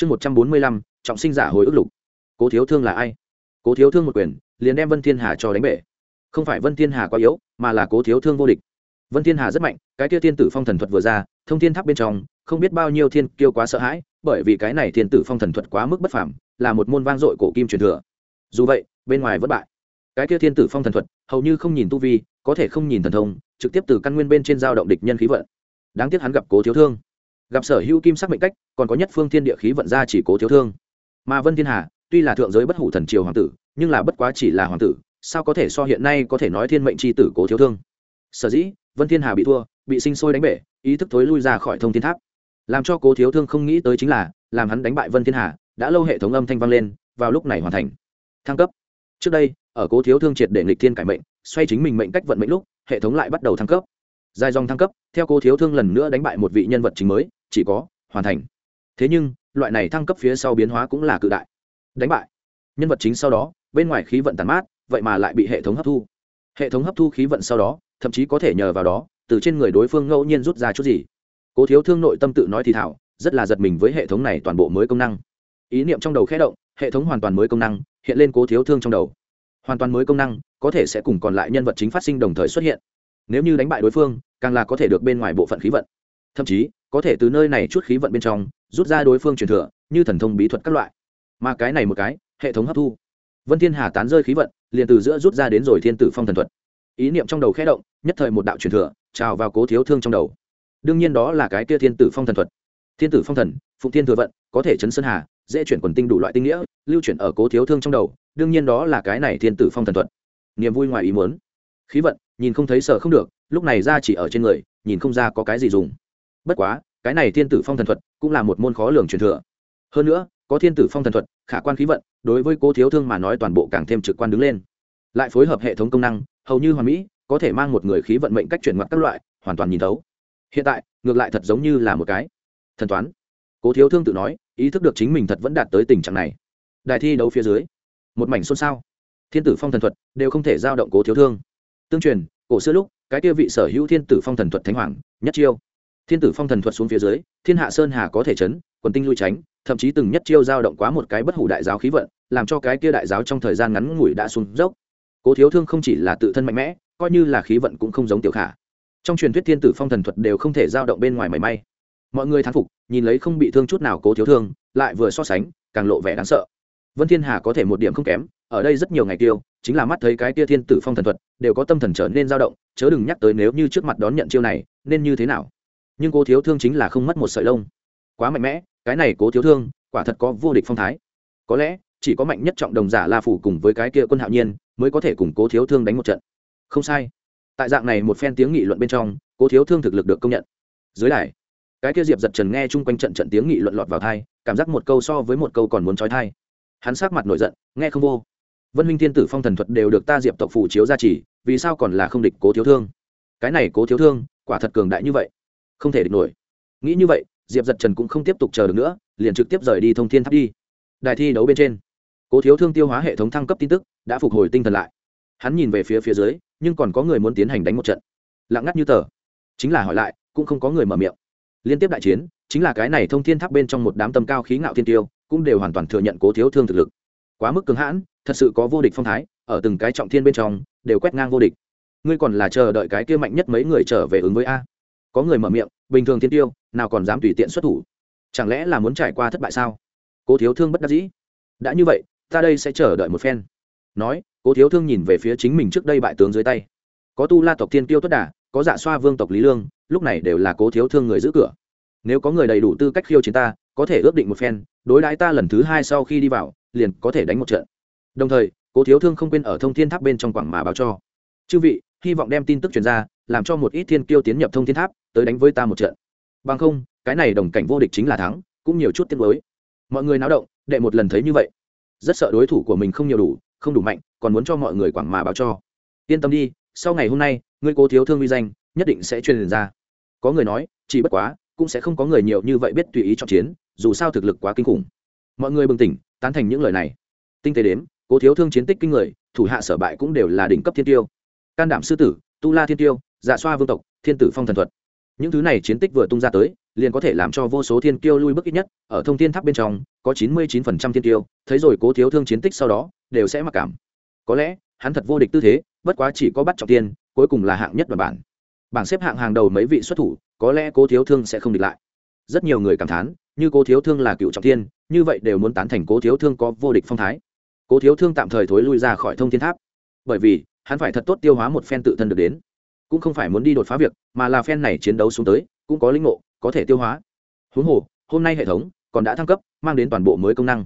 chương một trăm bốn mươi lăm, trọng sinh giả hồi ức lục. Cố thiếu thương là ai? Cố thiếu thương một quyền, liền đem vân thiên hà cho đánh bể. Không phải vân thiên hà quá yếu, mà là cố thiếu thương vô địch. Vân thiên hà rất mạnh, cái kia thiên tử phong thần thuật vừa ra, thông thiên tháp bên trong, không biết bao nhiêu thiên kiêu quá sợ hãi, bởi vì cái này thiên tử phong thần thuật quá mức bất phàm, là một môn vang dội cổ kim truyền thừa. Dù vậy, bên ngoài vất bại. Cái kia thiên tử phong thần thuật, hầu như không nhìn tu vi, có thể không nhìn thần thông, trực tiếp từ căn nguyên bên trên giao động địch nhân khí vận. Đáng tiếc hắn gặp cố thiếu thương gặp sở hữu kim sắc mệnh cách, còn có nhất phương thiên địa khí vận ra chỉ cố thiếu thương. Mà vân thiên hà, tuy là thượng giới bất hủ thần triều hoàng tử, nhưng là bất quá chỉ là hoàng tử, sao có thể so hiện nay có thể nói thiên mệnh c h i tử cố thiếu thương? Sở dĩ, vân thiên hà bị thua, bị sinh sôi đánh bể, ý thức thối lui ra khỏi thông thiên tháp. Làm cho cố thiếu thương không nghĩ tới chính là, làm hắn đánh bại vân thiên hà, đã lâu hệ thống âm thanh vang lên, vào lúc này hoàn thành. Thăng cấp. Trước đây, ở cố thiếu thương triệt để nghịch thiên cải mệnh, xoay chính mình mệnh cách vận mệnh lúc, hệ thống lại bắt đầu thăng cấp. Dài dòng thăng cấp, theo cố thiếu thương lần nữa đánh bại một vị nhân vật chính mới chỉ có, hoàn thành. Thế nhưng, loại này thăng cấp phía sau biến hóa cũng là cự đại. Đánh bại. Nhân vật chính sau đó, bên ngoài khí vận tàn mát, vậy mà lại bị hệ thống hấp thu. Hệ thống hấp thu khí vận sau đó, thậm chí có thể nhờ vào đó, từ trên người đối phương ngẫu nhiên rút ra chút gì. Cố thiếu thương nội tâm tự nói thì thảo, rất là giật mình với hệ thống này toàn bộ mới công năng. Ý niệm trong đầu khẽ động, hệ thống hoàn toàn mới công năng, hiện lên cố thiếu thương trong đầu. Hoàn toàn mới công năng, có thể sẽ cùng còn lại nhân vật chính phát sinh đồng thời xuất hiện. Nếu như đánh bại đối phương, càng là có thể được bên ngoài bộ phận khí vận. Thậm chí có thể từ nơi này chút khí vận bên trong, rút ra đối phương truyền thừa, như thần thông bí thuật các loại. Mà cái này một cái, hệ thống hấp thu. Vân thiên hà tán rơi khí vận, liền từ giữa rút ra đến rồi thiên tử phong thần thuật. Ý niệm trong đầu khẽ động, nhất thời một đạo truyền thừa trào vào cố thiếu thương trong đầu. Đương nhiên đó là cái kia thiên tử phong thần thuật. Thiên tử phong thần, phụng thiên thừa vận, có thể chấn sơn hà, dễ chuyển quần tinh đủ loại tinh nghĩa, lưu chuyển ở cố thiếu thương trong đầu, đương nhiên đó là cái này thiên tử phong thần thuật. Niềm vui ngoài ý muốn. Khí vận, nhìn không thấy sợ không được, lúc này ra chỉ ở trên người, nhìn không ra có cái gì dùng bất quá, cái này thiên tử phong thần thuật cũng là một môn khó lường truyền thừa. Hơn nữa, có thiên tử phong thần thuật, khả quan khí vận, đối với cố thiếu thương mà nói toàn bộ càng thêm trực quan đứng lên. Lại phối hợp hệ thống công năng, hầu như hoàn mỹ, có thể mang một người khí vận mệnh cách chuyển mặt các loại, hoàn toàn nhìn thấu. Hiện tại, ngược lại thật giống như là một cái thần toán. Cố thiếu thương tự nói, ý thức được chính mình thật vẫn đạt tới tình trạng này. Đài thi đấu phía dưới, một mảnh xôn xao. Thiên tử phong thần thuật đều không thể giao động cố thiếu thương. Tương truyền, cổ xưa lúc, cái kia vị sở hữu thiên tử phong thần thuật thánh hoàng, nhất chiêu thiên tử phong thần thuật xuống phía dưới, thiên hạ sơn hà có thể chấn, quần tinh lui tránh, thậm chí từng nhất chiêu giao động quá một cái bất hủ đại giáo khí vận, làm cho cái kia đại giáo trong thời gian ngắn ngủi đã xuống dốc. Cố thiếu thương không chỉ là tự thân mạnh mẽ, coi như là khí vận cũng không giống tiểu khả. Trong truyền thuyết thiên tử phong thần thuật đều không thể giao động bên ngoài mảy may. Mọi người thán phục, nhìn lấy không bị thương chút nào cố thiếu thương, lại vừa so sánh, càng lộ vẻ đáng sợ. Vân thiên hà có thể một điểm không kém, ở đây rất nhiều ngày tiêu, chính là mắt thấy cái kia thiên tử phong thần thuật đều có tâm thần trở nên dao động, chớ đừng nhắc tới nếu như trước mặt đón nhận chiêu này, nên như thế nào nhưng cố thiếu thương chính là không mất một sợi lông. Quá mạnh mẽ, cái này cố thiếu thương, quả thật có vô địch phong thái. Có lẽ, chỉ có mạnh nhất trọng đồng giả la phủ cùng với cái kia quân hạo nhiên mới có thể cùng cố thiếu thương đánh một trận. Không sai. Tại dạng này một phen tiếng nghị luận bên trong, cố thiếu thương thực lực được công nhận. Dưới đài, cái kia diệp giật trần nghe chung quanh trận trận tiếng nghị luận lọt vào thai cảm giác một câu so với một câu còn muốn trói thai. Hắn sát mặt nổi giận, nghe không vô. Vân minh thiên tử phong thần thuật đều được ta diệp tộc phủ chiếu ra chỉ, vì sao còn là không địch cố thiếu thương? Cái này cố thiếu thương, quả thật cường đại như vậy không thể địch nổi. Nghĩ như vậy, diệp giật trần cũng không tiếp tục chờ được nữa, liền trực tiếp rời đi thông thiên tháp đi. Đài thi đấu bên trên, cố thiếu thương tiêu hóa hệ thống thăng cấp tin tức, đã phục hồi tinh thần lại. Hắn nhìn về phía phía dưới, nhưng còn có người muốn tiến hành đánh một trận. Lặng ngắt như tờ. Chính là hỏi lại, cũng không có người mở miệng. Liên tiếp đại chiến, chính là cái này thông thiên tháp bên trong một đám tâm cao khí ngạo thiên tiêu, cũng đều hoàn toàn thừa nhận cố thiếu thương thực lực. Quá mức cứng hãn, thật sự có vô địch phong thái, ở từng cái trọng thiên bên trong, đều quét ngang vô địch. Ngươi còn là chờ đợi cái kia mạnh nhất mấy người trở về ứng với a? Có người mở miệng, bình thường thiên tiêu, nào còn dám tùy tiện xuất thủ. Chẳng lẽ là muốn trải qua thất bại sao? Cố thiếu thương bất đắc dĩ. Đã như vậy, ta đây sẽ chờ đợi một phen. Nói, cố thiếu thương nhìn về phía chính mình trước đây bại tướng dưới tay. Có tu la tộc thiên tiêu tuất đà, có dạ xoa vương tộc lý lương, lúc này đều là cố thiếu thương người giữ cửa. Nếu có người đầy đủ tư cách khiêu chiến ta, có thể ước định một phen, đối đãi ta lần thứ hai sau khi đi vào, liền có thể đánh một trận. Đồng thời, cố thiếu thương không quên ở thông thiên tháp bên trong quảng mà báo cho. Chư vị, hy vọng đem tin tức truyền ra làm cho một ít thiên kiêu tiến nhập thông thiên tháp, tới đánh với ta một trận. Bằng không, cái này đồng cảnh vô địch chính là thắng, cũng nhiều chút tiết mới mọi người náo động, đệ một lần thấy như vậy. Rất sợ đối thủ của mình không nhiều đủ, không đủ mạnh, còn muốn cho mọi người quảng mà báo cho. Yên tâm đi, sau ngày hôm nay, ngươi cố thiếu thương uy danh, nhất định sẽ truyền ra. Có người nói, chỉ bất quá, cũng sẽ không có người nhiều như vậy biết tùy ý chọn chiến, dù sao thực lực quá kinh khủng. Mọi người bừng tỉnh, tán thành những lời này. Tinh tế đếm, cố thiếu thương chiến tích kinh người, thủ hạ sở bại cũng đều là đỉnh cấp thiên tiêu. Can đảm sư tử, tu la thiên tiêu dạ xoa vương tộc, thiên tử phong thần thuật. Những thứ này chiến tích vừa tung ra tới, liền có thể làm cho vô số thiên kiêu lui bước ít nhất, ở thông thiên tháp bên trong, có chín mươi chín phần trăm thiên kiêu, thấy rồi cố thiếu thương chiến tích sau đó, đều sẽ mặc cảm. Có lẽ, hắn thật vô địch tư thế, bất quá chỉ có bắt trọng tiên, cuối cùng là hạng nhất đoàn bản. Bảng xếp hạng hàng đầu mấy vị xuất thủ, có lẽ cố thiếu thương sẽ không địch lại. Rất nhiều người cảm thán, như cố thiếu thương là cựu trọng thiên như vậy đều muốn tán thành cố thiếu thương có vô địch phong thái. Cố thiếu thương tạm thời thối lui ra khỏi thông thiên tháp. Bởi vì, hắn phải thật tốt tiêu hóa một phen tự thân được đến cũng không phải muốn đi đột phá việc, mà là phen này chiến đấu xuống tới, cũng có linh ngộ, có thể tiêu hóa. Huống hồ, hôm nay hệ thống còn đã thăng cấp, mang đến toàn bộ mới công năng.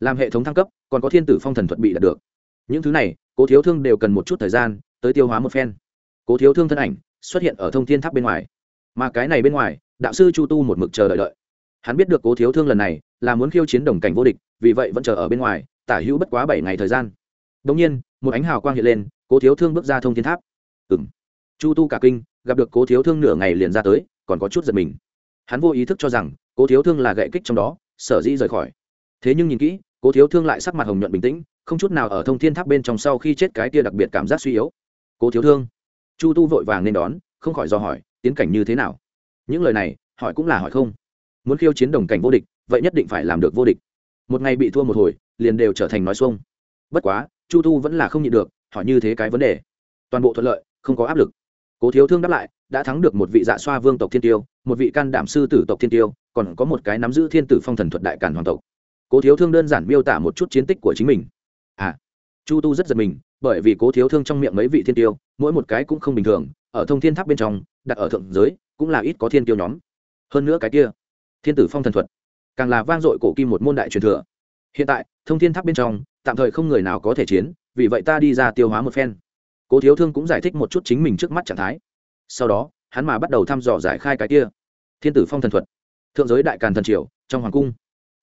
Làm hệ thống thăng cấp, còn có thiên tử phong thần thuật bị đạt được. Những thứ này, cố thiếu thương đều cần một chút thời gian tới tiêu hóa một phen. Cố thiếu thương thân ảnh xuất hiện ở thông thiên tháp bên ngoài. Mà cái này bên ngoài, đạo sư chu tu một mực chờ đợi đợi. Hắn biết được cố thiếu thương lần này là muốn khiêu chiến đồng cảnh vô địch, vì vậy vẫn chờ ở bên ngoài, tả hữu bất quá bảy ngày thời gian. Đ ỗ n g nhiên, một ánh hào quang hiện lên, cố thiếu thương bước ra thông thiên tháp. Ừng chu tu cả kinh, gặp được cố thiếu thương nửa ngày liền ra tới, còn có chút giật mình. Hắn vô ý thức cho rằng, cố thiếu thương là gậy kích trong đó, sở dĩ rời khỏi. Thế nhưng nhìn kỹ, cố thiếu thương lại sắc mặt hồng nhuận bình tĩnh, không chút nào ở thông thiên tháp bên trong sau khi chết cái tia đặc biệt cảm giác suy yếu. Cố thiếu thương, chu tu vội vàng nên đón, không khỏi do hỏi, tiến cảnh như thế nào? Những lời này, hỏi cũng là hỏi không. Muốn khiêu chiến đồng cảnh vô địch, vậy nhất định phải làm được vô địch. Một ngày bị thua một hồi, liền đều trở thành nói xuông. Bất quá, chu tu vẫn là không nhịn được, hỏi như thế cái vấn đề. Toàn bộ thuận lợi, không có áp lực cố thiếu thương đáp lại, đã thắng được một vị dạ xoa vương tộc thiên tiêu, một vị can đảm sư tử tộc thiên tiêu, còn có một cái nắm giữ thiên tử phong thần thuật đại cản hoàng tộc. Cố thiếu thương đơn giản miêu tả một chút chiến tích của chính mình. À chu tu rất giật mình, bởi vì cố thiếu thương trong miệng mấy vị thiên tiêu, mỗi một cái cũng không bình thường, ở thông thiên tháp bên trong, đặt ở thượng giới, cũng là ít có thiên tiêu nhóm. Hơn nữa cái kia, thiên tử phong thần thuật, càng là vang dội cổ kim một môn đại truyền thừa. Hiện tại, thông thiên tháp bên trong, tạm thời không người nào có thể chiến, vì vậy ta đi ra tiêu hóa một phen cố thiếu thương cũng giải thích một chút chính mình trước mắt trạng thái. Sau đó, hắn mà bắt đầu thăm dò giải khai cái kia. Thiên tử phong thần thuật. Thượng giới đại càn thần triều, trong hoàng cung.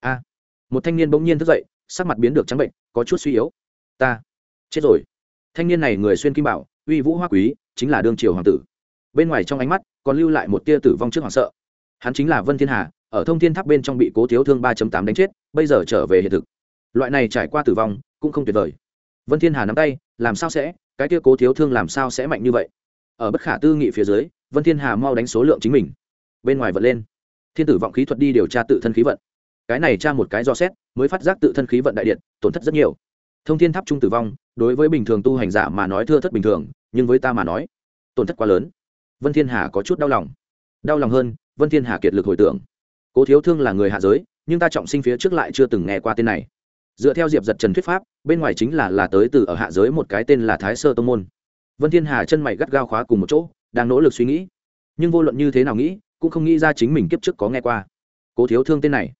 A. Một thanh niên bỗng nhiên thức dậy, sắc mặt biến được trắng bệnh, có chút suy yếu. Ta. Chết rồi. Thanh niên này người xuyên kim bảo, uy vũ hoa quý, chính là đương triều hoàng tử. Bên ngoài trong ánh mắt, còn lưu lại một tia tử vong trước hoàng sợ. Hắn chính là vân thiên hà, ở thông thiên tháp bên trong bị cố thiếu thương ba tám đánh chết, bây giờ trở về hiện thực. Loại này trải qua tử vong, cũng không tuyệt vời. Vân thiên hà nắm tay, làm sao sẽ? Cái kia cố thiếu thương làm sao sẽ mạnh như vậy? Ở bất khả tư nghị phía dưới, vân thiên hà mau đánh số lượng chính mình. Bên ngoài vật lên. Thiên tử vọng khí thuật đi điều tra tự thân khí vận. Cái này tra một cái do xét, mới phát giác tự thân khí vận đại điện, tổn thất rất nhiều. Thông thiên tháp trung tử vong, đối với bình thường tu hành giả mà nói thưa thất bình thường, nhưng với ta mà nói, tổn thất quá lớn. Vân thiên hà có chút đau lòng. Đau lòng hơn, vân thiên hà kiệt lực hồi tưởng. Cố thiếu thương là người hạ giới, nhưng ta trọng sinh phía trước lại chưa từng nghe qua tên này dựa theo diệp giật trần thuyết pháp, bên ngoài chính là là tới từ ở hạ giới một cái tên là thái sơ tông môn. Vân thiên hà chân mày gắt gao khóa cùng một chỗ, đang nỗ lực suy nghĩ. Nhưng vô luận như thế nào nghĩ, cũng không nghĩ ra chính mình kiếp trước có nghe qua. Cố thiếu thương tên này.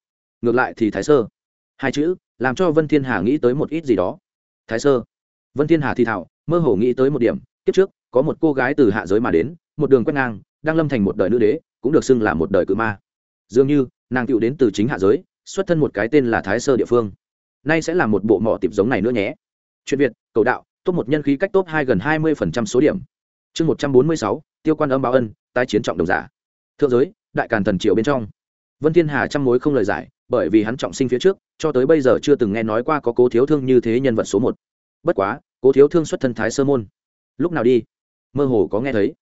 Ngược lại thì thái sơ. Hai chữ, làm cho vân thiên hà nghĩ tới một ít gì đó. Thái sơ. Vân thiên hà thì thảo mơ hồ nghĩ tới một điểm, kiếp trước, có một cô gái từ hạ giới mà đến, một đường quét ngang, đang lâm thành một đời nữ đế, cũng được xưng là một đời cự ma. Dường như, nàng tựu đến từ chính hạ giới, xuất thân một cái tên là thái sơ địa phương nay sẽ là một bộ mỏ tiệp giống này nữa nhé. Chuyện việt, cầu đạo, top một nhân khí cách top hai gần hai mươi phần trăm số điểm. Chương một trăm bốn mươi sáu, tiêu quan âm báo ân, tái chiến trọng đồng giả. Thượng giới, đại càn thần triều bên trong. Vân thiên hà trăm mối không lời giải, bởi vì hắn trọng sinh phía trước, cho tới bây giờ chưa từng nghe nói qua có cố thiếu thương như thế nhân vật số một. Bất quá, cố thiếu thương xuất thân thái sơ môn. Lúc nào đi? Mơ hồ có nghe thấy.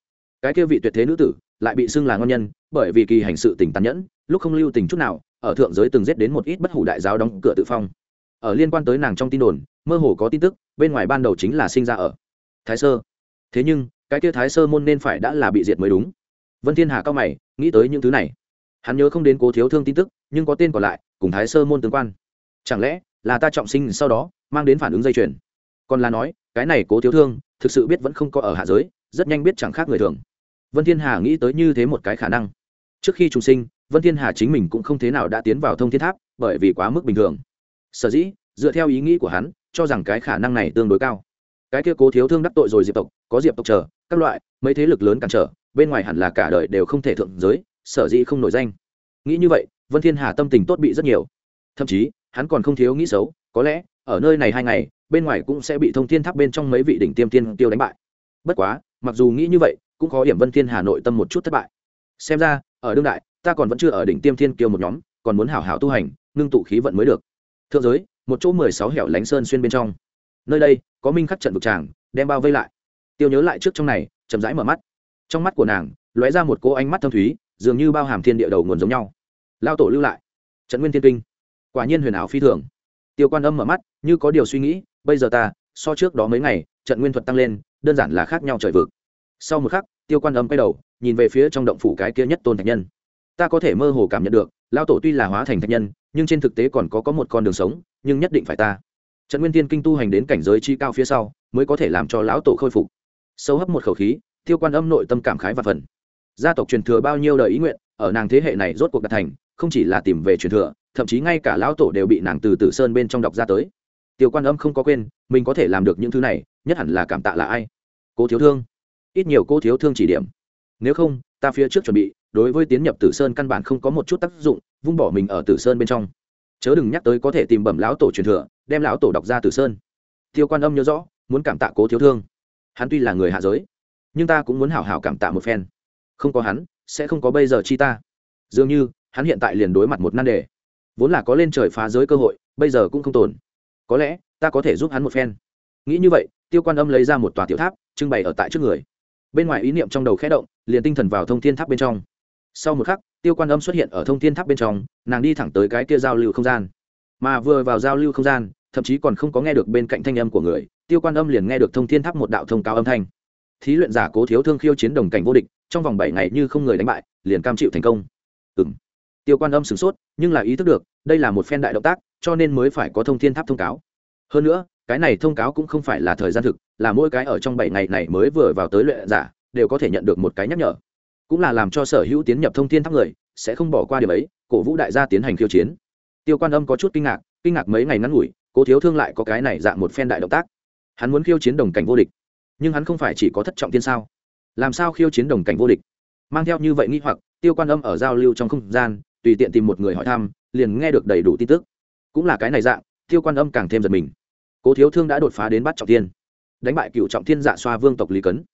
Cái kia vị tuyệt thế nữ tử, lại bị xưng là ngon nhân, bởi vì kỳ hành sự tình tàn nhẫn, lúc không lưu tình chút nào, ở thượng giới từng giết đến một ít bất hủ đại giáo đóng cửa tự phong ở liên quan tới nàng trong tin đồn, mơ hồ có tin tức, bên ngoài ban đầu chính là sinh ra ở thái sơ. Thế nhưng, cái kia thái sơ môn nên phải đã là bị diệt mới đúng. Vân thiên hà cao mày, nghĩ tới những thứ này. Hắn nhớ không đến cố thiếu thương tin tức, nhưng có tên còn lại, cùng thái sơ môn tương quan. Chẳng lẽ là ta trọng sinh sau đó, mang đến phản ứng dây chuyền? Còn là nói, cái này cố thiếu thương, thực sự biết vẫn không có ở hạ giới, rất nhanh biết chẳng khác người thường. Vân thiên hà nghĩ tới như thế một cái khả năng. Trước khi trùng sinh, vân thiên hà chính mình cũng không thế nào đã tiến vào thông thiên tháp, bởi vì quá mức bình thường sở dĩ, dựa theo ý nghĩ của hắn, cho rằng cái khả năng này tương đối cao. Cái kia cố thiếu thương đắc tội rồi diệp tộc, có diệp tộc chờ, các loại, mấy thế lực lớn cản trở, bên ngoài hẳn là cả đời đều không thể thượng giới, sở dĩ không nổi danh. Nghĩ như vậy, vân thiên hà tâm tình tốt bị rất nhiều. Thậm chí, hắn còn không thiếu nghĩ xấu, có lẽ, ở nơi này hai ngày, bên ngoài cũng sẽ bị thông thiên tháp bên trong mấy vị đỉnh tiêm tiên tiêu đánh bại. Bất quá, mặc dù nghĩ như vậy, cũng có hiểm vân thiên hà nội tâm một chút thất bại. Xem ra, ở đương đại, ta còn vẫn chưa ở đỉnh tiêm thiên kiêu một nhóm, còn muốn hảo hảo tu hành, ngưng tụ khí vận mới được thượng giới, một chỗ mười sáu hẻo lánh sơn xuyên bên trong. Nơi đây, có minh khắc trận vực tràng, đem bao vây lại. Tiêu nhớ lại trước trong này, chậm rãi mở mắt. Trong mắt của nàng, lóe ra một cỗ ánh mắt thâm thúy, dường như bao hàm thiên địa đầu nguồn giống nhau. Lao tổ lưu lại. Trận nguyên thiên kinh. Quả nhiên huyền ảo phi thường. Tiêu quan âm mở mắt, như có điều suy nghĩ, bây giờ ta, so trước đó mấy ngày, trận nguyên thuật tăng lên, đơn giản là khác nhau trời vực. Sau một khắc, tiêu quan âm quay đầu, nhìn về phía trong động phủ cái kia nhất tôn thạch nhân. Ta có thể mơ hồ cảm nhận được, lao tổ tuy là hóa thành thạch nhân nhưng trên thực tế còn có có một con đường sống, nhưng nhất định phải ta. Trận nguyên tiên kinh tu hành đến cảnh giới chi cao phía sau, mới có thể làm cho lão tổ khôi phục. Sâu hấp một khẩu khí tiêu quan âm nội tâm cảm khái và phần. Gia tộc truyền thừa bao nhiêu đời ý nguyện, ở nàng thế hệ này rốt cuộc đạt thành, không chỉ là tìm về truyền thừa, thậm chí ngay cả lão tổ đều bị nàng từ tử sơn bên trong đọc ra tới. Tiêu quan âm không có quên, mình có thể làm được những thứ này, nhất hẳn là cảm tạ là ai? Cố thiếu thương. Ít nhiều cô thiếu thương chỉ điểm. Nếu không ta phía trước chuẩn bị, đối với tiến nhập tử sơn căn bản không có một chút tác dụng, vung bỏ mình ở tử sơn bên trong. Chớ đừng nhắc tới có thể tìm bẩm lão tổ truyền thừa, đem lão tổ đọc ra tử sơn. Tiêu quan âm nhớ rõ, muốn cảm tạ cố thiếu thương. Hắn tuy là người hạ giới, nhưng ta cũng muốn hảo hảo cảm tạ một phen. Không có hắn, sẽ không có bây giờ chi ta. Dường như, hắn hiện tại liền đối mặt một nan đề. Vốn là có lên trời phá giới cơ hội, bây giờ cũng không tồn. Có lẽ, ta có thể giúp hắn một phen. Nghĩ như vậy, tiêu quan âm lấy ra một tòa tiểu tháp, trưng bày ở tại trước người bên ngoài ý niệm trong đầu khẽ động, liền tinh thần vào thông thiên tháp bên trong. Sau một khắc, tiêu quan âm xuất hiện ở thông thiên tháp bên trong, nàng đi thẳng tới cái kia giao lưu không gian. Mà vừa vào giao lưu không gian, thậm chí còn không có nghe được bên cạnh thanh âm của người, tiêu quan âm liền nghe được thông thiên tháp một đạo thông cao âm thanh. Thí luyện giả cố thiếu thương khiêu chiến đồng cảnh vô địch, trong vòng bảy ngày như không người đánh bại, liền cam chịu thành công. Ừ m tiêu quan âm sửng sốt, nhưng là ý thức được, đây là một phen đại động tác, cho nên mới phải có thông thiên tháp thông cáo. Hơn nữa cái này thông cáo cũng không phải là thời gian thực, là mỗi cái ở trong bảy ngày này mới vừa vào tới luyện giả, đều có thể nhận được một cái nhắc nhở. Cũng là làm cho sở hữu tiến nhập thông thiên tháp người, sẽ không bỏ qua điều ấy, cổ vũ đại gia tiến hành khiêu chiến. Tiêu quan âm có chút kinh ngạc kinh ngạc mấy ngày ngắn ngủi, cố thiếu thương lại có cái này dạng một phen đại động tác. Hắn muốn khiêu chiến đồng cảnh vô địch, nhưng hắn không phải chỉ có thất trọng tiên sao? Làm sao khiêu chiến đồng cảnh vô địch? Mang theo như vậy nghĩ hoặc, tiêu quan âm ở giao lưu trong không gian, tùy tiện tìm một người hỏi thăm, liền nghe được đầy đủ tin tức. Cũng là cái này dạng, tiêu quan âm càng thêm giật mình cố thiếu thương đã đột phá đến bắt trọng thiên, đánh bại cựu trọng thiên dạ xoa vương tộc lý cấn.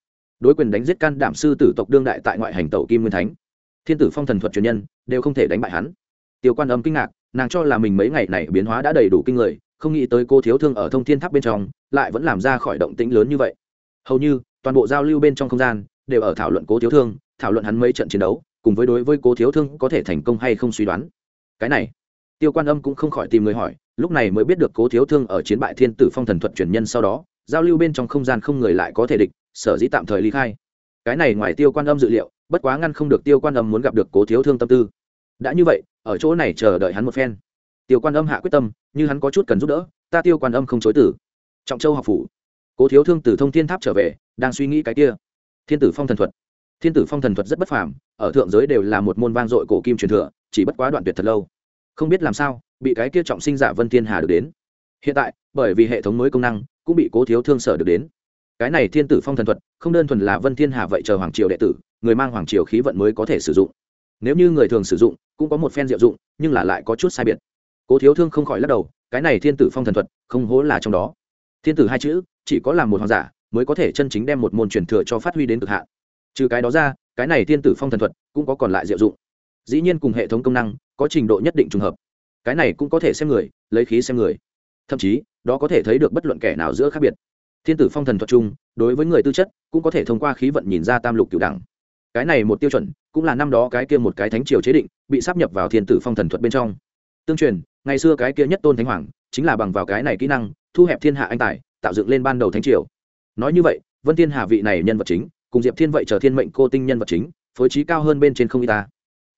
Đối quyền đánh giết can đảm sư tử tộc đương đại tại ngoại hành tẩu kim nguyên thánh. Thiên tử phong thần thuật truyền nhân đều không thể đánh bại hắn. Tiêu quan âm kinh ngạc nàng cho là mình mấy ngày này biến hóa đã đầy đủ kinh người không nghĩ tới cô thiếu thương ở thông thiên tháp bên trong lại vẫn làm ra khỏi động tĩnh lớn như vậy. Hầu như toàn bộ giao lưu bên trong không gian đều ở thảo luận cố thiếu thương thảo luận hắn mấy trận chiến đấu cùng với đối với cố thiếu thương có thể thành công hay không suy đoán. Cái này tiêu quan âm cũng không khỏi tìm người hỏi, lúc này mới biết được cố thiếu thương ở chiến bại thiên tử phong thần thuật truyền nhân sau đó, giao lưu bên trong không gian không người lại có thể địch, sở dĩ tạm thời ly khai. Cái này ngoài tiêu quan âm dự liệu, bất quá ngăn không được tiêu quan âm muốn gặp được cố thiếu thương tâm tư. Đã như vậy, ở chỗ này chờ đợi hắn một phen. Tiêu quan âm hạ quyết tâm, như hắn có chút cần giúp đỡ, ta tiêu quan âm không chối tử trọng châu học phủ. Cố thiếu thương từ thông thiên tháp trở về, đang suy nghĩ cái kia. Thiên tử phong thần thuật. Thiên tử phong thần thuật rất bất phàm, ở thượng giới đều là một môn vang dội cổ kim truyền thừa, chỉ bất quá đoạn tuyệt thật lâu không biết làm sao, bị cái kia trọng sinh giả vân thiên hà được đến. Hiện tại, bởi vì hệ thống mới công năng, cũng bị cố thiếu thương sở được đến. Cái này thiên tử phong thần thuật, không đơn thuần là vân thiên hà vậy chờ hoàng triều đệ tử, người mang hoàng triều khí vận mới có thể sử dụng. Nếu như người thường sử dụng, cũng có một phen diệu dụng, nhưng là lại có chút sai biệt. Cố thiếu thương không khỏi lắc đầu, cái này thiên tử phong thần thuật, không hố là trong đó. Thiên tử hai chữ, chỉ có làm một hoàng giả, mới có thể chân chính đem một môn truyền thừa cho phát huy đến cực hạn. Trừ cái đó ra, cái này thiên tử phong thần thuật, cũng có còn lại diệu dụng dĩ nhiên cùng hệ thống công năng, có trình độ nhất định trùng hợp. Cái này cũng có thể xem người, lấy khí xem người. Thậm chí, đó có thể thấy được bất luận kẻ nào giữa khác biệt. Thiên tử phong thần thuật chung, đối với người tư chất, cũng có thể thông qua khí vận nhìn ra tam lục cửu đẳng. Cái này một tiêu chuẩn, cũng là năm đó cái kia một cái thánh triều chế định, bị sắp nhập vào thiên tử phong thần thuật bên trong. Tương truyền, ngày xưa cái kia nhất tôn thánh hoàng, chính là bằng vào cái này kỹ năng, thu hẹp thiên hạ anh tài, tạo dựng lên ban đầu thánh triều. Nói như vậy, vân thiên hà vị này nhân vật chính, cùng diệp thiên vậy chờ thiên mệnh cô tinh nhân vật chính, phối trí cao hơn bên trên không y ta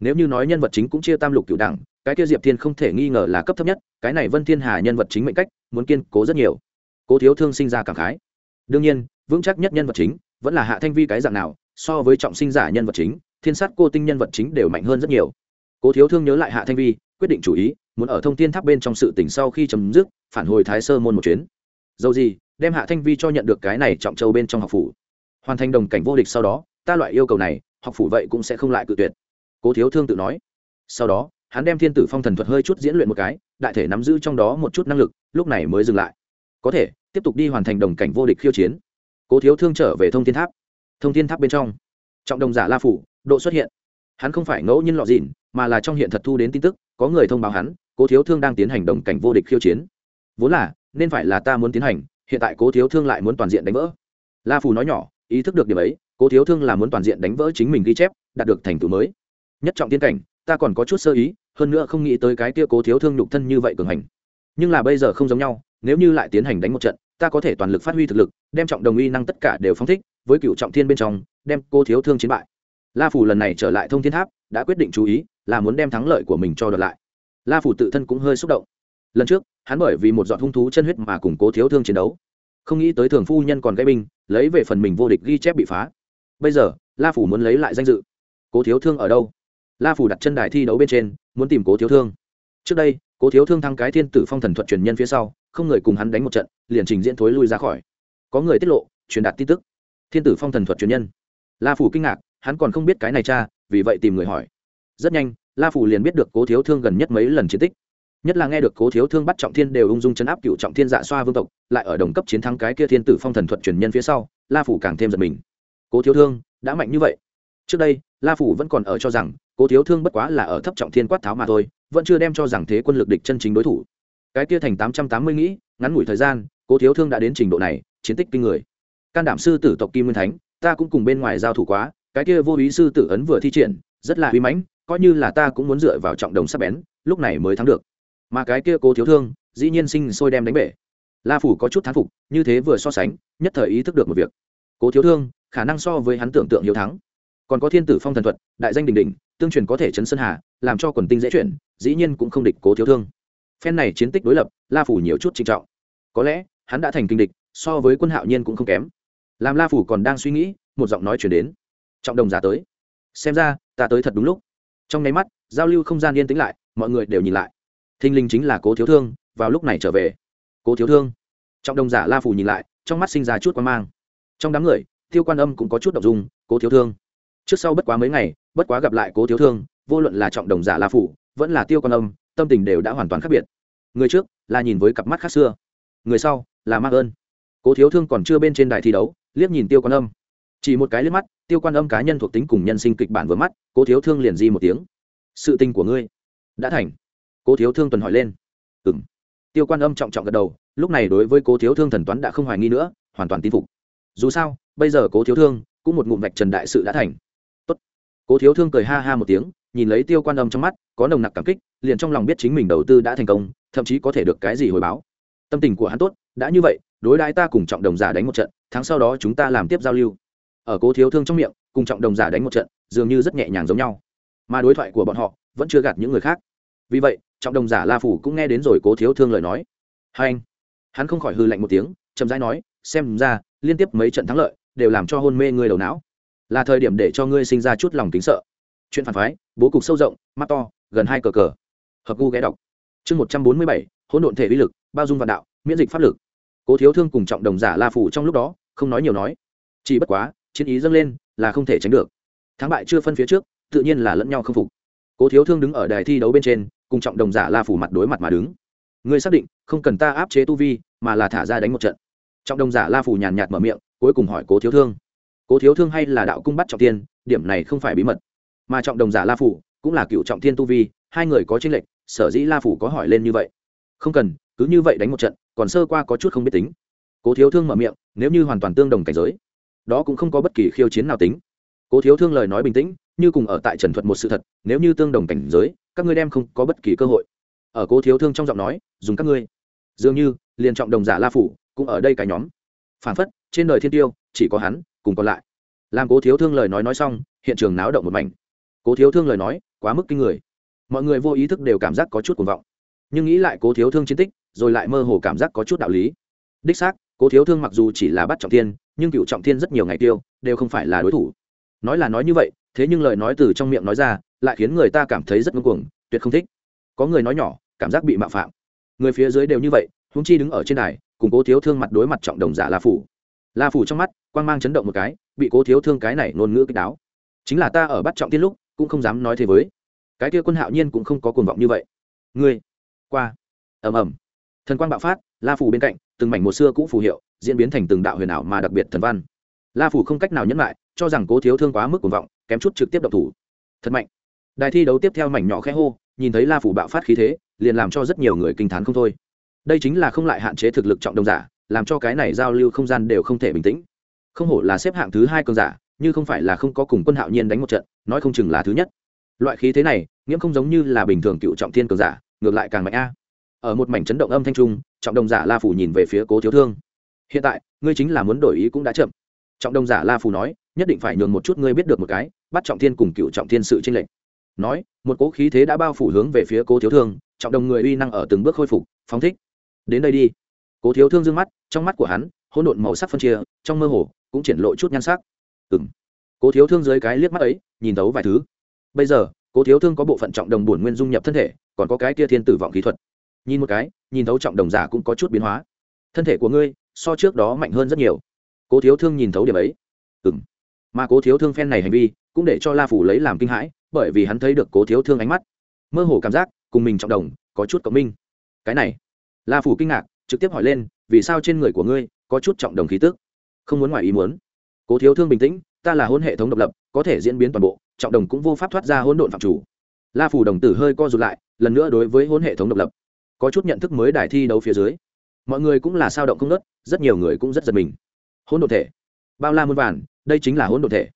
nếu như nói nhân vật chính cũng chia tam lục cửu đẳng, cái kia diệp thiên không thể nghi ngờ là cấp thấp nhất, cái này vân thiên hà nhân vật chính mệnh cách, muốn kiên cố rất nhiều. Cố thiếu thương sinh ra cảm khái. Đương nhiên, vững chắc nhất nhân vật chính, vẫn là hạ thanh vi cái dạng nào, so với trọng sinh giả nhân vật chính, thiên sát cô tinh nhân vật chính đều mạnh hơn rất nhiều. Cố thiếu thương nhớ lại hạ thanh vi, quyết định chủ ý, muốn ở thông tin tháp bên trong sự tỉnh sau khi chấm dứt, phản hồi thái sơ môn một chuyến. Dầu gì, đem hạ thanh vi cho nhận được cái này trọng châu bên trong học phủ. Hoàn thành đồng cảnh vô địch sau đó, ta loại yêu cầu này, học phủ vậy cũng sẽ không lại cự tuyệt cố thiếu thương tự nói. Sau đó, hắn đem thiên tử phong thần thuật hơi chút diễn luyện một cái, đại thể nắm giữ trong đó một chút năng lực, lúc này mới dừng lại. Có thể, tiếp tục đi hoàn thành đồng cảnh vô địch khiêu chiến. Cố thiếu thương trở về thông thiên tháp. Thông thiên tháp bên trong, trọng đồng giả la phủ, độ xuất hiện. Hắn không phải ngẫu nhiên lọ dịn, mà là trong hiện thật thu đến tin tức, có người thông báo hắn, cố thiếu thương đang tiến hành đồng cảnh vô địch khiêu chiến. Vốn là, nên phải là ta muốn tiến hành, hiện tại cố thiếu thương lại muốn toàn diện đánh vỡ. La phù nói nhỏ, ý thức được điểm ấy, cố thiếu thương là muốn toàn diện đánh vỡ chính mình ghi chép, đạt được thành tựu mới nhất trọng tiên cảnh, ta còn có chút sơ ý, hơn nữa không nghĩ tới cái kia cố thiếu thương nhục thân như vậy cường hành. Nhưng là bây giờ không giống nhau, nếu như lại tiến hành đánh một trận, ta có thể toàn lực phát huy thực lực, đem trọng đồng uy năng tất cả đều phóng thích, với cựu trọng thiên bên trong, đem cô thiếu thương chiến bại. La phủ lần này trở lại thông thiên tháp, đã quyết định chú ý, là muốn đem thắng lợi của mình cho đợt lại. La phủ tự thân cũng hơi xúc động. Lần trước, hắn bởi vì một dọn hung thú chân huyết mà củng cố thiếu thương chiến đấu. Không nghĩ tới thường phu nhân còn gây binh, lấy về phần mình vô địch ghi chép bị phá. Bây giờ, la phủ muốn lấy lại danh dự. Cố thiếu thương ở đâu? La phủ đặt chân đài thi đấu bên trên, muốn tìm cố thiếu thương. Trước đây, cố thiếu thương thăng cái thiên tử phong thần thuật truyền nhân phía sau, không người cùng hắn đánh một trận, liền trình diễn thối lui ra khỏi. Có người tiết lộ, truyền đạt tin tức. Thiên tử phong thần thuật truyền nhân. La phủ kinh ngạc, hắn còn không biết cái này cha, vì vậy tìm người hỏi. Rất nhanh, la phủ liền biết được cố thiếu thương gần nhất mấy lần chiến tích. Nhất là nghe được cố thiếu thương bắt trọng thiên đều ung dung chấn áp cựu trọng thiên dạ xoa vương tộc, lại ở đồng cấp chiến thắng cái kia thiên tử phong thần thuật truyền nhân phía sau, la phủ càng thêm giật mình. Cố thiếu thương, đã mạnh như vậy. Trước đây la phủ vẫn còn ở cho rằng, cố thiếu thương bất quá là ở thấp trọng thiên quát tháo mà thôi, vẫn chưa đem cho rằng thế quân lực địch chân chính đối thủ. Cái kia thành tám trăm tám mươi nghĩ, ngắn ngủi thời gian, cố thiếu thương đã đến trình độ này, chiến tích kinh người. Can đảm sư tử tộc kim nguyên thánh, ta cũng cùng bên ngoài giao thủ quá, cái kia vô ý sư tử ấn vừa thi triển, rất là uy mãnh, coi như là ta cũng muốn dựa vào trọng đồng sắp bén, lúc này mới thắng được. Mà cái kia cố thiếu thương, dĩ nhiên sinh sôi đem đánh bể. La phủ có chút thán phục, như thế vừa so sánh, nhất thời ý thức được một việc. Cố thiếu thương, khả năng so với hắn tưởng tượng hiếu thắng còn có thiên tử phong thần thuật, đại danh đình đình tương truyền có thể chấn sơn hà, làm cho quần tinh dễ chuyển, dĩ nhiên cũng không địch cố thiếu thương. Phen này chiến tích đối lập, la phủ nhiều chút trinh trọng. Có lẽ, hắn đã thành kinh địch, so với quân hạo nhiên cũng không kém. Làm la phủ còn đang suy nghĩ, một giọng nói chuyển đến. Trọng đồng giả tới. Xem ra, ta tới thật đúng lúc. Trong nháy mắt, giao lưu không gian yên tĩnh lại, mọi người đều nhìn lại. Thinh linh chính là cố thiếu thương, vào lúc này trở về. Cố thiếu thương. Trọng đồng giả la phủ nhìn lại, trong mắt sinh ra chút quan mang. Trong đám người, tiêu quan âm cũng có chút đ ộ n g dung, cố thiếu thương trước sau bất quá mấy ngày, bất quá gặp lại cố thiếu thương, vô luận là trọng đồng giả la phủ, vẫn là tiêu quan âm, tâm tình đều đã hoàn toàn khác biệt. Người trước là nhìn với cặp mắt khác xưa, người sau là mạc ơn. Cố thiếu thương còn chưa bên trên đài thi đấu, liếc nhìn tiêu quan âm. Chỉ một cái liếc mắt, tiêu quan âm cá nhân thuộc tính cùng nhân sinh kịch bản vừa mắt, cố thiếu thương liền di một tiếng. Sự tình của ngươi đã thành. Cố thiếu thương tuần hỏi lên. Ừ m tiêu quan âm trọng trọng gật đầu, lúc này đối với cố thiếu thương thần toán đã không hoài nghi nữa, hoàn toàn tin phục. Dù sao, bây giờ cố thiếu thương cũng một ngụm vạch trần đại sự đã thành cố thiếu thương cười ha ha một tiếng, nhìn lấy tiêu quan âm trong mắt, có nồng nặc cảm kích, liền trong lòng biết chính mình đầu tư đã thành công, thậm chí có thể được cái gì hồi báo. Tâm tình của hắn tốt, đã như vậy, đối đãi ta cùng trọng đồng giả đánh một trận, tháng sau đó chúng ta làm tiếp giao lưu. Ở cố thiếu thương trong miệng, cùng trọng đồng giả đánh một trận, dường như rất nhẹ nhàng giống nhau. Mà đối thoại của bọn họ, vẫn chưa gạt những người khác. Vì vậy, trọng đồng giả la phủ cũng nghe đến rồi cố thiếu thương lời nói. Hai anh, hắn không khỏi hư lạnh một tiếng, chậm rãi nói, xem ra, liên tiếp mấy trận thắng lợi, đều làm cho hôn mê người đầu não là thời điểm để cho ngươi sinh ra chút lòng kính sợ. Chuyện phản phái, bố cục sâu rộng, mắt to, gần hai cờ cờ. Hợp gu ghé đọc. Chương một trăm bốn mươi bảy, hỗn độn thể uy lực, bao dung vạn đạo, miễn dịch pháp lực. Cố thiếu thương cùng trọng đồng giả la phủ trong lúc đó, không nói nhiều nói. Chỉ bất quá, chiến ý dâng lên, là không thể tránh được. Thắng bại chưa phân phía trước, tự nhiên là lẫn nhau không phục. Cố thiếu thương đứng ở đài thi đấu bên trên, cùng trọng đồng giả la phủ mặt đối mặt mà đứng. Ngươi xác định, không cần ta áp chế tu vi, mà là thả ra đánh một trận. Trọng đồng giả la phủ nhàn nhạt mở miệng, cuối cùng hỏi cố thiếu thương cố thiếu thương hay là đạo cung bắt trọng tiên, điểm này không phải bí mật. Mà trọng đồng giả la phủ cũng là cựu trọng thiên tu vi, hai người có tranh lệch, sở dĩ la phủ có hỏi lên như vậy. Không cần, cứ như vậy đánh một trận, còn sơ qua có chút không biết tính. Cố thiếu thương mở miệng, nếu như hoàn toàn tương đồng cảnh giới, đó cũng không có bất kỳ khiêu chiến nào tính. Cố thiếu thương lời nói bình tĩnh, như cùng ở tại trần thuật một sự thật, nếu như tương đồng cảnh giới, các ngươi đem không có bất kỳ cơ hội. Ở cố thiếu thương trong giọng nói, dùng các ngươi. Dường như, liền trọng đồng giả la phủ cũng ở đây cả nhóm. Phản phất, trên đời thiên tiêu, chỉ có hắn cùng còn lại. Làm cố thiếu thương lời nói nói xong, hiện trường náo động một mảnh. Cố thiếu thương lời nói, quá mức kinh người. Mọi người vô ý thức đều cảm giác có chút cuồng vọng. Nhưng nghĩ lại cố thiếu thương chiến tích, rồi lại mơ hồ cảm giác có chút đạo lý. Đích xác, cố thiếu thương mặc dù chỉ là bắt trọng thiên, nhưng cựu trọng thiên rất nhiều ngày tiêu, đều không phải là đối thủ. Nói là nói như vậy, thế nhưng lời nói từ trong miệng nói ra, lại khiến người ta cảm thấy rất ngưng cuồng, tuyệt không thích. Có người nói nhỏ, cảm giác bị mạo phạm. Người phía dưới đều như vậy húng chi đứng ở trên đài, cùng cố thiếu thương mặt đối mặt trọng đồng giả là phủ la phủ trong mắt quan g mang chấn động một cái, bị cố thiếu thương cái này ngôn ngữ kích đáo. Chính là ta ở bắt trọng tiên lúc, cũng không dám nói thế với. Cái kia quân hạo nhiên cũng không có cuồng vọng như vậy. Ngươi, qua. Ầm ầm. Thần quang bạo phát, la phủ bên cạnh, từng mảnh một xưa cũ phù hiệu, diễn biến thành từng đạo huyền ảo mà đặc biệt thần văn. La phủ không cách nào nhẫn lại, cho rằng cố thiếu thương quá mức cuồng vọng, kém chút trực tiếp độc thủ. Thật mạnh. Đài thi đấu tiếp theo mảnh nhỏ khẽ hô, nhìn thấy la phủ bạo phát khí thế, liền làm cho rất nhiều người kinh t h á n không thôi. Đây chính là không lại hạn chế thực lực trọng đồng giả làm cho cái này giao lưu không gian đều không thể bình tĩnh. Không hổ là xếp hạng thứ hai cường giả, như không phải là không có cùng quân hạo nhiên đánh một trận, nói không chừng là thứ nhất. Loại khí thế này, nghiễm không giống như là bình thường cựu trọng thiên cường giả, ngược lại càng mạnh a. Ở một mảnh chấn động âm thanh trung, trọng đồng giả la phủ nhìn về phía cố thiếu thương. Hiện tại, ngươi chính là muốn đổi ý cũng đã chậm. Trọng đồng giả la phủ nói, nhất định phải nhường một chút ngươi biết được một cái, bắt trọng thiên cùng cựu trọng thiên sự tranh lệch. Nói, một cố khí thế đã bao phủ hướng về phía cố thiếu thương, trọng đồng người uy năng ở từng bước khôi phục, phóng thích. Đến đây đi cố thiếu thương d ư ơ n g mắt, trong mắt của hắn, hỗn độn màu sắc phân chia, trong mơ hồ, cũng triển lộ chút nhan sắc. Ừng cố thiếu thương dưới cái liếc mắt ấy, nhìn thấu vài thứ. Bây giờ, cố thiếu thương có bộ phận trọng đồng bổn nguyên dung nhập thân thể, còn có cái kia thiên tử vọng kỹ thuật. Nhìn một cái, nhìn thấu trọng đồng giả cũng có chút biến hóa. Thân thể của ngươi, so trước đó mạnh hơn rất nhiều. Cố thiếu thương nhìn thấu điểm ấy. Ừng mà cố thiếu thương phen này hành vi, cũng để cho la phủ lấy làm kinh hãi, bởi vì hắn thấy được cố thiếu thương ánh mắt. Mơ hồ cảm giác, cùng mình trọng đồng, có chút cộng minh. Cái này, la phủ kinh ngạc trực tiếp hỏi lên, vì sao trên người của ngươi có chút trọng đồng khí tức? Không muốn ngoài ý muốn. Cố thiếu thương bình tĩnh, ta là hôn hệ thống độc lập, có thể diễn biến toàn bộ, trọng đồng cũng vô pháp thoát ra hỗn độn phạm chủ. La phủ đồng tử hơi co rụt lại, lần nữa đối với hôn hệ thống độc lập, có chút nhận thức mới đài thi đấu phía dưới. Mọi người cũng là sao động không nớt rất nhiều người cũng rất giật mình. Hỗn độn thể. Bao la muôn vàn, đây chính là hỗn độn thể.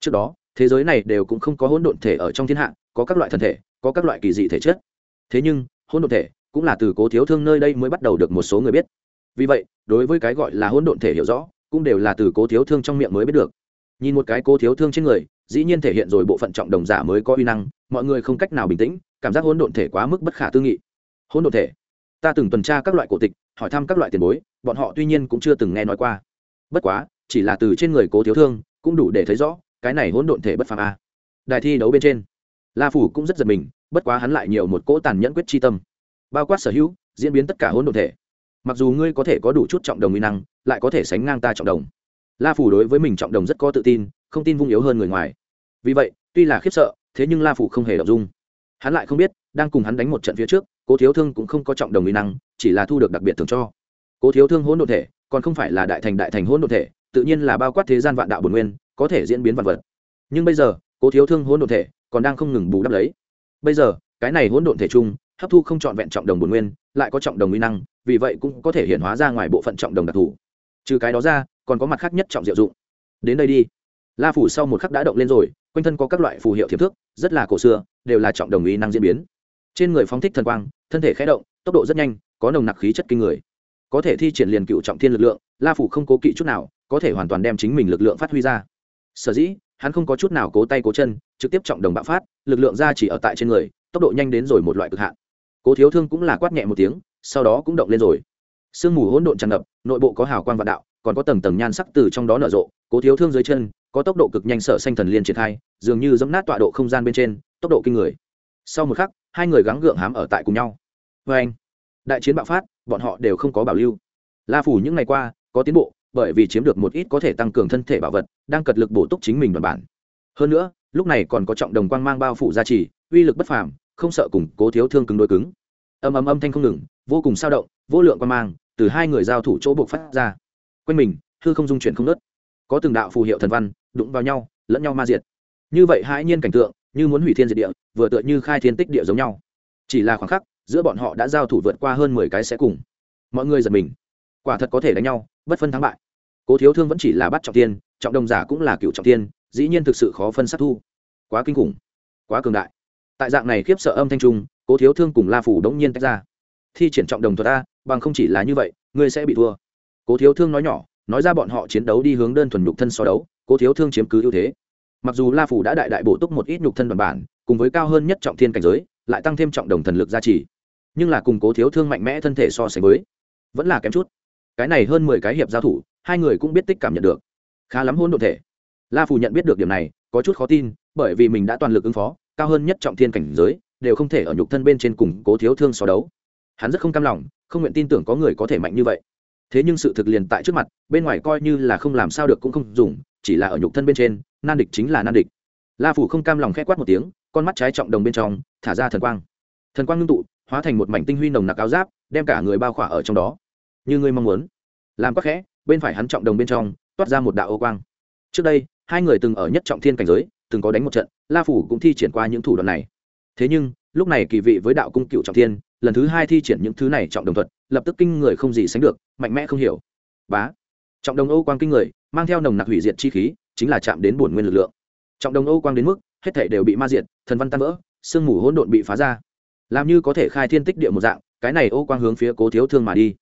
Trước đó, thế giới này đều cũng không có hỗn độn thể ở trong thiên hạ, có các loại thần thể, có các loại kỳ dị thể chất. Thế nhưng, hỗn độn thể cũng là từ cố thiếu thương nơi đây mới bắt đầu được một số người biết. Vì vậy, đối với cái gọi là hỗn độn thể hiểu rõ, cũng đều là từ cố thiếu thương trong miệng mới biết được. Nhìn một cái cố thiếu thương trên người, dĩ nhiên thể hiện rồi bộ phận trọng đồng giả mới có uy năng, mọi người không cách nào bình tĩnh, cảm giác hỗn độn thể quá mức bất khả tư nghị. Hỗn độn thể? Ta từng tuần tra các loại cổ tịch, hỏi thăm các loại tiền bối, bọn họ tuy nhiên cũng chưa từng nghe nói qua. Bất quá, chỉ là từ trên người cố thiếu thương, cũng đủ để thấy rõ, cái này hỗn độn thể bất phàm a. Đài thi đấu bên trên. La phủ cũng rất giật mình, bất quá hắn lại nhiều một cỗ tàn nhẫn quyết chi tâm bao quát sở hữu, diễn biến tất cả hỗn độn thể. Mặc dù ngươi có thể có đủ chút trọng đồng uy năng, lại có thể sánh ngang ta trọng đồng. La phủ đối với mình trọng đồng rất có tự tin, không tin vung yếu hơn người ngoài. Vì vậy, tuy là khiếp sợ, thế nhưng la phủ không hề động dung. Hắn lại không biết, đang cùng hắn đánh một trận phía trước, cố thiếu thương cũng không có trọng đồng uy năng, chỉ là thu được đặc biệt thường cho. Cố thiếu thương hỗn độn thể, còn không phải là đại thành đại thành hỗn độn thể, tự nhiên là bao quát thế gian vạn đạo bồn nguyên, có thể diễn biến vạn vật. Nhưng bây giờ, cố thiếu thương hỗn độn thể còn đang không ngừng bù đắp lấy. Bây giờ, cái này hỗn độn thể chung hấp thu không trọn vẹn trọng đồng bổn nguyên, lại có trọng đồng uy năng, vì vậy cũng có thể hiện hóa ra ngoài bộ phận trọng đồng đặc thù. Trừ cái đó ra, còn có mặt khác nhất trọng diệu dụng. Đến đây đi. La phủ sau một khắc đã động lên rồi, quanh thân có các loại phù hiệu thiệp thước rất là cổ xưa, đều là trọng đồng uy năng diễn biến. Trên người phóng thích thần quang, thân thể khé động, tốc độ rất nhanh, có nồng nặc khí chất kinh người. Có thể thi triển liền cựu trọng thiên lực lượng, la phủ không cố kỵ chút nào, có thể hoàn toàn đem chính mình lực lượng phát huy ra. Sở dĩ, hắn không có chút nào cố tay cố chân, trực tiếp trọng đồng bạo phát, lực lượng ra chỉ ở tại trên người, tốc độ nhanh đến rồi một loại cực hạn cố thiếu thương cũng là quát nhẹ một tiếng, sau đó cũng động lên rồi. Sương mù hỗn độn tràn ngập, nội bộ có hào quang vạn đạo, còn có tầng tầng nhan sắc từ trong đó nở rộ. Cố thiếu thương dưới chân, có tốc độ cực nhanh sở xanh thần liên triển khai, dường như dẫm nát tọa độ không gian bên trên, tốc độ kinh người. Sau một khắc, hai người gắng gượng hám ở tại cùng nhau. Vê anh, đại chiến bạo phát, bọn họ đều không có bảo lưu. La phủ những ngày qua, có tiến bộ, bởi vì chiếm được một ít có thể tăng cường thân thể bảo vật, đang cật lực bổ túc chính mình đoàn bản. Hơn nữa, lúc này còn có trọng đồng quang mang bao phủ gia trì, uy lực bất phàm không sợ cùng cố thiếu thương cứng đôi cứng. Âm âm âm thanh không ngừng, vô cùng sao động, vô lượng quan mang từ hai người giao thủ chỗ buộc phát ra. Quanh mình, hư không dung chuyển không nớt có từng đạo phù hiệu thần văn đụng vào nhau, lẫn nhau ma diệt. Như vậy hãi nhiên cảnh tượng, như muốn hủy thiên diệt địa, vừa tựa như khai thiên tích địa giống nhau. Chỉ là khoảng khắc, giữa bọn họ đã giao thủ vượt qua hơn mười cái sẽ cùng. Mọi người giật mình. Quả thật có thể đánh nhau, bất phân thắng bại. Cố thiếu thương vẫn chỉ là bắt trọng tiên, trọng đồng giả cũng là cựu trọng tiên, dĩ nhiên thực sự khó phân sát thu. Quá kinh khủng, quá cường đại tại dạng này khiếp sợ âm thanh trung, cố thiếu thương cùng la phủ đống nhiên tách ra. Thi triển trọng đồng thuật a, bằng không chỉ là như vậy, ngươi sẽ bị thua. Cố thiếu thương nói nhỏ, nói ra bọn họ chiến đấu đi hướng đơn thuần nhục thân so đấu, cố thiếu thương chiếm cứ ưu thế. Mặc dù la phủ đã đại đại bổ túc một ít nhục thân đoàn bản, cùng với cao hơn nhất trọng thiên cảnh giới, lại tăng thêm trọng đồng thần lực gia trì. Nhưng là cùng cố thiếu thương mạnh mẽ thân thể so sánh với, vẫn là kém chút. Cái này hơn mười cái hiệp giao thủ, hai người cũng biết tích cảm nhận được. Khá lắm hôn đ ộ thể. La Phủ nhận biết được điểm này, có chút khó tin, bởi vì mình đã toàn lực ứng phó cao hơn nhất trọng thiên cảnh giới, đều không thể ở nhục thân bên trên cùng cố thiếu thương so đấu. Hắn rất không cam lòng, không nguyện tin tưởng có người có thể mạnh như vậy. Thế nhưng sự thực liền tại trước mặt, bên ngoài coi như là không làm sao được cũng không dùng, chỉ là ở nhục thân bên trên, nan địch chính là nan địch. La phủ không cam lòng k h é quát một tiếng, con mắt trái trọng đồng bên trong, thả ra thần quang. Thần quang ngưng tụ, hóa thành một mảnh tinh huy nồng nặc áo giáp, đem cả người bao khỏa ở trong đó. Như ngươi mong muốn. Làm quắc khẽ, bên phải hắn trọng đồng bên trong, toát ra một đạo ô quang. Trước đây, hai người từng ở nhất trọng thiên cảnh giới từng có đánh một trận, la phủ cũng thi triển qua những thủ đoạn này. Thế nhưng, lúc này kỳ vị với đạo cung cựu trọng thiên, lần thứ hai thi triển những thứ này trọng đồng thuật, lập tức kinh người không gì sánh được, mạnh mẽ không hiểu. Bá! Trọng đồng Âu quang kinh người, mang theo nồng nặc hủy diệt chi khí, chính là chạm đến bổn nguyên lực lượng. Trọng đồng Âu quang đến mức, hết thể đều bị ma diệt, thần văn tan vỡ, sương mù hỗn độn bị phá ra. Làm như có thể khai thiên tích địa một dạng, cái này ô quang hướng phía cố thiếu thương mà đi.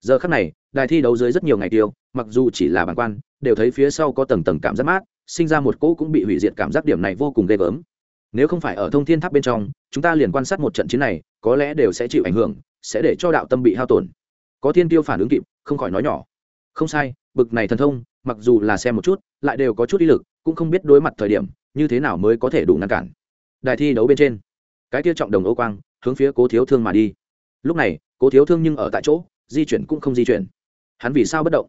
Giờ khắc này, đài thi đấu dưới rất nhiều ngày tiêu, mặc dù chỉ là bản quan, đều thấy phía sau có tầng tầng cảm giác mát sinh ra một cỗ cũng bị hủy diệt cảm giác điểm này vô cùng ghê gớm. Nếu không phải ở thông thiên tháp bên trong, chúng ta liền quan sát một trận chiến này, có lẽ đều sẽ chịu ảnh hưởng, sẽ để cho đạo tâm bị hao tổn. Có thiên tiêu phản ứng kịp, không khỏi nói nhỏ. Không sai, bực này thần thông, mặc dù là xem một chút, lại đều có chút ý lực, cũng không biết đối mặt thời điểm, như thế nào mới có thể đủ ngăn cản. Đài thi đấu bên trên, cái kia trọng đồng ô quang, hướng phía cố thiếu thương mà đi. Lúc này, cố thiếu thương nhưng ở tại chỗ, di chuyển cũng không di chuyển. Hắn vì sao bất động?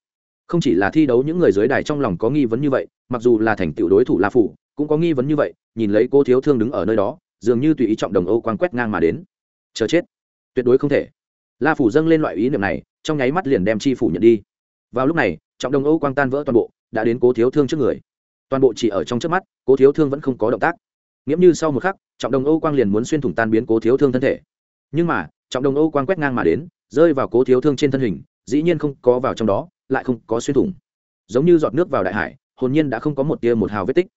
Không chỉ là thi đấu những người dưới đài trong lòng có nghi vấn như vậy, mặc dù là thành tựu đối thủ la phủ, cũng có nghi vấn như vậy, nhìn lấy cô thiếu thương đứng ở nơi đó, dường như tùy ý trọng đồng Âu quang quét ngang mà đến. Chờ chết. Tuyệt đối không thể. La phủ dâng lên loại ý niệm này, trong nháy mắt liền đem chi phủ nhận đi. Vào lúc này, trọng đồng Âu quang tan vỡ toàn bộ, đã đến cố thiếu thương trước người. Toàn bộ chỉ ở trong trước mắt cố thiếu thương vẫn không có động tác. Nghiễm như sau một khắc, trọng đồng Âu quang liền muốn xuyên thủng tan biến cố thiếu thương thân thể. Nhưng mà, trọng đồng Âu quang quét ngang mà đến, rơi vào cố thiếu thương trên thân hình, dĩ nhiên không có vào trong đó lại không có xuyên thủng. Giống như giọt nước vào đại hải, hồn nhiên đã không có một tia một hào vết tích.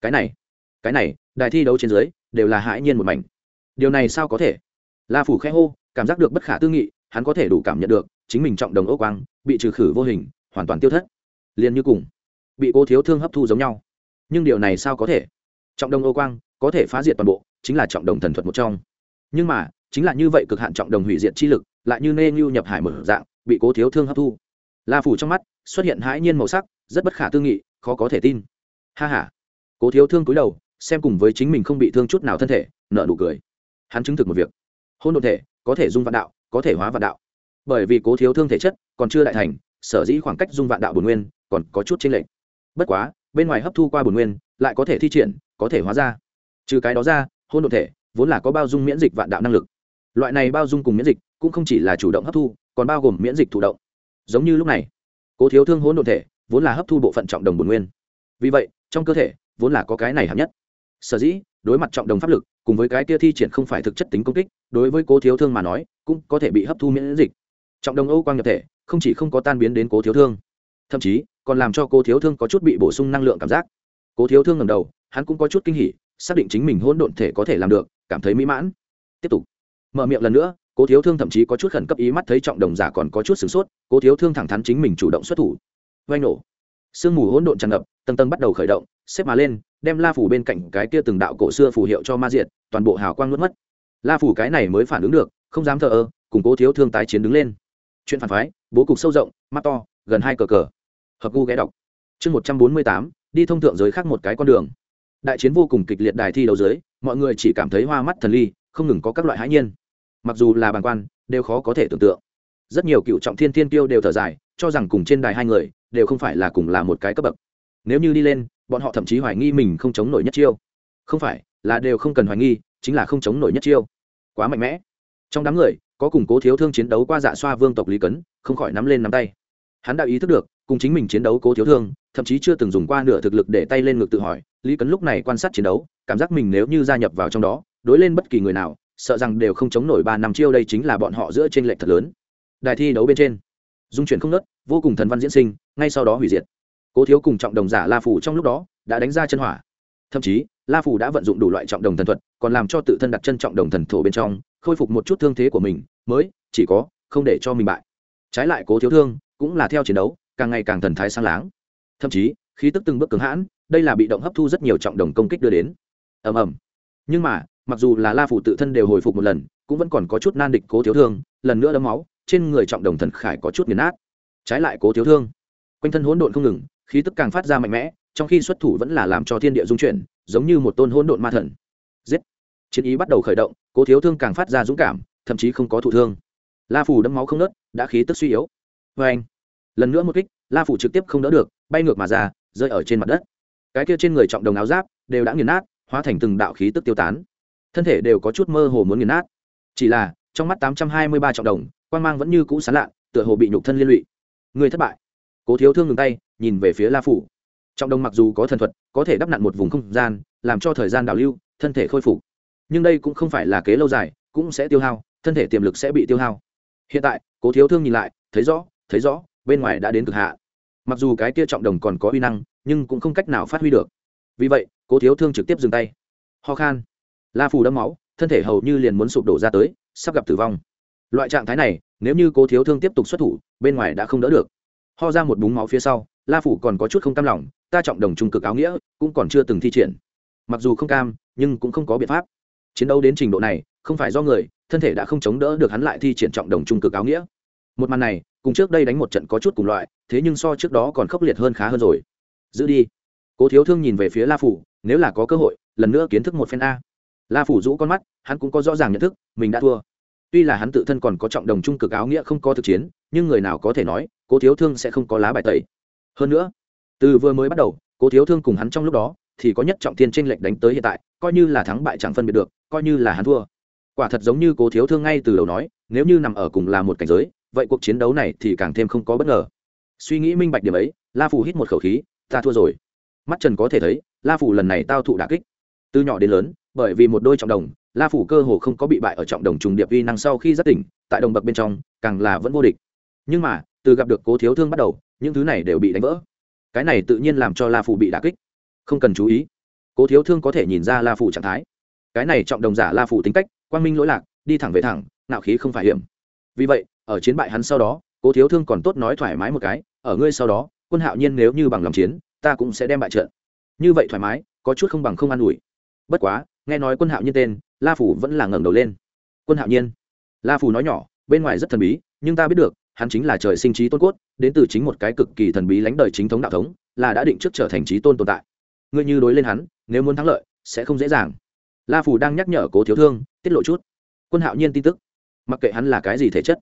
Cái này cái này, đài thi đấu trên dưới, đều là hãi nhiên một mảnh. Điều này sao có thể? La phủ khẽ hô, cảm giác được bất khả tư nghị, hắn có thể đủ cảm nhận được, chính mình trọng đồng ô quang, bị trừ khử vô hình, hoàn toàn tiêu thất. Liền như cùng, bị cô thiếu thương hấp thu giống nhau. Nhưng điều này sao có thể? Trọng đồng ô quang, có thể phá diệt toàn bộ, chính là trọng đồng thần thuật một trong. Nhưng mà, chính là như vậy cực hạn trọng đồng hủy diệt chi lực, lại như nê như nhập hải mở dạng, bị cố thiếu thương hấp thu la phủ trong mắt xuất hiện hãi nhiên màu sắc, rất bất khả tư nghị, khó có thể tin. Ha h a cố thiếu thương cúi đầu, xem cùng với chính mình không bị thương chút nào thân thể nợ nụ cười. Hắn chứng thực một việc. Hôn đ ộ thể, có thể dung vạn đạo, có thể hóa vạn đạo. Bởi vì cố thiếu thương thể chất còn chưa đại thành, sở dĩ khoảng cách dung vạn đạo bồn nguyên còn có chút chênh lệch. Bất quá, bên ngoài hấp thu qua bồn nguyên, lại có thể thi triển, có thể hóa ra. Trừ cái đó ra, hôn đ ộ thể vốn là có bao dung miễn dịch vạn đạo năng lực. Loại này bao dung cùng miễn dịch cũng không chỉ là chủ động hấp thu, còn bao gồm miễn dịch thụ động giống như lúc này, cố thiếu thương hỗn độn thể vốn là hấp thu bộ phận trọng đồng bồn nguyên. Vì vậy, trong cơ thể vốn là có cái này hạng nhất. Sở dĩ, đối mặt trọng đồng pháp lực cùng với cái kia thi triển không phải thực chất tính công kích, đối với cố thiếu thương mà nói, cũng có thể bị hấp thu miễn dịch. Trọng đồng âu quang nhập thể không chỉ không có tan biến đến cố thiếu thương, thậm chí còn làm cho cố thiếu thương có chút bị bổ sung năng lượng cảm giác. Cố thiếu thương ngầm đầu, hắn cũng có chút kinh hỉ, xác định chính mình hỗn độn thể có thể làm được, cảm thấy mỹ mãn. Tiếp tục, mở miệng lần nữa cố thiếu thương thậm chí có chút khẩn cấp ý mắt thấy trọng đồng giả còn có chút sửng sốt, cố thiếu thương thẳng thắn chính mình chủ động xuất thủ. Vay nổ. Sương mù hỗn độn tràn ngập, tầng tầng bắt đầu khởi động, xếp mà lên, đem la phủ bên cạnh cái kia từng đạo cổ xưa phù hiệu cho ma diệt, toàn bộ hào quang nuốt mất. La phủ cái này mới phản ứng được, không dám thờ ơ, cùng cố thiếu thương tái chiến đứng lên. Chuyện phản phái, bố cục sâu rộng, mắt to, gần hai cờ cờ. Hợp gu ghé đọc. Chương một trăm bốn mươi tám, đi thông thượng giới khác một cái con đường. Đại chiến vô cùng kịch liệt đài thi đấu giới mọi người chỉ cảm thấy hoa mắt thần ly, không ngừng có các loại hãi nhiên mặc dù là bàng quan, đều khó có thể tưởng tượng. Rất nhiều cựu trọng thiên thiên tiêu đều thở dài, cho rằng cùng trên đài hai người đều không phải là cùng là một cái cấp bậc. Nếu như đi lên, bọn họ thậm chí hoài nghi mình không chống nổi nhất chiêu. Không phải, là đều không cần hoài nghi, chính là không chống nổi nhất chiêu. Quá mạnh mẽ. Trong đám người, có củng cố thiếu thương chiến đấu qua dạ xoa vương tộc lý cấn, không khỏi nắm lên nắm tay. Hắn đã ý thức được, cùng chính mình chiến đấu cố thiếu thương, thậm chí chưa từng dùng qua nửa thực lực để tay lên ngực tự hỏi, lý cấn lúc này quan sát chiến đấu, cảm giác mình nếu như gia nhập vào trong đó, đối lên bất kỳ người nào sợ rằng đều không chống nổi ba năm chiêu đây chính là bọn họ giữa trên lệch thật lớn. Đài thi đấu bên trên, dung chuyển không nớt, vô cùng thần văn diễn sinh, ngay sau đó hủy diệt. Cố thiếu cùng trọng đồng giả la phủ trong lúc đó đã đánh ra chân hỏa. Thậm chí, la phủ đã vận dụng đủ loại trọng đồng thần thuật, còn làm cho tự thân đặt chân trọng đồng thần thổ bên trong, khôi phục một chút thương thế của mình, mới, chỉ có, không để cho mình bại. Trái lại cố thiếu thương cũng là theo chiến đấu, càng ngày càng thần thái sáng láng. Thậm chí, khí tức từng bước cứng hãn, đây là bị động hấp thu rất nhiều trọng đồng công kích đưa đến. Ầm ầm. Nhưng mà mặc dù là la phủ tự thân đều hồi phục một lần, cũng vẫn còn có chút nan địch cố thiếu thương, lần nữa đấm máu, trên người trọng đồng thần khải có chút nghiền nát. Trái lại cố thiếu thương, quanh thân hỗn độn không ngừng, khí tức càng phát ra mạnh mẽ, trong khi xuất thủ vẫn là làm cho thiên địa dung chuyển, giống như một tôn hỗn độn ma thần. Giết! Chiến ý bắt đầu khởi động, cố thiếu thương càng phát ra dũng cảm, thậm chí không có thụ thương. La phủ đấm máu không nớt đã khí tức suy yếu. Vê anh, lần nữa một kích, la phủ trực tiếp không đỡ được, bay ngược mà ra, rơi ở trên mặt đất. Cái kia trên người trọng đồng áo giáp đều đã nghiền nát, hóa thành từng đạo khí tức tiêu tán thân thể đều có chút mơ hồ muốn nghiền nát. Chỉ là, trong mắt tám trăm hai mươi ba trọng đồng quan mang vẫn như cũ sán lạ, tựa hồ bị nhục thân liên lụy. Người thất bại. Cố thiếu thương ngừng tay, nhìn về phía la phủ. Trọng đồng mặc dù có thần thuật, có thể đắp nặn một vùng không gian, làm cho thời gian đào lưu, thân thể khôi phục. Nhưng đây cũng không phải là kế lâu dài, cũng sẽ tiêu hao, thân thể tiềm lực sẽ bị tiêu hao. Hiện tại, cố thiếu thương nhìn lại, thấy rõ thấy rõ, bên ngoài đã đến cực hạ. Mặc dù cái kia trọng đồng còn có uy năng, nhưng cũng không cách nào phát huy được. Vì vậy, cố thiếu thương trực tiếp dừng tay. Ho khan la phù đâm máu, thân thể hầu như liền muốn sụp đổ ra tới, sắp gặp tử vong. Loại trạng thái này, nếu như cố thiếu thương tiếp tục xuất thủ, bên ngoài đã không đỡ được. Ho ra một búng máu phía sau, la phủ còn có chút không cam lòng, ta trọng đồng trung cực áo nghĩa, cũng còn chưa từng thi triển. Mặc dù không cam, nhưng cũng không có biện pháp. Chiến đấu đến trình độ này, không phải do người, thân thể đã không chống đỡ được hắn lại thi triển trọng đồng trung cực áo nghĩa. Một màn này, cùng trước đây đánh một trận có chút cùng loại, thế nhưng so trước đó còn khốc liệt hơn khá hơn rồi. Giữ đi. Cố thiếu thương nhìn về phía la phủ nếu là có cơ hội, lần nữa kiến thức một phen a la phủ rũ con mắt, hắn cũng có rõ ràng nhận thức, mình đã thua. Tuy là hắn tự thân còn có trọng đồng trung cực áo nghĩa không có thực chiến, nhưng người nào có thể nói, cố thiếu thương sẽ không có lá bài tẩy. Hơn nữa, từ vừa mới bắt đầu, cố thiếu thương cùng hắn trong lúc đó, thì có nhất trọng thiên tranh lệch đánh tới hiện tại, coi như là thắng bại chẳng phân biệt được, coi như là hắn thua. Quả thật giống như cố thiếu thương ngay từ đầu nói, nếu như nằm ở cùng là một cảnh giới, vậy cuộc chiến đấu này thì càng thêm không có bất ngờ. Suy nghĩ minh bạch điểm ấy, la Phủ hít một khẩu khí, ta thua rồi. Mắt trần có thể thấy, la Phủ lần này tao thụ đà kích. Từ nhỏ đến lớn bởi vì một đôi trọng đồng, la phủ cơ hồ không có bị bại ở trọng đồng trùng điệp vi năng sau khi rất tỉnh, tại đồng bậc bên trong, càng là vẫn vô địch. Nhưng mà, từ gặp được cố thiếu thương bắt đầu, những thứ này đều bị đánh vỡ. Cái này tự nhiên làm cho la phủ bị đà kích. Không cần chú ý. Cố thiếu thương có thể nhìn ra la phủ trạng thái. Cái này trọng đồng giả la phủ tính cách, quang minh lỗi lạc, đi thẳng về thẳng nạo khí không phải hiểm. Vì vậy, ở chiến bại hắn sau đó, cố thiếu thương còn tốt nói thoải mái một cái, ở ngươi sau đó, quân hạo nhiên nếu như bằng lòng chiến, ta cũng sẽ đem bại trận. Như vậy thoải mái, có chút không bằng không an ủi. Bất quá nghe nói quân hạo nhiên tên, la phủ vẫn là ngẩng đầu lên. Quân hạo nhiên? La phủ nói nhỏ, bên ngoài rất thần bí, nhưng ta biết được, hắn chính là trời sinh trí tôn cốt, đến từ chính một cái cực kỳ thần bí lãnh đời chính thống đạo thống, là đã định trước trở thành trí tôn tồn tại. Ngươi như đối lên hắn, nếu muốn thắng lợi, sẽ không dễ dàng. La phủ đang nhắc nhở cố thiếu thương, tiết lộ chút. Quân hạo nhiên tin tức. Mặc kệ hắn là cái gì thể chất,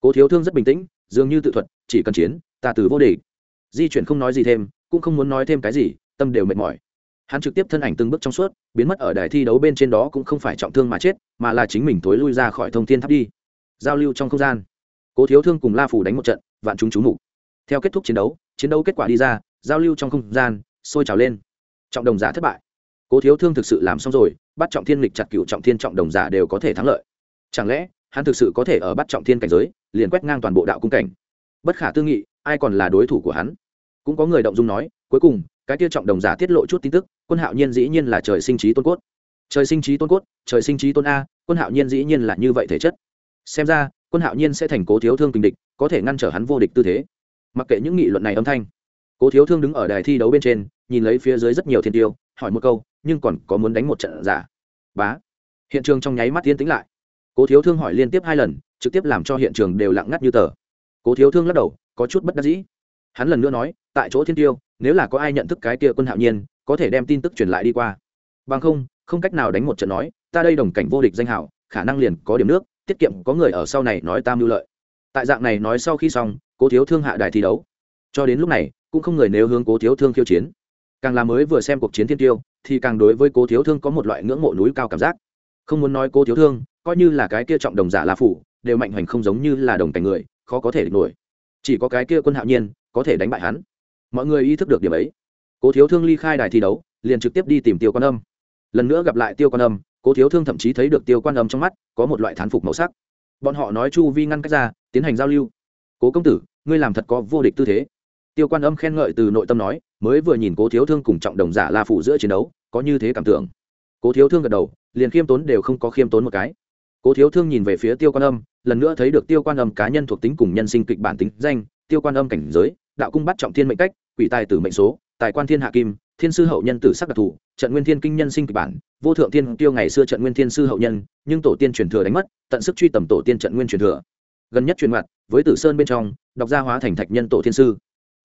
cố thiếu thương rất bình tĩnh, dường như tự thuật, chỉ cần chiến, ta từ vô địch. Di chuyển không nói gì thêm, cũng không muốn nói thêm cái gì, tâm đều mệt mỏi hắn trực tiếp thân ảnh từng bước trong suốt, biến mất ở đài thi đấu bên trên đó cũng không phải trọng thương mà chết, mà là chính mình thối lui ra khỏi thông thiên tháp đi. Giao lưu trong không gian. Cố thiếu thương cùng la phủ đánh một trận, vạn chúng chú mục. Theo kết thúc chiến đấu chiến đấu kết quả đi ra, giao lưu trong không gian, sôi trào lên. Trọng đồng giả thất bại. Cố thiếu thương thực sự làm xong rồi, bắt trọng thiên lịch chặt cựu trọng thiên trọng đồng giả đều có thể thắng lợi. Chẳng lẽ, hắn thực sự có thể ở bắt trọng thiên cảnh giới, liền quét ngang toàn bộ đạo cung cảnh? Bất khả tư nghị, ai còn là đối thủ của hắn? Cũng có người động dung nói, cuối cùng cái kia trọng đồng giả tiết lộ chút tin tức, quân hạo nhiên dĩ nhiên là trời sinh trí tôn cốt. Trời sinh trí tôn cốt, trời sinh trí tôn a, quân hạo nhiên dĩ nhiên là như vậy thể chất. Xem ra, quân hạo nhiên sẽ thành cố thiếu thương tình địch, có thể ngăn trở hắn vô địch tư thế. Mặc kệ những nghị luận này âm thanh, cố thiếu thương đứng ở đài thi đấu bên trên, nhìn lấy phía dưới rất nhiều thiên tiêu, hỏi một câu, nhưng còn có muốn đánh một trận giả? Bá. Hiện trường trong nháy mắt tiến tĩnh lại. Cố thiếu thương hỏi liên tiếp hai lần, trực tiếp làm cho hiện trường đều lặng ngắt như tờ. Cố thiếu thương lắc đầu, có chút bất đắc dĩ. Hắn lần nữa nói, tại chỗ thiên tiêu nếu là có ai nhận thức cái kia quân hạo nhiên, có thể đem tin tức truyền lại đi qua. Bằng không không cách nào đánh một trận nói, ta đây đồng cảnh vô địch danh hảo, khả năng liền có điểm nước, tiết kiệm, có người ở sau này nói tam lưu lợi. Tại dạng này nói sau khi xong, cố thiếu thương hạ đài thi đấu. Cho đến lúc này, cũng không người nếu hướng cố thiếu thương khiêu chiến. Càng là mới vừa xem cuộc chiến thiên tiêu, thì càng đối với cố thiếu thương có một loại ngưỡng mộ núi cao cảm giác. Không muốn nói cố thiếu thương, coi như là cái kia trọng đồng giả la phủ, đều mạnh hoành không giống như là đồng cảnh người, khó có thể địch nổi. Chỉ có cái kia quân hạo nhiên, có thể đánh bại hắn mọi người ý thức được điểm ấy. Cố thiếu thương ly khai đài thi đấu, liền trực tiếp đi tìm tiêu quan âm. Lần nữa gặp lại tiêu quan âm, cố thiếu thương thậm chí thấy được tiêu quan âm trong mắt có một loại thán phục màu sắc. Bọn họ nói chu vi ngăn cách ra, tiến hành giao lưu. Cố công tử, ngươi làm thật có vô địch tư thế. Tiêu quan âm khen ngợi từ nội tâm nói, mới vừa nhìn cố thiếu thương cùng trọng đồng giả la phủ giữa chiến đấu, có như thế cảm tưởng. Cố thiếu thương gật đầu, liền khiêm tốn đều không có khiêm tốn một cái. Cố thiếu thương nhìn về phía tiêu quan âm, lần nữa thấy được tiêu quan âm cá nhân thuộc tính cùng nhân sinh kịch bản tính danh, tiêu quan âm cảnh giới, đạo cung bắt trọng thiên mệnh cách quỷ tài tử mệnh số, tài quan thiên hạ kim, thiên sư hậu nhân tử sắc đặc thù, trận nguyên thiên kinh nhân sinh kịch bản, vô thượng thiên tiêu ngày xưa trận nguyên thiên sư hậu nhân, nhưng tổ tiên truyền thừa đánh mất, tận sức truy tầm tổ tiên trận nguyên truyền thừa. Gần nhất truyền mặt với tử sơn bên trong đọc gia hóa thành thạch nhân tổ thiên sư.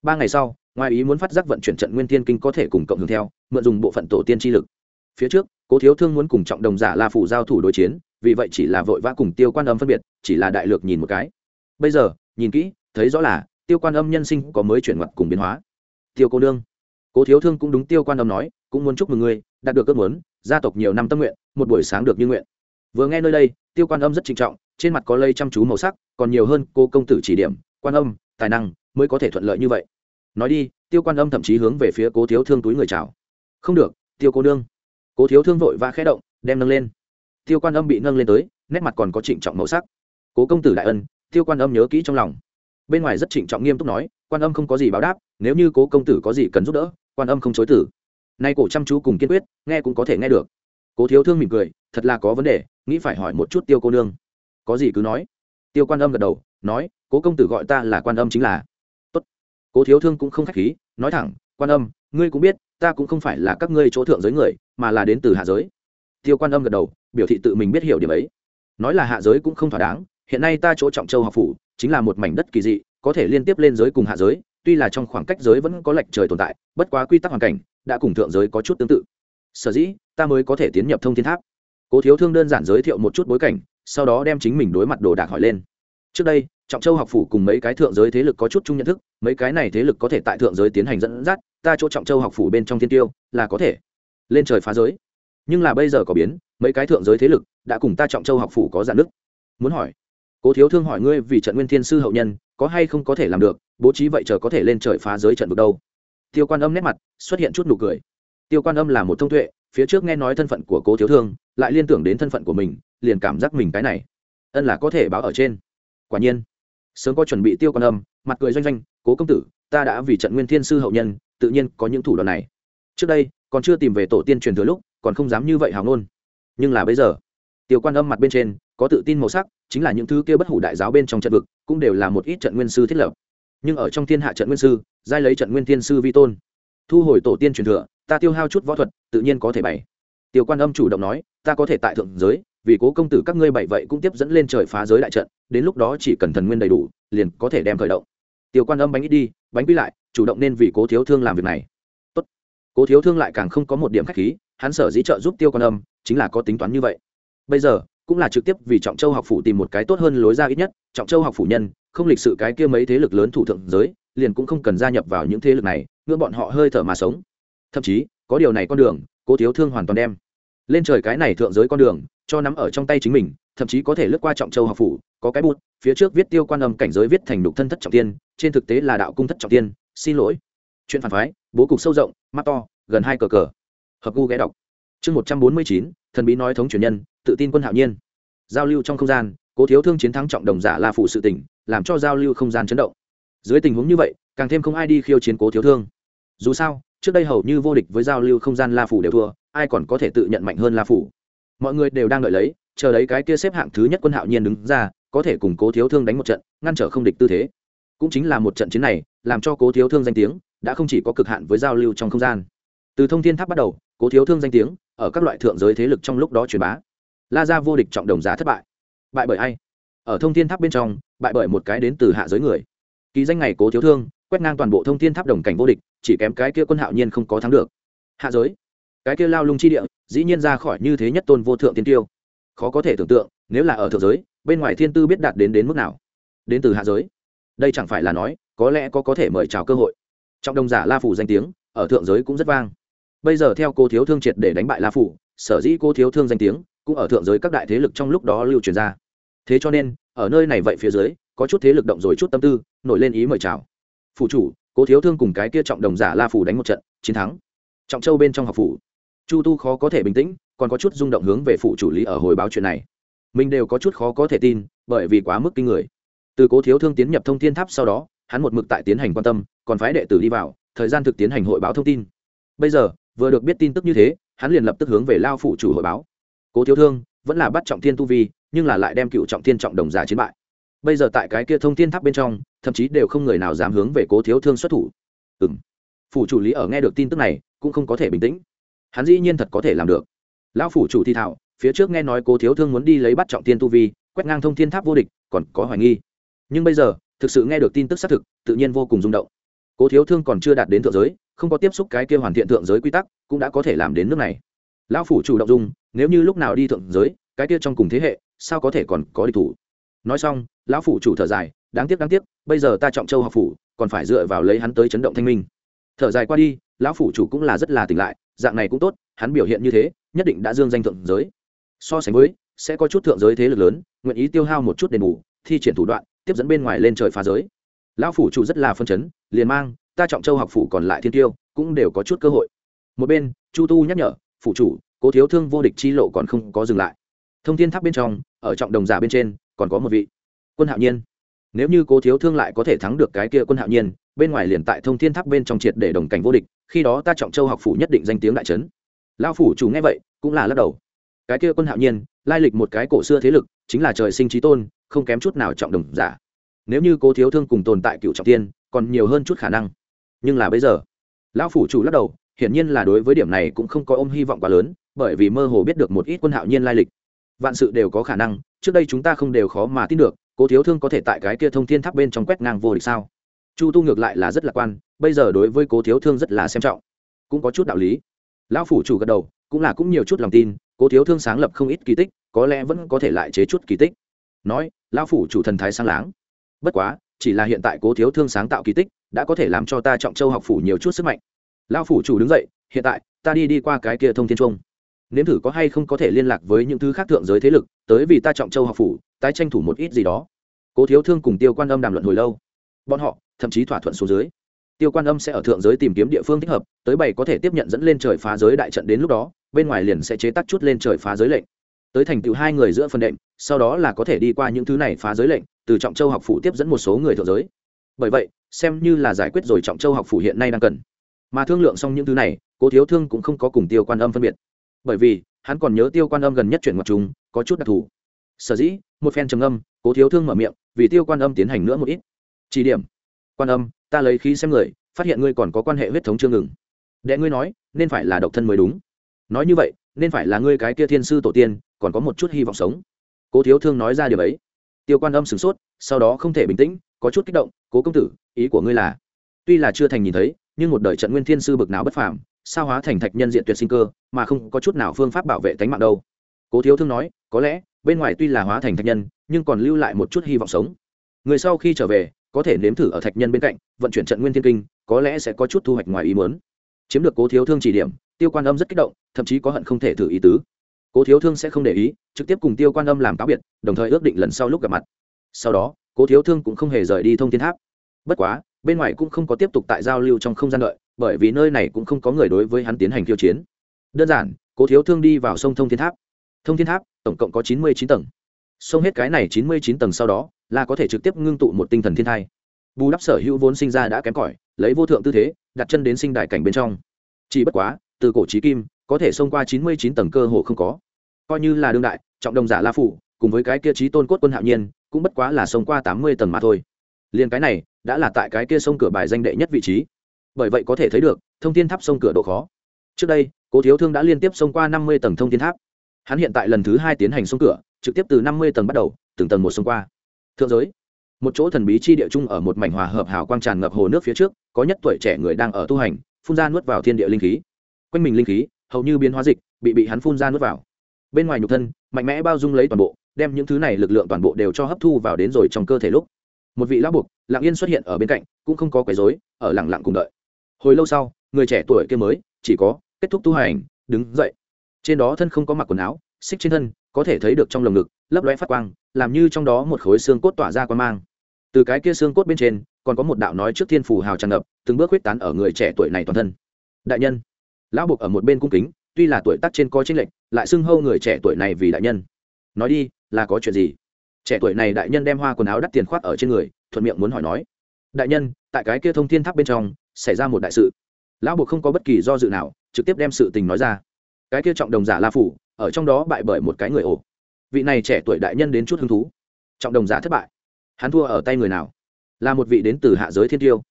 Ba ngày sau, ngoài ý muốn phát giác vận chuyển trận nguyên thiên kinh có thể cùng cộng hưởng theo, mượn dùng bộ phận tổ tiên chi lực. Phía trước, cố thiếu thương muốn cùng trọng đồng giả la phủ giao thủ đối chiến, vì vậy chỉ là vội vã cùng tiêu quan âm phân biệt, chỉ là đại lược nhìn một cái. Bây giờ, nhìn kỹ, thấy rõ là tiêu quan âm nhân sinh có mới chuyển mặt cùng biến hóa tiêu cô nương. Cố thiếu thương cũng đúng tiêu quan âm nói, cũng muốn chúc mừng ngươi, đạt được ước muốn, gia tộc nhiều năm tâm nguyện, một buổi sáng được như nguyện. Vừa nghe nơi đây, tiêu quan âm rất trịnh trọng, trên mặt có lây chăm chú màu sắc, còn nhiều hơn cô công tử chỉ điểm, quan âm, tài năng mới có thể thuận lợi như vậy. Nói đi, tiêu quan âm thậm chí hướng về phía cố thiếu thương túi người chào. Không được, tiêu cô nương. Cố thiếu thương vội và khẽ động, đem nâng lên. Tiêu quan âm bị nâng lên tới, nét mặt còn có trịnh trọng màu sắc. Cố công tử đại ân, tiêu quan âm nhớ kỹ trong lòng. Bên ngoài rất trịnh trọng nghiêm túc nói quan âm không có gì báo đáp, nếu như cố công tử có gì cần giúp đỡ, quan âm không chối tử nay cổ chăm chú cùng kiên quyết, nghe cũng có thể nghe được. Cố thiếu thương mỉm cười, thật là có vấn đề, nghĩ phải hỏi một chút tiêu cô nương. Có gì cứ nói. Tiêu quan âm gật đầu, nói, cố công tử gọi ta là quan âm chính là. Tốt. Cố thiếu thương cũng không khách khí, nói thẳng, quan âm, ngươi cũng biết, ta cũng không phải là các ngươi chỗ thượng giới người, mà là đến từ hạ giới. Tiêu quan âm gật đầu, biểu thị tự mình biết hiểu điểm ấy. Nói là hạ giới cũng không thỏa đáng, hiện nay ta chỗ trọng châu học phủ, chính là một mảnh đất kỳ dị có thể liên tiếp lên giới cùng hạ giới, tuy là trong khoảng cách giới vẫn có lệch trời tồn tại, bất quá quy tắc hoàn cảnh đã cùng thượng giới có chút tương tự. Sở dĩ, ta mới có thể tiến nhập thông thiên tháp. Cố thiếu thương đơn giản giới thiệu một chút bối cảnh, sau đó đem chính mình đối mặt đồ đạc hỏi lên. Trước đây, trọng châu học phủ cùng mấy cái thượng giới thế lực có chút chung nhận thức, mấy cái này thế lực có thể tại thượng giới tiến hành dẫn dắt, ta chỗ trọng châu học phủ bên trong thiên tiêu, là có thể lên trời phá giới. Nhưng là bây giờ có biến, mấy cái thượng giới thế lực đã cùng ta trọng châu học phủ có giãn đức muốn hỏi, cố thiếu thương hỏi ngươi vì trận nguyên thiên sư hậu nhân có hay không có thể làm được, bố trí vậy chờ có thể lên trời phá giới trận vực đâu. Tiêu quan âm nét mặt, xuất hiện chút nụ cười. Tiêu quan âm là một thông tuệ, phía trước nghe nói thân phận của cố thiếu thương, lại liên tưởng đến thân phận của mình, liền cảm giác mình cái này, ân là có thể báo ở trên. Quả nhiên, sớm có chuẩn bị tiêu quan âm, mặt cười doanh doanh, cố công tử, ta đã vì trận nguyên thiên sư hậu nhân, tự nhiên có những thủ đoạn này. Trước đây, còn chưa tìm về tổ tiên truyền thừa lúc, còn không dám như vậy hào ngôn. Nhưng là bây giờ. Tiêu quan âm mặt bên trên có tự tin màu sắc, chính là những thứ kia bất hủ đại giáo bên trong trận vực, cũng đều là một ít trận nguyên sư thiết lập. Nhưng ở trong thiên hạ trận nguyên sư, giai lấy trận nguyên thiên sư vi tôn. Thu hồi tổ tiên truyền thừa, ta tiêu hao chút võ thuật, tự nhiên có thể bày. Tiêu quan âm chủ động nói, ta có thể tại thượng giới, vì cố công tử các ngươi bảy vậy cũng tiếp dẫn lên trời phá giới đại trận, đến lúc đó chỉ cần thần nguyên đầy đủ, liền có thể đem khởi động. Tiêu quan âm bánh ít đi, bánh quy lại, chủ động nên vì cố thiếu thương làm việc này. Tốt. Cố thiếu thương lại càng không có một điểm khách khí, hắn sở dĩ trợ giúp tiêu quan âm, chính là có tính toán như vậy. Bây giờ cũng là trực tiếp vì trọng châu học phủ tìm một cái tốt hơn lối ra ít nhất. Trọng châu học phủ nhân, không lịch sự cái kia mấy thế lực lớn thủ thượng giới, liền cũng không cần gia nhập vào những thế lực này ngưỡng bọn họ hơi thở mà sống. Thậm chí, có điều này con đường, cố thiếu thương hoàn toàn đem lên trời cái này thượng giới con đường, cho nắm ở trong tay chính mình, thậm chí có thể lướt qua trọng châu học phủ, có cái bút, phía trước viết tiêu quan âm cảnh giới viết thành đục thân thất trọng tiên, trên thực tế là đạo cung thất trọng tiên. Xin lỗi. Chuyện phản phái, bố cục sâu rộng, mắt to, gần hai cờ cờ. Hợp gu ghé đọc. Chương một trăm bốn mươi chín, thần bí nói thống truyền nhân tự tin quân hạo nhiên. Giao lưu trong không gian, cố thiếu thương chiến thắng trọng đồng giả la phủ sự tỉnh làm cho giao lưu không gian chấn động. Dưới tình huống như vậy, càng thêm không ai đi khiêu chiến cố thiếu thương. Dù sao, trước đây hầu như vô địch với giao lưu không gian la phủ đều thua, ai còn có thể tự nhận mạnh hơn la phủ? Mọi người đều đang đợi lấy, chờ đấy cái kia xếp hạng thứ nhất quân hạo nhiên đứng ra, có thể cùng cố thiếu thương đánh một trận, ngăn trở không địch tư thế. Cũng chính là một trận chiến này, làm cho cố thiếu thương danh tiếng đã không chỉ có cực hạn với giao lưu trong không gian. Từ thông thiên tháp bắt đầu, cố thiếu thương danh tiếng ở các loại thượng giới thế lực trong lúc đó truyền bá la ra vô địch trọng đồng giá thất bại. Bại bởi ai? Ở thông thiên tháp bên trong, bại bởi một cái đến từ hạ giới người. Ký danh ngày cố thiếu thương, quét ngang toàn bộ thông thiên tháp đồng cảnh vô địch, chỉ kém cái kia quân hạo nhiên không có thắng được. Hạ giới? Cái kia lao lung chi địa, dĩ nhiên ra khỏi như thế nhất tôn vô thượng tiên tiêu. Khó có thể tưởng tượng, nếu là ở thượng giới, bên ngoài thiên tư biết đạt đến đến mức nào? Đến từ hạ giới? Đây chẳng phải là nói, có lẽ có có thể mời chào cơ hội. Trong đồng giả la phủ danh tiếng, ở thượng giới cũng rất vang. Bây giờ theo cô thiếu thương triệt để đánh bại la phủ, sở dĩ cô thiếu thương danh tiếng cũng ở thượng giới các đại thế lực trong lúc đó lưu truyền ra. Thế cho nên, ở nơi này vậy phía dưới, có chút thế lực động rồi chút tâm tư, nổi lên ý mời chào. Phủ chủ, cố thiếu thương cùng cái kia trọng đồng giả la phủ đánh một trận, chiến thắng. Trọng châu bên trong học phủ. Chu tu khó có thể bình tĩnh, còn có chút rung động hướng về phủ chủ lý ở hồi báo chuyện này. Mình đều có chút khó có thể tin, bởi vì quá mức kinh người. Từ cố thiếu thương tiến nhập thông thiên tháp sau đó, hắn một mực tại tiến hành quan tâm, còn phái đệ tử đi vào, thời gian thực tiến hành hội báo thông tin. Bây giờ, vừa được biết tin tức như thế, hắn liền lập tức hướng về lao phủ chủ hội báo cố thiếu thương vẫn là bắt trọng thiên tu vi, nhưng là lại đem cựu trọng thiên trọng đồng giả chiến bại. Bây giờ tại cái kia thông thiên tháp bên trong, thậm chí đều không người nào dám hướng về cố thiếu thương xuất thủ. Ừ m phủ chủ lý ở nghe được tin tức này, cũng không có thể bình tĩnh. Hắn dĩ nhiên thật có thể làm được. Lão phủ chủ thi thảo, phía trước nghe nói cố thiếu thương muốn đi lấy bắt trọng thiên tu vi, quét ngang thông thiên tháp vô địch, còn có hoài nghi. Nhưng bây giờ, thực sự nghe được tin tức xác thực, tự nhiên vô cùng rung động. Cố thiếu thương còn chưa đạt đến thượng giới, không có tiếp xúc cái kia hoàn thiện thượng giới quy tắc, cũng đã có thể làm đến nước này lão phủ chủ động dung, nếu như lúc nào đi thượng giới, cái kia trong cùng thế hệ, sao có thể còn có địch thủ? Nói xong, lão phủ chủ thở dài, đáng tiếc đáng tiếc, bây giờ ta trọng châu học phủ, còn phải dựa vào lấy hắn tới chấn động thanh minh. Thở dài qua đi, lão phủ chủ cũng là rất là tỉnh lại, dạng này cũng tốt, hắn biểu hiện như thế, nhất định đã dương danh thượng giới. So sánh với, sẽ có chút thượng giới thế lực lớn, nguyện ý tiêu hao một chút đền bù, thi triển thủ đoạn, tiếp dẫn bên ngoài lên trời phá giới. Lão phủ chủ rất là phân chấn, liền mang, ta trọng châu học phủ còn lại thiên tiêu, cũng đều có chút cơ hội. Một bên, chu tu nhắc nhở Phụ chủ, cố thiếu thương vô địch chi lộ còn không có dừng lại. Thông thiên tháp bên trong, ở trọng đồng giả bên trên, còn có một vị quân hạo nhiên. Nếu như cố thiếu thương lại có thể thắng được cái kia quân hạo nhiên, bên ngoài liền tại thông thiên tháp bên trong triệt để đồng cảnh vô địch, khi đó ta trọng châu học phủ nhất định danh tiếng đại trấn. Lao phủ chủ nghe vậy, cũng là lắc đầu. Cái kia quân hạo nhiên, lai lịch một cái cổ xưa thế lực, chính là trời sinh trí tôn, không kém chút nào trọng đồng giả. Nếu như cố thiếu thương cùng tồn tại cựu trọng tiên còn nhiều hơn chút khả năng. Nhưng là bây giờ, lão phủ chủ lắc đầu hiển nhiên là đối với điểm này cũng không có ôm hy vọng quá lớn, bởi vì mơ hồ biết được một ít quân hạo nhiên lai lịch. Vạn sự đều có khả năng, trước đây chúng ta không đều khó mà tin được, cố thiếu thương có thể tại cái kia thông thiên tháp bên trong quét ngang vô địch sao? Chu tu ngược lại là rất lạc quan, bây giờ đối với cố thiếu thương rất là xem trọng. Cũng có chút đạo lý. Lão phủ chủ gật đầu, cũng là cũng nhiều chút lòng tin, cố thiếu thương sáng lập không ít kỳ tích, có lẽ vẫn có thể lại chế chút kỳ tích. Nói, lão phủ chủ thần thái sáng láng. Bất quá, chỉ là hiện tại cố thiếu thương sáng tạo kỳ tích, đã có thể làm cho ta trọng châu học phủ nhiều chút sức mạnh lão phủ chủ đứng dậy, hiện tại, ta đi đi qua cái kia thông thiên trung nếm thử có hay không có thể liên lạc với những thứ khác thượng giới thế lực, tới vì ta trọng châu học phủ, tái tranh thủ một ít gì đó. Cố thiếu thương cùng tiêu quan âm đàm luận hồi lâu. Bọn họ, thậm chí thỏa thuận xuống dưới. Tiêu quan âm sẽ ở thượng giới tìm kiếm địa phương thích hợp, tới bảy có thể tiếp nhận dẫn lên trời phá giới đại trận đến lúc đó, bên ngoài liền sẽ chế tác chút lên trời phá giới lệnh. Tới thành tựu hai người giữa phần đệm, sau đó là có thể đi qua những thứ này phá giới lệnh, từ trọng châu học phủ tiếp dẫn một số người thượng giới. Bởi vậy, xem như là giải quyết rồi trọng châu học phủ hiện nay đang cần mà thương lượng xong những thứ này, cố thiếu thương cũng không có cùng tiêu quan âm phân biệt. Bởi vì, hắn còn nhớ tiêu quan âm gần nhất chuyển mặt chúng có chút đặc thù. Sở dĩ, một phen trầm âm cố thiếu thương mở miệng, vì tiêu quan âm tiến hành nữa một ít. Chỉ điểm. Quan âm, ta lấy khí xem người, phát hiện ngươi còn có quan hệ huyết thống chưa ngừng. Đệ ngươi nói, nên phải là độc thân mới đúng. Nói như vậy, nên phải là ngươi cái kia thiên sư tổ tiên, còn có một chút hy vọng sống. Cố thiếu thương nói ra điều ấy. Tiêu quan âm sửng sốt, sau đó không thể bình tĩnh, có chút kích động, cố công tử, ý của ngươi là? Tuy là chưa thành nhìn thấy nhưng một đời trận nguyên thiên sư bực nào bất phàm, sao hóa thành thạch nhân diện tuyệt sinh cơ, mà không có chút nào phương pháp bảo vệ tánh mạng đâu. Cố thiếu thương nói, có lẽ, bên ngoài tuy là hóa thành thạch nhân, nhưng còn lưu lại một chút hy vọng sống. Người sau khi trở về, có thể nếm thử ở thạch nhân bên cạnh, vận chuyển trận nguyên thiên kinh, có lẽ sẽ có chút thu hoạch ngoài ý muốn. Chiếm được cố thiếu thương chỉ điểm, tiêu quan âm rất kích động, thậm chí có hận không thể thử ý tứ. Cố thiếu thương sẽ không để ý, trực tiếp cùng tiêu quan âm làm cáo biệt, đồng thời ước định lần sau lúc gặp mặt. Sau đó, cố thiếu thương cũng không hề rời đi thông thiên tháp. Bất quá bên ngoài cũng không có tiếp tục tại giao lưu trong không gian đợi, bởi vì nơi này cũng không có người đối với hắn tiến hành khiêu chiến. Đơn giản, cố thiếu thương đi vào sông thông thiên tháp. Thông thiên tháp, tổng cộng có chín mươi chín tầng. Sông hết cái này chín mươi chín tầng sau đó, là có thể trực tiếp ngưng tụ một tinh thần thiên thai. Bù đắp sở hữu vốn sinh ra đã kém cỏi, lấy vô thượng tư thế, đặt chân đến sinh đại cảnh bên trong. Chỉ bất quá, từ cổ trí kim, có thể xông qua chín mươi chín tầng cơ hồ không có. Coi như là đương đại, trọng đồng giả la phủ, cùng với cái kia trí tôn cốt quân hạo nhiên, cũng bất quá là xông qua tám mươi tầng mà thôi liền cái này đã là tại cái kia sông cửa bài danh đệ nhất vị trí. Bởi vậy có thể thấy được, thông thiên tháp sông cửa độ khó. Trước đây, cố thiếu thương đã liên tiếp xông qua năm mươi tầng thông thiên tháp. Hắn hiện tại lần thứ hai tiến hành sông cửa, trực tiếp từ năm mươi tầng bắt đầu, từng tầng một xông qua. Thượng giới, một chỗ thần bí chi địa chung ở một mảnh hòa hợp hào quang tràn ngập hồ nước phía trước, có nhất tuổi trẻ người đang ở tu hành, phun ra nuốt vào thiên địa linh khí. Quanh mình linh khí, hầu như biến hóa dịch, bị bị hắn phun ra nuốt vào. Bên ngoài nhục thân, mạnh mẽ bao dung lấy toàn bộ, đem những thứ này lực lượng toàn bộ đều cho hấp thu vào đến rồi trong cơ thể lúc một vị lão buộc, lặng yên xuất hiện ở bên cạnh, cũng không có quấy rối, ở lặng lặng cùng đợi. Hồi lâu sau, người trẻ tuổi kia mới, chỉ có, kết thúc tu hành, đứng dậy. Trên đó thân không có mặc quần áo, xích trên thân, có thể thấy được trong lồng ngực, lấp lóe phát quang, làm như trong đó một khối xương cốt tỏa ra quan mang. Từ cái kia xương cốt bên trên, còn có một đạo nói trước thiên phù hào tràn ngập, từng bước huyết tán ở người trẻ tuổi này toàn thân. Đại nhân, lão buộc ở một bên cung kính, tuy là tuổi tác trên coi chênh lệch, lại xưng hâu người trẻ tuổi này vì đại nhân. Nói đi, là có chuyện gì? Trẻ tuổi này đại nhân đem hoa quần áo đắt tiền khoác ở trên người, thuận miệng muốn hỏi nói, đại nhân, tại cái kia thông thiên tháp bên trong, xảy ra một đại sự. Lão buộc không có bất kỳ do dự nào, trực tiếp đem sự tình nói ra. Cái kia trọng đồng giả la phủ, ở trong đó bại bởi một cái người ổ. Vị này trẻ tuổi đại nhân đến chút hứng thú. Trọng đồng giả thất bại. Hắn thua ở tay người nào? Là một vị đến từ hạ giới thiên tiêu.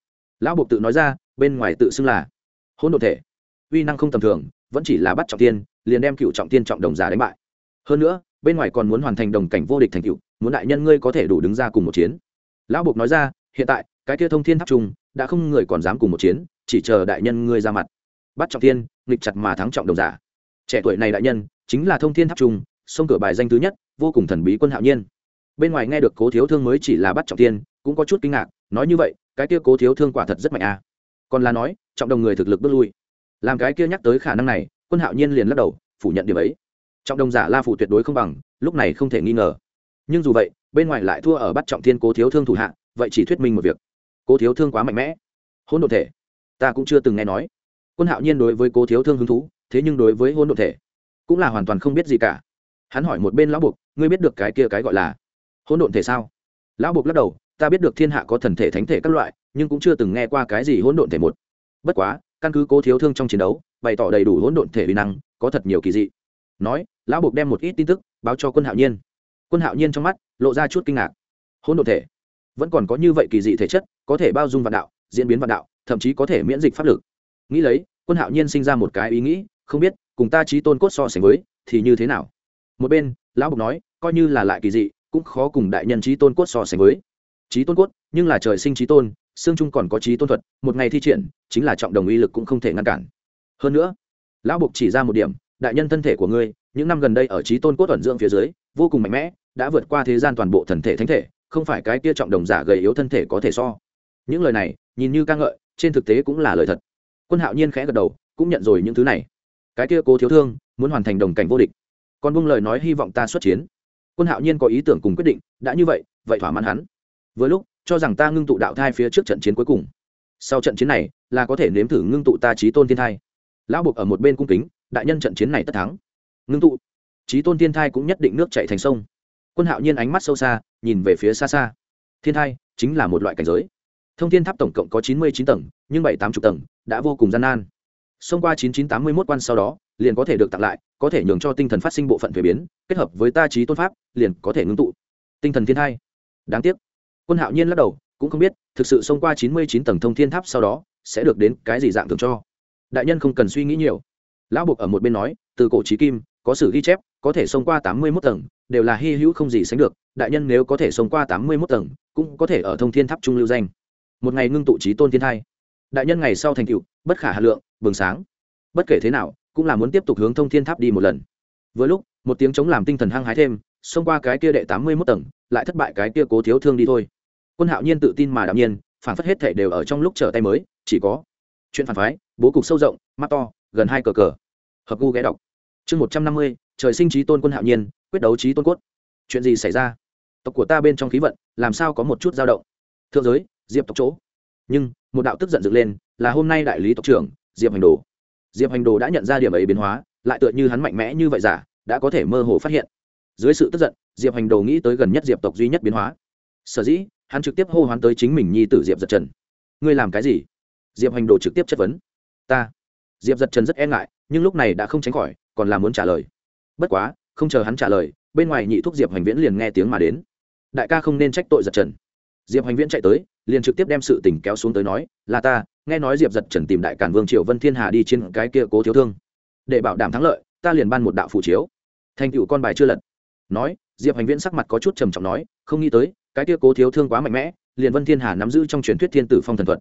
Lão buộc tự nói ra, bên ngoài tự xưng là hỗn đột thể. Uy năng không tầm thường, vẫn chỉ là bắt trọng tiên, liền đem cựu trọng tiên trọng đồng giả đánh bại. Hơn nữa, bên ngoài còn muốn hoàn thành đồng cảnh vô địch thành cựu muốn đại nhân ngươi có thể đủ đứng ra cùng một chiến. Lão buộc nói ra hiện tại cái kia thông thiên tháp trung đã không người còn dám cùng một chiến chỉ chờ đại nhân ngươi ra mặt. Bắt trọng thiên, nghịch chặt mà thắng trọng đồng giả. Trẻ tuổi này đại nhân chính là thông thiên tháp trung sông cửa bài danh thứ nhất vô cùng thần bí quân hạo nhiên. Bên ngoài nghe được cố thiếu thương mới chỉ là bắt trọng thiên, cũng có chút kinh ngạc nói như vậy cái kia cố thiếu thương quả thật rất mạnh à. Còn là nói trọng đồng người thực lực bước lui. Làm cái kia nhắc tới khả năng này quân hạo nhiên liền lắc đầu phủ nhận điều ấy. Trọng đồng giả la phủ tuyệt đối không bằng lúc này không thể nghi ngờ nhưng dù vậy, bên ngoài lại thua ở bắt trọng thiên cố thiếu thương thủ hạ, vậy chỉ thuyết minh một việc. Cố thiếu thương quá mạnh mẽ. Hôn đột thể. Ta cũng chưa từng nghe nói. Quân hạo nhiên đối với cố thiếu thương hứng thú, thế nhưng đối với hôn đột thể cũng là hoàn toàn không biết gì cả. Hắn hỏi một bên lão buộc ngươi biết được cái kia cái gọi là hôn độn thể sao? Lão buộc lắc đầu, ta biết được thiên hạ có thần thể, thánh thể các loại, nhưng cũng chưa từng nghe qua cái gì hỗn độn thể một. Bất quá, căn cứ cố thiếu thương trong chiến đấu, bày tỏ đầy đủ hỗn độn thể uy năng, có thật nhiều kỳ dị. Nói, lão buộc đem một ít tin tức báo cho quân hạo nhiên quân hạo nhiên trong mắt lộ ra chút kinh ngạc. Hỗn độn thể, vẫn còn có như vậy kỳ dị thể chất, có thể bao dung vạn đạo, diễn biến vạn đạo, thậm chí có thể miễn dịch pháp lực. Nghĩ lấy, quân hạo nhiên sinh ra một cái ý nghĩ, không biết, cùng ta trí tôn cốt so sánh với, thì như thế nào? Một bên, lão bục nói, coi như là lại kỳ dị, cũng khó cùng đại nhân trí tôn cốt so sánh với. Trí tôn cốt, nhưng là trời sinh trí tôn, xương trung còn có trí tôn thuật, một ngày thi triển, chính là trọng đồng uy lực cũng không thể ngăn cản. Hơn nữa, lão bục chỉ ra một điểm, đại nhân thân thể của ngươi, những năm gần đây ở trí tôn cốt ẩn dưỡng phía dưới vô cùng mạnh mẽ, đã vượt qua thế gian toàn bộ thần thể thánh thể, không phải cái kia trọng đồng giả gầy yếu thân thể có thể so. Những lời này, nhìn như ca ngợi, trên thực tế cũng là lời thật. Quân hạo nhiên khẽ gật đầu, cũng nhận rồi những thứ này. Cái kia cố thiếu thương, muốn hoàn thành đồng cảnh vô địch. Còn buông lời nói hy vọng ta xuất chiến. Quân hạo nhiên có ý tưởng cùng quyết định, đã như vậy vậy thỏa mãn hắn. Vừa lúc, cho rằng ta ngưng tụ đạo thai phía trước trận chiến cuối cùng. Sau trận chiến này, là có thể nếm thử ngưng tụ ta trí tôn thiên thai. Lão buộc ở một bên cung kính, đại nhân trận chiến này tất thắng. Ngưng tụ trí tôn thiên thai cũng nhất định nước chạy thành sông. Quân hạo nhiên ánh mắt sâu xa, nhìn về phía xa xa. Thiên thai chính là một loại cảnh giới. Thông thiên tháp tổng cộng có chín mươi chín tầng, nhưng bảy tám chục tầng đã vô cùng gian nan. Xông qua chín chín tám mươi mốt quan sau đó, liền có thể được tặng lại, có thể nhường cho tinh thần phát sinh bộ phận thuế biến, kết hợp với ta trí tôn pháp, liền có thể ngưng tụ. Tinh thần thiên thai. Đáng tiếc. Quân hạo nhiên lắc đầu, cũng không biết, thực sự xông qua chín mươi chín tầng thông thiên tháp sau đó, sẽ được đến cái gì dạng thường cho. Đại nhân không cần suy nghĩ nhiều. Lão buộc ở một bên nói, từ cổ trí kim có sử ghi chép, có thể xông qua tám mươi mốt tầng, đều là hy hữu không gì sánh được, đại nhân nếu có thể xông qua tám mươi mốt tầng, cũng có thể ở thông thiên tháp trung lưu danh. Một ngày ngưng tụ trí tôn thiên thai. Đại nhân ngày sau thành tựu, bất khả hà lượng, bừng sáng. Bất kể thế nào, cũng là muốn tiếp tục hướng thông thiên tháp đi một lần. Vừa lúc, một tiếng chống làm tinh thần hăng hái thêm, xông qua cái kia đệ tám mươi mốt tầng, lại thất bại cái kia cố thiếu thương đi thôi. Quân hạo nhiên tự tin mà đạm nhiên, phản phất hết thể đều ở trong lúc trở tay mới, chỉ có chuyện phản phái, bố cục sâu rộng, mắt to, gần hai cờ cờ. Hợp gu ghé đọc chương một trăm năm mươi, trời sinh trí tôn quân hạo nhiên, quyết đấu trí tôn cốt. Chuyện gì xảy ra? Tộc của ta bên trong khí vận, làm sao có một chút dao động? Thượng giới, diệp tộc chỗ. Nhưng, một đạo tức giận dựng lên, là hôm nay đại lý tộc trưởng, diệp hành đồ. Diệp hành đồ đã nhận ra điểm ấy biến hóa, lại tựa như hắn mạnh mẽ như vậy giả, đã có thể mơ hồ phát hiện. Dưới sự tức giận, diệp hành đồ nghĩ tới gần nhất diệp tộc duy nhất biến hóa. Sở dĩ, hắn trực tiếp hô hoán tới chính mình nhi tử diệp giật trần. Ngươi làm cái gì? Diệp hành đồ trực tiếp chất vấn. Ta. Diệp giật trần rất e ngại nhưng lúc này đã không tránh khỏi, còn là muốn trả lời. Bất quá, không chờ hắn trả lời, bên ngoài nhị thúc diệp hoành viễn liền nghe tiếng mà đến. Đại ca không nên trách tội giật trần. Diệp hoành viễn chạy tới, liền trực tiếp đem sự tình kéo xuống tới nói, là ta, nghe nói diệp giật trần tìm đại cản vương triều vân thiên hà đi trên cái kia cố thiếu thương. Để bảo đảm thắng lợi, ta liền ban một đạo phủ chiếu. Thành tựu con bài chưa lật. Nói, diệp hành viễn sắc mặt có chút trầm trọng nói, không nghĩ tới, cái kia cố thiếu thương quá mạnh mẽ, liền vân thiên hà nắm giữ trong truyền thuyết thiên tử phong thần thuật,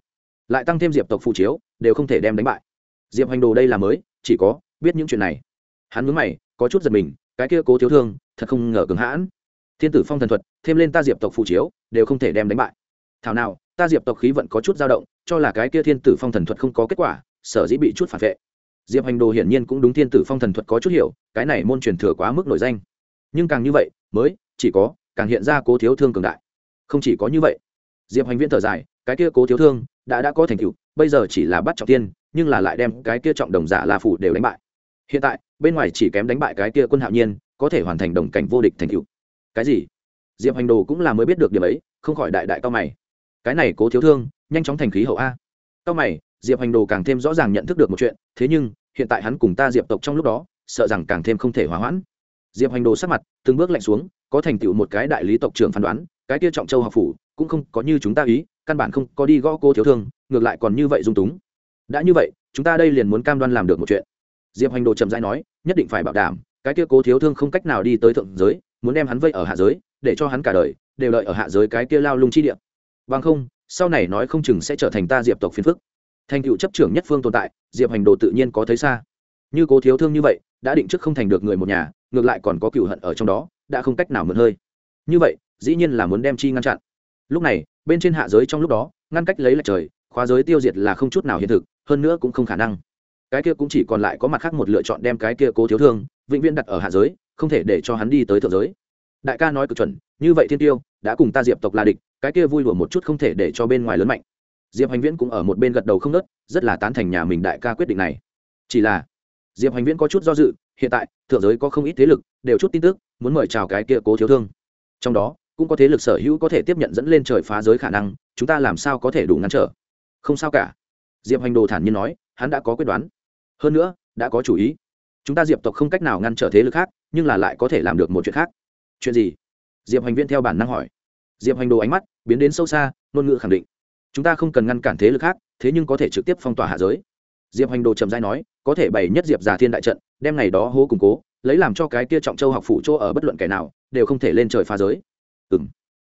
lại tăng thêm diệp tộc phụ chiếu, đều không thể đem đánh bại. Diệp hành đồ đây là mới chỉ có, biết những chuyện này. Hắn mướn mày, có chút giật mình, cái kia cố thiếu thương, thật không ngờ cứng hãn. Thiên tử phong thần thuật, thêm lên ta diệp tộc phụ chiếu, đều không thể đem đánh bại. Thảo nào, ta diệp tộc khí vận có chút dao động, cho là cái kia thiên tử phong thần thuật không có kết quả, sở dĩ bị chút phản vệ. Diệp hành đồ hiển nhiên cũng đúng thiên tử phong thần thuật có chút hiểu, cái này môn truyền thừa quá mức nổi danh. Nhưng càng như vậy, mới, chỉ có, càng hiện ra cố thiếu thương cường đại. Không chỉ có như vậy. Diệp hành viên thở dài, cái kia cố thiếu thương, đã đã có thành tựu bây giờ chỉ là bắt trọng tiên, nhưng là lại đem cái kia trọng đồng giả la phủ đều đánh bại. Hiện tại, bên ngoài chỉ kém đánh bại cái kia quân hạo nhiên, có thể hoàn thành đồng cảnh vô địch thành cựu cái gì? Diệp hành đồ cũng là mới biết được điểm ấy, không khỏi đại đại cao mày. Cái này cố thiếu thương, nhanh chóng thành khí hậu a. Cao mày, diệp hành đồ càng thêm rõ ràng nhận thức được một chuyện, thế nhưng, hiện tại hắn cùng ta diệp tộc trong lúc đó, sợ rằng càng thêm không thể hòa hoãn. Diệp hành đồ sắc mặt, từng bước lạnh xuống, có thành tựu một cái đại lý tộc trưởng phán đoán, cái kia trọng châu học phủ, cũng không có như chúng ta ý căn bản không có đi gõ cô thiếu thương, ngược lại còn như vậy dung túng. Đã như vậy, chúng ta đây liền muốn cam đoan làm được một chuyện. Diệp hành đồ chậm rãi nói, nhất định phải bảo đảm, cái kia cố thiếu thương không cách nào đi tới thượng giới, muốn đem hắn vây ở hạ giới, để cho hắn cả đời đều đợi ở hạ giới cái kia lao lung chi địa. Bằng không, sau này nói không chừng sẽ trở thành ta diệp tộc phiền phức. Thành cựu chấp trưởng nhất phương tồn tại, diệp hành đồ tự nhiên có thấy xa. Như cố thiếu thương như vậy, đã định trước không thành được người một nhà, ngược lại còn có cựu hận ở trong đó, đã không cách nào mượn hơi. Như vậy, dĩ nhiên là muốn đem chi ngăn chặn lúc này, bên trên hạ giới trong lúc đó, ngăn cách lấy lệch trời, khóa giới tiêu diệt là không chút nào hiện thực, hơn nữa cũng không khả năng. Cái kia cũng chỉ còn lại có mặt khác một lựa chọn đem cái kia cố thiếu thương, vĩnh viễn đặt ở hạ giới, không thể để cho hắn đi tới thượng giới. Đại ca nói cực chuẩn, như vậy thiên tiêu, đã cùng ta diệp tộc là địch, cái kia vui đùa một chút không thể để cho bên ngoài lớn mạnh. Diệp hành viễn cũng ở một bên gật đầu không nớt, rất là tán thành nhà mình đại ca quyết định này. Chỉ là, diệp hành viễn có chút do dự, hiện tại, thượng giới có không ít thế lực, đều chút tin tức, muốn mời chào cái kia cố thiếu thương. Trong đó cũng có thế lực sở hữu có thể tiếp nhận dẫn lên trời phá giới khả năng, chúng ta làm sao có thể đủ ngăn trở? Không sao cả. Diệp hành đồ thản nhiên nói, hắn đã có quyết đoán. Hơn nữa, đã có chủ ý. Chúng ta diệp tộc không cách nào ngăn trở thế lực khác, nhưng là lại có thể làm được một chuyện khác. Chuyện gì? Diệp hành viên theo bản năng hỏi. Diệp hành đồ ánh mắt biến đến sâu xa, ngôn ngữ khẳng định. Chúng ta không cần ngăn cản thế lực khác, thế nhưng có thể trực tiếp phong tỏa hạ giới. Diệp hành đồ trầm dai nói, có thể bày nhất diệp già thiên đại trận, đem ngày đó hố củng cố, lấy làm cho cái kia trọng châu học phụ chỗ ở bất luận kẻ nào, đều không thể lên trời phá giới ừ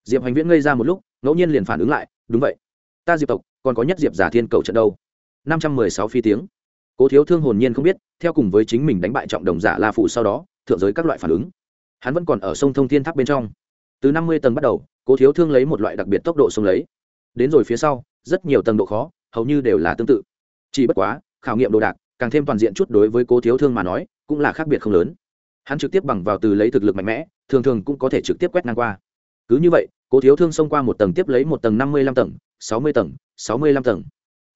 diệp hành viễn ngây ra một lúc, ngẫu nhiên liền phản ứng lại, đúng vậy. Ta diệp tộc, còn có nhất diệp giả thiên cầu trận đâu? Năm trăm mười sáu phi tiếng. Cố thiếu thương hồn nhiên không biết, theo cùng với chính mình đánh bại trọng đồng giả la phụ sau đó, thượng giới các loại phản ứng. Hắn vẫn còn ở sông thông thiên tháp bên trong. Từ năm mươi tầng bắt đầu, cố thiếu thương lấy một loại đặc biệt tốc độ sông lấy. Đến rồi phía sau, rất nhiều tầng độ khó, hầu như đều là tương tự. Chỉ bất quá, khảo nghiệm đồ đạc, càng thêm toàn diện chút đối với cố thiếu thương mà nói, cũng là khác biệt không lớn. Hắn trực tiếp bằng vào từ lấy thực lực mạnh mẽ, thường thường cũng có thể trực tiếp quét ngang qua cứ như vậy, cố thiếu thương xông qua một tầng tiếp lấy một tầng năm mươi lăm tầng, sáu mươi tầng, sáu mươi lăm tầng.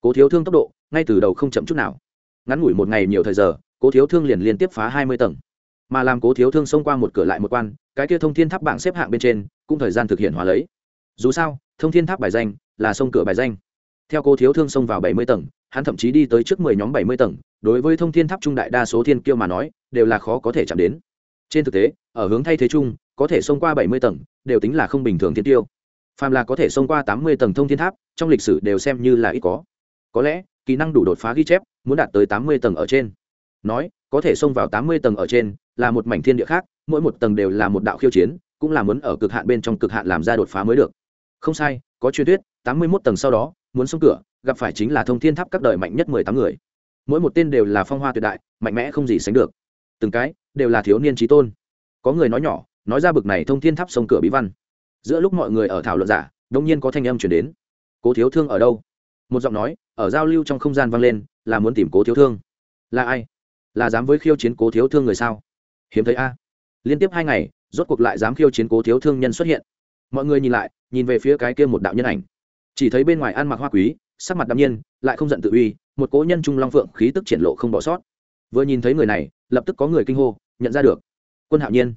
Cố thiếu thương tốc độ, ngay từ đầu không chậm chút nào. Ngắn ngủi một ngày nhiều thời giờ, cố thiếu thương liền liên tiếp phá hai mươi tầng. Mà làm cố thiếu thương xông qua một cửa lại một quan, cái kia thông thiên tháp bảng xếp hạng bên trên, cũng thời gian thực hiện hóa lấy. Dù sao, thông thiên tháp bài danh là sông cửa bài danh. Theo cố thiếu thương xông vào bảy mươi tầng, hắn thậm chí đi tới trước mười nhóm bảy mươi tầng, đối với thông thiên tháp trung đại đa số thiên kiêu mà nói, đều là khó có thể chạm đến. Trên thực tế, ở hướng thay thế chung có thể xông qua bảy mươi tầng, đều tính là không bình thường thiên tiêu. Phàm là có thể xông qua tám mươi tầng thông thiên tháp, trong lịch sử đều xem như là ít có. Có lẽ, kỹ năng đủ đột phá ghi chép, muốn đạt tới tám mươi tầng ở trên. Nói, có thể xông vào tám mươi tầng ở trên, là một mảnh thiên địa khác, mỗi một tầng đều là một đạo khiêu chiến, cũng là muốn ở cực hạn bên trong cực hạn làm ra đột phá mới được. Không sai, có truyền thuyết, tám mươi mốt tầng sau đó, muốn xông cửa, gặp phải chính là thông thiên tháp các đời mạnh nhất mười tám người. Mỗi một tên đều là phong hoa tuyệt đại, mạnh mẽ không gì sánh được. Từng cái, đều là thiếu niên trí tôn. Có người nói nhỏ nói ra bực này thông thiên tháp sông cửa bí văn. Giữa lúc mọi người ở thảo luận giả đông nhiên có thanh âm chuyển đến. Cố thiếu thương ở đâu? Một giọng nói ở giao lưu trong không gian vang lên, là muốn tìm cố thiếu thương. Là ai? Là dám với khiêu chiến cố thiếu thương người sao? Hiếm thấy a. Liên tiếp hai ngày, rốt cuộc lại dám khiêu chiến cố thiếu thương nhân xuất hiện. Mọi người nhìn lại, nhìn về phía cái kia một đạo nhân ảnh. Chỉ thấy bên ngoài ăn mặc hoa quý, sắc mặt đ nhiên, lại không giận tự uy, một cố nhân trung long phượng khí tức triển lộ không bỏ sót. Vừa nhìn thấy người này, lập tức có người kinh hô, nhận ra được. Quân hạo nhiên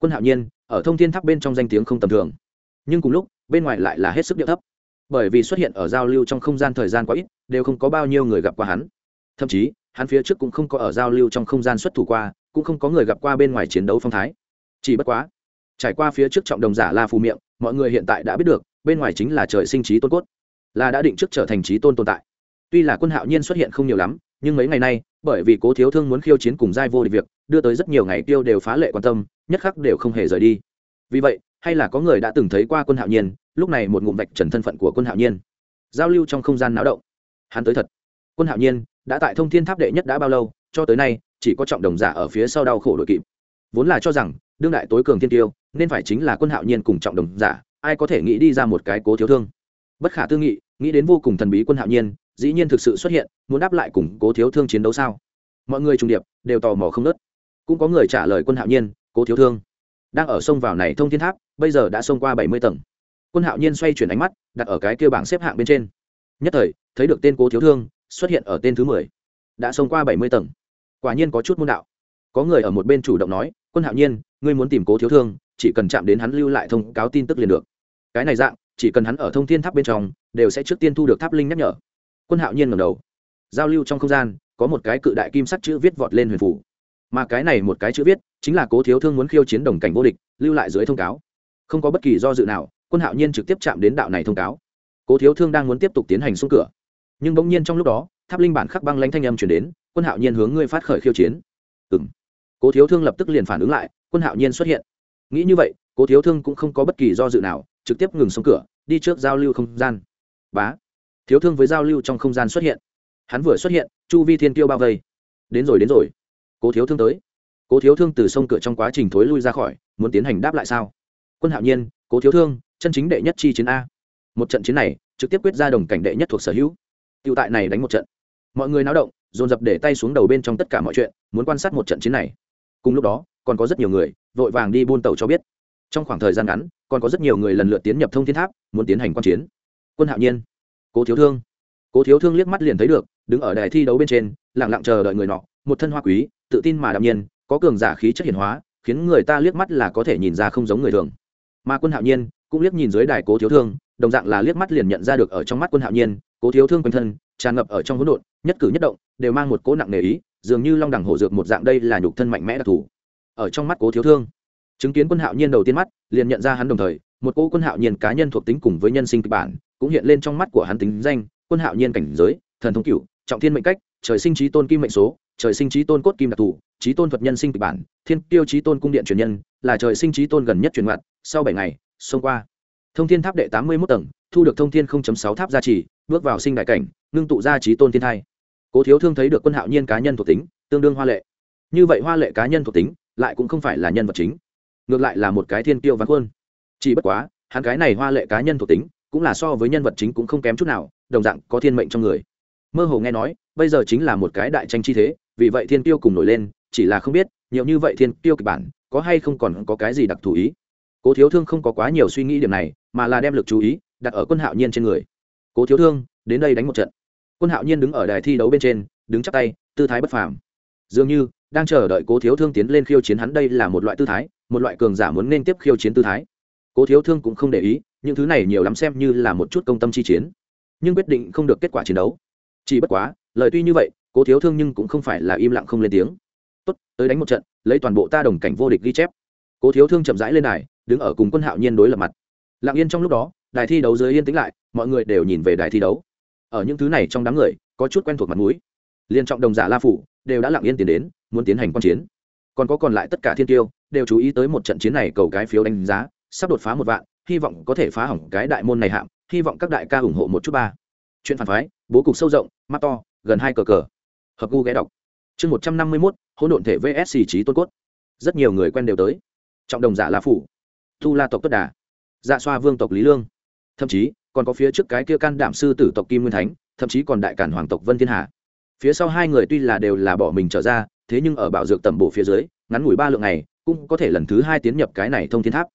quân hạo nhiên, ở thông thiên tháp bên trong danh tiếng không tầm thường. Nhưng cùng lúc, bên ngoài lại là hết sức điệu thấp. Bởi vì xuất hiện ở giao lưu trong không gian thời gian quá ít, đều không có bao nhiêu người gặp qua hắn. Thậm chí, hắn phía trước cũng không có ở giao lưu trong không gian xuất thủ qua, cũng không có người gặp qua bên ngoài chiến đấu phong thái. Chỉ bất quá, trải qua phía trước trọng đồng giả la phù miệng, mọi người hiện tại đã biết được, bên ngoài chính là trời sinh trí tôn cốt, là đã định trước trở thành trí tôn tồn tại. Tuy là quân hạo nhiên xuất hiện không nhiều lắm, nhưng mấy ngày nay, bởi vì cố thiếu thương muốn khiêu chiến cùng giai vô địch việc đưa tới rất nhiều ngày tiêu đều phá lệ quan tâm, nhất khắc đều không hề rời đi. Vì vậy, hay là có người đã từng thấy qua quân hạo nhiên, lúc này một ngụm vạch trần thân phận của quân hạo nhiên. Giao lưu trong không gian náo động. Hắn tới thật. Quân hạo nhiên đã tại thông thiên tháp đệ nhất đã bao lâu, cho tới nay, chỉ có trọng đồng giả ở phía sau đau khổ đội kịp. Vốn là cho rằng, đương đại tối cường thiên tiêu, nên phải chính là quân hạo nhiên cùng trọng đồng giả, ai có thể nghĩ đi ra một cái cố thiếu thương. Bất khả tư nghị, nghĩ đến vô cùng thần bí quân hạo nhiên, dĩ nhiên thực sự xuất hiện, muốn đáp lại cùng cố thiếu thương chiến đấu sao? Mọi người trùng điệp, đều tò mò không nớt cũng có người trả lời quân hạo nhiên, cố thiếu thương, đang ở sông vào này thông thiên tháp, bây giờ đã xông qua bảy mươi tầng. Quân hạo nhiên xoay chuyển ánh mắt, đặt ở cái kia bảng xếp hạng bên trên. Nhất thời, thấy được tên cố thiếu thương xuất hiện ở tên thứ mười. Đã xông qua bảy mươi tầng. Quả nhiên có chút môn đạo. Có người ở một bên chủ động nói, quân hạo nhiên, ngươi muốn tìm cố thiếu thương, chỉ cần chạm đến hắn lưu lại thông cáo tin tức liền được. Cái này dạng, chỉ cần hắn ở thông thiên tháp bên trong, đều sẽ trước tiên thu được tháp linh nhắc nhở. Quân hạo nhiên ngẩng đầu. Giao lưu trong không gian, có một cái cự đại kim sắt chữ viết vọt lên huyền phủ mà cái này một cái chữ viết chính là cố thiếu thương muốn khiêu chiến đồng cảnh vô địch, lưu lại dưới thông cáo. Không có bất kỳ do dự nào, quân hạo nhiên trực tiếp chạm đến đạo này thông cáo. Cố thiếu thương đang muốn tiếp tục tiến hành xung cửa. Nhưng bỗng nhiên trong lúc đó, tháp linh bản khắc băng lãnh thanh âm truyền đến, quân hạo nhiên hướng ngươi phát khởi khiêu chiến. Ừm. Cố thiếu thương lập tức liền phản ứng lại, quân hạo nhiên xuất hiện. Nghĩ như vậy, cố thiếu thương cũng không có bất kỳ do dự nào, trực tiếp ngừng xuống cửa, đi trước giao lưu không gian. Bá. Thiếu thương với giao lưu trong không gian xuất hiện. Hắn vừa xuất hiện, chu vi thiên tiêu bao vây. Đến rồi đến rồi cố thiếu thương tới. Cố thiếu thương từ sông cửa trong quá trình thối lui ra khỏi, muốn tiến hành đáp lại sao? Quân hạo nhiên, cố thiếu thương, chân chính đệ nhất chi chiến a. Một trận chiến này, trực tiếp quyết ra đồng cảnh đệ nhất thuộc sở hữu. Tiêu tại này đánh một trận. Mọi người náo động, dồn dập để tay xuống đầu bên trong tất cả mọi chuyện, muốn quan sát một trận chiến này. Cùng lúc đó, còn có rất nhiều người, vội vàng đi buôn tàu cho biết. Trong khoảng thời gian ngắn, còn có rất nhiều người lần lượt tiến nhập thông thiên tháp, muốn tiến hành quan chiến. Quân hạo nhiên, cố thiếu thương. Cố thiếu thương liếc mắt liền thấy được, đứng ở đài thi đấu bên trên, lặng lặng chờ đợi người nọ một thân hoa quý, tự tin mà đạm nhiên, có cường giả khí chất hiển hóa, khiến người ta liếc mắt là có thể nhìn ra không giống người thường. Mà quân hạo nhiên cũng liếc nhìn dưới đài cố thiếu thương, đồng dạng là liếc mắt liền nhận ra được ở trong mắt quân hạo nhiên, cố thiếu thương quanh thân tràn ngập ở trong hỗn độn, nhất cử nhất động, đều mang một cỗ nặng nề ý, dường như long đẳng hổ dược một dạng đây là nhục thân mạnh mẽ đặc thù. Ở trong mắt cố thiếu thương, chứng kiến quân hạo nhiên đầu tiên mắt, liền nhận ra hắn đồng thời, một cỗ quân hạo nhiên cá nhân thuộc tính cùng với nhân sinh kịch bản cũng hiện lên trong mắt của hắn tính danh, quân hạo nhiên cảnh giới, thần thông cửu, trọng thiên mệnh cách, trời sinh trí tôn kim mệnh số trời sinh trí tôn cốt kim đặc thù, trí tôn thuật nhân sinh kịch bản, thiên tiêu trí tôn cung điện truyền nhân, là trời sinh trí tôn gần nhất truyền mặt sau bảy ngày, xông qua. Thông thiên tháp đệ tám mươi mốt tầng, thu được thông thiên sáu tháp gia trì, bước vào sinh đại cảnh, ngưng tụ ra trí tôn thiên thai. Cố thiếu thương thấy được quân hạo nhiên cá nhân thuộc tính, tương đương hoa lệ. Như vậy hoa lệ cá nhân thuộc tính, lại cũng không phải là nhân vật chính, ngược lại là một cái thiên tiêu văn quân. Chỉ bất quá, hắn cái này hoa lệ cá nhân thuộc tính, cũng là so với nhân vật chính cũng không kém chút nào, đồng dạng có thiên mệnh trong người. Mơ hồ nghe nói, bây giờ chính là một cái đại tranh chi thế vì vậy thiên tiêu cùng nổi lên, chỉ là không biết, nhiều như vậy thiên tiêu kịch bản, có hay không còn có cái gì đặc thù ý. Cố thiếu thương không có quá nhiều suy nghĩ điểm này, mà là đem lực chú ý đặt ở quân hạo nhiên trên người. Cố thiếu thương, đến đây đánh một trận. Quân hạo nhiên đứng ở đài thi đấu bên trên, đứng chắp tay, tư thái bất phàm. Dường như, đang chờ đợi cố thiếu thương tiến lên khiêu chiến hắn đây là một loại tư thái, một loại cường giả muốn nên tiếp khiêu chiến tư thái. Cố thiếu thương cũng không để ý, những thứ này nhiều lắm xem như là một chút công tâm chi chiến, nhưng quyết định không được kết quả chiến đấu. Chỉ bất quá, lời tuy như vậy cố thiếu thương nhưng cũng không phải là im lặng không lên tiếng. Tốt, tới đánh một trận, lấy toàn bộ ta đồng cảnh vô địch ghi chép. Cố thiếu thương chậm rãi lên đài, đứng ở cùng quân hạo nhiên đối lập mặt. Lặng yên trong lúc đó, đài thi đấu dưới yên tĩnh lại, mọi người đều nhìn về đài thi đấu. Ở những thứ này trong đám người, có chút quen thuộc mặt mũi. Liên trọng đồng giả la phủ đều đã lặng yên tiến đến, muốn tiến hành quan chiến. Còn có còn lại tất cả thiên tiêu, đều chú ý tới một trận chiến này cầu cái phiếu đánh giá, sắp đột phá một vạn, hy vọng có thể phá hỏng cái đại môn này hạm, hy vọng các đại ca ủng hộ một chút ba. Chuyện phản phái, bố cục sâu rộng, mắt to, gần hai cờ cờ hợp gu ghé đọc. Chương một trăm năm mươi mốt, hỗn độn thể vsc trí tôn cốt. Rất nhiều người quen đều tới. Trọng đồng giả la phủ. Thu la tộc tất đà. Dạ xoa vương tộc lý lương. Thậm chí, còn có phía trước cái kia can đảm sư tử tộc kim nguyên thánh, thậm chí còn đại cản hoàng tộc vân thiên hà. Phía sau hai người tuy là đều là bỏ mình trở ra, thế nhưng ở bảo dược tẩm bổ phía dưới, ngắn ngủi ba lượng này cũng có thể lần thứ hai tiến nhập cái này thông thiên tháp.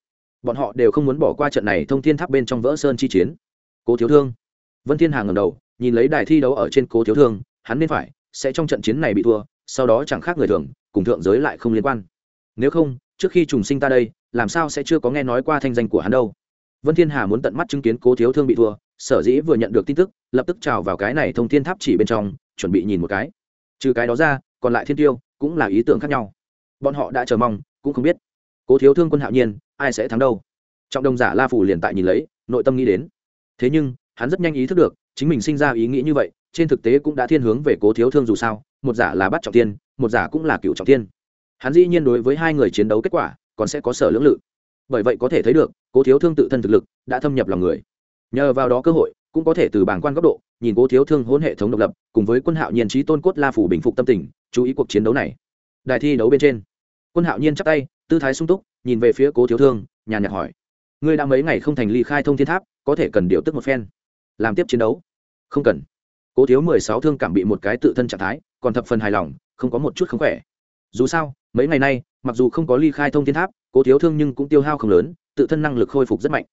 Bọn họ đều không muốn bỏ qua trận này thông thiên tháp bên trong vỡ sơn chi chiến. Cố thiếu thương. Vân thiên hà ngầm đầu, nhìn lấy đài thi đấu ở trên cố thiếu thương, hắn nên phải sẽ trong trận chiến này bị thua, sau đó chẳng khác người thường, cùng thượng giới lại không liên quan. Nếu không, trước khi trùng sinh ta đây, làm sao sẽ chưa có nghe nói qua thanh danh của hắn đâu. Vân thiên hà muốn tận mắt chứng kiến cố thiếu thương bị thua, sở dĩ vừa nhận được tin tức, lập tức trào vào cái này thông thiên tháp chỉ bên trong, chuẩn bị nhìn một cái. Trừ cái đó ra, còn lại thiên tiêu cũng là ý tưởng khác nhau. Bọn họ đã chờ mong, cũng không biết. Cố thiếu thương quân hạo nhiên, ai sẽ thắng đâu? Trọng đồng giả la phủ liền tại nhìn lấy, nội tâm nghĩ đến. Thế nhưng, hắn rất nhanh ý thức được, chính mình sinh ra ý nghĩ như vậy trên thực tế cũng đã thiên hướng về cố thiếu thương dù sao, một giả là bắt trọng tiên một giả cũng là cựu trọng tiên hắn dĩ nhiên đối với hai người chiến đấu kết quả, còn sẽ có sở lưỡng lự. Bởi vậy có thể thấy được, cố thiếu thương tự thân thực lực đã thâm nhập lòng người. Nhờ vào đó cơ hội, cũng có thể từ bảng quan góc độ, nhìn cố thiếu thương hôn hệ thống độc lập, cùng với quân hạo nhiên trí tôn cốt la phủ bình phục tâm tình, chú ý cuộc chiến đấu này. Đài thi đấu bên trên, quân hạo nhiên chắp tay, tư thái sung túc, nhìn về phía cố thiếu thương, nhàn nhạt hỏi, ngươi đã mấy ngày không thành ly khai thông thiên tháp, có thể cần điều tức một phen, làm tiếp chiến đấu? Không cần cố thiếu mười sáu thương cảm bị một cái tự thân trạng thái, còn thập phần hài lòng, không có một chút không khỏe. Dù sao, mấy ngày nay, mặc dù không có ly khai thông thiên tháp, cố thiếu thương nhưng cũng tiêu hao không lớn, tự thân năng lực khôi phục rất mạnh.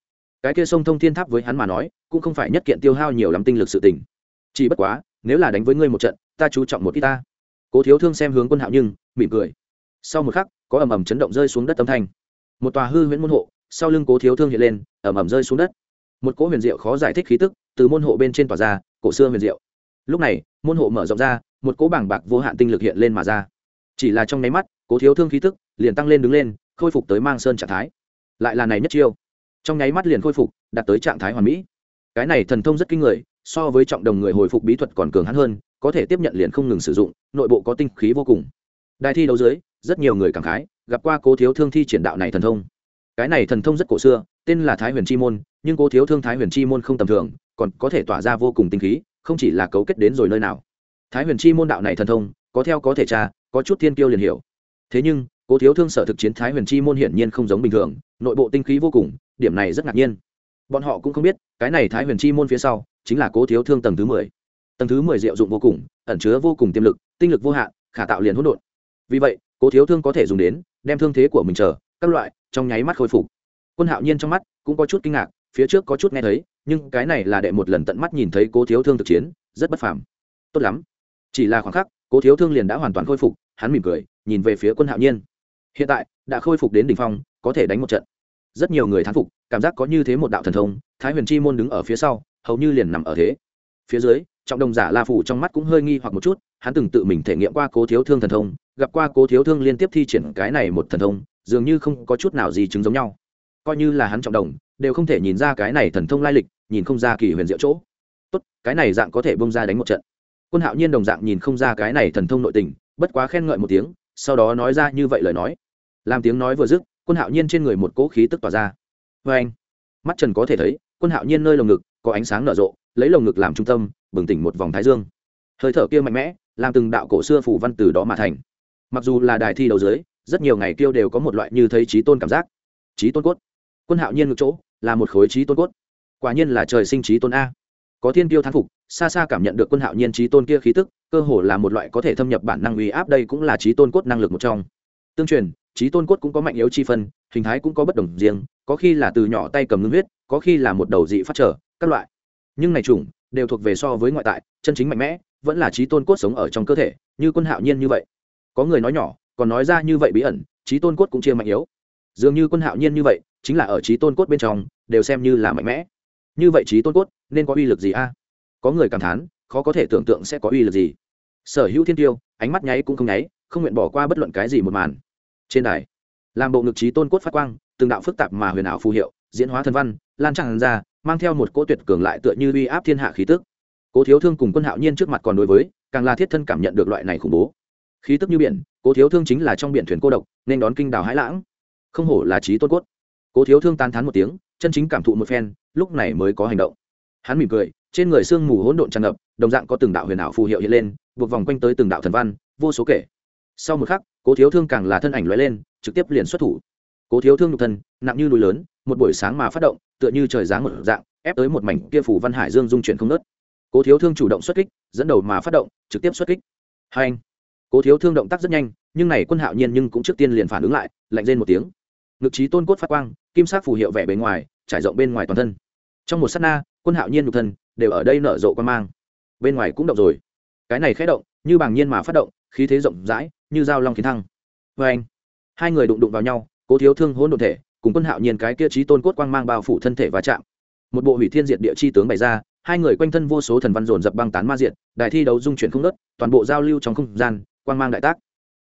Cái kia sông thông thiên tháp với hắn mà nói, cũng không phải nhất kiện tiêu hao nhiều lắm tinh lực sự tình. Chỉ bất quá, nếu là đánh với ngươi một trận, ta chú trọng một ít ta. Cố thiếu thương xem hướng quân hạo nhưng, mỉm cười. Sau một khắc, có ầm ầm chấn động rơi xuống đất âm thanh. Một tòa hư huyễn môn hộ, sau lưng cố thiếu thương hiện lên, ầm ầm rơi xuống đất. Một cỗ huyền diệu khó giải thích khí tức, từ môn hộ bên trên tòa ra, cổ xưa huyền diệu lúc này, môn hộ mở rộng ra, một cỗ bảng bạc vô hạn tinh lực hiện lên mà ra. Chỉ là trong nháy mắt, cố thiếu thương khí tức liền tăng lên đứng lên, khôi phục tới mang sơn trạng thái. Lại là này nhất chiêu. Trong nháy mắt liền khôi phục, đạt tới trạng thái hoàn mỹ. Cái này thần thông rất kinh người, so với trọng đồng người hồi phục bí thuật còn cường hắn hơn, có thể tiếp nhận liền không ngừng sử dụng, nội bộ có tinh khí vô cùng. Đài thi đấu dưới, rất nhiều người cảm khái, gặp qua cố thiếu thương thi triển đạo này thần thông. Cái này thần thông rất cổ xưa, tên là thái huyền chi môn, nhưng cố thiếu thương thái huyền chi môn không tầm thường, còn có thể tỏa ra vô cùng tinh khí không chỉ là cấu kết đến rồi nơi nào. Thái huyền chi môn đạo này thần thông, có theo có thể tra, có chút thiên kiêu liền hiểu. Thế nhưng, cố thiếu thương sở thực chiến thái huyền chi môn hiển nhiên không giống bình thường, nội bộ tinh khí vô cùng, điểm này rất ngạc nhiên. Bọn họ cũng không biết, cái này thái huyền chi môn phía sau, chính là cố thiếu thương tầng thứ mười. Tầng thứ mười diệu dụng vô cùng, ẩn chứa vô cùng tiềm lực, tinh lực vô hạn, khả tạo liền hỗn độn. Vì vậy, cố thiếu thương có thể dùng đến, đem thương thế của mình chờ, các loại, trong nháy mắt khôi phục. Quân hạo nhiên trong mắt cũng có chút kinh ngạc, phía trước có chút nghe thấy nhưng cái này là đệ một lần tận mắt nhìn thấy cố thiếu thương thực chiến, rất bất phàm. Tốt lắm. Chỉ là khoảng khắc, cố thiếu thương liền đã hoàn toàn khôi phục, hắn mỉm cười, nhìn về phía quân hạo nhiên. Hiện tại, đã khôi phục đến đỉnh phong, có thể đánh một trận. Rất nhiều người thán phục, cảm giác có như thế một đạo thần thông, thái huyền chi môn đứng ở phía sau, hầu như liền nằm ở thế. Phía dưới, trọng đồng giả la phủ trong mắt cũng hơi nghi hoặc một chút, hắn từng tự mình thể nghiệm qua cố thiếu thương thần thông, gặp qua cố thiếu thương liên tiếp thi triển cái này một thần thông, dường như không có chút nào gì chứng giống nhau. Coi như là hắn trọng đồng đều không thể nhìn ra cái này thần thông lai lịch, nhìn không ra kỳ huyền diệu chỗ. Tốt, cái này dạng có thể bông ra đánh một trận. Quân hạo nhiên đồng dạng nhìn không ra cái này thần thông nội tình, bất quá khen ngợi một tiếng, sau đó nói ra như vậy lời nói. Làm tiếng nói vừa dứt, quân hạo nhiên trên người một cỗ khí tức tỏa ra. Với anh, mắt trần có thể thấy, quân hạo nhiên nơi lồng ngực, có ánh sáng nở rộ, lấy lồng ngực làm trung tâm, bừng tỉnh một vòng thái dương. Hơi thở kia mạnh mẽ, làm từng đạo cổ xưa phủ văn từ đó mà thành. Mặc dù là đài thi đầu dưới, rất nhiều ngày kêu đều có một loại như thấy trí tôn cảm giác. Trí tôn cốt quân hạo nhiên ngược chỗ, là một khối trí tôn cốt. Quả nhiên là trời sinh trí tôn a. Có thiên tiêu thán phục, xa xa cảm nhận được quân hạo nhiên trí tôn kia khí tức, cơ hồ là một loại có thể thâm nhập bản năng uy áp đây cũng là trí tôn cốt năng lực một trong. Tương truyền, trí tôn cốt cũng có mạnh yếu chi phân, hình thái cũng có bất đồng riêng, có khi là từ nhỏ tay cầm ngưng huyết, có khi là một đầu dị phát trở, các loại. Nhưng này chủng, đều thuộc về so với ngoại tại, chân chính mạnh mẽ, vẫn là trí tôn cốt sống ở trong cơ thể, như quân hạo nhiên như vậy. Có người nói nhỏ, còn nói ra như vậy bí ẩn, trí tôn cốt cũng chia mạnh yếu. Dường như quân hạo nhiên như vậy chính là ở trí tôn cốt bên trong, đều xem như là mạnh mẽ. Như vậy trí tôn cốt, nên có uy lực gì a? Có người cảm thán, khó có thể tưởng tượng sẽ có uy lực gì. Sở hữu thiên tiêu, ánh mắt nháy cũng không nháy, không nguyện bỏ qua bất luận cái gì một màn. Trên đài, làm bộ ngực trí tôn cốt phát quang, từng đạo phức tạp mà huyền ảo phù hiệu, diễn hóa thần văn, lan tràn ra, mang theo một cỗ tuyệt cường lại tựa như uy áp thiên hạ khí tức. Cố thiếu thương cùng quân hạo nhiên trước mặt còn đối với, càng là thiết thân cảm nhận được loại này khủng bố. Khí tức như biển, cố thiếu thương chính là trong biển thuyền cô độc, nên đón kinh đào hãi lãng. Không hổ là trí tôn cốt cố thiếu thương tán thán một tiếng, chân chính cảm thụ một phen, lúc này mới có hành động. Hắn mỉm cười, trên người sương mù hỗn độn tràn ngập, đồng dạng có từng đạo huyền ảo phù hiệu hiện lên, buộc vòng quanh tới từng đạo thần văn, vô số kể. Sau một khắc, cố thiếu thương càng là thân ảnh lóe lên, trực tiếp liền xuất thủ. Cố thiếu thương nhục thân, nặng như núi lớn, một buổi sáng mà phát động, tựa như trời giáng một dạng, ép tới một mảnh kia phủ văn hải dương dung chuyển không nớt cố thiếu thương chủ động xuất kích, dẫn đầu mà phát động, trực tiếp xuất kích. Hai anh. Cố thiếu thương động tác rất nhanh, nhưng này quân hạo nhiên nhưng cũng trước tiên liền phản ứng lại, lạnh lên một tiếng ngực trí tôn cốt phát quang, kim sắc phù hiệu vẻ bề ngoài, trải rộng bên ngoài toàn thân. Trong một sát na, quân hạo nhiên nhục thân đều ở đây nở rộ quan mang. Bên ngoài cũng động rồi. Cái này khẽ động, như bảng nhiên mà phát động, khí thế rộng rãi, như dao long kiến thăng. Với anh, hai người đụng đụng vào nhau, cố thiếu thương hỗn độn thể, cùng quân hạo nhiên cái kia trí tôn cốt quang mang bao phủ thân thể và chạm. Một bộ hủy thiên diệt địa chi tướng bày ra, hai người quanh thân vô số thần văn dồn dập băng tán ma diệt, đài thi đấu dung chuyển không nớt toàn bộ giao lưu trong không gian, quang mang đại tác.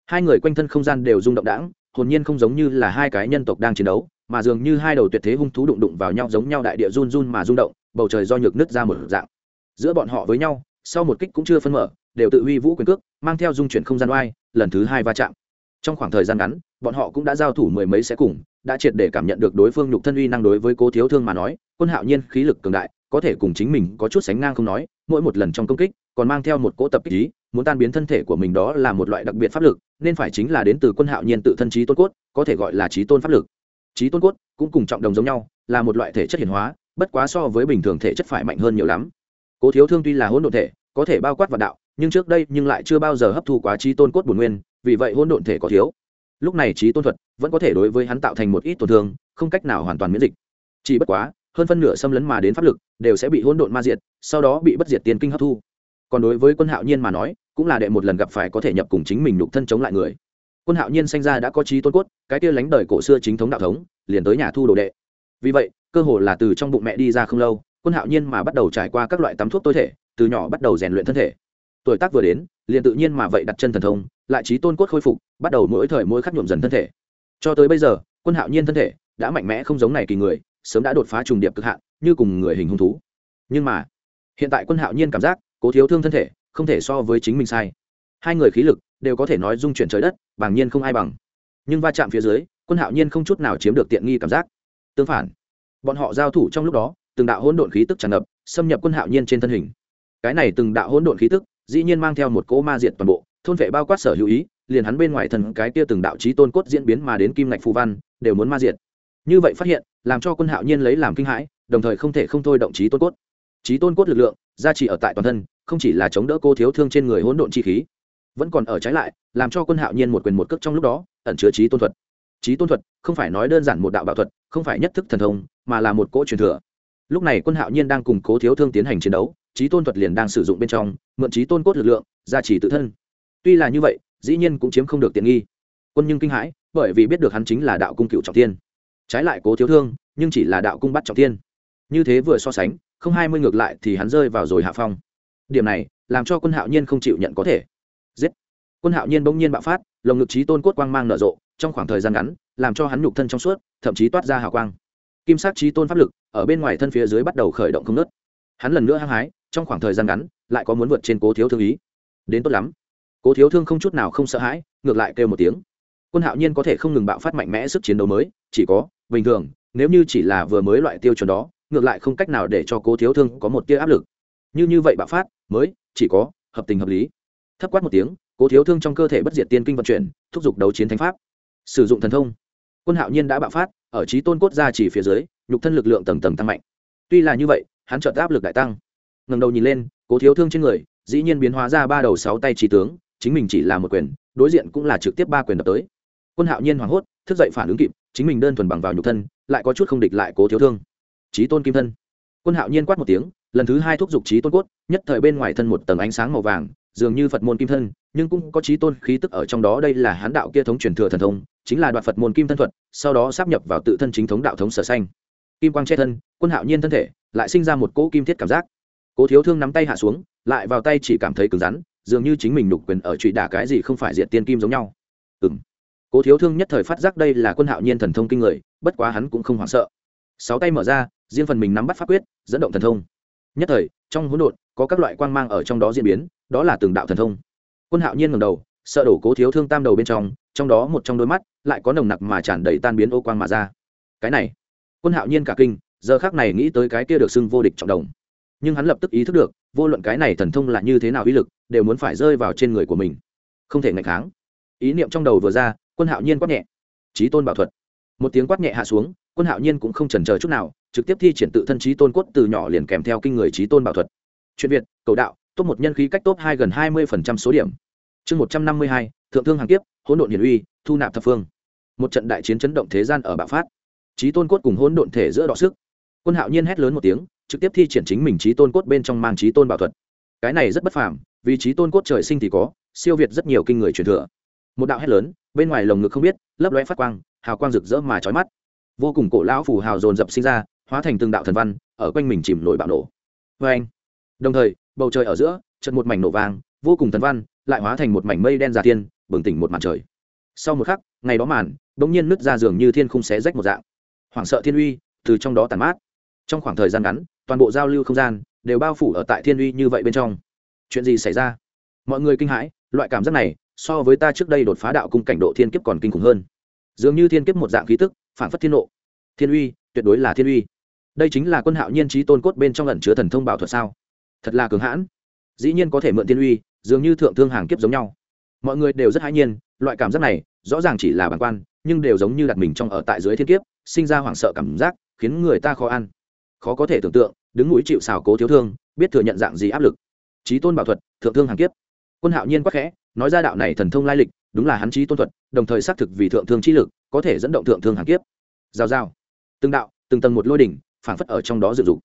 Hai người quanh thân không gian đều rung động đãng hồn nhiên không giống như là hai cái nhân tộc đang chiến đấu, mà dường như hai đầu tuyệt thế hung thú đụng đụng vào nhau giống nhau đại địa run run mà rung động, bầu trời do nhược nứt ra một dạng. Giữa bọn họ với nhau, sau một kích cũng chưa phân mở, đều tự huy vũ quyền cước, mang theo dung chuyển không gian oai, lần thứ hai va chạm. Trong khoảng thời gian ngắn, bọn họ cũng đã giao thủ mười mấy sẽ cùng, đã triệt để cảm nhận được đối phương nhục thân uy năng đối với cố thiếu thương mà nói, quân hạo nhiên khí lực cường đại, có thể cùng chính mình có chút sánh ngang không nói, mỗi một lần trong công kích, còn mang theo một cỗ tập kích ý muốn tan biến thân thể của mình đó là một loại đặc biệt pháp lực, nên phải chính là đến từ quân hạo nhiên tự thân trí tôn cốt, có thể gọi là trí tôn pháp lực. Trí tôn cốt cũng cùng trọng đồng giống nhau, là một loại thể chất hiển hóa, bất quá so với bình thường thể chất phải mạnh hơn nhiều lắm. Cố thiếu thương tuy là hỗn độn thể, có thể bao quát vạn đạo, nhưng trước đây nhưng lại chưa bao giờ hấp thu quá trí tôn cốt bổn nguyên, vì vậy hỗn độn thể có thiếu. Lúc này trí tôn thuật vẫn có thể đối với hắn tạo thành một ít tổn thương, không cách nào hoàn toàn miễn dịch. Chỉ bất quá, hơn phân nửa xâm lấn mà đến pháp lực đều sẽ bị hỗn độn ma diệt, sau đó bị bất diệt tiền kinh hấp thu còn đối với quân hạo nhiên mà nói, cũng là đệ một lần gặp phải có thể nhập cùng chính mình nhục thân chống lại người. Quân hạo nhiên sinh ra đã có trí tôn cốt, cái kia lánh đời cổ xưa chính thống đạo thống, liền tới nhà thu đồ đệ. Vì vậy, cơ hồ là từ trong bụng mẹ đi ra không lâu, quân hạo nhiên mà bắt đầu trải qua các loại tắm thuốc tối thể, từ nhỏ bắt đầu rèn luyện thân thể. Tuổi tác vừa đến, liền tự nhiên mà vậy đặt chân thần thông, lại trí tôn cốt khôi phục, bắt đầu mỗi thời mỗi khắc nhuộm dần thân thể. Cho tới bây giờ, quân hạo nhiên thân thể đã mạnh mẽ không giống này kỳ người, sớm đã đột phá trùng điệp cực hạn, như cùng người hình hung thú. Nhưng mà, hiện tại quân hạo nhiên cảm giác cố thiếu thương thân thể, không thể so với chính mình sai. Hai người khí lực đều có thể nói dung chuyển trời đất bằng nhiên không ai bằng. Nhưng va chạm phía dưới, quân hạo nhiên không chút nào chiếm được tiện nghi cảm giác. Tương phản, bọn họ giao thủ trong lúc đó, từng đạo hỗn độn khí tức tràn ngập, xâm nhập quân hạo nhiên trên thân hình. Cái này từng đạo hỗn độn khí tức, dĩ nhiên mang theo một cỗ ma diệt toàn bộ, thôn vệ bao quát sở hữu ý, liền hắn bên ngoài thần cái kia từng đạo chí tôn cốt diễn biến mà đến kim ngạch phù văn, đều muốn ma diệt. Như vậy phát hiện, làm cho quân hạo nhiên lấy làm kinh hãi, đồng thời không thể không thôi động chí tôn cốt. Chí tôn cốt lực lượng, gia trì ở tại toàn thân không chỉ là chống đỡ cô thiếu thương trên người hỗn độn chi khí, vẫn còn ở trái lại, làm cho quân hạo nhiên một quyền một cước trong lúc đó, ẩn chứa trí tôn thuật. Trí tôn thuật không phải nói đơn giản một đạo bảo thuật, không phải nhất thức thần thông, mà là một cỗ truyền thừa. Lúc này quân hạo nhiên đang cùng cố thiếu thương tiến hành chiến đấu, trí tôn thuật liền đang sử dụng bên trong, mượn trí tôn cốt lực lượng, gia trì tự thân. Tuy là như vậy, dĩ nhiên cũng chiếm không được tiện nghi. Quân nhưng kinh hãi, bởi vì biết được hắn chính là đạo cung cựu trọng thiên. Trái lại cố thiếu thương, nhưng chỉ là đạo cung bắt trọng thiên. Như thế vừa so sánh, không hai mươi ngược lại thì hắn rơi vào rồi hạ phong điểm này làm cho quân hạo nhiên không chịu nhận có thể. Giết! Quân hạo nhiên bỗng nhiên bạo phát, lồng ngực trí tôn cốt quang mang nở rộ, trong khoảng thời gian ngắn, làm cho hắn nhục thân trong suốt, thậm chí toát ra hào quang. Kim sắc trí tôn pháp lực ở bên ngoài thân phía dưới bắt đầu khởi động không nứt. hắn lần nữa hăng hái, trong khoảng thời gian ngắn, lại có muốn vượt trên cố thiếu thương ý. Đến tốt lắm. Cố thiếu thương không chút nào không sợ hãi, ngược lại kêu một tiếng. Quân hạo nhiên có thể không ngừng bạo phát mạnh mẽ sức chiến đấu mới, chỉ có, bình thường, nếu như chỉ là vừa mới loại tiêu chuẩn đó, ngược lại không cách nào để cho cố thiếu thương có một tia áp lực. Như như vậy bạo phát mới, chỉ có, hợp tình hợp lý. Thấp quát một tiếng, cố thiếu thương trong cơ thể bất diệt tiên kinh vận chuyển, thúc giục đấu chiến thánh pháp. Sử dụng thần thông. Quân hạo nhiên đã bạo phát, ở trí tôn cốt ra chỉ phía dưới, nhục thân lực lượng tầng tầng tăng mạnh. Tuy là như vậy, hắn chợt áp lực đại tăng. Ngẩng đầu nhìn lên, cố thiếu thương trên người, dĩ nhiên biến hóa ra ba đầu sáu tay trí tướng, chính mình chỉ là một quyền, đối diện cũng là trực tiếp ba quyền đập tới. Quân hạo nhiên hoảng hốt, thức dậy phản ứng kịp, chính mình đơn thuần bằng vào nhục thân, lại có chút không địch lại cố thiếu thương. Trí tôn kim thân. Quân hạo nhiên quát một tiếng lần thứ hai thúc giục trí tôn cốt, nhất thời bên ngoài thân một tầng ánh sáng màu vàng, dường như phật môn kim thân, nhưng cũng có trí tôn khí tức ở trong đó. Đây là hán đạo kia thống truyền thừa thần thông, chính là đoạn phật môn kim thân thuật, sau đó sắp nhập vào tự thân chính thống đạo thống sở xanh kim quang che thân, quân hạo nhiên thân thể, lại sinh ra một cỗ kim thiết cảm giác. Cố thiếu thương nắm tay hạ xuống, lại vào tay chỉ cảm thấy cứng rắn, dường như chính mình đục quyền ở trụy đả cái gì không phải diện tiên kim giống nhau. Ừm. Cố thiếu thương nhất thời phát giác đây là quân hạo nhiên thần thông kinh người, bất quá hắn cũng không hoảng sợ. Sáu tay mở ra, riêng phần mình nắm bắt pháp quyết, dẫn động thần thông nhất thời, trong hỗn độn, có các loại quang mang ở trong đó diễn biến, đó là từng đạo thần thông. Quân hạo nhiên ngẩng đầu, sợ đổ cố thiếu thương tam đầu bên trong trong đó một trong đôi mắt, lại có nồng nặc mà tràn đầy tan biến ô quang mà ra. Cái này, quân hạo nhiên cả kinh, giờ khắc này nghĩ tới cái kia được xưng vô địch trọng đồng. Nhưng hắn lập tức ý thức được, vô luận cái này thần thông là như thế nào uy lực, đều muốn phải rơi vào trên người của mình. Không thể ngạch kháng. Ý niệm trong đầu vừa ra, quân hạo nhiên quát nhẹ. Trí tôn bảo thuật. Một tiếng quát nhẹ hạ xuống, quân hạo nhiên cũng không chần chờ chút nào trực tiếp thi triển tự thân trí tôn cốt từ nhỏ liền kèm theo kinh người trí tôn bảo thuật. Chuyện việt, cầu đạo, top một nhân khí cách top hai gần hai mươi phần trăm số điểm. Chương một trăm năm mươi hai, thượng thương hàng tiếp hỗn độn hiển uy, thu nạp thập phương. Một trận đại chiến chấn động thế gian ở bạo phát. Trí tôn cốt cùng hỗn độn thể giữa đọ sức. Quân hạo nhiên hét lớn một tiếng, trực tiếp thi triển chính mình trí tôn cốt bên trong mang trí tôn bảo thuật. Cái này rất bất phàm, vì trí tôn cốt trời sinh thì có, siêu việt rất nhiều kinh người truyền thừa. Một đạo hét lớn, bên ngoài lồng ngực không biết, lấp lóe phát quang, hào quang rực rỡ mà chói mắt. Vô cùng cổ lão phù hào dồn dập sinh ra hóa thành từng đạo thần văn, ở quanh mình chìm nổi bạo nổ. Vê anh, đồng thời, bầu trời ở giữa, chợt một mảnh nổ vàng vô cùng thần văn, lại hóa thành một mảnh mây đen giả tiên bừng tỉnh một màn trời. Sau một khắc, ngày đó màn, bỗng nhiên nứt ra giường như thiên không xé rách một dạng. Hoảng sợ thiên uy, từ trong đó tàn mát. Trong khoảng thời gian ngắn, toàn bộ giao lưu không gian, đều bao phủ ở tại thiên uy như vậy bên trong. Chuyện gì xảy ra? Mọi người kinh hãi, loại cảm giác này, so với ta trước đây đột phá đạo cung cảnh độ thiên kiếp còn kinh khủng hơn. Dường như thiên kiếp một dạng khí tức, phản phất thiên nộ. Thiên uy, tuyệt đối là thiên uy đây chính là quân hạo nhiên trí tôn cốt bên trong ẩn chứa thần thông bảo thuật sao? Thật là cường hãn. Dĩ nhiên có thể mượn thiên uy, dường như thượng thương hàng kiếp giống nhau. Mọi người đều rất hãi nhiên, loại cảm giác này rõ ràng chỉ là bản quan, nhưng đều giống như đặt mình trong ở tại dưới thiên kiếp, sinh ra hoảng sợ cảm giác, khiến người ta khó ăn. Khó có thể tưởng tượng, đứng núi chịu xào cố thiếu thương, biết thừa nhận dạng gì áp lực. Trí tôn bảo thuật, thượng thương hàng kiếp. Quân hạo nhiên quắc khẽ, nói ra đạo này thần thông lai lịch, đúng là hắn trí tôn thuật, đồng thời xác thực vì thượng thương chi lực, có thể dẫn động thượng thương hàng kiếp. Giao giao. Từng đạo, từng tầng một lôi đỉnh phảng phất ở trong đó dự dục.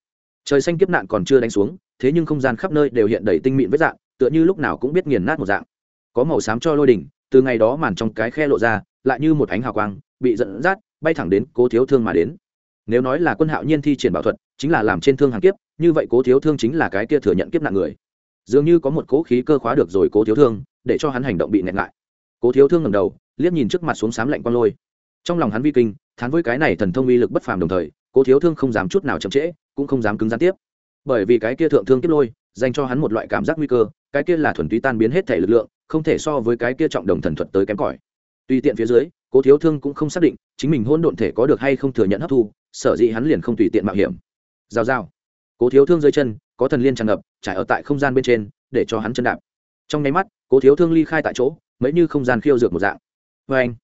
Trời xanh kiếp nạn còn chưa đánh xuống, thế nhưng không gian khắp nơi đều hiện đầy tinh mịn vết dạng, tựa như lúc nào cũng biết nghiền nát một dạng. Có màu xám cho lôi đỉnh, từ ngày đó màn trong cái khe lộ ra, lại như một ánh hào quang, bị dẫn dắt, bay thẳng đến cố thiếu thương mà đến. Nếu nói là quân hạo nhiên thi triển bảo thuật, chính là làm trên thương hàng kiếp, như vậy cố thiếu thương chính là cái kia thừa nhận kiếp nạn người. Dường như có một cố khí cơ khóa được rồi cố thiếu thương, để cho hắn hành động bị nẹt lại. Cố thiếu thương ngẩng đầu, liếc nhìn trước mặt xuống sám lạnh quang lôi. Trong lòng hắn vi kinh, thán với cái này thần thông uy lực bất phàm đồng thời cố thiếu thương không dám chút nào chậm trễ, cũng không dám cứng gián tiếp. Bởi vì cái kia thượng thương tiếp lôi, dành cho hắn một loại cảm giác nguy cơ, cái kia là thuần túy tan biến hết thể lực lượng, không thể so với cái kia trọng đồng thần thuật tới kém cỏi. Tùy tiện phía dưới, cố thiếu thương cũng không xác định chính mình hôn độn thể có được hay không thừa nhận hấp thu, sở dĩ hắn liền không tùy tiện mạo hiểm. Giao giao. Cố thiếu thương dưới chân, có thần liên tràn ngập, trải ở tại không gian bên trên, để cho hắn chân đạp. Trong nháy mắt, cố thiếu thương ly khai tại chỗ, mấy như không gian khiêu dược một dạng. Vê anh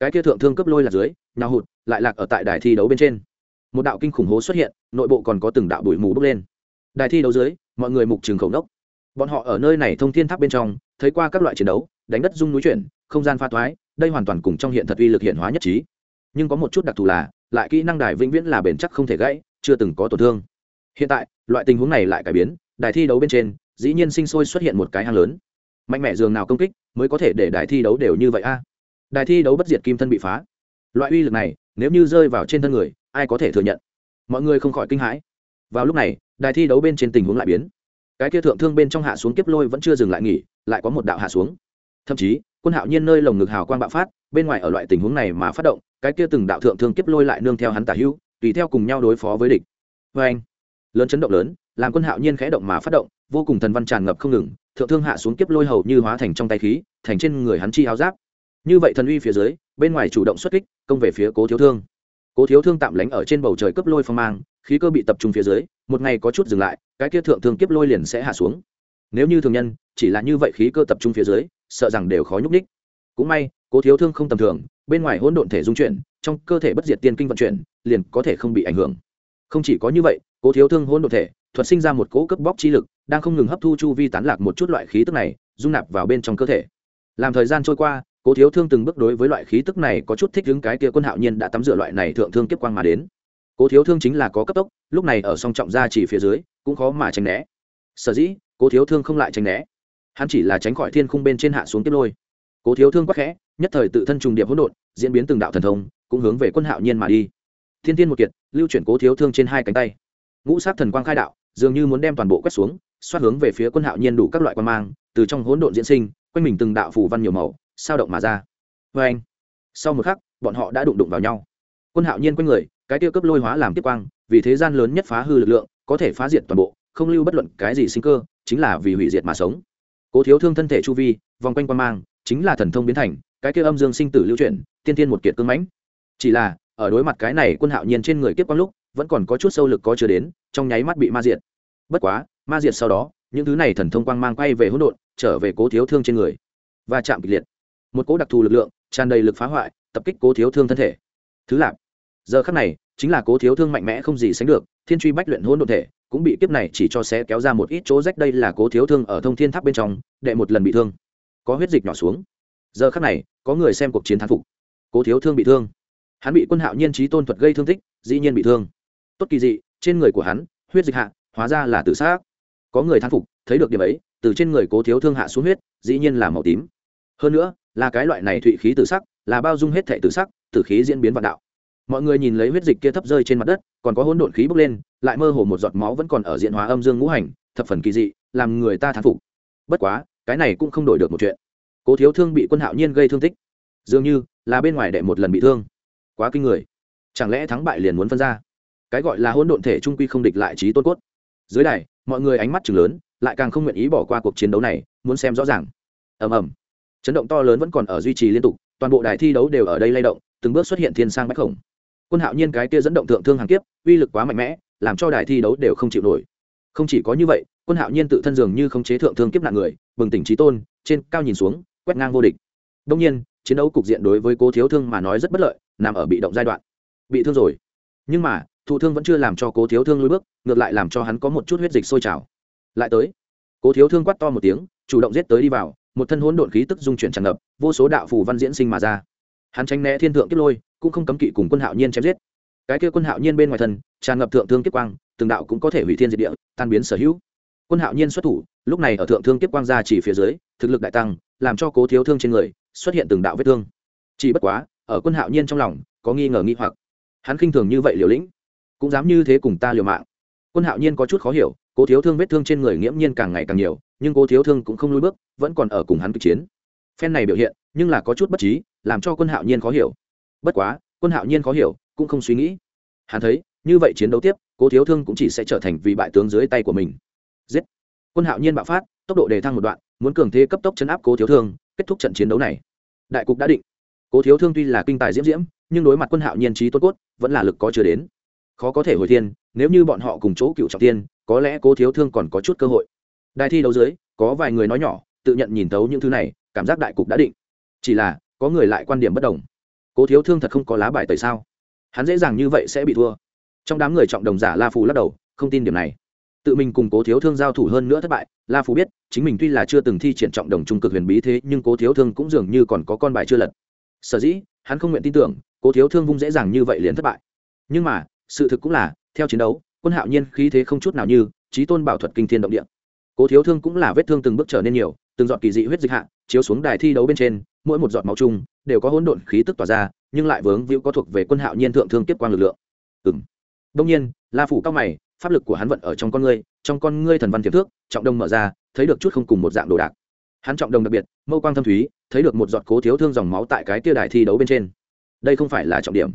cái kia thượng thương cấp lôi là dưới nào hụt, lại lạc ở tại đài thi đấu bên trên một đạo kinh khủng hố xuất hiện, nội bộ còn có từng đạo bụi mù bốc lên. Đài thi đấu dưới, mọi người mục trường khẩu nốc. Bọn họ ở nơi này thông thiên tháp bên trong, thấy qua các loại chiến đấu, đánh đất dung núi chuyển, không gian pha thoái, đây hoàn toàn cùng trong hiện thật uy lực hiện hóa nhất trí. Nhưng có một chút đặc thù là, lại kỹ năng đài vĩnh viễn là bền chắc không thể gãy, chưa từng có tổn thương. Hiện tại, loại tình huống này lại cải biến, đài thi đấu bên trên, dĩ nhiên sinh sôi xuất hiện một cái hang lớn. Mạnh mẽ dường nào công kích mới có thể để đài thi đấu đều như vậy a? Đài thi đấu bất diệt kim thân bị phá. Loại uy lực này, nếu như rơi vào trên thân người ai có thể thừa nhận? Mọi người không khỏi kinh hãi. Vào lúc này, đài thi đấu bên trên tình huống lại biến. Cái kia thượng thương bên trong hạ xuống kiếp lôi vẫn chưa dừng lại nghỉ, lại có một đạo hạ xuống. Thậm chí, quân hạo nhiên nơi lồng ngực hào quang bạo phát, bên ngoài ở loại tình huống này mà phát động, cái kia từng đạo thượng thương kiếp lôi lại nương theo hắn tả hữu, tùy theo cùng nhau đối phó với địch. Vê anh, lớn chấn động lớn, làm quân hạo nhiên khẽ động mà phát động, vô cùng thần văn tràn ngập không ngừng, thượng thương hạ xuống kiếp lôi hầu như hóa thành trong tay khí, thành trên người hắn chi áo giáp. Như vậy thần uy phía dưới, bên ngoài chủ động xuất kích, công về phía cố thiếu thương cố thiếu thương tạm lánh ở trên bầu trời cấp lôi phong mang, khí cơ bị tập trung phía dưới, một ngày có chút dừng lại, cái kia thượng thương kiếp lôi liền sẽ hạ xuống. Nếu như thường nhân, chỉ là như vậy khí cơ tập trung phía dưới, sợ rằng đều khó nhúc ních cũng may, cố thiếu thương không tầm thường, bên ngoài hỗn độn thể dung chuyển, trong cơ thể bất diệt tiên kinh vận chuyển, liền có thể không bị ảnh hưởng. Không chỉ có như vậy, cố thiếu thương hỗn độn thể, thuật sinh ra một cỗ cấp bóc chi lực, đang không ngừng hấp thu chu vi tán lạc một chút loại khí tức này, dung nạp vào bên trong cơ thể. Làm thời gian trôi qua cố thiếu thương từng bước đối với loại khí tức này có chút thích ứng, cái kia quân hạo nhiên đã tắm rửa loại này thượng thương kiếp quang mà đến. Cố thiếu thương chính là có cấp tốc, lúc này ở song trọng gia chỉ phía dưới, cũng khó mà tránh né. Sở dĩ, cố thiếu thương không lại tránh né. Hắn chỉ là tránh khỏi thiên khung bên trên hạ xuống tiếp lôi. Cố thiếu thương quắc khẽ, nhất thời tự thân trùng điệp hỗn độn, diễn biến từng đạo thần thông, cũng hướng về quân hạo nhiên mà đi. Thiên tiên một kiệt, lưu chuyển cố thiếu thương trên hai cánh tay. Ngũ sát thần quang khai đạo, dường như muốn đem toàn bộ quét xuống, xoát hướng về phía quân hạo nhiên đủ các loại quan mang, từ trong hỗn độn diễn sinh, quanh mình từng đạo phủ văn nhiều màu sao động mà ra. Vê anh. Sau một khắc, bọn họ đã đụng đụng vào nhau. Quân hạo nhiên quanh người, cái tiêu cấp lôi hóa làm tiếp quang, vì thế gian lớn nhất phá hư lực lượng, có thể phá diệt toàn bộ, không lưu bất luận cái gì sinh cơ, chính là vì hủy diệt mà sống. Cố thiếu thương thân thể chu vi, vòng quanh quan mang, chính là thần thông biến thành, cái kia âm dương sinh tử lưu chuyển, tiên tiên một kiệt cương mãnh. Chỉ là, ở đối mặt cái này quân hạo nhiên trên người kiếp quang lúc, vẫn còn có chút sâu lực có chưa đến, trong nháy mắt bị ma diệt. Bất quá, ma diệt sau đó, những thứ này thần thông quang mang quay về hỗn độn, trở về cố thiếu thương trên người và chạm kịch liệt một cố đặc thù lực lượng, tràn đầy lực phá hoại, tập kích cố thiếu thương thân thể. Thứ lạp giờ khắc này, chính là cố thiếu thương mạnh mẽ không gì sánh được, thiên truy bách luyện hỗn độn thể, cũng bị kiếp này chỉ cho sẽ kéo ra một ít chỗ rách đây là cố thiếu thương ở thông thiên tháp bên trong, đệ một lần bị thương. Có huyết dịch nhỏ xuống. Giờ khắc này, có người xem cuộc chiến thắng phục. Cố thiếu thương bị thương. Hắn bị quân hạo nhiên trí tôn thuật gây thương tích, dĩ nhiên bị thương. Tốt kỳ dị, trên người của hắn, huyết dịch hạ, hóa ra là tự sát có người thắng phục, thấy được điểm ấy, từ trên người cố thiếu thương hạ xuống huyết, dĩ nhiên là màu tím. Hơn nữa là cái loại này thụy khí tử sắc, là bao dung hết thể tử sắc, tử khí diễn biến vạn đạo. Mọi người nhìn lấy huyết dịch kia thấp rơi trên mặt đất, còn có hỗn độn khí bốc lên, lại mơ hồ một giọt máu vẫn còn ở diện hóa âm dương ngũ hành, thập phần kỳ dị, làm người ta thán phục. Bất quá, cái này cũng không đổi được một chuyện. Cố thiếu thương bị quân hạo nhiên gây thương tích. Dường như là bên ngoài đệ một lần bị thương. Quá kinh người. Chẳng lẽ thắng bại liền muốn phân ra? Cái gọi là hỗn độn thể trung quy không địch lại trí tôn cốt. Dưới đài, mọi người ánh mắt chừng lớn, lại càng không nguyện ý bỏ qua cuộc chiến đấu này, muốn xem rõ ràng. Ầm ầm chấn động to lớn vẫn còn ở duy trì liên tục, toàn bộ đài thi đấu đều ở đây lay động, từng bước xuất hiện thiên sang bách khổng. Quân hạo nhiên cái kia dẫn động thượng thương hàng kiếp, uy lực quá mạnh mẽ, làm cho đài thi đấu đều không chịu nổi. Không chỉ có như vậy, quân hạo nhiên tự thân dường như không chế thượng thương kiếp nạn người, bừng tỉnh trí tôn, trên cao nhìn xuống, quét ngang vô địch. Đông nhiên, chiến đấu cục diện đối với cố thiếu thương mà nói rất bất lợi, nằm ở bị động giai đoạn. Bị thương rồi. Nhưng mà, thụ thương vẫn chưa làm cho cố thiếu thương lùi bước, ngược lại làm cho hắn có một chút huyết dịch sôi trào. Lại tới, cố thiếu thương quát to một tiếng, chủ động giết tới đi vào một thân hỗn độn khí tức dung chuyển tràn ngập, vô số đạo phù văn diễn sinh mà ra. Hắn tránh né thiên thượng kiếp lôi, cũng không cấm kỵ cùng quân hạo nhiên chém giết. Cái kia quân hạo nhiên bên ngoài thân, tràn ngập thượng thương kiếp quang, từng đạo cũng có thể hủy thiên diệt địa, tan biến sở hữu. Quân hạo nhiên xuất thủ, lúc này ở thượng thương kiếp quang ra chỉ phía dưới, thực lực đại tăng, làm cho cố thiếu thương trên người xuất hiện từng đạo vết thương. Chỉ bất quá, ở quân hạo nhiên trong lòng, có nghi ngờ nghi hoặc. Hắn khinh thường như vậy liều lĩnh, cũng dám như thế cùng ta liều mạng quân hạo nhiên có chút khó hiểu, cố thiếu thương vết thương trên người nghiễm nhiên càng ngày càng nhiều, nhưng cố thiếu thương cũng không lùi bước, vẫn còn ở cùng hắn kịch chiến. Phen này biểu hiện, nhưng là có chút bất trí, làm cho quân hạo nhiên khó hiểu. Bất quá, quân hạo nhiên khó hiểu, cũng không suy nghĩ. Hắn thấy, như vậy chiến đấu tiếp, cố thiếu thương cũng chỉ sẽ trở thành vì bại tướng dưới tay của mình. Giết! Quân hạo nhiên bạo phát, tốc độ đề thăng một đoạn, muốn cường thế cấp tốc chấn áp cố thiếu thương, kết thúc trận chiến đấu này. Đại cục đã định. Cố thiếu thương tuy là kinh tài diễm diễm, nhưng đối mặt quân hạo nhiên trí tốt cốt, vẫn là lực có chưa đến khó có thể hồi thiên, nếu như bọn họ cùng chỗ cựu trọng tiên có lẽ cố thiếu thương còn có chút cơ hội. Đài thi đấu dưới, có vài người nói nhỏ, tự nhận nhìn thấu những thứ này, cảm giác đại cục đã định. Chỉ là, có người lại quan điểm bất đồng. Cố thiếu thương thật không có lá bài tẩy sao? Hắn dễ dàng như vậy sẽ bị thua. Trong đám người trọng đồng giả la phù lắc đầu, không tin điểm này. Tự mình cùng cố thiếu thương giao thủ hơn nữa thất bại, la phù biết, chính mình tuy là chưa từng thi triển trọng đồng trung cực huyền bí thế, nhưng cố thiếu thương cũng dường như còn có con bài chưa lật. Sở dĩ, hắn không nguyện tin tưởng, cố thiếu thương vung dễ dàng như vậy liền thất bại. Nhưng mà sự thực cũng là, theo chiến đấu, quân hạo nhiên khí thế không chút nào như trí tôn bảo thuật kinh thiên động địa. Cố thiếu thương cũng là vết thương từng bước trở nên nhiều, từng giọt kỳ dị huyết dịch hạ, chiếu xuống đài thi đấu bên trên, mỗi một giọt máu chung đều có hỗn độn khí tức tỏa ra, nhưng lại vướng víu có thuộc về quân hạo nhiên thượng thương tiếp quang lực lượng. Ừm. Đông nhiên, la phủ cao mày, pháp lực của hắn vận ở trong con ngươi, trong con ngươi thần văn tiềm thước, trọng đông mở ra, thấy được chút không cùng một dạng đồ đạc. Hắn trọng đồng đặc biệt, mâu quang thâm thúy, thấy được một giọt cố thiếu thương dòng máu tại cái tiêu đài thi đấu bên trên. Đây không phải là trọng điểm.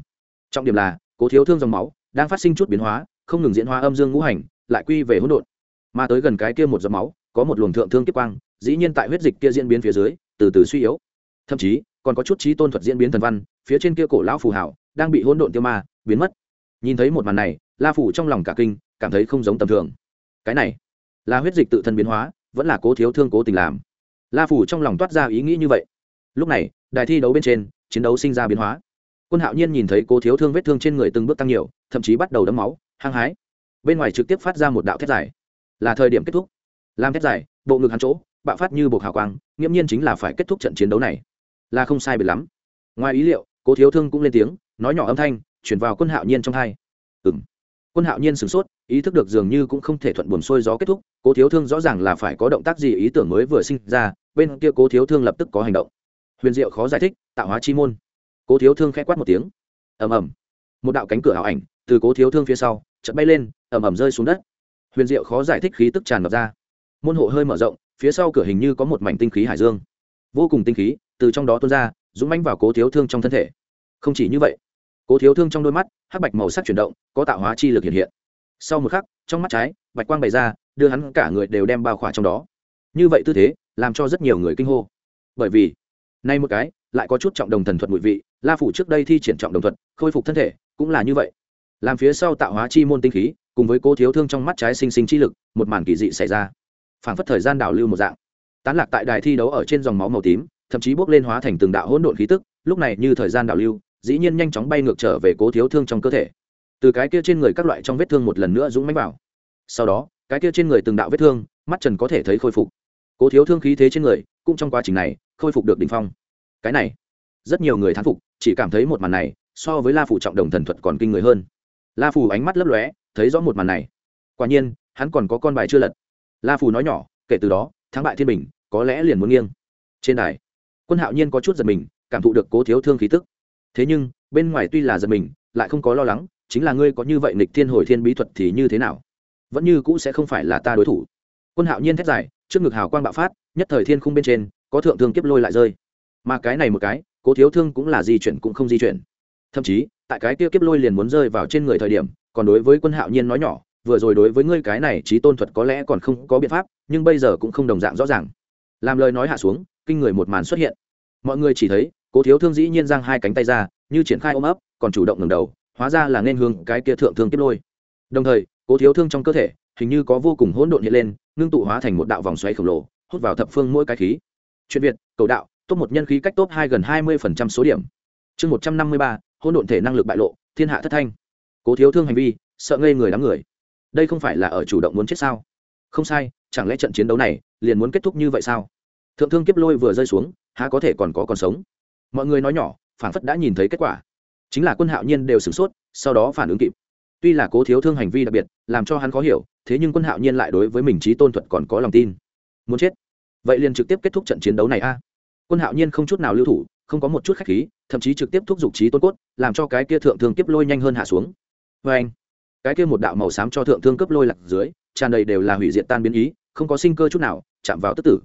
Trọng điểm là, cố thiếu thương dòng máu đang phát sinh chút biến hóa, không ngừng diễn hóa âm dương ngũ hành, lại quy về hỗn độn. Mà tới gần cái kia một giọt máu, có một luồng thượng thương kiếp quang, dĩ nhiên tại huyết dịch kia diễn biến phía dưới, từ từ suy yếu. Thậm chí, còn có chút trí tôn thuật diễn biến thần văn, phía trên kia cổ lão phù hảo, đang bị hỗn độn tiêu ma, biến mất. Nhìn thấy một màn này, la phủ trong lòng cả kinh, cảm thấy không giống tầm thường. Cái này, là huyết dịch tự thân biến hóa, vẫn là cố thiếu thương cố tình làm. La phủ trong lòng toát ra ý nghĩ như vậy. Lúc này đài thi đấu bên trên, chiến đấu sinh ra biến hóa quân hạo nhiên nhìn thấy cố thiếu thương vết thương trên người từng bước tăng nhiều, thậm chí bắt đầu đấm máu, hăng hái. Bên ngoài trực tiếp phát ra một đạo thét dài. Là thời điểm kết thúc. Làm thét dài, bộ ngực hắn chỗ, bạo phát như buộc hào quang, nghiễm nhiên chính là phải kết thúc trận chiến đấu này. Là không sai biệt lắm. Ngoài ý liệu, cố thiếu thương cũng lên tiếng, nói nhỏ âm thanh, chuyển vào quân hạo nhiên trong hai. Ừng quân hạo nhiên sửng sốt, ý thức được dường như cũng không thể thuận buồn xuôi gió kết thúc, cố thiếu thương rõ ràng là phải có động tác gì ý tưởng mới vừa sinh ra, bên kia cố thiếu thương lập tức có hành động. Huyền diệu khó giải thích, tạo hóa chi môn cố thiếu thương khẽ quát một tiếng. Ầm ầm. Một đạo cánh cửa ảo ảnh từ cố thiếu thương phía sau chợt bay lên, ầm ầm rơi xuống đất. Huyền diệu khó giải thích khí tức tràn ngập ra. Môn hộ hơi mở rộng, phía sau cửa hình như có một mảnh tinh khí hải dương. Vô cùng tinh khí từ trong đó tuôn ra, dũng mánh vào cố thiếu thương trong thân thể. Không chỉ như vậy, cố thiếu thương trong đôi mắt, hắc bạch màu sắc chuyển động, có tạo hóa chi lực hiện hiện. Sau một khắc, trong mắt trái, bạch quang bày ra, đưa hắn cả người đều đem bao khỏa trong đó. Như vậy tư thế, làm cho rất nhiều người kinh hô. Bởi vì, nay một cái, lại có chút trọng đồng thần thuật bụi vị la phủ trước đây thi triển trọng đồng thuật, khôi phục thân thể, cũng là như vậy. Làm phía sau tạo hóa chi môn tinh khí, cùng với cố thiếu thương trong mắt trái sinh sinh chi lực, một màn kỳ dị xảy ra. Phảng phất thời gian đảo lưu một dạng. Tán lạc tại đài thi đấu ở trên dòng máu màu tím, thậm chí bốc lên hóa thành từng đạo hỗn độn khí tức, lúc này như thời gian đảo lưu, dĩ nhiên nhanh chóng bay ngược trở về cố thiếu thương trong cơ thể. Từ cái kia trên người các loại trong vết thương một lần nữa dũng mánh vào. Sau đó, cái kia trên người từng đạo vết thương, mắt trần có thể thấy khôi phục. Cố thiếu thương khí thế trên người, cũng trong quá trình này, khôi phục được đ ỉ n h phong. Cái này, rất nhiều người thán phục chỉ cảm thấy một màn này, so với la phủ trọng đồng thần thuật còn kinh người hơn. La phủ ánh mắt lấp lóe, thấy rõ một màn này. Quả nhiên, hắn còn có con bài chưa lật. La phủ nói nhỏ, kể từ đó, thắng bại thiên bình, có lẽ liền muốn nghiêng. Trên đài, quân hạo nhiên có chút giật mình, cảm thụ được cố thiếu thương khí tức. Thế nhưng, bên ngoài tuy là giật mình, lại không có lo lắng, chính là ngươi có như vậy nịch thiên hồi thiên bí thuật thì như thế nào? Vẫn như cũ sẽ không phải là ta đối thủ. Quân hạo nhiên thét dài, trước ngực hào quang bạo phát, nhất thời thiên khung bên trên, có thượng thương kiếp lôi lại rơi. Mà cái này một cái cố thiếu thương cũng là di chuyển cũng không di chuyển. Thậm chí, tại cái kia kiếp lôi liền muốn rơi vào trên người thời điểm, còn đối với quân hạo nhiên nói nhỏ, vừa rồi đối với ngươi cái này trí tôn thuật có lẽ còn không có biện pháp, nhưng bây giờ cũng không đồng dạng rõ ràng. Làm lời nói hạ xuống, kinh người một màn xuất hiện. Mọi người chỉ thấy, cố thiếu thương dĩ nhiên giang hai cánh tay ra, như triển khai ôm ấp, còn chủ động ngẩng đầu, hóa ra là nên hướng cái kia thượng thương kiếp lôi. Đồng thời, cố thiếu thương trong cơ thể, hình như có vô cùng hỗn độn hiện lên, ngưng tụ hóa thành một đạo vòng xoáy khổng lồ, hút vào thập phương mỗi cái khí. Chuyện việt, cầu đạo top một nhân khí cách top hai gần hai mươi phần trăm số điểm. Chương một trăm năm mươi ba, hỗn độn thể năng lực bại lộ, thiên hạ thất thanh. Cố thiếu thương hành vi, sợ ngây người đám người. Đây không phải là ở chủ động muốn chết sao? Không sai, chẳng lẽ trận chiến đấu này liền muốn kết thúc như vậy sao? Thượng thương kiếp lôi vừa rơi xuống, há có thể còn có còn sống? Mọi người nói nhỏ phản phất đã nhìn thấy kết quả. Chính là quân hạo nhiên đều sửng sốt, sau đó phản ứng kịp. Tuy là cố thiếu thương hành vi đặc biệt, làm cho hắn khó hiểu, thế nhưng quân hạo nhiên lại đối với mình trí tôn thuật còn có lòng tin. Muốn chết? Vậy liền trực tiếp kết thúc trận chiến đấu này a quân hạo nhiên không chút nào lưu thủ, không có một chút khách khí, thậm chí trực tiếp thúc giục trí tôn cốt, làm cho cái kia thượng thương tiếp lôi nhanh hơn hạ xuống. Với anh, cái kia một đạo màu xám cho thượng thương cấp lôi lạc dưới, tràn đầy đều là hủy diệt tan biến ý, không có sinh cơ chút nào, chạm vào tức tử.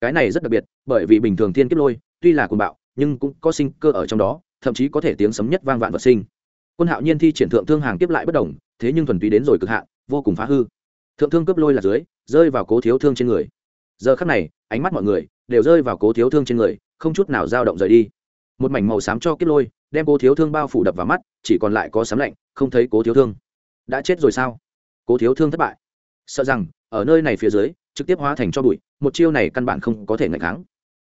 Cái này rất đặc biệt, bởi vì bình thường thiên kiếp lôi, tuy là cuồng bạo, nhưng cũng có sinh cơ ở trong đó, thậm chí có thể tiếng sấm nhất vang vạn vật sinh. Quân hạo nhiên thi triển thượng thương hàng kiếp lại bất đồng thế nhưng thuần túy đến rồi cực hạn, vô cùng phá hư. Thượng thương cướp lôi là dưới, rơi vào cố thiếu thương trên người. Giờ khắc này, ánh mắt mọi người đều rơi vào cố thiếu thương trên người, không chút nào dao động rời đi. Một mảnh màu xám cho kết lôi, đem cố thiếu thương bao phủ đập vào mắt, chỉ còn lại có sấm lạnh, không thấy cố thiếu thương. Đã chết rồi sao? Cố thiếu thương thất bại. Sợ rằng, ở nơi này phía dưới, trực tiếp hóa thành cho bụi, một chiêu này căn bản không có thể ngạch kháng.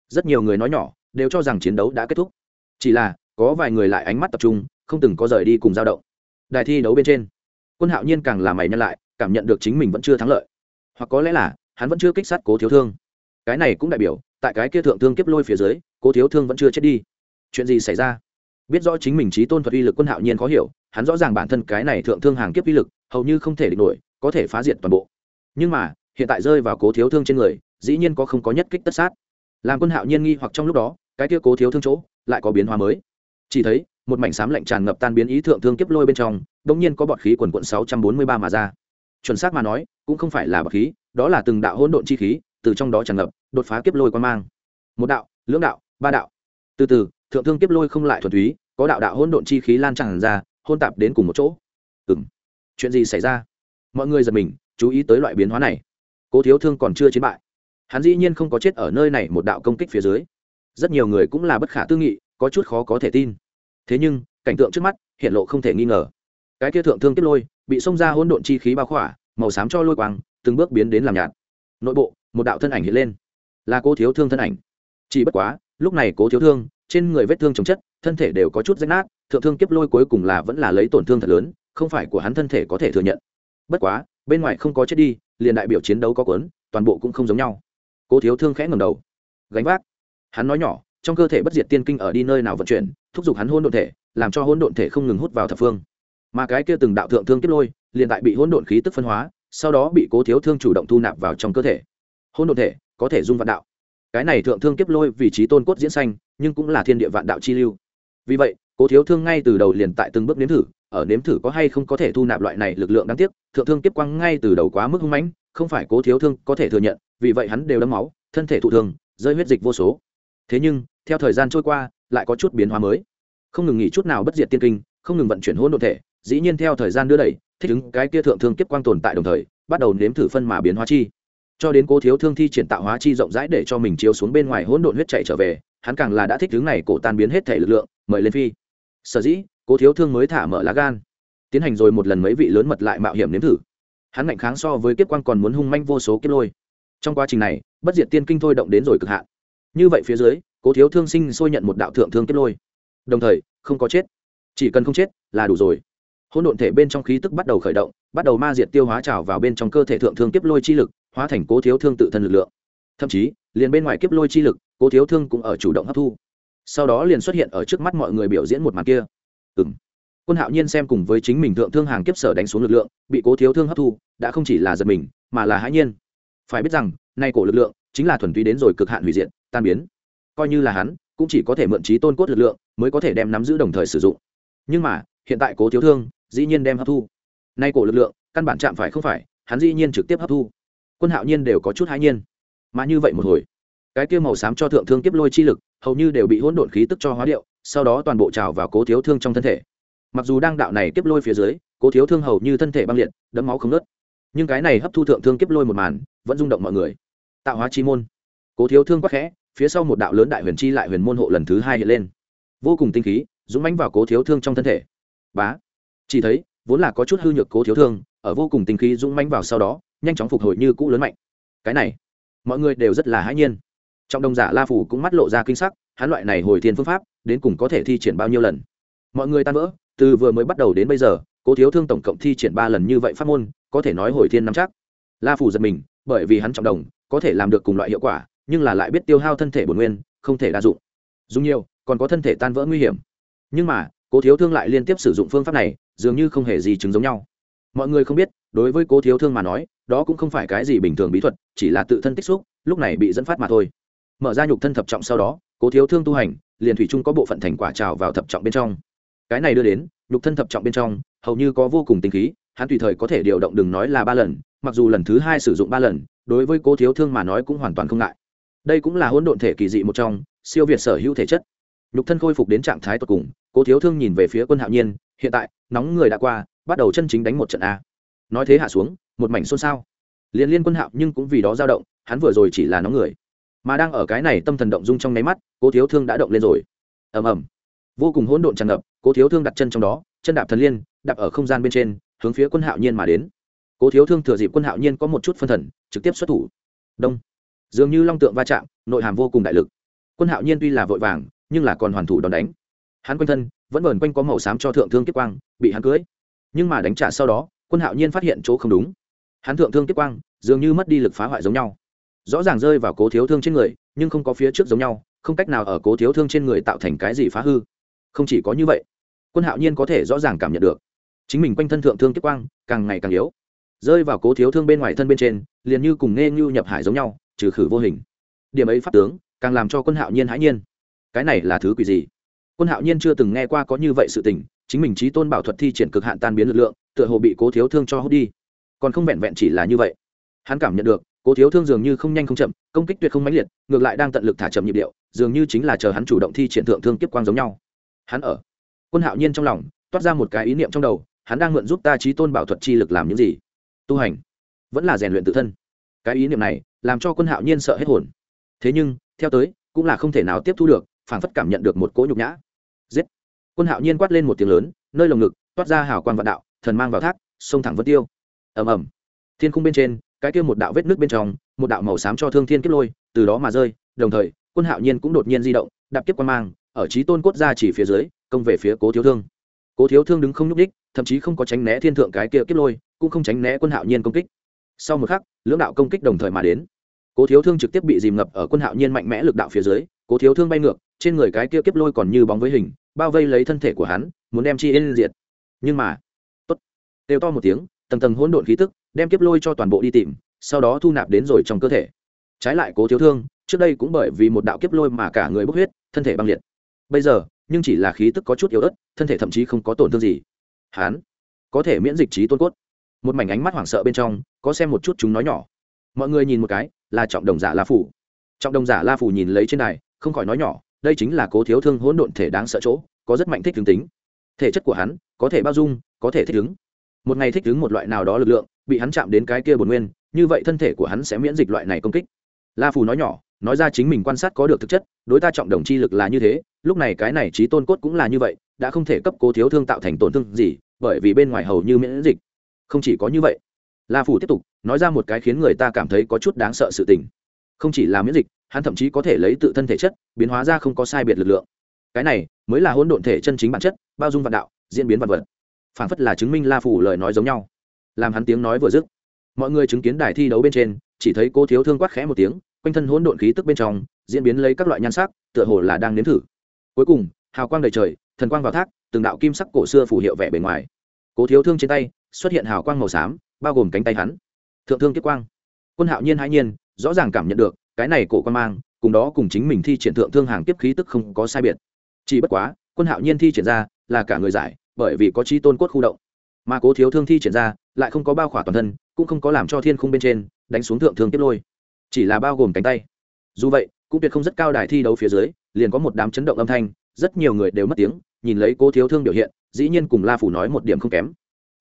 Rất nhiều người nói nhỏ, đều cho rằng chiến đấu đã kết thúc. Chỉ là, có vài người lại ánh mắt tập trung, không từng có rời đi cùng dao động. Đài thi đấu bên trên, quân hạo nhiên càng làm mày nhân lại, cảm nhận được chính mình vẫn chưa thắng lợi. Hoặc có lẽ là, hắn vẫn chưa kích sát cố thiếu thương. Cái này cũng đại biểu tại cái kia thượng thương kiếp lôi phía dưới, cố thiếu thương vẫn chưa chết đi. Chuyện gì xảy ra? Biết rõ chính mình trí tôn thuật uy lực quân hạo nhiên khó hiểu, hắn rõ ràng bản thân cái này thượng thương hàng kiếp uy lực, hầu như không thể địch nổi, có thể phá diệt toàn bộ. Nhưng mà, hiện tại rơi vào cố thiếu thương trên người, dĩ nhiên có không có nhất kích tất sát. Làm quân hạo nhiên nghi hoặc trong lúc đó, cái kia cố thiếu thương chỗ, lại có biến hóa mới. Chỉ thấy, một mảnh xám lạnh tràn ngập tan biến ý thượng thương kiếp lôi bên trong đống nhiên có bọt khí quần quận sáu trăm bốn mươi ba mà ra. Chuẩn xác mà nói, cũng không phải là bọt khí, đó là từng đạo hỗn độn chi khí từ trong đó tràn ngập, đột phá kiếp lôi quan mang. Một đạo, lưỡng đạo, ba đạo. Từ từ, thượng thương kiếp lôi không lại thuần túy, có đạo đạo hỗn độn chi khí lan tràn ra, hôn tạp đến cùng một chỗ. Ừ m chuyện gì xảy ra? Mọi người giật mình, chú ý tới loại biến hóa này. Cố thiếu thương còn chưa chiến bại. Hắn dĩ nhiên không có chết ở nơi này một đạo công kích phía dưới. Rất nhiều người cũng là bất khả tư nghị, có chút khó có thể tin. Thế nhưng, cảnh tượng trước mắt, hiện lộ không thể nghi ngờ. Cái kia thượng thương kiếp lôi, bị xông ra hỗn độn chi khí bao khỏa, màu xám cho lôi quang, từng bước biến đến làm nhạt. Nội bộ một đạo thân ảnh hiện lên. Là cố thiếu thương thân ảnh. Chỉ bất quá, lúc này cố thiếu thương, trên người vết thương chống chất, thân thể đều có chút rách nát, thượng thương kiếp lôi cuối cùng là vẫn là lấy tổn thương thật lớn, không phải của hắn thân thể có thể thừa nhận. Bất quá, bên ngoài không có chết đi, liền đại biểu chiến đấu có cuốn, toàn bộ cũng không giống nhau. Cố thiếu thương khẽ ngầm đầu. Gánh vác. Hắn nói nhỏ, trong cơ thể bất diệt tiên kinh ở đi nơi nào vận chuyển, thúc giục hắn hôn độn thể, làm cho hôn độn thể không ngừng hút vào thập phương. Mà cái kia từng đạo thượng thương kiếp lôi, liền tại bị hôn độn khí tức phân hóa, sau đó bị cố thiếu thương chủ động thu nạp vào trong cơ thể hôn độn thể, có thể dung vạn đạo. Cái này thượng thương kiếp lôi vị trí tôn cốt diễn xanh nhưng cũng là thiên địa vạn đạo chi lưu. Vì vậy, cố thiếu thương ngay từ đầu liền tại từng bước nếm thử, ở nếm thử có hay không có thể thu nạp loại này lực lượng đáng tiếc, thượng thương kiếp quang ngay từ đầu quá mức hung mãnh, không phải cố thiếu thương có thể thừa nhận, vì vậy hắn đều đấm máu, thân thể thụ thương, rơi huyết dịch vô số. Thế nhưng, theo thời gian trôi qua, lại có chút biến hóa mới. Không ngừng nghỉ chút nào bất diệt tiên kinh, không ngừng vận chuyển hỗn độn thể, dĩ nhiên theo thời gian đưa đẩy, thích ứng cái kia thượng thương kiếp quang tồn tại đồng thời, bắt đầu nếm thử phân mà biến hóa chi cho đến cố thiếu thương thi triển tạo hóa chi rộng rãi để cho mình chiếu xuống bên ngoài hỗn độn huyết chạy trở về, hắn càng là đã thích thứ này cổ tan biến hết thể lực lượng, mời lên phi. Sở dĩ, cố thiếu thương mới thả mở lá gan. Tiến hành rồi một lần mấy vị lớn mật lại mạo hiểm nếm thử. Hắn mạnh kháng so với kiếp quang còn muốn hung manh vô số kiếp lôi. Trong quá trình này, bất diệt tiên kinh thôi động đến rồi cực hạn. Như vậy phía dưới, cố thiếu thương sinh sôi nhận một đạo thượng thương kiếp lôi. Đồng thời, không có chết. Chỉ cần không chết là đủ rồi. Hỗn độn thể bên trong khí tức bắt đầu khởi động, bắt đầu ma diệt tiêu hóa trào vào bên trong cơ thể thượng thương kiếp lôi chi lực hóa thành cố thiếu thương tự thân lực lượng. Thậm chí, liền bên ngoài kiếp lôi chi lực, cố thiếu thương cũng ở chủ động hấp thu. Sau đó liền xuất hiện ở trước mắt mọi người biểu diễn một màn kia. Ừng quân hạo nhiên xem cùng với chính mình thượng thương hàng kiếp sở đánh xuống lực lượng, bị cố thiếu thương hấp thu, đã không chỉ là giật mình, mà là hãi nhiên. Phải biết rằng, nay cổ lực lượng chính là thuần túy đến rồi cực hạn hủy diệt, tan biến. Coi như là hắn, cũng chỉ có thể mượn trí tôn cốt lực lượng mới có thể đem nắm giữ đồng thời sử dụng. Nhưng mà, hiện tại cố thiếu thương dĩ nhiên đem hấp thu. Nay cổ lực lượng căn bản chạm phải không phải, hắn dĩ nhiên trực tiếp hấp thu quân hạo nhiên đều có chút hãi nhiên. Mà như vậy một hồi, cái kia màu xám cho thượng thương kiếp lôi chi lực, hầu như đều bị hỗn độn khí tức cho hóa điệu, sau đó toàn bộ trào vào cố thiếu thương trong thân thể. Mặc dù đang đạo này kiếp lôi phía dưới, cố thiếu thương hầu như thân thể băng liệt đấm máu không nớt nhưng cái này hấp thu thượng thương kiếp lôi một màn, vẫn rung động mọi người. Tạo hóa chi môn. Cố thiếu thương quắc khẽ, phía sau một đạo lớn đại huyền chi lại huyền môn hộ lần thứ hai hiện lên. Vô cùng tinh khí, dũng mãnh vào cố thiếu thương trong thân thể. Bá. Chỉ thấy, vốn là có chút hư nhược cố thiếu thương, ở vô cùng tinh khí dũng mãnh vào sau đó nhanh chóng phục hồi như cũ lớn mạnh. Cái này, mọi người đều rất là hãi nhiên. Trong đông giả la phủ cũng mắt lộ ra kinh sắc, hắn loại này hồi thiên phương pháp, đến cùng có thể thi triển bao nhiêu lần? Mọi người tan vỡ, từ vừa mới bắt đầu đến bây giờ, cố thiếu thương tổng cộng thi triển ba lần như vậy pháp môn, có thể nói hồi thiên nắm chắc. La phủ giật mình, bởi vì hắn trọng đồng, có thể làm được cùng loại hiệu quả, nhưng là lại biết tiêu hao thân thể bổn nguyên, không thể đa dụng. Dùng nhiều, còn có thân thể tan vỡ nguy hiểm. Nhưng mà, cố thiếu thương lại liên tiếp sử dụng phương pháp này, dường như không hề gì chứng giống nhau. Mọi người không biết, đối với cố thiếu thương mà nói đó cũng không phải cái gì bình thường bí thuật, chỉ là tự thân tích xúc, lúc này bị dẫn phát mà thôi. Mở ra nhục thân thập trọng sau đó, cố thiếu thương tu hành, liền thủy chung có bộ phận thành quả trào vào thập trọng bên trong. Cái này đưa đến, nhục thân thập trọng bên trong, hầu như có vô cùng tinh khí, hắn tùy thời có thể điều động đừng nói là ba lần, mặc dù lần thứ hai sử dụng ba lần, đối với cố thiếu thương mà nói cũng hoàn toàn không ngại. Đây cũng là hỗn độn thể kỳ dị một trong, siêu việt sở hữu thể chất. Nhục thân khôi phục đến trạng thái tột cùng, cố thiếu thương nhìn về phía quân hạo nhiên, hiện tại, nóng người đã qua, bắt đầu chân chính đánh một trận a. Nói thế hạ xuống một mảnh xôn xao. Liên liên quân hạo nhưng cũng vì đó dao động, hắn vừa rồi chỉ là nóng người. Mà đang ở cái này tâm thần động dung trong nháy mắt, cố thiếu thương đã động lên rồi. Ầm ầm. Vô cùng hỗn độn tràn ngập, cố thiếu thương đặt chân trong đó, chân đạp thần liên, đạp ở không gian bên trên, hướng phía quân hạo nhiên mà đến. Cố thiếu thương thừa dịp quân hạo nhiên có một chút phân thần, trực tiếp xuất thủ. Đông. Dường như long tượng va chạm, nội hàm vô cùng đại lực. Quân hạo nhiên tuy là vội vàng, nhưng là còn hoàn thủ đòn đánh. Hắn quanh thân, vẫn vờn quanh có màu xám cho thượng thương kiếp quang, bị hắn cưới. Nhưng mà đánh trả sau đó, quân hạo nhiên phát hiện chỗ không đúng hắn thượng thương kiếp quang, dường như mất đi lực phá hoại giống nhau. Rõ ràng rơi vào cố thiếu thương trên người, nhưng không có phía trước giống nhau, không cách nào ở cố thiếu thương trên người tạo thành cái gì phá hư. Không chỉ có như vậy, quân hạo nhiên có thể rõ ràng cảm nhận được. Chính mình quanh thân thượng thương kiếp quang, càng ngày càng yếu. Rơi vào cố thiếu thương bên ngoài thân bên trên, liền như cùng nghe như nhập hải giống nhau, trừ khử vô hình. Điểm ấy pháp tướng, càng làm cho quân hạo nhiên hãi nhiên. Cái này là thứ quỷ gì? Quân hạo nhiên chưa từng nghe qua có như vậy sự tình, chính mình trí tôn bảo thuật thi triển cực hạn tan biến lực lượng, tựa hồ bị cố thiếu thương cho hút đi còn không vẹn vẹn chỉ là như vậy. Hắn cảm nhận được, cố thiếu thương dường như không nhanh không chậm, công kích tuyệt không mãnh liệt, ngược lại đang tận lực thả chậm nhịp điệu, dường như chính là chờ hắn chủ động thi triển thượng thương kiếp quang giống nhau. Hắn ở quân hạo nhiên trong lòng, toát ra một cái ý niệm trong đầu, hắn đang mượn giúp ta trí tôn bảo thuật chi lực làm những gì? Tu hành. Vẫn là rèn luyện tự thân. Cái ý niệm này, làm cho quân hạo nhiên sợ hết hồn. Thế nhưng, theo tới, cũng là không thể nào tiếp thu được, phảng phất cảm nhận được một cỗ nhục nhã. Giết. Quân hạo nhiên quát lên một tiếng lớn, nơi lồng ngực, toát ra hào quang vạn đạo, thần mang vào thác, sông thẳng vân tiêu ầm ầm. Thiên khung bên trên, cái kia một đạo vết nước bên trong, một đạo màu xám cho thương thiên kiếp lôi, từ đó mà rơi, đồng thời, quân hạo nhiên cũng đột nhiên di động, đạp kiếp quan mang, ở trí tôn cốt ra chỉ phía dưới, công về phía cố thiếu thương. Cố thiếu thương đứng không nhúc đích thậm chí không có tránh né thiên thượng cái kia kiếp lôi, cũng không tránh né quân hạo nhiên công kích. Sau một khắc, lưỡng đạo công kích đồng thời mà đến. Cố thiếu thương trực tiếp bị dìm ngập ở quân hạo nhiên mạnh mẽ lực đạo phía dưới, cố thiếu thương bay ngược, trên người cái kia kiếp lôi còn như bóng với hình, bao vây lấy thân thể của hắn, muốn đem chi yên diệt. Nhưng mà, tốt. Đều to một tiếng tầng tầng hỗn độn khí tức đem kiếp lôi cho toàn bộ đi tìm sau đó thu nạp đến rồi trong cơ thể. Trái lại cố thiếu thương trước đây cũng bởi vì một đạo kiếp lôi mà cả người bốc huyết thân thể băng liệt. Bây giờ nhưng chỉ là khí tức có chút yếu ớt thân thể thậm chí không có tổn thương gì. Hán có thể miễn dịch trí tôn cốt. Một mảnh ánh mắt hoảng sợ bên trong có xem một chút chúng nói nhỏ. Mọi người nhìn một cái là trọng đồng giả la phủ. Trọng đồng giả la phủ nhìn lấy trên này, không khỏi nói nhỏ đây chính là cố thiếu thương hỗn độn thể đáng sợ chỗ có rất mạnh thích tướng tính. Thể chất của hắn có thể bao dung có thể thích ứng một ngày thích ứng một loại nào đó lực lượng, bị hắn chạm đến cái kia bồn nguyên, như vậy thân thể của hắn sẽ miễn dịch loại này công kích. La phù nói nhỏ, nói ra chính mình quan sát có được thực chất, đối ta trọng đồng chi lực là như thế, lúc này cái này trí tôn cốt cũng là như vậy, đã không thể cấp cố thiếu thương tạo thành tổn thương gì, bởi vì bên ngoài hầu như miễn dịch. Không chỉ có như vậy, la phủ tiếp tục, nói ra một cái khiến người ta cảm thấy có chút đáng sợ sự tình. Không chỉ là miễn dịch, hắn thậm chí có thể lấy tự thân thể chất, biến hóa ra không có sai biệt lực lượng. Cái này mới là hỗn độn thể chân chính bản chất, bao dung vạn đạo, diễn biến vạn vật phản phất là chứng minh la phủ lời nói giống nhau. Làm hắn tiếng nói vừa dứt, mọi người chứng kiến đài thi đấu bên trên, chỉ thấy cô thiếu thương quát khẽ một tiếng, quanh thân hỗn độn khí tức bên trong, diễn biến lấy các loại nhan sắc, tựa hồ là đang nếm thử. Cuối cùng, hào quang đầy trời, thần quang vào thác, từng đạo kim sắc cổ xưa phủ hiệu vẻ bề ngoài. Cố thiếu thương trên tay, xuất hiện hào quang màu xám, bao gồm cánh tay hắn. Thượng thương kiếp quang. Quân hạo nhiên hãi nhiên, rõ ràng cảm nhận được, cái này cổ quan mang, cùng đó cùng chính mình thi triển thượng thương hàng kiếp khí tức không có sai biệt. Chỉ bất quá, quân hạo nhiên thi triển ra, là cả người giải bởi vì có chi tôn cốt khu động. Mà cố thiếu thương thi triển ra, lại không có bao khỏa toàn thân, cũng không có làm cho thiên khung bên trên đánh xuống thượng thương tiếp lôi. Chỉ là bao gồm cánh tay. Dù vậy, cũng tuyệt không rất cao đài thi đấu phía dưới, liền có một đám chấn động âm thanh, rất nhiều người đều mất tiếng, nhìn lấy cố thiếu thương biểu hiện, dĩ nhiên cùng la phủ nói một điểm không kém.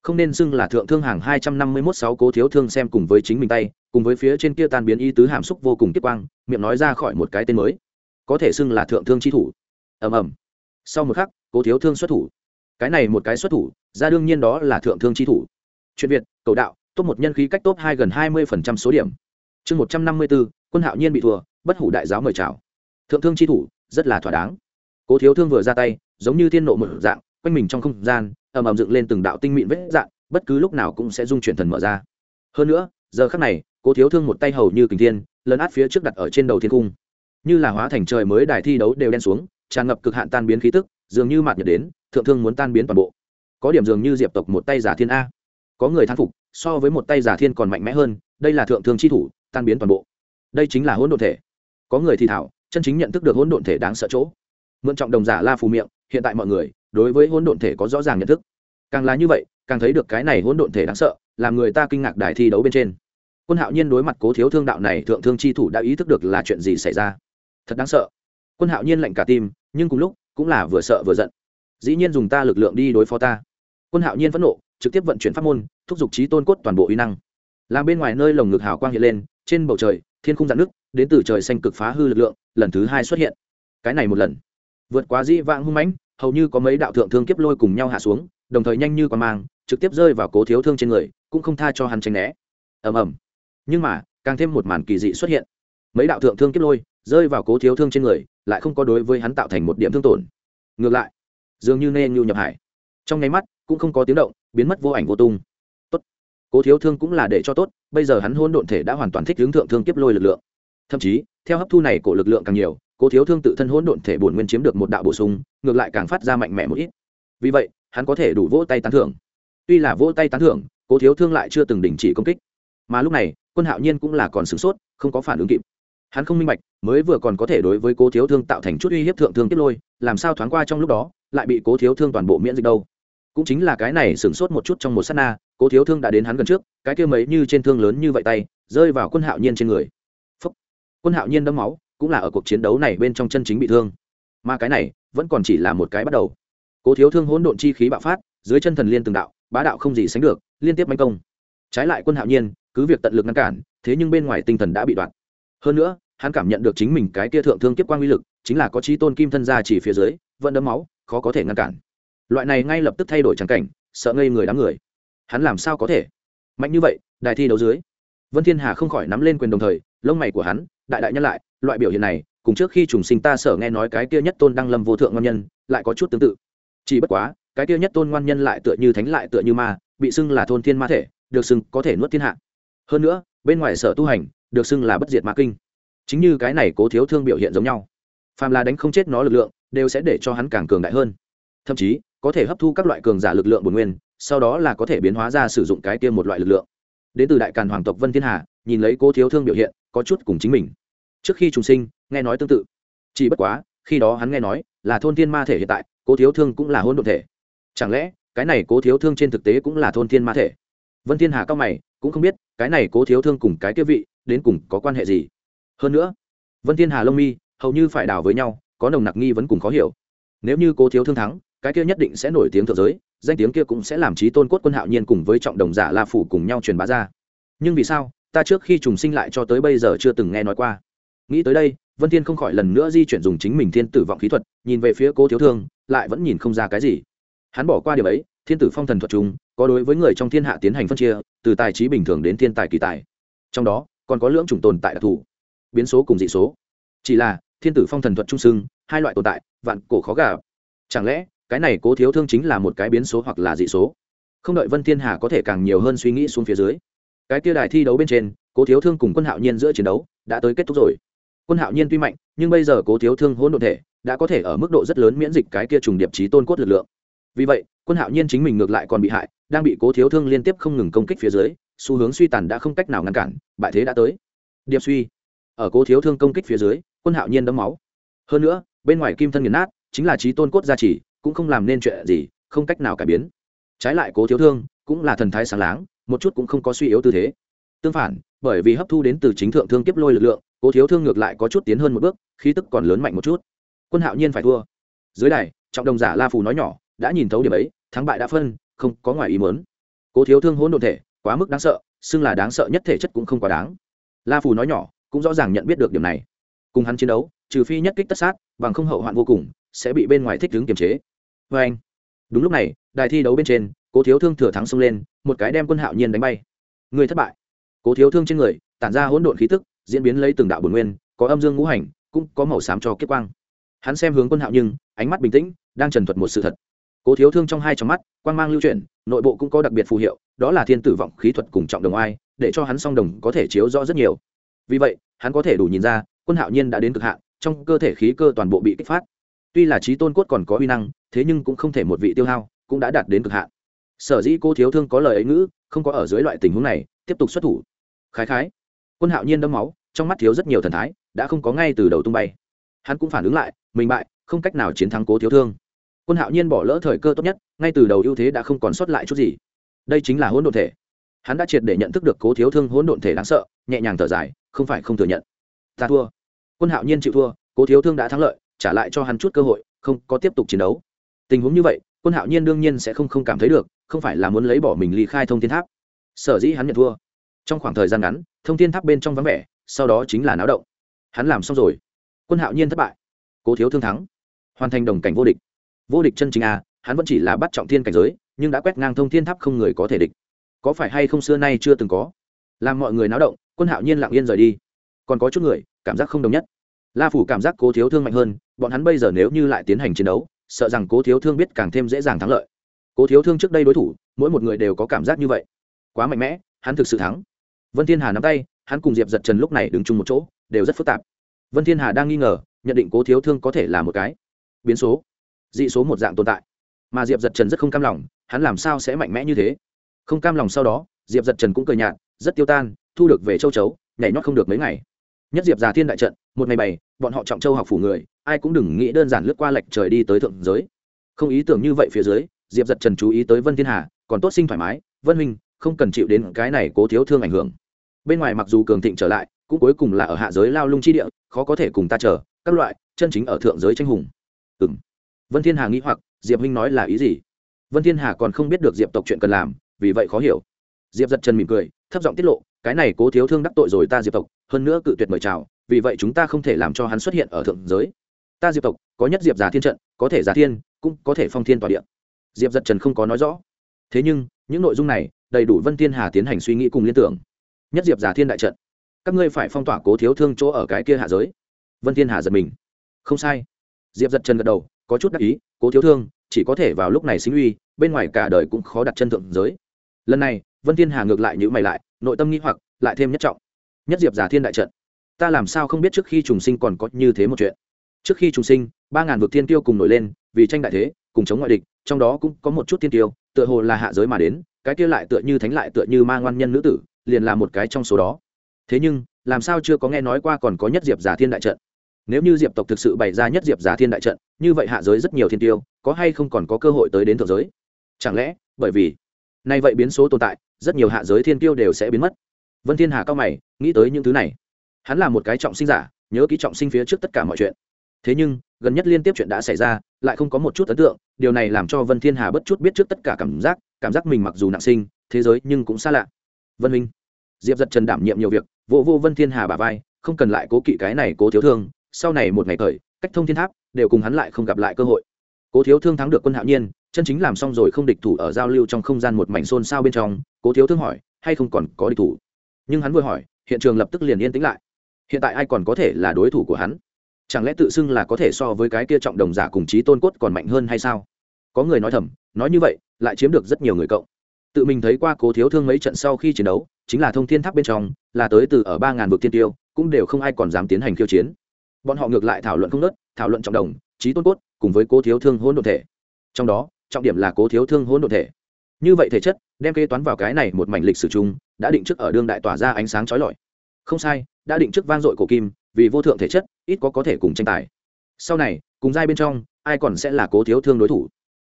Không nên xưng là thượng thương hàng hai trăm năm mươi mốt sáu cố thiếu thương xem cùng với chính mình tay, cùng với phía trên kia tan biến y tứ hàm xúc vô cùng tiếp quang, miệng nói ra khỏi một cái tên mới. Có thể xưng là thượng thương chi thủ. Ầm ầm. Sau một khắc, cố thiếu thương xuất thủ cái này một cái xuất thủ, ra đương nhiên đó là thượng thương chi thủ. Chuyện việt, cầu đạo, top một nhân khí cách top hai gần hai mươi phần trăm số điểm. Chương một trăm năm mươi bốn quân hạo nhiên bị thua, bất hủ đại giáo mời chào. Thượng thương chi thủ, rất là thỏa đáng. Cố thiếu thương vừa ra tay, giống như thiên nộ một dạng, quanh mình trong không gian, ầm ầm dựng lên từng đạo tinh mịn vết dạng, bất cứ lúc nào cũng sẽ dung chuyển thần mở ra. Hơn nữa, giờ khắc này, cố thiếu thương một tay hầu như kình thiên, lấn át phía trước đặt ở trên đầu thiên cung. Như là hóa thành trời mới đài thi đấu đều đen xuống, tràn ngập cực hạn tan biến khí tức dường như mạt nhật đến, thượng thương muốn tan biến toàn bộ. Có điểm dường như diệp tộc một tay giả thiên a. Có người thán phục, so với một tay giả thiên còn mạnh mẽ hơn, đây là thượng thương chi thủ, tan biến toàn bộ. Đây chính là hỗn độn thể. Có người thì thảo, chân chính nhận thức được hỗn độn thể đáng sợ chỗ. Mượn trọng đồng giả la phù miệng, hiện tại mọi người, đối với hỗn độn thể có rõ ràng nhận thức. Càng là như vậy, càng thấy được cái này hỗn độn thể đáng sợ, làm người ta kinh ngạc đài thi đấu bên trên. Quân hạo nhiên đối mặt cố thiếu thương đạo này, thượng thương chi thủ đã ý thức được là chuyện gì xảy ra. Thật đáng sợ. Quân hạo nhiên lạnh cả tim, nhưng cùng lúc cũng là vừa sợ vừa giận. Dĩ nhiên dùng ta lực lượng đi đối phó ta. Quân hạo nhiên phẫn nộ, trực tiếp vận chuyển pháp môn, thúc giục trí tôn cốt toàn bộ uy năng. Làm bên ngoài nơi lồng ngực hào quang hiện lên, trên bầu trời, thiên khung dạn nước, đến từ trời xanh cực phá hư lực lượng, lần thứ hai xuất hiện. Cái này một lần, vượt quá dĩ vãng hung mãnh, hầu như có mấy đạo thượng thương kiếp lôi cùng nhau hạ xuống, đồng thời nhanh như quả mang, trực tiếp rơi vào cố thiếu thương trên người, cũng không tha cho hắn tránh né. Ầm ầm. Nhưng mà, càng thêm một màn kỳ dị xuất hiện. Mấy đạo thượng thương kiếp lôi rơi vào cố thiếu thương trên người, lại không có đối với hắn tạo thành một điểm thương tổn. Ngược lại, dường như nên nhu nhập hải. Trong nháy mắt, cũng không có tiếng động, biến mất vô ảnh vô tung. Tốt. Cố thiếu thương cũng là để cho tốt, bây giờ hắn hôn độn thể đã hoàn toàn thích hướng thượng thương kiếp lôi lực lượng. Thậm chí, theo hấp thu này của lực lượng càng nhiều, cố thiếu thương tự thân hỗn độn thể bổn nguyên chiếm được một đạo bổ sung, ngược lại càng phát ra mạnh mẽ một ít. Vì vậy, hắn có thể đủ vỗ tay tán thưởng. Tuy là vỗ tay tán thưởng, cố thiếu thương lại chưa từng đình chỉ công kích. Mà lúc này, quân hạo nhiên cũng là còn sửng sốt, không có phản ứng kịp hắn không minh bạch, mới vừa còn có thể đối với cố thiếu thương tạo thành chút uy hiếp thượng thương tiếp lôi, làm sao thoáng qua trong lúc đó, lại bị cố thiếu thương toàn bộ miễn dịch đâu? Cũng chính là cái này sửng sốt một chút trong một s á t na, cố thiếu thương đã đến hắn gần trước, cái kia mấy như trên thương lớn như vậy tay, rơi vào quân hạo nhiên trên người. Phúc. quân hạo nhiên đấm máu, cũng là ở cuộc chiến đấu này bên trong chân chính bị thương. Mà cái này, vẫn còn chỉ là một cái bắt đầu. Cố thiếu thương hỗn độn chi khí bạo phát, dưới chân thần liên từng đạo, bá đạo không gì sánh được, liên tiếp manh công. Trái lại quân hạo nhiên, cứ việc tận lực ngăn cản, thế nhưng bên ngoài tinh thần đã bị đoạn hơn nữa, hắn cảm nhận được chính mình cái tia thượng thương kiếp quang uy lực, chính là có trí tôn kim thân ra chỉ phía dưới, vẫn đấm máu, khó có thể ngăn cản. Loại này ngay lập tức thay đổi trắng cảnh, sợ ngây người đám người. Hắn làm sao có thể? Mạnh như vậy, đài thi đấu dưới. Vân thiên hà không khỏi nắm lên quyền đồng thời, lông mày của hắn, đại đại nhân lại, loại biểu hiện này, cùng trước khi trùng sinh ta sở nghe nói cái kia nhất tôn đăng lâm vô thượng ngon nhân, lại có chút tương tự. Chỉ bất quá, cái kia nhất tôn ngoan nhân lại tựa như thánh lại tựa như ma, bị xưng là thôn thiên ma thể, được xưng có thể nuốt thiên hạ. Hơn nữa, bên ngoài sở tu hành được xưng là bất diệt ma kinh. Chính như cái này cố thiếu thương biểu hiện giống nhau. Phàm là đánh không chết nó lực lượng, đều sẽ để cho hắn càng cường đại hơn. Thậm chí, có thể hấp thu các loại cường giả lực lượng bổn nguyên, sau đó là có thể biến hóa ra sử dụng cái kia một loại lực lượng. Đến từ đại càn hoàng tộc vân thiên hà, nhìn lấy cố thiếu thương biểu hiện, có chút cùng chính mình. Trước khi trùng sinh, nghe nói tương tự. Chỉ bất quá, khi đó hắn nghe nói là thôn thiên ma thể hiện tại, cố thiếu thương cũng là hôn độn thể. Chẳng lẽ, cái này cố thiếu thương trên thực tế cũng là thôn thiên ma thể? Vân thiên hà cao mày, cũng không biết, cái này cố thiếu thương cùng cái kia vị đến cùng có quan hệ gì? Hơn nữa, vân thiên hà lông mi hầu như phải đào với nhau, có nồng nặc nghi vẫn cùng khó hiểu. Nếu như cố thiếu thương thắng, cái kia nhất định sẽ nổi tiếng thượng giới, danh tiếng kia cũng sẽ làm trí tôn cốt quân hạo nhiên cùng với trọng đồng giả la phủ cùng nhau truyền bá ra. Nhưng vì sao, ta trước khi trùng sinh lại cho tới bây giờ chưa từng nghe nói qua. Nghĩ tới đây, vân thiên không khỏi lần nữa di chuyển dùng chính mình thiên tử vọng khí thuật, nhìn về phía cố thiếu thương, lại vẫn nhìn không ra cái gì. Hắn bỏ qua điều ấy, thiên tử phong thần thuật chúng có đối với người trong thiên hạ tiến hành phân chia, từ tài trí bình thường đến thiên tài kỳ tài. Trong đó còn có lưỡng chủng tồn tại đặc thù, biến số cùng dị số. Chỉ là, thiên tử phong thần thuật trung sưng hai loại tồn tại, vạn cổ khó gà chẳng lẽ, cái này cố thiếu thương chính là một cái biến số hoặc là dị số? Không đợi vân thiên hà có thể càng nhiều hơn suy nghĩ xuống phía dưới, cái kia đài thi đấu bên trên, cố thiếu thương cùng quân hạo nhiên giữa chiến đấu đã tới kết thúc rồi. Quân hạo nhiên tuy mạnh, nhưng bây giờ cố thiếu thương hỗn độn thể đã có thể ở mức độ rất lớn miễn dịch cái kia trùng điệp trí tôn cốt lực lượng. Vì vậy, quân hạo nhiên chính mình ngược lại còn bị hại, đang bị cố thiếu thương liên tiếp không ngừng công kích phía dưới xu hướng suy tàn đã không cách nào ngăn cản, bại thế đã tới. Điệp suy. Ở cố thiếu thương công kích phía dưới, quân hạo nhiên đấm máu. Hơn nữa, bên ngoài kim thân nghiền nát, chính là trí tôn cốt gia trì, cũng không làm nên chuyện gì, không cách nào cải biến. Trái lại cố thiếu thương, cũng là thần thái sáng láng, một chút cũng không có suy yếu tư thế. Tương phản, bởi vì hấp thu đến từ chính thượng thương kiếp lôi lực lượng, cố thiếu thương ngược lại có chút tiến hơn một bước, khí tức còn lớn mạnh một chút. Quân hạo nhiên phải thua. Dưới đài, trọng đồng giả la phù nói nhỏ, đã nhìn thấu điểm ấy, thắng bại đã phân, không có ngoài ý muốn. Cố thiếu thương hỗn độn thể quá mức đáng sợ, xưng là đáng sợ nhất thể chất cũng không quá đáng. La phù nói nhỏ, cũng rõ ràng nhận biết được điểm này. Cùng hắn chiến đấu, trừ phi nhất kích tất sát, bằng không hậu hoạn vô cùng, sẽ bị bên ngoài thích đứng kiềm chế. Vê anh, đúng lúc này, đài thi đấu bên trên, cố thiếu thương thừa thắng xông lên, một cái đem quân hạo nhiên đánh bay. Người thất bại. Cố thiếu thương trên người, tản ra hỗn độn khí tức, diễn biến lấy từng đạo bồn nguyên, có âm dương ngũ hành, cũng có màu xám cho kết quang. Hắn xem hướng quân hạo nhưng, ánh mắt bình tĩnh, đang trần thuật một sự thật. Cố thiếu thương trong hai trong mắt, quang mang lưu chuyển, nội bộ cũng có đặc biệt phù hiệu đó là thiên tử vọng khí thuật cùng trọng đồng ai để cho hắn song đồng có thể chiếu rõ rất nhiều. Vì vậy, hắn có thể đủ nhìn ra, quân hạo nhiên đã đến cực hạn, trong cơ thể khí cơ toàn bộ bị kích phát. Tuy là trí tôn cốt còn có uy năng, thế nhưng cũng không thể một vị tiêu hao, cũng đã đạt đến cực hạn. Sở dĩ cô thiếu thương có lời ấy ngữ, không có ở dưới loại tình huống này, tiếp tục xuất thủ. Khái khái. Quân hạo nhiên đâm máu, trong mắt thiếu rất nhiều thần thái, đã không có ngay từ đầu tung bay. Hắn cũng phản ứng lại, mình bại, không cách nào chiến thắng cố thiếu thương. Quân hạo nhiên bỏ lỡ thời cơ tốt nhất, ngay từ đầu ưu thế đã không còn sót lại chút gì đây chính là hỗn độn thể. Hắn đã triệt để nhận thức được cố thiếu thương hỗn độn thể đáng sợ, nhẹ nhàng thở dài, không phải không thừa nhận. Ta thua. Quân hạo nhiên chịu thua, cố thiếu thương đã thắng lợi, trả lại cho hắn chút cơ hội, không có tiếp tục chiến đấu. Tình huống như vậy, quân hạo nhiên đương nhiên sẽ không không cảm thấy được, không phải là muốn lấy bỏ mình ly khai thông thiên tháp. Sở dĩ hắn nhận thua. Trong khoảng thời gian ngắn, thông thiên tháp bên trong vắng vẻ, sau đó chính là náo động. Hắn làm xong rồi. Quân hạo nhiên thất bại. Cố thiếu thương thắng. Hoàn thành đồng cảnh vô địch. Vô địch chân chính a, hắn vẫn chỉ là bắt trọng thiên cảnh giới nhưng đã quét ngang thông thiên tháp không người có thể địch. Có phải hay không xưa nay chưa từng có? Làm mọi người náo động, quân hạo nhiên lặng yên rời đi. Còn có chút người, cảm giác không đồng nhất. La phủ cảm giác cố thiếu thương mạnh hơn, bọn hắn bây giờ nếu như lại tiến hành chiến đấu, sợ rằng cố thiếu thương biết càng thêm dễ dàng thắng lợi. Cố thiếu thương trước đây đối thủ, mỗi một người đều có cảm giác như vậy. Quá mạnh mẽ, hắn thực sự thắng. Vân thiên hà nắm tay, hắn cùng diệp giật trần lúc này đứng chung một chỗ, đều rất phức tạp. Vân thiên hà đang nghi ngờ, nhận định cố thiếu thương có thể là một cái. Biến số. Dị số một dạng tồn tại mà diệp giật trần rất không cam lòng, hắn làm sao sẽ mạnh mẽ như thế? Không cam lòng sau đó, diệp giật trần cũng cười nhạt, rất tiêu tan, thu được về châu chấu, nhảy nhót không được mấy ngày. Nhất diệp già thiên đại trận, một ngày bảy, bọn họ trọng châu học phủ người, ai cũng đừng nghĩ đơn giản lướt qua lệch trời đi tới thượng giới. Không ý tưởng như vậy phía dưới, diệp giật trần chú ý tới vân thiên hà, còn tốt sinh thoải mái, vân huynh, không cần chịu đến cái này cố thiếu thương ảnh hưởng. Bên ngoài mặc dù cường thịnh trở lại, cũng cuối cùng là ở hạ giới lao lung chi địa, khó có thể cùng ta chờ, các loại chân chính ở thượng giới tranh hùng. Ừ m vân thiên hà nghĩ hoặc diệp huynh nói là ý gì? Vân thiên hà còn không biết được diệp tộc chuyện cần làm, vì vậy khó hiểu. Diệp giật trần mỉm cười, thấp giọng tiết lộ, cái này cố thiếu thương đắc tội rồi ta diệp tộc, hơn nữa cự tuyệt mời chào, vì vậy chúng ta không thể làm cho hắn xuất hiện ở thượng giới. Ta diệp tộc, có nhất diệp giả thiên trận, có thể giả thiên, cũng có thể phong thiên tòa địa. Diệp giật trần không có nói rõ. Thế nhưng, những nội dung này, đầy đủ vân thiên hà tiến hành suy nghĩ cùng liên tưởng. Nhất diệp giả thiên đại trận, các ngươi phải phong tỏa cố thiếu thương chỗ ở cái kia hạ giới. Vân thiên hà giật mình. Không sai. Diệp giật trần gật đầu có chút đắc ý, cố thiếu thương, chỉ có thể vào lúc này sinh uy, bên ngoài cả đời cũng khó đặt chân thượng giới. Lần này, vân thiên hà ngược lại nhữ mày lại, nội tâm nghĩ hoặc, lại thêm nhất trọng. Nhất diệp giả thiên đại trận, ta làm sao không biết trước khi trùng sinh còn có như thế một chuyện? Trước khi trùng sinh, ba ngàn vực thiên tiêu cùng nổi lên, vì tranh đại thế, cùng chống ngoại địch, trong đó cũng có một chút thiên tiêu tựa hồ là hạ giới mà đến, cái kia lại tựa như thánh lại tựa như ma ngoan nhân nữ tử, liền là một cái trong số đó. Thế nhưng, làm sao chưa có nghe nói qua còn có nhất diệp giả thiên đại trận? Nếu như diệp tộc thực sự bày ra nhất diệp giả thiên đại trận, như vậy hạ giới rất nhiều thiên tiêu, có hay không còn có cơ hội tới đến thượng giới? Chẳng lẽ, bởi vì nay vậy biến số tồn tại, rất nhiều hạ giới thiên tiêu đều sẽ biến mất? Vân thiên hà cao mày, nghĩ tới những thứ này. Hắn là một cái trọng sinh giả, nhớ ký trọng sinh phía trước tất cả mọi chuyện. Thế nhưng, gần nhất liên tiếp chuyện đã xảy ra, lại không có một chút ấn tượng, điều này làm cho vân thiên hà bất chút biết trước tất cả cảm giác cảm giác mình mặc dù nặng sinh, thế giới nhưng cũng xa lạ. Vân minh, diệp giật trần đảm nhiệm nhiều việc vô vô vân thiên hà bà vai, không cần lại cố kỵ cái này cố thiếu thương sau này một ngày thời, cách thông thiên tháp, đều cùng hắn lại không gặp lại cơ hội. Cố thiếu thương thắng được quân hạo nhiên, chân chính làm xong rồi không địch thủ ở giao lưu trong không gian một mảnh xôn xao bên trong, cố thiếu thương hỏi, hay không còn có địch thủ? Nhưng hắn vừa hỏi, hiện trường lập tức liền yên tĩnh lại. Hiện tại ai còn có thể là đối thủ của hắn? Chẳng lẽ tự xưng là có thể so với cái kia trọng đồng giả cùng chí tôn cốt còn mạnh hơn hay sao? Có người nói thầm, nói như vậy, lại chiếm được rất nhiều người cộng. Tự mình thấy qua cố thiếu thương mấy trận sau khi chiến đấu, chính là thông thiên tháp bên trong, là tới từ ở ba ngàn vực tiên tiêu, cũng đều không ai còn dám tiến hành khiêu chiến bọn họ ngược lại thảo luận không nớt thảo luận trọng đồng, trí tôn cốt, cùng với cố thiếu thương hôn đ ộ thể. Trong đó, trọng điểm là cố thiếu thương hôn đ ộ thể. Như vậy thể chất, đem kế toán vào cái này một mảnh lịch sử chung, đã định trước ở đương đại tỏa ra ánh sáng trói lọi. Không sai, đã định trước vang dội cổ kim, vì vô thượng thể chất, ít có có thể cùng tranh tài. Sau này, cùng giai bên trong, ai còn sẽ là cố thiếu thương đối thủ?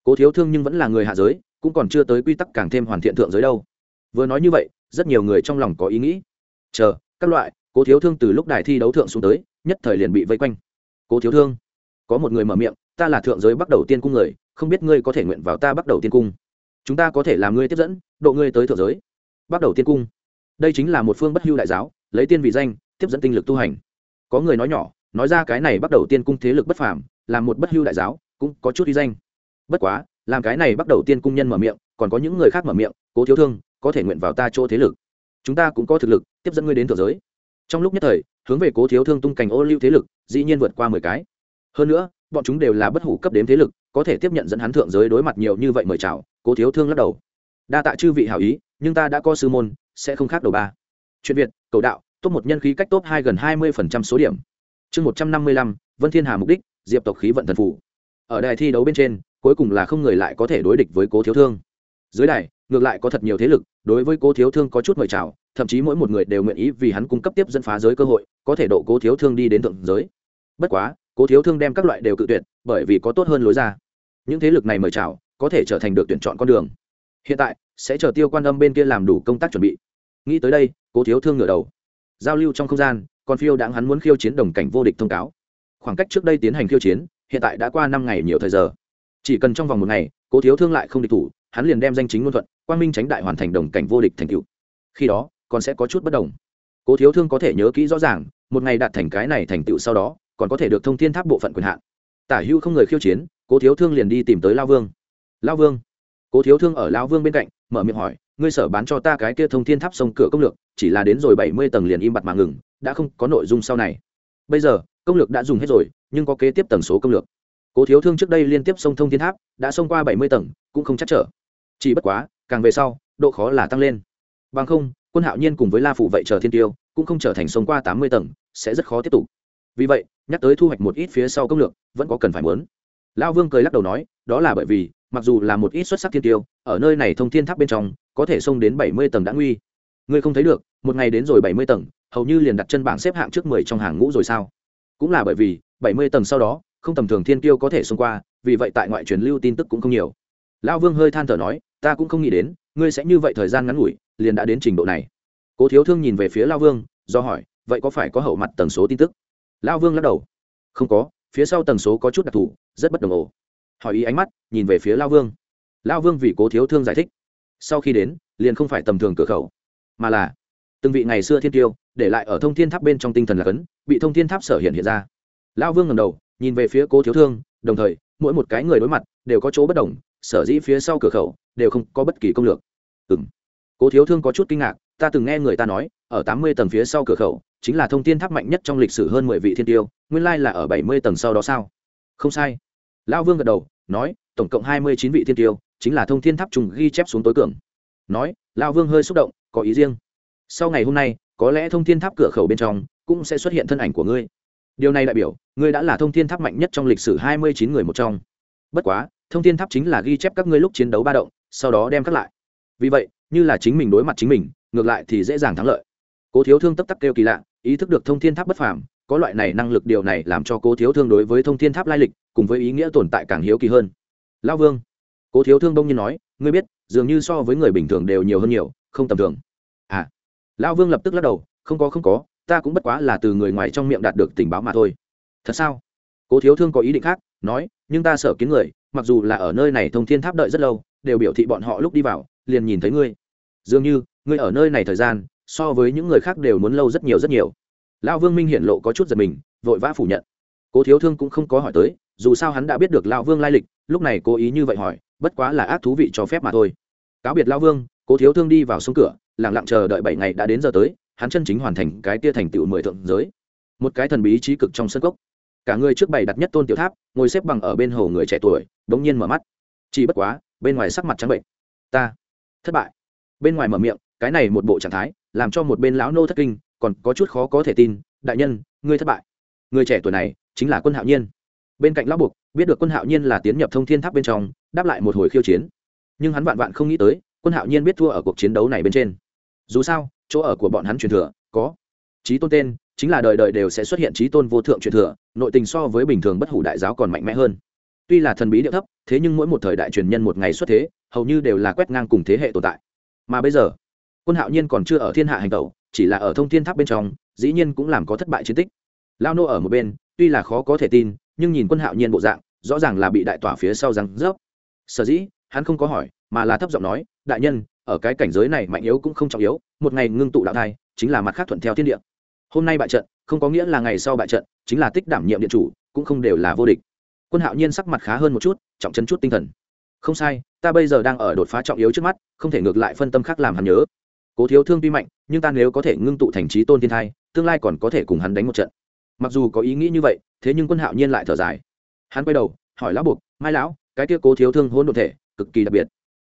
Cố thiếu thương nhưng vẫn là người hạ giới, cũng còn chưa tới quy tắc càng thêm hoàn thiện thượng giới đâu. Vừa nói như vậy, rất nhiều người trong lòng có ý nghĩ. Chờ, các loại cố thiếu thương từ lúc đài thi đấu thượng xuống tới, nhất thời liền bị vây quanh. Cố thiếu thương, có một người mở miệng, ta là thượng giới bắt đầu tiên cung người, không biết ngươi có thể nguyện vào ta bắt đầu tiên cung. Chúng ta có thể làm ngươi tiếp dẫn, độ ngươi tới thượng giới. Bắt đầu tiên cung, đây chính là một phương bất hưu đại giáo, lấy tiên vị danh, tiếp dẫn tinh lực tu hành. Có người nói nhỏ, nói ra cái này bắt đầu tiên cung thế lực bất phàm, là một bất hưu đại giáo, cũng có chút uy danh. Bất quá, làm cái này bắt đầu tiên cung nhân mở miệng, còn có những người khác mở miệng, cố thiếu thương, có thể nguyện vào ta chỗ thế lực. Chúng ta cũng có thực lực, tiếp dẫn ngươi đến thượng giới trong lúc nhất thời, hướng về cố thiếu thương tung cành ô lưu thế lực, dĩ nhiên vượt qua mười cái. Hơn nữa, bọn chúng đều là bất hủ cấp đếm thế lực, có thể tiếp nhận dẫn hắn thượng giới đối mặt nhiều như vậy mời chào, cố thiếu thương lắc đầu. Đa tạ chư vị hảo ý, nhưng ta đã có sư môn, sẽ không khác đầu ba. Chuyện việt, cầu đạo top một nhân khí cách top hai gần hai mươi phần trăm số điểm. Chương một trăm năm mươi lăm, vân thiên hà mục đích, diệp tộc khí vận thần phủ. Ở đài thi đấu bên trên, cuối cùng là không người lại có thể đối địch với cố thiếu thương. Dưới đài ngược lại có thật nhiều thế lực, đối với cố thiếu thương có chút mời chào, thậm chí mỗi một người đều nguyện ý vì hắn cung cấp tiếp dẫn phá giới cơ hội, có thể độ cố thiếu thương đi đến thượng giới. Bất quá, cố thiếu thương đem các loại đều cự tuyệt, bởi vì có tốt hơn lối ra. Những thế lực này mời chào, có thể trở thành được tuyển chọn con đường. Hiện tại, sẽ chờ tiêu quan âm bên kia làm đủ công tác chuẩn bị. Nghĩ tới đây, cố thiếu thương ngửa đầu. Giao lưu trong không gian, còn phiêu đáng hắn muốn khiêu chiến đồng cảnh vô địch thông cáo. Khoảng cách trước đây tiến hành khiêu chiến, hiện tại đã qua năm ngày nhiều thời giờ. Chỉ cần trong vòng một ngày, cố thiếu thương lại không địch thủ, hắn liền đem danh chính ngôn thuận quang minh tránh đại hoàn thành đồng cảnh vô địch thành cựu khi đó, còn sẽ có chút bất đồng. Cố thiếu thương có thể nhớ kỹ rõ ràng, một ngày đạt thành cái này thành tựu sau đó, còn có thể được thông thiên tháp bộ phận quyền hạn. Tả hưu không người khiêu chiến, cố thiếu thương liền đi tìm tới lao vương. Lao vương? Cố thiếu thương ở lao vương bên cạnh, mở miệng hỏi, ngươi sở bán cho ta cái kia thông thiên tháp sông cửa công lược, chỉ là đến rồi bảy mươi tầng liền im bặt mà ngừng, đã không có nội dung sau này. Bây giờ, công lược đã dùng hết rồi, nhưng có kế tiếp tầng số công lược. Cố thiếu thương trước đây liên tiếp sông thông thiên tháp, đã xông qua bảy mươi tầng, cũng không chắc trở. Chỉ bất quá càng về sau, độ khó là tăng lên. Bằng không, quân hạo nhiên cùng với la phủ vậy chờ thiên tiêu, cũng không trở thành sống qua tám mươi tầng, sẽ rất khó tiếp tục. Vì vậy, nhắc tới thu hoạch một ít phía sau công lược, vẫn có cần phải muốn. Lão vương cười lắc đầu nói, đó là bởi vì, mặc dù là một ít xuất sắc thiên tiêu, ở nơi này thông thiên tháp bên trong, có thể xông đến bảy mươi tầng đã nguy. Ngươi không thấy được, một ngày đến rồi bảy mươi tầng, hầu như liền đặt chân bảng xếp hạng trước mười trong hàng ngũ rồi sao? Cũng là bởi vì, bảy mươi tầng sau đó, không tầm thường thiên tiêu có thể xông qua, vì vậy tại ngoại truyền lưu tin tức cũng không nhiều. Lão vương hơi than thở nói ta cũng không nghĩ đến, ngươi sẽ như vậy thời gian ngắn ngủi, liền đã đến trình độ này. Cố thiếu thương nhìn về phía lao vương, do hỏi, vậy có phải có hậu mặt tần số tin tức? Lao vương lắc đầu, không có, phía sau tần số có chút đặc thù, rất bất đồng ổ hỏi ý ánh mắt, nhìn về phía lao vương. Lao vương vì cố thiếu thương giải thích, sau khi đến, liền không phải tầm thường cửa khẩu, mà là từng vị ngày xưa thiên tiêu, để lại ở thông thiên tháp bên trong tinh thần là cấn, bị thông thiên tháp sở hiện hiện ra. Lao vương ngầm đầu, nhìn về phía cố thiếu thương, đồng thời, mỗi một cái người đối mặt đều có chỗ bất đồng, sở dĩ phía sau cửa khẩu đều không có bất kỳ công lược. Ừng cố thiếu thương có chút kinh ngạc, ta từng nghe người ta nói, ở tám mươi tầng phía sau cửa khẩu, chính là thông thiên tháp mạnh nhất trong lịch sử hơn mười vị thiên tiêu, nguyên lai là ở bảy mươi tầng sau đó sao? Không sai. Lão vương gật đầu, nói, tổng cộng hai mươi chín vị thiên tiêu, chính là thông thiên tháp trùng ghi chép xuống tối cường. Nói, lão vương hơi xúc động, có ý riêng. Sau ngày hôm nay, có lẽ thông thiên tháp cửa khẩu bên trong cũng sẽ xuất hiện thân ảnh của ngươi. Điều này đại biểu, ngươi đã là thông thiên tháp mạnh nhất trong lịch sử hai mươi chín người một trong. Bất quá, thông thiên tháp chính là ghi chép các ngươi lúc chiến đấu ba động sau đó đem cắt lại. Vì vậy, như là chính mình đối mặt chính mình, ngược lại thì dễ dàng thắng lợi. Cố thiếu thương tấp tắc kêu kỳ lạ, ý thức được thông thiên tháp bất phàm, có loại này năng lực điều này làm cho cố thiếu thương đối với thông thiên tháp lai lịch cùng với ý nghĩa tồn tại càng hiếu kỳ hơn. Lao vương, cố thiếu thương đông nhiên nói, ngươi biết, dường như so với người bình thường đều nhiều hơn nhiều, không tầm thường. À. Lao vương lập tức lắc đầu, không có không có, ta cũng bất quá là từ người ngoài trong miệng đạt được tình báo mà thôi. Thật sao? Cố thiếu thương có ý định khác, nói, nhưng ta sợ kiến người, mặc dù là ở nơi này thông thiên tháp đợi rất lâu đều biểu thị bọn họ lúc đi vào, liền nhìn thấy ngươi. Dường như, ngươi ở nơi này thời gian, so với những người khác đều muốn lâu rất nhiều rất nhiều. Lão vương minh hiện lộ có chút giật mình, vội vã phủ nhận. Cố thiếu thương cũng không có hỏi tới, dù sao hắn đã biết được lão vương lai lịch, lúc này cố ý như vậy hỏi, bất quá là ác thú vị cho phép mà thôi. Cáo biệt lão vương, cố thiếu thương đi vào sông cửa lẳng lặng chờ đợi bảy ngày đã đến giờ tới, hắn chân chính hoàn thành cái tia thành tựu mười thượng giới. Một cái thần bí trí cực trong sân cốc. Cả người trước bày đặt nhất tôn tiểu tháp, ngồi xếp bằng ở bên hồ người trẻ tuổi, bỗng nhiên mở mắt. Chỉ bất quá bên ngoài sắc mặt trắng bệnh. Ta, thất bại. Bên ngoài mở miệng, cái này một bộ trạng thái, làm cho một bên lão nô thất kinh, còn có chút khó có thể tin, đại nhân, ngươi thất bại. Người trẻ tuổi này, chính là quân hạo nhiên. Bên cạnh lão buộc, biết được quân hạo nhiên là tiến nhập thông thiên tháp bên trong, đáp lại một hồi khiêu chiến. Nhưng hắn vạn vạn không nghĩ tới, quân hạo nhiên biết thua ở cuộc chiến đấu này bên trên. Dù sao, chỗ ở của bọn hắn truyền thừa, có trí tôn tên, chính là đời đời đều sẽ xuất hiện trí tôn vô thượng truyền thừa, nội tình so với bình thường bất hủ đại giáo còn mạnh mẽ hơn tuy là thần bí địa thấp, thế nhưng mỗi một thời đại truyền nhân một ngày xuất thế, hầu như đều là quét ngang cùng thế hệ tồn tại. Mà bây giờ, quân hạo nhiên còn chưa ở thiên hạ hành tẩu, chỉ là ở thông thiên tháp bên trong, dĩ nhiên cũng làm có thất bại chiến tích. Lao nô ở một bên, tuy là khó có thể tin, nhưng nhìn quân hạo nhiên bộ dạng, rõ ràng là bị đại tỏa phía sau răng rớp. Sở dĩ, hắn không có hỏi, mà là thấp giọng nói, đại nhân, ở cái cảnh giới này mạnh yếu cũng không trọng yếu, một ngày ngưng tụ đạo thai, chính là mặt khác thuận theo thiên địa. Hôm nay bại trận, không có nghĩa là ngày sau bại trận, chính là tích đảm nhiệm điện chủ, cũng không đều là vô địch quân hạo nhiên sắc mặt khá hơn một chút, trọng chân chút tinh thần. Không sai, ta bây giờ đang ở đột phá trọng yếu trước mắt, không thể ngược lại phân tâm khác làm hắn nhớ. Cố thiếu thương tuy mạnh, nhưng ta nếu có thể ngưng tụ thành trí tôn thiên thai, tương lai còn có thể cùng hắn đánh một trận. Mặc dù có ý nghĩ như vậy, thế nhưng quân hạo nhiên lại thở dài. Hắn quay đầu, hỏi lão buộc mai lão, cái kia cố thiếu thương hỗn độn thể, cực kỳ đặc biệt.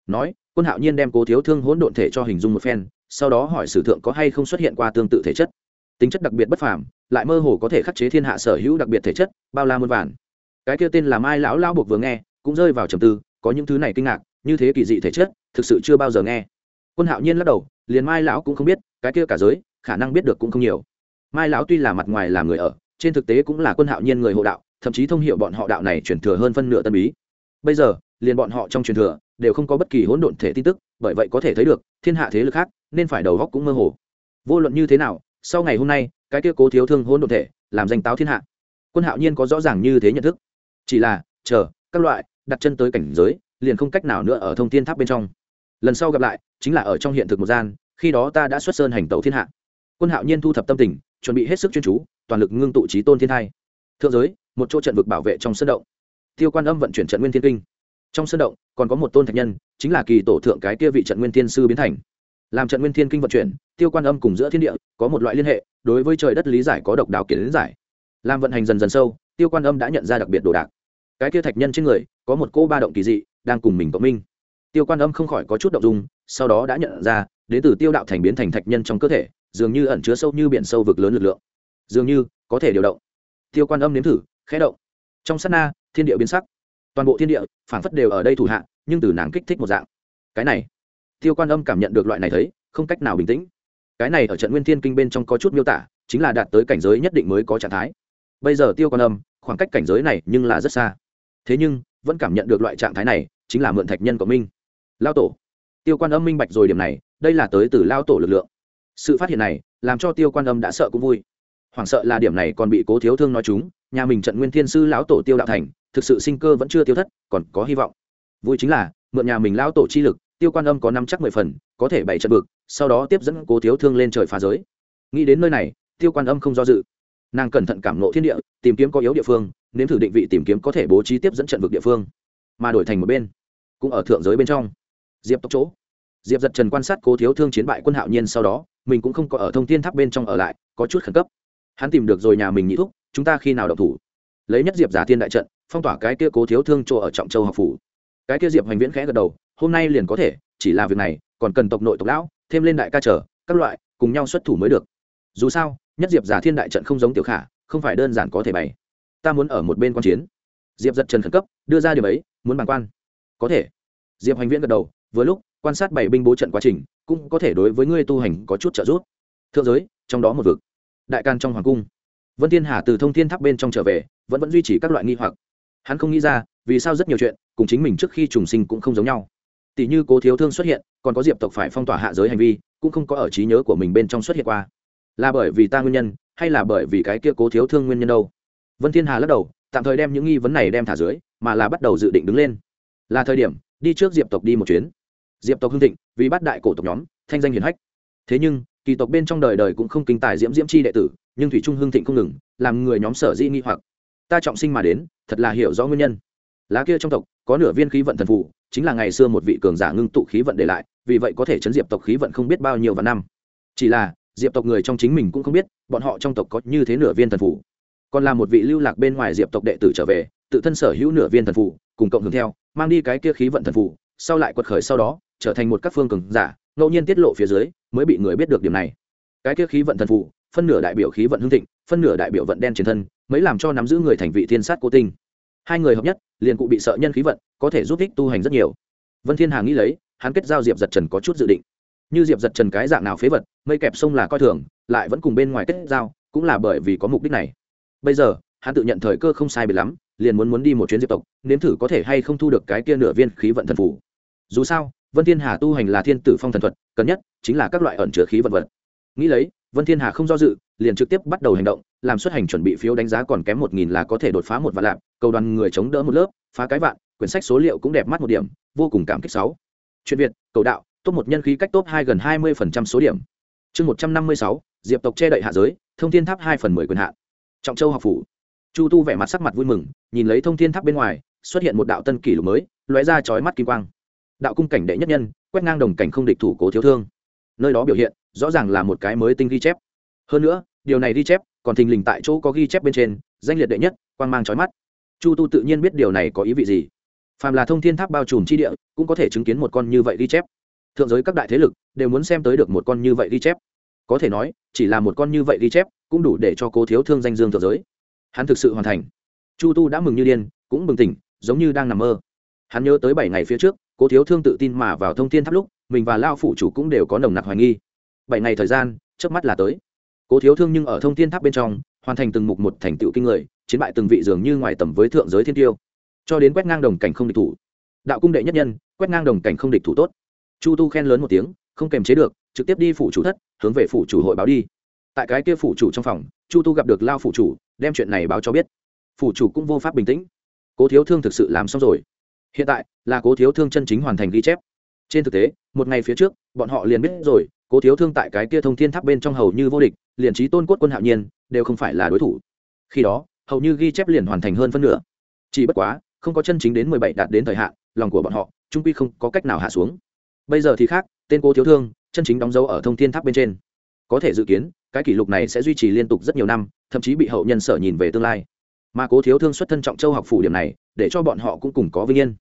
Nói, quân hạo nhiên đem cố thiếu thương hỗn độn thể cho hình dung một phen, sau đó hỏi sử thượng có hay không xuất hiện qua tương tự thể chất. Tính chất đặc biệt bất phàm, lại mơ hồ có thể khắc chế thiên hạ sở hữu đặc biệt thể chất, bao la muôn vàn cái kia tên là mai lão lão buộc vừa nghe, cũng rơi vào trầm tư, có những thứ này kinh ngạc, như thế kỳ dị thể chất, thực sự chưa bao giờ nghe. Quân hạo nhiên lắc đầu, liền mai lão cũng không biết, cái kia cả giới, khả năng biết được cũng không nhiều. Mai lão tuy là mặt ngoài làm người ở, trên thực tế cũng là quân hạo nhiên người hộ đạo, thậm chí thông hiểu bọn họ đạo này truyền thừa hơn phân nửa tân bí. Bây giờ, liền bọn họ trong truyền thừa, đều không có bất kỳ hỗn độn thể tin tức, bởi vậy có thể thấy được, thiên hạ thế lực khác, nên phải đầu góc cũng mơ hồ. Vô luận như thế nào, sau ngày hôm nay, cái kia cố thiếu thương hỗn độn thể, làm danh táo thiên hạ. Quân hạo nhiên có rõ ràng như thế nhận thức chỉ là, chờ, các loại, đặt chân tới cảnh giới, liền không cách nào nữa ở thông thiên tháp bên trong. Lần sau gặp lại, chính là ở trong hiện thực một gian, khi đó ta đã xuất sơn hành tẩu thiên hạ. Quân hạo nhiên thu thập tâm tình, chuẩn bị hết sức chuyên chú, toàn lực ngưng tụ trí tôn thiên thai. Thượng giới, một chỗ trận vực bảo vệ trong sân động. Tiêu quan âm vận chuyển trận nguyên thiên kinh. Trong sân động, còn có một tôn thạch nhân, chính là kỳ tổ thượng cái kia vị trận nguyên thiên sư biến thành. Làm trận nguyên thiên kinh vận chuyển, tiêu quan âm cùng giữa thiên địa, có một loại liên hệ, đối với trời đất lý giải có độc đáo kiến giải. Làm vận hành dần dần sâu, tiêu quan âm đã nhận ra đặc biệt đồ đạc cái kia thạch nhân trên người, có một cô ba động kỳ dị, đang cùng mình cộng minh. Tiêu quan âm không khỏi có chút động dung, sau đó đã nhận ra đến từ tiêu đạo thành biến thành thạch nhân trong cơ thể, dường như ẩn chứa sâu như biển sâu vực lớn lực lượng. Dường như, có thể điều động. Tiêu quan âm nếm thử, khẽ động. Trong sát na, thiên địa biến sắc. Toàn bộ thiên địa phản phất đều ở đây thủ hạ, nhưng từ nàng kích thích một dạng. Cái này. Tiêu quan âm cảm nhận được loại này thấy, không cách nào bình tĩnh. Cái này ở trận nguyên thiên kinh bên trong có chút miêu tả, chính là đạt tới cảnh giới nhất định mới có trạng thái. Bây giờ tiêu quan âm, khoảng cách cảnh giới này nhưng là rất xa thế nhưng, vẫn cảm nhận được loại trạng thái này chính là mượn thạch nhân của minh. Lao tổ, tiêu quan âm minh bạch rồi điểm này, đây là tới từ lao tổ lực lượng. Sự phát hiện này làm cho tiêu quan âm đã sợ cũng vui. Hoảng sợ là điểm này còn bị cố thiếu thương nói chúng, nhà mình trận nguyên thiên sư lão tổ tiêu đạo thành, thực sự sinh cơ vẫn chưa tiêu thất, còn có hy vọng. Vui chính là, mượn nhà mình lão tổ chi lực, tiêu quan âm có năm chắc mười phần, có thể bảy trận vực, sau đó tiếp dẫn cố thiếu thương lên trời phá giới. Nghĩ đến nơi này, tiêu quan âm không do dự. Nàng cẩn thận cảm nộ thiên địa, tìm kiếm có yếu địa phương nếm thử định vị tìm kiếm có thể bố trí tiếp dẫn trận vực địa phương, mà đổi thành một bên, cũng ở thượng giới bên trong. Diệp tốc chỗ, diệp giật trần quan sát cố thiếu thương chiến bại quân hạo nhiên sau đó, mình cũng không có ở thông thiên tháp bên trong ở lại, có chút khẩn cấp. Hắn tìm được rồi nhà mình nhị thúc, chúng ta khi nào đậu thủ? Lấy nhất diệp giả thiên đại trận, phong tỏa cái kia cố thiếu thương chỗ ở trọng châu học phủ. Cái kia diệp hoành viễn khẽ gật đầu, hôm nay liền có thể, chỉ là việc này, còn cần tộc nội tộc lão, thêm lên đại ca trở, các loại, cùng nhau xuất thủ mới được. Dù sao, nhất diệp giả thiên đại trận không giống tiểu khả, không phải đơn giản có thể bày ta muốn ở một bên quan chiến. Diệp giật trần khẩn cấp, đưa ra điều ấy, muốn bàn quan. Có thể. Diệp hành viễn gật đầu với lúc, quan sát bảy binh bố trận quá trình, cũng có thể đối với ngươi tu hành có chút trợ giúp. Thượng giới, trong đó một vực. Đại can trong hoàng cung. Vân thiên hà từ thông thiên tháp bên trong trở về, vẫn vẫn duy trì các loại nghi hoặc. Hắn không nghĩ ra, vì sao rất nhiều chuyện, cùng chính mình trước khi trùng sinh cũng không giống nhau. Tỷ như cố thiếu thương xuất hiện, còn có diệp tộc phải phong tỏa hạ giới hành vi, cũng không có ở trí nhớ của mình bên trong xuất hiện qua. Là bởi vì ta nguyên nhân, hay là bởi vì cái kia cố thiếu thương nguyên nhân đâu? Vân thiên hà lắc đầu, tạm thời đem những nghi vấn này đem thả dưới, mà là bắt đầu dự định đứng lên. Là thời điểm, đi trước diệp tộc đi một chuyến. Diệp tộc hưng thịnh, vì bắt đại cổ tộc nhóm, thanh danh hiển hách. Thế nhưng, kỳ tộc bên trong đời đời cũng không kinh tài diễm diễm chi đệ tử, nhưng thủy trung hưng thịnh không ngừng, làm người nhóm sở di nghi hoặc. Ta trọng sinh mà đến, thật là hiểu rõ nguyên nhân. Lá kia trong tộc, có nửa viên khí vận thần phụ chính là ngày xưa một vị cường giả ngưng tụ khí vận để lại, vì vậy có thể chấn diệp tộc khí vận không biết bao nhiêu và năm. Chỉ là, diệp tộc người trong chính mình cũng không biết, bọn họ trong tộc có như thế nửa viên thần phụ còn là một vị lưu lạc bên ngoài diệp tộc đệ tử trở về, tự thân sở hữu nửa viên thần phụ cùng cộng hưởng theo, mang đi cái kia khí vận thần phụ sau lại quật khởi sau đó, trở thành một các phương cường giả, ngẫu nhiên tiết lộ phía dưới, mới bị người biết được điểm này. Cái kia khí vận thần phụ phân nửa đại biểu khí vận hưng thịnh, phân nửa đại biểu vận đen trên thân, mới làm cho nắm giữ người thành vị thiên sát cố tinh. Hai người hợp nhất, liền cụ bị sợ nhân khí vận, có thể giúp ích tu hành rất nhiều. Vân thiên hà nghĩ lấy, hắn kết giao diệp giật trần có chút dự định. Như diệp giật trần cái dạng nào phế vật, mây kẹp sông là coi thường, lại vẫn cùng bên ngoài kết giao, cũng là bởi vì có mục đích này bây giờ, hắn tự nhận thời cơ không sai biệt lắm, liền muốn muốn đi một chuyến diệp tộc, nếm thử có thể hay không thu được cái kia nửa viên khí vận thần phủ. Dù sao, vân thiên hà tu hành là thiên tử phong thần thuật, cần nhất chính là các loại ẩn chứa khí vận vật. Nghĩ lấy, vân thiên hà không do dự, liền trực tiếp bắt đầu hành động, làm xuất hành chuẩn bị phiếu đánh giá còn kém một nghìn là có thể đột phá một vạn lạp cầu đoàn người chống đỡ một lớp, phá cái vạn, quyển sách số liệu cũng đẹp mắt một điểm, vô cùng cảm kích sáu. Chuyện việt, cầu đạo, top một nhân khí cách top hai gần hai mươi phần trăm số điểm. Chương một trăm năm mươi sáu, diệp tộc che đậy hạ giới, thông thiên tháp hai phần mười quyền hạn trọng châu học phủ. Chu tu vẻ mặt sắc mặt vui mừng, nhìn lấy thông thiên tháp bên ngoài, xuất hiện một đạo tân kỷ lục mới, lóe ra chói mắt kim quang. Đạo cung cảnh đệ nhất nhân, quét ngang đồng cảnh không địch thủ cố thiếu thương. Nơi đó biểu hiện, rõ ràng là một cái mới tinh ghi chép. Hơn nữa, điều này ghi chép, còn thình lình tại chỗ có ghi chép bên trên, danh liệt đệ nhất, quang mang chói mắt. Chu tu tự nhiên biết điều này có ý vị gì. Phàm là thông thiên tháp bao trùm chi địa, cũng có thể chứng kiến một con như vậy ghi chép. Thượng giới các đại thế lực đều muốn xem tới được một con như vậy ghi chép có thể nói, chỉ là một con như vậy ghi chép, cũng đủ để cho cố thiếu thương danh dương thượng giới. Hắn thực sự hoàn thành. Chu tu đã mừng như điên, cũng bừng tỉnh, giống như đang nằm mơ. Hắn nhớ tới bảy ngày phía trước, cố thiếu thương tự tin mà vào thông thiên tháp lúc, mình và lao phụ chủ cũng đều có nồng nặc hoài nghi. Bảy ngày thời gian trước mắt là tới. Cố thiếu thương nhưng ở thông thiên tháp bên trong, hoàn thành từng mục một thành tựu kinh người, chiến bại từng vị dường như ngoài tầm với thượng giới thiên tiêu. Cho đến quét ngang đồng cảnh không địch thủ. Đạo cung đệ nhất nhân, quét ngang đồng cảnh không địch thủ tốt. Chu tu khen lớn một tiếng, không kềm chế được, trực tiếp đi phủ chủ thất hướng về phủ chủ hội báo đi. Tại cái kia phủ chủ trong phòng, chu tu gặp được lao phủ chủ, đem chuyện này báo cho biết. Phủ chủ cũng vô pháp bình tĩnh. Cố thiếu thương thực sự làm xong rồi. Hiện tại là cố thiếu thương chân chính hoàn thành ghi chép. Trên thực tế, một ngày phía trước, bọn họ liền biết rồi, cố thiếu thương tại cái kia thông thiên tháp bên trong hầu như vô địch, liền trí tôn cốt quân hạo nhiên, đều không phải là đối thủ. Khi đó, hầu như ghi chép liền hoàn thành hơn phân nửa. Chỉ bất quá, không có chân chính đến mười bảy đạt đến thời hạn, lòng của bọn họ, trung quy không có cách nào hạ xuống. Bây giờ thì khác, tên cố thiếu thương chân chính đóng dấu ở thông thiên tháp bên trên. Có thể dự kiến, cái kỷ lục này sẽ duy trì liên tục rất nhiều năm, thậm chí bị hậu nhân sở nhìn về tương lai. Mà cố thiếu thương xuất thân trọng châu học phủ điểm này, để cho bọn họ cũng cùng có vinh yên.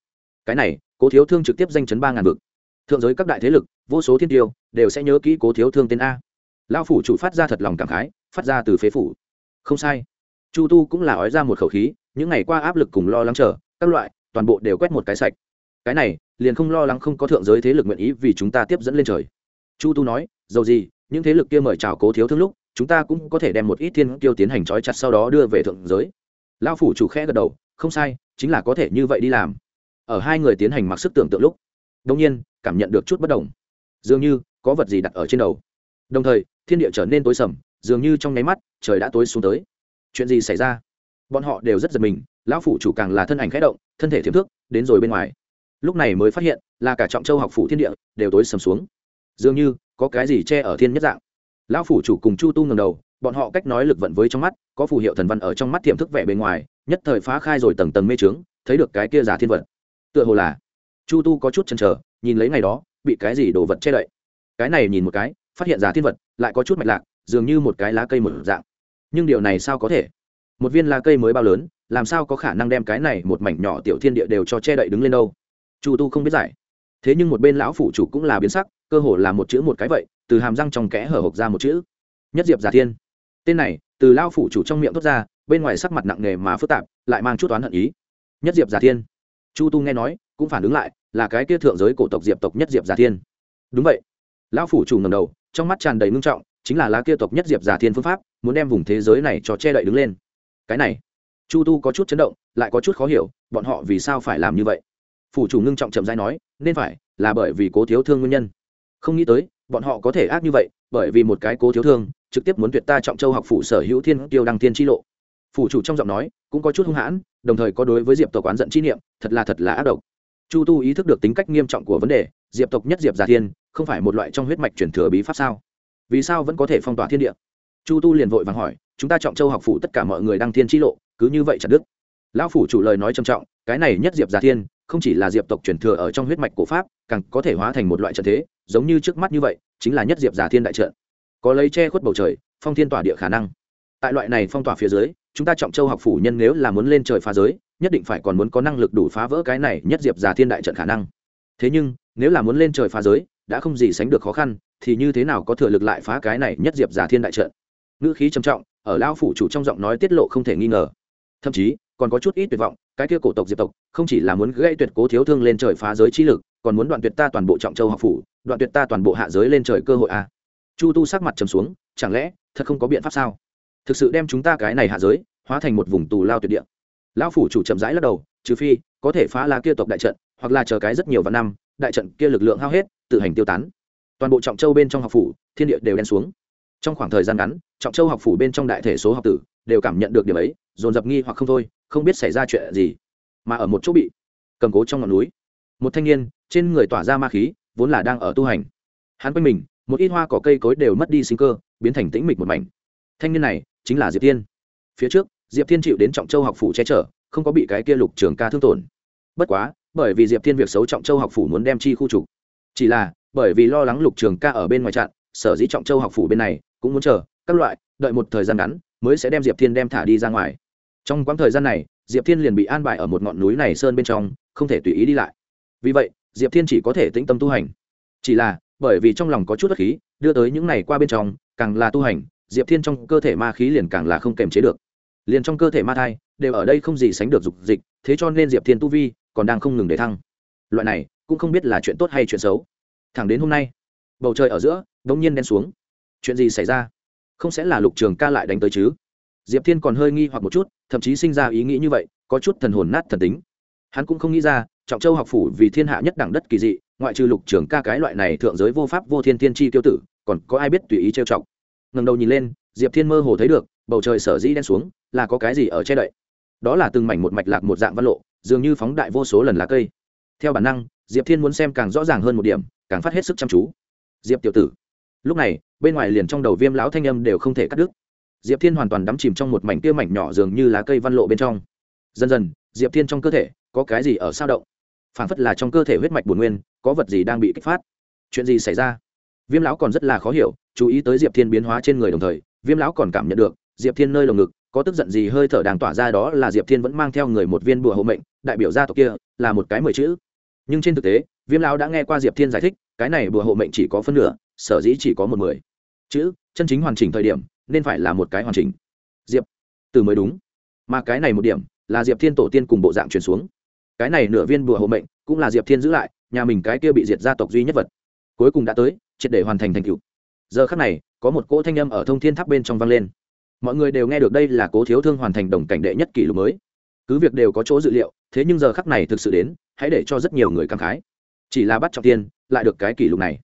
Cái này, cố thiếu thương trực tiếp danh chấn ba ngàn vực. Thượng giới các đại thế lực, vô số thiên tiêu, đều sẽ nhớ kỹ cố thiếu thương tên a. Lao phủ chủ phát ra thật lòng cảm khái, phát ra từ phế phủ. Không sai. Chu tu cũng là ói ra một khẩu khí, những ngày qua áp lực cùng lo lắng chờ, các loại, toàn bộ đều quét một cái sạch. Cái này, liền không lo lắng không có thượng giới thế lực nguyện ý vì chúng ta tiếp dẫn lên trời chu tu nói, dầu gì, những thế lực kia mời chào cố thiếu thương lúc, chúng ta cũng có thể đem một ít thiên tiêu tiến hành trói chặt sau đó đưa về thượng giới. Lão phủ chủ khẽ gật đầu, không sai, chính là có thể như vậy đi làm. Ở hai người tiến hành mặc sức tưởng tượng lúc đông nhiên, cảm nhận được chút bất đồng. Dường như, có vật gì đặt ở trên đầu. Đồng thời, thiên địa trở nên tối sầm, dường như trong nháy mắt, trời đã tối xuống tới. Chuyện gì xảy ra? Bọn họ đều rất giật mình, lão phủ chủ càng là thân ảnh khẽ động, thân thể thiếm thước, đến rồi bên ngoài. Lúc này mới phát hiện, là cả trọng châu học phủ thiên địa, đều tối sầm xuống dường như có cái gì che ở thiên nhất dạng. Lão phủ chủ cùng chu tu ngầm đầu, bọn họ cách nói lực vận với trong mắt, có phù hiệu thần văn ở trong mắt tiềm thức vẻ bề ngoài, nhất thời phá khai rồi tầng tầng mê trướng thấy được cái kia giả thiên vật. Tựa hồ là chu tu có chút chần chờ, nhìn lấy ngày đó, bị cái gì đồ vật che đậy. Cái này nhìn một cái, phát hiện giả thiên vật, lại có chút mạch lạc, dường như một cái lá cây một dạng. Nhưng điều này sao có thể? Một viên lá cây mới bao lớn, làm sao có khả năng đem cái này một mảnh nhỏ tiểu thiên địa đều cho che đậy đứng lên đâu? Chu tu không biết giải. Thế nhưng một bên lão phủ chủ cũng là biến sắc cơ hồ là một chữ một cái vậy, từ hàm răng trong kẽ hở hộc ra một chữ. Nhất diệp giả thiên. Tên này, từ lao phủ chủ trong miệng thốt ra, bên ngoài sắc mặt nặng nề mà phức tạp, lại mang chút oán hận ý. Nhất diệp giả thiên. Chu tu nghe nói, cũng phản ứng lại, là cái kia thượng giới cổ tộc diệp tộc nhất diệp giả thiên. Đúng vậy. Lão phủ chủ ngầm đầu, trong mắt tràn đầy ngưng trọng, chính là lá kia tộc nhất diệp giả thiên phương pháp, muốn đem vùng thế giới này cho che đậy đứng lên. Cái này, chu tu có chút chấn động, lại có chút khó hiểu, bọn họ vì sao phải làm như vậy? Phủ chủ ngưng trọng chậm dai nói, nên phải là bởi vì cố thiếu thương nguyên nhân không nghĩ tới, bọn họ có thể ác như vậy, bởi vì một cái cố thiếu thương, trực tiếp muốn tuyệt ta trọng châu học phủ sở hữu thiên tiêu đăng thiên tri lộ. Phủ chủ trong giọng nói, cũng có chút hung hãn, đồng thời có đối với diệp tộc oán giận chi niệm, thật là thật là ác độc. Chu tu ý thức được tính cách nghiêm trọng của vấn đề, diệp tộc nhất diệp giả thiên, không phải một loại trong huyết mạch truyền thừa bí pháp sao? Vì sao vẫn có thể phong tỏa thiên địa? Chu tu liền vội vàng hỏi, chúng ta trọng châu học phủ tất cả mọi người đăng thiên tri lộ, cứ như vậy chặt đức lão phủ chủ lời nói trầm trọng, cái này nhất diệp giả thiên, không chỉ là diệp tộc truyền thừa ở trong huyết mạch cổ pháp, càng có thể hóa thành một loại trận thế giống như trước mắt như vậy, chính là nhất diệp giả thiên đại trận. Có lấy che khuất bầu trời, phong thiên tỏa địa khả năng. Tại loại này phong tỏa phía dưới, chúng ta trọng châu học phủ nhân nếu là muốn lên trời phá giới, nhất định phải còn muốn có năng lực đủ phá vỡ cái này nhất diệp giả thiên đại trận khả năng. Thế nhưng, nếu là muốn lên trời phá giới, đã không gì sánh được khó khăn, thì như thế nào có thừa lực lại phá cái này nhất diệp giả thiên đại trận? Ngữ khí trầm trọng, ở lao phủ chủ trong giọng nói tiết lộ không thể nghi ngờ. Thậm chí, còn có chút ít tuyệt vọng, cái kia cổ tộc diệp tộc, không chỉ là muốn gây tuyệt cố thiếu thương lên trời phá giới trí lực còn muốn đoạn tuyệt ta toàn bộ trọng châu học phủ, đoạn tuyệt ta toàn bộ hạ giới lên trời cơ hội à. chu tu sắc mặt trầm xuống, chẳng lẽ thật không có biện pháp sao? Thực sự đem chúng ta cái này hạ giới hóa thành một vùng tù lao tuyệt địa. Lão phủ chủ chậm rãi lắc đầu, trừ phi có thể phá la kia tộc đại trận, hoặc là chờ cái rất nhiều vạn năm, đại trận kia lực lượng hao hết, tự hành tiêu tán. Toàn bộ trọng châu bên trong học phủ, thiên địa đều đen xuống. Trong khoảng thời gian ngắn, trọng châu học phủ bên trong đại thể số học tử đều cảm nhận được điểm ấy, dồn dập nghi hoặc không thôi, không biết xảy ra chuyện gì, mà ở một chỗ bị cầm cố trong ngọn núi một thanh niên, trên người tỏa ra ma khí, vốn là đang ở tu hành. Hắn quanh mình, một ít hoa cỏ cây cối đều mất đi sinh cơ, biến thành tĩnh mịch một mảnh. Thanh niên này chính là diệp tiên phía trước, diệp thiên chịu đến trọng châu học phủ che chở, không có bị cái kia lục trường ca thương tổn. Bất quá, bởi vì diệp thiên việc xấu trọng châu học phủ muốn đem chi khu trục. Chỉ là, bởi vì lo lắng lục trường ca ở bên ngoài trạm sở dĩ trọng châu học phủ bên này cũng muốn chờ, các loại, đợi một thời gian ngắn, mới sẽ đem diệp thiên đem thả đi ra ngoài. Trong quãng thời gian này, diệp thiên liền bị an bài ở một ngọn núi này sơn bên trong, không thể tùy ý đi lại vì vậy, diệp thiên chỉ có thể tĩnh tâm tu hành. Chỉ là, bởi vì trong lòng có chút đất khí, đưa tới những này qua bên trong, càng là tu hành, diệp thiên trong cơ thể ma khí liền càng là không kềm chế được. Liền trong cơ thể ma thai, đều ở đây không gì sánh được dục dịch, thế cho nên diệp thiên tu vi còn đang không ngừng để thăng. Loại này, cũng không biết là chuyện tốt hay chuyện xấu. Thẳng đến hôm nay, bầu trời ở giữa đ ỗ n g nhiên đen xuống. Chuyện gì xảy ra? Không sẽ là lục trường ca lại đánh tới chứ? Diệp thiên còn hơi nghi hoặc một chút, thậm chí sinh ra ý nghĩ như vậy, có chút thần hồn nát thần tính hắn cũng không nghĩ ra, trọng châu học phủ vì thiên hạ nhất đẳng đất kỳ dị, ngoại trừ lục trường ca cái loại này thượng giới vô pháp vô thiên thiên tri tiêu tử, còn có ai biết tùy ý trêu chọc. Ngầm đầu nhìn lên, diệp thiên mơ hồ thấy được, bầu trời sở dĩ đen xuống, là có cái gì ở che đậy? Đó là từng mảnh một mạch lạc một dạng văn lộ, dường như phóng đại vô số lần lá cây. Theo bản năng, diệp thiên muốn xem càng rõ ràng hơn một điểm, càng phát hết sức chăm chú. Diệp tiểu tử. Lúc này, bên ngoài liền trong đầu viêm lão thanh âm đều không thể cắt đứt. Diệp thiên hoàn toàn đắm chìm trong một mảnh kia mảnh nhỏ dường như lá cây văn lộ bên trong. Dần dần, diệp thiên trong cơ thể có cái gì ở sao động? Phảng phất là trong cơ thể huyết mạch bổn nguyên, có vật gì đang bị kích phát? Chuyện gì xảy ra? Viêm lão còn rất là khó hiểu, chú ý tới diệp thiên biến hóa trên người đồng thời, viêm lão còn cảm nhận được, diệp thiên nơi lồng ngực, có tức giận gì hơi thở đang tỏa ra đó là diệp thiên vẫn mang theo người một viên bùa hộ mệnh, đại biểu gia tộc kia, là một cái mười chữ. Nhưng trên thực tế, viêm lão đã nghe qua diệp thiên giải thích, cái này bùa hộ mệnh chỉ có phân nửa, sở dĩ chỉ có một mười. Chữ, chân chính hoàn chỉnh thời điểm, nên phải là một cái hoàn chỉnh. Diệp, từ mới đúng. Mà cái này một điểm, là diệp thiên tổ tiên cùng bộ dạng truyền xuống cái này nửa viên bùa hộ mệnh cũng là diệp thiên giữ lại, nhà mình cái kia bị diệt gia tộc duy nhất vật. Cuối cùng đã tới, triệt để hoàn thành thành cựu giờ khắc này, có một cỗ thanh âm ở thông thiên tháp bên trong vang lên. Mọi người đều nghe được đây là cố thiếu thương hoàn thành đồng cảnh đệ nhất kỷ lục mới. Cứ việc đều có chỗ dự liệu, thế nhưng giờ khắc này thực sự đến, hãy để cho rất nhiều người cảm khái. Chỉ là bắt trọng tiên lại được cái kỷ lục này.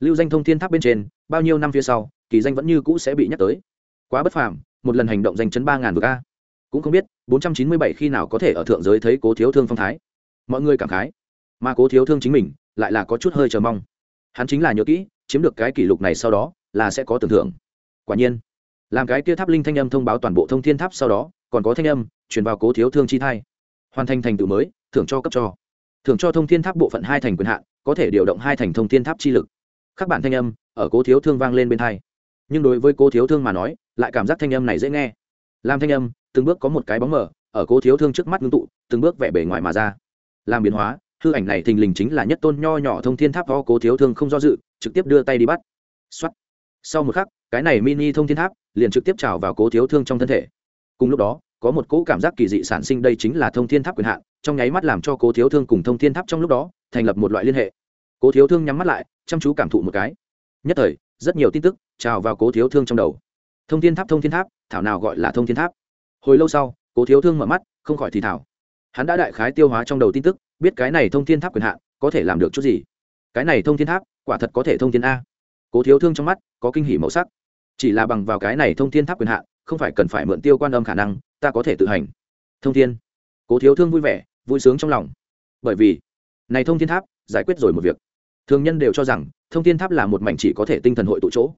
Lưu danh thông thiên tháp bên trên, bao nhiêu năm phía sau, kỳ danh vẫn như cũ sẽ bị nhắc tới. Quá bất phàm, một lần hành động danh chấn ba ngàn vực a cũng không biết bốn trăm chín mươi bảy khi nào có thể ở thượng giới thấy cố thiếu thương phong thái. Mọi người cảm khái, mà cố thiếu thương chính mình lại là có chút hơi chờ mong. Hắn chính là nhớ kỹ, chiếm được cái kỷ lục này sau đó là sẽ có tưởng thưởng. Quả nhiên, làm cái kia tháp linh thanh âm thông báo toàn bộ thông thiên tháp sau đó, còn có thanh âm truyền vào cố thiếu thương chi thai. Hoàn thành thành tựu mới, thưởng cho cấp cho. Thưởng cho thông thiên tháp bộ phận hai thành quyền hạn, có thể điều động hai thành thông thiên tháp chi lực. Các bản thanh âm ở cố thiếu thương vang lên bên thai nhưng đối với cố thiếu thương mà nói, lại cảm giác thanh âm này dễ nghe làm thanh âm, từng bước có một cái bóng mở, ở cố thiếu thương trước mắt ngưng tụ, từng bước vẽ bề ngoài mà ra. Làm biến hóa, hư ảnh này thình lình chính là nhất tôn nho nhỏ thông thiên tháp do cố thiếu thương không do dự, trực tiếp đưa tay đi bắt. Xuất sau một khắc, cái này mini thông thiên tháp liền trực tiếp trào vào cố thiếu thương trong thân thể. Cùng lúc đó, có một cỗ cảm giác kỳ dị sản sinh đây chính là thông thiên tháp quyền hạn, trong nháy mắt làm cho cố thiếu thương cùng thông thiên tháp trong lúc đó thành lập một loại liên hệ. Cố thiếu thương nhắm mắt lại, chăm chú cảm thụ một cái. Nhất thời, rất nhiều tin tức trào vào cố thiếu thương trong đầu thông thiên tháp, thông thiên tháp, thảo nào gọi là thông thiên tháp? Hồi lâu sau, cố thiếu thương mở mắt, không khỏi thì thảo. Hắn đã đại khái tiêu hóa trong đầu tin tức, biết cái này thông thiên tháp quyền hạn, có thể làm được chút gì? Cái này thông thiên tháp, quả thật có thể thông thiên a. Cố thiếu thương trong mắt, có kinh hỉ màu sắc. Chỉ là bằng vào cái này thông thiên tháp quyền hạn, không phải cần phải mượn tiêu quan âm khả năng, ta có thể tự hành. Thông thiên. Cố thiếu thương vui vẻ, vui sướng trong lòng. Bởi vì, này thông thiên tháp, giải quyết rồi một việc. Thường nhân đều cho rằng, thông thiên tháp là một mảnh chỉ có thể tinh thần hội tụ chỗ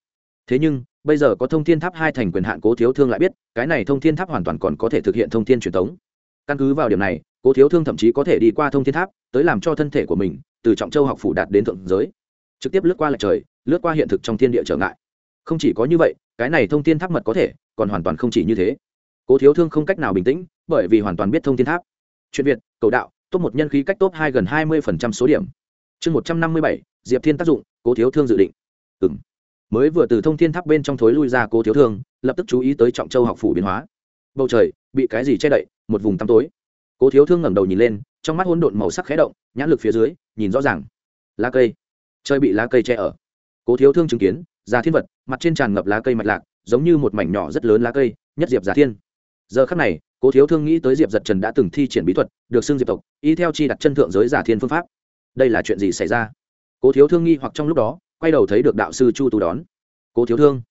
thế nhưng, bây giờ có thông thiên tháp hai thành quyền hạn cố thiếu thương lại biết, cái này thông thiên tháp hoàn toàn còn có thể thực hiện thông thiên truyền thống. Căn cứ vào điểm này, cố thiếu thương thậm chí có thể đi qua thông thiên tháp, tới làm cho thân thể của mình, từ trọng châu học phủ đạt đến thượng giới. Trực tiếp lướt qua lại trời, lướt qua hiện thực trong thiên địa trở ngại. Không chỉ có như vậy, cái này thông thiên tháp mật có thể, còn hoàn toàn không chỉ như thế. Cố thiếu thương không cách nào bình tĩnh, bởi vì hoàn toàn biết thông thiên tháp. Chuyện việt, cầu đạo, top một nhân khí cách top hai gần hai mươi số điểm. Chương một trăm năm mươi bảy, diệp thiên tác dụng, cố thiếu thương dự định. Ừng mới vừa từ thông thiên tháp bên trong thối lui ra cố thiếu thương, lập tức chú ý tới trọng châu học phủ biến hóa. Bầu trời, bị cái gì che đậy, một vùng tăm tối. Cố thiếu thương ngẩng đầu nhìn lên, trong mắt hỗn độn màu sắc khé động, nhãn lực phía dưới, nhìn rõ ràng. Lá cây. Chơi bị lá cây che ở. Cố thiếu thương chứng kiến, già thiên vật, mặt trên tràn ngập lá cây mạch lạc, giống như một mảnh nhỏ rất lớn lá cây, nhất diệp giả thiên. Giờ khắc này, cố thiếu thương nghĩ tới diệp giật trần đã từng thi triển bí thuật, được xưng diệp tộc, y theo chi đặt chân thượng giới giả thiên phương pháp. Đây là chuyện gì xảy ra? Cố thiếu thương nghi hoặc trong lúc đó quay đầu thấy được đạo sư chu tu đón. Cố thiếu thương.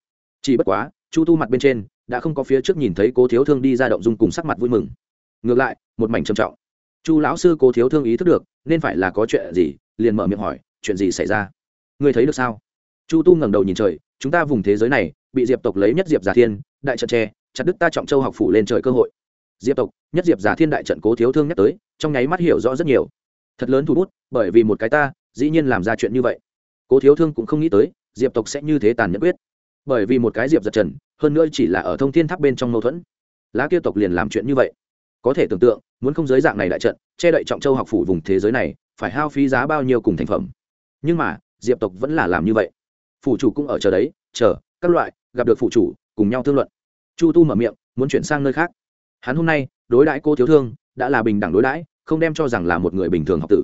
Chỉ bất quá, chu tu mặt bên trên đã không có phía trước nhìn thấy cố thiếu thương đi ra động dung cùng sắc mặt vui mừng. Ngược lại, một mảnh trầm trọng. Chu lão sư cố thiếu thương ý thức được, nên phải là có chuyện gì, liền mở miệng hỏi, chuyện gì xảy ra? Ngươi thấy được sao? Chu tu ngẩng đầu nhìn trời, chúng ta vùng thế giới này, bị diệp tộc lấy nhất diệp giả thiên, đại trận tre chặt đức ta trọng châu học phủ lên trời cơ hội. Diệp tộc, nhất diệp giả thiên đại trận cố thiếu thương nhắc tới, trong nháy mắt hiểu rõ rất nhiều. Thật lớn thu bút bởi vì một cái ta, dĩ nhiên làm ra chuyện như vậy cố thiếu thương cũng không nghĩ tới, diệp tộc sẽ như thế tàn nhẫn quyết. Bởi vì một cái diệp giật trần, hơn nữa chỉ là ở thông thiên tháp bên trong mâu thuẫn. Lá kia tộc liền làm chuyện như vậy. Có thể tưởng tượng, muốn không giới dạng này đại trận, che đậy trọng châu học phủ vùng thế giới này, phải hao phí giá bao nhiêu cùng thành phẩm. Nhưng mà, diệp tộc vẫn là làm như vậy. Phủ chủ cũng ở chờ đấy, chờ, các loại, gặp được phủ chủ, cùng nhau thương luận. Chu tu mở miệng, muốn chuyển sang nơi khác. Hắn hôm nay, đối đãi cô thiếu thương, đã là bình đẳng đối đãi, không đem cho rằng là một người bình thường học tử.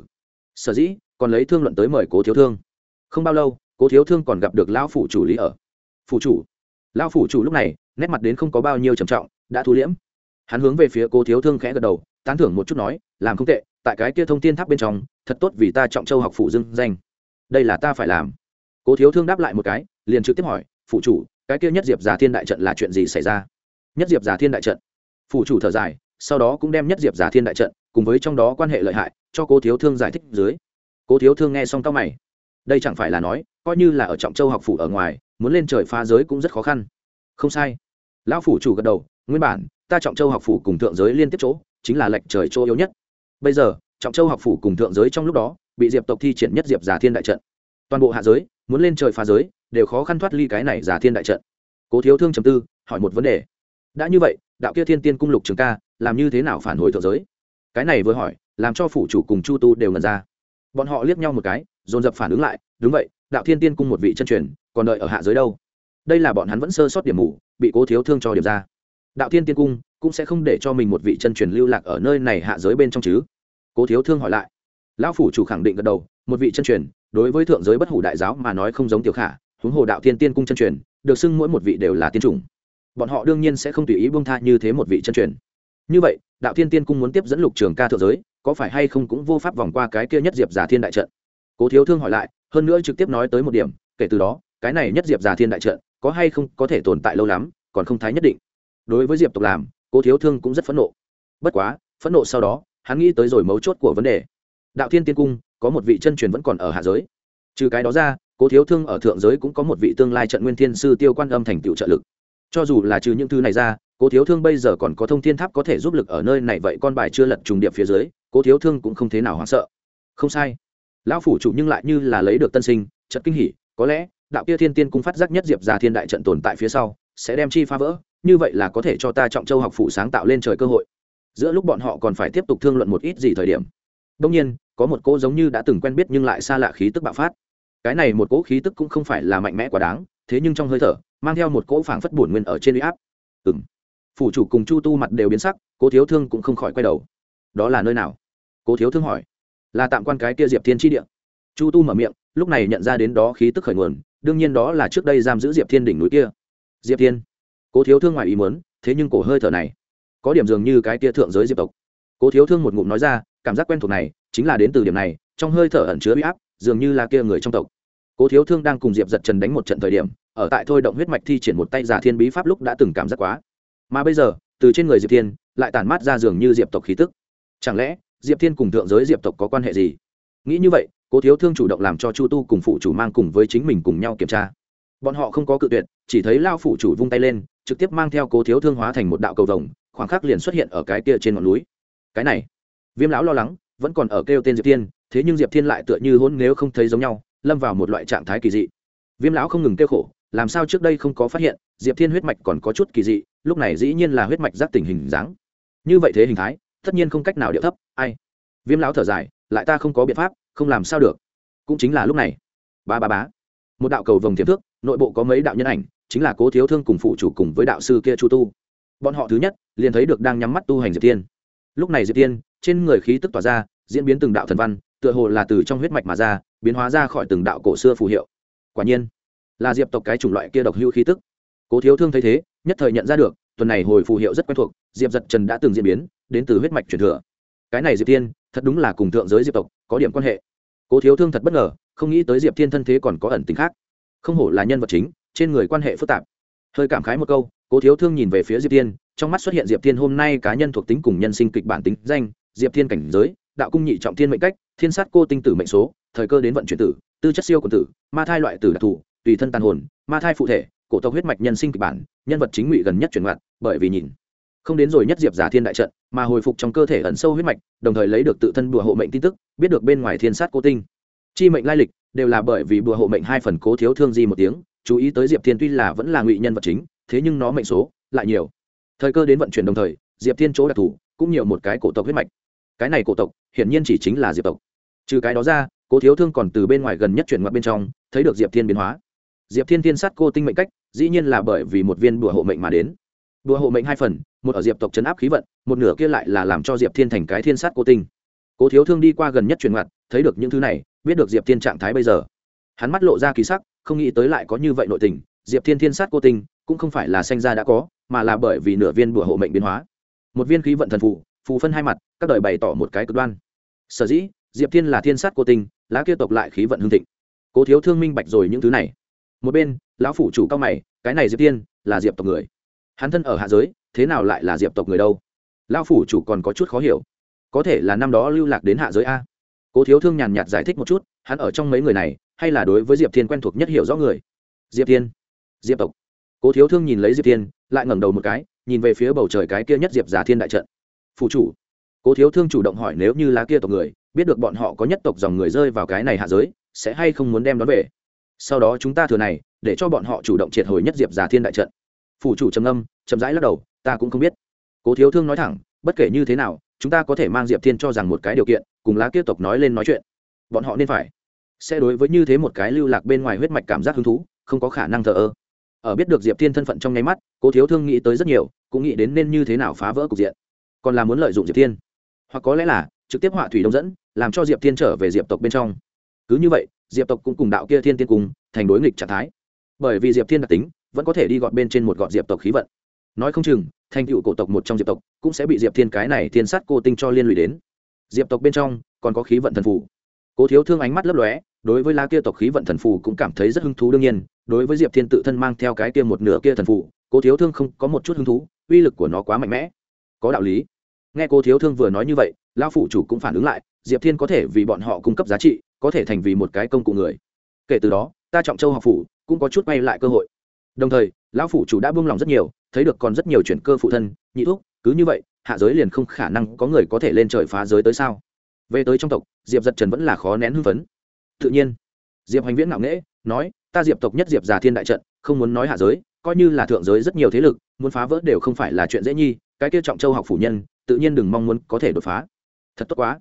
Sở dĩ, còn lấy thương luận tới mời cố thiếu thương không bao lâu, cố thiếu thương còn gặp được lão phủ chủ lý ở. Phủ chủ? Lão phủ chủ lúc này, nét mặt đến không có bao nhiêu trầm trọng, đã thu liễm. Hắn hướng về phía cố thiếu thương khẽ gật đầu, tán thưởng một chút nói, làm không tệ, tại cái kia thông tin tháp bên trong, thật tốt vì ta trọng châu học phủ dưng danh. Đây là ta phải làm. Cố thiếu thương đáp lại một cái, liền trực tiếp hỏi phụ chủ, cái kia nhất diệp giả thiên đại trận là chuyện gì xảy ra? Nhất diệp giả thiên đại trận? Phụ chủ thở dài, sau đó cũng đem nhất diệp giả thiên đại trận cùng với trong đó quan hệ lợi hại, cho cố thiếu thương giải thích dưới. Cố thiếu thương nghe xong cao mày đây chẳng phải là nói, coi như là ở trọng châu học phủ ở ngoài, muốn lên trời phá giới cũng rất khó khăn. Không sai. Lão phủ chủ gật đầu, nguyên bản, ta trọng châu học phủ cùng thượng giới liên tiếp chỗ, chính là lệch trời chỗ yếu nhất. Bây giờ, trọng châu học phủ cùng thượng giới trong lúc đó, bị diệp tộc thi triển nhất diệp giả thiên đại trận. Toàn bộ hạ giới, muốn lên trời phá giới, đều khó khăn thoát ly cái này giả thiên đại trận. Cố thiếu thương trầm tư, hỏi một vấn đề. Đã như vậy, đạo kia thiên tiên cung lục trường ca, làm như thế nào phản hồi thượng giới? Cái này vừa hỏi, làm cho phủ chủ cùng chu tu đều ngần ra. Bọn họ liếc nhau một cái dồn dập phản ứng lại, đúng vậy, đạo thiên tiên cung một vị chân truyền, còn đợi ở hạ giới đâu? Đây là bọn hắn vẫn sơ sót điểm mù, bị cố thiếu thương cho điểm ra. Đạo thiên tiên cung cũng sẽ không để cho mình một vị chân truyền lưu lạc ở nơi này hạ giới bên trong chứ? Cố thiếu thương hỏi lại. Lão phủ chủ khẳng định gật đầu, một vị chân truyền, đối với thượng giới bất hủ đại giáo mà nói không giống tiểu khả, huống hồ đạo thiên tiên cung chân truyền, được xưng mỗi một vị đều là tiên chủng. Bọn họ đương nhiên sẽ không tùy ý buông tha như thế một vị chân truyền. Như vậy, đạo thiên tiên cung muốn tiếp dẫn lục trường ca thượng giới, có phải hay không cũng vô pháp vòng qua cái kia nhất diệp giả thiên đại trận? Cố thiếu thương hỏi lại, hơn nữa trực tiếp nói tới một điểm, kể từ đó, cái này nhất diệp giả thiên đại trận, có hay không có thể tồn tại lâu lắm, còn không thái nhất định. Đối với diệp tộc làm, cố thiếu thương cũng rất phẫn nộ. Bất quá, phẫn nộ sau đó, hắn nghĩ tới rồi mấu chốt của vấn đề. Đạo thiên tiên cung, có một vị chân truyền vẫn còn ở hạ giới. Trừ cái đó ra, cố thiếu thương ở thượng giới cũng có một vị tương lai trận nguyên thiên sư tiêu quan âm thành tựu trợ lực. Cho dù là trừ những thứ này ra, cố thiếu thương bây giờ còn có thông thiên tháp có thể giúp lực ở nơi này, vậy con bài chưa lật trùng điệp phía dưới, cố thiếu thương cũng không thế nào hoảng sợ. Không sai lão phủ chủ nhưng lại như là lấy được tân sinh trận kinh hỉ, có lẽ, đạo kia thiên tiên cung phát giác nhất diệp ra thiên đại trận tồn tại phía sau, sẽ đem chi phá vỡ, như vậy là có thể cho ta trọng châu học phủ sáng tạo lên trời cơ hội. Giữa lúc bọn họ còn phải tiếp tục thương luận một ít gì thời điểm. Đông nhiên, có một cô giống như đã từng quen biết nhưng lại xa lạ khí tức bạo phát. Cái này một cỗ khí tức cũng không phải là mạnh mẽ quá đáng, thế nhưng trong hơi thở, mang theo một cỗ phảng phất bổn nguyên ở trên uy áp. Ừng phủ chủ cùng chu tu mặt đều biến sắc, cố thiếu thương cũng không khỏi quay đầu. Đó là nơi nào? Cố thiếu thương hỏi là tạm quan cái kia diệp thiên tri địa. Chu tu mở miệng, lúc này nhận ra đến đó khí tức khởi nguồn, đương nhiên đó là trước đây giam giữ diệp thiên đỉnh núi kia. Diệp thiên, cố thiếu thương ngoài ý muốn, thế nhưng cổ hơi thở này, có điểm dường như cái kia thượng giới diệp tộc. Cố thiếu thương một ngụm nói ra, cảm giác quen thuộc này, chính là đến từ điểm này, trong hơi thở ẩn chứa uy áp, dường như là kia người trong tộc. Cố thiếu thương đang cùng diệp giật trần đánh một trận thời điểm, ở tại thôi động huyết mạch thi triển một tay giả thiên bí pháp lúc đã từng cảm giác quá. Mà bây giờ, từ trên người diệp thiên, lại tản mát ra dường như diệp tộc khí tức. Chẳng lẽ diệp thiên cùng thượng giới diệp tộc có quan hệ gì? Nghĩ như vậy, cố thiếu thương chủ động làm cho chu tu cùng phụ chủ mang cùng với chính mình cùng nhau kiểm tra. Bọn họ không có cự tuyệt, chỉ thấy lao phụ chủ vung tay lên, trực tiếp mang theo cố thiếu thương hóa thành một đạo cầu vồng, khoảng khắc liền xuất hiện ở cái kia trên ngọn núi. Cái này, viêm lão lo lắng, vẫn còn ở kêu tên diệp thiên, thế nhưng diệp thiên lại tựa như hôn nếu không thấy giống nhau, lâm vào một loại trạng thái kỳ dị. Viêm lão không ngừng kêu khổ, làm sao trước đây không có phát hiện, diệp thiên huyết mạch còn có chút kỳ dị, lúc này dĩ nhiên là huyết mạch giác tình hình dáng. Như vậy thế hình thái tất nhiên không cách nào điệu thấp, ai? Viêm lão thở dài, lại ta không có biện pháp, không làm sao được. Cũng chính là lúc này. Ba ba bá một đạo cầu vồng thiếp thước, nội bộ có mấy đạo nhân ảnh, chính là cố thiếu thương cùng phụ chủ cùng với đạo sư kia chu tu. Bọn họ thứ nhất, liền thấy được đang nhắm mắt tu hành diệp tiên. Lúc này diệp tiên, trên người khí tức tỏa ra, diễn biến từng đạo thần văn, tựa hồ là từ trong huyết mạch mà ra, biến hóa ra khỏi từng đạo cổ xưa phù hiệu. Quả nhiên, là diệp tộc cái chủng loại kia độc hữu khí tức. Cố thiếu thương thấy thế, nhất thời nhận ra được tuần này hồi phù hiệu rất quen thuộc, diệp giật trần đã từng diễn biến, đến từ huyết mạch truyền thừa. Cái này diệp tiên thật đúng là cùng thượng giới diệp tộc có điểm quan hệ. Cố thiếu thương thật bất ngờ, không nghĩ tới diệp thiên thân thế còn có ẩn tính khác. Không hổ là nhân vật chính, trên người quan hệ phức tạp. Hơi cảm khái một câu, cố thiếu thương nhìn về phía diệp thiên, trong mắt xuất hiện diệp thiên hôm nay cá nhân thuộc tính cùng nhân sinh kịch bản tính danh, diệp thiên cảnh giới, đạo cung nhị trọng thiên mệnh cách, thiên sát cô tinh tử mệnh số, thời cơ đến vận chuyển tử, tư chất siêu quần tử, ma thai loại tử đặc thù, tùy thân tàn hồn, ma thai phụ thể cổ tộc huyết mạch nhân sinh kịch bản, nhân vật chính ngụy gần nhất chuyển ngoặt, bởi vì nhìn không đến rồi nhất diệp giả thiên đại trận, mà hồi phục trong cơ thể ẩn sâu huyết mạch, đồng thời lấy được tự thân bùa hộ mệnh tin tức, biết được bên ngoài thiên sát cô tinh. Chi mệnh lai lịch đều là bởi vì bùa hộ mệnh hai phần cố thiếu thương di một tiếng, chú ý tới diệp thiên tuy là vẫn là ngụy nhân vật chính, thế nhưng nó mệnh số lại nhiều. Thời cơ đến vận chuyển đồng thời, diệp thiên chỗ đặc thù cũng nhiều một cái cổ tộc huyết mạch. Cái này cổ tộc hiển nhiên chỉ chính là diệp tộc. Trừ cái đó ra, cố thiếu thương còn từ bên ngoài gần nhất chuyển ngoặt bên trong, thấy được diệp thiên biến hóa. Diệp thiên thiên sát cô tinh mệnh cách dĩ nhiên là bởi vì một viên bùa hộ mệnh mà đến. Bùa hộ mệnh hai phần, một ở diệp tộc chấn áp khí vận, một nửa kia lại là làm cho diệp thiên thành cái thiên sát cô tinh. Cố thiếu thương đi qua gần nhất truyền mặt thấy được những thứ này, biết được diệp thiên trạng thái bây giờ. Hắn mắt lộ ra kỳ sắc, không nghĩ tới lại có như vậy nội tình, diệp thiên thiên sát cô tinh, cũng không phải là sanh ra đã có, mà là bởi vì nửa viên bùa hộ mệnh biến hóa. Một viên khí vận thần phụ phù phân hai mặt, các đời bày tỏ một cái cực đoan. Sở dĩ, diệp thiên là thiên sát cô tinh, lá kia tộc lại khí vận hương thịnh. Cố thiếu thương minh bạch rồi những thứ này. Một bên lão phủ chủ cao mày, cái này diệp thiên là diệp tộc người. Hắn thân ở hạ giới, thế nào lại là diệp tộc người đâu? Lão phủ chủ còn có chút khó hiểu. Có thể là năm đó lưu lạc đến hạ giới a. Cố thiếu thương nhàn nhạt giải thích một chút, hắn ở trong mấy người này, hay là đối với diệp thiên quen thuộc nhất hiểu rõ người? Diệp thiên diệp tộc. Cố thiếu thương nhìn lấy diệp thiên lại ngẩng đầu một cái, nhìn về phía bầu trời cái kia nhất diệp giả thiên đại trận. Phụ chủ. Cố thiếu thương chủ động hỏi nếu như là kia tộc người, biết được bọn họ có nhất tộc dòng người rơi vào cái này hạ giới, sẽ hay không muốn đem đón về? Sau đó chúng ta thừa này để cho bọn họ chủ động triệt hồi nhất diệp giả thiên đại trận. Phủ chủ trầm âm chậm rãi lắc đầu, ta cũng không biết. Cố thiếu thương nói thẳng, bất kể như thế nào, chúng ta có thể mang diệp thiên cho rằng một cái điều kiện, cùng lá kia tộc nói lên nói chuyện. Bọn họ nên phải sẽ đối với như thế một cái lưu lạc bên ngoài huyết mạch cảm giác hứng thú, không có khả năng thờ ơ. Ở biết được diệp thiên thân phận trong nháy mắt, cố thiếu thương nghĩ tới rất nhiều, cũng nghĩ đến nên như thế nào phá vỡ cục diện. Còn là muốn lợi dụng diệp thiên, hoặc có lẽ là trực tiếp họa thủy đông dẫn, làm cho diệp thiên trở về diệp tộc bên trong. Cứ như vậy, diệp tộc cũng cùng đạo kia thiên tiên cùng, thành đối nghịch trạng thái bởi vì diệp thiên đặc tính, vẫn có thể đi gọt bên trên một gọt diệp tộc khí vận. Nói không chừng, thành tựu cổ tộc một trong diệp tộc, cũng sẽ bị diệp thiên cái này thiên sát cô tinh cho liên lụy đến. Diệp tộc bên trong, còn có khí vận thần phù. Cố thiếu thương ánh mắt lấp lóe, đối với lá kia tộc khí vận thần phù cũng cảm thấy rất hứng thú đương nhiên, đối với diệp thiên tự thân mang theo cái kia một nửa kia thần phù, cố thiếu thương không có một chút hứng thú, uy lực của nó quá mạnh mẽ. Có đạo lý. Nghe cố thiếu thương vừa nói như vậy lao phủ chủ cũng phản ứng lại, diệp thiên có thể vì bọn họ cung cấp giá trị, có thể thành vì một cái công cụ người. Kể từ đó ta trọng châu học phủ, cũng có chút quay lại cơ hội. Đồng thời, lão phủ chủ đã buông lòng rất nhiều, thấy được còn rất nhiều chuyển cơ phụ thân, nhị thuốc cứ như vậy, hạ giới liền không khả năng có người có thể lên trời phá giới tới sao? Về tới trong tộc, diệp giật trần vẫn là khó nén hưng phấn. Tự nhiên, diệp hành viễn ngạo nghễ, nói, ta diệp tộc nhất diệp già thiên đại trận, không muốn nói hạ giới, coi như là thượng giới rất nhiều thế lực, muốn phá vỡ đều không phải là chuyện dễ nhi, cái kia trọng châu học phủ nhân, tự nhiên đừng mong muốn có thể đột phá. Thật tốt quá.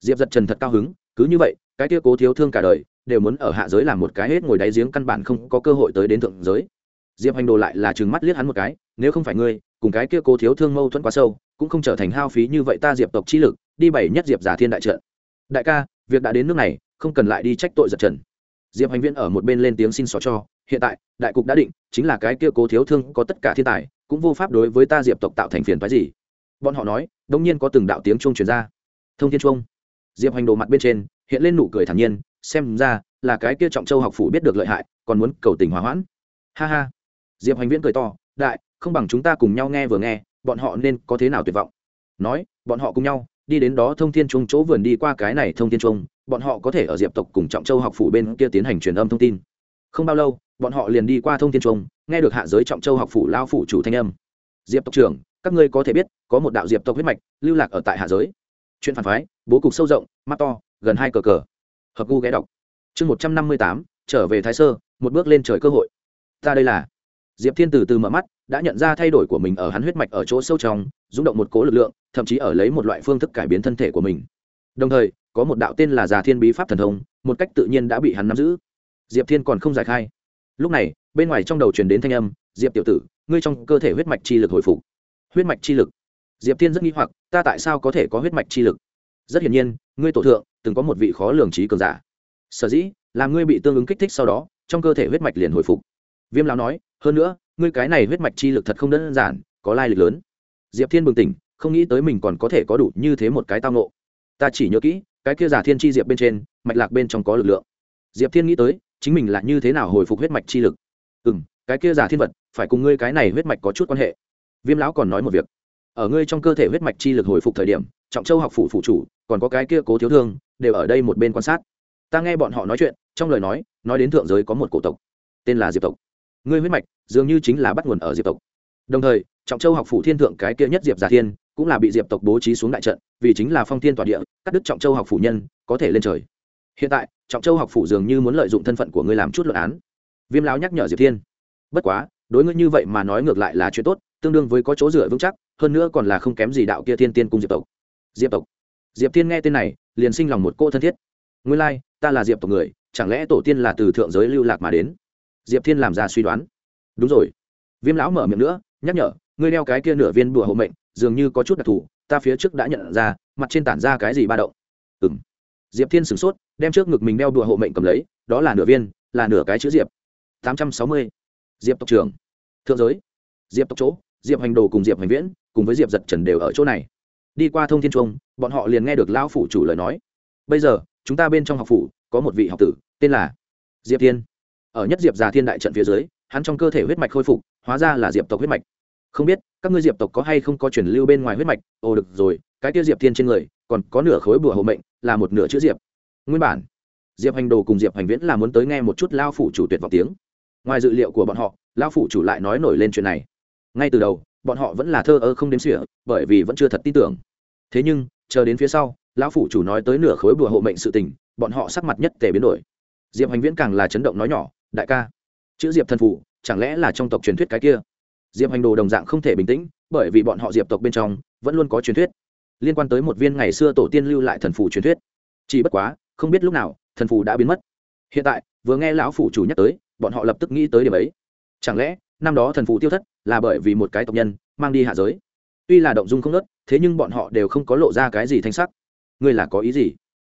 Diệp giật trần thật cao hứng, cứ như vậy, cái kia cố thiếu thương cả đời đều muốn ở hạ giới làm một cái hết ngồi đáy giếng căn bản không có cơ hội tới đến thượng giới. Diệp hành đồ lại là trừng mắt liếc hắn một cái, nếu không phải ngươi, cùng cái kia cố thiếu thương mâu thuẫn quá sâu, cũng không trở thành hao phí như vậy ta diệp tộc chi lực, đi bảy nhất diệp giả thiên đại trận. Đại ca, việc đã đến nước này, không cần lại đi trách tội giật trần diệp hành viễn ở một bên lên tiếng xin xỏ cho, hiện tại, đại cục đã định, chính là cái kia cố thiếu thương có tất cả thiên tài, cũng vô pháp đối với ta diệp tộc tạo thành phiền phái gì. Bọn họ nói, đông nhiên có từng đạo tiếng chuông truyền ra. Thông thiên chuông. Diệp hành đồ mặt bên trên, hiện lên nụ cười thản nhiên xem ra là cái kia trọng châu học phủ biết được lợi hại, còn muốn cầu tình hòa hoãn. Ha ha. Diệp hành viễn cười to, đại, không bằng chúng ta cùng nhau nghe vừa nghe, bọn họ nên có thế nào tuyệt vọng? Nói, bọn họ cùng nhau, đi đến đó thông thiên trung chỗ vườn đi qua cái này thông thiên trung bọn họ có thể ở diệp tộc cùng trọng châu học phủ bên kia tiến hành truyền âm thông tin. Không bao lâu, bọn họ liền đi qua thông thiên trung nghe được hạ giới trọng châu học phủ lao phủ chủ thanh âm. Diệp tộc trưởng, các ngươi có thể biết, có một đạo diệp tộc huyết mạch lưu lạc ở tại hạ giới. Chuyện phản phái, bố cục sâu rộng, mắt to, gần hai cờ cờ hợp gu ghé đọc. Chương một trăm năm mươi tám, trở về thái sơ, một bước lên trời cơ hội. Ta đây là. Diệp thiên từ từ mở mắt, đã nhận ra thay đổi của mình ở hắn huyết mạch ở chỗ sâu trong, rung động một cố lực lượng, thậm chí ở lấy một loại phương thức cải biến thân thể của mình. Đồng thời, có một đạo tên là già thiên bí pháp thần thông, một cách tự nhiên đã bị hắn nắm giữ. Diệp thiên còn không giải khai. Lúc này, bên ngoài trong đầu truyền đến thanh âm, diệp tiểu tử, ngươi trong cơ thể huyết mạch chi lực hồi phục. Huyết mạch chi lực? Diệp thiên rất nghi hoặc, ta tại sao có thể có huyết mạch chi lực? Rất hiển nhiên, ngươi tổ thượng, từng có một vị khó lường trí cường giả. Sở dĩ, làm ngươi bị tương ứng kích thích sau đó, trong cơ thể huyết mạch liền hồi phục. Viêm lão nói, hơn nữa, ngươi cái này huyết mạch chi lực thật không đơn giản, có lai lịch lớn. Diệp thiên bừng tỉnh, không nghĩ tới mình còn có thể có đủ như thế một cái tao nộ ta chỉ nhớ kỹ, cái kia giả thiên chi diệp bên trên, mạch lạc bên trong có lực lượng. Diệp thiên nghĩ tới, chính mình là như thế nào hồi phục huyết mạch chi lực. Ừ m cái kia giả thiên vật, phải cùng ngươi cái này huyết mạch có chút quan hệ. Viêm lão còn nói một việc. Ở ngươi trong cơ thể huyết mạch chi lực hồi phục thời điểm, trọng châu học phủ phụ chủ còn có cái kia cố thiếu thương, đều ở đây một bên quan sát. Ta nghe bọn họ nói chuyện, trong lời nói nói đến thượng giới có một cổ tộc, tên là diệp tộc. Ngươi huyết mạch, dường như chính là bắt nguồn ở diệp tộc. Đồng thời, trọng châu học phủ thiên thượng cái kia nhất diệp giả thiên, cũng là bị diệp tộc bố trí xuống đại trận, vì chính là phong thiên tỏa địa, cắt đứt trọng châu học phủ nhân, có thể lên trời. Hiện tại, trọng châu học phủ dường như muốn lợi dụng thân phận của ngươi làm chút luận án. Viêm lão nhắc nhở diệp thiên. Bất quá, đối ngươi như vậy mà nói ngược lại là chuyện tốt, tương đương với có chỗ dựa vững chắc, hơn nữa còn là không kém gì đạo kia thiên tiên cung diệp tộc. Diệp tộc diệp thiên nghe tên này liền sinh lòng một cô thân thiết. Nguyên lai、like, ta là diệp tộc người chẳng lẽ tổ tiên là từ thượng giới lưu lạc mà đến? Diệp thiên làm ra suy đoán. Đúng rồi. Viêm lão mở miệng nữa nhắc nhở ngươi đeo cái kia nửa viên bùa hộ mệnh dường như có chút đặc thù ta phía trước đã nhận ra mặt trên tản ra cái gì ba động. Ừ m diệp thiên sửng sốt đem trước ngực mình đeo đùa hộ mệnh cầm lấy đó là nửa viên là nửa cái chữ diệp. Tám trăm sáu mươi. Diệp tộc trưởng. Thượng giới. Diệp tộc chỗ diệp hành đồ cùng diệp hành viễn cùng với diệp giật trần đều ở chỗ này đi qua thông thiên trung bọn họ liền nghe được lão phủ chủ lời nói. Bây giờ, chúng ta bên trong học phủ, có một vị học tử, tên là diệp thiên. Ở nhất diệp già thiên đại trận phía dưới, hắn trong cơ thể huyết mạch khôi phục, hóa ra là diệp tộc huyết mạch. Không biết, các ngươi diệp tộc có hay không có truyền lưu bên ngoài huyết mạch? Ồ, được rồi, cái kia diệp thiên trên người, còn có nửa khối bùa hộ mệnh, là một nửa chữ diệp. Nguyên bản, diệp hành đồ cùng diệp hành viễn là muốn tới nghe một chút lao phủ chủ tuyệt vọng tiếng. Ngoài dự liệu của bọn họ lao phủ chủ lại nói nổi lên chuyện này. Ngay từ đầu, bọn họ vẫn là thơ ơ không đếm xỉa, bởi vì vẫn chưa thật tin tưởng thế nhưng, chờ đến phía sau, lão phủ chủ nói tới nửa khối bùa hộ mệnh sự tình, bọn họ sắc mặt nhất tề biến đổi. Diệp hành viễn càng là chấn động nói nhỏ, đại ca, chữ diệp thần phủ chẳng lẽ là trong tộc truyền thuyết cái kia? Diệp hành đồ đồng dạng không thể bình tĩnh, bởi vì bọn họ diệp tộc bên trong vẫn luôn có truyền thuyết. Liên quan tới một viên ngày xưa tổ tiên lưu lại thần phủ truyền thuyết. Chỉ bất quá, không biết lúc nào, thần phủ đã biến mất. Hiện tại, vừa nghe lão phủ chủ nhắc tới, bọn họ lập tức nghĩ tới điểm ấy. Chẳng lẽ, năm đó thần phủ tiêu thất là bởi vì một cái tộc nhân mang đi hạ giới? Tuy là động dung không nớt, thế nhưng bọn họ đều không có lộ ra cái gì thanh sắc. Ngươi là có ý gì?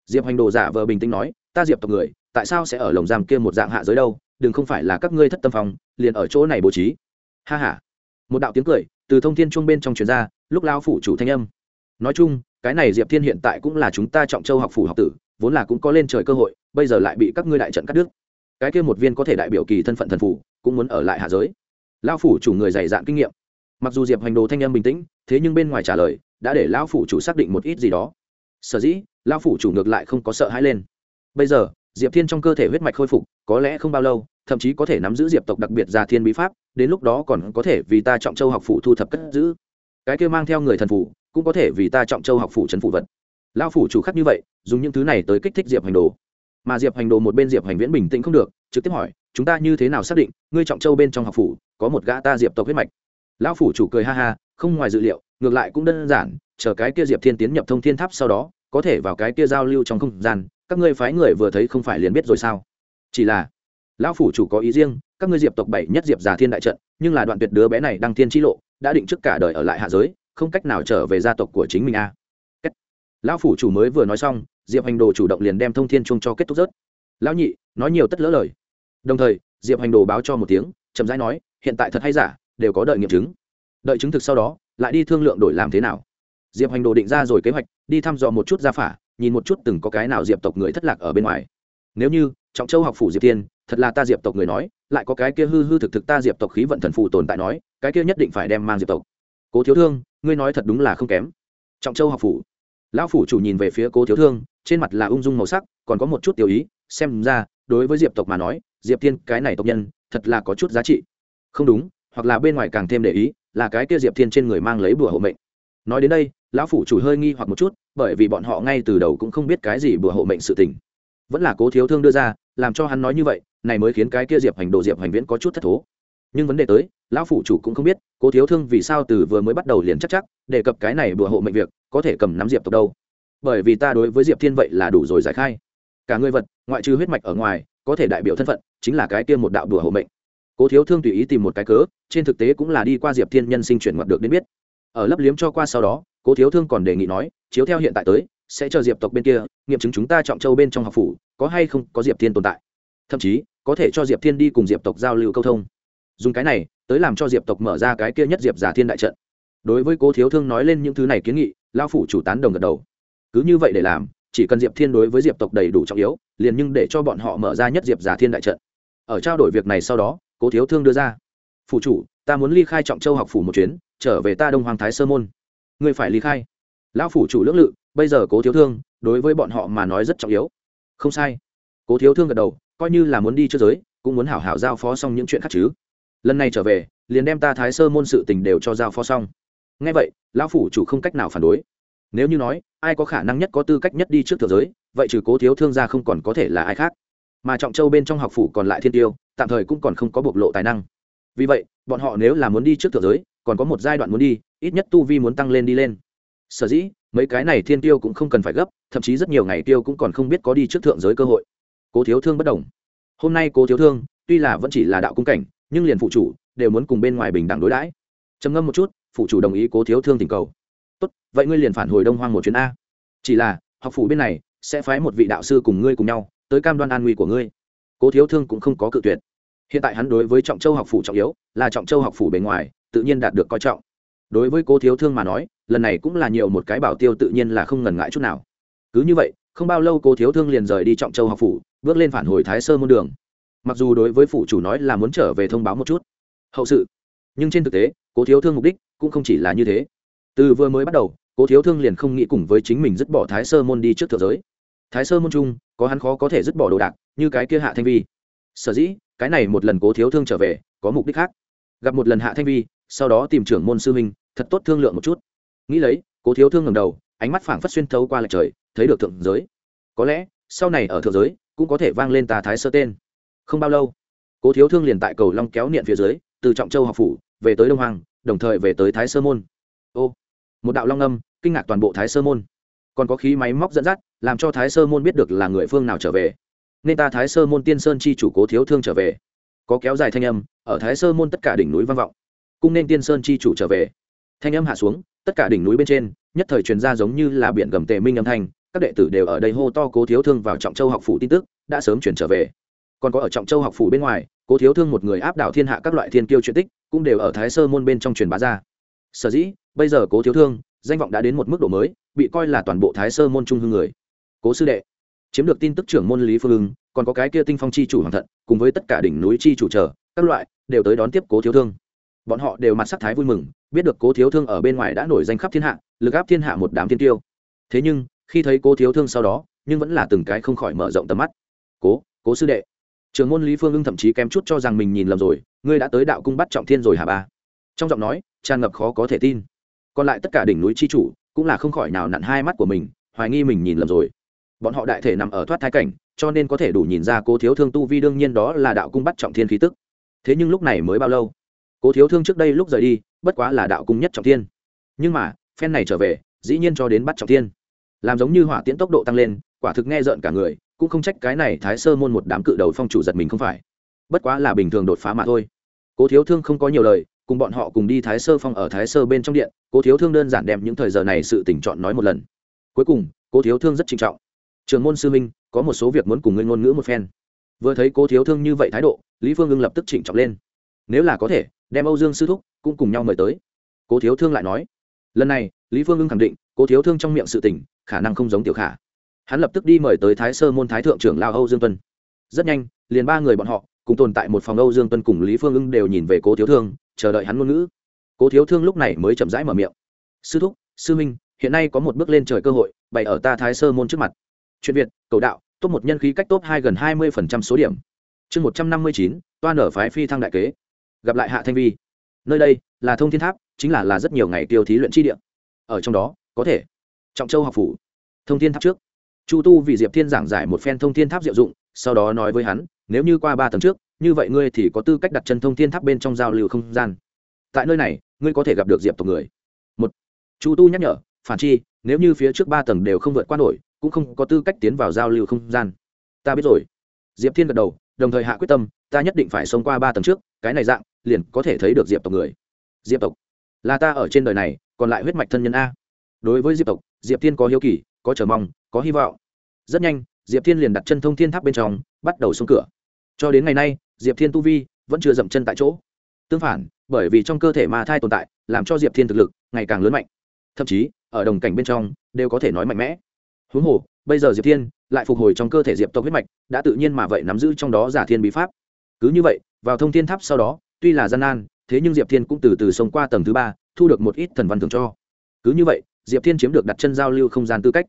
Diệp hành đồ giả vờ bình tĩnh nói, ta diệp tộc người, tại sao sẽ ở lồng giam kia một dạng hạ giới đâu? Đừng không phải là các ngươi thất tâm phòng, liền ở chỗ này bố trí. Ha ha. Một đạo tiếng cười từ thông thiên chuông bên trong truyền ra, lúc lao phủ chủ thanh âm. Nói chung, cái này diệp thiên hiện tại cũng là chúng ta trọng châu học phủ học tử, vốn là cũng có lên trời cơ hội, bây giờ lại bị các ngươi đại trận cắt đứt. Cái kia một viên có thể đại biểu kỳ thân phận thần phủ, cũng muốn ở lại hạ giới. Lao phủ chủ người dày dạn kinh nghiệm mặc dù diệp hành đồ thanh em bình tĩnh, thế nhưng bên ngoài trả lời, đã để lão phủ chủ xác định một ít gì đó. Sở dĩ, lão phủ chủ ngược lại không có sợ hãi lên. Bây giờ, diệp thiên trong cơ thể huyết mạch khôi phục, có lẽ không bao lâu, thậm chí có thể nắm giữ diệp tộc đặc biệt già thiên bí pháp, đến lúc đó còn có thể vì ta trọng châu học phủ thu thập cất giữ. Cái kia mang theo người thần phủ, cũng có thể vì ta trọng châu học phủ trấn phủ vật. Lão phủ chủ khắc như vậy, dùng những thứ này tới kích thích diệp hành đồ. Mà diệp hành đồ một bên diệp hành viễn bình tĩnh không được, trực tiếp hỏi, chúng ta như thế nào xác định, ngươi trọng châu bên trong học phủ có một gã ta diệp tộc huyết mạch? Lão phủ chủ cười ha ha, không ngoài dự liệu, ngược lại cũng đơn giản, chờ cái kia diệp thiên tiến nhập thông thiên tháp sau đó, có thể vào cái kia giao lưu trong không gian, các ngươi phái người vừa thấy không phải liền biết rồi sao? Chỉ là, lão phủ chủ có ý riêng, các ngươi diệp tộc bảy nhất diệp già thiên đại trận, nhưng là đoạn tuyệt đứa bé này đăng thiên chi lộ, đã định trước cả đời ở lại hạ giới, không cách nào trở về gia tộc của chính mình a à. lão phủ chủ mới vừa nói xong, diệp hành đồ chủ động liền đem thông thiên chung cho kết thúc rớt. Lão nhị, nói nhiều tất lỡ lời. Đồng thời, diệp hành đồ báo cho một tiếng, chậm rãi nói, hiện tại thật hay giả đều có đợi nghiệm chứng. Đợi chứng thực sau đó, lại đi thương lượng đổi làm thế nào. Diệp hành đồ định ra rồi kế hoạch, đi thăm dò một chút gia phả, nhìn một chút từng có cái nào diệp tộc người thất lạc ở bên ngoài. Nếu như, trọng châu học phủ diệp tiên thật là ta diệp tộc người nói, lại có cái kia hư hư thực thực ta diệp tộc khí vận thần phù tồn tại nói, cái kia nhất định phải đem mang diệp tộc. Cố thiếu thương, ngươi nói thật đúng là không kém. Trọng châu học phủ. Lão phủ chủ nhìn về phía cố thiếu thương, trên mặt là ung dung màu sắc, còn có một chút tiểu ý, xem ra, đối với diệp tộc mà nói, diệp tiên cái này tộc nhân, thật là có chút giá trị. Không đúng hoặc là bên ngoài càng thêm để ý, là cái kia diệp thiên trên người mang lấy bùa hộ mệnh. Nói đến đây, lão phủ chủ hơi nghi hoặc một chút, bởi vì bọn họ ngay từ đầu cũng không biết cái gì bùa hộ mệnh sự tình. Vẫn là cố thiếu thương đưa ra, làm cho hắn nói như vậy, này mới khiến cái kia diệp hành đồ diệp hành viễn có chút thất thố. Nhưng vấn đề tới, lão phủ chủ cũng không biết, cố thiếu thương vì sao từ vừa mới bắt đầu liền chắc chắc, đề cập cái này bùa hộ mệnh việc, có thể cầm nắm diệp tộc đâu. Bởi vì ta đối với diệp thiên vậy là đủ rồi giải khai. Cả người vật, ngoại trừ huyết mạch ở ngoài, có thể đại biểu thân phận, chính là cái kia một đạo đùa hộ mệnh cố thiếu thương tùy ý tìm một cái cớ, trên thực tế cũng là đi qua diệp thiên nhân sinh chuyển ngoặt được đến biết. Ở lấp liếm cho qua sau đó, cố thiếu thương còn đề nghị nói, chiếu theo hiện tại tới, sẽ cho diệp tộc bên kia, nghiệm chứng chúng ta trọng châu bên trong học phủ, có hay không có diệp thiên tồn tại. Thậm chí, có thể cho diệp thiên đi cùng diệp tộc giao lưu câu thông. Dùng cái này, tới làm cho diệp tộc mở ra cái kia nhất diệp giả thiên đại trận. Đối với cố thiếu thương nói lên những thứ này kiến nghị lao phủ chủ tán đồng gật đầu. Cứ như vậy để làm, chỉ cần diệp thiên đối với diệp tộc đầy đủ trọng yếu, liền nhưng để cho bọn họ mở ra nhất diệp giả thiên đại trận. Ở trao đổi việc này sau đó cố thiếu thương đưa ra. Phủ chủ, ta muốn ly khai trọng châu học phủ một chuyến, trở về ta đông hoàng thái sơ môn. Ngươi phải ly khai. Lão phủ chủ lưỡng lự, bây giờ cố thiếu thương, đối với bọn họ mà nói rất trọng yếu. Không sai. Cố thiếu thương gật đầu, coi như là muốn đi trước giới, cũng muốn hảo hảo giao phó xong những chuyện khác chứ. Lần này trở về, liền đem ta thái sơ môn sự tình đều cho giao phó xong. Ngay vậy, lão phủ chủ không cách nào phản đối. Nếu như nói, ai có khả năng nhất có tư cách nhất đi trước thượng giới, vậy trừ cố thiếu thương ra không còn có thể là ai khác mà trọng châu bên trong học phủ còn lại thiên tiêu, tạm thời cũng còn không có bộc lộ tài năng. Vì vậy, bọn họ nếu là muốn đi trước thượng giới, còn có một giai đoạn muốn đi, ít nhất tu vi muốn tăng lên đi lên. Sở dĩ, mấy cái này thiên tiêu cũng không cần phải gấp, thậm chí rất nhiều ngày tiêu cũng còn không biết có đi trước thượng giới cơ hội. Cố thiếu thương bất đồng. Hôm nay cố thiếu thương, tuy là vẫn chỉ là đạo cung cảnh, nhưng liền phụ chủ đều muốn cùng bên ngoài bình đẳng đối đãi. Trầm ngâm một chút, phụ chủ đồng ý cố thiếu thương tình cầu. Tốt, vậy ngươi liền phản hồi đông hoang một chuyến a. Chỉ là, học phủ bên này sẽ phái một vị đạo sư cùng ngươi cùng nhau tới cam đoan an nguy của ngươi. Cố thiếu thương cũng không có cự tuyệt. Hiện tại hắn đối với trọng châu học phủ trọng yếu, là trọng châu học phủ bề ngoài, tự nhiên đạt được coi trọng. Đối với cố thiếu thương mà nói, lần này cũng là nhiều một cái bảo tiêu tự nhiên là không ngần ngại chút nào. Cứ như vậy, không bao lâu cố thiếu thương liền rời đi trọng châu học phủ, bước lên phản hồi thái sơ môn đường. Mặc dù đối với phủ chủ nói là muốn trở về thông báo một chút, hậu sự, nhưng trên thực tế, cố thiếu thương mục đích cũng không chỉ là như thế. Từ vừa mới bắt đầu, cố thiếu thương liền không nghĩ cùng với chính mình dứt bỏ thái sơ môn đi trước thượng giới thái sơ môn trung, có hắn khó có thể dứt bỏ đồ đạc như cái kia hạ thanh vi. Sở dĩ cái này một lần cố thiếu thương trở về có mục đích khác. Gặp một lần hạ thanh vi sau đó tìm trưởng môn sư huynh thật tốt thương lượng một chút. Nghĩ lấy cố thiếu thương ngầm đầu ánh mắt phảng phất xuyên thấu qua lệch trời thấy được thượng giới. Có lẽ sau này ở thượng giới cũng có thể vang lên tà thái sơ tên. Không bao lâu cố thiếu thương liền tại cầu long kéo niệm phía dưới từ trọng châu học phủ về tới đông hoàng đồng thời về tới thái sơ môn. Ô một đạo long âm kinh ngạc toàn bộ thái sơ môn. Còn có khí máy móc dẫn dắt làm cho thái sơ môn biết được là người phương nào trở về. Nên ta thái sơ môn tiên sơn chi chủ cố thiếu thương trở về. Có kéo dài thanh âm, ở thái sơ môn tất cả đỉnh núi vang vọng. Cung nên tiên sơn chi chủ trở về. Thanh âm hạ xuống, tất cả đỉnh núi bên trên, nhất thời truyền ra giống như là biển gầm tề minh âm thanh, các đệ tử đều ở đây hô to cố thiếu thương vào trọng châu học phủ tin tức, đã sớm chuyển trở về. Còn có ở trọng châu học phủ bên ngoài, cố thiếu thương một người áp đảo thiên hạ các loại thiên kiêu chuyện tích, cũng đều ở thái sơ môn bên trong truyền bá ra. Sở dĩ, bây giờ cố thiếu thương, danh vọng đã đến một mức độ mới, bị coi là toàn bộ thái sơ môn trung hương người cố sư đệ. Chiếm được tin tức trưởng môn lý phương ưng, còn có cái kia tinh phong chi chủ hoàng thận, cùng với tất cả đỉnh núi chi chủ trở các loại, đều tới đón tiếp cố thiếu thương. Bọn họ đều mặt sắc thái vui mừng, biết được cố thiếu thương ở bên ngoài đã nổi danh khắp thiên hạ, lực áp thiên hạ một đám thiên tiêu. Thế nhưng, khi thấy cố thiếu thương sau đó, nhưng vẫn là từng cái không khỏi mở rộng tầm mắt. Cố cố sư đệ. Trường môn lý phương ưng thậm chí kém chút cho rằng mình nhìn lầm rồi, ngươi đã tới đạo cung bắt trọng thiên rồi hả ba? Trong giọng nói, tràn ngập khó có thể tin. Còn lại tất cả đỉnh núi chi chủ, cũng là không khỏi nào nặn hai mắt của mình, hoài nghi mình nhìn lầm rồi bọn họ đại thể nằm ở thoát thai cảnh, cho nên có thể đủ nhìn ra cố thiếu thương tu vi đương nhiên đó là đạo cung bắt trọng thiên khí tức. Thế nhưng lúc này mới bao lâu? Cố thiếu thương trước đây lúc rời đi, bất quá là đạo cung nhất trọng thiên. Nhưng mà, phen này trở về, dĩ nhiên cho đến bắt trọng thiên. Làm giống như hỏa tiễn tốc độ tăng lên, quả thực nghe rợn cả người, cũng không trách cái này thái sơ môn một đám cự đầu phong chủ giật mình không phải. Bất quá là bình thường đột phá mà thôi. Cố thiếu thương không có nhiều lời, cùng bọn họ cùng đi thái sơ phong ở thái sơ bên trong điện, cố thiếu thương đơn giản đem những thời giờ này sự tỉnh chọn nói một lần. Cuối cùng, cố thiếu thương rất trinh trọng trường môn sư minh có một số việc muốn cùng ngươi ngôn ngữ một phen. Vừa thấy cố thiếu thương như vậy thái độ, lý phương ưng lập tức chỉnh trọng lên. Nếu là có thể, đem âu dương sư thúc cũng cùng nhau mời tới. Cố thiếu thương lại nói. Lần này, lý phương ưng khẳng định, cố thiếu thương trong miệng sự tình, khả năng không giống tiểu khả. Hắn lập tức đi mời tới thái sơ môn thái thượng trưởng lao âu dương tuân. Rất nhanh, liền ba người bọn họ, cùng tồn tại một phòng âu dương tuân cùng lý phương ưng đều nhìn về cố thiếu thương, chờ đợi hắn ngôn ngữ. Cố thiếu thương lúc này mới chậm rãi mở miệng. Sư thúc, sư minh hiện nay có một bước lên trời cơ hội, bày ở ta thái sơ môn trước mặt chuyện việt, cầu đạo, top một nhân khí cách top hai gần hai mươi số điểm. Chương một trăm năm mươi chín toa nở phái phi thăng đại kế. Gặp lại hạ thanh vi. Nơi đây là thông thiên tháp, chính là là rất nhiều ngày tiêu thí luyện chi địa. Ở trong đó, có thể, trọng châu học phủ, thông thiên tháp trước. Chu tu vì diệp thiên giảng giải một phen thông thiên tháp diệu dụng, sau đó nói với hắn, nếu như qua ba tầng trước, như vậy ngươi thì có tư cách đặt chân thông thiên tháp bên trong giao lưu không gian. Tại nơi này, ngươi có thể gặp được diệp tộc người. Một, chu tu nhắc nhở, phản chi, nếu như phía trước ba tầng đều không vượt qua nổi cũng không có tư cách tiến vào giao lưu không gian. Ta biết rồi. Diệp thiên gật đầu, đồng thời hạ quyết tâm, ta nhất định phải xông qua ba tầng trước, cái này dạng, liền có thể thấy được diệp tộc người. Diệp tộc? Là ta ở trên đời này, còn lại huyết mạch thân nhân a. Đối với diệp tộc, diệp thiên có hiếu kỳ, có chờ mong, có hy vọng. Rất nhanh, diệp thiên liền đặt chân thông thiên tháp bên trong, bắt đầu xuống cửa. Cho đến ngày nay, diệp thiên tu vi vẫn chưa dậm chân tại chỗ. Tương phản, bởi vì trong cơ thể ma thai tồn tại, làm cho diệp thiên thực lực ngày càng lớn mạnh. Thậm chí, ở đồng cảnh bên trong, đều có thể nói mạnh mẽ huống hồ, bây giờ diệp thiên lại phục hồi trong cơ thể diệp tộc huyết mạch, đã tự nhiên mà vậy nắm giữ trong đó giả thiên bí pháp. Cứ như vậy, vào thông thiên tháp sau đó, tuy là gian nan, thế nhưng diệp thiên cũng từ từ sống qua tầng thứ ba, thu được một ít thần văn thường cho. Cứ như vậy, diệp thiên chiếm được đặt chân giao lưu không gian tư cách.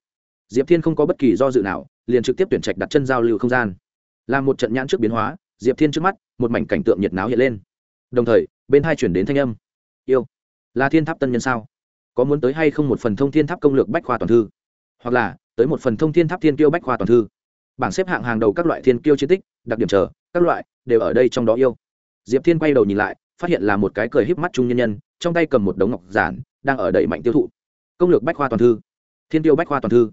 Diệp thiên không có bất kỳ do dự nào, liền trực tiếp tuyển trạch đặt chân giao lưu không gian. Làm một trận nhãn trước biến hóa, diệp thiên trước mắt, một mảnh cảnh tượng nhiệt náo hiện lên. Đồng thời, bên hai chuyển đến thanh âm. Yêu, là thiên tháp tân nhân sao? Có muốn tới hay không một phần thông thiên tháp công lược bách khoa toàn thư? Hoặc là tới một phần thông thiên tháp thiên kiêu bách khoa toàn thư. Bảng xếp hạng hàng đầu các loại thiên kiêu chiến tích, đặc điểm chờ, các loại, đều ở đây trong đó yêu. Diệp thiên quay đầu nhìn lại, phát hiện là một cái cười híp mắt trung nhân nhân, trong tay cầm một đống ngọc giản, đang ở đẩy mạnh tiêu thụ. Công lược bách khoa toàn thư. Thiên tiêu bách khoa toàn thư.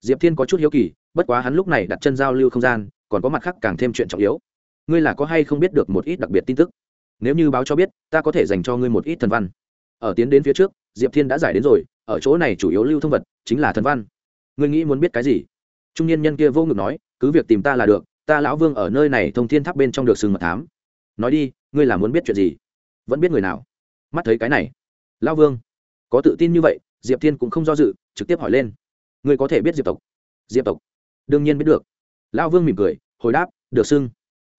Diệp thiên có chút hiếu kỳ, bất quá hắn lúc này đặt chân giao lưu không gian, còn có mặt khác càng thêm chuyện trọng yếu. Ngươi là có hay không biết được một ít đặc biệt tin tức? Nếu như báo cho biết, ta có thể dành cho ngươi một ít thần văn. Ở tiến đến phía trước, diệp thiên đã giải đến rồi, ở chỗ này chủ yếu lưu thông vật, chính là thần văn ngươi nghĩ muốn biết cái gì? Trung niên nhân kia vô ngực nói, cứ việc tìm ta là được, ta lão vương ở nơi này thông thiên tháp bên trong được sừng mật thám. Nói đi, ngươi là muốn biết chuyện gì? Vẫn biết người nào? Mắt thấy cái này. Lão vương, có tự tin như vậy, diệp thiên cũng không do dự, trực tiếp hỏi lên. Ngươi có thể biết diệp tộc? Diệp tộc? Đương nhiên biết được. Lão vương mỉm cười, hồi đáp, được xưng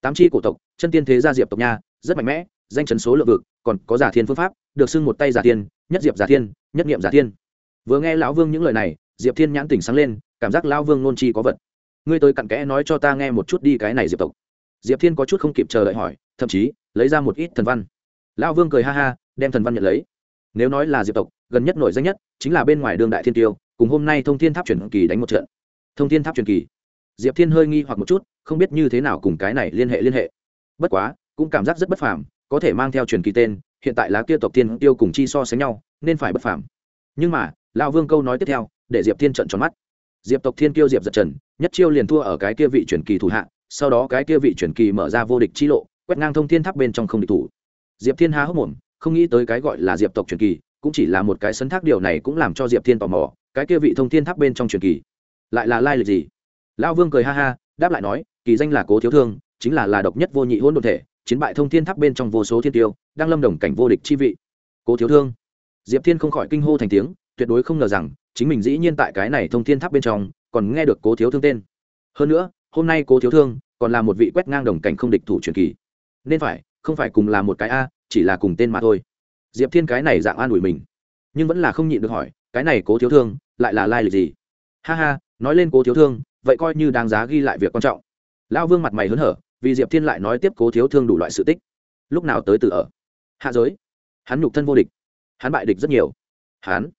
tám chi cổ tộc, chân tiên thế gia diệp tộc nha, rất mạnh mẽ, danh chấn số lượng vực, còn có giả thiên phương pháp, được xưng một tay giả thiên, nhất diệp giả thiên, nhất nghiệm giả thiên. Vừa nghe lão vương những lời này diệp thiên nhãn tỉnh sáng lên, cảm giác lão vương nôn chi có vật. Ngươi tới cặn kẽ nói cho ta nghe một chút đi cái này diệp tộc. Diệp thiên có chút không kịp chờ đợi hỏi, thậm chí, lấy ra một ít thần văn. Lão vương cười ha ha, đem thần văn nhận lấy. Nếu nói là diệp tộc, gần nhất nổi danh nhất chính là bên ngoài đường đại thiên tiêu, cùng hôm nay thông thiên tháp truyền kỳ đánh một trận. Thông thiên tháp truyền kỳ. Diệp thiên hơi nghi hoặc một chút, không biết như thế nào cùng cái này liên hệ liên hệ. Bất quá, cũng cảm giác rất bất phàm, có thể mang theo truyền kỳ tên, hiện tại lá kia tộc tiên tiêu cùng chi so sánh nhau, nên phải bất phàm. Nhưng mà, lão vương câu nói tiếp theo để diệp thiên trận tròn mắt. Diệp tộc thiên kiêu diệp giật trần, nhất chiêu liền thua ở cái kia vị truyền kỳ thủ hạ, sau đó cái kia vị truyền kỳ mở ra vô địch chi lộ, quét ngang thông thiên tháp bên trong không địch thủ. Diệp thiên há hốc mồm, không nghĩ tới cái gọi là diệp tộc truyền kỳ, cũng chỉ là một cái sấn thác điều này cũng làm cho diệp thiên tò mò, cái kia vị thông thiên tháp bên trong truyền kỳ, lại là lai lịch gì? Lão vương cười ha ha, đáp lại nói, kỳ danh là cố thiếu thương, chính là là độc nhất vô nhị hôn đồn thể, chiến bại thông thiên tháp bên trong vô số thiên tiêu, đang lâm đồng cảnh vô địch chi vị. Cố thiếu thương. Diệp thiên không khỏi kinh hô thành tiếng tuyệt đối không ngờ rằng, chính mình dĩ nhiên tại cái này thông thiên tháp bên trong, còn nghe được cố thiếu thương tên. Hơn nữa, hôm nay cố thiếu thương còn là một vị quét ngang đồng cảnh không địch thủ truyền kỳ. Nên phải, không phải cùng là một cái a, chỉ là cùng tên mà thôi. Diệp thiên cái này dạng an ủi mình, nhưng vẫn là không nhịn được hỏi, cái này cố thiếu thương lại là lai lịch gì? Ha ha, nói lên cố thiếu thương, vậy coi như đáng giá ghi lại việc quan trọng. Lão vương mặt mày hớn hở, vì diệp thiên lại nói tiếp cố thiếu thương đủ loại sự tích. Lúc nào tới từ ở? Hạ giới. Hắn nhục thân vô địch. Hắn bại địch rất nhiều. Hắn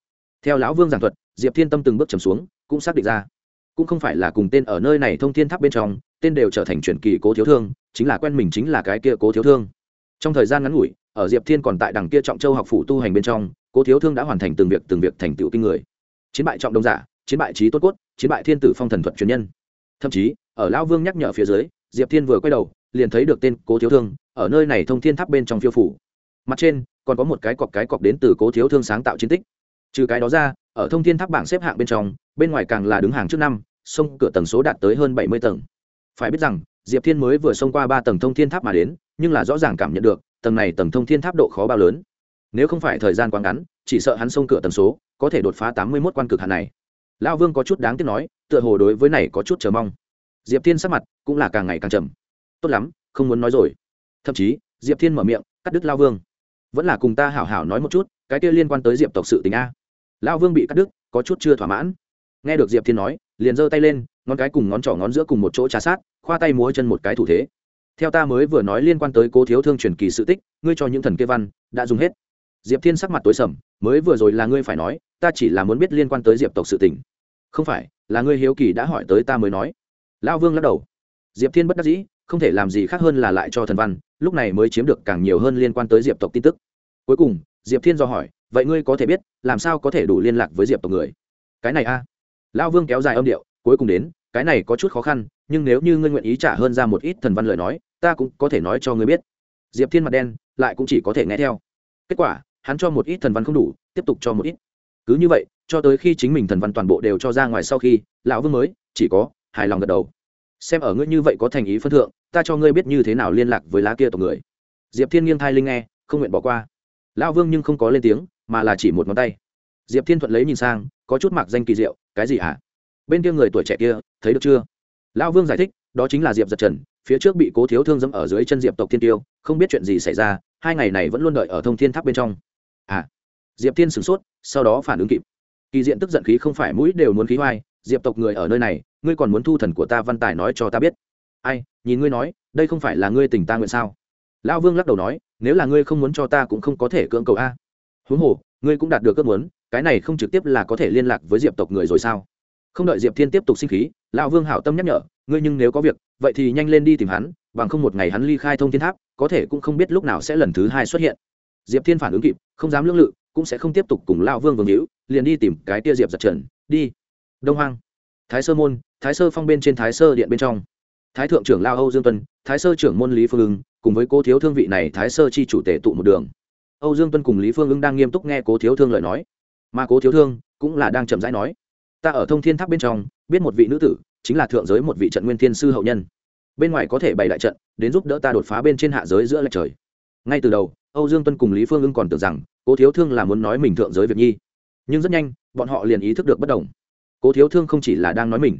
theo lão vương giảng thuật, diệp thiên tâm từng bước trầm xuống, cũng xác định ra. Cũng không phải là cùng tên ở nơi này thông thiên tháp bên trong, tên đều trở thành truyền kỳ cố thiếu thương, chính là quen mình chính là cái kia cố thiếu thương. Trong thời gian ngắn ngủi, ở diệp thiên còn tại đằng kia trọng châu học phủ tu hành bên trong, cố thiếu thương đã hoàn thành từng việc từng việc thành tựu kinh người. Chiến bại trọng đông giả, chiến bại trí tốt cốt, chiến bại thiên tử phong thần thuật truyền nhân. Thậm chí, ở lão vương nhắc nhở phía dưới, diệp thiên vừa quay đầu, liền thấy được tên cố thiếu thương ở nơi này thông thiên tháp bên trong phiêu phủ. Mặt trên, còn có một cái cọc cái cọc đến từ cố thiếu thương sáng tạo chiến tích trừ cái đó ra, ở thông thiên tháp bảng xếp hạng bên trong, bên ngoài càng là đứng hàng trước năm, sông cửa tầng số đạt tới hơn bảy mươi tầng. Phải biết rằng, diệp thiên mới vừa xông qua ba tầng thông thiên tháp mà đến, nhưng là rõ ràng cảm nhận được, tầng này tầng thông thiên tháp độ khó bao lớn. Nếu không phải thời gian quá ngắn, chỉ sợ hắn xông cửa tầng số, có thể đột phá tám mươi mốt quan cực hạn này. Lão vương có chút đáng tiếc nói, tựa hồ đối với này có chút chờ mong. Diệp thiên sắc mặt cũng là càng ngày càng trầm. Tốt lắm, không muốn nói rồi. Thậm chí, diệp thiên mở miệng, cắt đứt lao vương. Vẫn là cùng ta hảo hảo nói một chút, cái kia liên quan tới diệp tộc sự tình a lao vương bị cắt đứt, có chút chưa thỏa mãn. Nghe được diệp thiên nói, liền giơ tay lên, ngón cái cùng ngón trỏ ngón giữa cùng một chỗ trà sát, khoa tay múa chân một cái thủ thế. Theo ta mới vừa nói liên quan tới cố thiếu thương truyền kỳ sự tích, ngươi cho những thần kê văn, đã dùng hết. Diệp thiên sắc mặt tối sầm, mới vừa rồi là ngươi phải nói, ta chỉ là muốn biết liên quan tới diệp tộc sự tình. Không phải, là ngươi hiếu kỳ đã hỏi tới ta mới nói. Lão vương lắc đầu. Diệp thiên bất đắc dĩ, không thể làm gì khác hơn là lại cho thần văn, lúc này mới chiếm được càng nhiều hơn liên quan tới diệp tộc tin tức. Cuối cùng diệp thiên do hỏi, vậy ngươi có thể biết, làm sao có thể đủ liên lạc với diệp tộc người? Cái này a. Lão vương kéo dài âm điệu, cuối cùng đến, cái này có chút khó khăn, nhưng nếu như ngươi nguyện ý trả hơn ra một ít thần văn lời nói, ta cũng có thể nói cho ngươi biết. Diệp thiên mặt đen, lại cũng chỉ có thể nghe theo. Kết quả, hắn cho một ít thần văn không đủ, tiếp tục cho một ít. Cứ như vậy, cho tới khi chính mình thần văn toàn bộ đều cho ra ngoài sau khi, lão vương mới, chỉ có, hài lòng gật đầu. Xem ở ngươi như vậy có thành ý phân thượng, ta cho ngươi biết như thế nào liên lạc với lá kia tộc người. Diệp thiên nghiêng thai linh nghe, không nguyện bỏ qua lão vương nhưng không có lên tiếng, mà là chỉ một ngón tay. Diệp thiên thuận lấy nhìn sang, có chút mặc danh kỳ diệu, cái gì hả? Bên kia người tuổi trẻ kia, thấy được chưa? Lão vương giải thích, đó chính là diệp giật trần, phía trước bị cố thiếu thương dẫm ở dưới chân diệp tộc thiên tiêu, không biết chuyện gì xảy ra, hai ngày này vẫn luôn đợi ở thông thiên tháp bên trong. À. Diệp thiên sửng sốt, sau đó phản ứng kịp. Kỳ diện tức giận khí không phải mũi đều muốn khí hoai, diệp tộc người ở nơi này, ngươi còn muốn thu thần của ta văn tài nói cho ta biết? Ai, nhìn ngươi nói, đây không phải là ngươi tình ta nguyện sao? Lão vương lắc đầu nói, nếu là ngươi không muốn cho ta cũng không có thể cưỡng cầu a. Huống hồ, ngươi cũng đạt được ước muốn, cái này không trực tiếp là có thể liên lạc với diệp tộc người rồi sao? Không đợi diệp thiên tiếp tục sinh khí, lão vương hảo tâm nhắc nhở, ngươi nhưng nếu có việc, vậy thì nhanh lên đi tìm hắn, bằng không một ngày hắn ly khai thông thiên tháp, có thể cũng không biết lúc nào sẽ lần thứ hai xuất hiện. Diệp thiên phản ứng kịp, không dám lưỡng lự, cũng sẽ không tiếp tục cùng Lão vương vương hữu, liền đi tìm cái tia diệp giật trần, đi. Đông hoang, thái sơ môn, thái sơ phong bên trên thái sơ điện bên trong. Thái thượng trưởng lao âu dương tuân, thái sơ trưởng môn lý phương ưng cùng với cố thiếu thương vị này thái sơ chi chủ tể tụ một đường. Âu dương tuân cùng lý phương ưng đang nghiêm túc nghe cố thiếu thương lời nói. Mà cố thiếu thương cũng là đang chậm rãi nói, ta ở thông thiên tháp bên trong, biết một vị nữ tử, chính là thượng giới một vị trận nguyên thiên sư hậu nhân. Bên ngoài có thể bày đại trận, đến giúp đỡ ta đột phá bên trên hạ giới giữa lệch trời. Ngay từ đầu, âu dương tuân cùng lý phương ưng còn tưởng rằng cố thiếu thương là muốn nói mình thượng giới việc nhi. Nhưng rất nhanh, bọn họ liền ý thức được bất đồng. Cố thiếu thương không chỉ là đang nói mình,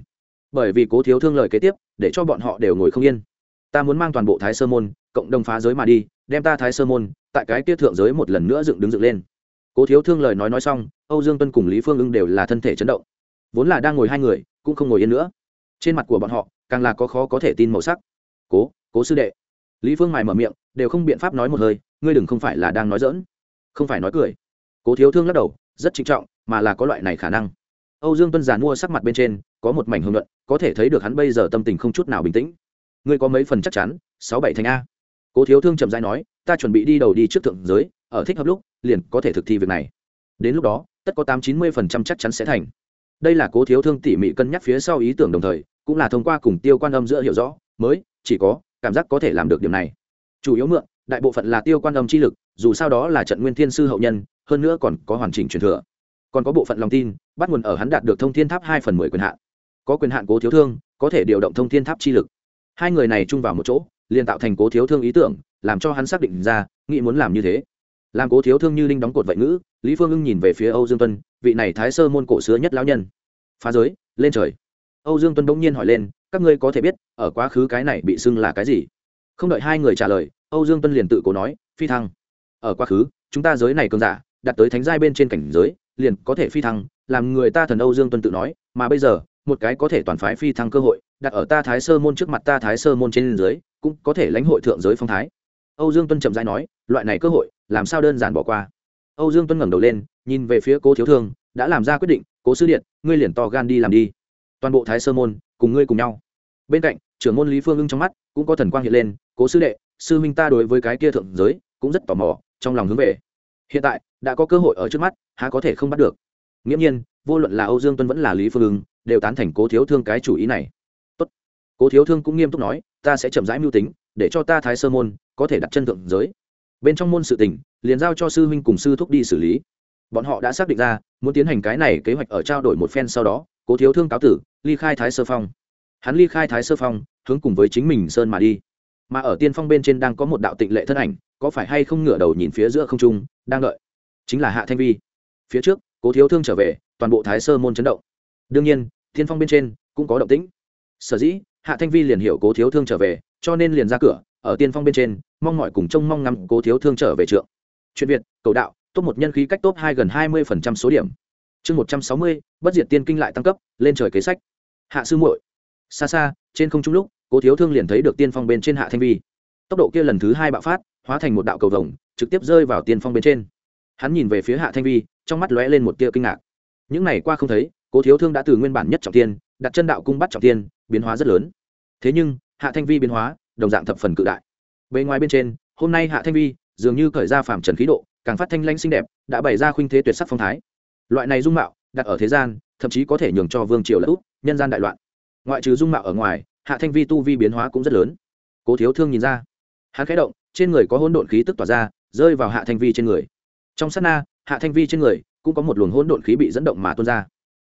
bởi vì cố thiếu thương lời kế tiếp, để cho bọn họ đều ngồi không yên ta muốn mang toàn bộ thái sơ môn, cộng đồng phá giới mà đi, đem ta thái sơ môn, tại cái kia thượng giới một lần nữa dựng đứng dựng lên. Cố thiếu thương lời nói nói xong, âu dương tuân cùng lý phương ưng đều là thân thể chấn động. Vốn là đang ngồi hai người, cũng không ngồi yên nữa. Trên mặt của bọn họ, càng là có khó có thể tin màu sắc. Cố cố sư đệ. Lý phương mài mở miệng, đều không biện pháp nói một hơi, ngươi đừng không phải là đang nói dỡn không phải nói cười. Cố thiếu thương lắc đầu, rất trịnh trọng, mà là có loại này khả năng. Âu dương tuân giàn mua sắc mặt bên trên, có một mảnh hưng luận, có thể thấy được hắn bây giờ tâm tình không chút nào bình tĩnh ngươi có mấy phần chắc chắn, sáu bảy thành a. Cố thiếu thương trầm dai nói, ta chuẩn bị đi đầu đi trước thượng giới, ở thích hợp lúc, liền có thể thực thi việc này. Đến lúc đó, tất có tám chín mươi phần trăm chắc chắn sẽ thành. Đây là cố thiếu thương tỉ mỉ cân nhắc phía sau ý tưởng đồng thời, cũng là thông qua cùng tiêu quan âm giữa hiểu rõ, mới, chỉ có, cảm giác có thể làm được điểm này. Chủ yếu mượn, đại bộ phận là tiêu quan âm chi lực, dù sao đó là trận nguyên thiên sư hậu nhân, hơn nữa còn có hoàn chỉnh truyền thừa. Còn có bộ phận lòng tin, bắt nguồn ở hắn đạt được thông thiên tháp hai phần mười quyền hạn. Có quyền hạn cố thiếu thương, có thể điều động thông thiên tháp chi lực hai người này chung vào một chỗ, liền tạo thành cố thiếu thương ý tưởng, làm cho hắn xác định ra, nghĩ muốn làm như thế. Làm cố thiếu thương như linh đóng cột vậy ngữ, lý phương ưng nhìn về phía âu dương tuân, vị này thái sơ môn cổ xưa nhất lão nhân. Phá giới, lên trời. Âu dương tuân bỗng nhiên hỏi lên, các ngươi có thể biết, ở quá khứ cái này bị xưng là cái gì? Không đợi hai người trả lời, âu dương tuân liền tự cố nói, phi thăng. Ở quá khứ, chúng ta giới này cơn giả, đặt tới thánh giai bên trên cảnh giới, liền có thể phi thăng, làm người ta thần âu dương tuân tự nói, mà bây giờ, một cái có thể toàn phái phi thăng cơ hội đặt ở ta thái sơ môn trước mặt ta thái sơ môn trên dưới, cũng có thể lãnh hội thượng giới phong thái. Âu dương tuân chậm rãi nói, loại này cơ hội, làm sao đơn giản bỏ qua? Âu dương tuân ngẩng đầu lên, nhìn về phía cố thiếu thương, đã làm ra quyết định, cố sư điện, ngươi liền to gan đi làm đi. Toàn bộ thái sơ môn, cùng ngươi cùng nhau. Bên cạnh, trưởng môn lý phương ưng trong mắt, cũng có thần quang hiện lên, cố sư đệ, sư minh ta đối với cái kia thượng giới, cũng rất tò mò, trong lòng hướng về. Hiện tại, đã có cơ hội ở trước mắt, há có thể không bắt được? Nghiễm nhiên, vô luận là âu dương tuân vẫn là lý phương ưng, đều tán thành cố thiếu thương cái chủ ý này cố thiếu thương cũng nghiêm túc nói, ta sẽ chậm rãi mưu tính, để cho ta thái sơ môn có thể đặt chân thượng giới. Bên trong môn sự tình, liền giao cho sư huynh cùng sư thúc đi xử lý. Bọn họ đã xác định ra, muốn tiến hành cái này kế hoạch ở trao đổi một phen sau đó, cố thiếu thương cáo tử, ly khai thái sơ phong. Hắn ly khai thái sơ phong, hướng cùng với chính mình sơn mà đi. Mà ở tiên phong bên trên đang có một đạo tịnh lệ thân ảnh, có phải hay không ngửa đầu nhìn phía giữa không trung, đang đợi. Chính là hạ thanh vi. Phía trước, cố thiếu thương trở về, toàn bộ thái sơ môn chấn động. Đương nhiên, tiên phong bên trên cũng có động tĩnh. Sở dĩ hạ thanh vi liền hiểu cố thiếu thương trở về, cho nên liền ra cửa, ở tiên phong bên trên, mong mọi cùng trông mong ngắm cố thiếu thương trở về trượng. Chuyện việt, cầu đạo, top một nhân khí cách top hai gần hai mươi phần trăm số điểm. Chương một trăm sáu mươi, bất diệt tiên kinh lại tăng cấp, lên trời kế sách. Hạ sư muội. Xa xa, trên không trung lúc, cố thiếu thương liền thấy được tiên phong bên trên hạ thanh vi. Tốc độ kia lần thứ hai bạo phát, hóa thành một đạo cầu vồng, trực tiếp rơi vào tiên phong bên trên. Hắn nhìn về phía hạ thanh vi, trong mắt lóe lên một tia kinh ngạc. Những ngày qua không thấy, cố thiếu thương đã từ nguyên bản nhất trọng tiên đặt chân đạo cung bắt trọng tiên, biến hóa rất lớn. Thế nhưng, hạ thanh vi biến hóa, đồng dạng thập phần cự đại. Bề ngoài bên trên, hôm nay hạ thanh vi dường như cởi ra phàm trần khí độ, càng phát thanh lanh xinh đẹp, đã bày ra khuynh thế tuyệt sắc phong thái. Loại này dung mạo, đặt ở thế gian, thậm chí có thể nhường cho vương triều lẫn út, nhân gian đại loạn. Ngoại trừ dung mạo ở ngoài, hạ thanh vi tu vi biến hóa cũng rất lớn. Cố thiếu thương nhìn ra. Hắn khẽ động, trên người có hỗn độn khí tức tỏa ra, rơi vào hạ thanh vi trên người. Trong sát na, hạ thanh vi trên người cũng có một luồng hỗn độn khí bị dẫn động mà tuôn ra.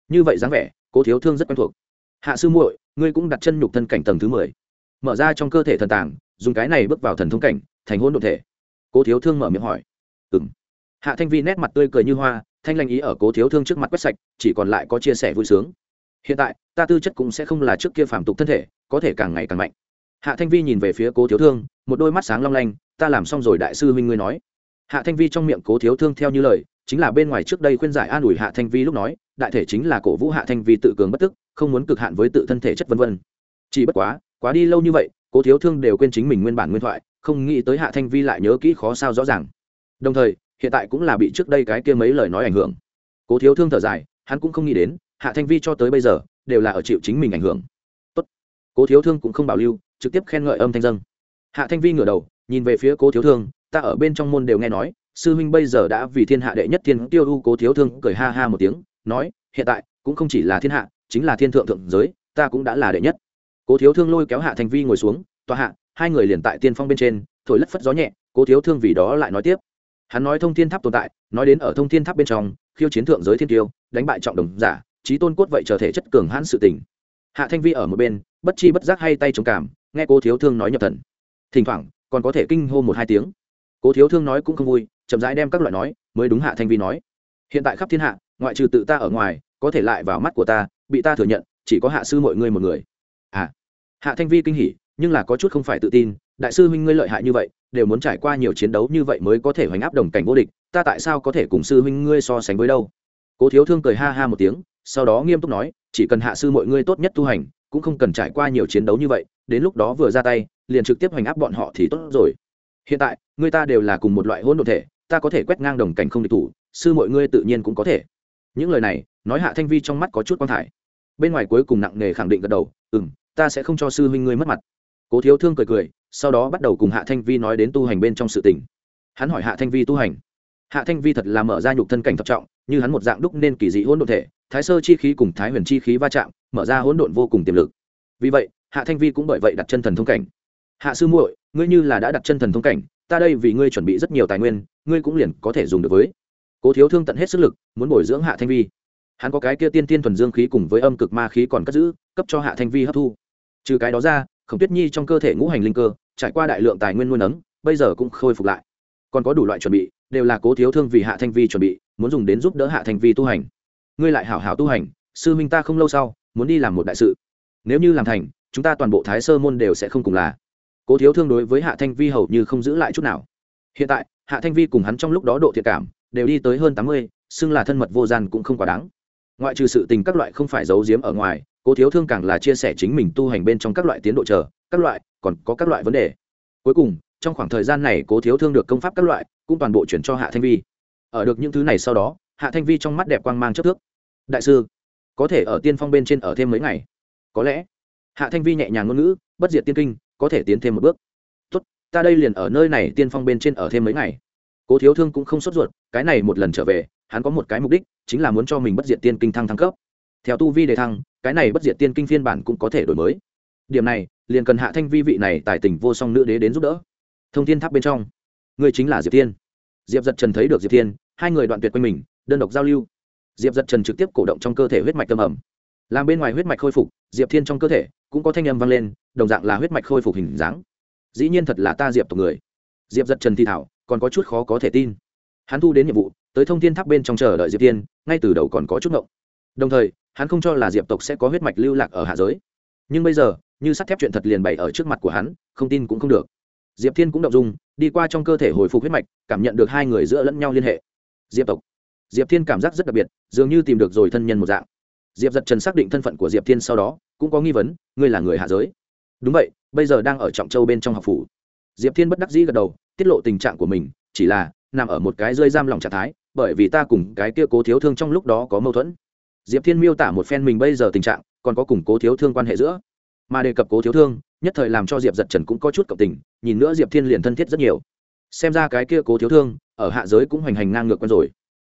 Như vậy dáng vẻ, cố thiếu thương rất quen thuộc hạ sư muội, ngươi cũng đặt chân nhục thân cảnh tầng thứ mười. Mở ra trong cơ thể thần tàng, dùng cái này bước vào thần thông cảnh, thành hôn đ ộ thể. Cố thiếu thương mở miệng hỏi. Ừ m hạ thanh vi nét mặt tươi cười như hoa, thanh lanh ý ở cố thiếu thương trước mặt quét sạch, chỉ còn lại có chia sẻ vui sướng. Hiện tại, ta tư chất cũng sẽ không là trước kia phản tục thân thể, có thể càng ngày càng mạnh. Hạ thanh vi nhìn về phía cố thiếu thương, một đôi mắt sáng long lanh, ta làm xong rồi đại sư huynh ngươi nói. Hạ thanh vi trong miệng cố thiếu thương theo như lời, chính là bên ngoài trước đây khuyên giải an ủi hạ thanh vi lúc nói đại thể chính là cổ vũ hạ thanh vi tự cường bất tức, không muốn cực hạn với tự thân thể chất vân vân. Chỉ bất quá quá đi lâu như vậy, cố thiếu thương đều quên chính mình nguyên bản nguyên thoại, không nghĩ tới hạ thanh vi lại nhớ kỹ khó sao rõ ràng. Đồng thời, hiện tại cũng là bị trước đây cái kia mấy lời nói ảnh hưởng. Cố thiếu thương thở dài, hắn cũng không nghĩ đến, hạ thanh vi cho tới bây giờ, đều là ở chịu chính mình ảnh hưởng. Tốt. cố thiếu thương cũng không bảo lưu, trực tiếp khen ngợi âm thanh dân hạ thanh vi ngửa đầu, nhìn về phía cố thiếu thương, ta ở bên trong môn đều nghe nói, sư huynh bây giờ đã vì thiên hạ đệ nhất thiên tiêu u, cố thiếu thương cười ha ha một tiếng nói, hiện tại, cũng không chỉ là thiên hạ, chính là thiên thượng thượng giới, ta cũng đã là đệ nhất. Cố thiếu thương lôi kéo hạ thành vi ngồi xuống, tòa hạ, hai người liền tại tiên phong bên trên, thổi lất phất gió nhẹ, cố thiếu thương vì đó lại nói tiếp. Hắn nói thông thiên tháp tồn tại, nói đến ở thông thiên tháp bên trong, khiêu chiến thượng giới thiên tiêu, đánh bại trọng đồng giả trí tôn cốt vậy trở thể chất cường hãn sự tình. Hạ thanh vi ở một bên, bất chi bất giác hay tay trầm cảm, nghe cố thiếu thương nói nhập thần. Thỉnh thoảng, còn có thể kinh hô một hai tiếng. Cố thiếu thương nói cũng không vui, chậm rãi đem các loại nói, mới đúng hạ thanh vi nói. Hiện tại khắp thiên hạ ngoại trừ tự ta ở ngoài, có thể lại vào mắt của ta, bị ta thừa nhận, chỉ có hạ sư mọi người một người. À hạ thanh vi kinh hỉ, nhưng là có chút không phải tự tin, đại sư huynh ngươi lợi hại như vậy, đều muốn trải qua nhiều chiến đấu như vậy mới có thể hoành áp đồng cảnh vô địch, ta tại sao có thể cùng sư huynh ngươi so sánh với đâu? Cố thiếu thương cười ha ha một tiếng, sau đó nghiêm túc nói, chỉ cần hạ sư mọi ngươi tốt nhất tu hành, cũng không cần trải qua nhiều chiến đấu như vậy, đến lúc đó vừa ra tay, liền trực tiếp hoành áp bọn họ thì tốt rồi. Hiện tại, ngươi ta đều là cùng một loại hỗn độn thể, ta có thể quét ngang đồng cảnh không địch thủ, sư mọi ngươi tự nhiên cũng có thể những lời này, nói hạ thanh vi trong mắt có chút quan thải. Bên ngoài cuối cùng nặng nề khẳng định gật đầu ừ m ta sẽ không cho sư huynh ngươi mất mặt. Cố thiếu thương cười cười, sau đó bắt đầu cùng hạ thanh vi nói đến tu hành bên trong sự tình. Hắn hỏi hạ thanh vi tu hành. Hạ thanh vi thật là mở ra nhục thân cảnh thập trọng, như hắn một dạng đúc nên kỳ dị hỗn độn thể, thái sơ chi khí cùng thái huyền chi khí va chạm, mở ra hỗn độn vô cùng tiềm lực. Vì vậy, hạ thanh vi cũng bởi vậy đặt chân thần thông cảnh. Hạ sư muội, ngươi như là đã đặt chân thần thông cảnh, ta đây vì ngươi chuẩn bị rất nhiều tài nguyên, ngươi cũng liền có thể dùng được với cố thiếu thương tận hết sức lực, muốn bồi dưỡng hạ thanh vi. Hắn có cái kia tiên tiên thuần dương khí cùng với âm cực ma khí còn cất giữ, cấp cho hạ thanh vi hấp thu. Trừ cái đó ra, khổng tuyết nhi trong cơ thể ngũ hành linh cơ, trải qua đại lượng tài nguyên nuôi nấng, bây giờ cũng khôi phục lại. Còn có đủ loại chuẩn bị, đều là cố thiếu thương vì hạ thanh vi chuẩn bị, muốn dùng đến giúp đỡ hạ thanh vi tu hành. Ngươi lại hảo hảo tu hành, sư minh ta không lâu sau, muốn đi làm một đại sự. Nếu như làm thành, chúng ta toàn bộ thái sơ môn đều sẽ không cùng là. Cố thiếu thương đối với hạ thanh vi hầu như không giữ lại chút nào. Hiện tại, hạ thanh vi cùng hắn trong lúc đó độ thiệt cảm đều đi tới hơn tám mươi, xưng là thân mật vô gian cũng không quá đáng. Ngoại trừ sự tình các loại không phải giấu giếm ở ngoài, cố thiếu thương càng là chia sẻ chính mình tu hành bên trong các loại tiến độ chờ, các loại, còn có các loại vấn đề. Cuối cùng, trong khoảng thời gian này cố thiếu thương được công pháp các loại, cũng toàn bộ chuyển cho hạ thanh vi. Ở được những thứ này sau đó, hạ thanh vi trong mắt đẹp quang mang chất thước. Đại sư, có thể ở tiên phong bên trên ở thêm mấy ngày? Có lẽ. Hạ thanh vi nhẹ nhàng ngôn ngữ, bất diệt tiên kinh, có thể tiến thêm một bước. Tốt, ta đây liền ở nơi này tiên phong bên trên ở thêm mấy ngày. Cố thiếu thương cũng không sốt ruột cái này một lần trở về, hắn có một cái mục đích, chính là muốn cho mình bất diệt tiên kinh thăng thăng cấp. Theo tu vi đề thăng, cái này bất diệt tiên kinh phiên bản cũng có thể đổi mới. Điểm này, liền cần hạ thanh vi vị này tại tỉnh vô song nữ đế đến giúp đỡ. Thông tin tháp bên trong người chính là diệp tiên. Diệp giật trần thấy được diệp tiên, hai người đoạn tuyệt quanh mình, đơn độc giao lưu. Diệp giật trần trực tiếp cổ động trong cơ thể huyết mạch tâm ẩm. Làm bên ngoài huyết mạch khôi phục, diệp thiên trong cơ thể cũng có thanh âm vang lên, đồng dạng là huyết mạch khôi phục hình dáng. Dĩ nhiên thật là ta diệp tộc người. Diệp giật trần thi thảo, còn có chút khó có thể tin hắn thu đến nhiệm vụ, tới thông thiên tháp bên trong chờ đợi diệp tiên, ngay từ đầu còn có chút ngộng. Đồng thời, hắn không cho là diệp tộc sẽ có huyết mạch lưu lạc ở hạ giới. Nhưng bây giờ, như sắt thép chuyện thật liền bày ở trước mặt của hắn, không tin cũng không được. Diệp thiên cũng động dung, đi qua trong cơ thể hồi phục huyết mạch, cảm nhận được hai người giữa lẫn nhau liên hệ. Diệp tộc. Diệp thiên cảm giác rất đặc biệt, dường như tìm được rồi thân nhân một dạng. Diệp giật trần xác định thân phận của diệp thiên sau đó, cũng có nghi vấn, ngươi là người hạ giới. Đúng vậy, bây giờ đang ở trọng châu bên trong học phủ. Diệp thiên bất đắc dĩ gật đầu, tiết lộ tình trạng của mình, chỉ là nằm ở một cái rơi giam lòng trạng thái, bởi vì ta cùng cái kia cố thiếu thương trong lúc đó có mâu thuẫn. Diệp thiên miêu tả một phen mình bây giờ tình trạng, còn có cùng cố thiếu thương quan hệ giữa. Mà đề cập cố thiếu thương, nhất thời làm cho diệp giật trần cũng có chút cộng tình, nhìn nữa diệp thiên liền thân thiết rất nhiều. Xem ra cái kia cố thiếu thương, ở hạ giới cũng hoành hành ngang ngược quen rồi.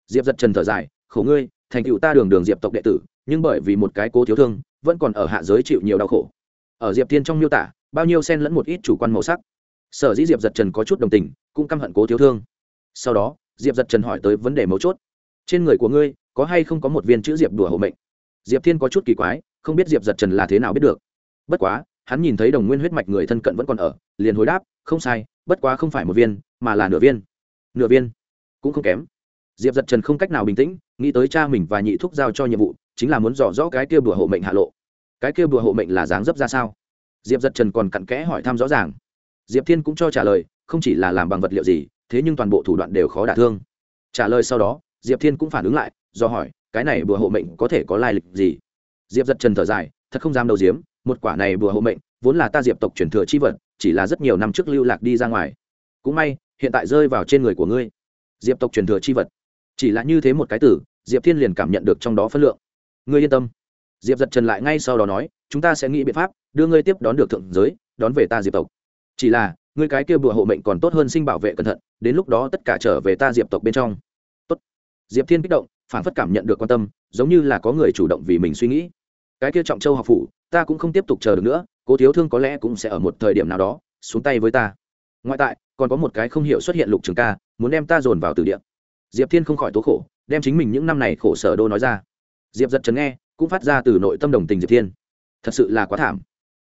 Diệp giật trần thở dài, khổ ngươi, thành cựu ta đường đường diệp tộc đệ tử, nhưng bởi vì một cái cố thiếu thương, vẫn còn ở hạ giới chịu nhiều đau khổ. Ở diệp thiên trong miêu tả, bao nhiêu sen lẫn một ít chủ quan màu sắc. Sở dĩ diệp giật trần có chút đồng tình, cũng căm hận cố thiếu thương sau đó, diệp giật trần hỏi tới vấn đề mấu chốt. Trên người của ngươi, có hay không có một viên chữ diệp đùa hộ mệnh? Diệp thiên có chút kỳ quái, không biết diệp giật trần là thế nào biết được. Bất quá, hắn nhìn thấy đồng nguyên huyết mạch người thân cận vẫn còn ở, liền hồi đáp, không sai, bất quá không phải một viên, mà là nửa viên. Nửa viên? Cũng không kém. Diệp giật trần không cách nào bình tĩnh, nghĩ tới cha mình và nhị thúc giao cho nhiệm vụ, chính là muốn dò rõ cái kia bùa hộ mệnh hạ lộ. Cái kia bùa hộ mệnh là dáng dấp ra sao? Diệp giật trần còn cặn kẽ hỏi thăm rõ ràng diệp thiên cũng cho trả lời, không chỉ là làm bằng vật liệu gì, thế nhưng toàn bộ thủ đoạn đều khó đả thương. Trả lời sau đó, diệp thiên cũng phản ứng lại, do hỏi, cái này bùa hộ mệnh có thể có lai lịch gì? Diệp giật trần thở dài, thật không dám đầu diếm một quả này bùa hộ mệnh, vốn là ta diệp tộc truyền thừa chi vật, chỉ là rất nhiều năm trước lưu lạc đi ra ngoài. Cũng may, hiện tại rơi vào trên người của ngươi. Diệp tộc truyền thừa chi vật. Chỉ là như thế một cái tử, diệp thiên liền cảm nhận được trong đó phân lượng. Ngươi yên tâm. Diệp giật trần lại ngay sau đó nói, chúng ta sẽ nghĩ biện pháp, đưa ngươi tiếp đón được thượng giới, đón về ta diệp tộc chỉ là, ngươi cái kia bùa hộ mệnh còn tốt hơn sinh bảo vệ cẩn thận, đến lúc đó tất cả trở về ta diệp tộc bên trong. Tốt. diệp thiên kích động, phản phất cảm nhận được quan tâm, giống như là có người chủ động vì mình suy nghĩ. Cái kia trọng châu học phủ, ta cũng không tiếp tục chờ được nữa, cố thiếu thương có lẽ cũng sẽ ở một thời điểm nào đó, xuống tay với ta. Ngoại tại, còn có một cái không hiểu xuất hiện lục trường ca, muốn đem ta dồn vào từ điện diệp thiên không khỏi tố khổ, đem chính mình những năm này khổ sở đô nói ra. Diệp giật trấn nghe, cũng phát ra từ nội tâm đồng tình diệp thiên. Thật sự là quá thảm.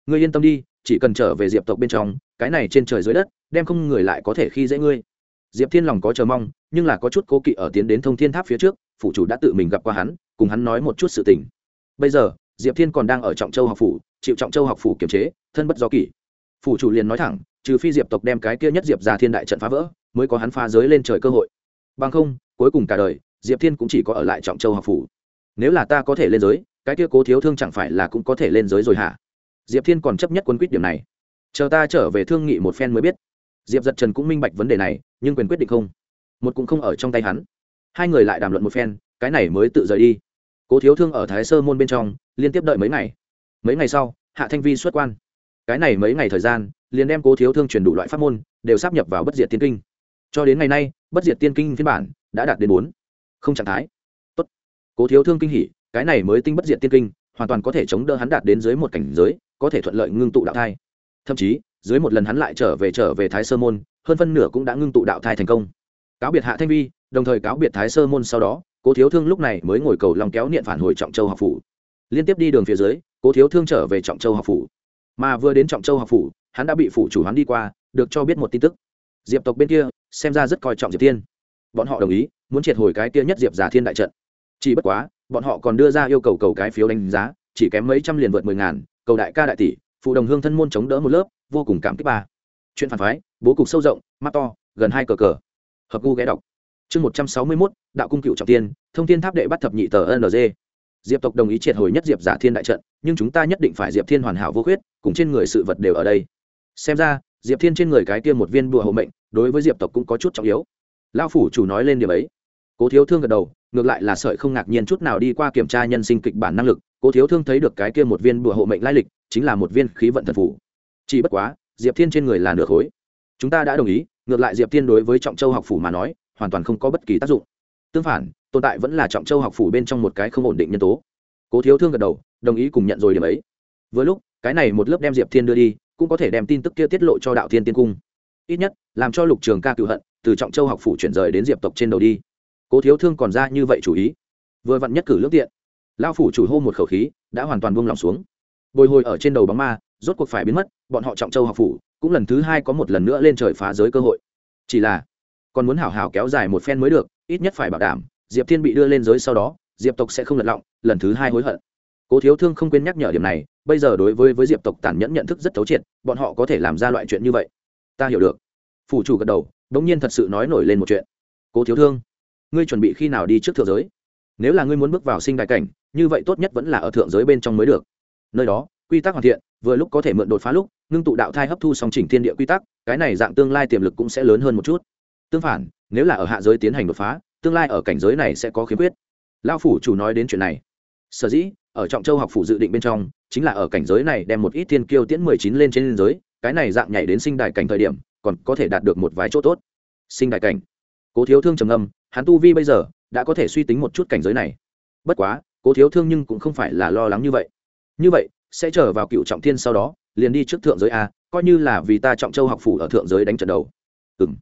Ngươi yên tâm đi chỉ cần trở về diệp tộc bên trong, cái này trên trời dưới đất, đem không người lại có thể khi dễ ngươi. Diệp thiên lòng có chờ mong, nhưng là có chút cố kỵ ở tiến đến thông thiên tháp phía trước, phủ chủ đã tự mình gặp qua hắn, cùng hắn nói một chút sự tình. Bây giờ, diệp thiên còn đang ở trọng châu học phủ, chịu trọng châu học phủ kiềm chế, thân bất do kỷ. Phủ chủ liền nói thẳng, trừ phi diệp tộc đem cái kia nhất diệp ra thiên đại trận phá vỡ, mới có hắn phá giới lên trời cơ hội. Bằng không, cuối cùng cả đời, diệp thiên cũng chỉ có ở lại trọng châu học phủ. Nếu là ta có thể lên giới, cái kia cố thiếu thương chẳng phải là cũng có thể lên giới rồi hả? Diệp thiên còn chấp nhất quân quyết điểm này. Chờ ta trở về thương nghị một phen mới biết. Diệp giật trần cũng minh bạch vấn đề này, nhưng quyền quyết định không. Một cũng không ở trong tay hắn. Hai người lại đàm luận một phen, cái này mới tự rời đi. Cố thiếu thương ở thái sơ môn bên trong, liên tiếp đợi mấy ngày. Mấy ngày sau, hạ thanh vi xuất quan. Cái này mấy ngày thời gian, liền đem cố thiếu thương chuyển đủ loại pháp môn, đều sắp nhập vào bất diệt tiên kinh. Cho đến ngày nay, bất diệt tiên kinh phiên bản đã đạt đến bốn. Không trạng thái. Tốt. Cố thiếu thương kinh hỉ, cái này mới tinh bất diệt tiên kinh, hoàn toàn có thể chống đỡ hắn đạt đến dưới một cảnh giới có thể thuận lợi ngưng tụ đạo thai. Thậm chí, dưới một lần hắn lại trở về trở về thái sơ môn, hơn phân nửa cũng đã ngưng tụ đạo thai thành công. Cáo biệt hạ thanh vi, đồng thời cáo biệt thái sơ môn sau đó, cố thiếu thương lúc này mới ngồi cầu lòng kéo niệm phản hồi trọng châu học phủ. Liên tiếp đi đường phía dưới, cố thiếu thương trở về trọng châu học phủ. Mà vừa đến trọng châu học phủ, hắn đã bị phủ chủ hắn đi qua, được cho biết một tin tức. Diệp tộc bên kia, xem ra rất coi trọng diệp thiên. Bọn họ đồng ý, muốn triệt hồi cái kia nhất diệp giả thiên đại trận. Chỉ bất quá, bọn họ còn đưa ra yêu cầu cầu cái phiếu đánh giá, chỉ kém mấy trăm liền vượt mười ngàn cầu đại ca đại tỷ, phụ đồng hương thân môn chống đỡ một lớp, vô cùng cảm kích ba chuyện phản phái, bố cục sâu rộng, mắt to, gần hai cờ cờ. Hợp gu ghé đọc. Chương một trăm sáu mươi mốt, đạo cung cựu trọng tiên, thông tin tháp đệ bắt thập nhị tờ ng diệp tộc đồng ý triệt hồi nhất diệp giả thiên đại trận, nhưng chúng ta nhất định phải diệp thiên hoàn hảo vô khuyết, cùng trên người sự vật đều ở đây. Xem ra, diệp thiên trên người cái kia một viên bùa hộ mệnh, đối với diệp tộc cũng có chút trọng yếu. Lao phủ chủ nói lên điểm ấy. Cố thiếu thương gật đầu, ngược lại là sợi không ngạc nhiên chút nào đi qua kiểm tra nhân sinh kịch bản năng lực cố thiếu thương thấy được cái kia một viên bùa hộ mệnh lai lịch, chính là một viên khí vận thần phủ. Chỉ bất quá, diệp thiên trên người là nửa khối. Chúng ta đã đồng ý, ngược lại diệp thiên đối với trọng châu học phủ mà nói, hoàn toàn không có bất kỳ tác dụng. Tương phản, tồn tại vẫn là trọng châu học phủ bên trong một cái không ổn định nhân tố. Cố thiếu thương gật đầu, đồng ý cùng nhận rồi điểm ấy. Vừa lúc, cái này một lớp đem diệp thiên đưa đi, cũng có thể đem tin tức kia tiết lộ cho đạo thiên tiên cung. Ít nhất, làm cho lục trường ca cựu hận, từ trọng châu học phủ chuyển rời đến diệp tộc trên đầu đi. Cố thiếu thương còn ra như vậy chủ ý. Vừa vặn nhất cử lước tiện lao phủ chủ hô một khẩu khí, đã hoàn toàn buông lỏng xuống. Bồi hồi ở trên đầu bóng ma, rốt cuộc phải biến mất, bọn họ trọng châu học phủ, cũng lần thứ hai có một lần nữa lên trời phá giới cơ hội. Chỉ là, còn muốn hảo hảo kéo dài một phen mới được, ít nhất phải bảo đảm, diệp thiên bị đưa lên giới sau đó, diệp tộc sẽ không lật lọng, lần thứ hai hối hận. Cố thiếu thương không quên nhắc nhở điểm này, bây giờ đối với với diệp tộc tàn nhẫn nhận thức rất thấu triệt, bọn họ có thể làm ra loại chuyện như vậy. Ta hiểu được. Phủ chủ gật đầu đ ỗ n g nhiên thật sự nói nổi lên một chuyện. Cố thiếu thương, ngươi chuẩn bị khi nào đi trước thượng giới? Nếu là ngươi muốn bước vào sinh đại cảnh, như vậy tốt nhất vẫn là ở thượng giới bên trong mới được. Nơi đó, quy tắc hoàn thiện, vừa lúc có thể mượn đột phá lúc, ngưng tụ đạo thai hấp thu song chỉnh thiên địa quy tắc, cái này dạng tương lai tiềm lực cũng sẽ lớn hơn một chút. Tương phản, nếu là ở hạ giới tiến hành đột phá, tương lai ở cảnh giới này sẽ có khiếm khuyết. Lao phủ chủ nói đến chuyện này. Sở dĩ, ở trọng châu học phủ dự định bên trong, chính là ở cảnh giới này đem một ít thiên kiêu tiễn mười chín lên trên biên giới, cái này dạng nhảy đến sinh đại cảnh thời điểm, còn có thể đạt được một vài chỗ tốt. Sinh đại cảnh. Cố thiếu thương trầm ngâm, hắn tu vi bây giờ đã có thể suy tính một chút cảnh giới này. Bất quá, cố thiếu thương nhưng cũng không phải là lo lắng như vậy. Như vậy, sẽ trở vào cựu trọng thiên sau đó, liền đi trước thượng giới a, coi như là vì ta trọng châu học phủ ở thượng giới đánh trận đầu. Ừ m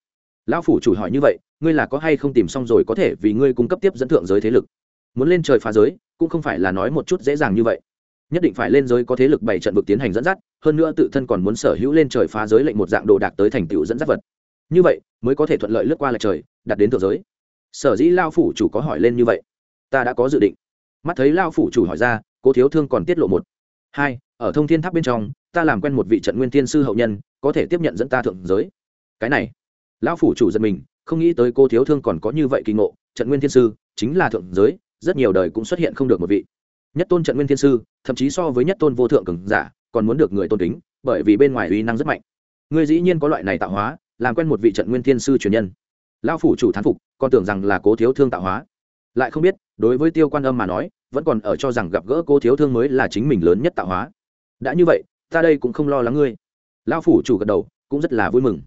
lão phủ chủ hỏi như vậy, ngươi là có hay không tìm xong rồi có thể vì ngươi cung cấp tiếp dẫn thượng giới thế lực? Muốn lên trời phá giới, cũng không phải là nói một chút dễ dàng như vậy. Nhất định phải lên giới có thế lực bảy trận vực tiến hành dẫn dắt, hơn nữa tự thân còn muốn sở hữu lên trời phá giới lệnh một dạng đồ đạc tới thành tựu dẫn dắt vật. Như vậy, mới có thể thuận lợi lướt qua lại trời, đạt đến thượng giới sở dĩ lao phủ chủ có hỏi lên như vậy? Ta đã có dự định. Mắt thấy lao phủ chủ hỏi ra, cố thiếu thương còn tiết lộ một. Hai, ở thông thiên tháp bên trong, ta làm quen một vị trận nguyên thiên sư hậu nhân, có thể tiếp nhận dẫn ta thượng giới. Cái này. Lão phủ chủ giật mình, không nghĩ tới cô thiếu thương còn có như vậy kỳ ngộ. Trận nguyên thiên sư chính là thượng giới, rất nhiều đời cũng xuất hiện không được một vị. Nhất tôn trận nguyên thiên sư, thậm chí so với nhất tôn vô thượng cường giả, còn muốn được người tôn kính, bởi vì bên ngoài uy năng rất mạnh. Người dĩ nhiên có loại này tạo hóa, làm quen một vị trận nguyên thiên sư truyền nhân lão phủ chủ thán phục, còn tưởng rằng là cố thiếu thương tạo hóa. Lại không biết, đối với tiêu quan âm mà nói, vẫn còn ở cho rằng gặp gỡ cố thiếu thương mới là chính mình lớn nhất tạo hóa. Đã như vậy, ta đây cũng không lo lắng ngươi. Lão phủ chủ gật đầu, cũng rất là vui mừng.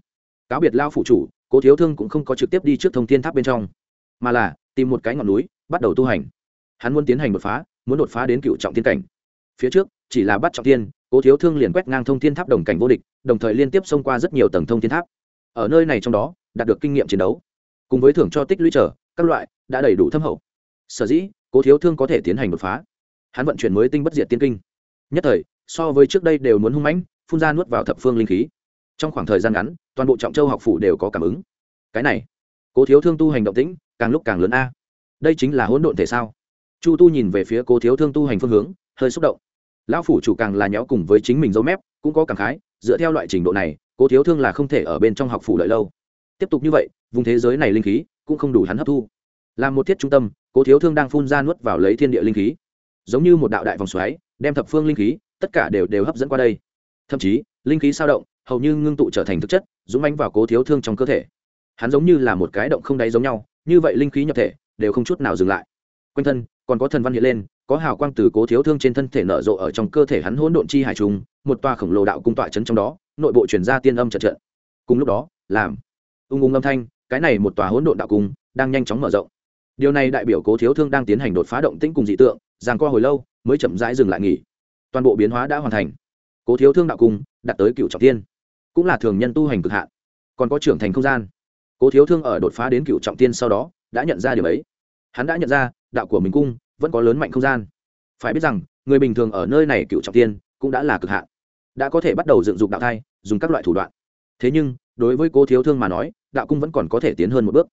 Cáo biệt lao phủ chủ, cố thiếu thương cũng không có trực tiếp đi trước thông thiên tháp bên trong, mà là tìm một cái ngọn núi, bắt đầu tu hành. Hắn muốn tiến hành đột phá, muốn đột phá đến cựu trọng thiên cảnh. Phía trước, chỉ là bắt trọng thiên, cố thiếu thương liền quét ngang thông thiên tháp đồng cảnh vô địch, đồng thời liên tiếp xông qua rất nhiều tầng thông thiên tháp ở nơi này trong đó, đạt được kinh nghiệm chiến đấu. Cùng với thưởng cho tích lũy trở, các loại đã đầy đủ thâm hậu. Sở dĩ, cố thiếu thương có thể tiến hành đột phá. Hắn vận chuyển mới tinh bất diệt tiên kinh. Nhất thời, so với trước đây đều muốn hung mãnh, phun ra nuốt vào thập phương linh khí. Trong khoảng thời gian ngắn, toàn bộ trọng châu học phủ đều có cảm ứng. Cái này, cố thiếu thương tu hành động tĩnh, càng lúc càng lớn a. Đây chính là hỗn độn thể sao? Chu tu nhìn về phía cố thiếu thương tu hành phương hướng, hơi xúc động. Lão phủ chủ càng là nhéo cùng với chính mình dấu mép, cũng có cảm khái, dựa theo loại trình độ này cố thiếu thương là không thể ở bên trong học phủ lợi lâu. Tiếp tục như vậy, vùng thế giới này linh khí cũng không đủ hắn hấp thu. Làm một thiết trung tâm, cố thiếu thương đang phun ra nuốt vào lấy thiên địa linh khí. Giống như một đạo đại vòng xoáy, đem thập phương linh khí, tất cả đều đều hấp dẫn qua đây. Thậm chí, linh khí sao động, hầu như ngưng tụ trở thành thực chất, dũng mánh vào cố thiếu thương trong cơ thể. Hắn giống như là một cái động không đáy giống nhau, như vậy linh khí nhập thể, đều không chút nào dừng lại. Quanh thân, còn có thần văn hiện lên, có hào quang từ cố thiếu thương trên thân thể nở rộ ở trong cơ thể hắn hỗn độn chi hải trùng, một tòa khổng lồ đạo cung tọa chấn trong đó nội bộ chuyển ra tiên âm trận trận. Cùng lúc đó, làm, ung ung âm thanh, cái này một tòa hỗn độn đạo cung đang nhanh chóng mở rộng. Điều này đại biểu cố thiếu thương đang tiến hành đột phá động tĩnh cùng dị tượng giang qua hồi lâu mới chậm rãi dừng lại nghỉ. Toàn bộ biến hóa đã hoàn thành. Cố thiếu thương đạo cung đạt tới cựu trọng thiên cũng là thường nhân tu hành cực hạn, còn có trưởng thành không gian. Cố thiếu thương ở đột phá đến cựu trọng tiên sau đó đã nhận ra điều ấy. Hắn đã nhận ra, đạo của mình cung vẫn có lớn mạnh không gian. Phải biết rằng, người bình thường ở nơi này cựu trọng tiên cũng đã là cực hạn đã có thể bắt đầu dựng dục đạo thai dùng các loại thủ đoạn. Thế nhưng đối với cố thiếu thương mà nói đạo cung vẫn còn có thể tiến hơn một bước.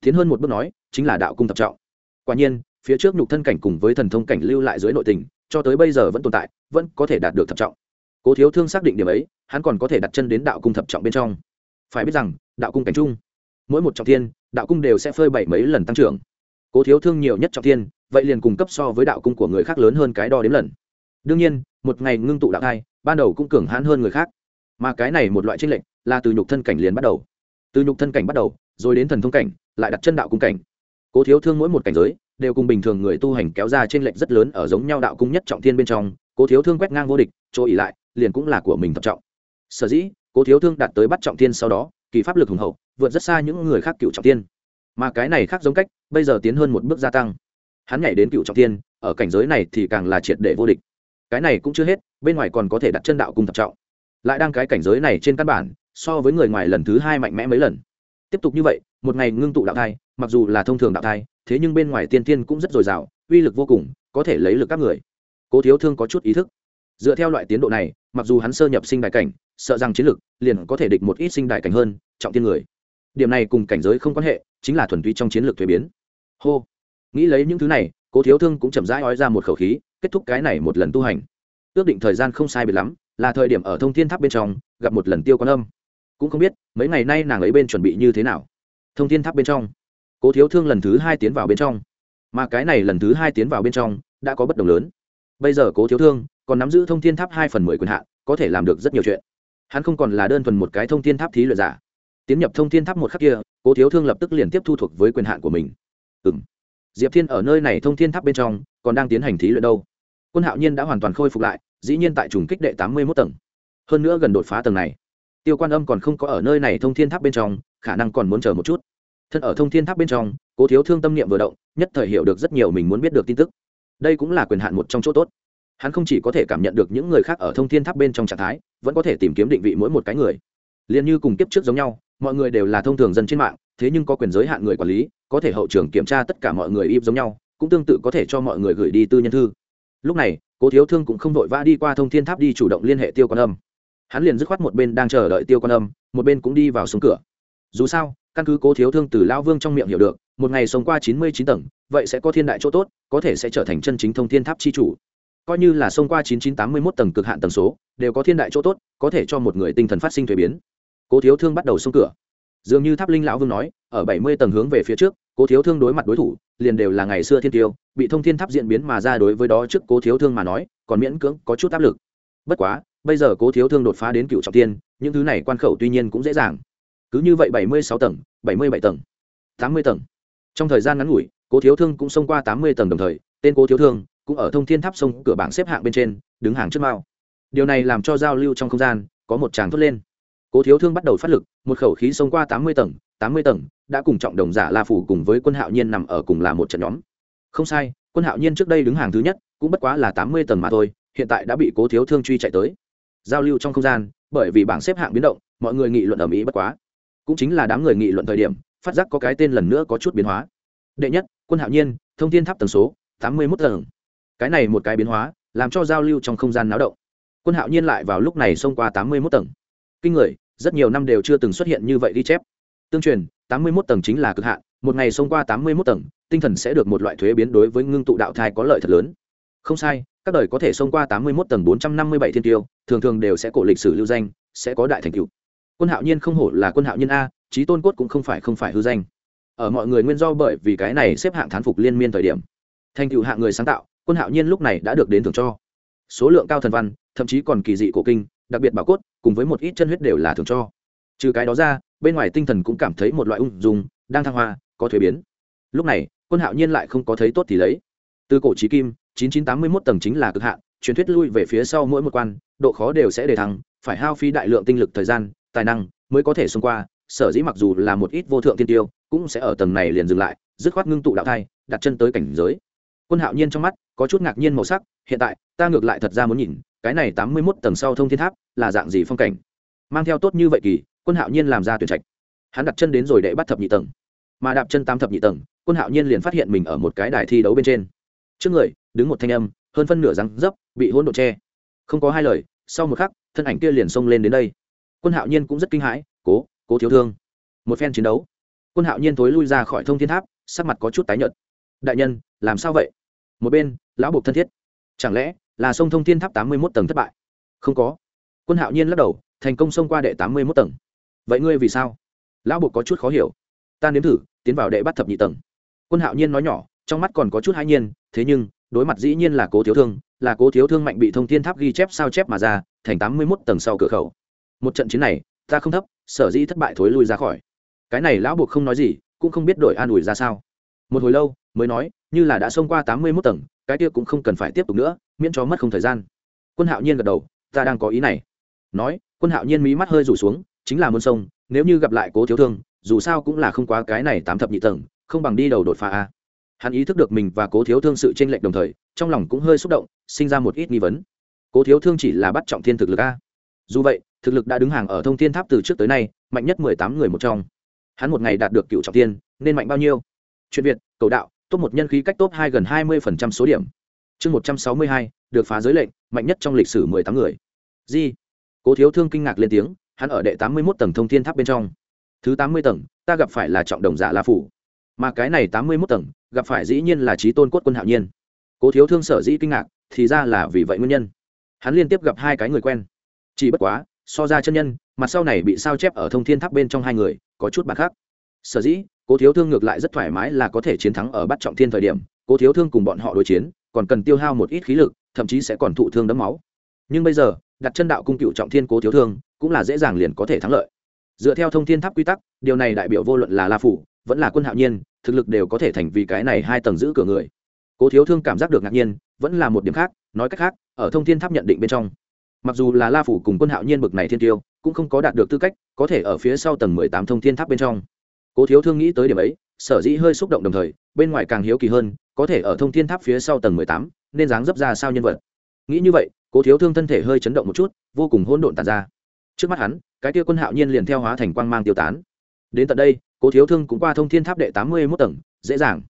Tiến hơn một bước nói chính là đạo cung tập trọng. Quả nhiên phía trước nhục thân cảnh cùng với thần thông cảnh lưu lại dưới nội tình cho tới bây giờ vẫn tồn tại vẫn có thể đạt được thập trọng. Cố thiếu thương xác định điểm ấy hắn còn có thể đặt chân đến đạo cung thập trọng bên trong. Phải biết rằng đạo cung cảnh chung, mỗi một trọng thiên đạo cung đều sẽ phơi bảy mấy lần tăng trưởng. Cố thiếu thương nhiều nhất trọng thiên vậy liền cung cấp so với đạo cung của người khác lớn hơn cái đo đến lần. Đương nhiên một ngày ngưng tụ đạo thai ban đầu cũng cường hãn hơn người khác. Mà cái này một loại tranh lệch là từ nhục thân cảnh liền bắt đầu. Từ nhục thân cảnh bắt đầu, rồi đến thần thông cảnh, lại đặt chân đạo cung cảnh. Cố thiếu thương mỗi một cảnh giới đều cùng bình thường người tu hành kéo ra trên lệnh rất lớn ở giống nhau đạo cung nhất trọng thiên bên trong. Cố thiếu thương quét ngang vô địch, chỗ ỉ lại, liền cũng là của mình thập trọng. Sở dĩ, cố thiếu thương đạt tới bắt trọng thiên sau đó, kỳ pháp lực hùng hậu, vượt rất xa những người khác cựu trọng thiên. Mà cái này khác giống cách, bây giờ tiến hơn một bước gia tăng. Hắn nhảy đến cựu trọng thiên, ở cảnh giới này thì càng là triệt để vô địch cái này cũng chưa hết, bên ngoài còn có thể đặt chân đạo cung thập trọng. Lại đang cái cảnh giới này trên căn bản, so với người ngoài lần thứ hai mạnh mẽ mấy lần. Tiếp tục như vậy, một ngày ngưng tụ đạo thai, mặc dù là thông thường đạo thai, thế nhưng bên ngoài tiên tiên cũng rất dồi dào, uy lực vô cùng, có thể lấy lực các người. Cố thiếu thương có chút ý thức. Dựa theo loại tiến độ này, mặc dù hắn sơ nhập sinh đại cảnh, sợ rằng chiến lực liền có thể địch một ít sinh đại cảnh hơn, trọng tiên người. Điểm này cùng cảnh giới không quan hệ, chính là thuần túy trong chiến lược thuế biến. Hô. Nghĩ lấy những thứ này, cố thiếu thương cũng chậm rãi ói ra một khẩu khí kết thúc cái này một lần tu hành. Ước định thời gian không sai biệt lắm, là thời điểm ở thông thiên tháp bên trong, gặp một lần tiêu quan âm. Cũng không biết, mấy ngày nay nàng ấy bên chuẩn bị như thế nào. Thông thiên tháp bên trong. Cố thiếu thương lần thứ hai tiến vào bên trong. Mà cái này lần thứ hai tiến vào bên trong, đã có bất đồng lớn. Bây giờ cố thiếu thương còn nắm giữ thông thiên tháp hai phần mười quyền hạn, có thể làm được rất nhiều chuyện. Hắn không còn là đơn thuần một cái thông thiên tháp thí luyện giả. Tiến nhập thông thiên tháp một khắc kia, cố thiếu thương lập tức liền tiếp thu thuộc với quyền hạn của mình. Ừ m diệp thiên ở nơi này thông thiên tháp bên trong, còn đang tiến hành thí luyện đâu? Quân hạo nhiên đã hoàn toàn khôi phục lại, dĩ nhiên tại trùng kích đệ tám mươi mốt tầng. Hơn nữa gần đột phá tầng này. Tiêu quan âm còn không có ở nơi này thông thiên tháp bên trong, khả năng còn muốn chờ một chút. Thân ở thông thiên tháp bên trong, cố thiếu thương tâm niệm vừa động, nhất thời hiểu được rất nhiều mình muốn biết được tin tức. Đây cũng là quyền hạn một trong chỗ tốt. Hắn không chỉ có thể cảm nhận được những người khác ở thông thiên tháp bên trong trạng thái, vẫn có thể tìm kiếm định vị mỗi một cái người. Liền như cùng kiếp trước giống nhau, mọi người đều là thông thường dân trên mạng, thế nhưng có quyền giới hạn người quản lý, có thể hậu trường kiểm tra tất cả mọi người im giống nhau, cũng tương tự có thể cho mọi người gửi đi tư nhân thư lúc này, cố thiếu thương cũng không vội vã đi qua thông thiên tháp đi chủ động liên hệ tiêu quan âm. Hắn liền dứt khoát một bên đang chờ đợi tiêu quan âm, một bên cũng đi vào xuống cửa. Dù sao, căn cứ cố thiếu thương từ lao vương trong miệng hiểu được, một ngày sống qua chín mươi chín tầng, vậy sẽ có thiên đại chỗ tốt, có thể sẽ trở thành chân chính thông thiên tháp chi chủ. Coi như là xông qua chín chín tám mươi mốt tầng cực hạn tầng số, đều có thiên đại chỗ tốt, có thể cho một người tinh thần phát sinh thuế biến. Cố thiếu thương bắt đầu xông cửa. Dường như tháp linh lão vương nói, ở bảy mươi tầng hướng về phía trước cố thiếu thương đối mặt đối thủ, liền đều là ngày xưa thiên tiêu, bị thông thiên tháp diễn biến mà ra đối với đó trước cố thiếu thương mà nói, còn miễn cưỡng có chút áp lực. Bất quá, bây giờ cố thiếu thương đột phá đến cựu trọng tiên, những thứ này quan khẩu tuy nhiên cũng dễ dàng. Cứ như vậy bảy mươi sáu tầng, bảy mươi bảy tầng, tám mươi tầng. Trong thời gian ngắn ngủi, cố thiếu thương cũng xông qua tám mươi tầng đồng thời, tên cố thiếu thương cũng ở thông thiên tháp sông cửa bảng xếp hạng bên trên, đứng hàng trước mao. Điều này làm cho giao lưu trong không gian có một tràng thốt lên. Cố thiếu thương bắt đầu phát lực, một khẩu khí xông qua tám mươi tầng, tám mươi tầng đã cùng trọng đồng giả la phủ cùng với quân hạo nhiên nằm ở cùng là một trận nhóm. Không sai, quân hạo nhiên trước đây đứng hàng thứ nhất, cũng bất quá là tám mươi tầng mà thôi, hiện tại đã bị cố thiếu thương truy chạy tới. Giao lưu trong không gian, bởi vì bảng xếp hạng biến động, mọi người nghị luận ở mỹ bất quá. Cũng chính là đám người nghị luận thời điểm, phát giác có cái tên lần nữa có chút biến hóa. Đệ nhất, quân hạo nhiên, thông thiên tháp tầng số, tám mươi mốt tầng. Cái này một cái biến hóa, làm cho giao lưu trong không gian náo động. Quân hạo nhiên lại vào lúc này xông qua tám mươi mốt tầng. Kinh người, rất nhiều năm đều chưa từng xuất hiện như vậy ghi chép. Tương truyền tám mươi mốt tầng chính là cực hạn, một ngày xông qua tám mươi mốt tầng, tinh thần sẽ được một loại thuế biến đối với ngưng tụ đạo thai có lợi thật lớn. Không sai, các đời có thể xông qua tám mươi mốt tầng bốn trăm năm mươi bảy thiên tiêu, thường thường đều sẽ cổ lịch sử lưu danh, sẽ có đại thành tựu. Quân hạo nhiên không hổ là quân hạo nhiên a trí tôn cốt cũng không phải không phải hư danh. Ở mọi người nguyên do bởi vì cái này xếp hạng thán phục liên miên thời điểm, thành tựu hạng người sáng tạo, quân hạo nhiên lúc này đã được đến thưởng cho. Số lượng cao thần văn, thậm chí còn kỳ dị cổ kinh, đặc biệt bảo cốt, cùng với một ít chân huyết đều là thưởng cho. Trừ cái đó ra bên ngoài tinh thần cũng cảm thấy một loại ung dung, đang thăng hoa, có thuế biến. Lúc này, quân hạo nhiên lại không có thấy tốt thì lấy. Từ cổ chí kim 9981 tầng chính là cực hạn, truyền thuyết lui về phía sau mỗi một quan, độ khó đều sẽ đề thăng, phải hao phí đại lượng tinh lực thời gian, tài năng mới có thể xông qua, sở dĩ mặc dù là một ít vô thượng tiên tiêu, cũng sẽ ở tầng này liền dừng lại, dứt khoát ngưng tụ đạo thai, đặt chân tới cảnh giới. Quân hạo nhiên trong mắt, có chút ngạc nhiên màu sắc, hiện tại, ta ngược lại thật ra muốn nhìn, cái này tám mươi 81 tầng sau thông thiên tháp là dạng gì phong cảnh? Mang theo tốt như vậy kỳ quân hạo nhiên làm ra tuyển trạch. Hắn đặt chân đến rồi đệ bắt thập nhị tầng. Mà đạp chân tam thập nhị tầng, quân hạo nhiên liền phát hiện mình ở một cái đài thi đấu bên trên. Trước người, đứng một thanh âm, hơn phân nửa răng dấp, bị hỗn độn che. Không có hai lời, sau một khắc, thân ảnh kia liền xông lên đến đây. Quân hạo nhiên cũng rất kinh hãi, cố cố thiếu thương. Một phen chiến đấu, quân hạo nhiên thối lui ra khỏi thông thiên tháp, sắc mặt có chút tái nhợt. Đại nhân, làm sao vậy? Một bên, lão buộc thân thiết. Chẳng lẽ là sông thông thiên tháp tám mươi 81 tầng thất bại? Không có. Quân hạo nhiên lắc đầu, thành công xông qua đệ tám mươi 81 tầng vậy ngươi vì sao? Lão bột có chút khó hiểu. Ta nếm thử, tiến vào đệ bắt thập nhị tầng. Quân hạo nhiên nói nhỏ, trong mắt còn có chút hãi nhiên, thế nhưng, đối mặt dĩ nhiên là cố thiếu thương, là cố thiếu thương mạnh bị thông thiên tháp ghi chép sao chép mà ra, thành tám mươi 81 tầng sau cửa khẩu. Một trận chiến này, ta không thấp, sở dĩ thất bại thối lui ra khỏi. Cái này lão buộc không nói gì, cũng không biết đổi an ủi ra sao. Một hồi lâu, mới nói, như là đã xông qua tám mươi mốt tầng, cái kia cũng không cần phải tiếp tục nữa, miễn cho mất không thời gian. Quân hạo nhiên gật đầu, ta đang có ý này. Nói, quân hạo nhiên mí mắt hơi rủ xuống chính là muốn sông, nếu như gặp lại cố thiếu thương, dù sao cũng là không quá cái này tám thập nhị tầng, không bằng đi đầu đột phá a. Hắn ý thức được mình và cố thiếu thương sự tranh lệch đồng thời, trong lòng cũng hơi xúc động, sinh ra một ít nghi vấn. Cố thiếu thương chỉ là bắt trọng thiên thực lực a. Dù vậy, thực lực đã đứng hàng ở thông thiên tháp từ trước tới nay, mạnh nhất mười tám người một trong. Hắn một ngày đạt được cựu trọng tiên nên mạnh bao nhiêu? Chuyện việt, cầu đạo, top một nhân khí cách top hai gần hai mươi phần trăm số điểm. Chương một trăm sáu mươi hai, được phá giới lệnh, mạnh nhất trong lịch sử mười tám người. Di, cố thiếu thương kinh ngạc lên tiếng hắn ở đệ tám mươi mốt tầng thông thiên tháp bên trong. Thứ tám mươi tầng, ta gặp phải là trọng đồng giả la phủ. Mà cái này tám mươi mốt tầng, gặp phải dĩ nhiên là trí tôn cốt quân hạo nhiên. Cố thiếu thương sở dĩ kinh ngạc, thì ra là vì vậy nguyên nhân. Hắn liên tiếp gặp hai cái người quen. Chỉ bất quá, so ra chân nhân, mặt sau này bị sao chép ở thông thiên tháp bên trong hai người, có chút bạc khác. Sở dĩ, cố thiếu thương ngược lại rất thoải mái là có thể chiến thắng ở bắt trọng thiên thời điểm, cố thiếu thương cùng bọn họ đối chiến, còn cần tiêu hao một ít khí lực, thậm chí sẽ còn thụ thương đấm máu. Nhưng bây giờ, đặt chân đạo cung cựu trọng thiên cố thiếu thương cũng là dễ dàng liền có thể thắng lợi. Dựa theo thông thiên tháp quy tắc, điều này đại biểu vô luận là la phủ, vẫn là quân hạo nhiên, thực lực đều có thể thành vì cái này hai tầng giữ cửa người. Cố thiếu thương cảm giác được ngạc nhiên, vẫn là một điểm khác, nói cách khác, ở thông thiên tháp nhận định bên trong, mặc dù là la phủ cùng quân hạo nhiên bực này thiên tiêu, cũng không có đạt được tư cách, có thể ở phía sau tầng mười tám thông thiên tháp bên trong. Cố thiếu thương nghĩ tới điểm ấy, sở dĩ hơi xúc động đồng thời, bên ngoài càng hiếu kỳ hơn, có thể ở thông thiên tháp phía sau tầng mười tám, nên dáng dấp ra sao nhân vật. Nghĩ như vậy, cố thiếu thương thân thể hơi chấn động một chút, vô cùng hỗn độn tàn ra trước mắt hắn, cái kia quân hạo nhiên liền theo hóa thành quang mang tiêu tán. Đến tận đây, cố thiếu thương cũng qua thông thiên tháp đệ tám mươi mốt tầng, dễ dàng.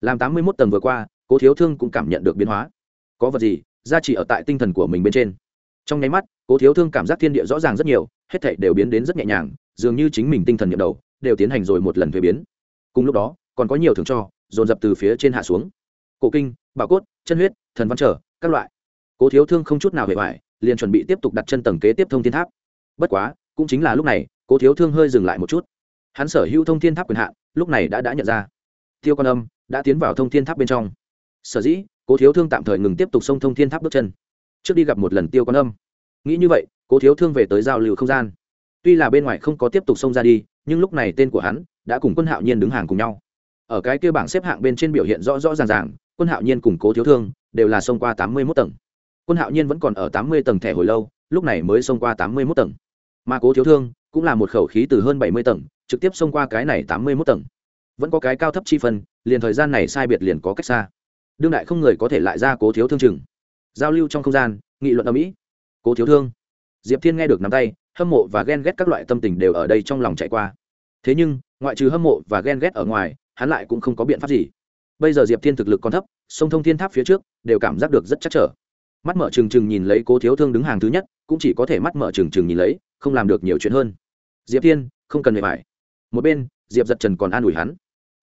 Làm tám mươi mốt tầng vừa qua, cố thiếu thương cũng cảm nhận được biến hóa. Có vật gì, gia trị ở tại tinh thần của mình bên trên. Trong nháy mắt, cố thiếu thương cảm giác thiên địa rõ ràng rất nhiều, hết thảy đều biến đến rất nhẹ nhàng, dường như chính mình tinh thần nhận đầu, đều tiến hành rồi một lần thuế biến. Cùng lúc đó, còn có nhiều thường cho, dồn dập từ phía trên hạ xuống. Cổ kinh, bảo cốt, chân huyết, thần văn trở, các loại. Cố thiếu thương không chút nào hề hoài, liền chuẩn bị tiếp tục đặt chân tầng kế tiếp thông thiên tháp bất quá, cũng chính là lúc này, cố thiếu thương hơi dừng lại một chút. Hắn sở hữu thông thiên tháp quyền hạn, lúc này đã đã nhận ra. Tiêu quan âm đã tiến vào thông thiên tháp bên trong. Sở dĩ, cố thiếu thương tạm thời ngừng tiếp tục xông thông thiên tháp bước chân. Trước đi gặp một lần tiêu quan âm. Nghĩ như vậy, cố thiếu thương về tới giao lưu không gian. Tuy là bên ngoài không có tiếp tục xông ra đi, nhưng lúc này tên của hắn đã cùng quân hạo nhiên đứng hàng cùng nhau. Ở cái kia bảng xếp hạng bên trên biểu hiện rõ rõ ràng ràng, quân hạo nhiên cùng cố thiếu thương đều là xông qua tám mươi 81 tầng. Quân hạo nhiên vẫn còn ở tám mươi tầng thẻ hồi lâu lúc này mới xông qua tám mươi 81 tầng. Mà cố thiếu thương cũng là một khẩu khí từ hơn bảy mươi tầng, trực tiếp xông qua cái này tám mươi 81 tầng. Vẫn có cái cao thấp chi phân, liền thời gian này sai biệt liền có cách xa. Đương đại không người có thể lại ra cố thiếu thương chừng. Giao lưu trong không gian, nghị luận ở mỹ. Cố thiếu thương. Diệp thiên nghe được nắm tay, hâm mộ và ghen ghét các loại tâm tình đều ở đây trong lòng chạy qua. Thế nhưng, ngoại trừ hâm mộ và ghen ghét ở ngoài, hắn lại cũng không có biện pháp gì. Bây giờ diệp thiên thực lực còn thấp, sông thông thiên tháp phía trước, đều cảm giác được rất chắc trở mắt mở trừng trừng nhìn lấy cố thiếu thương đứng hàng thứ nhất, cũng chỉ có thể mắt mở trừng trừng nhìn lấy, không làm được nhiều chuyện hơn. Diệp thiên, không cần phải phải một bên, diệp giật trần còn an ủi hắn.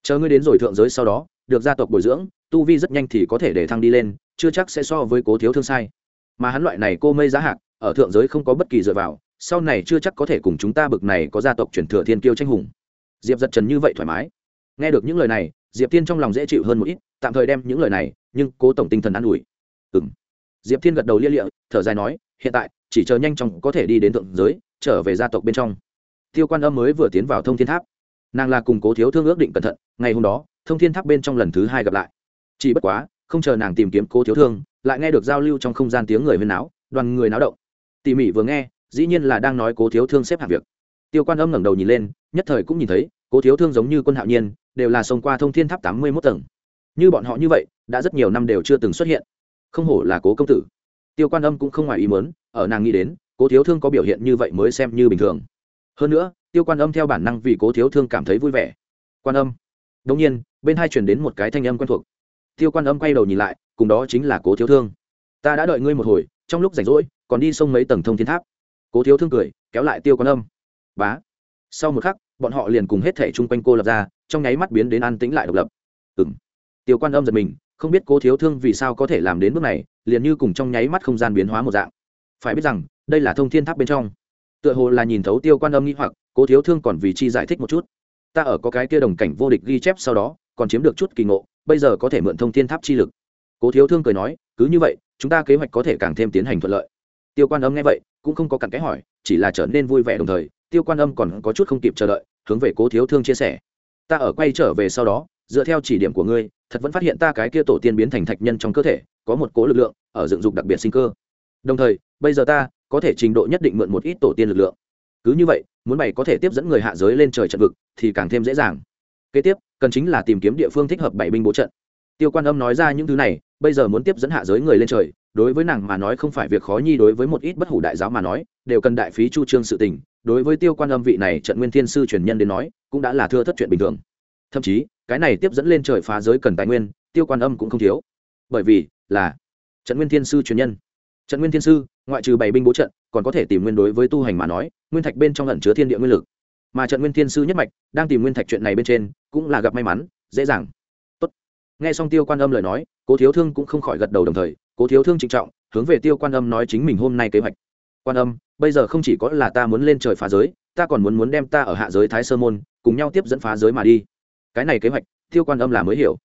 Chờ ngươi đến rồi thượng giới sau đó, được gia tộc bồi dưỡng, tu vi rất nhanh thì có thể để thăng đi lên, chưa chắc sẽ so với cố thiếu thương sai. Mà hắn loại này cô mây giá hạc, ở thượng giới không có bất kỳ dựa vào, sau này chưa chắc có thể cùng chúng ta bực này có gia tộc truyền thừa thiên kiêu tranh hùng. Diệp giật trần như vậy thoải mái. Nghe được những lời này, diệp tiên trong lòng dễ chịu hơn một ít, tạm thời đem những lời này, nhưng cố tổng tinh thần an ủi. Ừ m diệp thiên gật đầu lia lịa, thở dài nói, hiện tại, chỉ chờ nhanh chóng có thể đi đến thượng giới, trở về gia tộc bên trong. Tiêu quan âm mới vừa tiến vào thông thiên tháp. Nàng là cùng cố thiếu thương ước định cẩn thận, ngày hôm đó, thông thiên tháp bên trong lần thứ hai gặp lại. Chỉ bất quá, không chờ nàng tìm kiếm cố thiếu thương, lại nghe được giao lưu trong không gian tiếng người huyên náo, đoàn người náo động. Tỉ mỉ vừa nghe, dĩ nhiên là đang nói cố thiếu thương xếp hạng việc. Tiêu quan âm ngẩng đầu nhìn lên, nhất thời cũng nhìn thấy, cố thiếu thương giống như quân hạo nhiên, đều là xông qua thông thiên tháp tám mươi mốt tầng. Như bọn họ như vậy, đã rất nhiều năm đều chưa từng xuất hiện không hổ là cố công tử. Tiêu quan âm cũng không ngoài ý mớn ở nàng nghĩ đến, cố thiếu thương có biểu hiện như vậy mới xem như bình thường. Hơn nữa, tiêu quan âm theo bản năng vì cố thiếu thương cảm thấy vui vẻ. Quan âm. Đông nhiên, bên hai chuyển đến một cái thanh âm quen thuộc. Tiêu quan âm quay đầu nhìn lại, cùng đó chính là cố thiếu thương. Ta đã đợi ngươi một hồi, trong lúc rảnh rỗi, còn đi sông mấy tầng thông thiên tháp. Cố thiếu thương cười, kéo lại tiêu quan âm. Bá. Sau một khắc, bọn họ liền cùng hết thể chung quanh cô lập ra, trong nháy mắt biến đến an tĩnh lại độc lập. Ừng tiêu quan âm giật mình không biết cố thiếu thương vì sao có thể làm đến bước này, liền như cùng trong nháy mắt không gian biến hóa một dạng. Phải biết rằng, đây là thông thiên tháp bên trong. Tựa hồ là nhìn thấu tiêu quan âm nghĩ hoặc, cố thiếu thương còn vì chi giải thích một chút. Ta ở có cái kia đồng cảnh vô địch ghi chép sau đó, còn chiếm được chút kỳ ngộ, bây giờ có thể mượn thông thiên tháp chi lực. Cố thiếu thương cười nói, cứ như vậy, chúng ta kế hoạch có thể càng thêm tiến hành thuận lợi. Tiêu quan âm nghe vậy, cũng không có cặn cái hỏi, chỉ là trở nên vui vẻ đồng thời, tiêu quan âm còn có chút không kịp chờ đợi, hướng về cố thiếu thương chia sẻ. Ta ở quay trở về sau đó dựa theo chỉ điểm của ngươi, thật vẫn phát hiện ta cái kia tổ tiên biến thành thạch nhân trong cơ thể, có một cố lực lượng ở dựng dục đặc biệt sinh cơ. Đồng thời, bây giờ ta có thể trình độ nhất định mượn một ít tổ tiên lực lượng. Cứ như vậy, muốn bày có thể tiếp dẫn người hạ giới lên trời trận vực thì càng thêm dễ dàng. Kế tiếp, cần chính là tìm kiếm địa phương thích hợp bảy binh bố trận. Tiêu quan âm nói ra những thứ này, bây giờ muốn tiếp dẫn hạ giới người lên trời, đối với nàng mà nói không phải việc khó nhi, đối với một ít bất hủ đại giáo mà nói, đều cần đại phí chu trương sự tình. Đối với tiêu quan âm vị này trận nguyên thiên sư truyền nhân đến nói, cũng đã là thưa thất chuyện bình thường. Thậm chí cái này tiếp dẫn lên trời phá giới cần tài nguyên, tiêu quan âm cũng không thiếu. Bởi vì là trận nguyên thiên sư truyền nhân. Trận nguyên thiên sư, ngoại trừ bảy binh bố trận, còn có thể tìm nguyên đối với tu hành mà nói, nguyên thạch bên trong lẩn chứa thiên địa nguyên lực. Mà trận nguyên thiên sư nhất mạch, đang tìm nguyên thạch chuyện này bên trên, cũng là gặp may mắn, dễ dàng. Tốt. nghe xong tiêu quan âm lời nói, cố thiếu thương cũng không khỏi gật đầu đồng thời, cố thiếu thương trịnh trọng, hướng về tiêu quan âm nói chính mình hôm nay kế hoạch. Quan âm, bây giờ không chỉ có là ta muốn lên trời phá giới, ta còn muốn muốn đem ta ở hạ giới thái sơ môn, cùng nhau tiếp dẫn phá giới mà đi cái này kế hoạch, tiêu quan âm là mới hiểu.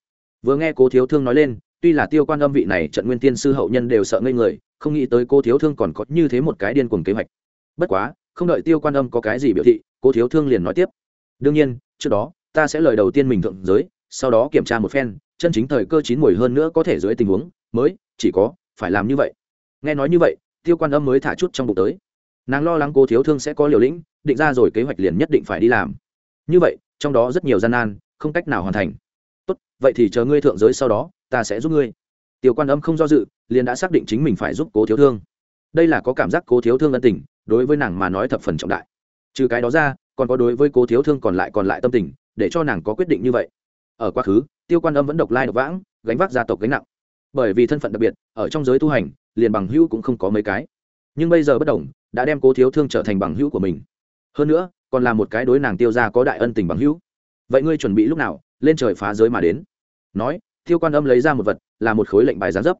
Vừa nghe cố thiếu thương nói lên, tuy là tiêu quan âm vị này trận nguyên tiên sư hậu nhân đều sợ ngây người, không nghĩ tới cô thiếu thương còn có như thế một cái điên cuồng kế hoạch. Bất quá, không đợi tiêu quan âm có cái gì biểu thị cô thiếu thương liền nói tiếp. Đương nhiên, trước đó, ta sẽ lời đầu tiên mình thượng giới, sau đó kiểm tra một phen, chân chính thời cơ chín mùi hơn nữa có thể dưới tình huống, mới, chỉ có, phải làm như vậy. Nghe nói như vậy, tiêu quan âm mới thả chút trong bụng tới. Nàng lo lắng cô thiếu thương sẽ có liều lĩnh, định ra rồi kế hoạch liền nhất định phải đi làm. Như vậy, trong đó rất nhiều gian nan không cách nào hoàn thành. Tốt, vậy thì chờ ngươi thượng giới sau đó, ta sẽ giúp ngươi. Tiêu quan âm không do dự, liền đã xác định chính mình phải giúp cố thiếu thương. Đây là có cảm giác cố thiếu thương ân tình, đối với nàng mà nói thập phần trọng đại. Trừ cái đó ra, còn có đối với cố thiếu thương còn lại còn lại tâm tình, để cho nàng có quyết định như vậy. Ở quá khứ, tiêu quan âm vẫn độc lai độc vãng, gánh vác gia tộc gánh nặng. Bởi vì thân phận đặc biệt, ở trong giới tu hành, liền bằng hữu cũng không có mấy cái. Nhưng bây giờ bất đồng, đã đem cố thiếu thương trở thành bằng hữu của mình. Hơn nữa, còn là một cái đối nàng tiêu ra có đại ân tình bằng hữu vậy ngươi chuẩn bị lúc nào, lên trời phá giới mà đến? Nói, tiêu quan âm lấy ra một vật, là một khối lệnh bài gián dấp.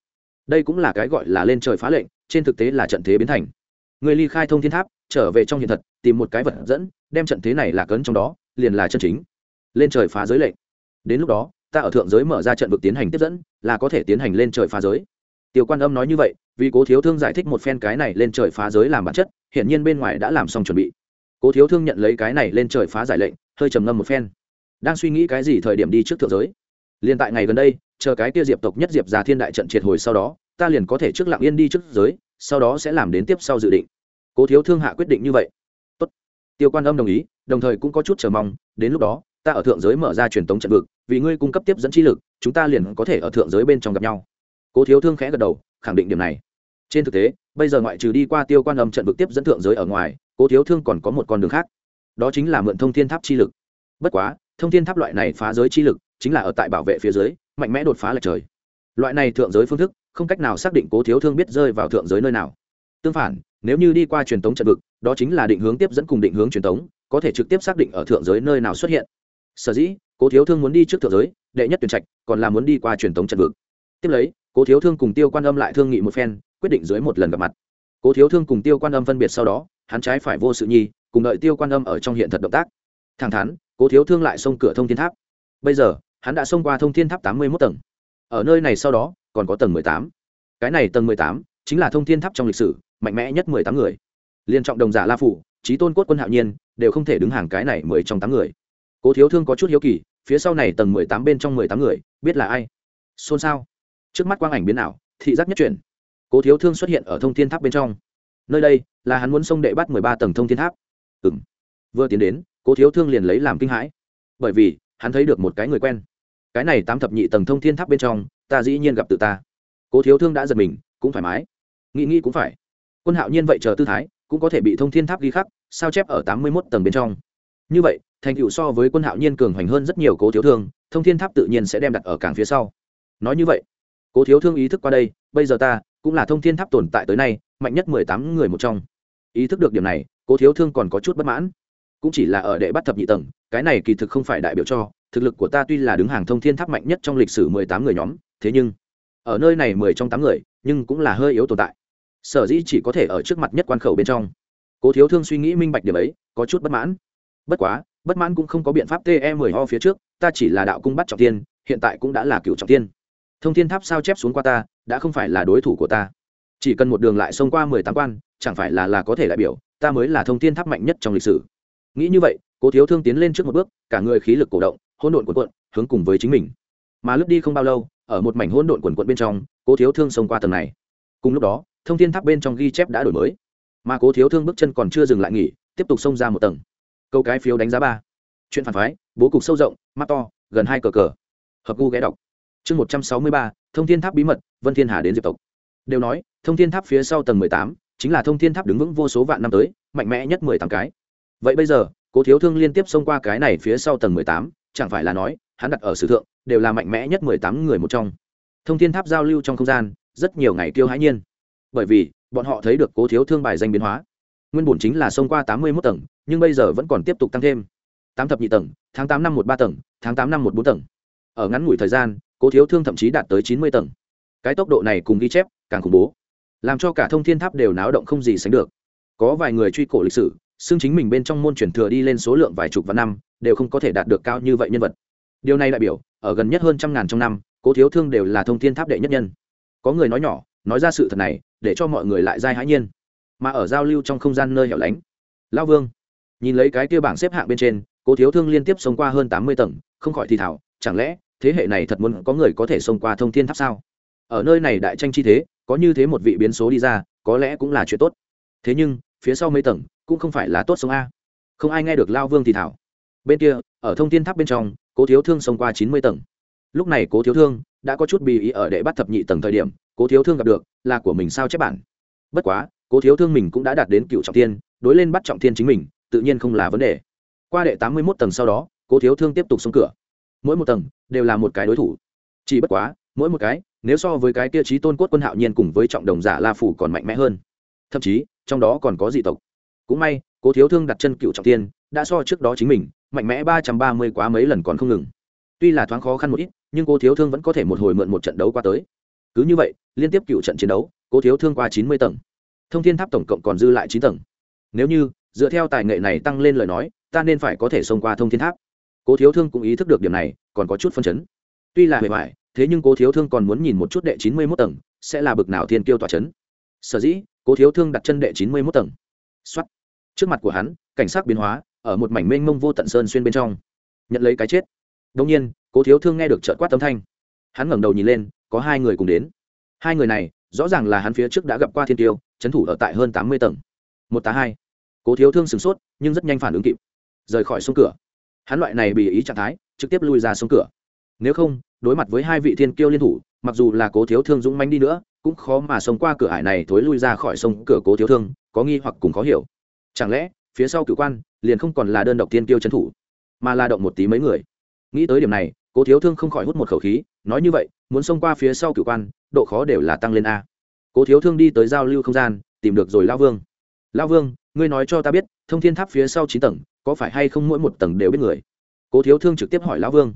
Đây cũng là cái gọi là lên trời phá lệnh, trên thực tế là trận thế biến thành. Người ly khai thông thiên tháp, trở về trong hiện thật, tìm một cái vật dẫn, đem trận thế này là cấn trong đó, liền là chân chính. Lên trời phá giới lệnh. Đến lúc đó, ta ở thượng giới mở ra trận vực tiến hành tiếp dẫn, là có thể tiến hành lên trời phá giới. Tiêu quan âm nói như vậy, vì cố thiếu thương giải thích một phen cái này lên trời phá giới làm bản chất hiện nhiên bên ngoài đã làm xong chuẩn bị. Cố thiếu thương nhận lấy cái này lên trời phá giải lệnh, hơi trầm ngâm một phen đang suy nghĩ cái gì thời điểm đi trước thượng giới. Liền tại ngày gần đây, chờ cái kia diệp tộc nhất diệp già thiên đại trận triệt hồi sau đó, ta liền có thể trước lặng yên đi trước giới, sau đó sẽ làm đến tiếp sau dự định. Cố thiếu thương hạ quyết định như vậy. Tốt. tiêu quan âm đồng ý, đồng thời cũng có chút chờ mong, đến lúc đó, ta ở thượng giới mở ra truyền thống trận vực, vì ngươi cung cấp tiếp dẫn chi lực, chúng ta liền có thể ở thượng giới bên trong gặp nhau. Cố thiếu thương khẽ gật đầu, khẳng định điểm này. Trên thực tế, bây giờ ngoại trừ đi qua tiêu quan âm trận vực tiếp dẫn thượng giới ở ngoài, cố thiếu thương còn có một con đường khác. Đó chính là mượn thông thiên tháp chi lực. Bất quá thông thiên tháp loại này phá giới chi lực, chính là ở tại bảo vệ phía dưới, mạnh mẽ đột phá lệch trời. Loại này thượng giới phương thức, không cách nào xác định cố thiếu thương biết rơi vào thượng giới nơi nào. Tương phản, nếu như đi qua truyền thống trận vực, đó chính là định hướng tiếp dẫn cùng định hướng truyền thống có thể trực tiếp xác định ở thượng giới nơi nào xuất hiện. Sở dĩ, cố thiếu thương muốn đi trước thượng giới, đệ nhất tuyển trạch, còn là muốn đi qua truyền thống trận vực. Tiếp lấy, cố thiếu thương cùng tiêu quan âm lại thương nghị một phen, quyết định dưới một lần gặp mặt. Cố thiếu thương cùng tiêu quan âm phân biệt sau đó, hắn trái phải vô sự nhi, cùng đợi tiêu quan âm ở trong hiện thật động tác. Thẳng thắn cố thiếu thương lại xông cửa thông thiên tháp. Bây giờ, hắn đã xông qua thông thiên tháp tám mươi mốt tầng. Ở nơi này sau đó, còn có tầng mười tám. Cái này tầng mười tám chính là thông thiên tháp trong lịch sử, mạnh mẽ nhất mười tám người. Liên trọng đồng giả la phủ trí tôn cốt quân hạo nhiên, đều không thể đứng hàng cái này mười trong tám người. Cố thiếu thương có chút hiếu kỳ, phía sau này tầng mười tám bên trong mười tám người, biết là ai? Xôn xao. Trước mắt quang ảnh biến ảo, thị giác nhất chuyển. Cố thiếu thương xuất hiện ở thông thiên tháp bên trong. Nơi đây, là hắn muốn xông đệ bắt mười ba tầng thông thiên tháp. Ừ m vừa tiến đến cố thiếu thương liền lấy làm kinh hãi. Bởi vì, hắn thấy được một cái người quen. Cái này tám thập nhị tầng thông thiên tháp bên trong, ta dĩ nhiên gặp tự ta. Cố thiếu thương đã giật mình, cũng thoải mái. Nghĩ nghĩ cũng phải. Quân hạo nhiên vậy chờ tư thái, cũng có thể bị thông thiên tháp ghi khắc, sao chép ở tám mươi mốt tầng bên trong. Như vậy, thành tựu so với quân hạo nhiên cường hoành hơn rất nhiều cố thiếu thương, thông thiên tháp tự nhiên sẽ đem đặt ở càng phía sau. Nói như vậy, cố thiếu thương ý thức qua đây, bây giờ ta cũng là thông thiên tháp tồn tại tới nay, mạnh nhất mười tám người một trong. Ý thức được điểm này, cố thiếu thương còn có chút bất mãn cũng chỉ là ở đệ bắt thập nhị tầng, cái này kỳ thực không phải đại biểu cho, thực lực của ta tuy là đứng hàng thông thiên tháp mạnh nhất trong lịch sử mười tám người nhóm, thế nhưng, ở nơi này mười trong tám người, nhưng cũng là hơi yếu tồn tại. Sở dĩ chỉ có thể ở trước mặt nhất quan khẩu bên trong. Cố thiếu thương suy nghĩ minh bạch điểm ấy, có chút bất mãn. Bất quá, bất mãn cũng không có biện pháp te mười ho phía trước, ta chỉ là đạo cung bắt trọng tiên hiện tại cũng đã là cựu trọng tiên thông thiên tháp sao chép xuống qua ta, đã không phải là đối thủ của ta. Chỉ cần một đường lại xông qua mười tám quan, chẳng phải là là có thể đại biểu, ta mới là thông thiên tháp mạnh nhất trong lịch sử nghĩ như vậy, cố thiếu thương tiến lên trước một bước, cả người khí lực cổ động, hỗn độn quần quận hướng cùng với chính mình. Mà lướt đi không bao lâu, ở một mảnh hỗn độn quần quận bên trong, cố thiếu thương xông qua tầng này. Cùng lúc đó, thông thiên tháp bên trong ghi chép đã đổi mới. Mà cố thiếu thương bước chân còn chưa dừng lại nghỉ, tiếp tục xông ra một tầng. Câu cái phiếu đánh giá ba. Chuyện phản phái, bố cục sâu rộng, mắt to, gần hai cờ cờ. Hợp gu ghé đọc. Chương một trăm sáu mươi ba, thông thiên tháp bí mật, vân thiên hà đến diệp tộc. Đều nói, thông thiên tháp phía sau tầng mười tám, chính là thông thiên tháp đứng vững vô số vạn năm tới, mạnh mẽ nhất mười tám cái vậy bây giờ, cố thiếu thương liên tiếp xông qua cái này phía sau tầng mười tám, chẳng phải là nói, hắn đặt ở sử thượng, đều là mạnh mẽ nhất mười tám người một trong. Thông thiên tháp giao lưu trong không gian, rất nhiều ngày kiêu hãi nhiên. Bởi vì, bọn họ thấy được cố thiếu thương bài danh biến hóa. Nguyên bổn chính là xông qua tám mươi mốt tầng, nhưng bây giờ vẫn còn tiếp tục tăng thêm. Tám thập nhị tầng, tháng tám năm một ba tầng, tháng tám năm một bốn tầng. Ở ngắn ngủi thời gian, cố thiếu thương thậm chí đạt tới chín mươi tầng. Cái tốc độ này cùng ghi chép càng khủng bố, làm cho cả thông thiên tháp đều náo động không gì sánh được. Có vài người truy cổ lịch sử xưng chính mình bên trong môn truyền thừa đi lên số lượng vài chục vạn năm, đều không có thể đạt được cao như vậy nhân vật. Điều này đại biểu, ở gần nhất hơn trăm ngàn trong năm, cố thiếu thương đều là thông thiên tháp đệ nhất nhân. Có người nói nhỏ, nói ra sự thật này, để cho mọi người lại dai hãi nhiên. Mà ở giao lưu trong không gian nơi hẻo lánh lao vương nhìn lấy cái kia bảng xếp hạng bên trên, cố thiếu thương liên tiếp xông qua hơn tám mươi tầng, không khỏi thì thảo chẳng lẽ thế hệ này thật muốn có người có thể xông qua thông thiên tháp sao? Ở nơi này đại tranh chi thế, có như thế một vị biến số đi ra, có lẽ cũng là chuyện tốt. Thế nhưng, phía sau mấy tầng cũng không phải là tốt sống a. Không ai nghe được lao vương thì thảo. Bên kia, ở thông thiên tháp bên trong, cố thiếu thương xông qua chín mươi tầng. Lúc này cố thiếu thương đã có chút bì ý ở đệ bắt thập nhị tầng thời điểm, cố thiếu thương gặp được, là của mình sao chép bản. Bất quá, cố thiếu thương mình cũng đã đạt đến cựu trọng tiên đối lên bắt trọng tiên chính mình, tự nhiên không là vấn đề. Qua đệ tám mươi mốt tầng sau đó, cố thiếu thương tiếp tục xuống cửa. Mỗi một tầng đều là một cái đối thủ. Chỉ bất quá, mỗi một cái, nếu so với cái kia trí tôn cốt quân hạo nhiên cùng với trọng đồng giả la phủ còn mạnh mẽ hơn. Thậm chí, trong đó còn có dị tộc cũng may, cố thiếu thương đặt chân cựu trọng tiên đã so trước đó chính mình, mạnh mẽ ba trăm ba mươi quá mấy lần còn không ngừng. Tuy là thoáng khó khăn một ít, nhưng cố thiếu thương vẫn có thể một hồi mượn một trận đấu qua tới. Cứ như vậy, liên tiếp cựu trận chiến đấu, cố thiếu thương qua chín mươi tầng. Thông thiên tháp tổng cộng còn dư lại chín tầng. Nếu như, dựa theo tài nghệ này tăng lên lời nói, ta nên phải có thể xông qua thông thiên tháp. Cố thiếu thương cũng ý thức được điểm này, còn có chút phân chấn. Tuy là hề hoài, thế nhưng cố thiếu thương còn muốn nhìn một chút đệ chín mươi mốt tầng, sẽ là bực nào thiên kiêu tỏa c h ấ n sở dĩ, cố thiếu thương đặt chân đệ chín mươi mốt tầng. Soát. trước mặt của hắn, cảnh sát biến hóa, ở một mảnh mênh mông vô tận sơn xuyên bên trong. Nhận lấy cái chết. Đương nhiên, cố thiếu thương nghe được chợt quát âm thanh. Hắn ngẩng đầu nhìn lên, có hai người cùng đến. Hai người này, rõ ràng là hắn phía trước đã gặp qua thiên tiêu, trấn thủ ở tại hơn tám mươi tầng. Một tá hai. Cố thiếu thương sửng sốt, nhưng rất nhanh phản ứng kịp. Rời khỏi sông cửa. Hắn loại này bị ý trạng thái, trực tiếp lui ra sông cửa. Nếu không, đối mặt với hai vị thiên kiêu liên thủ, mặc dù là cố thiếu thương dũng mãnh đi nữa, cũng khó mà sống qua cửa ải này thối lui ra khỏi sông cửa cố thiếu thương có nghi hoặc cùng khó hiểu. Chẳng lẽ, phía sau cử quan liền không còn là đơn độc tiên kiêu trấn thủ, mà là động một tí mấy người? Nghĩ tới điểm này, cố thiếu thương không khỏi hút một khẩu khí, nói như vậy, muốn xông qua phía sau cử quan, độ khó đều là tăng lên a. Cố thiếu thương đi tới giao lưu không gian, tìm được rồi lao vương. Lao vương, ngươi nói cho ta biết, thông thiên tháp phía sau chín tầng, có phải hay không mỗi một tầng đều biết người? Cố thiếu thương trực tiếp hỏi lão vương.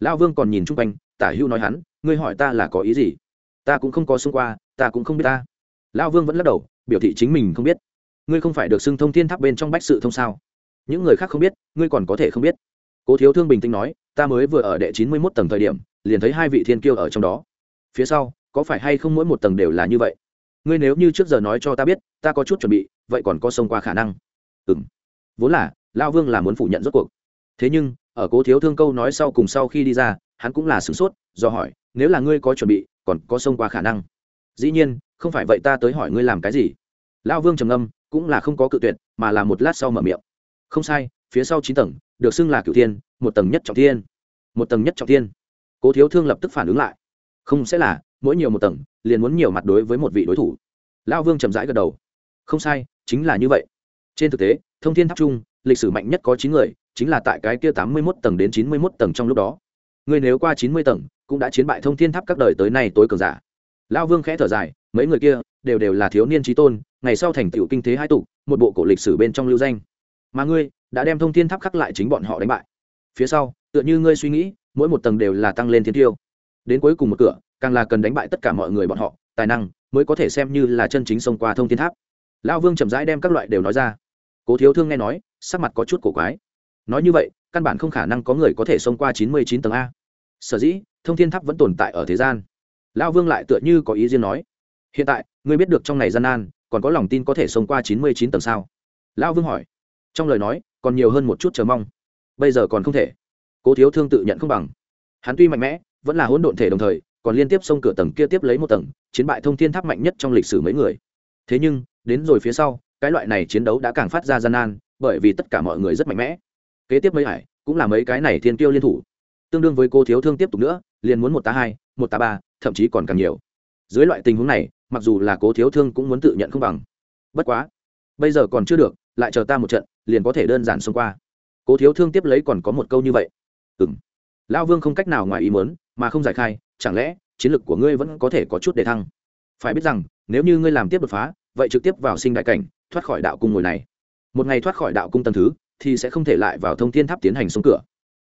Lão vương còn nhìn chung quanh, tả hữu nói hắn, ngươi hỏi ta là có ý gì? Ta cũng không có xung qua, ta cũng không biết ta. Lão vương vẫn lắc đầu biểu thị chính mình không biết. Ngươi không phải được xưng thông thiên tháp bên trong bách sự thông sao? Những người khác không biết, ngươi còn có thể không biết. Cố thiếu thương bình tĩnh nói, ta mới vừa ở đệ chín mươi mốt tầng thời điểm, liền thấy hai vị thiên kiêu ở trong đó. Phía sau, có phải hay không mỗi một tầng đều là như vậy? Ngươi nếu như trước giờ nói cho ta biết, ta có chút chuẩn bị, vậy còn có xông qua khả năng. Ừ m vốn là lao vương là muốn phủ nhận rốt cuộc. Thế nhưng, ở cố thiếu thương câu nói sau cùng sau khi đi ra, hắn cũng là sửng sốt, do hỏi, nếu là ngươi có chuẩn bị, còn có xông qua khả năng dĩ nhiên, không phải vậy ta tới hỏi ngươi làm cái gì. Lao vương trầm âm cũng là không có cự tuyệt, mà là một lát sau mở miệng. Không sai, phía sau chín tầng, được xưng là cựu thiên, một tầng nhất trọng thiên. Một tầng nhất trọng thiên. Cố thiếu thương lập tức phản ứng lại. Không sẽ là, mỗi nhiều một tầng, liền muốn nhiều mặt đối với một vị đối thủ. Lao vương chậm rãi gật đầu. Không sai, chính là như vậy. Trên thực tế, thông thiên tháp trung, lịch sử mạnh nhất có chín người, chính là tại cái kia tám mươi mốt tầng đến chín mươi mốt tầng trong lúc đó. Người nếu qua chín mươi tầng, cũng đã chiến bại thông thiên tháp các đời tới nay tối cường giả lao vương khẽ thở dài, mấy người kia đều đều là thiếu niên trí tôn, ngày sau thành tựu kinh thế hai tục một bộ cổ lịch sử bên trong lưu danh. Mà ngươi đã đem thông thiên tháp khắc lại chính bọn họ đánh bại. Phía sau, tựa như ngươi suy nghĩ, mỗi một tầng đều là tăng lên thiên tiêu. Đến cuối cùng một cửa, càng là cần đánh bại tất cả mọi người bọn họ, tài năng mới có thể xem như là chân chính xông qua thông thiên tháp. Lão vương chậm rãi đem các loại đều nói ra. Cố thiếu thương nghe nói, sắc mặt có chút cổ quái. Nói như vậy, căn bản không khả năng có người có thể xông qua chín mươi chín tầng a. Sở dĩ, thông thiên tháp vẫn tồn tại ở thế gian lão vương lại tựa như có ý riêng nói, hiện tại, ngươi biết được trong này gian nan, còn có lòng tin có thể xông qua chín mươi chín tầng sao? Lão vương hỏi. Trong lời nói, còn nhiều hơn một chút chờ mong. Bây giờ còn không thể. Cố thiếu thương tự nhận không bằng. Hắn tuy mạnh mẽ, vẫn là hỗn độn thể đồng thời, còn liên tiếp xông cửa tầng kia tiếp lấy một tầng, chiến bại thông thiên tháp mạnh nhất trong lịch sử mấy người. Thế nhưng, đến rồi phía sau, cái loại này chiến đấu đã càng phát ra gian nan, bởi vì tất cả mọi người rất mạnh mẽ. Kế tiếp mấy hải, cũng là mấy cái này thiên tiêu liên thủ. Tương đương với cô thiếu thương tiếp tục nữa, liền muốn một tá hai, một tá ba thậm chí còn càng nhiều. Dưới loại tình huống này, mặc dù là cố thiếu thương cũng muốn tự nhận không bằng. Bất quá, bây giờ còn chưa được, lại chờ ta một trận, liền có thể đơn giản xông qua. Cố thiếu thương tiếp lấy còn có một câu như vậy. Ừ m lão vương không cách nào ngoài ý muốn, mà không giải khai, chẳng lẽ chiến lược của ngươi vẫn có thể có chút để thăng? Phải biết rằng, nếu như ngươi làm tiếp đột phá, vậy trực tiếp vào sinh đại cảnh, thoát khỏi đạo cung ngồi này. Một ngày thoát khỏi đạo cung tầng thứ, thì sẽ không thể lại vào thông thiên tháp tiến hành xuống cửa.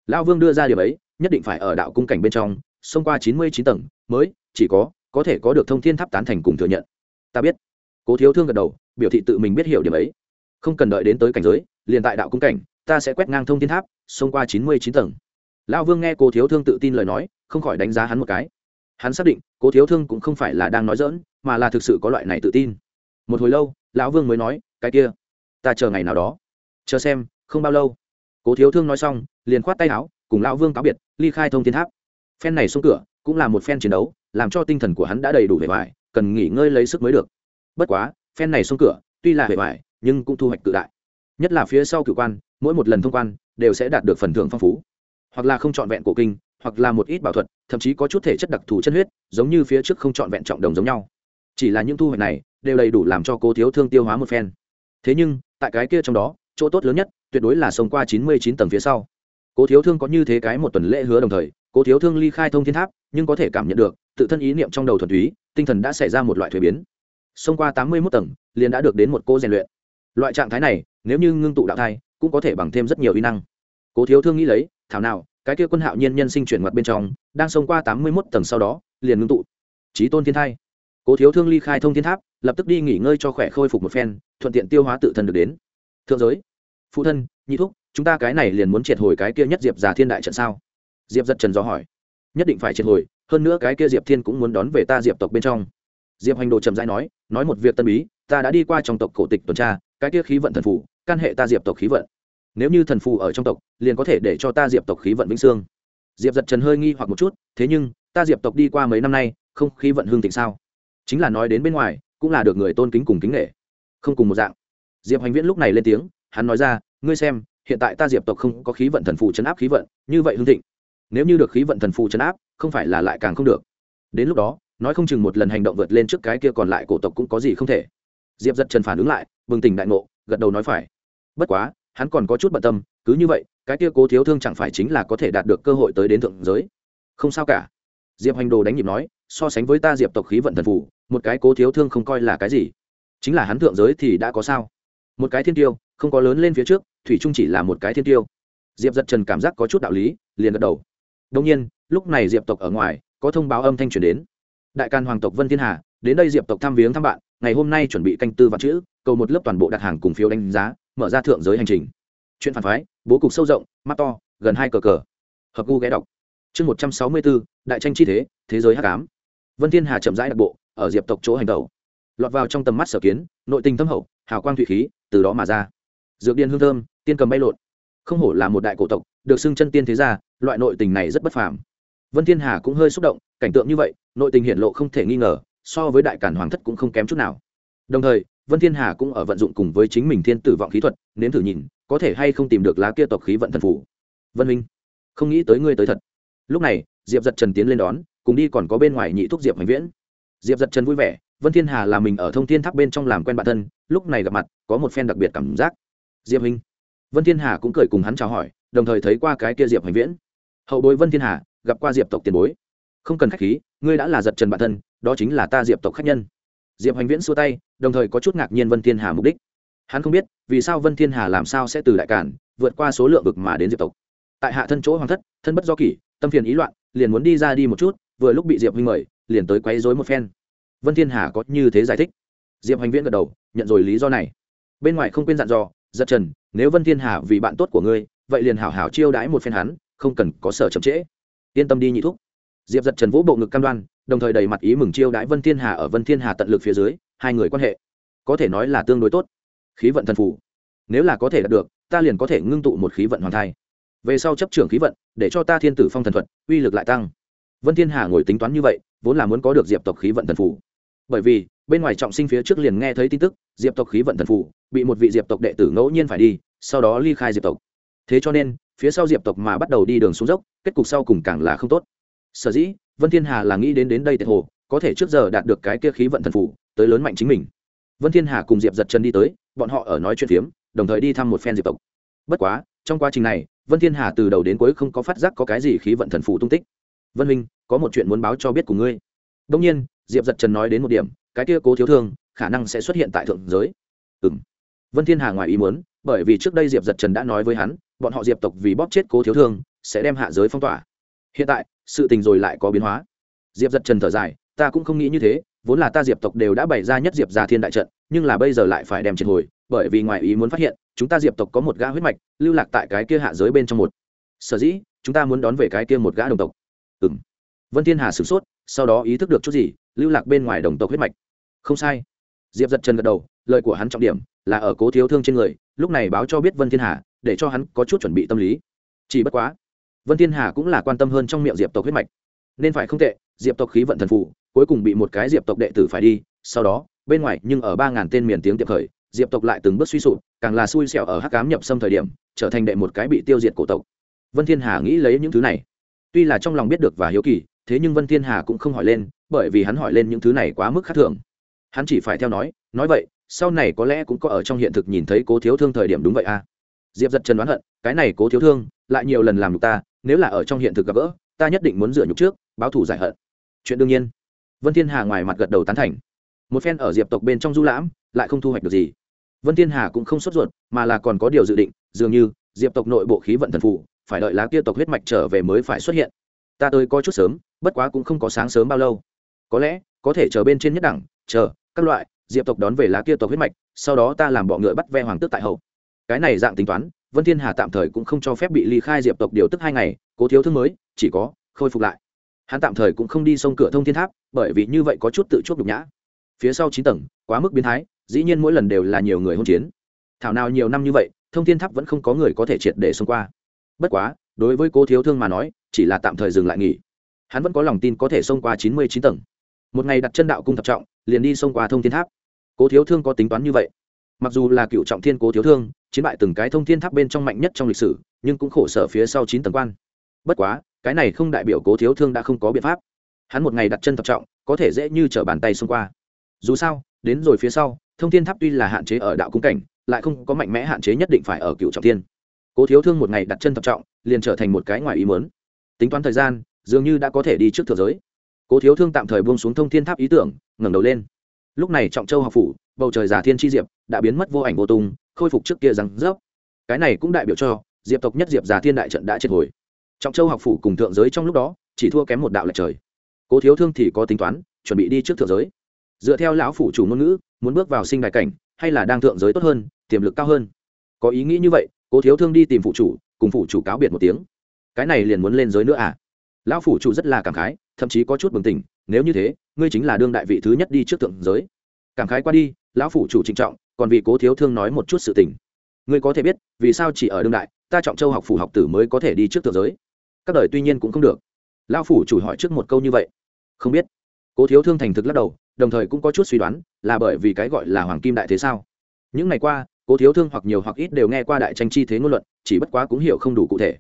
Lão vương đưa ra điều ấy, nhất định phải ở đạo cung cảnh bên trong xông qua chín mươi chín tầng, mới, chỉ có có thể có được thông thiên tháp tán thành cùng thừa nhận. Ta biết. Cố thiếu thương gật đầu, biểu thị tự mình biết hiểu điểm ấy. Không cần đợi đến tới cảnh giới, liền tại đạo cung cảnh, ta sẽ quét ngang thông thiên tháp, xông qua chín mươi chín tầng. Lão vương nghe cố thiếu thương tự tin lời nói, không khỏi đánh giá hắn một cái. Hắn xác định, cố thiếu thương cũng không phải là đang nói dỡn mà là thực sự có loại này tự tin. Một hồi lâu, lão vương mới nói, cái kia, ta chờ ngày nào đó. Chờ xem, không bao lâu. Cố thiếu thương nói xong, liền khoát tay áo, cùng lão vương cáo biệt, ly khai thông thiên tháp phen này xuống cửa cũng là một phen chiến đấu, làm cho tinh thần của hắn đã đầy đủ vẻ vải, cần nghỉ ngơi lấy sức mới được. Bất quá, phen này xuống cửa, tuy là vẻ vải, nhưng cũng thu hoạch cự đại. Nhất là phía sau cử quan, mỗi một lần thông quan, đều sẽ đạt được phần thưởng phong phú. Hoặc là không trọn vẹn cổ kinh, hoặc là một ít bảo thuật, thậm chí có chút thể chất đặc thù chân huyết, giống như phía trước không trọn vẹn trọng đồng giống nhau. Chỉ là những thu hoạch này, đều đầy đủ làm cho cô thiếu thương tiêu hóa một phen. Thế nhưng, tại cái kia trong đó, chỗ tốt lớn nhất, tuyệt đối là sống qua chín mươi chín tầng phía sau. Cố thiếu thương có như thế cái một tuần lễ hứa đồng thời cố thiếu thương ly khai thông thiên tháp, nhưng có thể cảm nhận được, tự thân ý niệm trong đầu thuần túy, tinh thần đã xảy ra một loại thuế biến. Xông qua tám mươi mốt tầng, liền đã được đến một cô rèn luyện. Loại trạng thái này, nếu như ngưng tụ đạo thai, cũng có thể bằng thêm rất nhiều uy năng. Cố thiếu thương nghĩ lấy, thảo nào, cái kia quân hạo nhiên nhân sinh chuyển mặt bên trong, đang xông qua tám mươi mốt tầng sau đó, liền ngưng tụ. Trí tôn thiên thai. Cố thiếu thương ly khai thông thiên tháp, lập tức đi nghỉ ngơi cho khỏe khôi phục một phen, thuận tiện tiêu hóa tự thân được đến. Thượng giới. Phụ thân, nhị thúc, chúng ta cái này liền muốn triệt hồi cái kia nhất diệp già thiên đại trận sao? Diệp giật trần do hỏi. Nhất định phải triệt hồi, hơn nữa cái kia diệp thiên cũng muốn đón về ta diệp tộc bên trong. Diệp hành đồ trầm dãi nói nói một việc tân bí, ta đã đi qua trong tộc cổ tịch tuần tra, cái kia khí vận thần phủ căn hệ ta diệp tộc khí vận. Nếu như thần phù ở trong tộc, liền có thể để cho ta diệp tộc khí vận vĩnh sương diệp giật trần hơi nghi hoặc một chút, thế nhưng, ta diệp tộc đi qua mấy năm nay, không khí vận hương thịnh sao? Chính là nói đến bên ngoài, cũng là được người tôn kính cùng kính nghệ không cùng một dạng. Diệp hành viễn lúc này lên tiếng, hắn nói ra, ngươi xem, hiện tại ta diệp tộc không có khí vận thần phù chấn áp khí vận, như vậy hương thịnh nếu như được khí vận thần phù chấn áp, không phải là lại càng không được. Đến lúc đó, nói không chừng một lần hành động vượt lên trước cái kia còn lại cổ tộc cũng có gì không thể. Diệp giật trần phản ứng lại, bừng tỉnh đại ngộ, gật đầu nói phải. Bất quá, hắn còn có chút bận tâm, cứ như vậy, cái kia cố thiếu thương chẳng phải chính là có thể đạt được cơ hội tới đến thượng giới? Không sao cả. Diệp hành đồ đánh nhịp nói, so sánh với ta diệp tộc khí vận thần phủ một cái cố thiếu thương không coi là cái gì. Chính là hắn thượng giới thì đã có sao? Một cái thiên tiêu, không có lớn lên phía trước, thủy trung chỉ là một cái thiên tiêu. Diệp giật trần cảm giác có chút đạo lý, liền gật đầu đông nhiên, lúc này diệp tộc ở ngoài, có thông báo âm thanh truyền đến. Đại can hoàng tộc vân thiên hà, đến đây diệp tộc thăm viếng thăm bạn, ngày hôm nay chuẩn bị canh tư vạn chữ, cầu một lớp toàn bộ đặt hàng cùng phiếu đánh giá, mở ra thượng giới hành trình. Chuyện phản phái, bố cục sâu rộng, mắt to, gần hai cờ cờ. Hợp gu ghé đọc. Chương một trăm sáu mươi bốn đại tranh chi thế thế giới hắc ám. Vân thiên hà chậm rãi đặc bộ, ở diệp tộc chỗ hành tẩu. Lọt vào trong tầm mắt sở kiến, nội tình thâm hậu, hào quang thủy khí, từ đó mà ra. Dược điên hương thơm, tiên cầm bay lộn không hổ là một đại cổ tộc, được xưng chân tiên thế gia, loại nội tình này rất bất phàm. Vân thiên hà cũng hơi xúc động, cảnh tượng như vậy, nội tình hiện lộ không thể nghi ngờ, so với đại cản hoàng thất cũng không kém chút nào. Đồng thời, vân thiên hà cũng ở vận dụng cùng với chính mình thiên tử vọng khí thuật, nếm thử nhìn, có thể hay không tìm được lá kia tộc khí vận thần phủ vân minh, không nghĩ tới ngươi tới thật. Lúc này, diệp giật trần tiến lên đón, cùng đi còn có bên ngoài nhị thúc diệp hoành viễn. Diệp giật trần vui vẻ, vân thiên hà là mình ở thông thiên tháp bên trong làm quen bạn thân, lúc này gặp mặt, có một phen đặc biệt cảm giác. Diệp huynh vân thiên hà cũng cười cùng hắn chào hỏi, đồng thời thấy qua cái kia diệp hoành viễn. Hậu bối vân thiên hà, gặp qua diệp tộc tiền bối. Không cần khách khí, ngươi đã là giật trần bản thân, đó chính là ta diệp tộc khách nhân. Diệp hoành viễn xua tay, đồng thời có chút ngạc nhiên vân thiên hà mục đích. Hắn không biết, vì sao vân thiên hà làm sao sẽ từ đại cản, vượt qua số lượng vực mà đến diệp tộc. Tại hạ thân chỗ hoàng thất, thân bất do kỷ, tâm phiền ý loạn, liền muốn đi ra đi một chút, vừa lúc bị diệp huynh mời, liền tới quấy rối một phen. Vân thiên hà có như thế giải thích. Diệp hoành viễn gật đầu, nhận rồi lý do này. Bên ngoài không quên dặn dò giật trần, nếu vân thiên hà vì bạn tốt của ngươi, vậy liền hảo hảo chiêu đãi một phen hắn, không cần có sở chậm trễ. Yên tâm đi, nhị thúc. Diệp giật trần vỗ bộ ngực cam đoan, đồng thời đầy mặt ý mừng chiêu đãi vân thiên hà ở vân thiên hà tận lực phía dưới, hai người quan hệ, có thể nói là tương đối tốt. Khí vận thần phủ nếu là có thể đạt được, ta liền có thể ngưng tụ một khí vận hoàn thai. Về sau chấp trưởng khí vận, để cho ta thiên tử phong thần thuật, uy lực lại tăng. Vân thiên hà ngồi tính toán như vậy, vốn là muốn có được diệp tộc khí vận thần phủ bởi vì, bên ngoài trọng sinh phía trước liền nghe thấy tin tức, diệp tộc khí vận thần phủ, bị một vị diệp tộc đệ tử ngẫu nhiên phải đi, sau đó ly khai diệp tộc. Thế cho nên, phía sau diệp tộc mà bắt đầu đi đường xuống dốc, kết cục sau cùng càng là không tốt. Sở dĩ, vân thiên hà là nghĩ đến đến đây tệ hồ, có thể trước giờ đạt được cái kia khí vận thần phủ, tới lớn mạnh chính mình. Vân thiên hà cùng diệp giật chân đi tới, bọn họ ở nói chuyện phiếm, đồng thời đi thăm một phen diệp tộc. Bất quá, trong quá trình này, vân thiên hà từ đầu đến cuối không có phát giác có cái gì khí vận thần phủ tung tích. Vân minh có một chuyện muốn báo cho biết của ngươi. Đông nhiên diệp giật trần nói đến một điểm, cái kia cố thiếu thương khả năng sẽ xuất hiện tại thượng giới. Ừ vân thiên hà ngoài ý muốn, bởi vì trước đây diệp giật trần đã nói với hắn, bọn họ diệp tộc vì bóp chết cố thiếu thương sẽ đem hạ giới phong tỏa. Hiện tại, sự tình rồi lại có biến hóa. Diệp giật trần thở dài, ta cũng không nghĩ như thế, vốn là ta diệp tộc đều đã bày ra nhất diệp gia thiên đại trận, nhưng là bây giờ lại phải đem triệt hồi, bởi vì ngoài ý muốn phát hiện, chúng ta diệp tộc có một gã huyết mạch lưu lạc tại cái kia hạ giới bên trong một. Sở dĩ, chúng ta muốn đón về cái kia một gã đồng tộc. Ừ m vân thiên hà sửng sốt sau đó ý thức được chút gì, lưu lạc bên ngoài đồng tộc huyết mạch. Không sai. Diệp giật trần gật đầu, lời của hắn trọng điểm là ở cố thiếu thương trên người, lúc này báo cho biết vân thiên hà, để cho hắn có chút chuẩn bị tâm lý. Chỉ bất quá, vân thiên hà cũng là quan tâm hơn trong miệng diệp tộc huyết mạch. Nên phải không tệ, diệp tộc khí vận thần phụ cuối cùng bị một cái diệp tộc đệ tử phải đi, sau đó, bên ngoài nhưng ở ba ngàn tên miền tiếng tiệp khởi, diệp tộc lại từng bước suy sụp, càng là xui xẻo ở hắc cám nhập xâm thời điểm, trở thành đệ một cái bị tiêu diệt cổ tộc. Vân thiên hà nghĩ lấy những thứ này. Tuy là trong lòng biết được và hiếu kỳ thế nhưng vân thiên hà cũng không hỏi lên, bởi vì hắn hỏi lên những thứ này quá mức khác thường. Hắn chỉ phải theo nói nói vậy, sau này có lẽ cũng có ở trong hiện thực nhìn thấy cố thiếu thương thời điểm đúng vậy à? Diệp giật trần đoán hận, cái này cố thiếu thương, lại nhiều lần làm nhục ta, nếu là ở trong hiện thực gặp gỡ, ta nhất định muốn dựa nhục trước, báo thù giải hận. Chuyện đương nhiên. Vân thiên hà ngoài mặt gật đầu tán thành. Một phen ở diệp tộc bên trong du lãm, lại không thu hoạch được gì. Vân thiên hà cũng không sốt ruột, mà là còn có điều dự định, dường như diệp tộc nội bộ khí vận thần phụ phải đợi lá kia tộc huyết mạch trở về mới phải xuất hiện ta tới có chút sớm, bất quá cũng không có sáng sớm bao lâu. Có lẽ, có thể chờ bên trên nhất đẳng, chờ, các loại, diệp tộc đón về lá kia tộc huyết mạch, sau đó ta làm bọ ngựa bắt ve hoàng tước tại hậu. Cái này dạng tính toán, vân thiên hà tạm thời cũng không cho phép bị ly khai diệp tộc điều tức hai ngày, cố thiếu thương mới, chỉ có, khôi phục lại. Hắn tạm thời cũng không đi sông cửa thông thiên tháp, bởi vì như vậy có chút tự chuốc nhục nhã. Phía sau chín tầng, quá mức biến thái, dĩ nhiên mỗi lần đều là nhiều người hôn chiến. Thảo nào nhiều năm như vậy, thông thiên tháp vẫn không có người có thể triệt để xông qua. Bất quá, đối với cố thiếu thương mà nói chỉ là tạm thời dừng lại nghỉ. Hắn vẫn có lòng tin có thể xông qua chín mươi chín tầng. Một ngày đặt chân đạo cung thập trọng, liền đi xông qua thông thiên tháp. Cố thiếu thương có tính toán như vậy. Mặc dù là cựu trọng thiên cố thiếu thương, chiến bại từng cái thông thiên tháp bên trong mạnh nhất trong lịch sử, nhưng cũng khổ sở phía sau chín tầng quan. Bất quá, cái này không đại biểu cố thiếu thương đã không có biện pháp. Hắn một ngày đặt chân thập trọng, có thể dễ như t r ở bàn tay xông qua. Dù sao, đến rồi phía sau, thông thiên tháp tuy là hạn chế ở đạo cung cảnh, lại không có mạnh mẽ hạn chế nhất định phải ở cựu trọng thiên. Cố thiếu thương một ngày đặt chân thập trọng, liền trở thành một cái ngoài ý mớn tính toán thời gian, dường như đã có thể đi trước thừa giới. Cố thiếu thương tạm thời buông xuống thông thiên tháp ý tưởng, ngẩng đầu lên. Lúc này trọng châu học phủ, bầu trời giả thiên tri diệp, đã biến mất vô ảnh vô tung, khôi phục trước kia rằng rớp. Cái này cũng đại biểu cho, diệp tộc nhất diệp giả thiên đại trận đã triệt hồi. Trọng châu học phủ cùng thượng giới trong lúc đó, chỉ thua kém một đạo lệch trời. Cố thiếu thương thì có tính toán, chuẩn bị đi trước thượng giới. Dựa theo lão phủ chủ ngôn ngữ, muốn bước vào sinh đại cảnh, hay là đang thượng giới tốt hơn, tiềm lực cao hơn. Có ý nghĩ như vậy, cố thiếu thương đi tìm phụ chủ, cùng phụ chủ cáo biệt một tiếng cái này liền muốn lên giới nữa à? Lão phủ chủ rất là cảm khái, thậm chí có chút bừng tỉnh, nếu như thế, ngươi chính là đương đại vị thứ nhất đi trước thượng giới. Cảm khái qua đi, lão phủ chủ trịnh trọng, còn vì cố thiếu thương nói một chút sự tình. Ngươi có thể biết, vì sao chỉ ở đương đại, ta trọng châu học phủ học tử mới có thể đi trước thượng giới? Các đời tuy nhiên cũng không được. Lão phủ chủ hỏi trước một câu như vậy. Không biết. Cố thiếu thương thành thực lắc đầu, đồng thời cũng có chút suy đoán, là bởi vì cái gọi là hoàng kim đại thế sao? Những ngày qua, cố thiếu thương hoặc nhiều hoặc ít đều nghe qua đại tranh chi thế ngôn luận, chỉ bất quá cũng hiểu không đủ cụ thể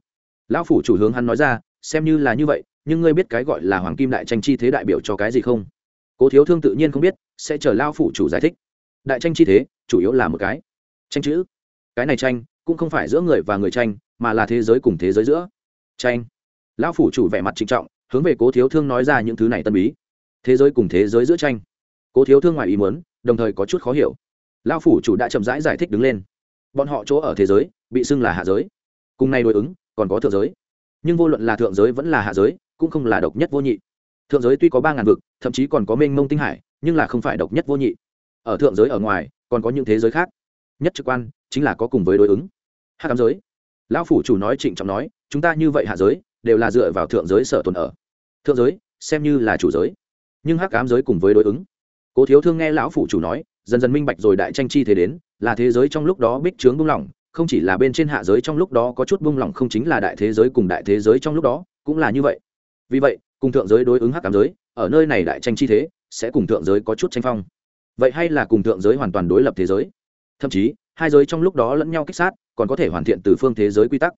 lão phủ chủ hướng hắn nói ra xem như là như vậy nhưng ngươi biết cái gọi là hoàng kim đại tranh chi thế đại biểu cho cái gì không? Cố thiếu thương tự nhiên không biết sẽ chờ lao phủ chủ giải thích. Đại tranh chi thế chủ yếu là một cái. Tranh chữ. Cái này tranh cũng không phải giữa người và người tranh mà là thế giới cùng thế giới giữa. Tranh. Lão phủ chủ vẻ mặt trịnh trọng hướng về cố thiếu thương nói ra những thứ này tân bí. Thế giới cùng thế giới giữa tranh. Cố thiếu thương ngoài ý muốn đồng thời có chút khó hiểu. Lão phủ chủ đã chậm rãi giải, giải thích đứng lên. Bọn họ chỗ ở thế giới bị xưng là hạ giới. Cùng nay đối ứng còn có thượng giới. Nhưng vô luận là thượng giới vẫn là hạ giới, cũng không là độc nhất vô nhị. Thượng giới tuy có ba ngàn vực, thậm chí còn có mênh mông tinh hải, nhưng là không phải độc nhất vô nhị. Ở thượng giới ở ngoài, còn có những thế giới khác. Nhất trực quan, chính là có cùng với đối ứng. Hạ cám giới. Lão phủ chủ nói trịnh trọng nói, chúng ta như vậy hạ giới, đều là dựa vào thượng giới sở tồn ở. Thượng giới, xem như là chủ giới. Nhưng hắc cám giới cùng với đối ứng. Cố thiếu thương nghe lão phủ chủ nói, dần dần minh bạch rồi đại tranh chi thế đến, là thế giới trong lúc đó bích trướng bung lỏng không chỉ là bên trên hạ giới trong lúc đó có chút bung lỏng không chính là đại thế giới cùng đại thế giới trong lúc đó, cũng là như vậy. Vì vậy, cùng thượng giới đối ứng hắc cảm giới, ở nơi này đại tranh chi thế, sẽ cùng thượng giới có chút tranh phong. Vậy hay là cùng thượng giới hoàn toàn đối lập thế giới? Thậm chí, hai giới trong lúc đó lẫn nhau kích sát, còn có thể hoàn thiện từ phương thế giới quy tắc.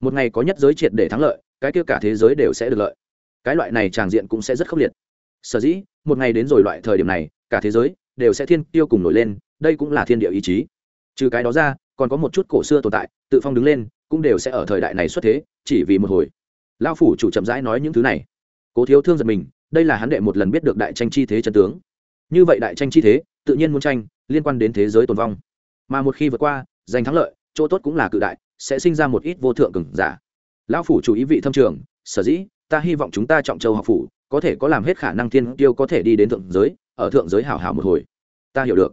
Một ngày có nhất giới triệt để thắng lợi, cái kia cả thế giới đều sẽ được lợi. Cái loại này tràng diện cũng sẽ rất khốc liệt. Sở dĩ, một ngày đến rồi loại thời điểm này, cả thế giới đều sẽ thiên tiêu cùng nổi lên, đây cũng là thiên địa ý chí. Trừ cái đó ra còn có một chút cổ xưa tồn tại, tự phong đứng lên, cũng đều sẽ ở thời đại này xuất thế, chỉ vì một hồi. Lao phủ chủ chậm rãi nói những thứ này. Cố thiếu thương giật mình, đây là hắn đệ một lần biết được đại tranh chi thế chân tướng. Như vậy đại tranh chi thế, tự nhiên muốn tranh, liên quan đến thế giới tồn vong. Mà một khi vượt qua, giành thắng lợi, chỗ tốt cũng là cự đại, sẽ sinh ra một ít vô thượng cường giả. Lão phủ chủ ý vị thâm trường, sở dĩ, ta hy vọng chúng ta trọng châu học phủ, có thể có làm hết khả năng thiên tiêu có thể đi đến thượng giới, ở thượng giới hảo hảo một hồi. Ta hiểu được.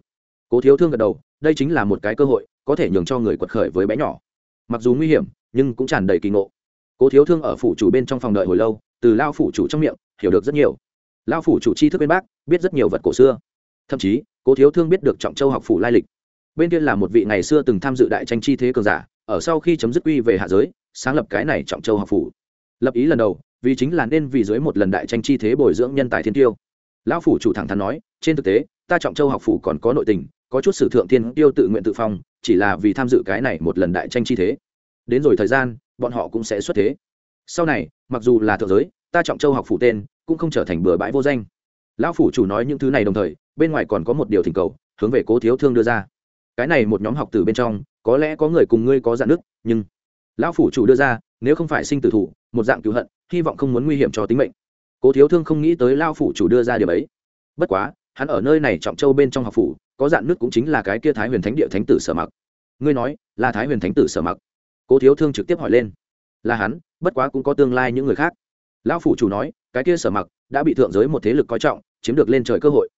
Cố thiếu thương gật đầu đây chính là một cái cơ hội, có thể nhường cho người quật khởi với bé nhỏ. Mặc dù nguy hiểm, nhưng cũng tràn đầy kỳ ngộ. Cố thiếu thương ở phủ chủ bên trong phòng đợi hồi lâu, từ lao phủ chủ trong miệng, hiểu được rất nhiều. Lao phủ chủ tri thức bên bác, biết rất nhiều vật cổ xưa. Thậm chí, cố thiếu thương biết được trọng châu học phủ lai lịch. Bên kia là một vị ngày xưa từng tham dự đại tranh chi thế cường giả, ở sau khi chấm dứt quy về hạ giới, sáng lập cái này trọng châu học phủ. Lập ý lần đầu, vì chính là nên vì dưới một lần đại tranh chi thế bồi dưỡng nhân tài thiên tiêu. Lão phủ chủ thẳng thắn nói, trên thực tế, ta trọng châu học phủ còn có nội tình có chút sử thượng thiên tiêu tự nguyện tự phong, chỉ là vì tham dự cái này một lần đại tranh chi thế. Đến rồi thời gian, bọn họ cũng sẽ xuất thế. Sau này, mặc dù là thượng giới, ta trọng châu học phủ tên, cũng không trở thành bừa bãi vô danh. Lão phủ chủ nói những thứ này đồng thời, bên ngoài còn có một điều thỉnh cầu, hướng về cố thiếu thương đưa ra. Cái này một nhóm học từ bên trong, có lẽ có người cùng ngươi có dạng nước nhưng lão phủ chủ đưa ra, nếu không phải sinh tử thủ, một dạng cứu hận, hy vọng không muốn nguy hiểm cho tính mệnh. Cố thiếu thương không nghĩ tới lao phủ chủ đưa ra điều ấy. Bất quá hắn ở nơi này trọng châu bên trong học phủ, có dạn nước cũng chính là cái kia thái huyền thánh địa thánh tử sở mặc. Ngươi nói, là thái huyền thánh tử sở mặc? Cố thiếu thương trực tiếp hỏi lên. Là hắn, bất quá cũng có tương lai những người khác. Lão phủ chủ nói, cái kia sở mặc đã bị thượng giới một thế lực coi trọng, chiếm được lên trời cơ hội.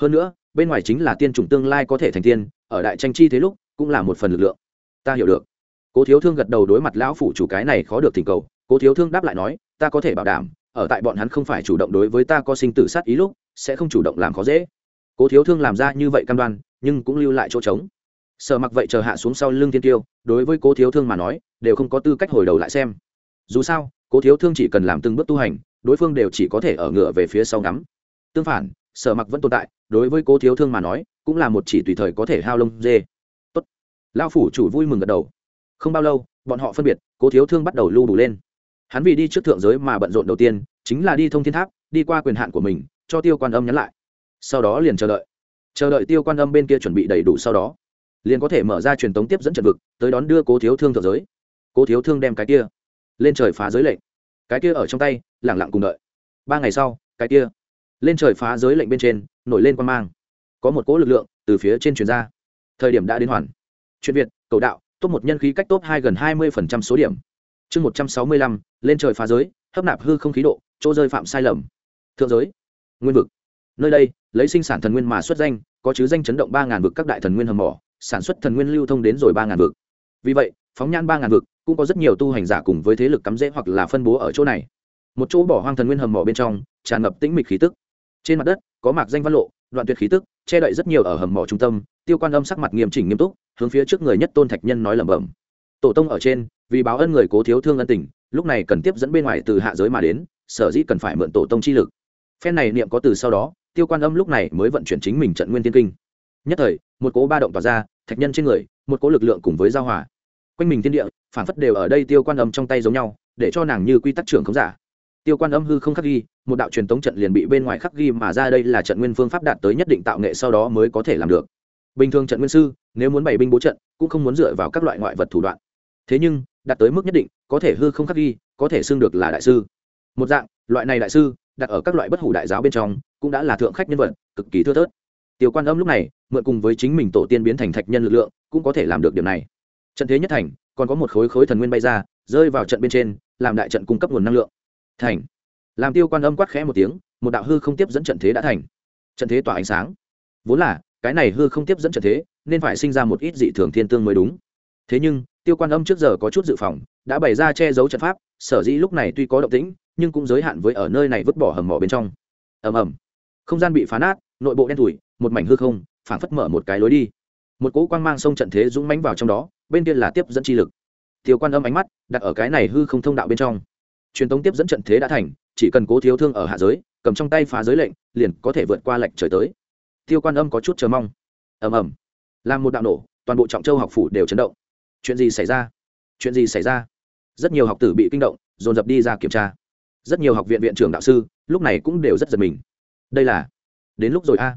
Hơn nữa, bên ngoài chính là tiên chủng tương lai có thể thành tiên, ở đại tranh chi thế lúc, cũng là một phần lực lượng. Ta hiểu được. Cố thiếu thương gật đầu đối mặt lão phủ chủ cái này khó được thỉnh cầu. Cố thiếu thương đáp lại nói, ta có thể bảo đảm, ở tại bọn hắn không phải chủ động đối với ta có sinh tử sát ý lúc sẽ không chủ động làm khó dễ. Cố thiếu thương làm ra như vậy cam đoan, nhưng cũng lưu lại chỗ trống. Sợ mặc vậy chờ hạ xuống sau lưng thiên tiêu, đối với cố thiếu thương mà nói, đều không có tư cách hồi đầu lại xem. Dù sao, cố thiếu thương chỉ cần làm từng bước tu hành, đối phương đều chỉ có thể ở ngựa về phía sau ngắm. Tương phản, sở mặc vẫn tồn tại, đối với cố thiếu thương mà nói, cũng là một chỉ tùy thời có thể hao lông dê. Tốt. lao phủ chủ vui mừng gật đầu. Không bao lâu, bọn họ phân biệt, cố thiếu thương bắt đầu lưu đủ lên. Hắn vì đi trước thượng giới mà bận rộn đầu tiên, chính là đi thông thiên tháp, đi qua quyền hạn của mình cho tiêu quan âm nhắn lại. Sau đó liền chờ đợi. Chờ đợi tiêu quan âm bên kia chuẩn bị đầy đủ sau đó, liền có thể mở ra truyền tống tiếp dẫn trận vực, tới đón đưa cố thiếu thương thượng giới. Cố thiếu thương đem cái kia lên trời phá giới lệnh. Cái kia ở trong tay lẳng lặng cùng đợi. Ba ngày sau, cái kia lên trời phá giới lệnh bên trên, nổi lên quan mang. Có một cỗ lực lượng từ phía trên truyền ra. Thời điểm đã đến hoàn. Chuyện việt, cầu đạo, top một nhân khí cách top hai gần hai mươi phần trăm số điểm. Chương một trăm sáu mươi lăm, lên trời phá giới, hấp nạp hư không khí độ, chỗ rơi phạm sai lầm. Thượng giới nguyên vực. Nơi đây, lấy sinh sản thần nguyên mà xuất danh, có chứ danh chấn động ba ngàn vực các đại thần nguyên hầm mỏ, sản xuất thần nguyên lưu thông đến rồi ba ngàn vực. Vì vậy, phóng nhan ba ngàn vực, cũng có rất nhiều tu hành giả cùng với thế lực cắm rễ hoặc là phân bố ở chỗ này. Một chỗ bỏ hoang thần nguyên hầm mỏ bên trong, tràn ngập tĩnh mịch khí tức. Trên mặt đất, có mạc danh văn lộ, đoạn tuyệt khí tức, che đậy rất nhiều ở hầm mỏ trung tâm, tiêu quan âm sắc mặt nghiêm chỉnh nghiêm túc, hướng phía trước người nhất tôn thạch nhân nói lẩm bẩm. Tổ tông ở trên, vì báo ân người cố thiếu thương ân tình, lúc này cần tiếp dẫn bên ngoài từ hạ giới mà đến, sở dĩ cần phải mượn tổ tông chi lực phen này niệm có từ sau đó, tiêu quan âm lúc này mới vận chuyển chính mình trận nguyên tiên kinh. Nhất thời, một cố ba động tỏa ra, thạch nhân trên người, một cố lực lượng cùng với giao hòa. Quanh mình thiên địa, phản phất đều ở đây tiêu quan âm trong tay giống nhau, để cho nàng như quy tắc trưởng không giả. Tiêu quan âm hư không khắc ghi, một đạo truyền tống trận liền bị bên ngoài khắc ghi mà ra đây là trận nguyên phương pháp đạt tới nhất định tạo nghệ sau đó mới có thể làm được. Bình thường trận nguyên sư, nếu muốn bày binh bố trận, cũng không muốn dựa vào các loại ngoại vật thủ đoạn. Thế nhưng, đạt tới mức nhất định, có thể hư không khắc ghi, có thể xưng được là đại sư. Một dạng, loại này đại sư đặt ở các loại bất hủ đại giáo bên trong, cũng đã là thượng khách nhân vật, cực kỳ thưa thớt. Tiêu quan âm lúc này, mượn cùng với chính mình tổ tiên biến thành thạch nhân lực lượng, cũng có thể làm được điều này. Trận thế nhất thành, còn có một khối khối thần nguyên bay ra, rơi vào trận bên trên, làm đại trận cung cấp nguồn năng lượng. Thành. Làm tiêu quan âm quát khẽ một tiếng, một đạo hư không tiếp dẫn trận thế đã thành. Trận thế tỏa ánh sáng. Vốn là, cái này hư không tiếp dẫn trận thế, nên phải sinh ra một ít dị thường thiên tương mới đúng. Thế nhưng, tiêu quan âm trước giờ có chút dự phòng, đã bày ra che giấu trận pháp, sở dĩ lúc này tuy có động tĩnh nhưng cũng giới hạn với ở nơi này vứt bỏ hầm mỏ bên trong. Ầm ầm. Không gian bị phá nát, nội bộ đen thủi một mảnh hư không, phảng phất mở một cái lối đi. Một cỗ quang mang sông trận thế dũng mánh vào trong đó, bên kia là tiếp dẫn chi lực. Thiếu quan âm ánh mắt đặt ở cái này hư không thông đạo bên trong. Truyền thống tiếp dẫn trận thế đã thành, chỉ cần cố thiếu thương ở hạ giới, cầm trong tay phá giới lệnh, liền có thể vượt qua lệnh trời tới. Tiêu quan âm có chút chờ mong. Ầm ầm. Làm một đạo nổ, toàn bộ trọng châu học phủ đều chấn động. Chuyện gì xảy ra? Chuyện gì xảy ra? Rất nhiều học tử bị kinh động, dồn dập đi ra kiểm tra rất nhiều học viện viện trưởng đạo sư, lúc này cũng đều rất giật mình. Đây là, đến lúc rồi a.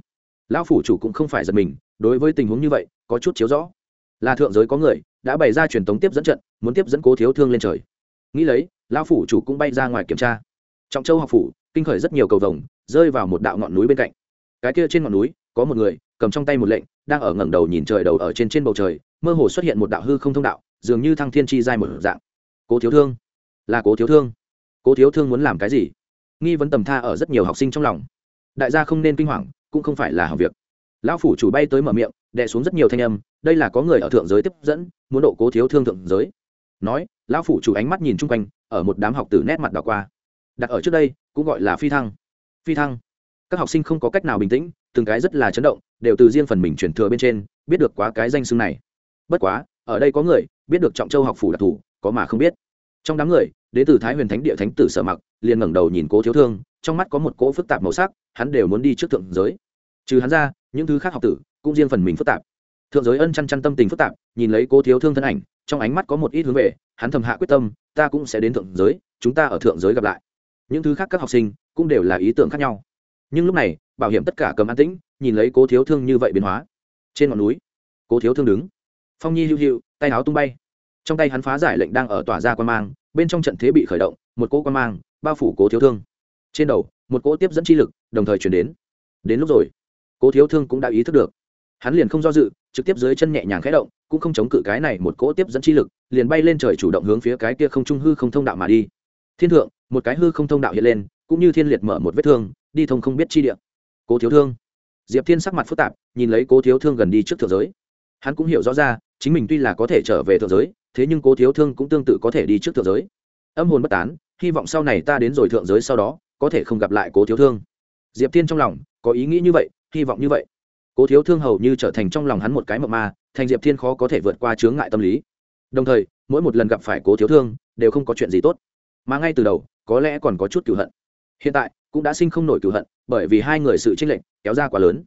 Lão phủ chủ cũng không phải giật mình, đối với tình huống như vậy, có chút chiếu rõ. Là thượng giới có người, đã bày ra truyền thống tiếp dẫn trận, muốn tiếp dẫn cố thiếu thương lên trời. Nghĩ lấy, lão phủ chủ cũng bay ra ngoài kiểm tra. Trọng châu học phủ, kinh khởi rất nhiều cầu vồng, rơi vào một đạo ngọn núi bên cạnh. Cái kia trên ngọn núi, có một người, cầm trong tay một lệnh, đang ở ngẩng đầu nhìn trời đầu ở trên trên bầu trời, mơ hồ xuất hiện một đạo hư không thông đạo, dường như thăng thiên chi giai một dạng. Cố thiếu thương. Là cố thiếu thương cố thiếu thương muốn làm cái gì? Nghi vấn tầm tha ở rất nhiều học sinh trong lòng. Đại gia không nên kinh hoàng, cũng không phải là học việc. Lão phủ chủ bay tới mở miệng, đè xuống rất nhiều thanh âm, đây là có người ở thượng giới tiếp dẫn, muốn độ cố thiếu thương thượng giới. Nói, lão phủ chủ ánh mắt nhìn chung quanh, ở một đám học tử nét mặt đỏ qua. Đặt ở trước đây, cũng gọi là phi thăng. Phi thăng. Các học sinh không có cách nào bình tĩnh, từng cái rất là chấn động, đều từ riêng phần mình chuyển thừa bên trên, biết được quá cái danh xưng này. Bất quá, ở đây có người, biết được trọng châu học phủ đặc thù, có mà không biết trong đám người đến từ thái huyền thánh địa thánh tử sở mặc liền ngẩng đầu nhìn cố thiếu thương, trong mắt có một cỗ phức tạp màu sắc, hắn đều muốn đi trước thượng giới. Trừ hắn ra, những thứ khác học tử cũng riêng phần mình phức tạp. Thượng giới ân chăn chăn tâm tình phức tạp, nhìn lấy cố thiếu thương thân ảnh, trong ánh mắt có một ít hướng về, hắn thầm hạ quyết tâm, ta cũng sẽ đến thượng giới, chúng ta ở thượng giới gặp lại. Những thứ khác các học sinh cũng đều là ý tưởng khác nhau. Nhưng lúc này, bảo hiểm tất cả cầm an tĩnh, nhìn lấy cố thiếu thương như vậy biến hóa. Trên ngọn núi, cố thiếu thương đứng. Phong nhi hữu hữu tay áo tung bay trong tay hắn phá giải lệnh đang ở tỏa ra quan mang, bên trong trận thế bị khởi động, một cỗ quan mang bao phủ cố thiếu thương. Trên đầu, một cỗ tiếp dẫn chi lực đồng thời chuyển đến. Đến lúc rồi, cố thiếu thương cũng đã ý thức được. Hắn liền không do dự, trực tiếp dưới chân nhẹ nhàng khẽ động, cũng không chống cự cái này một cỗ tiếp dẫn chi lực, liền bay lên trời chủ động hướng phía cái kia không trung hư không thông đạo mà đi. Thiên thượng, một cái hư không thông đạo hiện lên, cũng như thiên liệt mở một vết thương, đi thông không biết chi địa. Cố thiếu thương. Diệp thiên sắc mặt phức tạp, nhìn lấy cố thiếu thương gần đi trước thượng giới. Hắn cũng hiểu rõ ra, chính mình tuy là có thể trở về thượng giới thế nhưng cố thiếu thương cũng tương tự có thể đi trước thượng giới. Âm hồn bất tán, hy vọng sau này ta đến rồi thượng giới sau đó, có thể không gặp lại cố thiếu thương. Diệp thiên trong lòng, có ý nghĩ như vậy, hy vọng như vậy. Cố thiếu thương hầu như trở thành trong lòng hắn một cái mộng ma, thành diệp thiên khó có thể vượt qua chướng ngại tâm lý. Đồng thời, mỗi một lần gặp phải cố thiếu thương, đều không có chuyện gì tốt. Mà ngay từ đầu, có lẽ còn có chút cựu hận. Hiện tại, cũng đã sinh không nổi cựu hận, bởi vì hai người sự tranh lệch kéo ra quá lớn.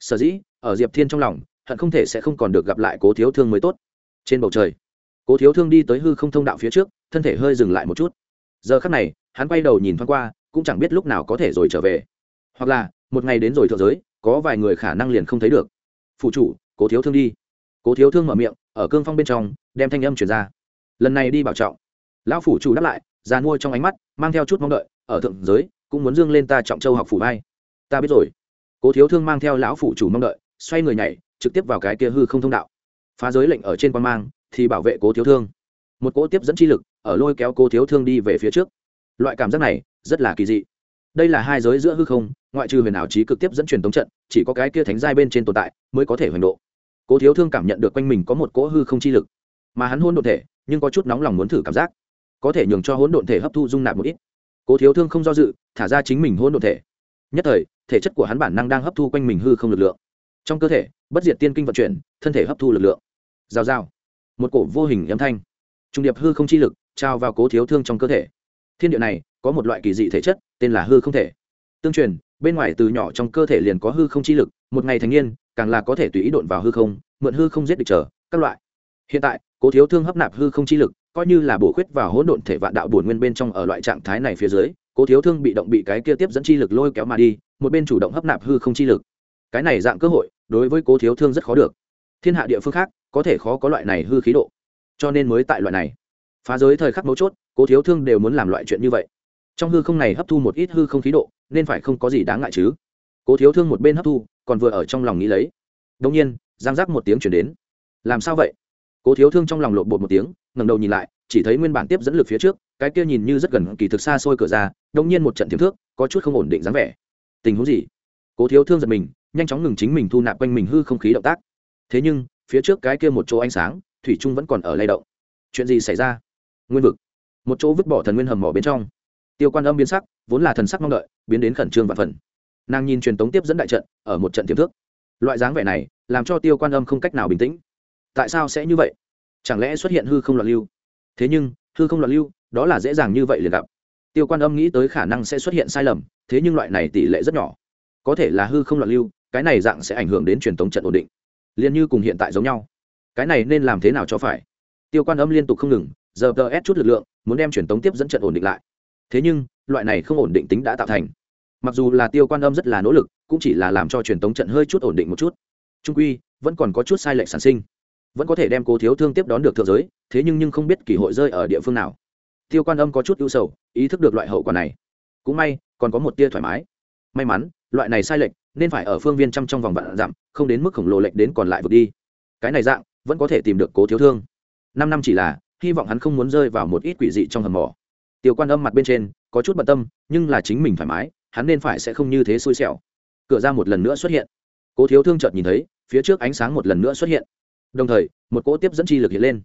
Sở dĩ, ở diệp thiên trong lòng, hận không thể sẽ không còn được gặp lại cố thiếu thương mới tốt. Trên bầu trời cố thiếu thương đi tới hư không thông đạo phía trước, thân thể hơi dừng lại một chút. Giờ khắc này, hắn quay đầu nhìn thoáng qua, cũng chẳng biết lúc nào có thể rồi trở về. Hoặc là, một ngày đến rồi thượng giới, có vài người khả năng liền không thấy được. Phụ chủ, cố thiếu thương đi. Cố thiếu thương mở miệng, ở cương phong bên trong, đem thanh âm chuyển ra. Lần này đi bảo trọng. Lão phủ chủ đáp lại, già nuôi trong ánh mắt, mang theo chút mong đợi, ở thượng giới, cũng muốn dương lên ta trọng châu học phủ vai. Ta biết rồi. Cố thiếu thương mang theo lão phủ chủ mong đợi, xoay người nhảy, trực tiếp vào cái kia hư không thông đạo. Phá giới lệnh ở trên quan mang thì bảo vệ cố thiếu thương. Một cỗ tiếp dẫn chi lực ở lôi kéo cố thiếu thương đi về phía trước. Loại cảm giác này rất là kỳ dị. Đây là hai giới giữa hư không, ngoại trừ huyền ảo trí cực tiếp dẫn truyền tống trận, chỉ có cái kia thánh giai bên trên tồn tại mới có thể hoành độ. Cố thiếu thương cảm nhận được quanh mình có một cỗ hư không chi lực, mà hắn hôn độn thể, nhưng có chút nóng lòng muốn thử cảm giác. Có thể nhường cho hỗn độn thể hấp thu dung nạp một ít. Cố thiếu thương không do dự, thả ra chính mình hỗn độn thể. Nhất thời, thể chất của hắn bản năng đang hấp thu quanh mình hư không lực lượng. Trong cơ thể, bất diệt tiên kinh vận chuyển, thân thể hấp thu lực lượng. Giao giao một cổ vô hình âm thanh. Trung điệp hư không chi lực trao vào cố thiếu thương trong cơ thể. Thiên địa này có một loại kỳ dị thể chất, tên là hư không thể. Tương truyền, bên ngoài từ nhỏ trong cơ thể liền có hư không chi lực, một ngày thành niên, càng là có thể tùy ý đột vào hư không, mượn hư không giết địch trở, các loại. Hiện tại, cố thiếu thương hấp nạp hư không chi lực, coi như là bổ khuyết vào hỗn độn thể vạn đạo bổn nguyên bên trong ở loại trạng thái này phía dưới, cố thiếu thương bị động bị cái kia tiếp dẫn chi lực lôi kéo mà đi, một bên chủ động hấp nạp hư không chi lực. Cái này dạng cơ hội, đối với cố thiếu thương rất khó được thiên hạ địa phương khác có thể khó có loại này hư khí độ. Cho nên mới tại loại này. Phá giới thời khắc mấu chốt, cố thiếu thương đều muốn làm loại chuyện như vậy. Trong hư không này hấp thu một ít hư không khí độ, nên phải không có gì đáng ngại chứ? Cố thiếu thương một bên hấp thu, còn vừa ở trong lòng nghĩ lấy. Đông nhiên, giang giác một tiếng chuyển đến. Làm sao vậy? Cố thiếu thương trong lòng lộn bột một tiếng, ngẩng đầu nhìn lại, chỉ thấy nguyên bản tiếp dẫn lực phía trước, cái kia nhìn như rất gần kỳ thực xa xôi cửa ra đông nhiên một trận thiếm thước, có chút không ổn định dáng vẻ. Tình huống gì? Cố thiếu thương giật mình, nhanh chóng ngừng chính mình thu nạp quanh mình hư không khí động tác thế nhưng, phía trước cái kia một chỗ ánh sáng, thủy trung vẫn còn ở lay động. Chuyện gì xảy ra? Nguyên vực. Một chỗ vứt bỏ thần nguyên hầm mỏ bên trong. Tiêu quan âm biến sắc, vốn là thần sắc mong đợi, biến đến khẩn trương và phần nàng nhìn truyền tống tiếp dẫn đại trận, ở một trận tiềm thức. Loại dáng vẻ này, làm cho tiêu quan âm không cách nào bình tĩnh. Tại sao sẽ như vậy? Chẳng lẽ xuất hiện hư không loạn lưu? Thế nhưng, hư không loạn lưu, đó là dễ dàng như vậy liền gặp. Tiêu quan âm nghĩ tới khả năng sẽ xuất hiện sai lầm, thế nhưng loại này tỷ lệ rất nhỏ. Có thể là hư không loạn lưu, cái này dạng sẽ ảnh hưởng đến truyền tống trận ổn định liền như cùng hiện tại giống nhau. Cái này nên làm thế nào cho phải? Tiêu quan âm liên tục không ngừng, giờ tờ ép chút lực lượng, muốn đem truyền tống tiếp dẫn trận ổn định lại. Thế nhưng, loại này không ổn định tính đã tạo thành. Mặc dù là tiêu quan âm rất là nỗ lực, cũng chỉ là làm cho truyền tống trận hơi chút ổn định một chút. Trung quy, vẫn còn có chút sai lệch sản sinh. Vẫn có thể đem cố thiếu thương tiếp đón được thượng giới, thế nhưng nhưng không biết kỳ hội rơi ở địa phương nào. Tiêu quan âm có chút ưu sầu, ý thức được loại hậu quả này. Cũng may, còn có một tia thoải mái. May mắn loại này sai lệch, nên phải ở phương viên trăm trong vòng vạn dặm, không đến mức khổng lồ lệch đến còn lại vượt đi. Cái này dạng, vẫn có thể tìm được cố thiếu thương. Năm năm chỉ là, hy vọng hắn không muốn rơi vào một ít quỷ dị trong hầm mỏ. Tiêu quan âm mặt bên trên, có chút bận tâm, nhưng là chính mình thoải mái, hắn nên phải sẽ không như thế xui xẻo. Cửa ra một lần nữa xuất hiện. Cố thiếu thương chợt nhìn thấy, phía trước ánh sáng một lần nữa xuất hiện. Đồng thời, một cỗ tiếp dẫn chi lực hiện lên.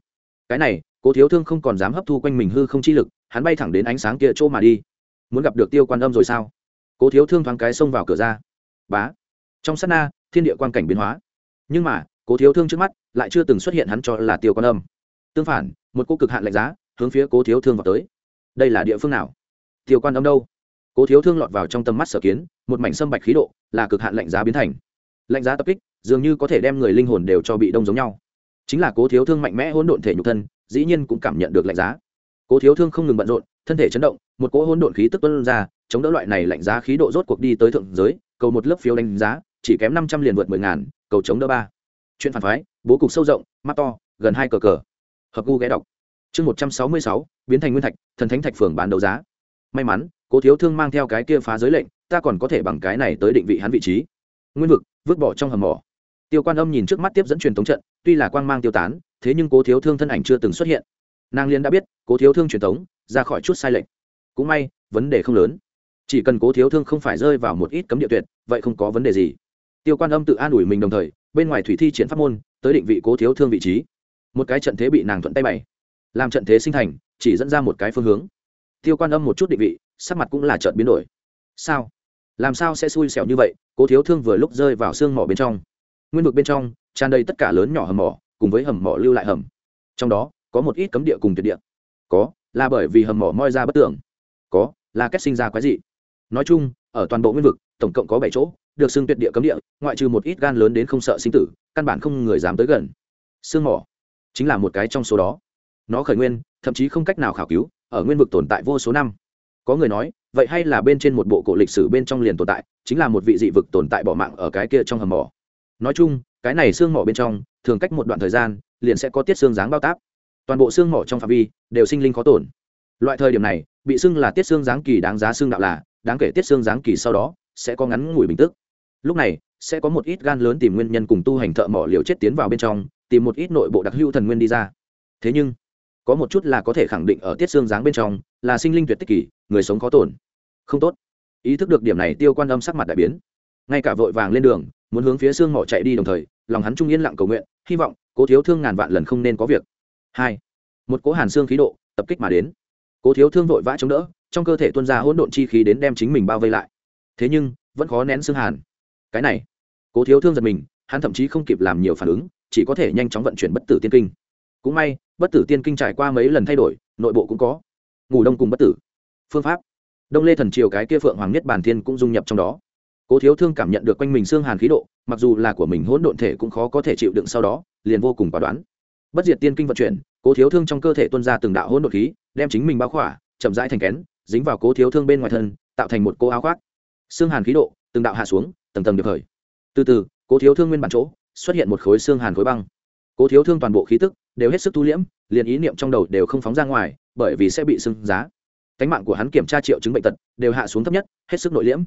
Cái này, cố thiếu thương không còn dám hấp thu quanh mình hư không chi lực, hắn bay thẳng đến ánh sáng kia chỗ mà đi. Muốn gặp được tiêu quan âm rồi sao? Cố thiếu thương thoáng cái xông vào cửa ra. Bá. Trong sát na, thiên địa quan cảnh biến hóa. Nhưng mà, cố thiếu thương trước mắt lại chưa từng xuất hiện hắn cho là tiêu quan âm. Tương phản, một cô cực hạn lạnh giá hướng phía cố thiếu thương vào tới. Đây là địa phương nào? Tiêu quan âm đâu? Cố thiếu thương lọt vào trong tầm mắt sở kiến, một mảnh sâm bạch khí độ là cực hạn lạnh giá biến thành. Lạnh giá tập kích dường như có thể đem người linh hồn đều cho bị đông giống nhau. Chính là cố thiếu thương mạnh mẽ hỗn độn thể nhục thân, dĩ nhiên cũng cảm nhận được lạnh giá. Cố thiếu thương không ngừng bận rộn, thân thể chấn động, một cỗ hỗn độn khí tức tuân ra chống đỡ loại này lạnh giá khí độ rốt cuộc đi tới thượng giới, cầu một lớp phiếu đánh giá, chỉ kém năm trăm liền vượt mười ngàn, cầu chống đỡ ba. Chuyện phản phái, bố cục sâu rộng, mắt to, gần hai cờ cờ. Hợp gu ghé đọc. Chương một trăm sáu mươi sáu, biến thành nguyên thạch, thần thánh thạch phường bán đấu giá. May mắn, cố thiếu thương mang theo cái kia phá giới lệnh, ta còn có thể bằng cái này tới định vị hắn vị trí. Nguyên vực, vứt bỏ trong hầm mỏ. Tiêu quan âm nhìn trước mắt tiếp dẫn truyền thống trận, tuy là quang mang tiêu tán, thế nhưng cố thiếu thương thân ảnh chưa từng xuất hiện. Nàng liên đã biết, cố thiếu thương truyền thống ra khỏi chút sai lệch. Cũng may, vấn đề không lớn chỉ cần cố thiếu thương không phải rơi vào một ít cấm địa tuyệt, vậy không có vấn đề gì. Tiêu quan âm tự an ủi mình đồng thời, bên ngoài thủy thi triển pháp môn, tới định vị cố thiếu thương vị trí. Một cái trận thế bị nàng thuận tay bày, làm trận thế sinh thành, chỉ dẫn ra một cái phương hướng. Tiêu quan âm một chút định vị, sắc mặt cũng là trận biến đổi. Sao? Làm sao sẽ xui xẻo như vậy? Cố thiếu thương vừa lúc rơi vào xương mỏ bên trong. Nguyên vực bên trong, tràn đầy tất cả lớn nhỏ hầm mỏ, cùng với hầm mỏ lưu lại hầm. Trong đó, có một ít cấm địa cùng tuyệt địa. Có, là bởi vì hầm mỏ moi ra bất tưởng có, là cách sinh ra quái dị nói chung, ở toàn bộ nguyên vực, tổng cộng có bảy chỗ, được xưng tuyệt địa cấm địa, ngoại trừ một ít gan lớn đến không sợ sinh tử, căn bản không người dám tới gần. Xương mỏ chính là một cái trong số đó. Nó khởi nguyên, thậm chí không cách nào khảo cứu, ở nguyên vực tồn tại vô số năm. Có người nói, vậy hay là bên trên một bộ cổ lịch sử bên trong liền tồn tại, chính là một vị dị vực tồn tại bỏ mạng ở cái kia trong hầm mỏ. Nói chung, cái này xương mỏ bên trong, thường cách một đoạn thời gian, liền sẽ có tiết xương dáng bao táp. Toàn bộ xương mỏ trong phạm vi, đều sinh linh khó tổn. Loại thời điểm này, bị xưng là tiết xương dáng kỳ đáng giá xương đạo là đáng kể tiết xương dáng kỳ sau đó, sẽ có ngắn ngủi bình tức. Lúc này, sẽ có một ít gan lớn tìm nguyên nhân cùng tu hành thợ mỏ liều chết tiến vào bên trong, tìm một ít nội bộ đặc hữu thần nguyên đi ra. Thế nhưng, có một chút là có thể khẳng định ở tiết xương dáng bên trong, là sinh linh tuyệt tích kỷ người sống khó tổn. Không tốt. Ý thức được điểm này, tiêu quan âm sắc mặt đại biến. Ngay cả vội vàng lên đường, muốn hướng phía xương mỏ chạy đi đồng thời, lòng hắn trung yên lặng cầu nguyện, hy vọng, cố thiếu thương ngàn vạn lần không nên có việc. Hai. Một cố hàn xương khí độ, tập kích mà đến. Cố thiếu thương vội vã chống đỡ trong cơ thể tuân ra hỗn độn chi khí đến đem chính mình bao vây lại. Thế nhưng, vẫn khó nén xương hàn. Cái này, cố thiếu thương giật mình, hắn thậm chí không kịp làm nhiều phản ứng, chỉ có thể nhanh chóng vận chuyển bất tử tiên kinh. Cũng may, bất tử tiên kinh trải qua mấy lần thay đổi, nội bộ cũng có. Ngủ đông cùng bất tử. Phương pháp. Đông lê thần triều cái kia phượng hoàng nhất bản thiên cũng dung nhập trong đó. Cố thiếu thương cảm nhận được quanh mình xương hàn khí độ, mặc dù là của mình hỗn độn thể cũng khó có thể chịu đựng sau đó, liền vô cùng quả đoán. Bất diệt tiên kinh vận chuyển, cố thiếu thương trong cơ thể tuân ra từng đạo hỗn độn khí, đem chính mình bao khỏa, chậm rãi thành kén dính vào cố thiếu thương bên ngoài thân, tạo thành một cô áo khoác. Xương hàn khí độ, từng đạo hạ xuống, tầng tầng được khởi. Từ từ, cố thiếu thương nguyên bản chỗ, xuất hiện một khối xương hàn khối băng. Cố thiếu thương toàn bộ khí tức đều hết sức thu liễm, liền ý niệm trong đầu đều không phóng ra ngoài, bởi vì sẽ bị sưng giá. Cánh mạng của hắn kiểm tra triệu chứng bệnh tật đều hạ xuống thấp nhất, hết sức nội liễm.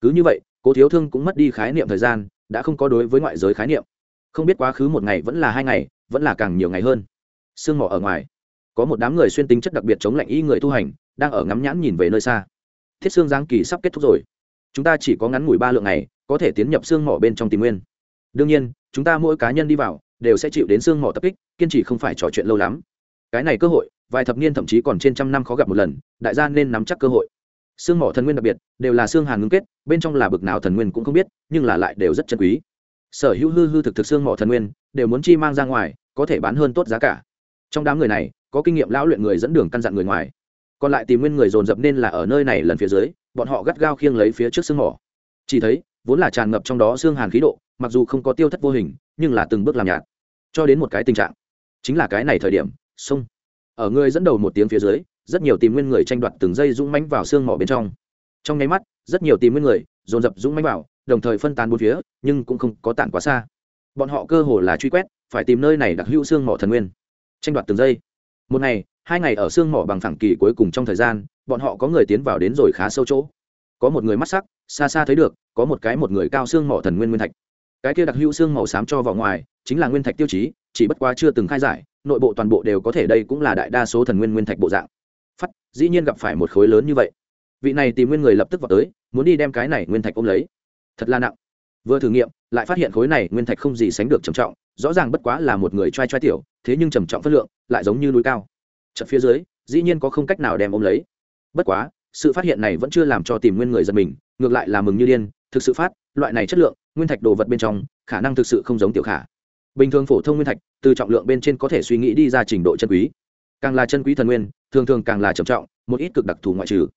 Cứ như vậy, cố thiếu thương cũng mất đi khái niệm thời gian, đã không có đối với ngoại giới khái niệm. Không biết quá khứ một ngày vẫn là hai ngày, vẫn là càng nhiều ngày hơn. Sương mỏ ở ngoài. Có một đám người xuyên tính chất đặc biệt chống lạnh y người tu hành đang ở ngắm nhãn nhìn về nơi xa. Thiết xương giáng kỳ sắp kết thúc rồi. Chúng ta chỉ có ngắn ngủi ba lượng ngày, có thể tiến nhập xương mỏ bên trong tìm nguyên. Đương nhiên, chúng ta mỗi cá nhân đi vào, đều sẽ chịu đến xương mỏ tập kích, kiên trì không phải trò chuyện lâu lắm. Cái này cơ hội, vài thập niên thậm chí còn trên trăm năm khó gặp một lần, đại gia nên nắm chắc cơ hội. Xương mỏ thần nguyên đặc biệt, đều là xương hàn ngưng kết, bên trong là bực nào thần nguyên cũng không biết, nhưng là lại đều rất chân quý. Sở hữu hư hư thực thực xương mỏ thần nguyên, đều muốn chi mang ra ngoài, có thể bán hơn tốt giá cả. Trong đám người này, có kinh nghiệm lão luyện người dẫn đường căn dặn người ngoài còn lại tìm nguyên người dồn dập nên là ở nơi này lần phía dưới, bọn họ gắt gao khiêng lấy phía trước xương mỏ chỉ thấy, vốn là tràn ngập trong đó xương hàn khí độ, mặc dù không có tiêu thất vô hình, nhưng là từng bước làm nhạt. Cho đến một cái tình trạng, chính là cái này thời điểm, sông. Ở người dẫn đầu một tiếng phía dưới, rất nhiều tìm nguyên người tranh đoạt từng giây dũng mánh vào xương mỏ bên trong. Trong nháy mắt, rất nhiều tìm nguyên người dồn dập dũng mánh vào, đồng thời phân tán bốn phía, nhưng cũng không có tản quá xa. Bọn họ cơ hồ là truy quét, phải tìm nơi này đặc hữu xương mỏ thần nguyên, tranh đoạt từng giây một ngày, hai ngày ở xương mỏ bằng phẳng kỳ cuối cùng trong thời gian, bọn họ có người tiến vào đến rồi khá sâu chỗ. Có một người mắt sắc, xa xa thấy được, có một cái một người cao xương mỏ thần nguyên nguyên thạch. Cái kia đặc hữu xương màu xám cho vào ngoài, chính là nguyên thạch tiêu chí, chỉ bất quá chưa từng khai giải, nội bộ toàn bộ đều có thể đây cũng là đại đa số thần nguyên nguyên thạch bộ dạng. Phát, dĩ nhiên gặp phải một khối lớn như vậy. Vị này tìm nguyên người lập tức vào tới, muốn đi đem cái này nguyên thạch ôm lấy. Thật là nặng. Vừa thử nghiệm, lại phát hiện khối này nguyên thạch không gì sánh được trầm trọng rõ ràng bất quá là một người trai trai tiểu, thế nhưng trầm trọng phất lượng lại giống như núi cao. Chật phía dưới, dĩ nhiên có không cách nào đem ôm lấy. Bất quá, sự phát hiện này vẫn chưa làm cho tìm nguyên người giật mình, ngược lại là mừng như điên, thực sự phát, loại này chất lượng, nguyên thạch đồ vật bên trong, khả năng thực sự không giống tiểu khả. Bình thường phổ thông nguyên thạch, từ trọng lượng bên trên có thể suy nghĩ đi ra trình độ chân quý. Càng là chân quý thần nguyên, thường thường càng là trầm trọng, một ít cực đặc thù ngoại trừ.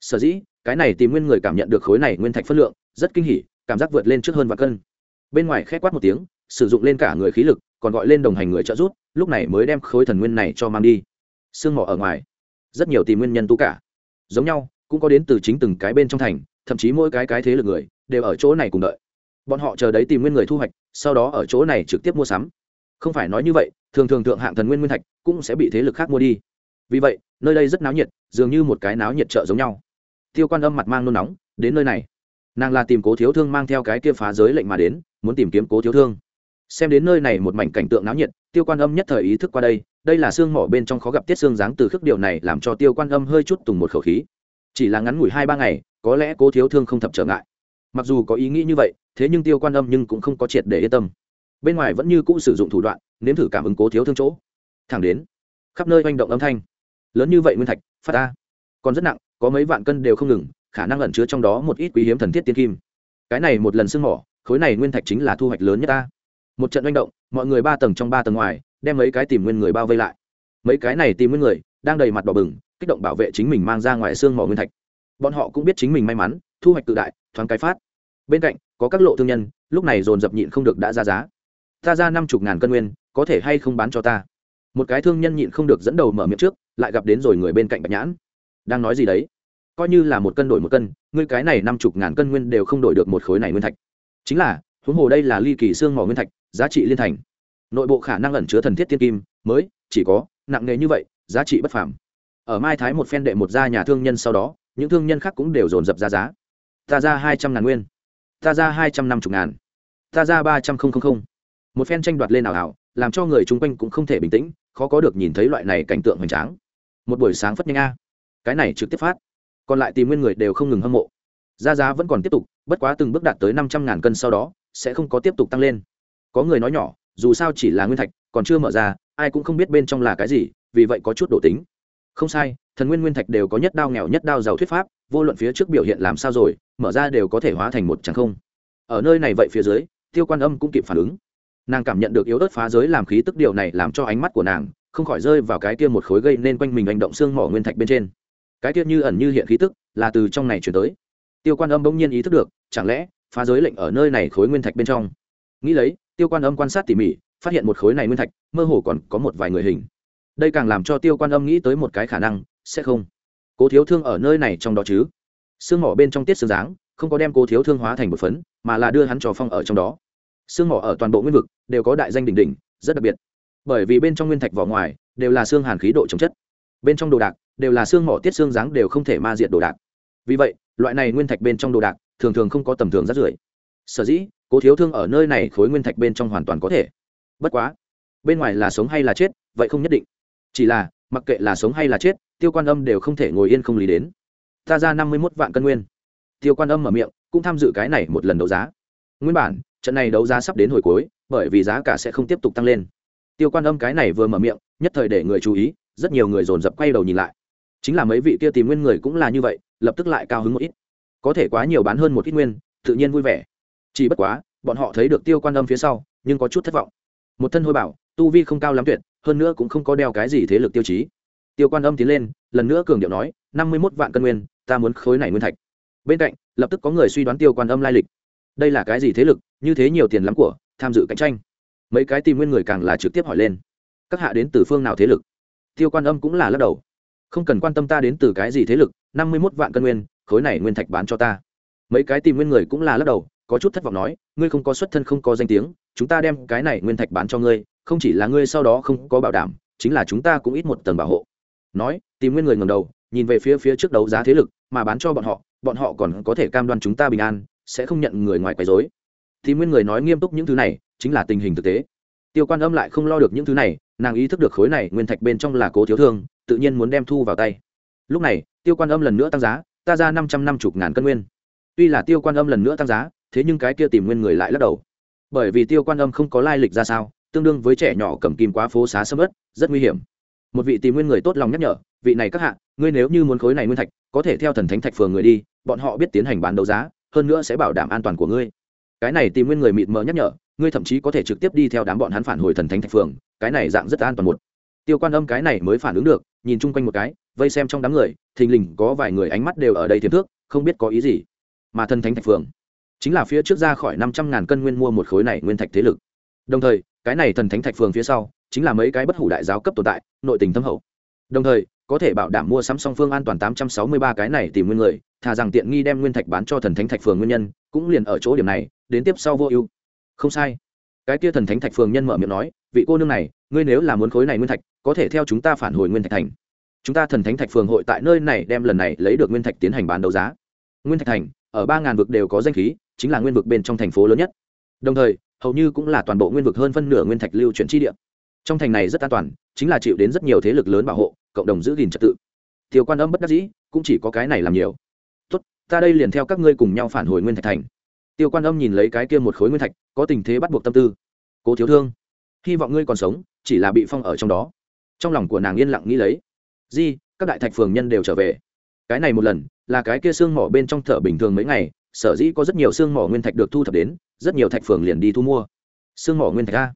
Sở dĩ, cái này tìm nguyên người cảm nhận được khối này nguyên thạch phất lượng, rất kinh hỉ, cảm giác vượt lên trước hơn và cân. Bên ngoài khét quát một tiếng sử dụng lên cả người khí lực, còn gọi lên đồng hành người trợ giúp, lúc này mới đem khối thần nguyên này cho mang đi. Sương mỏ ở ngoài. Rất nhiều tìm nguyên nhân tu cả. Giống nhau, cũng có đến từ chính từng cái bên trong thành, thậm chí mỗi cái cái thế lực người, đều ở chỗ này cùng đợi. Bọn họ chờ đấy tìm nguyên người thu hoạch, sau đó ở chỗ này trực tiếp mua sắm. Không phải nói như vậy, thường thường thượng hạng thần nguyên nguyên thạch cũng sẽ bị thế lực khác mua đi. Vì vậy, nơi đây rất náo nhiệt, dường như một cái náo nhiệt chợ giống nhau. Tiêu quan âm mặt mang nôn nóng, đến nơi này. Nàng là tìm cố thiếu thương mang theo cái kia phá giới lệnh mà đến, muốn tìm kiếm cố thiếu thương xem đến nơi này một mảnh cảnh tượng náo nhiệt, tiêu quan âm nhất thời ý thức qua đây đây là xương mỏ bên trong khó gặp tiết xương dáng từ khước điều này làm cho tiêu quan âm hơi chút tùng một khẩu khí. Chỉ là ngắn ngủi hai ba ngày, có lẽ cố thiếu thương không thập trở ngại. Mặc dù có ý nghĩ như vậy, thế nhưng tiêu quan âm nhưng cũng không có triệt để yên tâm. Bên ngoài vẫn như cũ sử dụng thủ đoạn, nếm thử cảm ứng cố thiếu thương chỗ. Thẳng đến, khắp nơi oanh động âm thanh. Lớn như vậy nguyên thạch, phát ta còn rất nặng, có mấy vạn cân đều không ngừng, khả năng ẩn chứa trong đó một ít quý hiếm thần thiết tiên kim. Cái này một lần sưng mỏ, khối này nguyên thạch chính là thu hoạch lớn nhất ta một trận manh động, mọi người ba tầng trong ba tầng ngoài, đem mấy cái tìm nguyên người bao vây lại. Mấy cái này tìm nguyên người, đang đầy mặt đỏ bừng, kích động bảo vệ chính mình mang ra ngoài xương mỏ nguyên thạch. Bọn họ cũng biết chính mình may mắn, thu hoạch tự đại, thoáng cái phát. Bên cạnh, có các lộ thương nhân, lúc này dồn dập nhịn không được đã ra giá. Ta ra năm chục ngàn cân nguyên, có thể hay không bán cho ta? Một cái thương nhân nhịn không được dẫn đầu mở miệng trước, lại gặp đến rồi người bên cạnh bạch nhãn. Đang nói gì đấy? Coi như là một cân đổi một cân, ngươi cái này năm chục ngàn cân nguyên đều không đổi được một khối này nguyên thạch. Chính là huống hồ đây là ly kỳ xương mỏ nguyên thạch, giá trị liên thành. Nội bộ khả năng ẩn chứa thần thiết tiên kim, mới, chỉ có, nặng nghề như vậy, giá trị bất phàm. Ở mai thái một phen đệ một gia nhà thương nhân sau đó, những thương nhân khác cũng đều dồn dập ra giá. Ta ra hai trăm ngàn nguyên. Ta ra hai trăm năm mươi ngàn. Ta ra ba trăm linh một phen tranh đoạt lên ảo ảo, làm cho người chung quanh cũng không thể bình tĩnh, khó có được nhìn thấy loại này cảnh tượng hoành tráng. Một buổi sáng phất nhanh a. Cái này trực tiếp phát. Còn lại tìm nguyên người đều không ngừng hâm mộ. Ra giá vẫn còn tiếp tục, bất quá từng bước đạt tới năm trăm ngàn cân sau đó sẽ không có tiếp tục tăng lên. Có người nói nhỏ, dù sao chỉ là nguyên thạch, còn chưa mở ra, ai cũng không biết bên trong là cái gì, vì vậy có chút độ tính. Không sai, thần nguyên nguyên thạch đều có nhất đao nghèo nhất đao giàu thuyết pháp, vô luận phía trước biểu hiện làm sao rồi, mở ra đều có thể hóa thành một tràng không. Ở nơi này vậy phía dưới, tiêu quan âm cũng kịp phản ứng. Nàng cảm nhận được yếu ớt phá giới làm khí tức điều này làm cho ánh mắt của nàng không khỏi rơi vào cái kia một khối gây nên quanh mình hành động xương mỏ nguyên thạch bên trên. Cái kia như ẩn như hiện khí tức là từ trong này chuyển tới. Tiêu quan âm bỗng nhiên ý thức được, chẳng lẽ phá giới lệnh ở nơi này khối nguyên thạch bên trong. Nghĩ lấy, tiêu quan âm quan sát tỉ mỉ, phát hiện một khối này nguyên thạch, mơ hồ còn có một vài người hình. Đây càng làm cho tiêu quan âm nghĩ tới một cái khả năng, sẽ không. Cố thiếu thương ở nơi này trong đó chứ? Xương mỏ bên trong tiết xương dáng, không có đem cố thiếu thương hóa thành một phấn, mà là đưa hắn trò phong ở trong đó. Xương mỏ ở toàn bộ nguyên vực, đều có đại danh đỉnh đỉnh, rất đặc biệt. Bởi vì bên trong nguyên thạch vỏ ngoài, đều là xương hàn khí độ chống chất. Bên trong đồ đạc, đều là xương mỏ tiết xương dáng đều không thể ma diệt đồ đạc. Vì vậy, loại này nguyên thạch bên trong đồ đạc thường thường không có tầm thường rất rưởi. Sở dĩ, cố thiếu thương ở nơi này khối nguyên thạch bên trong hoàn toàn có thể. Bất quá, bên ngoài là sống hay là chết, vậy không nhất định. Chỉ là, mặc kệ là sống hay là chết, tiêu quan âm đều không thể ngồi yên không lý đến. Ta ra năm mươi mốt vạn cân nguyên. Tiêu quan âm mở miệng, cũng tham dự cái này một lần đấu giá. Nguyên bản, trận này đấu giá sắp đến hồi cuối, bởi vì giá cả sẽ không tiếp tục tăng lên. Tiêu quan âm cái này vừa mở miệng, nhất thời để người chú ý, rất nhiều người dồn dập quay đầu nhìn lại. Chính là mấy vị kia tìm nguyên người cũng là như vậy, lập tức lại cao hứng một ít có thể quá nhiều bán hơn một ít nguyên, tự nhiên vui vẻ. Chỉ bất quá, bọn họ thấy được tiêu quan âm phía sau, nhưng có chút thất vọng. Một thân hôi bảo, tu vi không cao lắm tuyệt, hơn nữa cũng không có đeo cái gì thế lực tiêu chí. Tiêu quan âm tiến lên, lần nữa cường điệu nói, năm mươi mốt vạn cân nguyên, ta muốn khối này nguyên thạch. Bên cạnh, lập tức có người suy đoán tiêu quan âm lai lịch. Đây là cái gì thế lực, như thế nhiều tiền lắm của, tham dự cạnh tranh. Mấy cái tìm nguyên người càng là trực tiếp hỏi lên. Các hạ đến từ phương nào thế lực? Tiêu quan âm cũng là lắc đầu. Không cần quan tâm ta đến từ cái gì thế lực, năm mươi mốt vạn cân nguyên khối này nguyên thạch bán cho ta. Mấy cái tìm nguyên người cũng là lắc đầu, có chút thất vọng nói, ngươi không có xuất thân không có danh tiếng, chúng ta đem cái này nguyên thạch bán cho ngươi, không chỉ là ngươi sau đó không có bảo đảm, chính là chúng ta cũng ít một tầng bảo hộ. Nói, tìm nguyên người ngầm đầu, nhìn về phía phía trước đấu giá thế lực, mà bán cho bọn họ bọn họ còn có thể cam đoan chúng ta bình an, sẽ không nhận người ngoài quấy rối. Thì nguyên người nói nghiêm túc những thứ này, chính là tình hình thực tế. Tiêu quan âm lại không lo được những thứ này, nàng ý thức được khối này nguyên thạch bên trong là cố thiếu thương, tự nhiên muốn đem thu vào tay. Lúc này, tiêu quan âm lần nữa tăng giá ta ra năm trăm năm chục ngàn cân nguyên. Tuy là tiêu quan âm lần nữa tăng giá, thế nhưng cái kia tìm nguyên người lại lắc đầu. Bởi vì tiêu quan âm không có lai lịch ra sao, tương đương với trẻ nhỏ cầm kim quá phố xá sâm ớt, rất nguy hiểm. Một vị tìm nguyên người tốt lòng nhắc nhở, vị này các hạ, ngươi nếu như muốn khối này nguyên thạch, có thể theo thần thánh thạch phường người đi, bọn họ biết tiến hành bán đấu giá, hơn nữa sẽ bảo đảm an toàn của ngươi. Cái này tìm nguyên người mịt mờ nhắc nhở, ngươi thậm chí có thể trực tiếp đi theo đám bọn hắn phản hồi thần thánh thạch phường, cái này dạng rất an toàn một tiêu quan âm cái này mới phản ứng được, nhìn chung quanh một cái, vây xem trong đám người, thình lình có vài người ánh mắt đều ở đây thiệp thước, không biết có ý gì. Mà thần thánh thạch phường chính là phía trước ra khỏi năm trăm ngàn cân nguyên mua một khối này nguyên thạch thế lực. Đồng thời, cái này thần thánh thạch phường phía sau, chính là mấy cái bất hủ đại giáo cấp tồn tại, nội tình thâm hậu. Đồng thời, có thể bảo đảm mua sắm song phương an toàn tám trăm sáu mươi ba cái này tìm nguyên người, thà rằng tiện nghi đem nguyên thạch bán cho thần thánh thạch phường nguyên nhân, cũng liền ở chỗ điểm này, đến tiếp sau vô ưu. Không sai. Cái kia thần thánh thạch phường nhân mở miệng nói, vị cô nương này, ngươi nếu là muốn khối này nguyên thạch có thể theo chúng ta phản hồi nguyên thạch thành. Chúng ta thần thánh thạch phường hội tại nơi này đem lần này lấy được nguyên thạch tiến hành bán đấu giá. Nguyên thạch thành, ở ba ngàn vực đều có danh khí, chính là nguyên vực bên trong thành phố lớn nhất. Đồng thời, hầu như cũng là toàn bộ nguyên vực hơn phân nửa nguyên thạch lưu chuyển chi địa. Trong thành này rất an toàn, chính là chịu đến rất nhiều thế lực lớn bảo hộ, cộng đồng giữ gìn trật tự. Tiêu quan âm bất đắc dĩ, cũng chỉ có cái này làm nhiều. Tốt, ta đây liền theo các ngươi cùng nhau phản hồi nguyên thạch thành. Tiêu quan âm nhìn lấy cái kia một khối nguyên thạch, có tình thế bắt buộc tâm tư. Cố thiếu thương, hy vọng ngươi còn sống, chỉ là bị phong ở trong đó trong lòng của nàng yên lặng nghĩ lấy. Di, các đại thạch phường nhân đều trở về. Cái này một lần, là cái kia xương mỏ bên trong thở bình thường mấy ngày, sở dĩ có rất nhiều xương mỏ nguyên thạch được thu thập đến, rất nhiều thạch phường liền đi thu mua. Xương mỏ nguyên thạch a?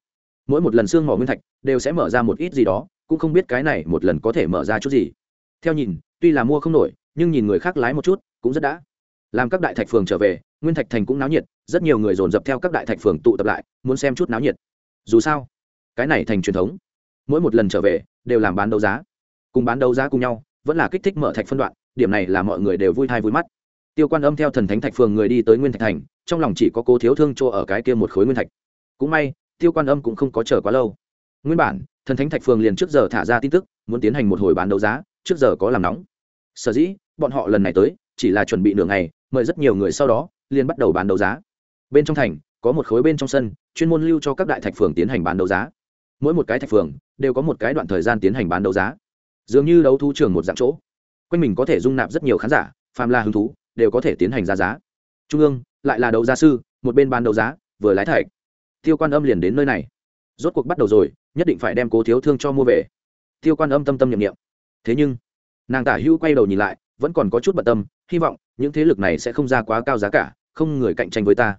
Mỗi một lần xương mỏ nguyên thạch đều sẽ mở ra một ít gì đó, cũng không biết cái này một lần có thể mở ra chút gì. Theo nhìn, tuy là mua không nổi, nhưng nhìn người khác lái một chút, cũng rất đã. Làm các đại thạch phường trở về, nguyên thạch thành cũng náo nhiệt, rất nhiều người dồn dập theo các đại thạch phường tụ tập lại, muốn xem chút náo nhiệt. Dù sao, cái này thành truyền thống mỗi một lần trở về đều làm bán đấu giá. Cùng bán đấu giá cùng nhau, vẫn là kích thích mở thạch phân đoạn, điểm này là mọi người đều vui thai vui mắt. Tiêu quan âm theo thần thánh thạch phường người đi tới nguyên thạch thành, trong lòng chỉ có cố thiếu thương chỗ ở cái kia một khối nguyên thạch. Cũng may, tiêu quan âm cũng không có chờ quá lâu. Nguyên bản, thần thánh thạch phường liền trước giờ thả ra tin tức, muốn tiến hành một hồi bán đấu giá, trước giờ có làm nóng. Sở dĩ, bọn họ lần này tới, chỉ là chuẩn bị nửa ngày, mời rất nhiều người sau đó, liền bắt đầu bán đấu giá. Bên trong thành, có một khối bên trong sân, chuyên môn lưu cho các đại thạch phường tiến hành bán đấu giá mỗi một cái thạch phường đều có một cái đoạn thời gian tiến hành bán đấu giá. Dường như đấu thu trường một dạng chỗ. Quanh mình có thể dung nạp rất nhiều khán giả, phàm la hứng thú, đều có thể tiến hành ra giá. Trung ương, lại là đấu giá sư, một bên bán đấu giá, vừa lái thạch. Tiêu quan âm liền đến nơi này. Rốt cuộc bắt đầu rồi, nhất định phải đem cố thiếu thương cho mua về. Tiêu quan âm tâm tâm nhậm nghiệm thế nhưng, nàng tả hữu quay đầu nhìn lại, vẫn còn có chút bận tâm, hy vọng những thế lực này sẽ không ra quá cao giá cả, không người cạnh tranh với ta.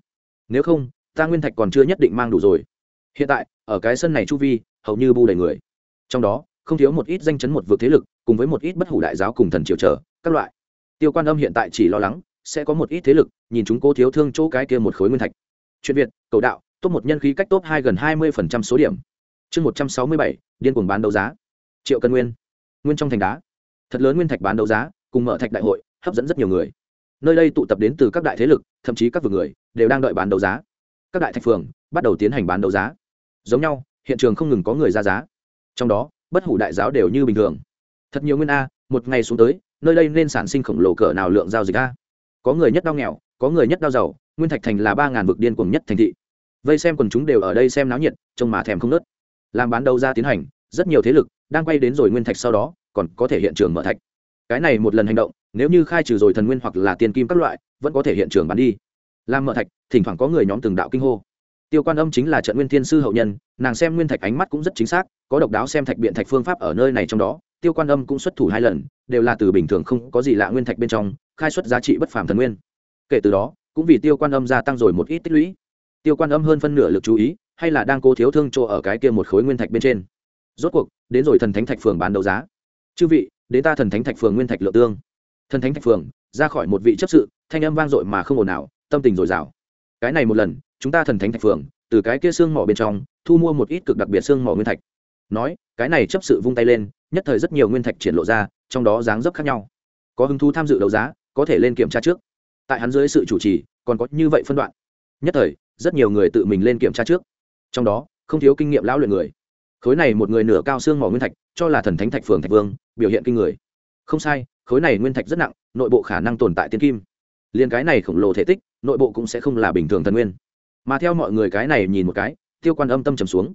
Nếu không, ta nguyên thạch còn chưa nhất định mang đủ rồi. Hiện tại ở cái sân này chu vi, hầu như bu đầy người. Trong đó, không thiếu một ít danh chấn một vực thế lực, cùng với một ít bất hủ đại giáo cùng thần triều trở, các loại. Tiêu quan âm hiện tại chỉ lo lắng, sẽ có một ít thế lực, nhìn chúng cố thiếu thương chỗ cái kia một khối nguyên thạch. Chuyện việt, cầu đạo, top một nhân khí cách top hai gần hai mươi phần trăm số điểm. Chương một trăm sáu mươi bảy, điên cuồng bán đấu giá. Triệu cân nguyên. Nguyên trong thành đá. Thật lớn nguyên thạch bán đấu giá, cùng mở thạch đại hội, hấp dẫn rất nhiều người. Nơi đây tụ tập đến từ các đại thế lực, thậm chí các vực người, đều đang đợi bán đấu giá. Các đại thạch phường bắt đầu tiến hành bán đấu giá giống nhau, hiện trường không ngừng có người ra giá. Trong đó, bất hủ đại giáo đều như bình thường. Thật nhiều nguyên a, một ngày xuống tới, nơi đây nên sản sinh khổng lồ cỡ nào lượng giao dịch a? Có người nhất đau nghèo, có người nhất đau giàu, nguyên thạch thành là ba ngàn vực điên cuồng nhất thành thị. Vây xem quần chúng đều ở đây xem náo nhiệt, trông mà thèm không nớt. Làm bán đầu ra tiến hành, rất nhiều thế lực đang quay đến rồi nguyên thạch sau đó, còn có thể hiện trường mở thạch. Cái này một lần hành động, nếu như khai trừ rồi thần nguyên hoặc là tiền kim các loại, vẫn có thể hiện trường bán đi. Làm mở thạch, thỉnh thoảng có người nhóm từng đạo kinh hô tiêu quan âm chính là trận nguyên thiên sư hậu nhân, nàng xem nguyên thạch ánh mắt cũng rất chính xác, có độc đáo xem thạch biện thạch phương pháp ở nơi này trong đó, tiêu quan âm cũng xuất thủ hai lần, đều là từ bình thường không có gì lạ nguyên thạch bên trong, khai xuất giá trị bất phàm thần nguyên. Kể từ đó, cũng vì tiêu quan âm gia tăng rồi một ít tích lũy. Tiêu quan âm hơn phân nửa lực chú ý, hay là đang cố thiếu thương chỗ ở cái kia một khối nguyên thạch bên trên. Rốt cuộc, đến rồi thần thánh thạch phường bán đấu giá. Chư vị, đến ta thần thánh thạch phường nguyên thạch lượng tương. Thần thánh thạch phường, ra khỏi một vị chấp sự, thanh âm vang dội mà không ồn ào, tâm tình dồi dào. Cái này một lần chúng ta thần thánh thạch phường từ cái kia xương mỏ bên trong, thu mua một ít cực đặc biệt xương mỏ nguyên thạch. Nói, cái này chấp sự vung tay lên, nhất thời rất nhiều nguyên thạch triển lộ ra, trong đó dáng dấp khác nhau. Có hứng thú tham dự đấu giá, có thể lên kiểm tra trước. Tại hắn dưới sự chủ trì, còn có như vậy phân đoạn. Nhất thời, rất nhiều người tự mình lên kiểm tra trước. Trong đó, không thiếu kinh nghiệm lão luyện người. Khối này một người nửa cao xương mỏ nguyên thạch, cho là thần thánh thạch phường thạch vương, biểu hiện kinh người. Không sai, khối này nguyên thạch rất nặng, nội bộ khả năng tồn tại tiên kim. Liền cái này khổng lồ thể tích, nội bộ cũng sẽ không là bình thường thần nguyên mà theo mọi người cái này nhìn một cái, tiêu quan âm tâm trầm xuống.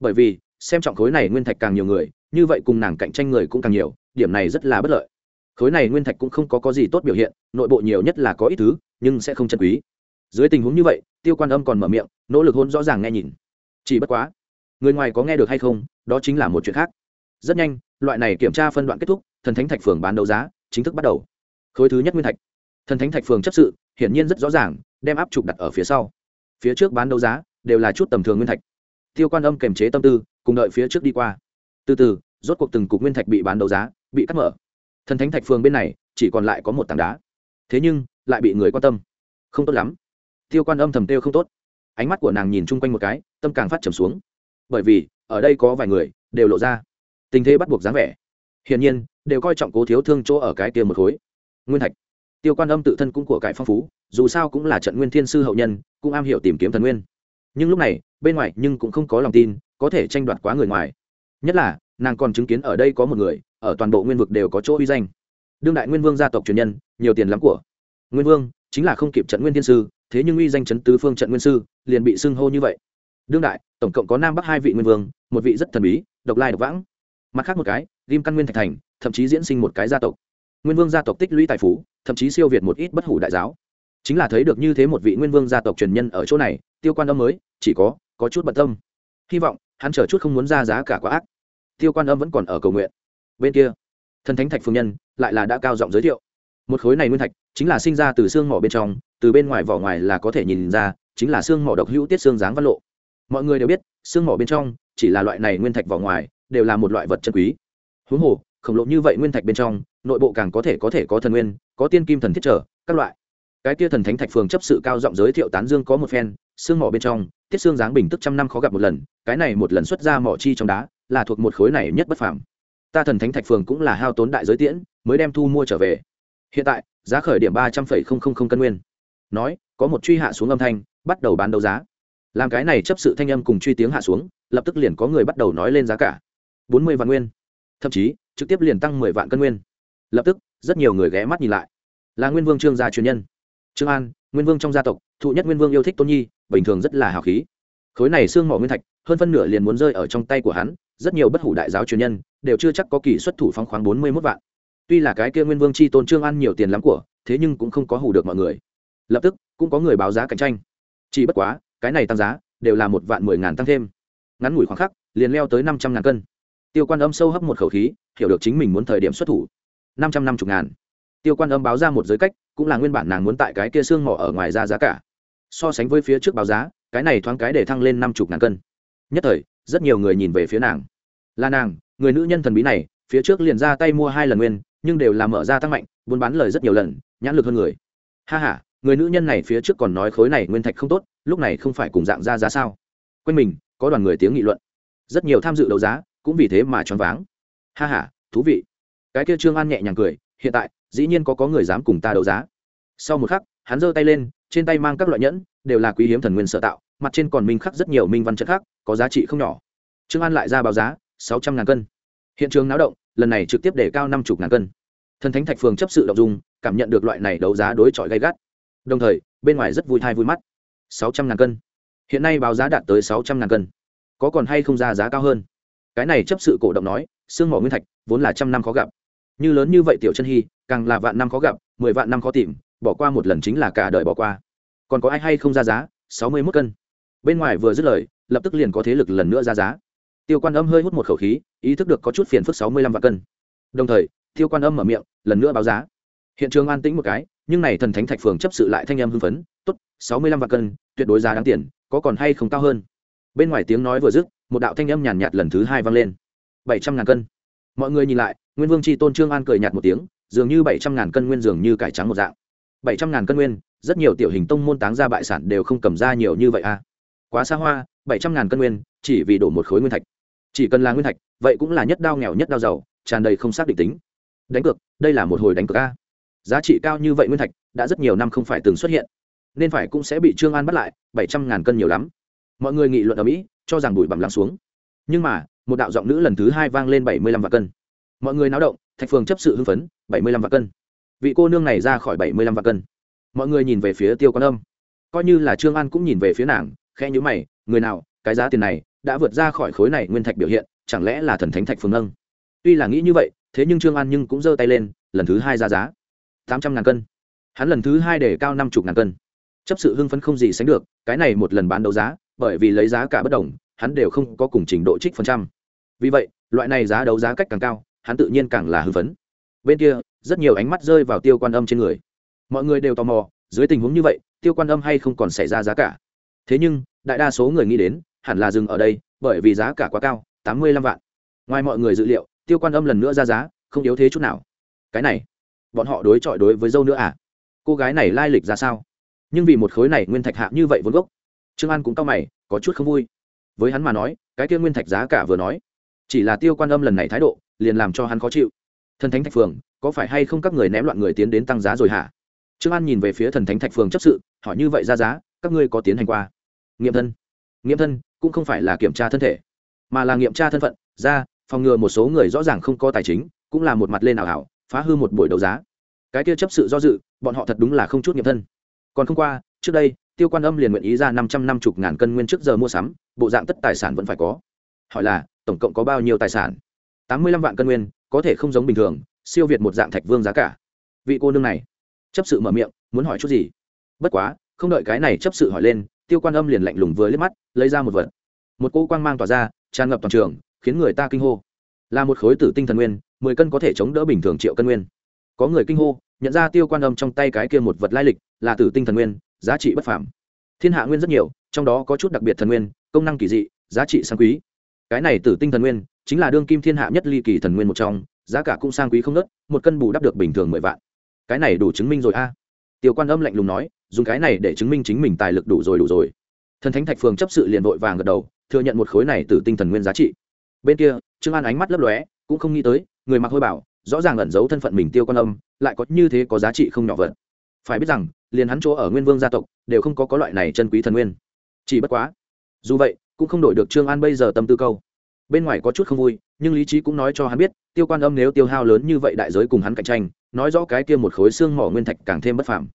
Bởi vì, xem trọng khối này nguyên thạch càng nhiều người, như vậy cùng nàng cạnh tranh người cũng càng nhiều, điểm này rất là bất lợi. Khối này nguyên thạch cũng không có có gì tốt biểu hiện, nội bộ nhiều nhất là có ít thứ, nhưng sẽ không chân quý. Dưới tình huống như vậy, tiêu quan âm còn mở miệng, nỗ lực hôn rõ ràng nghe nhìn. Chỉ bất quá, người ngoài có nghe được hay không, đó chính là một chuyện khác. Rất nhanh, loại này kiểm tra phân đoạn kết thúc, thần thánh thạch phường bán đấu giá, chính thức bắt đầu. Khối thứ nhất nguyên thạch. Thần thánh thạch phường chấp sự, hiển nhiên rất rõ ràng, đem áp trục đặt ở phía sau phía trước bán đấu giá đều là chút tầm thường nguyên thạch. Tiêu quan âm kềm chế tâm tư, cùng đợi phía trước đi qua. Từ từ, rốt cuộc từng cục nguyên thạch bị bán đấu giá, bị cắt mở. Thần thánh thạch phường bên này, chỉ còn lại có một tảng đá. Thế nhưng, lại bị người quan tâm. Không tốt lắm. Tiêu quan âm thầm tiêu không tốt. Ánh mắt của nàng nhìn chung quanh một cái, tâm càng phát trầm xuống. Bởi vì, ở đây có vài người, đều lộ ra. Tình thế bắt buộc dáng vẻ. Hiển nhiên, đều coi trọng cố thiếu thương chỗ ở cái kia một khối. Nguyên thạch tiêu quan âm tự thân cũng của cải phong phú, dù sao cũng là trận nguyên thiên sư hậu nhân, cũng am hiểu tìm kiếm thần nguyên. Nhưng lúc này, bên ngoài nhưng cũng không có lòng tin, có thể tranh đoạt quá người ngoài. Nhất là, nàng còn chứng kiến ở đây có một người, ở toàn bộ nguyên vực đều có chỗ uy danh. Đương đại nguyên vương gia tộc truyền nhân, nhiều tiền lắm của. Nguyên vương, chính là không kịp trận nguyên thiên sư, thế nhưng uy danh chấn tứ phương trận nguyên sư, liền bị xưng hô như vậy. Đương đại, tổng cộng có nam bắc hai vị nguyên vương, một vị rất thần bí, độc lai độc vãng. Mặt khác một cái ghim căn nguyên thạch thành, thậm chí diễn sinh một cái gia tộc. Nguyên vương gia tộc tích lũy tài phú thậm chí siêu việt một ít bất hủ đại giáo. Chính là thấy được như thế một vị nguyên vương gia tộc truyền nhân ở chỗ này, tiêu quan âm mới, chỉ có có chút bận tâm. Hy vọng, hắn chờ chút không muốn ra giá cả quá ác. Tiêu quan âm vẫn còn ở cầu nguyện. Bên kia, thần thánh thạch phương nhân lại là đã cao giọng giới thiệu. Một khối này nguyên thạch chính là sinh ra từ xương mỏ bên trong, từ bên ngoài vỏ ngoài là có thể nhìn ra, chính là xương mỏ độc hữu tiết xương dáng văn lộ. Mọi người đều biết, xương mỏ bên trong chỉ là loại này nguyên thạch vỏ ngoài, đều là một loại vật chân quý. Huống hồ, khổng lồ như vậy nguyên thạch bên trong nội bộ càng có thể có thể có thần nguyên, có tiên kim thần thiết trở, các loại. Cái tia thần thánh thạch phường chấp sự cao giọng giới thiệu tán dương có một phen, xương mỏ bên trong tiết xương dáng bình tức trăm năm khó gặp một lần, cái này một lần xuất ra mỏ chi trong đá, là thuộc một khối này nhất bất phàm. Ta thần thánh thạch phường cũng là hao tốn đại giới tiễn, mới đem thu mua trở về. Hiện tại, giá khởi điểm ba trăm phẩy không không không cân nguyên. Nói, có một truy hạ xuống âm thanh, bắt đầu bán đấu giá. Làm cái này chấp sự thanh âm cùng truy tiếng hạ xuống, lập tức liền có người bắt đầu nói lên giá cả. Bốn mươi vạn nguyên. Thậm chí, trực tiếp liền tăng mười vạn cân nguyên lập tức, rất nhiều người ghé mắt nhìn lại. Là nguyên vương trương gia truyền nhân. Trương an, nguyên vương trong gia tộc, thụ nhất nguyên vương yêu thích tôn nhi, bình thường rất là hào khí. Khối này xương mỏ nguyên thạch, hơn phân nửa liền muốn rơi ở trong tay của hắn, rất nhiều bất hủ đại giáo truyền nhân, đều chưa chắc có kỳ xuất thủ phóng khoáng bốn mươi mốt vạn. Tuy là cái kia nguyên vương c h i tôn trương ăn nhiều tiền lắm của, thế nhưng cũng không có hủ được mọi người. Lập tức, cũng có người báo giá cạnh tranh. Chỉ bất quá, cái này tăng giá, đều là một vạn mười ngàn tăng thêm. Ngắn ngủi khoảng khắc, liền leo tới năm trăm ngàn cân. Tiêu quan âm sâu hấp một khẩu khí, hiểu được chính mình muốn thời điểm xuất thủ năm trăm năm mươi ngàn. Tiêu quan âm báo ra một giới cách, cũng là nguyên bản nàng muốn tại cái kia xương mỏ ở ngoài ra giá cả. So sánh với phía trước báo giá, cái này thoáng cái để thăng lên năm chục ngàn cân. Nhất thời, rất nhiều người nhìn về phía nàng. Là nàng, người nữ nhân thần bí này, phía trước liền ra tay mua hai lần nguyên, nhưng đều là mở ra tăng mạnh, buôn bán lời rất nhiều lần, nhãn lực hơn người. Ha h a người nữ nhân này phía trước còn nói khối này nguyên thạch không tốt, lúc này không phải cùng dạng ra giá sao? Quanh mình, có đoàn người tiếng nghị luận. Rất nhiều tham dự đấu giá, cũng vì thế mà choáng váng. Ha h a thú vị cái kia trương an nhẹ nhàng cười, hiện tại, dĩ nhiên có có người dám cùng ta đấu giá. Sau một khắc, hắn giơ tay lên, trên tay mang các loại nhẫn, đều là quý hiếm thần nguyên sở tạo, mặt trên còn minh khắc rất nhiều minh văn chất khác, có giá trị không nhỏ. Trương an lại ra báo giá, sáu trăm ngàn cân. Hiện trường náo động, lần này trực tiếp để cao năm chục ngàn cân. Thần thánh thạch phường chấp sự đ ộ n g dung, cảm nhận được loại này đấu giá đối chọi gay gắt. Đồng thời, bên ngoài rất vui thai vui mắt. Sáu trăm ngàn cân. Hiện nay báo giá đạt tới sáu trăm ngàn cân. Có còn hay không ra giá cao hơn? Cái này chấp sự cổ động nói, xương mỏ nguyên thạch, vốn là trăm năm khó gặp như lớn như vậy tiểu chân hy, càng là vạn năm khó gặp, mười vạn năm khó tìm, bỏ qua một lần chính là cả đời bỏ qua. Còn có ai hay không ra giá? Sáu mươi mốt cân. Bên ngoài vừa dứt lời, lập tức liền có thế lực lần nữa ra giá. Tiêu quan âm hơi hút một khẩu khí, ý thức được có chút phiền phức sáu mươi lăm vạn cân. Đồng thời, tiêu quan âm mở miệng, lần nữa báo giá. Hiện trường an tĩnh một cái, nhưng này thần thánh thạch phường chấp sự lại thanh em hưng phấn, tốt, sáu mươi lăm vạn cân, tuyệt đối giá đáng tiền, có còn hay không cao hơn? Bên ngoài tiếng nói vừa dứt, một đạo thanh âm nhàn nhạt lần thứ hai vang lên. Bảy trăm ngàn cân mọi người nhìn lại, nguyên vương tri tôn trương an cười nhạt một tiếng, dường như bảy trăm ngàn cân nguyên dường như cải trắng một dạng. bảy trăm ngàn cân nguyên, rất nhiều tiểu hình tông môn táng ra bại sản đều không cầm ra nhiều như vậy à? Quá xa hoa, bảy trăm ngàn cân nguyên, chỉ vì đổ một khối nguyên thạch. Chỉ cần là nguyên thạch, vậy cũng là nhất đao nghèo nhất đao giàu, tràn đầy không xác định tính. Đánh cược, đây là một hồi đánh cược a. Giá trị cao như vậy nguyên thạch, đã rất nhiều năm không phải từng xuất hiện. Nên phải cũng sẽ bị trương an bắt lại, bảy trăm ngàn cân nhiều lắm. Mọi người nghị luận ở mỹ, cho rằng bụi bằm lắng xuống. Nhưng mà một đạo giọng nữ lần thứ hai vang lên bảy mươi lăm vạn cân. Mọi người náo động, thạch phường chấp sự hưng phấn, bảy mươi lăm vạn cân. Vị cô nương này ra khỏi bảy mươi lăm vạn cân. Mọi người nhìn về phía tiêu quan âm. Coi như là trương an cũng nhìn về phía nàng khe nhữ mày, người nào, cái giá tiền này đã vượt ra khỏi khối này nguyên thạch biểu hiện, chẳng lẽ là thần thánh thạch phương nâng? Tuy là nghĩ như vậy, thế nhưng trương an nhưng cũng giơ tay lên, lần thứ hai ra giá. tám trăm ngàn cân. Hắn lần thứ hai để cao năm chục ngàn cân. Chấp sự hưng phấn không gì sánh được, cái này một lần bán đấu giá, bởi vì lấy giá cả bất đồng hắn đều không có cùng trình độ trích phần trăm. Vì vậy, loại này giá đấu giá cách càng cao, hắn tự nhiên càng là hư phấn. Bên kia, rất nhiều ánh mắt rơi vào tiêu quan âm trên người. Mọi người đều tò mò, dưới tình huống như vậy, tiêu quan âm hay không còn xảy ra giá cả? Thế nhưng, đại đa số người nghĩ đến, hẳn là dừng ở đây, bởi vì giá cả quá cao, tám mươi lăm vạn. Ngoài mọi người dự liệu, tiêu quan âm lần nữa ra giá, không yếu thế chút nào. Cái này, bọn họ đối chọi đối với dâu nữa à? Cô gái này lai lịch ra sao? Nhưng vì một khối này nguyên thạch hạ như vậy vốn gốc, trương an cũng cao mày, có chút không vui với hắn mà nói, cái kia nguyên thạch giá cả vừa nói, chỉ là tiêu quan âm lần này thái độ, liền làm cho hắn khó chịu. Thần thánh thạch phường, có phải hay không các người ném loạn người tiến đến tăng giá rồi hả? Trương an nhìn về phía thần thánh thạch phường chấp sự, hỏi như vậy ra giá, các ngươi có tiến hành qua? Nghiệm thân. Nghiệm thân cũng không phải là kiểm tra thân thể, mà là nghiệm tra thân phận, ra, phòng ngừa một số người rõ ràng không có tài chính, cũng là một mặt lên ảo ảo phá hư một buổi đấu giá. Cái kia chấp sự do dự, bọn họ thật đúng là không chút nghiệm thân. Còn không qua, trước đây tiêu quan âm liền nguyện ý ra năm trăm năm mươi ngàn cân nguyên trước giờ mua sắm, bộ dạng tất tài sản vẫn phải có. Hỏi là, tổng cộng có bao nhiêu tài sản? tám mươi lăm vạn cân nguyên, có thể không giống bình thường, siêu việt một dạng thạch vương giá cả. Vị cô nương này, chấp sự mở miệng, muốn hỏi chút gì? Bất quá, không đợi cái này chấp sự hỏi lên, tiêu quan âm liền lạnh lùng với liếc mắt, lấy ra một vật. Một cô quang mang tỏa ra, tràn ngập toàn trường, khiến người ta kinh hô. Là một khối tử tinh thần nguyên, mười cân có thể chống đỡ bình thường triệu cân nguyên. Có người kinh hô, nhận ra tiêu quan âm trong tay cái kia một vật lai lịch, là tử tinh thần nguyên giá trị bất phàm. Thiên hạ nguyên rất nhiều, trong đó có chút đặc biệt thần nguyên, công năng kỳ dị, giá trị sang quý. Cái này tử tinh thần nguyên, chính là đương kim thiên hạ nhất ly kỳ thần nguyên một trong, giá cả cũng sang quý không nớt một cân bù đắp được bình thường mười vạn. Cái này đủ chứng minh rồi a. Tiểu quan âm lạnh lùng nói, dùng cái này để chứng minh chính mình tài lực đủ rồi đủ rồi. Thần thánh thạch phường chấp sự liền vội vàng gật đầu, thừa nhận một khối này từ tinh thần nguyên giá trị. Bên kia, trương an ánh mắt lấp lóe, cũng không nghĩ tới, người mặc hôi bảo, rõ ràng ẩn giấu thân phận mình tiêu quan âm, lại có như thế có giá trị không nhỏ vật phải biết rằng liền hắn chỗ ở nguyên vương gia tộc đều không có có loại này chân quý thần nguyên. Chỉ bất quá, dù vậy, cũng không đổi được trương an bây giờ tâm tư câu. Bên ngoài có chút không vui, nhưng lý trí cũng nói cho hắn biết, tiêu quan âm nếu tiêu hao lớn như vậy đại giới cùng hắn cạnh tranh, nói rõ cái kia một khối xương mỏ nguyên thạch càng thêm bất phàm.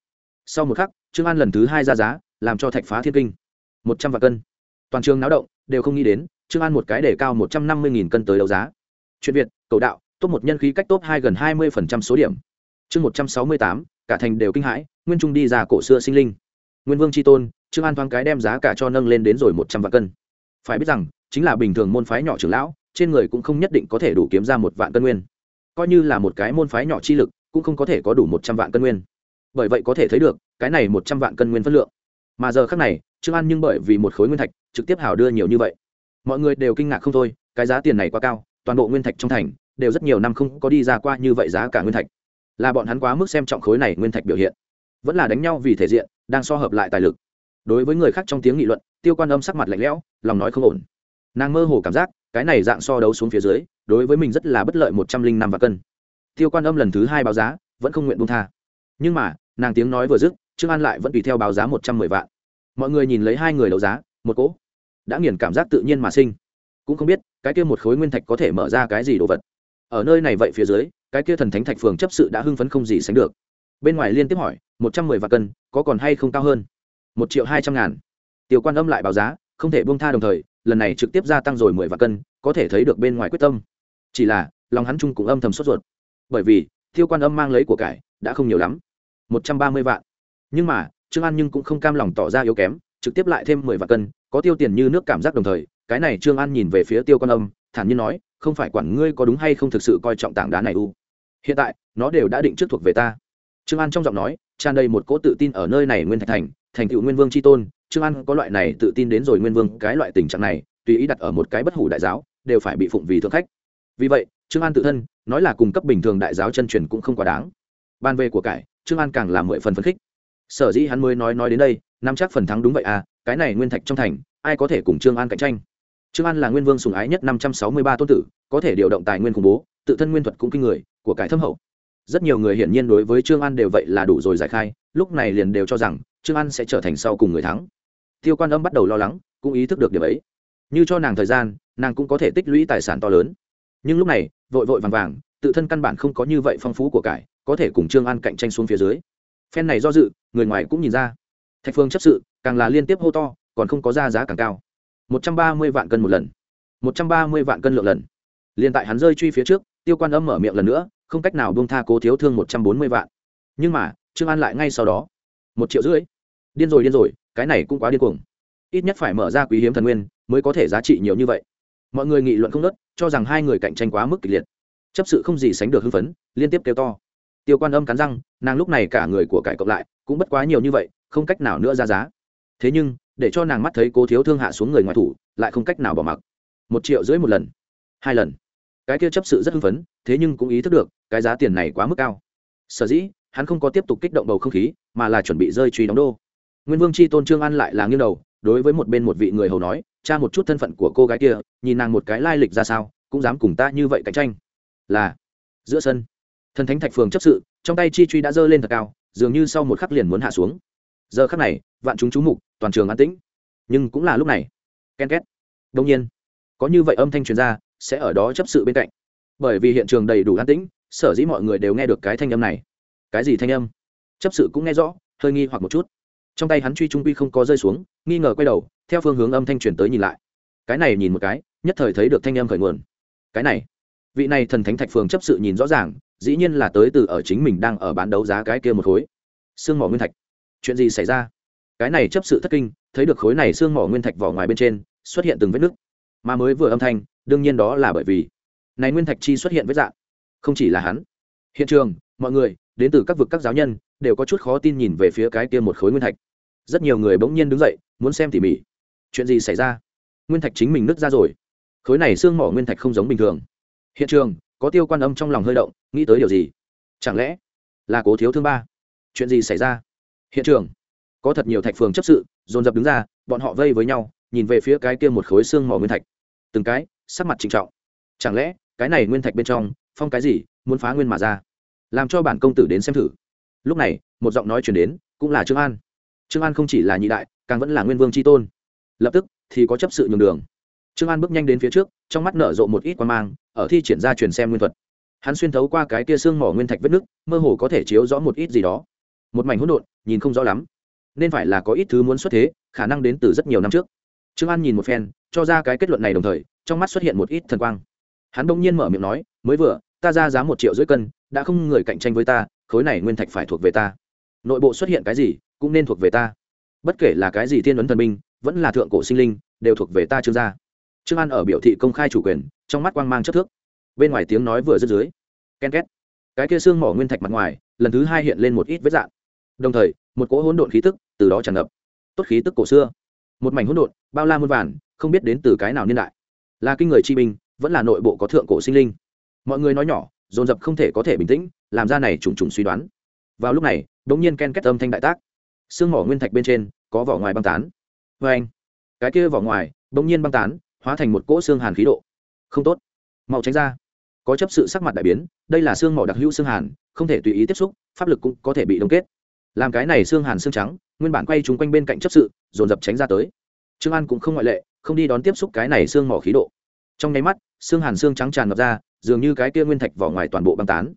Sau một khắc, trương an lần thứ hai ra giá, làm cho thạch phá thiên kinh. Một trăm vạn cân. Toàn trường náo động, đều không nghĩ đến, trương an một cái để cao một trăm năm mươi nghìn cân tới đấu giá. Chuyện việt, cầu đạo, top một nhân khí cách top hai gần hai mươi phần trăm số điểm. Chương một trăm sáu mươi tám, cả thành đều kinh hãi nguyên trung đi ra cổ xưa sinh linh. Nguyên vương tri tôn, trương an thoáng cái đem giá cả cho nâng lên đến rồi một trăm vạn cân. Phải biết rằng, chính là bình thường môn phái nhỏ trưởng lão, trên người cũng không nhất định có thể đủ kiếm ra một vạn cân nguyên. Coi như là một cái môn phái nhỏ chi lực, cũng không có thể có đủ một trăm vạn cân nguyên. Bởi vậy có thể thấy được, cái này một trăm vạn cân nguyên phân lượng. Mà giờ khác này, trương an nhưng bởi vì một khối nguyên thạch, trực tiếp hào đưa nhiều như vậy. Mọi người đều kinh ngạc không thôi, cái giá tiền này quá cao, toàn bộ nguyên thạch trong thành, đều rất nhiều năm không có đi ra qua như vậy giá cả nguyên thạch. Là bọn hắn quá mức xem trọng khối này nguyên thạch biểu hiện vẫn là đánh nhau vì thể diện, đang so hợp lại tài lực. Đối với người khác trong tiếng nghị luận, tiêu quan âm sắc mặt lạnh lẽo, lòng nói không ổn. Nàng mơ hồ cảm giác, cái này dạng so đấu xuống phía dưới, đối với mình rất là bất lợi một trăm linh năm và cân. Tiêu quan âm lần thứ hai báo giá, vẫn không nguyện buông tha. Nhưng mà, nàng tiếng nói vừa dứt, trương an lại vẫn tùy theo báo giá một trăm mười vạn. Mọi người nhìn lấy hai người đấu giá, một cỗ đã nghiền cảm giác tự nhiên mà sinh. Cũng không biết, cái kia một khối nguyên thạch có thể mở ra cái gì đồ vật. Ở nơi này vậy phía dưới, cái kia thần thánh thạch phường chấp sự đã hưng phấn không gì sánh được bên ngoài liên tiếp hỏi, một trăm mười vạn cân, có còn hay không cao hơn? Một triệu hai trăm ngàn. Tiêu quan âm lại báo giá, không thể buông tha đồng thời, lần này trực tiếp gia tăng rồi mười vạn cân, có thể thấy được bên ngoài quyết tâm. Chỉ là, lòng hắn chung cũng âm thầm sốt ruột. Bởi vì tiêu quan âm mang lấy của cải, đã không nhiều lắm. Một trăm ba mươi vạn. Nhưng mà, trương an nhưng cũng không cam lòng tỏ ra yếu kém, trực tiếp lại thêm mười vạn cân, có tiêu tiền như nước cảm giác đồng thời, cái này trương an nhìn về phía tiêu quan âm, thản nhiên nói, không phải quản ngươi có đúng hay không thực sự coi trọng tảng đá này u. Hiện tại, nó đều đã định trước thuộc về ta trương an trong giọng nói tràn đầy một cỗ tự tin ở nơi này nguyên thạch thành thành tựu nguyên vương tri tôn. Trương an có loại này tự tin đến rồi nguyên vương cái loại tình trạng này, tùy ý đặt ở một cái bất hủ đại giáo, đều phải bị phụng vì thượng khách. Vì vậy, trương an tự thân, nói là cung cấp bình thường đại giáo chân truyền cũng không quá đáng. Ban về của cải, trương an càng làm mười phần phấn khích. Sở dĩ hắn mới nói nói đến đây, nắm chắc phần thắng đúng vậy à cái này nguyên thạch trong thành, ai có thể cùng trương an cạnh tranh? Trương an là nguyên vương sùng ái nhất năm trăm sáu mươi ba tôn tử, có thể điều động tài nguyên khủng bố, tự thân nguyên thuật cũng kinh người, của cải thâm hậu rất nhiều người hiển nhiên đối với trương an đều vậy là đủ rồi giải khai, lúc này liền đều cho rằng trương an sẽ trở thành sau cùng người thắng. Tiêu quan âm bắt đầu lo lắng, cũng ý thức được điều ấy. Như cho nàng thời gian, nàng cũng có thể tích lũy tài sản to lớn. Nhưng lúc này, vội vội vàng vàng, tự thân căn bản không có như vậy phong phú của cải, có thể cùng trương an cạnh tranh xuống phía dưới. Phen này do dự, người ngoài cũng nhìn ra. Thạch phương chấp sự, càng là liên tiếp hô to, còn không có ra giá càng cao. Một trăm ba mươi vạn cân một lần. Một trăm ba mươi vạn cân lượng lần. Liền tại hắn rơi truy phía trước, tiêu quan âm mở miệng lần nữa không cách nào buông tha cố thiếu thương một trăm bốn mươi vạn. Nhưng mà, trương an lại ngay sau đó. Một triệu rưỡi. Điên rồi điên rồi, cái này cũng quá điên cuồng. Ít nhất phải mở ra quý hiếm thần nguyên mới có thể giá trị nhiều như vậy. Mọi người nghị luận không nớt cho rằng hai người cạnh tranh quá mức kịch liệt. Chấp sự không gì sánh được hưng phấn, liên tiếp kêu to. Tiêu quan âm cắn răng, nàng lúc này cả người của cải cộng lại, cũng bất quá nhiều như vậy, không cách nào nữa ra giá. Thế nhưng, để cho nàng mắt thấy cố thiếu thương hạ xuống người ngoài thủ, lại không cách nào bỏ mặc. Một triệu rưỡi một lần. Hai lần cái kia chấp sự rất hưng phấn, thế nhưng cũng ý thức được, cái giá tiền này quá mức cao. Sở dĩ, hắn không có tiếp tục kích động bầu không khí, mà là chuẩn bị rơi truy đóng đô. Nguyên vương c h i tôn trương an lại là nghiêng đầu, đối với một bên một vị người hầu nói, cha một chút thân phận của cô gái kia, nhìn nàng một cái lai lịch ra sao, cũng dám cùng ta như vậy cạnh tranh. Là, giữa sân, thần thánh thạch phường chấp sự, trong tay chi truy đã giơ lên thật cao, dường như sau một khắc liền muốn hạ xuống. Giờ khắc này, vạn chúng chú mục, toàn trường an tĩnh. Nhưng cũng là lúc này. Ken két. Đông nhiên, có như vậy âm thanh truyền ra sẽ ở đó chấp sự bên cạnh. Bởi vì hiện trường đầy đủ an tĩnh, sở dĩ mọi người đều nghe được cái thanh âm này. Cái gì thanh âm? Chấp sự cũng nghe rõ, hơi nghi hoặc một chút. Trong tay hắn truy trung quy không có rơi xuống, nghi ngờ quay đầu, theo phương hướng âm thanh truyền tới nhìn lại. Cái này nhìn một cái, nhất thời thấy được thanh âm khởi nguồn. Cái này, vị này thần thánh thạch phường chấp sự nhìn rõ ràng, dĩ nhiên là tới từ ở chính mình đang ở bán đấu giá cái kia một khối. Xương mỏ nguyên thạch. Chuyện gì xảy ra? Cái này chấp sự thất kinh, thấy được khối này xương mỏ nguyên thạch vỏ ngoài bên trên, xuất hiện từng vết nứt. Mà mới vừa âm thanh đương nhiên đó là bởi vì này nguyên thạch chi xuất hiện vết dạng, không chỉ là hắn. Hiện trường, mọi người, đến từ các vực các giáo nhân, đều có chút khó tin nhìn về phía cái kia một khối nguyên thạch. Rất nhiều người bỗng nhiên đứng dậy, muốn xem tỉ mỉ. Chuyện gì xảy ra? Nguyên thạch chính mình nứt ra rồi. Khối này xương mỏ nguyên thạch không giống bình thường. Hiện trường, có tiêu quan âm trong lòng hơi động, nghĩ tới điều gì? Chẳng lẽ là cố thiếu thương ba? Chuyện gì xảy ra? Hiện trường, có thật nhiều thạch phường chấp sự, dồn dập đứng ra, bọn họ vây với nhau, nhìn về phía cái kia một khối xương mỏ nguyên thạch. Từng cái sắc mặt trịnh trọng. Chẳng lẽ cái này nguyên thạch bên trong phong cái gì muốn phá nguyên mà ra? Làm cho bản công tử đến xem thử. Lúc này một giọng nói chuyển đến cũng là trương an. Trương an không chỉ là nhị đại càng vẫn là nguyên vương tri tôn. Lập tức thì có chấp sự nhường đường. Trương an bước nhanh đến phía trước trong mắt nở rộ một ít quan mang ở thi triển ra truyền xem nguyên thuật. Hắn xuyên thấu qua cái tia xương mỏ nguyên thạch vết nứt, mơ hồ có thể chiếu rõ một ít gì đó. Một mảnh hỗn độn nhìn không rõ lắm. Nên phải là có ít thứ muốn xuất thế khả năng đến từ rất nhiều năm trước trương an nhìn một phen cho ra cái kết luận này đồng thời trong mắt xuất hiện một ít thần quang. Hắn đông nhiên mở miệng nói mới vừa ta ra giá một triệu rưỡi cân đã không người cạnh tranh với ta khối này nguyên thạch phải thuộc về ta. Nội bộ xuất hiện cái gì cũng nên thuộc về ta. Bất kể là cái gì thiên ấn thần binh vẫn là thượng cổ sinh linh đều thuộc về ta trương gia. Trương an ở biểu thị công khai chủ quyền trong mắt quang mang chất thước. Bên ngoài tiếng nói vừa rớt dưới ken két. Cái kia xương mỏ nguyên thạch mặt ngoài lần thứ hai hiện lên một ít vết rạn, đồng thời một cỗ hỗn độn khí tức từ đó tràn ngập. Tốt khí tức cổ xưa một mảnh hỗn độn, bao la muôn vàn, không biết đến từ cái nào niên đại. Là kinh người chi binh, vẫn là nội bộ có thượng cổ sinh linh. Mọi người nói nhỏ, dồn dập không thể có thể bình tĩnh, làm ra này trùng trùng suy đoán. Vào lúc này đ ỗ n g nhiên ken kết âm thanh đại tác. Xương mỏ nguyên thạch bên trên, có vỏ ngoài băng tán. Vê anh, cái kia vỏ ngoài đ ỗ n g nhiên băng tán, hóa thành một cỗ xương hàn khí độ. Không tốt. Mau tránh ra. Có chấp sự sắc mặt đại biến, đây là xương mỏ đặc hữu xương hàn, không thể tùy ý tiếp xúc, pháp lực cũng có thể bị đông kết làm cái này xương hàn xương trắng, nguyên bản quay chúng quanh bên cạnh chấp sự, dồn dập tránh ra tới. Trương an cũng không ngoại lệ, không đi đón tiếp xúc cái này xương mỏ khí độ. Trong nháy mắt, xương hàn xương trắng tràn ngập ra, dường như cái kia nguyên thạch vỏ ngoài toàn bộ băng tán.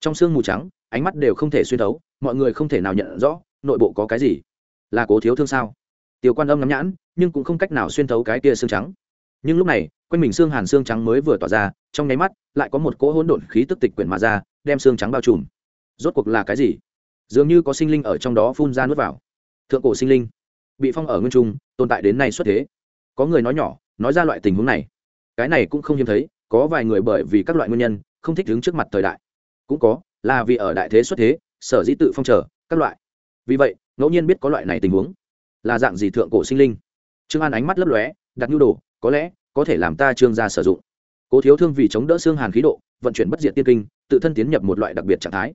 Trong xương mù trắng, ánh mắt đều không thể xuyên thấu, mọi người không thể nào nhận rõ, nội bộ có cái gì? Là cố thiếu thương sao? Tiêu quan âm ngắm nhãn, nhưng cũng không cách nào xuyên thấu cái kia xương trắng. Nhưng lúc này, quanh mình xương hàn xương trắng mới vừa tỏa ra, trong nháy mắt, lại có một cỗ hỗn độn khí tức tịch quyển mà ra, đem xương trắng bao trùm. Rốt cuộc là cái gì? Dường như có sinh linh ở trong đó phun ra nuốt vào. Thượng cổ sinh linh bị phong ở nguyên trung, tồn tại đến nay xuất thế. Có người nói nhỏ, nói ra loại tình huống này. Cái này cũng không hiếm thấy, có vài người bởi vì các loại nguyên nhân, không thích đứng trước mặt thời đại. Cũng có, là vì ở đại thế xuất thế, sở dĩ tự phong trở các loại. Vì vậy, ngẫu nhiên biết có loại này tình huống. Là dạng gì thượng cổ sinh linh? Trương an ánh mắt lấp lóe, đặt nhu đồ, có lẽ, có thể làm ta trương gia sử dụng. Cố thiếu thương vì chống đỡ xương hàn khí độ, vận chuyển bất diệt tiên kinh, tự thân tiến nhập một loại đặc biệt trạng thái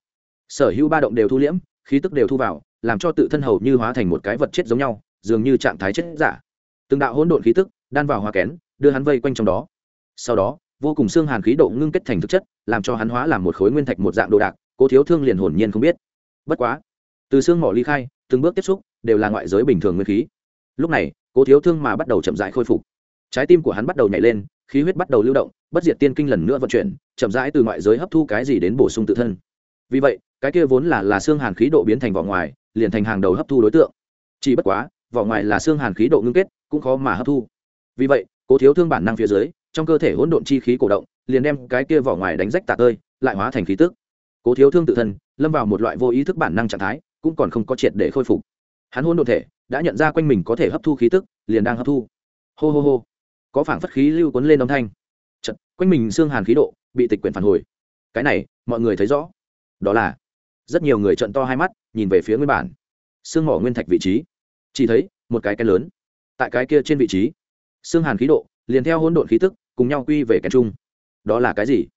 sở hữu ba động đều thu liễm, khí tức đều thu vào, làm cho tự thân hầu như hóa thành một cái vật chết giống nhau, dường như trạng thái chết giả. Từng đạo hỗn độn khí tức, đan vào hoa kén, đưa hắn vây quanh trong đó. Sau đó, vô cùng xương hàn khí độ ngưng kết thành thực chất, làm cho hắn hóa làm một khối nguyên thạch một dạng đồ đạc, cố thiếu thương liền hồn nhiên không biết. Bất quá, từ xương mỏ ly khai, từng bước tiếp xúc, đều là ngoại giới bình thường nguyên khí. Lúc này, cố thiếu thương mà bắt đầu chậm rãi khôi phục. Trái tim của hắn bắt đầu nhảy lên, khí huyết bắt đầu lưu động, bất diệt tiên kinh lần nữa vận chuyển, chậm rãi từ ngoại giới hấp thu cái gì đến bổ sung tự thân. Vì vậy cái kia vốn là là xương hàn khí độ biến thành vỏ ngoài liền thành hàng đầu hấp thu đối tượng. Chỉ bất quá vỏ ngoài là xương hàn khí độ ngưng kết cũng khó mà hấp thu. Vì vậy cố thiếu thương bản năng phía dưới trong cơ thể hỗn độn chi khí cổ động liền đem cái kia vỏ ngoài đánh rách tạc ơi lại hóa thành khí tức. Cố thiếu thương tự thân lâm vào một loại vô ý thức bản năng trạng thái cũng còn không có triệt để khôi phục. Hắn hỗn độn thể đã nhận ra quanh mình có thể hấp thu khí tức liền đang hấp thu. Hô hô hô. Có phảng phất khí lưu cuốn lên âm thanh. Chật, quanh mình xương hàn khí độ bị tịch quyển phản hồi. Cái này mọi người thấy rõ. Đó là rất nhiều người trận to hai mắt, nhìn về phía nguyên bản. Xương mỏ nguyên thạch vị trí. Chỉ thấy, một cái kén lớn. Tại cái kia trên vị trí xương hàn khí độ, liền theo hỗn độn khí tức, cùng nhau quy về kén chung đó là cái gì?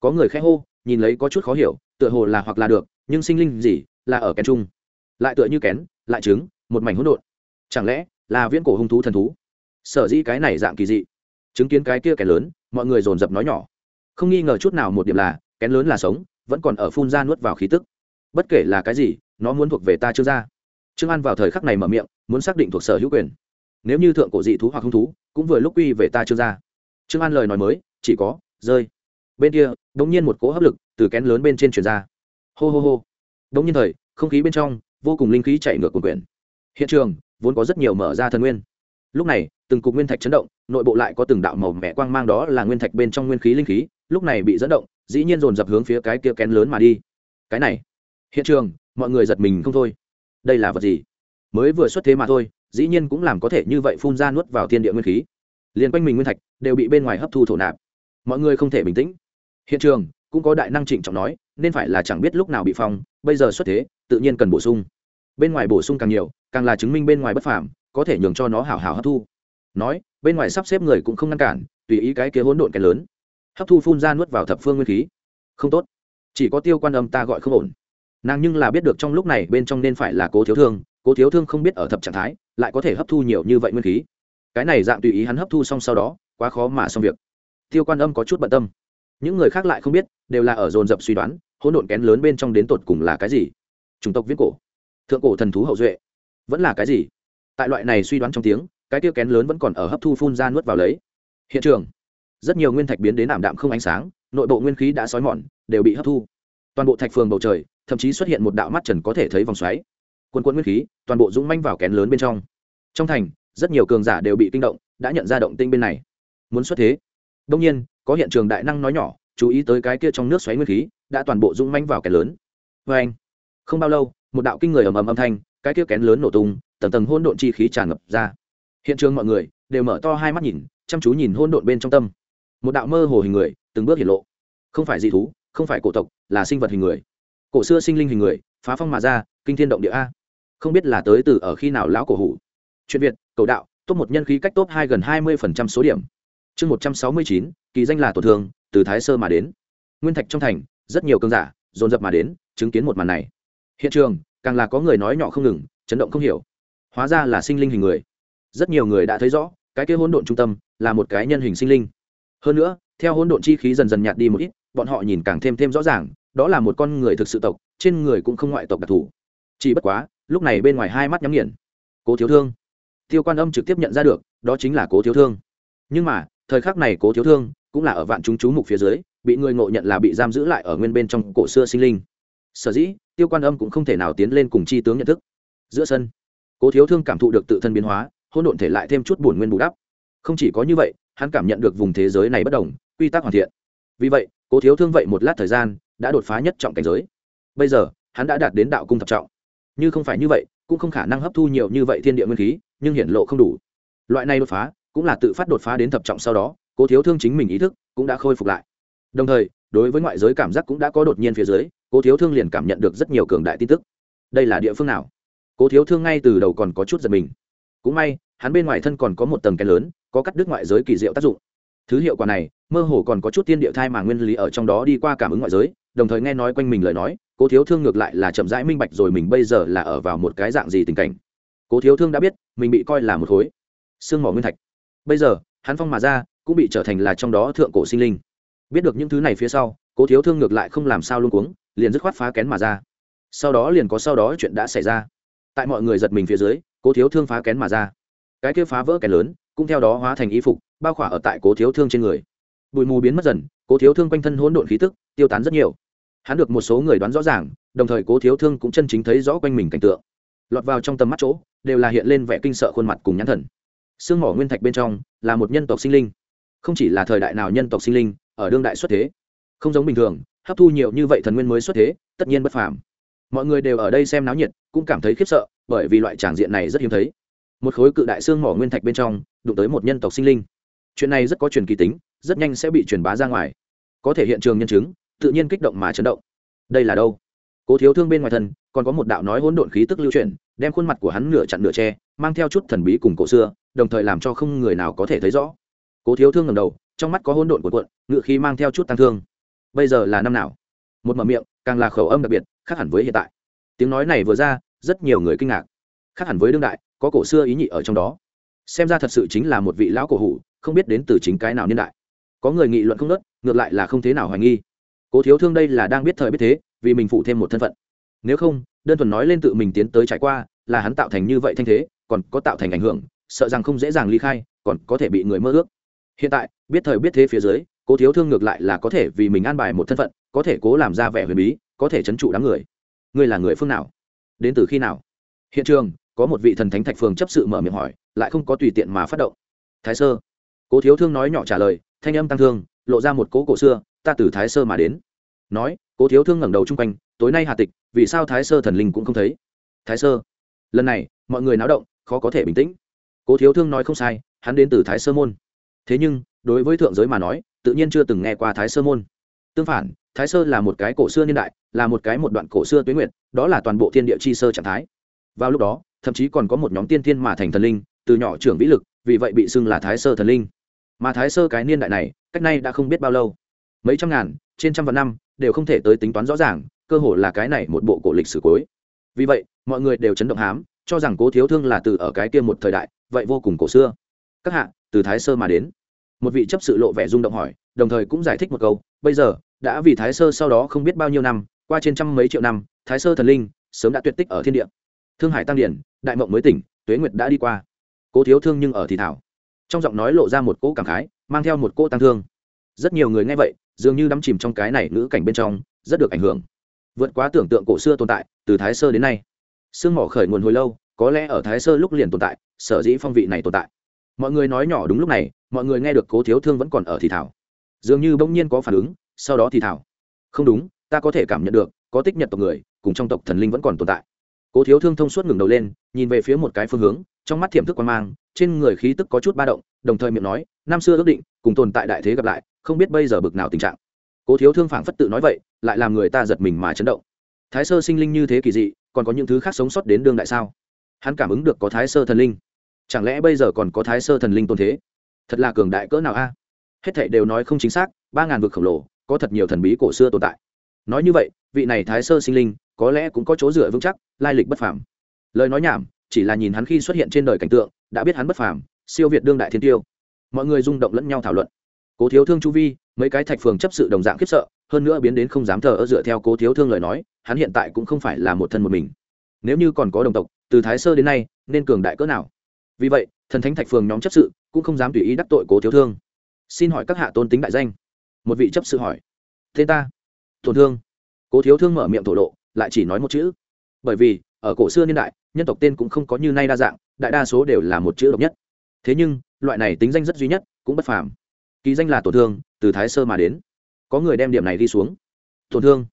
Có người khẽ hô, nhìn lấy có chút khó hiểu, tựa hồ là hoặc là được, nhưng sinh linh gì, là ở kén chung lại tựa như kén, lại trứng, một mảnh hỗn độn. Chẳng lẽ là viễn cổ hung thú thần thú? Sở dĩ cái này dạng kỳ dị. Chứng kiến cái kia kén lớn, mọi người dồn dập nói nhỏ. Không nghi ngờ chút nào một điểm là, kén lớn là sống, vẫn còn ở phun ra nuốt vào khí tức bất kể là cái gì, nó muốn thuộc về ta chưa ra trương an vào thời khắc này mở miệng, muốn xác định thuộc sở hữu quyền. Nếu như thượng cổ dị thú hoặc hung thú, cũng vừa lúc quy về ta chưa ra trương an lời nói mới, chỉ có, rơi. Bên kia đ ỗ n g nhiên một cỗ hấp lực từ kén lớn bên trên truyền ra. Hô hô hô. Đ ỗ n g nhiên thời, không khí bên trong, vô cùng linh khí chạy ngược quần quyển hiện trường, vốn có rất nhiều mở ra thần nguyên. Lúc này, từng cục nguyên thạch chấn động, nội bộ lại có từng đạo màu mẹ quang mang đó là nguyên thạch bên trong nguyên khí linh khí, lúc này bị dẫn động, dĩ nhiên dồn dập hướng phía cái kia kén lớn mà đi. Cái này hiện trường, mọi người giật mình không thôi. Đây là vật gì? Mới vừa xuất thế mà thôi, dĩ nhiên cũng làm có thể như vậy phun ra nuốt vào thiên địa nguyên khí. Liền quanh mình nguyên thạch đều bị bên ngoài hấp thu thổ nạp. Mọi người không thể bình tĩnh. Hiện trường, cũng có đại năng trịnh trọng nói, nên phải là chẳng biết lúc nào bị phong, bây giờ xuất thế, tự nhiên cần bổ sung. Bên ngoài bổ sung càng nhiều, càng là chứng minh bên ngoài bất phàm, có thể nhường cho nó hảo hảo hấp thu. Nói, bên ngoài sắp xếp người cũng không ngăn cản, tùy ý cái kia hỗn độn cái lớn. Hấp thu phun ra nuốt vào thập phương nguyên khí. Không tốt. Chỉ có tiêu quan âm ta gọi không ổn nàng nhưng là biết được trong lúc này bên trong nên phải là cố thiếu thương, cố thiếu thương không biết ở thập trạng thái, lại có thể hấp thu nhiều như vậy nguyên khí. Cái này dạng tùy ý hắn hấp thu xong sau đó, quá khó mà xong việc. Tiêu quan âm có chút bận tâm. Những người khác lại không biết, đều là ở dồn dập suy đoán, hỗn độn kén lớn bên trong đến tột cùng là cái gì. Chủng tộc viết cổ. Thượng cổ thần thú hậu duệ. Vẫn là cái gì? Tại loại này suy đoán trong tiếng, cái tiêu kén lớn vẫn còn ở hấp thu phun ra nuốt vào lấy. Hiện trường. Rất nhiều nguyên thạch biến đến ảm đạm không ánh sáng, nội bộ nguyên khí đã xói mòn, đều bị hấp thu toàn bộ thạch phường bầu trời, thậm chí xuất hiện một đạo mắt trần có thể thấy vòng xoáy. Quân quân nguyên khí, toàn bộ dũng manh vào kén lớn bên trong. Trong thành, rất nhiều cường giả đều bị kinh động, đã nhận ra động tinh bên này. Muốn xuất thế? Đông nhiên, có hiện trường đại năng nói nhỏ, chú ý tới cái kia trong nước xoáy nguyên khí, đã toàn bộ rung manh vào kén lớn. Vê anh, không bao lâu, một đạo kinh người ầm ầm âm thanh, cái kia kén lớn nổ tung, tầng tầng hôn độn chi khí tràn ngập ra. Hiện trường mọi người đều mở to hai mắt nhìn, chăm chú nhìn hôn độn bên trong tâm. Một đạo mơ hồ hình người, từng bước hiện lộ. Không phải dị thú không phải cổ tộc, là sinh vật hình người. Cổ xưa sinh linh hình người, phá phong mà ra, kinh thiên động địa a. Không biết là tới từ ở khi nào lão cổ hủ. Chuyện việt, cầu đạo, top một nhân khí cách top hai gần hai mươi phần trăm số điểm. Chương một trăm sáu mươi chín, kỳ danh là tổn thương, từ thái sơ mà đến. Nguyên thạch trong thành, rất nhiều cơn giả, dồn dập mà đến, chứng kiến một màn này. Hiện trường, càng là có người nói nhỏ không ngừng, chấn động không hiểu. Hóa ra là sinh linh hình người. Rất nhiều người đã thấy rõ, cái kia hỗn độn trung tâm, là một cái nhân hình sinh linh. Hơn nữa, theo hỗn độn chi khí dần dần nhạt đi một ít bọn họ nhìn càng thêm thêm rõ ràng, đó là một con người thực sự tộc, trên người cũng không ngoại tộc đặc thù. Chỉ bất quá, lúc này bên ngoài hai mắt nhắm nghiền. Cố thiếu thương. Tiêu quan âm trực tiếp nhận ra được, đó chính là cố thiếu thương. Nhưng mà, thời khắc này cố thiếu thương cũng là ở vạn chúng chú mục phía dưới, bị người ngộ nhận là bị giam giữ lại ở nguyên bên trong cổ xưa sinh linh. Sở dĩ, tiêu quan âm cũng không thể nào tiến lên cùng chi tướng nhận thức. Giữa sân, cố thiếu thương cảm thụ được tự thân biến hóa hôn độn thể lại thêm chút buồn nguyên bù đắp. Không chỉ có như vậy, hắn cảm nhận được vùng thế giới này bất đồng, quy tắc hoàn thiện. Vì vậy cố thiếu thương vậy một lát thời gian, đã đột phá nhất trọng cảnh giới. Bây giờ, hắn đã đạt đến đạo cung thập trọng. Như không phải như vậy, cũng không khả năng hấp thu nhiều như vậy thiên địa nguyên khí, nhưng hiển lộ không đủ. Loại này đột phá, cũng là tự phát đột phá đến thập trọng sau đó, cố thiếu thương chính mình ý thức cũng đã khôi phục lại. Đồng thời, đối với ngoại giới cảm giác cũng đã có đột nhiên phía dưới, cố thiếu thương liền cảm nhận được rất nhiều cường đại tin tức. Đây là địa phương nào? Cố thiếu thương ngay từ đầu còn có chút giật mình. Cũng may, hắn bên ngoài thân còn có một tầng kén lớn, có cắt đứt ngoại giới kỳ diệu tác dụng. Thứ hiệu quả này mơ hồ còn có chút tiên địa thai mà nguyên lý ở trong đó đi qua cảm ứng ngoại giới, đồng thời nghe nói quanh mình lời nói, cố thiếu thương ngược lại là chậm rãi minh bạch rồi mình bây giờ là ở vào một cái dạng gì tình cảnh. Cố thiếu thương đã biết, mình bị coi là một khối xương mỏ nguyên thạch. Bây giờ, hắn phong mà ra, cũng bị trở thành là trong đó thượng cổ sinh linh. Biết được những thứ này phía sau, cố thiếu thương ngược lại không làm sao luôn cuống, liền dứt khoát phá kén mà ra. Sau đó liền có sau đó chuyện đã xảy ra. Tại mọi người giật mình phía dưới, cố thiếu thương phá kén mà ra. Cái kia phá vỡ kén lớn, cũng theo đó hóa thành y phục, bao khỏa ở tại cố thiếu thương trên người bụi mù biến mất dần, cố thiếu thương quanh thân hỗn độn khí tức tiêu tán rất nhiều. Hắn được một số người đoán rõ ràng, đồng thời cố thiếu thương cũng chân chính thấy rõ quanh mình cảnh tượng. Lọt vào trong tầm mắt chỗ, đều là hiện lên vẻ kinh sợ khuôn mặt cùng nhãn thần. Sương mỏ nguyên thạch bên trong là một nhân tộc sinh linh. Không chỉ là thời đại nào nhân tộc sinh linh, ở đương đại xuất thế. Không giống bình thường, hấp thu nhiều như vậy thần nguyên mới xuất thế, tất nhiên bất phàm. Mọi người đều ở đây xem náo nhiệt, cũng cảm thấy khiếp sợ, bởi vì loại tràng diện này rất hiếm thấy. Một khối cự đại xương mỏ nguyên thạch bên trong, đụng tới một nhân tộc sinh linh. Chuyện này rất có truyền kỳ tính rất nhanh sẽ bị truyền bá ra ngoài. Có thể hiện trường nhân chứng, tự nhiên kích động mà chấn động. Đây là đâu? Cố thiếu thương bên ngoài thân, còn có một đạo nói hỗn độn khí tức lưu chuyển, đem khuôn mặt của hắn nửa chặn nửa tre mang theo chút thần bí cùng cổ xưa, đồng thời làm cho không người nào có thể thấy rõ. Cố thiếu thương ngầm đầu, trong mắt có hỗn độn của cuộn, ngự khí mang theo chút tăng thương. Bây giờ là năm nào? Một mở miệng, càng là khẩu âm đặc biệt, khác hẳn với hiện tại. Tiếng nói này vừa ra, rất nhiều người kinh ngạc. Khác hẳn với đương đại, có cổ xưa ý nhị ở trong đó. Xem ra thật sự chính là một vị lão cổ hủ, không biết đến từ chính cái nào niên đại có người nghị luận không nớt, ngược lại là không thế nào hoài nghi. Cố thiếu thương đây là đang biết thời biết thế, vì mình phụ thêm một thân phận. Nếu không, đơn thuần nói lên tự mình tiến tới trải qua, là hắn tạo thành như vậy thanh thế, còn có tạo thành ảnh hưởng, sợ rằng không dễ dàng ly khai, còn có thể bị người mơ ước. Hiện tại, biết thời biết thế phía dưới, cố thiếu thương ngược lại là có thể vì mình an bài một thân phận, có thể cố làm ra vẻ huyền bí, có thể chấn trụ đám người. Ngươi là người phương nào? Đến từ khi nào? Hiện trường, có một vị thần thánh thạch phường chấp sự mở miệng hỏi, lại không có tùy tiện mà phát động. Thái sơ cố thiếu thương nói nhỏ trả lời, thanh âm tăng thương, lộ ra một cố cổ xưa, ta từ thái sơ mà đến. Nói, cố thiếu thương ngẩng đầu chung quanh, tối nay hà tịch, vì sao thái sơ thần linh cũng không thấy? Thái sơ? Lần này, mọi người náo động, khó có thể bình tĩnh. Cố thiếu thương nói không sai, hắn đến từ thái sơ môn. Thế nhưng, đối với thượng giới mà nói, tự nhiên chưa từng nghe qua thái sơ môn. Tương phản, thái sơ là một cái cổ xưa niên đại, là một cái một đoạn cổ xưa tuyến nguyện đó là toàn bộ thiên địa chi sơ trạng thái. Vào lúc đó, thậm chí còn có một nhóm tiên thiên mà thành thần linh, từ nhỏ trưởng vĩ lực, vì vậy bị xưng là thái sơ thần linh mà thái sơ cái niên đại này, cách nay đã không biết bao lâu. Mấy trăm ngàn, trên trăm vạn năm, đều không thể tới tính toán rõ ràng, cơ hồ là cái này một bộ cổ lịch sử cuối. Vì vậy, mọi người đều chấn động hám, cho rằng cố thiếu thương là từ ở cái kia một thời đại, vậy vô cùng cổ xưa. Các hạ, từ thái sơ mà đến. Một vị chấp sự lộ vẻ rung động hỏi, đồng thời cũng giải thích một câu, bây giờ, đã vì thái sơ sau đó không biết bao nhiêu năm, qua trên trăm mấy triệu năm, thái sơ thần linh, sớm đã tuyệt tích ở thiên địa. Thương hải tăng điển, đại mộng mới tỉnh, tuế nguyệt đã đi qua. Cố thiếu thương nhưng ở thì thảo trong giọng nói lộ ra một cỗ cảm khái, mang theo một cỗ tăng thương. Rất nhiều người nghe vậy, dường như đắm chìm trong cái này ngữ cảnh bên trong, rất được ảnh hưởng. Vượt quá tưởng tượng cổ xưa tồn tại, từ thái sơ đến nay. Sương mỏ khởi nguồn hồi lâu, có lẽ ở thái sơ lúc liền tồn tại, sở dĩ phong vị này tồn tại. Mọi người nói nhỏ đúng lúc này, mọi người nghe được cố thiếu thương vẫn còn ở thì thảo dường như bỗng nhiên có phản ứng, sau đó thì thảo không đúng, ta có thể cảm nhận được, có tích nhật tộc người, cùng trong tộc thần linh vẫn còn tồn tại. Cố thiếu thương thông suốt ngừng đầu lên, nhìn về phía một cái phương hướng trong mắt thiểm thức quan mang, trên người khí tức có chút ba động, đồng thời miệng nói, năm xưa ước định, cùng tồn tại đại thế gặp lại, không biết bây giờ bực nào tình trạng. Cố thiếu thương phảng phất tự nói vậy, lại làm người ta giật mình mà chấn động. Thái sơ sinh linh như thế kỳ dị, còn có những thứ khác sống sót đến đương đại sao? Hắn cảm ứng được có thái sơ thần linh. Chẳng lẽ bây giờ còn có thái sơ thần linh tồn thế? Thật là cường đại cỡ nào a? Hết thảy đều nói không chính xác, ba ngàn vực khổng lồ, có thật nhiều thần bí cổ xưa tồn tại. Nói như vậy, vị này thái sơ sinh linh, có lẽ cũng có chỗ dựa vững chắc, lai lịch bất phàm. Lời nói nhảm chỉ là nhìn hắn khi xuất hiện trên đời cảnh tượng, đã biết hắn bất phàm, siêu việt đương đại thiên tiêu. Mọi người rung động lẫn nhau thảo luận. Cố thiếu thương chu vi, mấy cái thạch phường chấp sự đồng dạng khiếp sợ, hơn nữa biến đến không dám thờ ơ dựa theo cố thiếu thương lời nói, hắn hiện tại cũng không phải là một thân một mình. Nếu như còn có đồng tộc, từ thái sơ đến nay, nên cường đại cỡ nào? Vì vậy, thần thánh thạch phường nhóm chấp sự cũng không dám tùy ý đắc tội cố thiếu thương. Xin hỏi các hạ tôn tính đại danh? Một vị chấp sự hỏi. Thế ta, tổn thương. Cố thiếu thương mở miệng thổ lộ, lại chỉ nói một chữ. Bởi vì ở cổ xưa niên đại, nhân tộc tên cũng không có như nay đa dạng, đại đa số đều là một chữ độc nhất. Thế nhưng, loại này tính danh rất duy nhất cũng bất phàm. Kỳ danh là tổn thương, từ thái sơ mà đến. Có người đem điểm này đi xuống. Tổn thương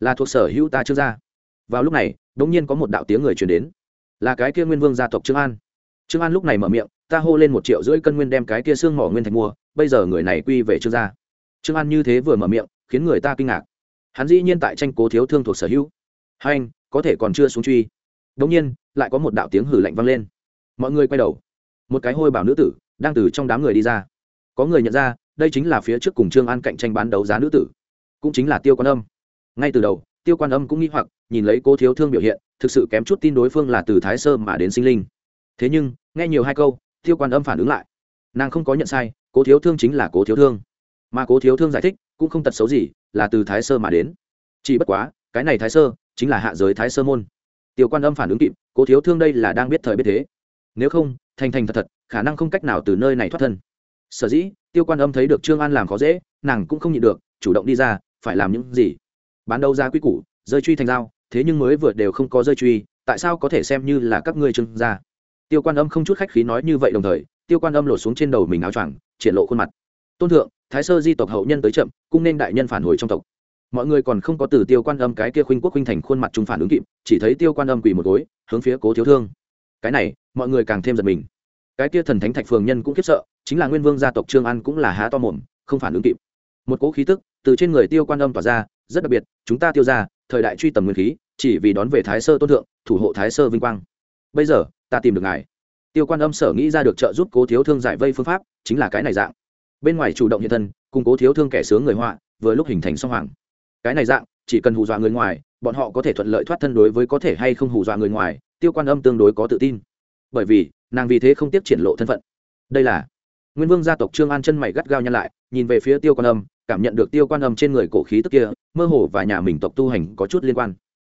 là thuộc sở hữu ta trương gia vào lúc này đ ỗ n g nhiên có một đạo tiếng người truyền đến. Là cái kia nguyên vương gia tộc trương an. Trương an lúc này mở miệng, ta hô lên một triệu rưỡi cân nguyên đem cái kia xương mỏ nguyên thạch mua, bây giờ người này quy về trương gia trương an như thế vừa mở miệng, khiến người ta kinh ngạc. Hắn dĩ nhiên tại tranh cố thiếu thương thuộc sở hữu. Hai anh có thể còn chưa xuống truy. Đ ỗ n g nhiên, lại có một đạo tiếng hử lạnh vang lên. Mọi người quay đầu. Một cái hôi bảo nữ tử đang từ trong đám người đi ra. Có người nhận ra, đây chính là phía trước cùng trương an cạnh tranh bán đấu giá nữ tử. Cũng chính là tiêu quan âm. Ngay từ đầu, tiêu quan âm cũng nghĩ hoặc, nhìn lấy cô thiếu thương biểu hiện, thực sự kém chút tin đối phương là từ thái sơ mà đến sinh linh. Thế nhưng, nghe nhiều hai câu, tiêu quan âm phản ứng lại. Nàng không có nhận sai, cố thiếu thương chính là cố thiếu thương. Mà cố thiếu thương giải thích, cũng không tật xấu gì, là từ thái sơ mà đến. Chỉ bất quá, cái này thái sơ chính là hạ giới thái sơ môn. Tiêu quan âm phản ứng kịp, cố thiếu thương đây là đang biết thời biết thế. Nếu không, thành thành thật thật, khả năng không cách nào từ nơi này thoát thân. Sở dĩ, tiêu quan âm thấy được trương an làm khó dễ, nàng cũng không nhịn được, chủ động đi ra, phải làm những gì? Bán đấu ra quy củ, rơi truy thành dao, thế nhưng mới vừa đều không có rơi truy, tại sao có thể xem như là các ngươi trương gia? Tiêu quan âm không chút khách khí nói như vậy đồng thời, tiêu quan âm lột xuống trên đầu mình áo choàng, triển lộ khuôn mặt. Tôn thượng, thái sơ di tộc hậu nhân tới chậm cũng nên đại nhân phản hồi trong tộc mọi người còn không có từ tiêu quan âm cái kia khuynh quốc khuynh thành khuôn mặt trung phản ứng kịp, chỉ thấy tiêu quan âm quỳ một gối, hướng phía cố thiếu thương. Cái này, mọi người càng thêm giật mình. Cái kia thần thánh thạch phường nhân cũng khiếp sợ, chính là nguyên vương gia tộc trương an cũng là há to mồm, không phản ứng kịp. Một cỗ khí tức từ trên người tiêu quan âm tỏa ra, rất đặc biệt, chúng ta tiêu ra, thời đại truy tầm nguyên khí, chỉ vì đón về thái sơ tôn thượng, thủ hộ thái sơ vinh quang. Bây giờ, ta tìm được ngài. Tiêu quan âm sở nghĩ ra được trợ giúp cố thiếu thương giải vây phương pháp, chính là cái này dạng. Bên ngoài chủ động hiện thân, cùng cố thiếu thương kẻ sướng người họa, vừa lúc hình thành song hoàng cái này dạng, chỉ cần hù dọa người ngoài, bọn họ có thể thuận lợi thoát thân đối với có thể hay không hù dọa người ngoài, tiêu quan âm tương đối có tự tin. Bởi vì, nàng vì thế không tiếp triển lộ thân phận. Đây là nguyên vương gia tộc trương an chân mày gắt gao nhăn lại, nhìn về phía tiêu quan âm, cảm nhận được tiêu quan âm trên người cổ khí tức kia, mơ hồ và nhà mình tộc tu hành có chút liên quan.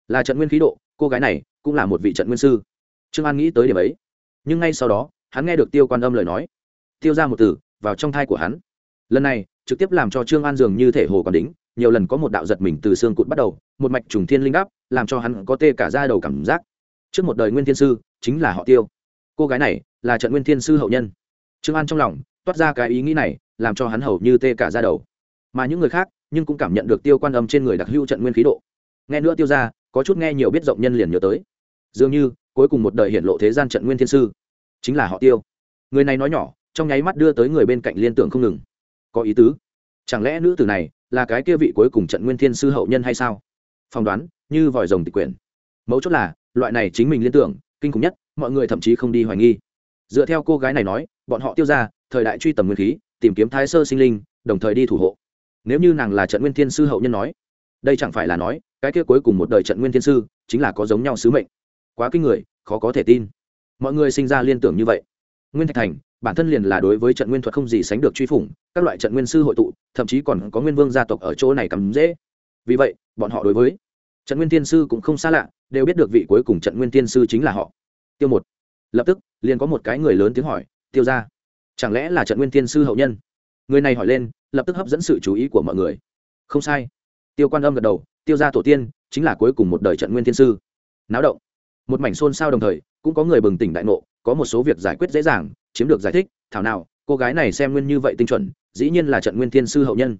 Là trận nguyên khí độ, cô gái này cũng là một vị trận nguyên sư. Trương an nghĩ tới điểm ấy. Nhưng ngay sau đó, hắn nghe được tiêu quan âm lời nói. Tiêu ra một từ vào trong thai của hắn. Lần này, trực tiếp làm cho trương an dường như thể hồ còn đính nhiều lần có một đạo giật mình từ xương cụt bắt đầu, một mạch trùng thiên linh đáp làm cho hắn có tê cả ra đầu cảm giác. Trước một đời nguyên thiên sư, chính là họ tiêu. Cô gái này là trận nguyên thiên sư hậu nhân. Trương an trong lòng toát ra cái ý nghĩ này, làm cho hắn hầu như tê cả ra đầu. Mà những người khác, nhưng cũng cảm nhận được tiêu quan âm trên người đặc hữu trận nguyên khí độ. Nghe nữa tiêu ra có chút nghe nhiều biết rộng nhân liền nhớ tới. Dường như, cuối cùng một đời hiện lộ thế gian trận nguyên thiên sư, chính là họ tiêu. Người này nói nhỏ, trong nháy mắt đưa tới người bên cạnh liên tưởng không ngừng. Có ý tứ. Chẳng lẽ nữ tử này là cái kia vị cuối cùng trận nguyên thiên sư hậu nhân hay sao? Phỏng đoán, như vòi rồng tịch quyển. Mấu chốt là, loại này chính mình liên tưởng, kinh khủng nhất, mọi người thậm chí không đi hoài nghi. Dựa theo cô gái này nói, bọn họ tiêu ra, thời đại truy tầm nguyên khí, tìm kiếm thái sơ sinh linh, đồng thời đi thủ hộ. Nếu như nàng là trận nguyên thiên sư hậu nhân nói, đây chẳng phải là nói, cái kia cuối cùng một đời trận nguyên thiên sư, chính là có giống nhau sứ mệnh. Quá kinh người, khó có thể tin. Mọi người sinh ra liên tưởng như vậy. Nguyên thạch thành, bản thân liền là đối với trận nguyên thuật không gì sánh được truy phủng các loại trận nguyên sư hội tụ, thậm chí còn có nguyên vương gia tộc ở chỗ này cắm dễ. Vì vậy, bọn họ đối với trận nguyên thiên sư cũng không xa lạ, đều biết được vị cuối cùng trận nguyên thiên sư chính là họ. Tiêu một. Lập tức, liền có một cái người lớn tiếng hỏi, tiêu ra chẳng lẽ là trận nguyên thiên sư hậu nhân? Người này hỏi lên, lập tức hấp dẫn sự chú ý của mọi người. Không sai. Tiêu quan âm gật đầu, tiêu gia tổ tiên chính là cuối cùng một đời trận nguyên thiên sư. Náo động. Một mảnh xôn xao đồng thời, cũng có người bừng tỉnh đại ngộ, có một số việc giải quyết dễ dàng, chiếm được giải thích, thảo nào, cô gái này xem nguyên như vậy tinh chuẩn dĩ nhiên là trận nguyên thiên sư hậu nhân.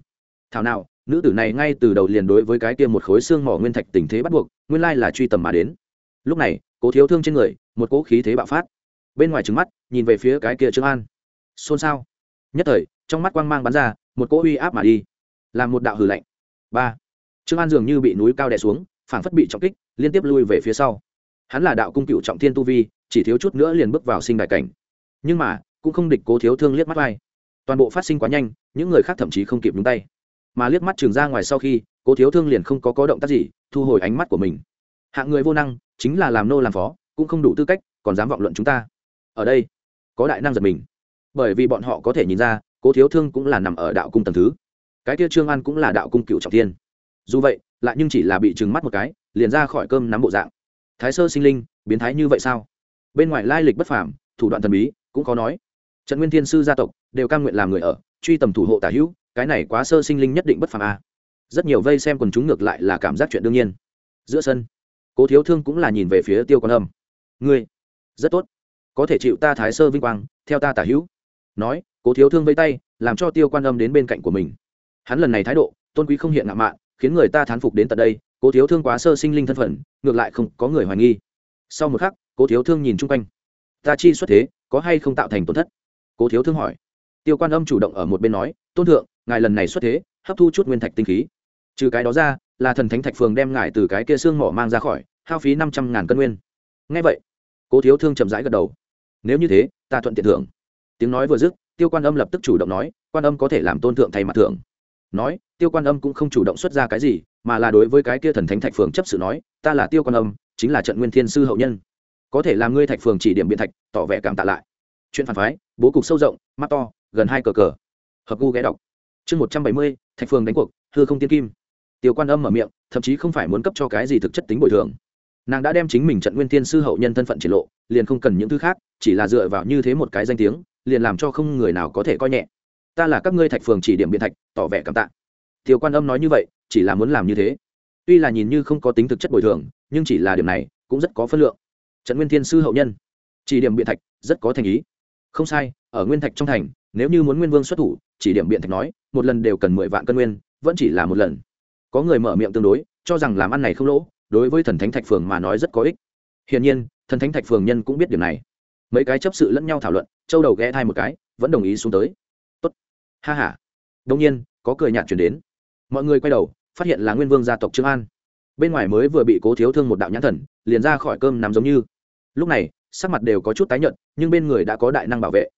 Thảo nào, nữ tử này ngay từ đầu liền đối với cái kia một khối xương mỏ nguyên thạch tình thế bắt buộc, nguyên lai là truy tầm mà đến. Lúc này, cố thiếu thương trên người, một cỗ khí thế bạo phát. Bên ngoài trứng mắt, nhìn về phía cái kia trương an. Xôn xao. Nhất thời, trong mắt quang mang bắn ra, một cỗ uy áp mà đi. Làm một đạo hử lạnh. Ba. Trương an dường như bị núi cao đè xuống, phảng phất bị trọng kích, liên tiếp lui về phía sau. Hắn là đạo cung cựu trọng thiên tu vi, chỉ thiếu chút nữa liền bước vào sinh đại cảnh. Nhưng mà, cũng không địch cố thiếu thương liếc mắt vai toàn bộ phát sinh quá nhanh, những người khác thậm chí không kịp nhúng tay. Mà liếc mắt trường ra ngoài sau khi, cố thiếu thương liền không có có động tác gì, thu hồi ánh mắt của mình. Hạng người vô năng, chính là làm nô làm phó, cũng không đủ tư cách, còn dám vọng luận chúng ta. Ở đây, có đại năng giật mình. Bởi vì bọn họ có thể nhìn ra, cố thiếu thương cũng là nằm ở đạo cung tầng thứ. Cái kia trương an cũng là đạo cung cựu trọng thiên. Dù vậy, lại nhưng chỉ là bị trừng mắt một cái, liền ra khỏi cơm nắm bộ dạng. Thái sơ sinh linh, biến thái như vậy sao? Bên ngoài lai lịch bất phàm, thủ đoạn thần bí, cũng có nói trận nguyên thiên sư gia tộc đều cam nguyện làm người ở, truy tầm thủ hộ tả hữu, cái này quá sơ sinh linh nhất định bất phàm a. Rất nhiều vây xem quần chúng ngược lại là cảm giác chuyện đương nhiên. Giữa sân, cố thiếu thương cũng là nhìn về phía tiêu quan âm. Ngươi, rất tốt. Có thể chịu ta thái sơ vinh quang, theo ta tả hữu. Nói, cố thiếu thương vây tay, làm cho tiêu quan âm đến bên cạnh của mình. Hắn lần này thái độ, tôn quý không hiện ngạo mạn, khiến người ta thán phục đến tận đây, cố thiếu thương quá sơ sinh linh thân phận, ngược lại không có người hoài nghi. Sau một khắc, cố thiếu thương nhìn chung quanh. Ta chi xuất thế, có hay không tạo thành tổn thất? Cố thiếu thương hỏi. Tiêu quan âm chủ động ở một bên nói, tôn thượng, ngài lần này xuất thế, hấp thu chút nguyên thạch tinh khí. Trừ cái đó ra, là thần thánh thạch phường đem ngài từ cái kia xương mỏ mang ra khỏi, hao phí năm trăm ngàn cân nguyên. Ngay vậy, cố thiếu thương chậm rãi gật đầu. Nếu như thế, ta thuận tiện thưởng. Tiếng nói vừa dứt, tiêu quan âm lập tức chủ động nói, quan âm có thể làm tôn thượng thay mặt thưởng. Nói, tiêu quan âm cũng không chủ động xuất ra cái gì, mà là đối với cái kia thần thánh thạch phường chấp sự nói, ta là tiêu quan âm, chính là trận nguyên thiên sư hậu nhân. Có thể làm ngươi thạch phường chỉ điểm biện thạch, tỏ vẻ cảm tạ lại chuyện phản phái, bố cục sâu rộng, mắt to, gần hai cờ cờ. Hợp gu ghé đọc. Chương một trăm bảy mươi, thạch phường đánh cuộc, hư không tiên kim. Tiêu quan âm mở miệng, thậm chí không phải muốn cấp cho cái gì thực chất tính bồi thường. Nàng đã đem chính mình trận nguyên tiên sư hậu nhân thân phận triển lộ, liền không cần những thứ khác, chỉ là dựa vào như thế một cái danh tiếng, liền làm cho không người nào có thể coi nhẹ. Ta là các ngươi thạch phường chỉ điểm biện thạch, tỏ vẻ cảm tạ. Tiêu quan âm nói như vậy, chỉ là muốn làm như thế. Tuy là nhìn như không có tính thực chất bồi thường, nhưng chỉ là điểm này, cũng rất có phân lượng. Trận nguyên thiên sư hậu nhân, chỉ điểm biện thạch, rất có thành ý không sai, ở nguyên thạch trong thành, nếu như muốn nguyên vương xuất thủ, chỉ điểm biện thạch nói, một lần đều cần mười vạn cân nguyên, vẫn chỉ là một lần. Có người mở miệng tương đối, cho rằng làm ăn này không lỗ, đối với thần thánh thạch phường mà nói rất có ích. Hiển nhiên, thần thánh thạch phường nhân cũng biết điểm này. Mấy cái chấp sự lẫn nhau thảo luận, châu đầu ghé thai một cái, vẫn đồng ý xuống tới. Tốt. Ha h a đông nhiên, có cười nhạt chuyển đến. Mọi người quay đầu, phát hiện là nguyên vương gia tộc trương an. Bên ngoài mới vừa bị cố thiếu thương một đạo nhãn thần, liền ra khỏi cơm nằm giống như. Lúc này sắc mặt đều có chút tái nhợt, nhưng bên người đã có đại năng bảo vệ.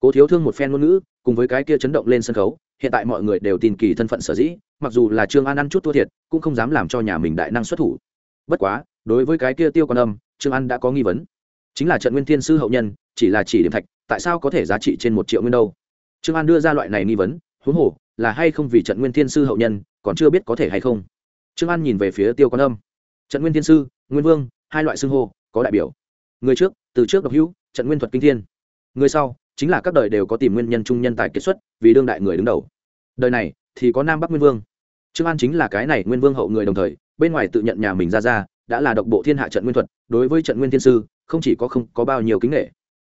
Cố thiếu thương một phen ngôn ngữ, cùng với cái kia chấn động lên sân khấu, hiện tại mọi người đều tin kỳ thân phận sở dĩ, mặc dù là trương an ăn chút thua thiệt, cũng không dám làm cho nhà mình đại năng xuất thủ. Bất quá, đối với cái kia tiêu quan âm, trương an đã có nghi vấn. Chính là trận nguyên thiên sư hậu nhân, chỉ là chỉ điểm thạch, tại sao có thể giá trị trên một triệu nguyên đâu? Trương an đưa ra loại này nghi vấn, huống hồ, là hay không vì trận nguyên thiên sư hậu nhân, còn chưa biết có thể hay không. Trương an nhìn về phía tiêu quan âm. Trận nguyên thiên sư, nguyên vương, hai loại xưng hô, có đại biểu. Người trước từ trước độc hữu, trận nguyên thuật kinh thiên. Người sau, chính là các đời đều có tìm nguyên nhân trung nhân tài kết xuất, vì đương đại người đứng đầu. Đời này, thì có nam bắc nguyên vương. Trương an chính là cái này nguyên vương hậu người đồng thời, bên ngoài tự nhận nhà mình ra ra, đã là độc bộ thiên hạ trận nguyên thuật, đối với trận nguyên thiên sư, không chỉ có không có bao nhiêu kính nghệ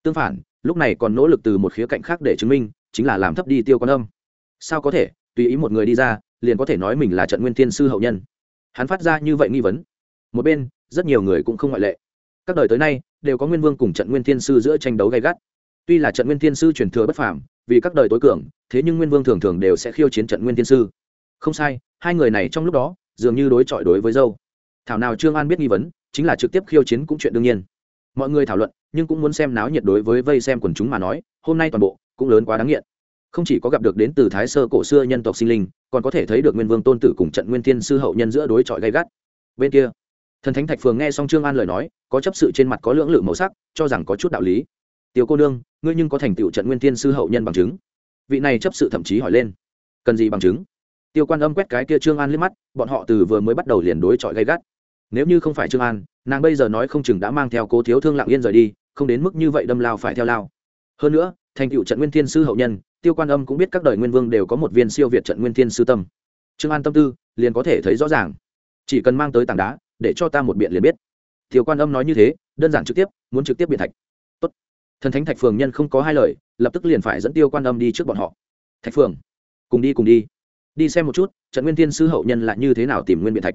tương phản, lúc này còn nỗ lực từ một khía cạnh khác để chứng minh, chính là làm thấp đi tiêu quan âm. Sao có thể? Tùy ý một người đi ra, liền có thể nói mình là trận nguyên thiên sư hậu nhân. Hắn phát ra như vậy nghi vấn. Một bên, rất nhiều người cũng không ngoại lệ. Các đời tới nay đều có nguyên vương cùng trận nguyên thiên sư giữa tranh đấu gay gắt. Tuy là trận nguyên thiên sư truyền thừa bất phàm, vì các đời tối cường, thế nhưng nguyên vương thường thường đều sẽ khiêu chiến trận nguyên thiên sư. Không sai, hai người này trong lúc đó, dường như đối chọi đối với dâu. Thảo nào trương an biết nghi vấn, chính là trực tiếp khiêu chiến cũng chuyện đương nhiên. Mọi người thảo luận, nhưng cũng muốn xem náo nhiệt đối với vây xem quần chúng mà nói, hôm nay toàn bộ cũng lớn quá đáng nghiện. Không chỉ có gặp được đến từ thái sơ cổ xưa nhân tộc sinh linh, còn có thể thấy được nguyên vương tôn tử cùng trận nguyên thiên sư hậu nhân giữa đối chọi gay gắt. Bên kia, thần thánh thạch phường nghe xong trương an lời nói có chấp sự trên mặt có lưỡng lự màu sắc, cho rằng có chút đạo lý. Tiểu cô nương, ngươi nhưng có thành tựu trận nguyên tiên sư hậu nhân bằng chứng. Vị này chấp sự thậm chí hỏi lên, cần gì bằng chứng? Tiêu quan âm quét cái kia trương an liếc mắt, bọn họ từ vừa mới bắt đầu liền đối chọi gay gắt. Nếu như không phải trương an, nàng bây giờ nói không chừng đã mang theo cố thiếu thương lặng yên rời đi, không đến mức như vậy đâm lao phải theo lao. Hơn nữa, thành tựu trận nguyên thiên sư hậu nhân, tiêu quan âm cũng biết các đời nguyên vương đều có một viên siêu việt trận nguyên thiên sư tâm. Trương an tâm tư liền có thể thấy rõ ràng. Chỉ cần mang tới tảng đá, để cho ta một biện liền biết. Tiểu quan âm nói như thế, đơn giản trực tiếp, muốn trực tiếp biện thạch. Tốt. thần thánh thạch phường nhân không có hai lời, lập tức liền phải dẫn tiêu quan âm đi trước bọn họ. Thạch phường, cùng đi cùng đi. Đi xem một chút, trận nguyên thiên sư hậu nhân là như thế nào tìm nguyên biện thạch.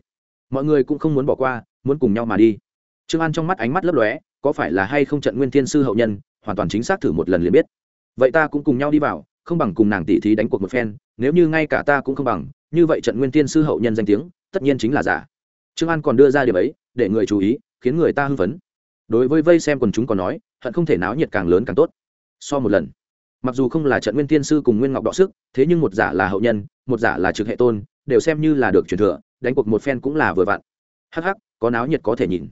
Mọi người cũng không muốn bỏ qua, muốn cùng nhau mà đi. Trương an trong mắt ánh mắt lấp lóe, có phải là hay không trận nguyên thiên sư hậu nhân, hoàn toàn chính xác thử một lần liền biết. Vậy ta cũng cùng nhau đi vào, không bằng cùng nàng tỷ thí đánh cuộc một phen, nếu như ngay cả ta cũng không bằng, như vậy trận nguyên thiên sư hậu nhân danh tiếng, tất nhiên chính là giả. Trương an còn đưa ra điểm ấy, để người chú ý khiến người ta hưng phấn. Đối với vây xem quần chúng còn nói, hận không thể náo nhiệt càng lớn càng tốt. So một lần. Mặc dù không là trận nguyên tiên sư cùng nguyên ngọc đọ sức, thế nhưng một giả là hậu nhân, một giả là trực hệ tôn, đều xem như là được truyền thừa, đánh cuộc một phen cũng là vừa vặn. Hắc hắc, có náo nhiệt có thể nhìn.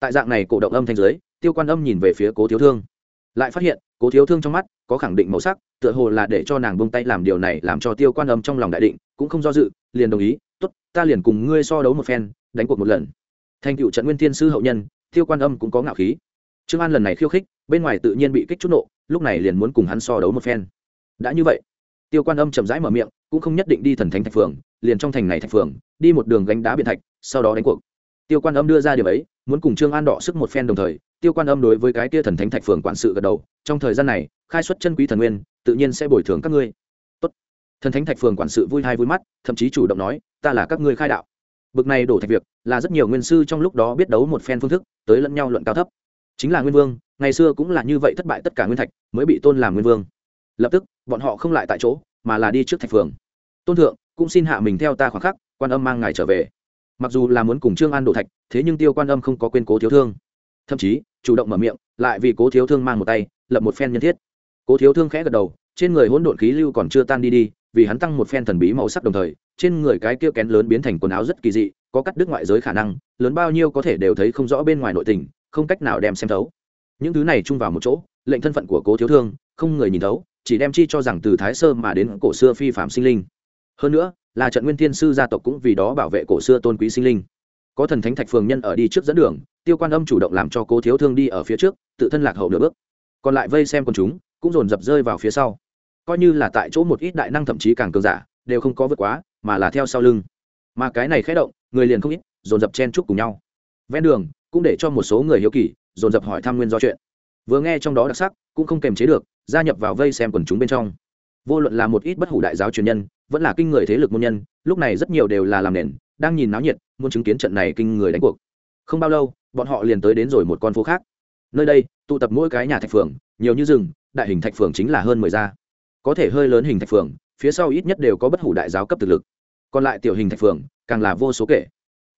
Tại dạng này cổ động âm thanh giới tiêu quan âm nhìn về phía cố thiếu thương. Lại phát hiện, cố thiếu thương trong mắt có khẳng định màu sắc, tựa hồ là để cho nàng bông tay làm điều này làm cho tiêu quan âm trong lòng đại định, cũng không do dự, liền đồng ý t ố t ta liền cùng ngươi so đấu một phen, đánh cuộc một lần thành cựu trận nguyên thiên sư hậu nhân tiêu quan âm cũng có ngạo khí. Trương an lần này khiêu khích, bên ngoài tự nhiên bị kích chút nộ, lúc này liền muốn cùng hắn so đấu một phen. Đã như vậy, tiêu quan âm chậm rãi mở miệng, cũng không nhất định đi thần thánh thạch phường, liền trong thành này thạch phường, đi một đường gánh đá biện thạch, sau đó đánh cuộc. Tiêu quan âm đưa ra điều ấy, muốn cùng trương an đọ sức một phen đồng thời, tiêu quan âm đối với cái kia thần thánh thạch phường quản sự gật đầu, trong thời gian này, khai xuất chân quý thần nguyên, tự nhiên sẽ bồi thường các ngươi. Tốt. thần thánh thạch phường quản sự vui hai vui mắt, thậm chí chủ động nói, ta là các ngươi khai đạo bực này đổ thạch việc, là rất nhiều nguyên sư trong lúc đó biết đấu một phen phương thức, tới lẫn nhau luận cao thấp. Chính là nguyên vương, ngày xưa cũng là như vậy thất bại tất cả nguyên thạch, mới bị tôn làm nguyên vương. Lập tức, bọn họ không lại tại chỗ, mà là đi trước thạch phường. Tôn thượng, cũng xin hạ mình theo ta khoảng khắc, quan âm mang ngài trở về. Mặc dù là muốn cùng trương an đổ thạch, thế nhưng tiêu quan âm không có quên cố thiếu thương. Thậm chí, chủ động mở miệng, lại vì cố thiếu thương mang một tay, lập một phen nhân thiết. Cố thiếu thương khẽ gật đầu, trên người hỗn độn khí lưu còn chưa tan đi đi vì hắn tăng một phen thần bí màu sắc đồng thời, trên người cái kia kén lớn biến thành quần áo rất kỳ dị, có cắt đứt ngoại giới khả năng, lớn bao nhiêu có thể đều thấy không rõ bên ngoài nội tình, không cách nào đem xem thấu. Những thứ này chung vào một chỗ, lệnh thân phận của cố thiếu thương, không người nhìn thấu, chỉ đem chi cho rằng từ thái sơ mà đến cổ xưa phi phạm sinh linh. Hơn nữa, là trận nguyên thiên sư gia tộc cũng vì đó bảo vệ cổ xưa tôn quý sinh linh. Có thần thánh thạch phường nhân ở đi trước dẫn đường, tiêu quan âm chủ động làm cho cố thiếu thương đi ở phía trước, tự thân lạc hậu nửa bước. Còn lại vây xem con chúng, cũng dồn dập rơi vào phía sau coi như là tại chỗ một ít đại năng thậm chí càng cường giả, đều không có vượt quá, mà là theo sau lưng. Mà cái này khé động, người liền không ít, dồn dập chen chúc cùng nhau. Ven đường, cũng để cho một số người hiếu kỳ, dồn dập hỏi thăm nguyên do chuyện. Vừa nghe trong đó đặc sắc, cũng không kềm chế được, gia nhập vào vây xem quần chúng bên trong. Vô luận là một ít bất hủ đại giáo truyền nhân, vẫn là kinh người thế lực môn nhân, lúc này rất nhiều đều là làm nền, đang nhìn náo nhiệt, muốn chứng kiến trận này kinh người đánh cuộc. Không bao lâu, bọn họ liền tới đến rồi một con phố khác. Nơi đây, tụ tập mỗi cái nhà thạch phường, nhiều như rừng, đại hình thạch phường chính là hơn mười gia có thể hơi lớn hình thạch phường, phía sau ít nhất đều có bất hủ đại giáo cấp thực lực. Còn lại tiểu hình thạch phường, càng là vô số kể.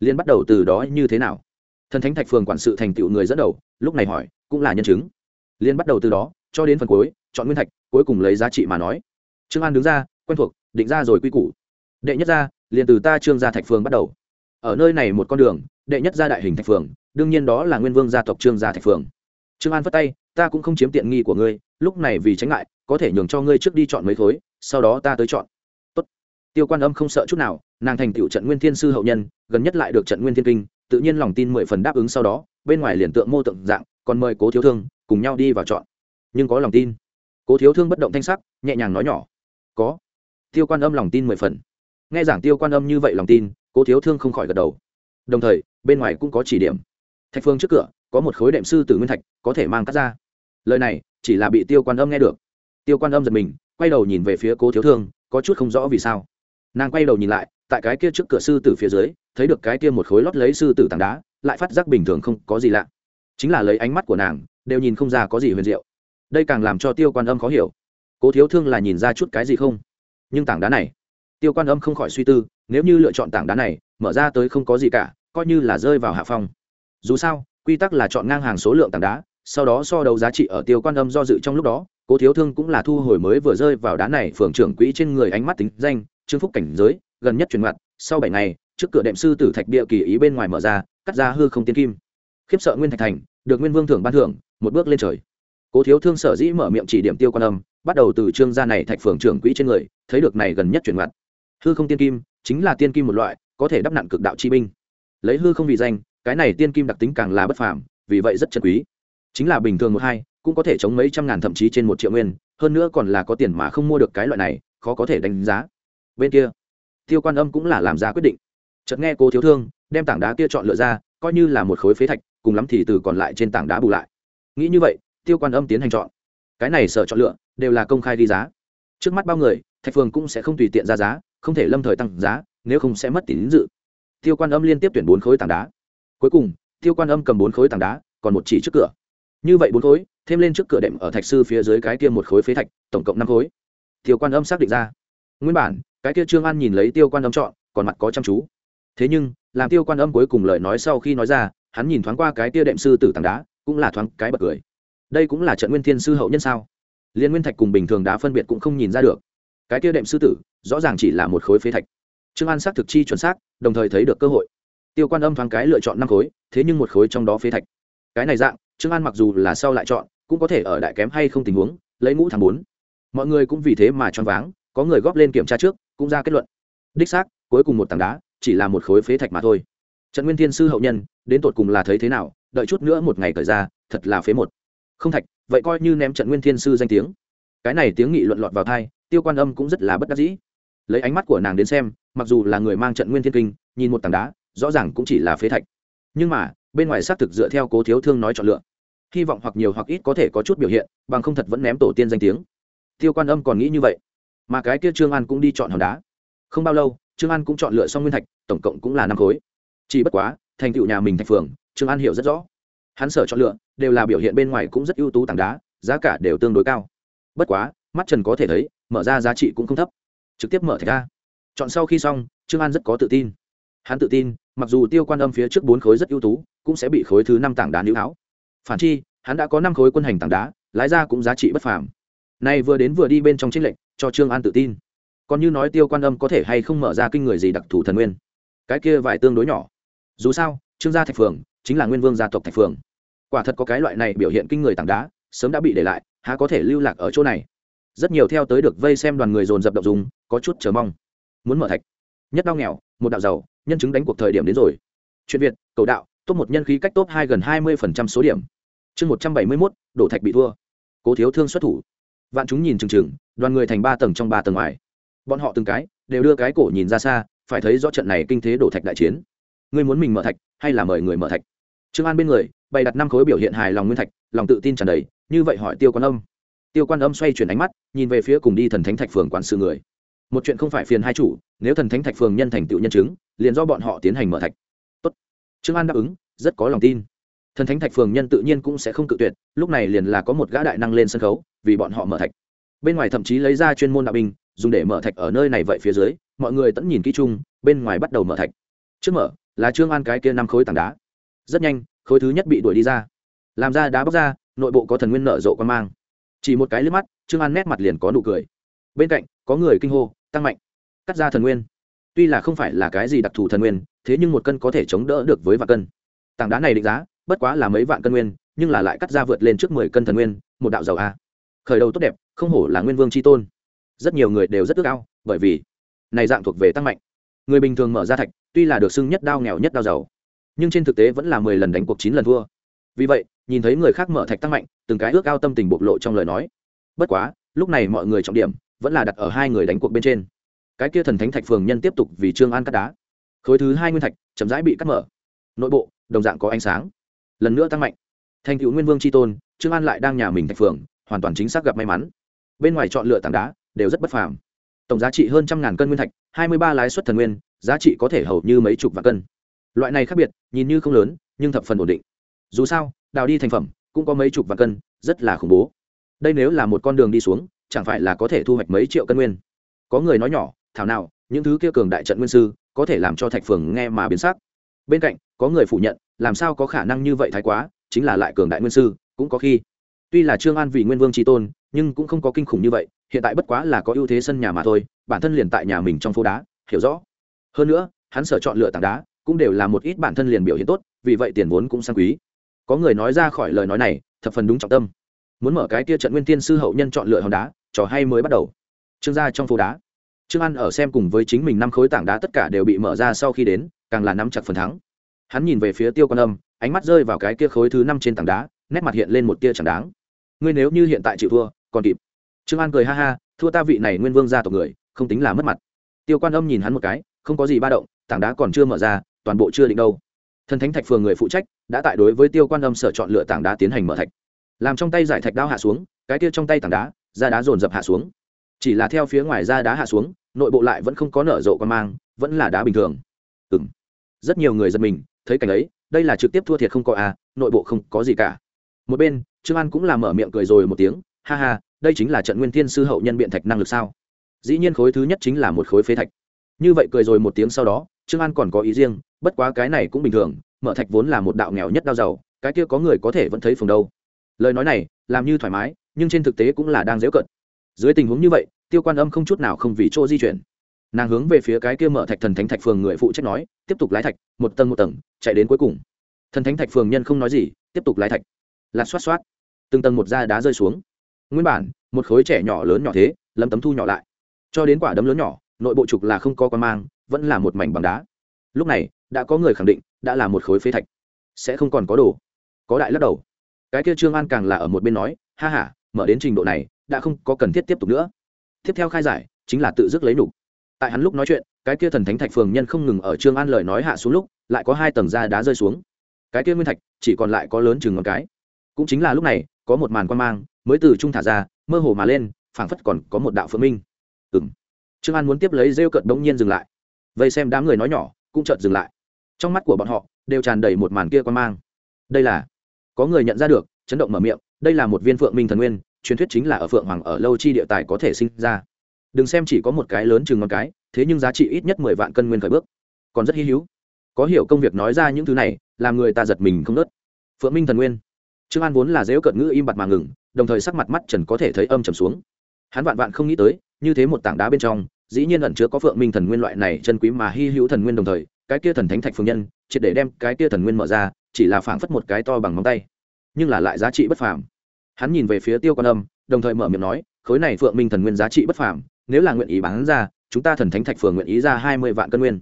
Liên bắt đầu từ đó như thế nào? Thần thánh thạch phường quản sự thành tựu người dẫn đầu, lúc này hỏi, cũng là nhân chứng. Liên bắt đầu từ đó, cho đến phần cuối, chọn nguyên thạch, cuối cùng lấy giá trị mà nói. Trương an đứng ra, quen thuộc, định ra rồi quy củ. Đệ nhất ra liền từ ta trương gia thạch phường bắt đầu. Ở nơi này một con đường, đệ nhất gia đại hình thạch phường, đương nhiên đó là nguyên vương gia tộc trương gia thạch phường. Trương an phất tay, ta cũng không chiếm tiện nghi của ngươi, lúc này vì tránh ngại có thể nhường cho ngươi trước đi chọn mấy thối sau đó ta tới chọn. Tốt. tiêu quan âm không sợ chút nào, nàng thành tựu trận nguyên thiên sư hậu nhân, gần nhất lại được trận nguyên thiên kinh, tự nhiên lòng tin mười phần đáp ứng sau đó, bên ngoài liền tượng mô tượng dạng, còn mời cố thiếu thương cùng nhau đi vào chọn. Nhưng có lòng tin. Cố thiếu thương bất động thanh sắc, nhẹ nhàng nói nhỏ. Có. Tiêu quan âm lòng tin mười phần. Nghe giảng tiêu quan âm như vậy lòng tin, cố thiếu thương không khỏi gật đầu. Đồng thời, bên ngoài cũng có chỉ điểm. Thạch phương trước cửa, có một khối đệm sư tử nguyên thạch, có thể mang cắt ra. Lời này, chỉ là bị tiêu quan âm nghe được tiêu quan âm giật mình, quay đầu nhìn về phía cố thiếu thương, có chút không rõ vì sao. Nàng quay đầu nhìn lại, tại cái kia trước cửa sư tử phía dưới, thấy được cái kia một khối lót lấy sư tử tảng đá, lại phát giác bình thường không có gì lạ. Chính là lấy ánh mắt của nàng, đều nhìn không ra có gì huyền diệu. Đây càng làm cho tiêu quan âm khó hiểu. Cố thiếu thương là nhìn ra chút cái gì không? Nhưng tảng đá này, tiêu quan âm không khỏi suy tư, nếu như lựa chọn tảng đá này, mở ra tới không có gì cả, coi như là rơi vào hạ phong. Dù sao, quy tắc là chọn ngang hàng số lượng tảng đá, sau đó so đấu giá trị ở tiêu quan âm do dự trong lúc đó cố thiếu thương cũng là thu hồi mới vừa rơi vào đá này, phường trưởng quỹ trên người ánh mắt tính danh, trương phúc cảnh giới, gần nhất truyền mặt sau bảy ngày, trước cửa đệm sư tử thạch địa kỳ ý bên ngoài mở ra, cắt ra hư không tiên kim. Khiếp sợ nguyên thạch thành, được nguyên vương thưởng ban thưởng, một bước lên trời. Cố thiếu thương sở dĩ mở miệng chỉ điểm tiêu quan âm, bắt đầu từ trương gia này thạch phường trưởng quỹ trên người, thấy được này gần nhất chuyển mặt hư không tiên kim, chính là tiên kim một loại, có thể đắp nặn cực đạo chi binh. Lấy hư không vì danh, cái này tiên kim đặc tính càng là bất phàm, vì vậy rất chân quý. Chính là bình thường một hai cũng có thể chống mấy trăm ngàn thậm chí trên một triệu nguyên, hơn nữa còn là có tiền mà không mua được cái loại này, khó có thể đánh giá. Bên kia, tiêu quan âm cũng là làm ra quyết định. Chợt nghe cô thiếu thương đem tảng đá kia chọn lựa ra, coi như là một khối phế thạch, cùng lắm thì từ còn lại trên tảng đá bù lại. Nghĩ như vậy, tiêu quan âm tiến hành chọn. Cái này sở chọn lựa đều là công khai ghi giá. Trước mắt bao người, thạch phường cũng sẽ không tùy tiện ra giá, không thể lâm thời tăng giá, nếu không sẽ mất tín dự. Tiêu quan âm liên tiếp tuyển bốn khối tảng đá. Cuối cùng, tiêu quan âm cầm bốn khối tảng đá, còn một chỉ trước cửa. Như vậy bốn khối thêm lên trước cửa đệm ở thạch sư phía dưới cái kia một khối phế thạch, tổng cộng năm khối. Tiêu quan âm xác định ra. Nguyên bản, cái kia trương an nhìn lấy tiêu quan âm chọn, còn mặt có chăm chú. Thế nhưng, làm tiêu quan âm cuối cùng lời nói sau khi nói ra, hắn nhìn thoáng qua cái kia đệm sư tử tảng đá, cũng là thoáng cái bật cười. Đây cũng là trận nguyên thiên sư hậu nhân sao? Liên nguyên thạch cùng bình thường đá phân biệt cũng không nhìn ra được. Cái kia đệm sư tử, rõ ràng chỉ là một khối phế thạch. Trương an xác thực chi chuẩn xác, đồng thời thấy được cơ hội. Tiêu quan âm thoáng cái lựa chọn năm khối, thế nhưng một khối trong đó phế thạch. Cái này dạng, trương an mặc dù là sau lại chọn cũng có thể ở đại kém hay không tình huống, lấy ngũ tháng bốn. Mọi người cũng vì thế mà choáng váng, có người góp lên kiểm tra trước, cũng ra kết luận. Đích xác, cuối cùng một tảng đá, chỉ là một khối phế thạch mà thôi. Trận nguyên thiên sư hậu nhân, đến tột cùng là thấy thế nào, đợi chút nữa một ngày cởi ra, thật là phế một. Không thạch, vậy coi như ném trận nguyên thiên sư danh tiếng. Cái này tiếng nghị luận lọt vào thai tiêu quan âm cũng rất là bất đắc dĩ. Lấy ánh mắt của nàng đến xem, mặc dù là người mang trận nguyên thiên kinh, nhìn một tảng đá, rõ ràng cũng chỉ là phế thạch. Nhưng mà, bên ngoài xác thực dựa theo cố thiếu thương nói chọn lựa hy vọng hoặc nhiều hoặc ít có thể có chút biểu hiện, bằng không thật vẫn ném tổ tiên danh tiếng. Tiêu quan âm còn nghĩ như vậy, mà cái kia trương an cũng đi chọn hòn đá. Không bao lâu, trương an cũng chọn lựa xong nguyên thạch, tổng cộng cũng là năm khối. Chỉ bất quá, thành tựu nhà mình thạch phường, trương an hiểu rất rõ. Hắn sở chọn lựa, đều là biểu hiện bên ngoài cũng rất ưu tú tảng đá, giá cả đều tương đối cao. Bất quá, mắt trần có thể thấy, mở ra giá trị cũng không thấp. Trực tiếp mở thạch ra. Chọn sau khi xong, trương an rất có tự tin. Hắn tự tin, mặc dù tiêu quan âm phía trước bốn khối rất ưu tú, cũng sẽ bị khối thứ năm tảng đá níu áo phản chi, hắn đã có năm khối quân hành tảng đá, lái ra cũng giá trị bất phàm. Nay vừa đến vừa đi bên trong trích lệnh, cho trương an tự tin. Còn như nói tiêu quan âm có thể hay không mở ra kinh người gì đặc thù thần nguyên? Cái kia vải tương đối nhỏ. Dù sao, trương gia thạch phường chính là nguyên vương gia tộc thạch phường. Quả thật có cái loại này biểu hiện kinh người tảng đá, sớm đã bị để lại, há có thể lưu lạc ở chỗ này. Rất nhiều theo tới được vây xem đoàn người dồn dập động dùng có chút chờ mong. Muốn mở thạch. Nhất đau nghèo, một đạo giàu, nhân chứng đánh cuộc thời điểm đến rồi. Chuyện việt, cầu đạo, top một nhân khí cách top hai gần hai mươi phần trăm số điểm chương một trăm bảy mươi mốt, đổ thạch bị thua. Cố thiếu thương xuất thủ. Vạn chúng nhìn chừng chừng, đoàn người thành ba tầng trong ba tầng ngoài. Bọn họ từng cái đều đưa cái cổ nhìn ra xa, phải thấy rõ trận này kinh thế đổ thạch đại chiến. Ngươi muốn mình mở thạch hay là mời người mở thạch? Trương an bên người bày đặt năm khối biểu hiện hài lòng nguyên thạch, lòng tự tin tràn đầy, như vậy hỏi tiêu quan âm. Tiêu quan âm xoay chuyển ánh mắt, nhìn về phía cùng đi thần thánh thạch phường quản sự người. Một chuyện không phải phiền hai chủ, nếu thần thánh thạch phường nhân thành tựu nhân chứng, liền do bọn họ tiến hành mở thạch. Tốt. Trương an đáp ứng, rất có lòng tin thần thánh thạch phường nhân tự nhiên cũng sẽ không cự tuyệt, lúc này liền là có một gã đại năng lên sân khấu, vì bọn họ mở thạch. Bên ngoài thậm chí lấy ra chuyên môn đạo binh, dùng để mở thạch ở nơi này vậy phía dưới, mọi người tẫn nhìn kỹ chung, bên ngoài bắt đầu mở thạch. Trước mở, là trương an cái kia năm khối tảng đá. Rất nhanh, khối thứ nhất bị đuổi đi ra. Làm ra đá bóc ra, nội bộ có thần nguyên nở rộ quan mang. Chỉ một cái liếc mắt, trương an nét mặt liền có nụ cười. Bên cạnh, có người kinh hô, tăng mạnh, cắt ra thần nguyên. Tuy là không phải là cái gì đặc thù thần nguyên, thế nhưng một cân có thể chống đỡ được với vạn cân. Tảng đá này định giá bất quá là mấy vạn cân nguyên, nhưng là lại cắt ra vượt lên trước mười cân thần nguyên, một đạo giàu a. Khởi đầu tốt đẹp, không hổ là nguyên vương tri tôn. Rất nhiều người đều rất ước ao, bởi vì này dạng thuộc về tăng mạnh. Người bình thường mở ra thạch, tuy là được xưng nhất đao nghèo nhất đao giàu, nhưng trên thực tế vẫn là mười lần đánh cuộc chín lần thua. Vì vậy, nhìn thấy người khác mở thạch tăng mạnh, từng cái ước ao tâm tình bộc lộ trong lời nói. Bất quá, lúc này mọi người trọng điểm vẫn là đặt ở hai người đánh cuộc bên trên. Cái kia thần thánh thạch phường nhân tiếp tục vì trương an cắt đá. Khối thứ hai nguyên thạch chậm rãi bị cắt mở. Nội bộ, đồng dạng có ánh sáng lần nữa tăng mạnh. Thành cựu nguyên vương tri tôn, trương an lại đang nhà mình thành phường, hoàn toàn chính xác gặp may mắn. Bên ngoài chọn lựa tảng đá, đều rất bất phàm. Tổng giá trị hơn trăm ngàn cân nguyên thạch, hai mươi ba lái xuất thần nguyên, giá trị có thể hầu như mấy chục vạn cân. Loại này khác biệt, nhìn như không lớn, nhưng thập phần ổn định. Dù sao, đào đi thành phẩm, cũng có mấy chục vạn cân, rất là khủng bố. Đây nếu là một con đường đi xuống, chẳng phải là có thể thu hoạch mấy triệu cân nguyên. Có người nói nhỏ, thảo nào, những thứ kia cường đại trận nguyên sư, có thể làm cho thạch phường nghe mà biến sắc. Bên cạnh có người phủ nhận, làm sao có khả năng như vậy thái quá, chính là lại cường đại nguyên sư, cũng có khi. Tuy là trương an vì nguyên vương tri tôn, nhưng cũng không có kinh khủng như vậy, hiện tại bất quá là có ưu thế sân nhà mà thôi, bản thân liền tại nhà mình trong phố đá, hiểu rõ. Hơn nữa, hắn sở chọn lựa tảng đá, cũng đều là một ít bản thân liền biểu hiện tốt, vì vậy tiền vốn cũng sang quý. Có người nói ra khỏi lời nói này, thập phần đúng trọng tâm. Muốn mở cái kia trận nguyên tiên sư hậu nhân chọn lựa hòn đá, trò hay mới bắt đầu. Trương gia trong phố đá. Trương an ở xem cùng với chính mình năm khối tảng đá tất cả đều bị mở ra sau khi đến, càng là nắm chặt phần thắng hắn nhìn về phía tiêu quan âm, ánh mắt rơi vào cái kia khối thứ năm trên tảng đá, nét mặt hiện lên một tia chẳng đáng. Ngươi nếu như hiện tại chịu thua, còn kịp. Trương an cười ha ha, thua ta vị này nguyên vương gia tộc người, không tính là mất mặt. Tiêu quan âm nhìn hắn một cái, không có gì ba động, tảng đá còn chưa mở ra, toàn bộ chưa định đâu. Thần thánh thạch phường người phụ trách, đã tại đối với tiêu quan âm sở chọn lựa tảng đá tiến hành mở thạch. Làm trong tay giải thạch đao hạ xuống, cái kia trong tay tảng đá ra đá dồn dập hạ xuống. Chỉ là theo phía ngoài ra đá hạ xuống, nội bộ lại vẫn không có nở rộ quan mang, vẫn là đá bình thường. Ừ m rất nhiều người giật mình thấy cảnh ấy, đây là trực tiếp thua thiệt không có à nội bộ không có gì cả. Một bên, trương an cũng là mở miệng cười rồi một tiếng, ha ha, đây chính là trận nguyên thiên sư hậu nhân biện thạch năng lực sao? Dĩ nhiên khối thứ nhất chính là một khối phế thạch. Như vậy cười rồi một tiếng sau đó, trương an còn có ý riêng, bất quá cái này cũng bình thường, mở thạch vốn là một đạo nghèo nhất đau giàu, cái kia có người có thể vẫn thấy phường đâu. Lời nói này, làm như thoải mái, nhưng trên thực tế cũng là đang dễ cận dưới tình huống như vậy, tiêu quan âm không chút nào không vì chỗ di chuyển nàng hướng về phía cái kia mở thạch thần thánh thạch phường người phụ trách nói, tiếp tục lái thạch, một tầng một tầng, chạy đến cuối cùng. Thần thánh thạch phường nhân không nói gì, tiếp tục lái thạch. Lạt xoát xoát, từng tầng một da đá rơi xuống. Nguyên bản, một khối trẻ nhỏ lớn nhỏ thế lâm tấm thu nhỏ lại. Cho đến quả đấm lớn nhỏ, nội bộ trục là không có con mang, vẫn là một mảnh bằng đá. Lúc này, đã có người khẳng định, đã là một khối phế thạch. Sẽ không còn có đồ. Có đại lắc đầu. Cái kia trương an càng là ở một bên nói, ha h a mở đến trình độ này, đã không có cần thiết tiếp tục nữa. Tiếp theo khai giải, chính là tự dứt lấy đủ tại hắn lúc nói chuyện, cái kia thần thánh thạch phường nhân không ngừng ở trương an lời nói hạ xuống lúc, lại có hai tầng da đá rơi xuống. Cái kia nguyên thạch, chỉ còn lại có lớn chừng ngón cái. Cũng chính là lúc này, có một màn quan mang, mới từ trung thả ra, mơ hồ mà lên, phảng phất còn có một đạo phượng minh. Ừ m trương an muốn tiếp lấy rêu cận bỗng nhiên dừng lại. Vậy xem đám người nói nhỏ, cũng chợt dừng lại. Trong mắt của bọn họ, đều tràn đầy một màn kia quan mang. Đây là, có người nhận ra được, chấn động mở miệng, đây là một viên phượng minh thần nguyên, truyền thuyết chính là ở phượng hoàng ở lâu chi địa tài có thể sinh ra đừng xem chỉ có một cái lớn chừng ngón cái, thế nhưng giá trị ít nhất mười vạn cân nguyên khởi bước. Còn rất hy hữu. Có hiểu công việc nói ra những thứ này, làm người ta giật mình không nớt. Phượng minh thần nguyên. Trương an vốn là dễu cận ngữ im bặt mà ngừng, đồng thời sắc mặt mắt trần có thể thấy âm trầm xuống. Hắn vạn vạn không nghĩ tới, như thế một tảng đá bên trong, dĩ nhiên ẩn chứa có phượng minh thần nguyên loại này chân quý mà hy hữu thần nguyên đồng thời, cái kia thần thánh thạch phương nhân, triệt để đem cái kia thần nguyên mở ra, chỉ là phảng phất một cái to bằng ngón tay, nhưng là lại giá trị bất phàm. Hắn nhìn về phía tiêu quan âm, đồng thời mở miệng nói, khối này phượng minh thần nguyên giá trị bất phàm nếu là nguyện ý bán ra, chúng ta thần thánh thạch phường nguyện ý ra hai mươi vạn cân nguyên.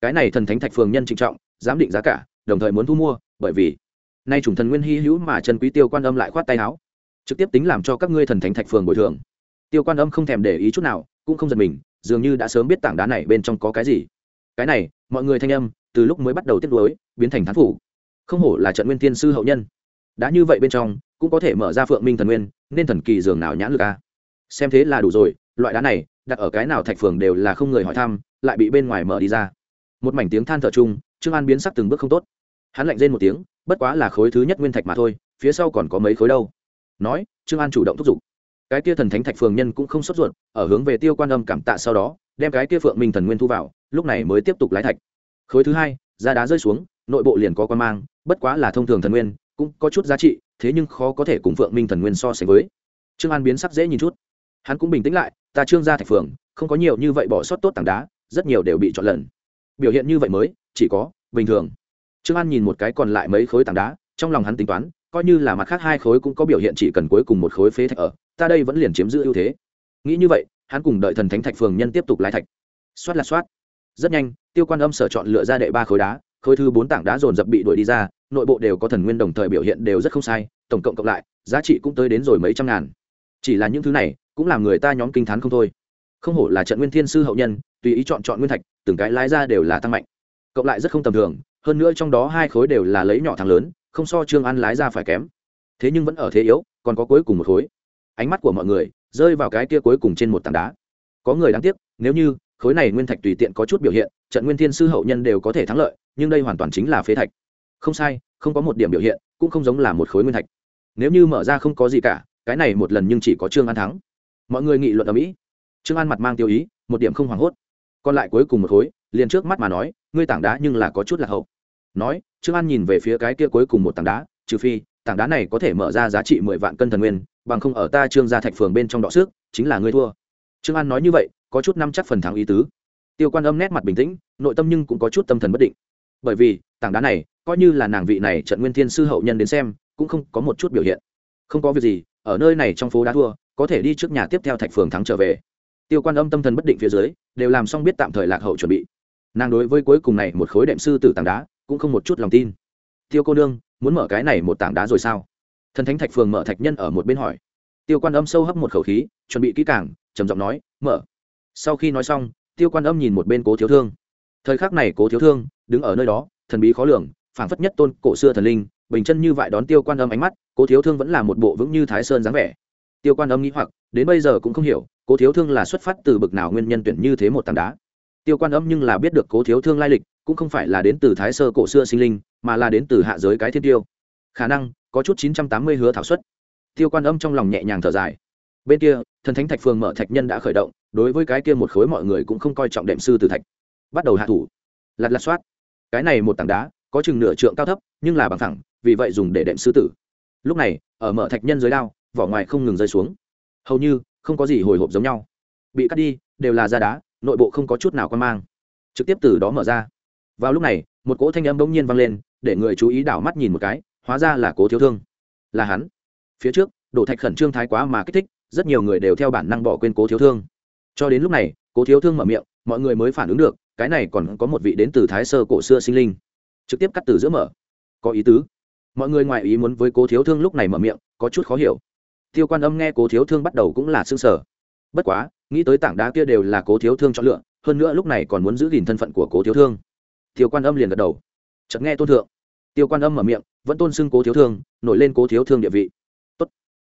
Cái này thần thánh thạch phường nhân trịnh trọng, giám định giá cả, đồng thời muốn thu mua, bởi vì nay chủng thần nguyên hy hữu mà trần quý tiêu quan âm lại khoát tay áo, trực tiếp tính làm cho các ngươi thần thánh thạch phường bồi thường. Tiêu quan âm không thèm để ý chút nào, cũng không giật mình, dường như đã sớm biết tảng đá này bên trong có cái gì. Cái này, mọi người thanh âm, từ lúc mới bắt đầu tiếp nối, biến thành thán phủ. Không hổ là trận nguyên tiên sư hậu nhân. Đã như vậy bên trong, cũng có thể mở ra phượng minh thần nguyên, nên thần kỳ dường nào nhãn lực a? Xem thế là đủ rồi loại đá này, đặt ở cái nào thạch phường đều là không người hỏi thăm, lại bị bên ngoài mở đi ra. Một mảnh tiếng than thở chung, trương an biến sắc từng bước không tốt. Hắn lạnh rên một tiếng, bất quá là khối thứ nhất nguyên thạch mà thôi, phía sau còn có mấy khối đâu. Nói, trương an chủ động thúc giục. Cái kia thần thánh thạch phường nhân cũng không sốt ruột, ở hướng về tiêu quan âm cảm tạ sau đó, đem cái kia phượng minh thần nguyên thu vào, lúc này mới tiếp tục lái thạch. Khối thứ hai da đá rơi xuống, nội bộ liền có quan mang, bất quá là thông thường thần nguyên, cũng có chút giá trị, thế nhưng khó có thể cùng phượng minh thần nguyên so sánh với. Trương an biến sắc dễ nhìn chút hắn cũng bình tĩnh lại, ta trương gia thạch phường, không có nhiều như vậy bỏ sót tốt tảng đá, rất nhiều đều bị chọn lần. Biểu hiện như vậy mới, chỉ có, bình thường. Trương an nhìn một cái còn lại mấy khối tảng đá, trong lòng hắn tính toán, coi như là mặt khác hai khối cũng có biểu hiện chỉ cần cuối cùng một khối phế thạch ở, ta đây vẫn liền chiếm giữ ưu thế. Nghĩ như vậy, hắn cùng đợi thần thánh thạch phường nhân tiếp tục lái thạch. Xoát là xoát. Rất nhanh, tiêu quan âm sở chọn lựa ra đệ ba khối đá, khối thứ bốn tảng đá dồn dập bị đuổi đi ra, nội bộ đều có thần nguyên đồng thời biểu hiện đều rất không sai, tổng cộng cộng lại, giá trị cũng tới đến rồi mấy trăm ngàn. Chỉ là những thứ này cũng làm người ta nhóm kinh t h á n không thôi. Không hổ là trận nguyên thiên sư hậu nhân, tùy ý chọn chọn nguyên thạch, từng cái lái ra đều là tăng mạnh. Cộng lại rất không tầm thường, hơn nữa trong đó hai khối đều là lấy nhỏ thằng lớn, không so trương ăn lái ra phải kém. Thế nhưng vẫn ở thế yếu, còn có cuối cùng một khối. Ánh mắt của mọi người rơi vào cái kia cuối cùng trên một tảng đá. Có người đáng tiếc, nếu như khối này nguyên thạch tùy tiện có chút biểu hiện, trận nguyên thiên sư hậu nhân đều có thể thắng lợi, nhưng đây hoàn toàn chính là phế thạch. Không sai, không có một điểm biểu hiện, cũng không giống là một khối nguyên thạch. Nếu như mở ra không có gì cả, cái này một lần nhưng chỉ có trương an thắng mọi người nghị luận ở mỹ trương an mặt mang tiêu ý một điểm không hoảng hốt còn lại cuối cùng một khối liền trước mắt mà nói ngươi tảng đá nhưng là có chút là hậu nói trương an nhìn về phía cái kia cuối cùng một tảng đá trừ phi tảng đá này có thể mở ra giá trị mười vạn cân thần nguyên bằng không ở ta trương gia thạch phường bên trong đọ xước chính là ngươi thua trương an nói như vậy có chút năm chắc phần thắng ý tứ tiêu quan âm nét mặt bình tĩnh nội tâm nhưng cũng có chút tâm thần bất định bởi vì tảng đá này coi như là nàng vị này trận nguyên thiên sư hậu nhân đến xem cũng không có một chút biểu hiện không có việc gì ở nơi này trong phố đá thua có thể đi trước nhà tiếp theo thạch phường thắng trở về. Tiêu quan âm tâm thần bất định phía dưới, đều làm xong biết tạm thời lạc hậu chuẩn bị. Nàng đối với cuối cùng này một khối đệm sư tử tảng đá, cũng không một chút lòng tin. Tiêu cô nương, muốn mở cái này một tảng đá rồi sao? Thần thánh thạch phường mở thạch nhân ở một bên hỏi. Tiêu quan âm sâu hấp một khẩu khí, chuẩn bị kỹ càng, trầm giọng nói, mở. Sau khi nói xong, tiêu quan âm nhìn một bên cố thiếu thương. Thời khắc này cố thiếu thương đứng ở nơi đó, thần bí khó lường, phảng phất nhất tôn cổ xưa thần linh, bình chân như vậy đón tiêu quan âm ánh mắt, cố thiếu thương vẫn là một bộ vững như thái sơn dáng vẻ tiêu quan âm nghĩ hoặc, đến bây giờ cũng không hiểu, cố thiếu thương là xuất phát từ bực nào nguyên nhân tuyển như thế một tảng đá. Tiêu quan âm nhưng là biết được cố thiếu thương lai lịch, cũng không phải là đến từ thái sơ cổ xưa sinh linh, mà là đến từ hạ giới cái thiên tiêu. Khả năng, có chút chín trăm tám mươi hứa thảo suất. Tiêu quan âm trong lòng nhẹ nhàng thở dài. Bên kia, thần thánh thạch phường mở thạch nhân đã khởi động, đối với cái kia một khối mọi người cũng không coi trọng đệm sư từ thạch. Bắt đầu hạ thủ. Lặt lặt soát. Cái này một tảng đá, có chừng nửa trượng cao thấp, nhưng là bằng thẳng vì vậy dùng để đệm sư tử. Lúc này, ở mở thạch nhân dưới đao vỏ ngoài không ngừng rơi xuống. Hầu như, không có gì hồi hộp giống nhau. Bị cắt đi, đều là da đá, nội bộ không có chút nào quan mang. Trực tiếp từ đó mở ra. Vào lúc này, một cỗ thanh âm bỗng nhiên vang lên, để người chú ý đảo mắt nhìn một cái, hóa ra là cố thiếu thương. Là hắn. Phía trước, đổ thạch khẩn trương thái quá mà kích thích, rất nhiều người đều theo bản năng bỏ quên cố thiếu thương. Cho đến lúc này, cố thiếu thương mở miệng, mọi người mới phản ứng được, cái này còn có một vị đến từ thái sơ cổ xưa sinh linh. Trực tiếp cắt từ giữa mở. Có ý tứ. Mọi người ngoài ý muốn với cố thiếu thương lúc này mở miệng, có chút khó hiểu tiêu quan âm nghe cố thiếu thương bắt đầu cũng là xương sở. Bất quá, nghĩ tới tảng đá kia đều là cố thiếu thương chọn lựa, hơn nữa lúc này còn muốn giữ gìn thân phận của cố thiếu thương. Tiêu quan âm liền gật đầu. Chợt nghe tôn thượng. Tiêu quan âm mở miệng, vẫn tôn xưng cố thiếu thương, nổi lên cố thiếu thương địa vị. Tốt.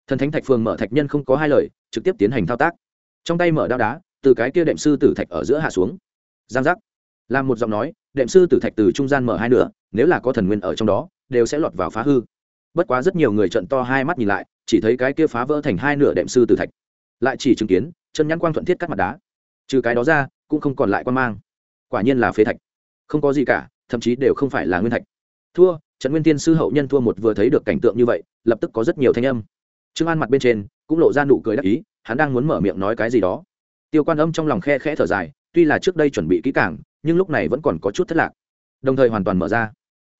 thần thánh thạch phường mở thạch nhân không có hai lời, trực tiếp tiến hành thao tác. Trong tay mở đao đá, từ cái kia đệm sư tử thạch ở giữa hạ xuống. Giang giác. Làm một giọng nói, đệm sư tử thạch từ trung gian mở hai nửa, nếu là có thần nguyên ở trong đó, đều sẽ lọt vào phá hư. Bất quá rất nhiều người trận to hai mắt nhìn lại chỉ thấy cái kia phá vỡ thành hai nửa đệm sư tử thạch. Lại chỉ chứng kiến, chân nhãn quang thuận thiết cắt mặt đá. Trừ cái đó ra, cũng không còn lại quan mang. Quả nhiên là phế thạch. Không có gì cả, thậm chí đều không phải là nguyên thạch. Thua, trần nguyên tiên sư hậu nhân thua một vừa thấy được cảnh tượng như vậy, lập tức có rất nhiều thanh âm. Trương an mặt bên trên, cũng lộ ra nụ cười đắc ý, hắn đang muốn mở miệng nói cái gì đó. Tiêu quan âm trong lòng khe khẽ thở dài, tuy là trước đây chuẩn bị kỹ càng, nhưng lúc này vẫn còn có chút thất lạc. Đồng thời hoàn toàn mở ra.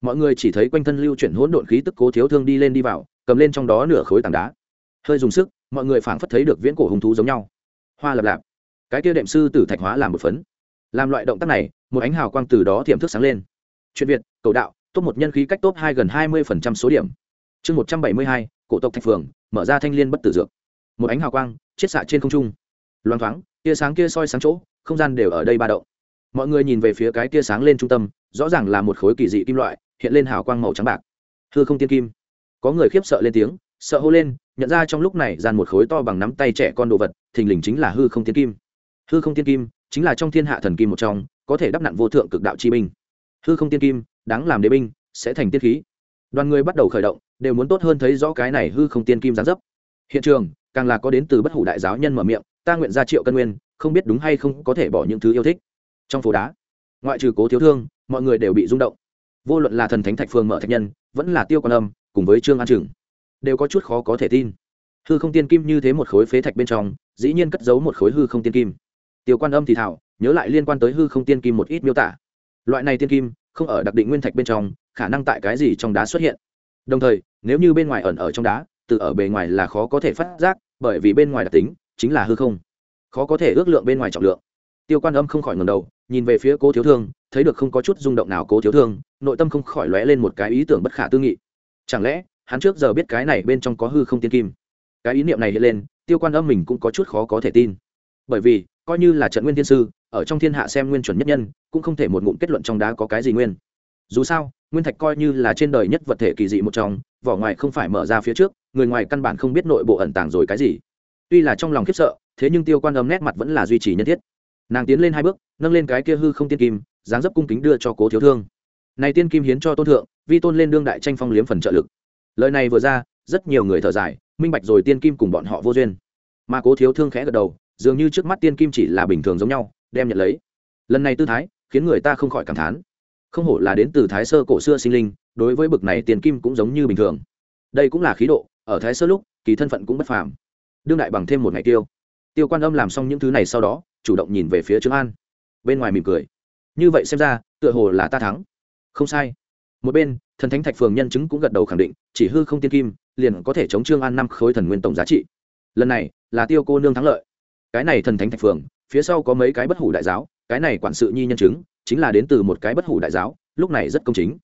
Mọi người chỉ thấy quanh thân lưu chuyển hỗn độn khí tức cố thiếu thương đi lên đi vào cầm lên trong đó nửa khối tảng đá. Hơi dùng sức, mọi người phảng phất thấy được viễn cổ hung thú giống nhau. Hoa lập lạp. Cái kia đệm sư tử thạch hóa làm một phấn. Làm loại động tác này, một ánh hào quang từ đó tiềm thức sáng lên. Chuyện việt, cầu đạo, top một nhân khí cách top hai gần hai mươi phần trăm số điểm. Chương một trăm bảy mươi hai, cổ tộc thạch phường, mở ra thanh liên bất tử dược. Một ánh hào quang, chiết xạ trên không trung. Loan thoáng, tia sáng kia soi sáng chỗ, không gian đều ở đây ba động. Mọi người nhìn về phía cái tia sáng lên trung tâm, rõ ràng là một khối kỳ dị kim loại, hiện lên hào quang màu trắng bạc. Hư không tiên kim có người khiếp sợ lên tiếng, sợ hô lên, nhận ra trong lúc này dàn một khối to bằng nắm tay trẻ con đồ vật, thình lình chính là hư không tiên kim. Hư không tiên kim chính là trong thiên hạ thần kim một trong, có thể đắp nặn vô thượng cực đạo chi binh. Hư không tiên kim, đáng làm đế binh, sẽ thành tiên khí. Đoàn người bắt đầu khởi động, đều muốn tốt hơn thấy rõ cái này hư không tiên kim gián dấp. Hiện trường, càng là có đến từ bất hủ đại giáo nhân mở miệng, ta nguyện ra triệu cân nguyên, không biết đúng hay không có thể bỏ những thứ yêu thích. Trong phố đá, ngoại trừ cố thiếu thương, mọi người đều bị rung động. Vô luận là thần thánh thạch phương mở thạch nhân, vẫn là tiêu quan âm cùng với trương an trừng, đều có chút khó có thể tin. Hư không tiên kim như thế một khối phế thạch bên trong, dĩ nhiên cất giấu một khối hư không tiên kim. Tiêu quan âm thì thảo, nhớ lại liên quan tới hư không tiên kim một ít miêu tả. Loại này tiên kim, không ở đặc định nguyên thạch bên trong, khả năng tại cái gì trong đá xuất hiện. Đồng thời, nếu như bên ngoài ẩn ở trong đá, từ ở bề ngoài là khó có thể phát giác, bởi vì bên ngoài đặc tính chính là hư không. Khó có thể ước lượng bên ngoài trọng lượng. Tiêu quan âm không khỏi ngầm đầu, nhìn về phía cố thiếu thương, thấy được không có chút rung động nào cố thiếu thương, nội tâm không khỏi lóe lên một cái ý tưởng bất khả tư nghị chẳng lẽ, hắn trước giờ biết cái này bên trong có hư không tiên kim? Cái ý niệm này hiện lên, tiêu quan âm mình cũng có chút khó có thể tin. Bởi vì, coi như là trận nguyên thiên sư, ở trong thiên hạ xem nguyên chuẩn nhất nhân, cũng không thể một ngụm kết luận trong đá có cái gì nguyên. Dù sao, nguyên thạch coi như là trên đời nhất vật thể kỳ dị một trong, vỏ ngoài không phải mở ra phía trước, người ngoài căn bản không biết nội bộ ẩn tàng rồi cái gì. Tuy là trong lòng khiếp sợ, thế nhưng tiêu quan âm nét mặt vẫn là duy trì nhân thiết. Nàng tiến lên hai bước, nâng lên cái kia hư không tiên kim, dáng dấp cung kính đưa cho cố thiếu thương này tiên kim hiến cho tôn thượng, vi tôn lên đương đại tranh phong liếm phần trợ lực. Lời này vừa ra, rất nhiều người thở dài, minh bạch rồi tiên kim cùng bọn họ vô duyên. Mà cố thiếu thương khẽ gật đầu, dường như trước mắt tiên kim chỉ là bình thường giống nhau, đem nhận lấy. Lần này tư thái, khiến người ta không khỏi cảm thán. Không hổ là đến từ thái sơ cổ xưa sinh linh, đối với bực này tiền kim cũng giống như bình thường. Đây cũng là khí độ, ở thái sơ lúc, kỳ thân phận cũng bất phàm. Đương đại bằng thêm một ngày tiêu. Tiêu quan âm làm xong những thứ này sau đó, chủ động nhìn về phía trương an. Bên ngoài mỉm cười. Như vậy xem ra, tựa hồ là ta thắng không sai. Một bên, thần thánh thạch phường nhân chứng cũng gật đầu khẳng định, chỉ hư không tiên kim, liền có thể chống trương an năm khối thần nguyên tổng giá trị. Lần này, là tiêu cô nương thắng lợi. Cái này thần thánh thạch phường, phía sau có mấy cái bất hủ đại giáo, cái này quản sự nhi nhân chứng, chính là đến từ một cái bất hủ đại giáo, lúc này rất công chính.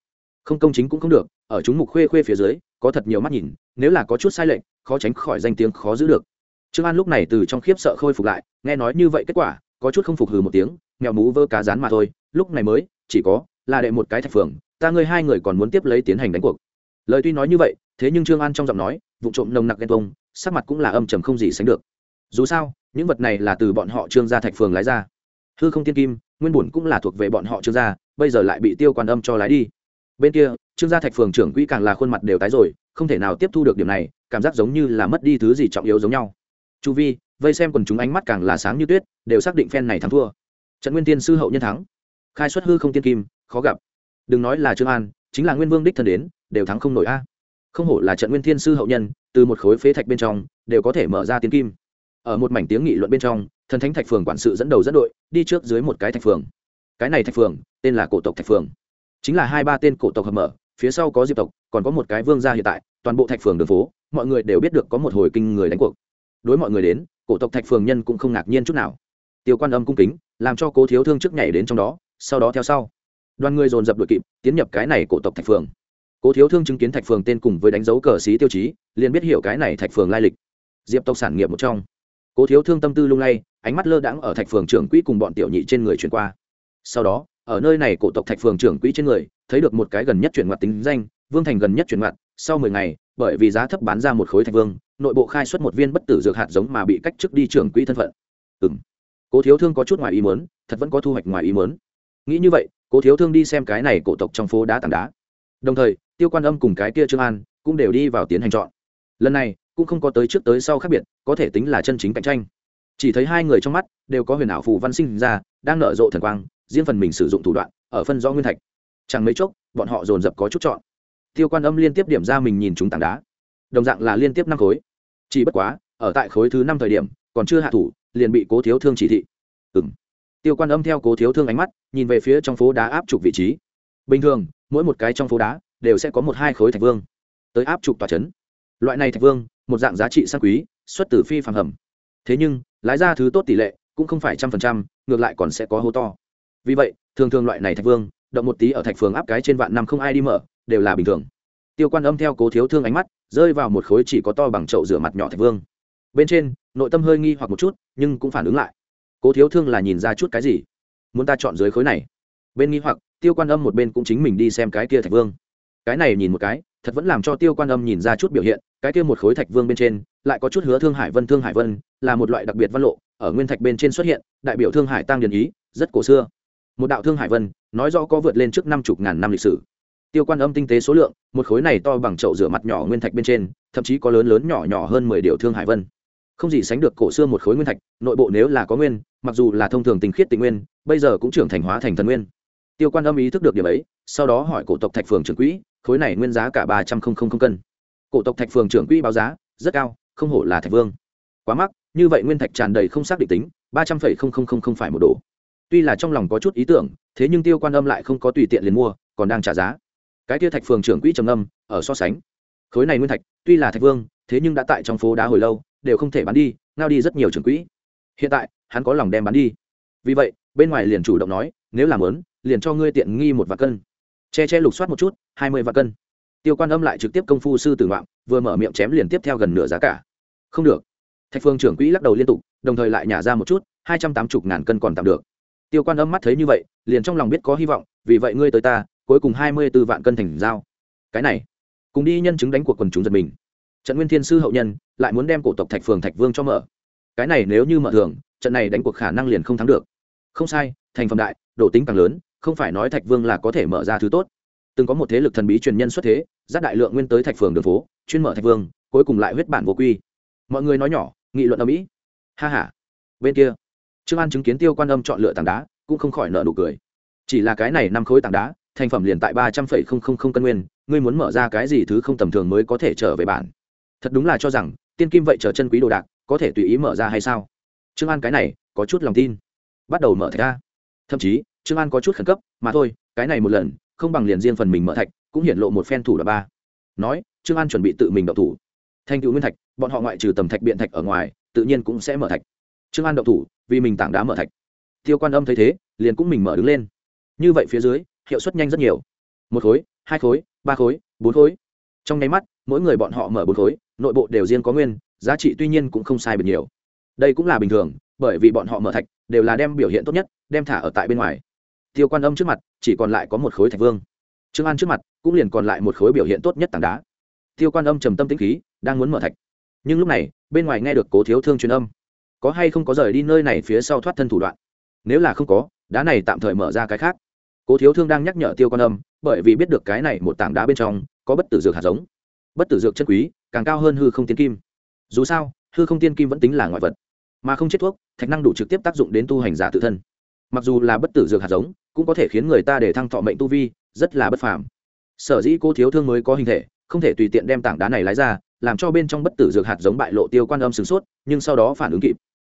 Không công chính cũng không được, ở chúng mục khuê khuê phía dưới, có thật nhiều mắt nhìn, nếu là có chút sai lệch, khó tránh khỏi danh tiếng khó giữ được. Trương an lúc này từ trong khiếp sợ khôi phục lại, nghe nói như vậy kết quả, có chút không phục hừ một tiếng, mèo mú vơ cá rán mà thôi, lúc này mới, chỉ có là đệ một cái thạch phường, ta ngươi hai người còn muốn tiếp lấy tiến hành đánh cuộc. Lời tuy nói như vậy, thế nhưng trương an trong giọng nói, vụ trộm nồng nặc ghen tuông, sắc mặt cũng là âm trầm không gì sánh được. Dù sao, những vật này là từ bọn họ trương gia thạch phường lái ra. Hư không tiên kim, nguyên bổn cũng là thuộc về bọn họ trương gia, bây giờ lại bị tiêu quan âm cho lái đi. Bên kia, trương gia thạch phường trưởng quỹ càng là khuôn mặt đều tái rồi, không thể nào tiếp thu được điểm này, cảm giác giống như là mất đi thứ gì trọng yếu giống nhau. Chu vi, vây xem quần chúng ánh mắt càng là sáng như tuyết, đều xác định phen này thắng thua. Trận nguyên tiên sư hậu nhân thắng khai xuất hư không tiên kim, khó gặp. Đừng nói là trương an, chính là nguyên vương đích thân đến, đều thắng không nổi a. Không hổ là trận nguyên thiên sư hậu nhân, từ một khối phế thạch bên trong, đều có thể mở ra tiên kim. Ở một mảnh tiếng nghị luận bên trong, thần thánh thạch phường quản sự dẫn đầu dẫn đội, đi trước dưới một cái thạch phường. Cái này thạch phường, tên là cổ tộc thạch phường. Chính là hai ba tên cổ tộc hợp mở, phía sau có diệp tộc, còn có một cái vương gia hiện tại, toàn bộ thạch phường đường phố, mọi người đều biết được có một hồi kinh người đánh cuộc. Đối mọi người đến, cổ tộc thạch phường nhân cũng không ngạc nhiên chút nào. Tiêu quan âm cung kính, làm cho cố thiếu thương trước nhảy đến trong đó sau đó theo sau. Đoàn người dồn dập đội kịp, tiến nhập cái này cổ tộc thạch phường. Cố thiếu thương chứng kiến thạch phường tên cùng với đánh dấu cờ xí tiêu chí, liền biết hiểu cái này thạch phường lai lịch. Diệp tộc sản nghiệp một trong. Cố thiếu thương tâm tư lung lay, ánh mắt lơ đãng ở thạch phường trưởng quỹ cùng bọn tiểu nhị trên người chuyển qua. Sau đó, ở nơi này cổ tộc thạch phường trưởng quỹ trên người, thấy được một cái gần nhất chuyển ngoặt tính danh, vương thành gần nhất chuyển ngoặt, sau mười ngày, bởi vì giá thấp bán ra một khối thạch vương, nội bộ khai xuất một viên bất tử dược hạt giống mà bị cách chức đi trưởng quỹ thân phận. Ừ m cố thiếu thương có chút ngoài ý mớn thật vẫn có thu hoạch ngoài ý mớn nghĩ như vậy, cố thiếu thương đi xem cái này cổ tộc trong phố đá tảng đá. Đồng thời, tiêu quan âm cùng cái kia trương an cũng đều đi vào tiến hành chọn. Lần này, cũng không có tới trước tới sau khác biệt, có thể tính là chân chính cạnh tranh. Chỉ thấy hai người trong mắt đều có huyền ảo phù văn sinh ra, đang nở rộ thần quang, riêng phần mình sử dụng thủ đoạn, ở phân do nguyên thạch. Chẳng mấy chốc, bọn họ dồn dập có chút chọn. Tiêu quan âm liên tiếp điểm ra mình nhìn chúng tảng đá. Đồng dạng là liên tiếp năm khối. Chỉ bất quá, ở tại khối thứ năm thời điểm, còn chưa hạ thủ, liền bị cố thiếu thương chỉ thị. Ừ m tiêu quan âm theo cố thiếu thương ánh mắt, nhìn về phía trong phố đá áp trục vị trí. Bình thường, mỗi một cái trong phố đá đều sẽ có một hai khối thạch vương tới áp trục tòa c h ấ n loại này thạch vương, một dạng giá trị sang quý, xuất từ phi phàm hầm. Thế nhưng, lái ra thứ tốt tỷ lệ cũng không phải trăm phần trăm, ngược lại còn sẽ có hố to. Vì vậy, thường thường loại này thạch vương, động một tí ở thạch phường áp cái trên vạn năm không ai đi mở, đều là bình thường. Tiêu quan âm theo cố thiếu thương ánh mắt, rơi vào một khối chỉ có to bằng chậu rửa mặt nhỏ thạch vương. Bên trên, nội tâm hơi nghi hoặc một chút, nhưng cũng phản ứng lại cố thiếu thương là nhìn ra chút cái gì? Muốn ta chọn dưới khối này? Bên nghi hoặc, tiêu quan âm một bên cũng chính mình đi xem cái kia thạch vương. Cái này nhìn một cái, thật vẫn làm cho tiêu quan âm nhìn ra chút biểu hiện, cái kia một khối thạch vương bên trên, lại có chút hứa thương hải vân, thương hải vân, là một loại đặc biệt văn lộ, ở nguyên thạch bên trên xuất hiện, đại biểu thương hải tăng điền ý, rất cổ xưa. Một đạo thương hải vân, nói rõ có vượt lên trước năm chục ngàn năm lịch sử. Tiêu quan âm tinh tế số lượng, một khối này to bằng chậu rửa mặt nhỏ nguyên thạch bên trên, thậm chí có lớn lớn nhỏ nhỏ hơn mười điều thương hải vân không gì sánh được cổ xưa một khối nguyên thạch, nội bộ nếu là có nguyên, mặc dù là thông thường tình khiết tình nguyên, bây giờ cũng trưởng thành hóa thành thần nguyên. Tiêu quan âm ý thức được điểm ấy, sau đó hỏi cổ tộc thạch phường trưởng quỹ, khối này nguyên giá cả ba trăm linh cân. Cổ tộc thạch phường trưởng quỹ báo giá, rất cao, không hổ là thạch vương. Quá mắc, như vậy nguyên thạch tràn đầy không xác định tính, ba trăm linh không phải một đồ tuy là trong lòng có chút ý tưởng, thế nhưng tiêu quan âm lại không có tùy tiện liền mua, còn đang trả giá. Cái tia thạch phường trưởng quỹ trầm âm ở so sánh. Khối này nguyên thạch, tuy là thạch vương, thế nhưng đã tại trong phố đá hồi lâu đều không thể bán đi, ngao đi rất nhiều trường quỹ. Hiện tại, hắn có lòng đem bán đi. Vì vậy, bên ngoài liền chủ động nói, nếu làm lớn, liền cho ngươi tiện nghi một vạn cân. Che che lục soát một chút, hai mươi vạn cân. Tiêu quan âm lại trực tiếp công phu sư tử ngoạm, vừa mở miệng chém liền tiếp theo gần nửa giá cả. Không được. Thạch phương trưởng quỹ lắc đầu liên tục, đồng thời lại nhả ra một chút, hai trăm tám mươi ngàn cân còn tạm được. Tiêu quan âm mắt thấy như vậy, liền trong lòng biết có hy vọng, vì vậy ngươi tới ta, cuối cùng hai mươi b ố vạn cân thành dao cái này, cùng đi nhân chứng đánh cuộc quần chúng giật mình trận nguyên thiên sư hậu nhân lại muốn đem cổ tộc thạch phường thạch vương cho mở. Cái này nếu như mở thường, trận này đánh cuộc khả năng liền không thắng được. Không sai, thành phẩm đại, độ tính càng lớn, không phải nói thạch vương là có thể mở ra thứ tốt. Từng có một thế lực thần bí truyền nhân xuất thế, giáp đại lượng nguyên tới thạch phường đường phố, chuyên mở thạch vương, cuối cùng lại huyết bản vô quy. Mọi người nói nhỏ, nghị luận ở mỹ. Ha ha. Bên kia, trương an chứng kiến tiêu quan âm chọn lựa tảng đá, cũng không khỏi nợ nụ cười. Chỉ là cái này năm khối tảng đá, thành phẩm liền tại ba trăm phẩy không không không cân nguyên, ngươi muốn mở ra cái gì thứ không tầm thường mới có thể trở về bản? Thật đúng là cho rằng tiên kim vậy chờ chân quý đồ đạc có thể tùy ý mở ra hay sao? Trương an cái này có chút lòng tin. Bắt đầu mở thạch ra. Thậm chí, trương an có chút khẩn cấp, mà thôi, cái này một lần, không bằng liền riêng phần mình mở thạch, cũng hiện lộ một phen thủ đoạn ba. Nói, trương an chuẩn bị tự mình đậu thủ. Thành cựu nguyên thạch, bọn họ ngoại trừ tầm thạch biện thạch ở ngoài, tự nhiên cũng sẽ mở thạch. Trương an đậu thủ, vì mình tảng đá mở thạch. Tiêu quan âm thấy thế, liền cũng mình mở đứng lên. Như vậy phía dưới, hiệu suất nhanh rất nhiều. Một khối, hai khối, ba khối, bốn khối. Trong nháy mắt, mỗi người bọn họ mở bốn khối nội bộ đều riêng có nguyên, giá trị tuy nhiên cũng không sai biệt nhiều. Đây cũng là bình thường, bởi vì bọn họ mở thạch đều là đem biểu hiện tốt nhất, đem thả ở tại bên ngoài. Tiêu quan âm trước mặt, chỉ còn lại có một khối thạch vương. Trương an trước mặt, cũng liền còn lại một khối biểu hiện tốt nhất tảng đá. Tiêu quan âm trầm tâm tĩnh khí, đang muốn mở thạch. Nhưng lúc này, bên ngoài nghe được cố thiếu thương truyền âm. Có hay không có rời đi nơi này phía sau thoát thân thủ đoạn? Nếu là không có, đá này tạm thời mở ra cái khác. Cố thiếu thương đang nhắc nhở tiêu quan âm, bởi vì biết được cái này một tảng đá bên trong có bất tử dược hạt giống. Bất tử dược chân quý càng cao hơn hư không tiên kim. Dù sao, hư không tiên kim vẫn tính là ngoại vật, mà không chết thuốc, thạch năng đủ trực tiếp tác dụng đến tu hành giả tự thân. Mặc dù là bất tử dược hạt giống, cũng có thể khiến người ta để thăng thọ mệnh tu vi, rất là bất phàm. Sở dĩ cô thiếu thương mới có hình thể, không thể tùy tiện đem tảng đá này lái ra, làm cho bên trong bất tử dược hạt giống bại lộ tiêu quan âm sửng sốt, nhưng sau đó phản ứng kịp.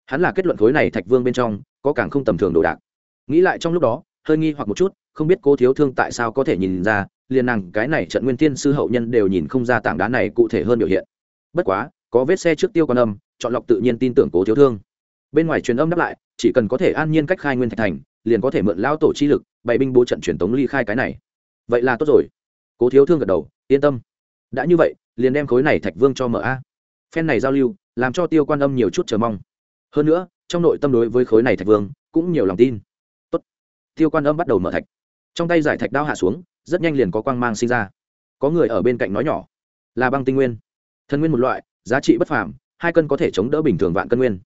Hắn là kết luận khối này thạch vương bên trong, có càng không tầm thường đồ đạc. Nghĩ lại trong lúc đó, hơi nghi hoặc một chút không biết cô thiếu thương tại sao có thể nhìn ra, liền nàng cái này trận nguyên tiên sư hậu nhân đều nhìn không ra tảng đá này cụ thể hơn biểu hiện. Bất quá, có vết xe trước tiêu quan âm, chọn lọc tự nhiên tin tưởng cố thiếu thương. Bên ngoài truyền âm đáp lại, chỉ cần có thể an nhiên cách khai nguyên thạch thành, liền có thể mượn lao tổ chi lực, bày binh bố trận truyền tống ly khai cái này. Vậy là tốt rồi. Cố thiếu thương gật đầu, yên tâm. Đã như vậy, liền đem khối này thạch vương cho mở a. Phen này giao lưu, làm cho tiêu quan âm nhiều chút chờ mong. Hơn nữa, trong nội tâm đối với khối này thạch vương, cũng nhiều lòng tin. Tốt. tiêu quan âm bắt đầu mở thạch trong tay giải thạch đao hạ xuống, rất nhanh liền có quang mang sinh ra. Có người ở bên cạnh nói nhỏ, là băng tinh nguyên. Thần nguyên một loại, giá trị bất phàm, hai cân có thể chống đỡ bình thường vạn cân nguyên.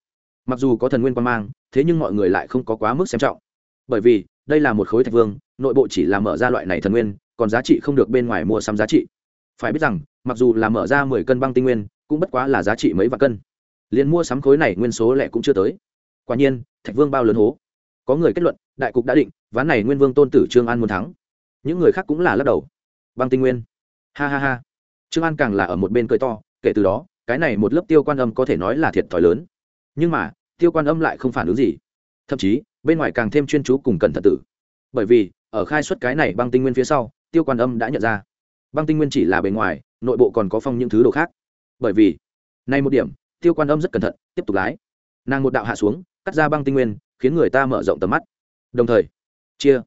Mặc dù có thần nguyên quang mang, thế nhưng mọi người lại không có quá mức xem trọng. Bởi vì, đây là một khối thạch vương, nội bộ chỉ là mở ra loại này thần nguyên, còn giá trị không được bên ngoài mua sắm giá trị. Phải biết rằng, mặc dù là mở ra mười cân băng tinh nguyên, cũng bất quá là giá trị mấy vạn cân. Liền mua sắm khối này nguyên số lẻ cũng chưa tới. Quả nhiên, thạch vương bao lớn hố. Có người kết luận, đại cục đã định ván này nguyên vương tôn tử trương an muốn thắng những người khác cũng là lắc đầu băng tinh nguyên ha ha ha trương an càng là ở một bên cười to kể từ đó cái này một lớp tiêu quan âm có thể nói là thiệt thòi lớn nhưng mà tiêu quan âm lại không phản ứng gì thậm chí bên ngoài càng thêm chuyên chú cùng cẩn thận tử bởi vì ở khai xuất cái này băng tinh nguyên phía sau tiêu quan âm đã nhận ra băng tinh nguyên chỉ là bề ngoài nội bộ còn có phong những thứ đồ khác bởi vì nay một điểm tiêu quan âm rất cẩn thận tiếp tục lái nàng một đạo hạ xuống cắt ra băng tinh nguyên khiến người ta mở rộng tầm mắt đồng thời chia.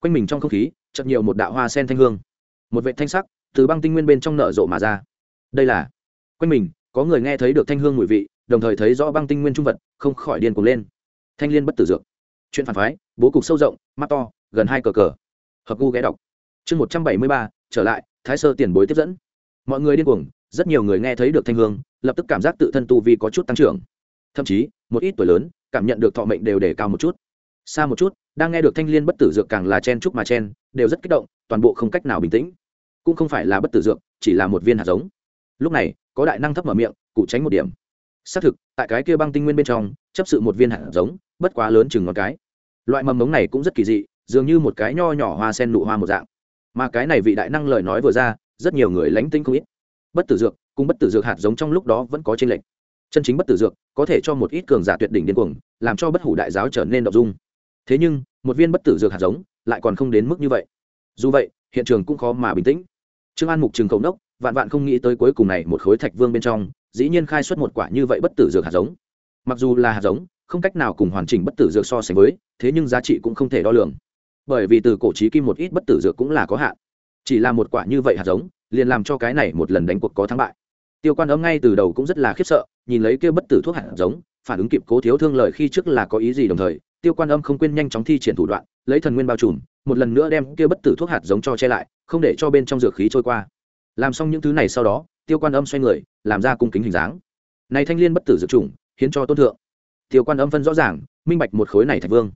Quanh mình trong không khí chậm nhiều một đạo hoa sen thanh hương. Một vệ thanh sắc từ băng tinh nguyên bên trong nở rộ mà ra. Đây là, quanh mình, có người nghe thấy được thanh hương mùi vị, đồng thời thấy rõ băng tinh nguyên trung vật, không khỏi điên cuồng lên. Thanh liên bất tử dược. Chuyện phản phái, bố cục sâu rộng, mắt to, gần hai cờ cờ. Hợp gu ghé đọc. Chương một trăm bảy mươi ba, trở lại, thái sơ tiền bối tiếp dẫn. Mọi người điên cuồng, rất nhiều người nghe thấy được thanh hương, lập tức cảm giác tự thân tu vi có chút tăng trưởng. Thậm chí, một ít tuổi lớn, cảm nhận được thọ mệnh đều để cao một chút. Xa một chút đang nghe được thanh liên bất tử dược càng là chen chúc mà chen, đều rất kích động, toàn bộ không cách nào bình tĩnh. Cũng không phải là bất tử dược, chỉ là một viên hạt giống. Lúc này, có đại năng thấp mở miệng, cụ tránh một điểm. Xác thực, tại cái kia băng tinh nguyên bên trong, chấp sự một viên hạt giống, bất quá lớn chừng ngón cái. Loại mầm mống này cũng rất kỳ dị, dường như một cái nho nhỏ hoa sen nụ hoa một dạng. Mà cái này vị đại năng lời nói vừa ra, rất nhiều người lánh tinh không ít. Bất tử dược cùng bất tử dược hạt giống trong lúc đó vẫn có trên lệnh chân chính bất tử dược có thể cho một ít cường giả tuyệt đỉnh điên cuồng, làm cho bất hủ đại giáo trở nên đ dung thế nhưng, một viên bất tử dược hạt giống lại còn không đến mức như vậy. Dù vậy, hiện trường cũng khó mà bình tĩnh. Trương an mục trường cầu nốc, vạn vạn không nghĩ tới cuối cùng này một khối thạch vương bên trong, dĩ nhiên khai xuất một quả như vậy bất tử dược hạt giống. Mặc dù là hạt giống, không cách nào cùng hoàn chỉnh bất tử dược so sánh với, thế nhưng giá trị cũng không thể đo lường. Bởi vì từ cổ trí kim một ít bất tử dược cũng là có hạn. Chỉ là một quả như vậy hạt giống, liền làm cho cái này một lần đánh cuộc có thắng bại. Tiêu quan âm ngay từ đầu cũng rất là khiếp sợ, nhìn lấy kia bất tử thuốc hạt giống, phản ứng kịp cố thiếu thương lời khi trước là có ý gì đồng thời tiêu quan âm không quên nhanh chóng thi triển thủ đoạn, lấy thần nguyên bao trùm, một lần nữa đem kia bất tử thuốc hạt giống cho che lại, không để cho bên trong dược khí trôi qua. Làm xong những thứ này sau đó, tiêu quan âm xoay người, làm ra cung kính hình dáng. Này thanh liên bất tử dược chủng, hiến cho tôn thượng. Tiêu quan âm phân rõ ràng, minh bạch một khối này thạch vương.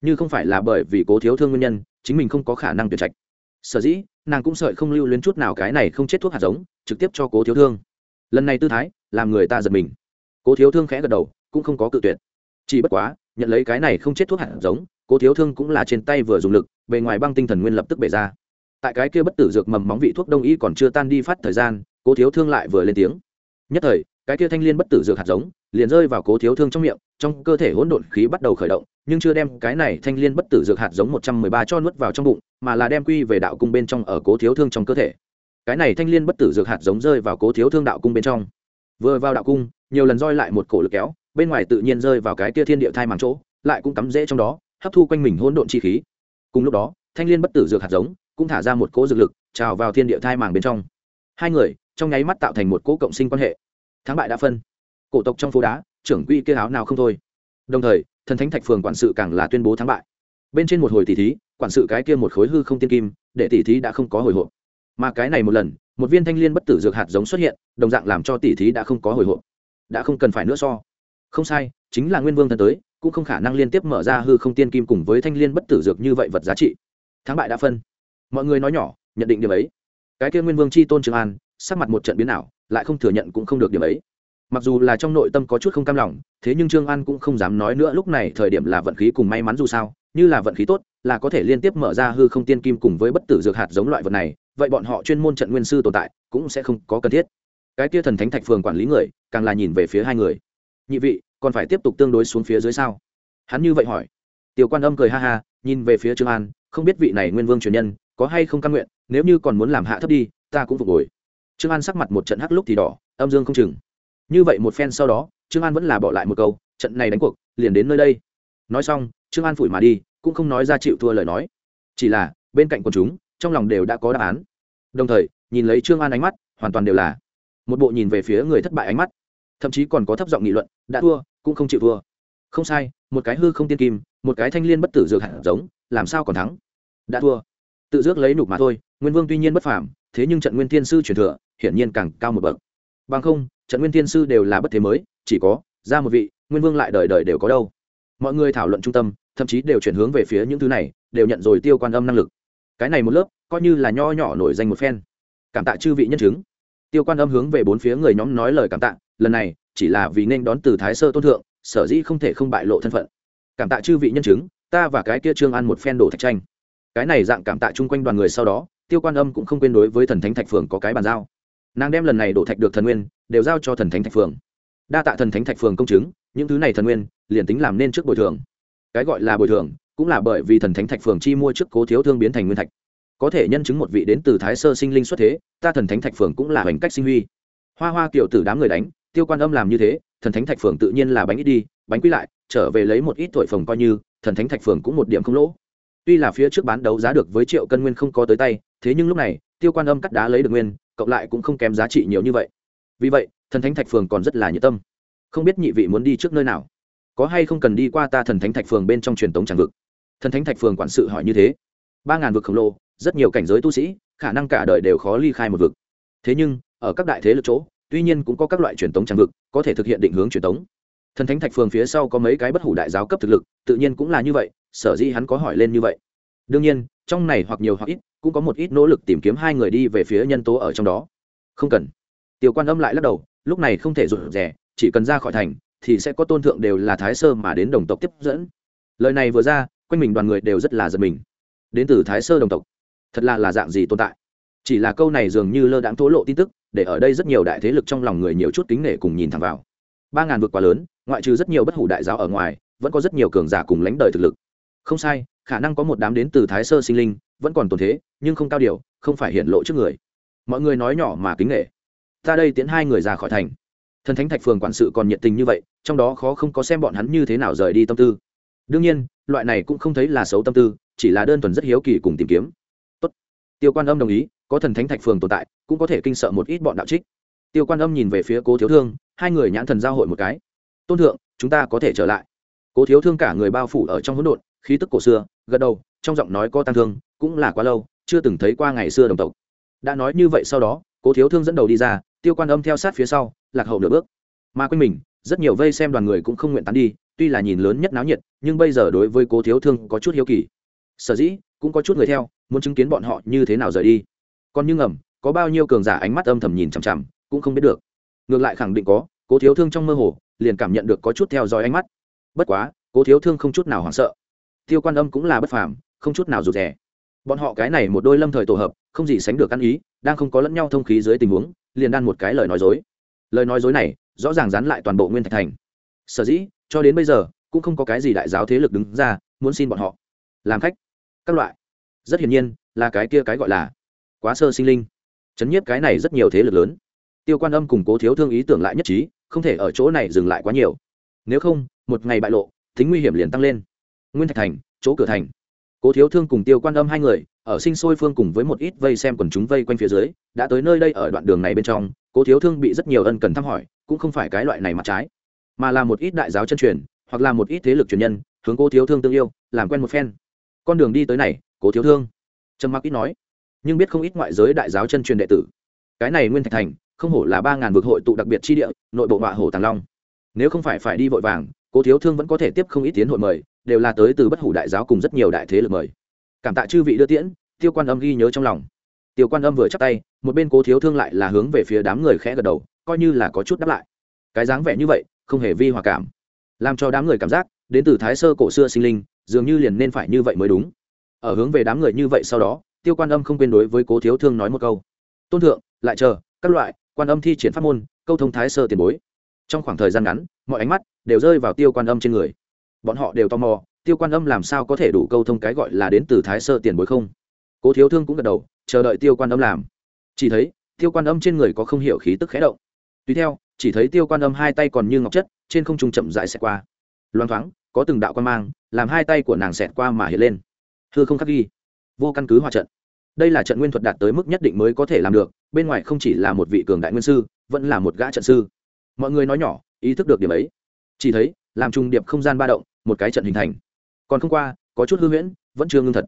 Như không phải là bởi vì cố thiếu thương nguyên nhân, chính mình không có khả năng tuyệt trạch. Sở dĩ, nàng cũng sợi không lưu luyến chút nào cái này không chết thuốc hạt giống, trực tiếp cho cố thiếu thương. Lần này tư thái, làm người ta giật mình. Cố thiếu thương khẽ gật đầu, cũng không có cự tuyệt. Chỉ bất quá nhận lấy cái này không chết thuốc hạt giống, cố thiếu thương cũng là trên tay vừa dùng lực, bề ngoài băng tinh thần nguyên lập tức bể ra. Tại cái kia bất tử dược mầm móng vị thuốc đông y còn chưa tan đi phát thời gian, cố thiếu thương lại vừa lên tiếng. Nhất thời, cái kia thanh liên bất tử dược hạt giống liền rơi vào cố thiếu thương trong miệng, trong cơ thể hỗn độn khí bắt đầu khởi động, nhưng chưa đem cái này thanh liên bất tử dược hạt giống một trăm mười ba cho nuốt vào trong bụng, mà là đem quy về đạo cung bên trong ở cố thiếu thương trong cơ thể. Cái này thanh liên bất tử dược hạt giống rơi vào cố thiếu thương đạo cung bên trong. Vừa vào đạo cung, nhiều lần roi lại một cổ lực kéo bên ngoài tự nhiên rơi vào cái kia thiên địa thai màng chỗ, lại cũng cắm rễ trong đó, hấp thu quanh mình hỗn độn chi khí. Cùng lúc đó, thanh liên bất tử dược hạt giống cũng thả ra một cỗ dược lực, trào vào thiên địa thai màng bên trong. Hai người trong nháy mắt tạo thành một cỗ cộng sinh quan hệ. Thắng bại đã phân. Cổ tộc trong phố đá, trưởng quỹ kia áo nào không thôi. Đồng thời, thần thánh thạch phường quản sự càng là tuyên bố thắng bại. Bên trên một hồi tỷ thí, quản sự cái kia một khối hư không tiên kim, để tỷ thí đã không có hồi hộp. Mà cái này một lần, một viên thanh liên bất tử dược hạt giống xuất hiện, đồng dạng làm cho tỷ thí đã không có hồi hộp. Đã không cần phải nữa so không sai, chính là nguyên vương thần tới, cũng không khả năng liên tiếp mở ra hư không tiên kim cùng với thanh liên bất tử dược như vậy vật giá trị. Thắng bại đã phân. Mọi người nói nhỏ, nhận định điểm ấy. Cái kia nguyên vương c h i tôn trường an, sắc mặt một trận biến ảo, lại không thừa nhận cũng không được điểm ấy. Mặc dù là trong nội tâm có chút không cam lòng, thế nhưng trương an cũng không dám nói nữa lúc này thời điểm là vận khí cùng may mắn dù sao, như là vận khí tốt, là có thể liên tiếp mở ra hư không tiên kim cùng với bất tử dược hạt giống loại vật này, vậy bọn họ chuyên môn trận nguyên sư tồn tại, cũng sẽ không có cần thiết. Cái kia thần thánh thạch phường quản lý người, càng là nhìn về phía hai người nhị vị, còn phải tiếp tục tương đối xuống phía dưới sao? Hắn như vậy hỏi. Tiểu quan âm cười ha ha, nhìn về phía trương an, không biết vị này nguyên vương truyền nhân có hay không căn nguyện, nếu như còn muốn làm hạ thấp đi, ta cũng phục hồi. Trương an sắc mặt một trận hắc lúc thì đỏ, âm dương không chừng. Như vậy một phen sau đó, trương an vẫn là bỏ lại một câu, trận này đánh cuộc, liền đến nơi đây. Nói xong, trương an phủi mà đi, cũng không nói ra chịu thua lời nói. Chỉ là, bên cạnh quần chúng, trong lòng đều đã có đáp án. Đồng thời, nhìn lấy trương an ánh mắt, hoàn toàn đều là một bộ nhìn về phía người thất bại ánh mắt thậm chí còn có thấp giọng nghị luận, đã thua, cũng không chịu thua. Không sai, một cái hư không tiên kim, một cái thanh liên bất tử dược hạt giống, làm sao còn thắng? Đã thua. Tự dước lấy nục mà thôi, nguyên vương tuy nhiên bất phàm, thế nhưng trận nguyên thiên sư truyền thừa, hiển nhiên càng cao một bậc. Bằng không, trận nguyên thiên sư đều là bất thế mới, chỉ có, ra một vị, nguyên vương lại đời đời đều có đâu. Mọi người thảo luận trung tâm, thậm chí đều chuyển hướng về phía những thứ này, đều nhận rồi tiêu quan âm năng lực. Cái này một lớp, coi như là nho nhỏ nổi danh một phen. Cảm tạ chư vị nhân chứng tiêu quan âm hướng về bốn phía người nhóm nói lời cảm tạ, lần này, chỉ là vì nên đón từ thái sơ tôn thượng, sở dĩ không thể không bại lộ thân phận. Cảm tạ chư vị nhân chứng, ta và cái kia trương ăn một phen đổ thạch tranh. Cái này dạng cảm tạ chung quanh đoàn người sau đó, tiêu quan âm cũng không quên đối với thần thánh thạch phường có cái bàn giao. Nàng đem lần này đổ thạch được thần nguyên, đều giao cho thần thánh thạch phường. Đa tạ thần thánh thạch phường công chứng, những thứ này thần nguyên, liền tính làm nên trước bồi thường. Cái gọi là bồi thường, cũng là bởi vì thần thánh thạch phường chi mua trước cố thiếu thương biến thành nguyên thạch có thể nhân chứng một vị đến từ thái sơ sinh linh xuất thế, ta thần thánh thạch phường cũng là hành cách sinh huy. Hoa hoa kiểu tử đám người đánh, tiêu quan âm làm như thế, thần thánh thạch phường tự nhiên là bánh ít đi, bánh quy lại, trở về lấy một ít thổi phồng coi như, thần thánh thạch phường cũng một điểm không lỗ. Tuy là phía trước bán đấu giá được với triệu cân nguyên không có tới tay, thế nhưng lúc này, tiêu quan âm cắt đá lấy được nguyên, cộng lại cũng không kém giá trị nhiều như vậy. Vì vậy, thần thánh thạch phường còn rất là nhiệt tâm. Không biết nhị vị muốn đi trước nơi nào. Có hay không cần đi qua ta thần thánh thạch phường bên trong truyền tống tràng vực? Thần thánh thạch phường quản sự hỏi như thế. Ba ngàn vực khổng lồ rất nhiều cảnh giới tu sĩ, khả năng cả đời đều khó ly khai một vực. Thế nhưng, ở các đại thế lực chỗ, tuy nhiên cũng có các loại truyền tống trang vực, có thể thực hiện định hướng truyền tống. Thần thánh thạch phường phía sau có mấy cái bất hủ đại giáo cấp thực lực, tự nhiên cũng là như vậy, sở dĩ hắn có hỏi lên như vậy. Đương nhiên, trong này hoặc nhiều hoặc ít, cũng có một ít nỗ lực tìm kiếm hai người đi về phía nhân tố ở trong đó. Không cần. Tiểu quan âm lại lắc đầu, lúc này không thể rụt rè, chỉ cần ra khỏi thành, thì sẽ có tôn thượng đều là thái sơ mà đến đồng tộc tiếp dẫn. Lời này vừa ra, quanh mình đoàn người đều rất là giật mình. Đến từ thái sơ đồng tộc thật là là dạng gì tồn tại? Chỉ là câu này dường như lơ đãng thố lộ tin tức, để ở đây rất nhiều đại thế lực trong lòng người nhiều chút kính nể cùng nhìn thẳng vào. Ba ngàn vượt quá lớn, ngoại trừ rất nhiều bất hủ đại giáo ở ngoài, vẫn có rất nhiều cường giả cùng lãnh đời thực lực. Không sai, khả năng có một đám đến từ thái sơ sinh linh, vẫn còn tồn thế, nhưng không cao điều, không phải hiện lộ trước người. Mọi người nói nhỏ mà kính nghệ ta đây tiến hai người ra khỏi thành. Thần thánh thạch phường quản sự còn nhiệt tình như vậy, trong đó khó không có xem bọn hắn như thế nào rời đi tâm tư. Đương nhiên, loại này cũng không thấy là xấu tâm tư, chỉ là đơn thuần rất hiếu kỳ cùng tìm kiếm tiêu quan âm đồng ý, có thần thánh thạch phường tồn tại, cũng có thể kinh sợ một ít bọn đạo trích. Tiêu quan âm nhìn về phía cố thiếu thương, hai người nhãn thần giao hội một cái. Tôn thượng, chúng ta có thể trở lại. Cố thiếu thương cả người bao phủ ở trong hỗn độn, khí tức cổ xưa, gật đầu, trong giọng nói có tăng thương, cũng là quá lâu, chưa từng thấy qua ngày xưa đồng tộc. Đã nói như vậy sau đó, cố thiếu thương dẫn đầu đi ra, tiêu quan âm theo sát phía sau, lạc hậu nửa bước. Mà quanh mình, rất nhiều vây xem đoàn người cũng không nguyện tán đi, tuy là nhìn lớn nhất náo nhiệt, nhưng bây giờ đối với cố thiếu thương có chút hiếu kỳ. Sở dĩ, cũng có chút người theo muốn chứng kiến bọn họ như thế nào rời đi. Còn như ngầm có bao nhiêu cường giả ánh mắt âm thầm nhìn chằm chằm, cũng không biết được. Ngược lại khẳng định có, cố thiếu thương trong mơ hồ, liền cảm nhận được có chút theo dõi ánh mắt. Bất quá, cố thiếu thương không chút nào hoảng sợ. Tiêu quan âm cũng là bất phàm, không chút nào rụt rè. Bọn họ cái này một đôi lâm thời tổ hợp, không gì sánh được ăn ý, đang không có lẫn nhau thông khí dưới tình huống, liền đan một cái lời nói dối. Lời nói dối này, rõ ràng dán lại toàn bộ nguyên thạch thành. Sở dĩ, cho đến bây giờ, cũng không có cái gì đại giáo thế lực đứng ra, muốn xin bọn họ. Làm khách. Các loại rất hiển nhiên, là cái kia cái gọi là quá sơ sinh linh. Chấn nhiếp cái này rất nhiều thế lực lớn. Tiêu quan âm cùng cố thiếu thương ý tưởng lại nhất trí, không thể ở chỗ này dừng lại quá nhiều. Nếu không, một ngày bại lộ, tính nguy hiểm liền tăng lên. Nguyên thạch thành, chỗ cửa thành. Cố thiếu thương cùng tiêu quan âm hai người, ở sinh sôi phương cùng với một ít vây xem quần chúng vây quanh phía dưới, đã tới nơi đây ở đoạn đường này bên trong, cố thiếu thương bị rất nhiều ân cần thăm hỏi, cũng không phải cái loại này mặt trái, mà là một ít đại giáo chân truyền, hoặc là một ít thế lực truyền nhân, hướng cố thiếu thương tương yêu, làm quen một phen. Con đường đi tới này cố thiếu thương. Trầm mặc ít nói, nhưng biết không ít ngoại giới đại giáo chân truyền đệ tử. Cái này nguyên thạch thành, không hổ là ba ngàn vực hội tụ đặc biệt chi địa, nội bộ họa hồ tàng long. Nếu không phải phải đi vội vàng, cố thiếu thương vẫn có thể tiếp không ít tiến hội mời, đều là tới từ bất hủ đại giáo cùng rất nhiều đại thế lực mời. Cảm tạ chư vị đưa tiễn, tiêu quan âm ghi nhớ trong lòng. Tiêu quan âm vừa chắc tay, một bên cố thiếu thương lại là hướng về phía đám người khẽ gật đầu, coi như là có chút đáp lại. Cái dáng vẻ như vậy, không hề vi hòa cảm. Làm cho đám người cảm giác, đến từ thái sơ cổ xưa sinh linh, dường như liền nên phải như vậy mới đúng ở hướng về đám người như vậy sau đó, tiêu quan âm không quên đối với cố thiếu thương nói một câu. Tôn thượng, lại chờ, các loại, quan âm thi triển pháp môn, câu thông thái sơ tiền bối. Trong khoảng thời gian ngắn, mọi ánh mắt đều rơi vào tiêu quan âm trên người. Bọn họ đều tò mò, tiêu quan âm làm sao có thể đủ câu thông cái gọi là đến từ thái sơ tiền bối không? Cố thiếu thương cũng gật đầu, chờ đợi tiêu quan âm làm. Chỉ thấy, tiêu quan âm trên người có không hiểu khí tức khẽ động. Tùy theo, chỉ thấy tiêu quan âm hai tay còn như ngọc chất, trên không trung chậm dại xẹt qua. Loang thoáng, có từng đạo quan mang, làm hai tay của nàng xẹt qua mà hiện lên thưa không khắc ghi. Vô căn cứ hòa trận. Đây là trận nguyên thuật đạt tới mức nhất định mới có thể làm được, bên ngoài không chỉ là một vị cường đại nguyên sư, vẫn là một gã trận sư. Mọi người nói nhỏ, ý thức được điểm ấy. Chỉ thấy, làm trùng điệp không gian ba động, một cái trận hình thành. Còn không qua, có chút hư huyễn, vẫn chưa ngưng thật.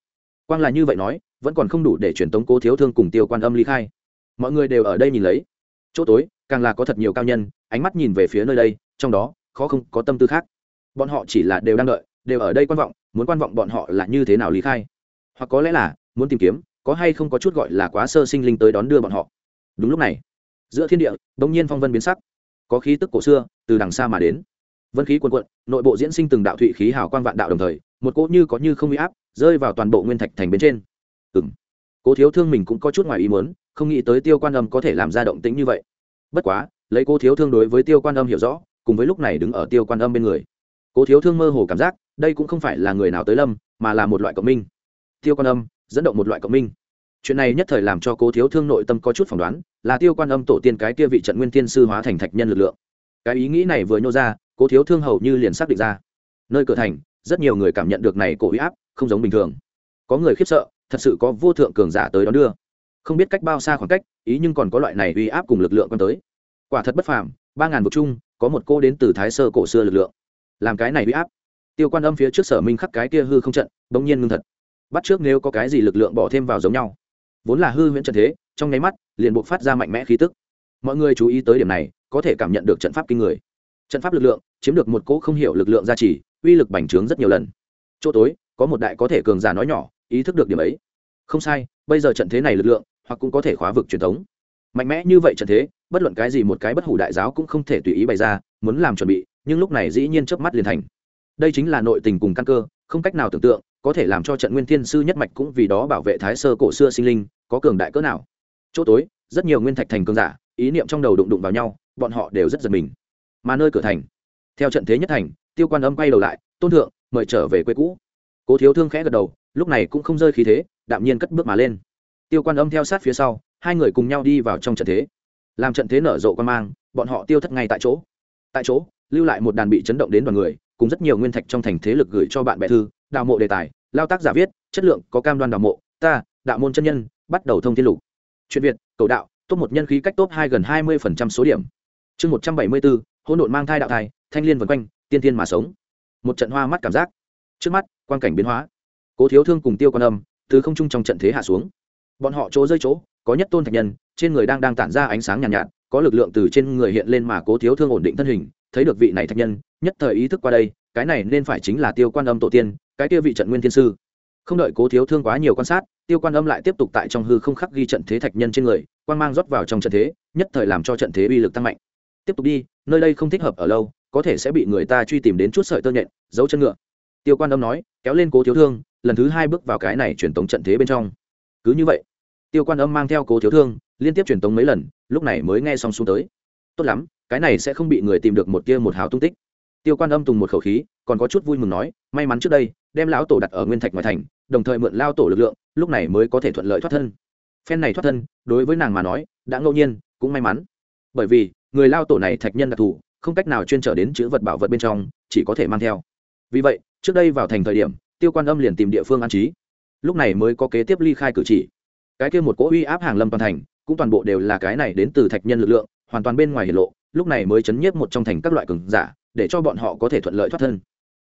Quang là như vậy nói, vẫn còn không đủ để truyền tống cố thiếu thương cùng tiêu quan âm ly khai. Mọi người đều ở đây nhìn lấy. Chỗ tối, càng là có thật nhiều cao nhân, ánh mắt nhìn về phía nơi đây, trong đó, khó không có tâm tư khác. Bọn họ chỉ là đều đang đợi, đều ở đây quan vọng muốn quan vọng bọn họ là như thế nào lý khai? Hoặc có lẽ là, muốn tìm kiếm, có hay không có chút gọi là quá sơ sinh linh tới đón đưa bọn họ? Đúng lúc này, giữa thiên địa đ ỗ n g nhiên phong vân biến sắc. Có khí tức cổ xưa, từ đằng xa mà đến. Vân khí quần quận nội bộ diễn sinh từng đạo thụy khí hào quang vạn đạo đồng thời, một cỗ như có như không bị áp, rơi vào toàn bộ nguyên thạch thành bên trên. Ừng cố thiếu thương mình cũng có chút ngoài ý muốn, không nghĩ tới tiêu quan âm có thể làm ra động tĩnh như vậy. Bất quá, lấy cô thiếu thương đối với tiêu quan âm hiểu rõ, cùng với lúc này đứng ở tiêu quan âm bên người. Cố thiếu thương mơ hồ cảm giác đây cũng không phải là người nào tới lâm, mà là một loại cộng minh. Tiêu quan âm dẫn động một loại cộng minh. Chuyện này nhất thời làm cho cố thiếu thương nội tâm có chút phỏng đoán, là tiêu quan âm tổ tiên cái kia vị trận nguyên tiên sư hóa thành thạch nhân lực lượng. Cái ý nghĩ này vừa nhô ra, cố thiếu thương hầu như liền xác định ra. Nơi cửa thành, rất nhiều người cảm nhận được này cổ uy áp, không giống bình thường. Có người khiếp sợ, thật sự có vô thượng cường giả tới đón đưa. Không biết cách bao xa khoảng cách, ý nhưng còn có loại này uy áp cùng lực lượng quan tới. Quả thật bất phàm, ba ngàn vực chung, có một cô đến từ thái sơ cổ xưa lực lượng. Làm cái này uy áp tiêu quan âm phía trước sở minh khắc cái kia hư không trận, bỗng nhiên ngưng thật. Bắt trước nếu có cái gì lực lượng bỏ thêm vào giống nhau. Vốn là hư huyễn trận thế, trong nháy mắt, liền buộc phát ra mạnh mẽ khí tức. Mọi người chú ý tới điểm này, có thể cảm nhận được trận pháp kinh người. Trận pháp lực lượng, chiếm được một cỗ không hiểu lực lượng gia trì, uy lực bành trướng rất nhiều lần. Chỗ tối, có một đại có thể cường giả nói nhỏ, ý thức được điểm ấy. Không sai, bây giờ trận thế này lực lượng, hoặc cũng có thể khóa vực truyền thống. Mạnh mẽ như vậy trận thế, bất luận cái gì một cái bất hủ đại giáo cũng không thể tùy ý bày ra, muốn làm chuẩn bị, nhưng lúc này dĩ nhiên chớp mắt liền thành đây chính là nội tình cùng căn cơ, không cách nào tưởng tượng, có thể làm cho trận nguyên thiên sư nhất mạch cũng vì đó bảo vệ thái sơ cổ xưa sinh linh, có cường đại cỡ nào. Chỗ tối, rất nhiều nguyên thạch thành cường giả, ý niệm trong đầu đụng đụng vào nhau, bọn họ đều rất giật mình. Mà nơi cửa thành, theo trận thế nhất thành, tiêu quan âm quay đầu lại, tôn thượng, mời trở về quê cũ. Cố thiếu thương khẽ gật đầu, lúc này cũng không rơi khí thế, đạm nhiên cất bước mà lên. Tiêu quan âm theo sát phía sau, hai người cùng nhau đi vào trong trận thế. Làm trận thế nở rộ quan mang, bọn họ tiêu thất ngay tại chỗ. Tại chỗ, lưu lại một đàn bị chấn động đến đoàn người cùng rất nhiều nguyên thạch trong thành thế lực gửi cho bạn bè thư đào mộ đề tài lao tác giả viết chất lượng có cam đoan đào mộ ta đạo môn chân nhân bắt đầu thông thiên lục. Chuyện việt cầu đạo top một nhân khí cách top hai gần hai mươi phần trăm số điểm. Chương một trăm bảy mươi bốn hỗn độn mang thai đạo thai thanh liên vân quanh tiên tiên mà sống. Một trận hoa mắt cảm giác. Trước mắt quan cảnh biến hóa. Cố thiếu thương cùng tiêu quan âm từ không trung trong trận thế hạ xuống. Bọn họ chỗ rơi chỗ có nhất tôn thạch nhân trên người đang đang tản ra ánh sáng nhàn nhạt, nhạt có lực lượng từ trên người hiện lên mà cố thiếu thương ổn định thân hình thấy được vị này thạch nhân, nhất thời ý thức qua đây, cái này nên phải chính là tiêu quan âm tổ tiên, cái kia vị trận nguyên thiên sư. Không đợi cố thiếu thương quá nhiều quan sát, tiêu quan âm lại tiếp tục tại trong hư không khắc ghi trận thế thạch nhân trên người quan mang rót vào trong trận thế, nhất thời làm cho trận thế uy lực tăng mạnh. Tiếp tục đi, nơi đây không thích hợp ở lâu, có thể sẽ bị người ta truy tìm đến chút sợi tơ nhện, giấu chân ngựa. Tiêu quan âm nói, kéo lên cố thiếu thương, lần thứ hai bước vào cái này truyền tống trận thế bên trong. Cứ như vậy, tiêu quan âm mang theo cố thiếu thương, liên tiếp truyền tống mấy lần, lúc này mới nghe xong xuống tới. Tốt lắm cái này sẽ không bị người tìm được một tia một hào tung tích. Tiêu quan âm tùng một khẩu khí, còn có chút vui mừng nói, may mắn trước đây, đem lão tổ đặt ở nguyên thạch ngoài thành, đồng thời mượn lao tổ lực lượng, lúc này mới có thể thuận lợi thoát thân. Phen này thoát thân, đối với nàng mà nói, đã ngẫu nhiên, cũng may mắn. Bởi vì, người lao tổ này thạch nhân đặc thù, không cách nào chuyên trở đến chữ vật bảo vật bên trong, chỉ có thể mang theo. Vì vậy, trước đây vào thành thời điểm, tiêu quan âm liền tìm địa phương an trí. Lúc này mới có kế tiếp ly khai cử chỉ. Cái kia một cỗ uy áp hàng lâm toàn thành, cũng toàn bộ đều là cái này đến từ thạch nhân lực lượng hoàn toàn bên ngoài hiển lộ, lúc này mới chấn nhiếp một trong thành các loại cường giả, để cho bọn họ có thể thuận lợi thoát thân.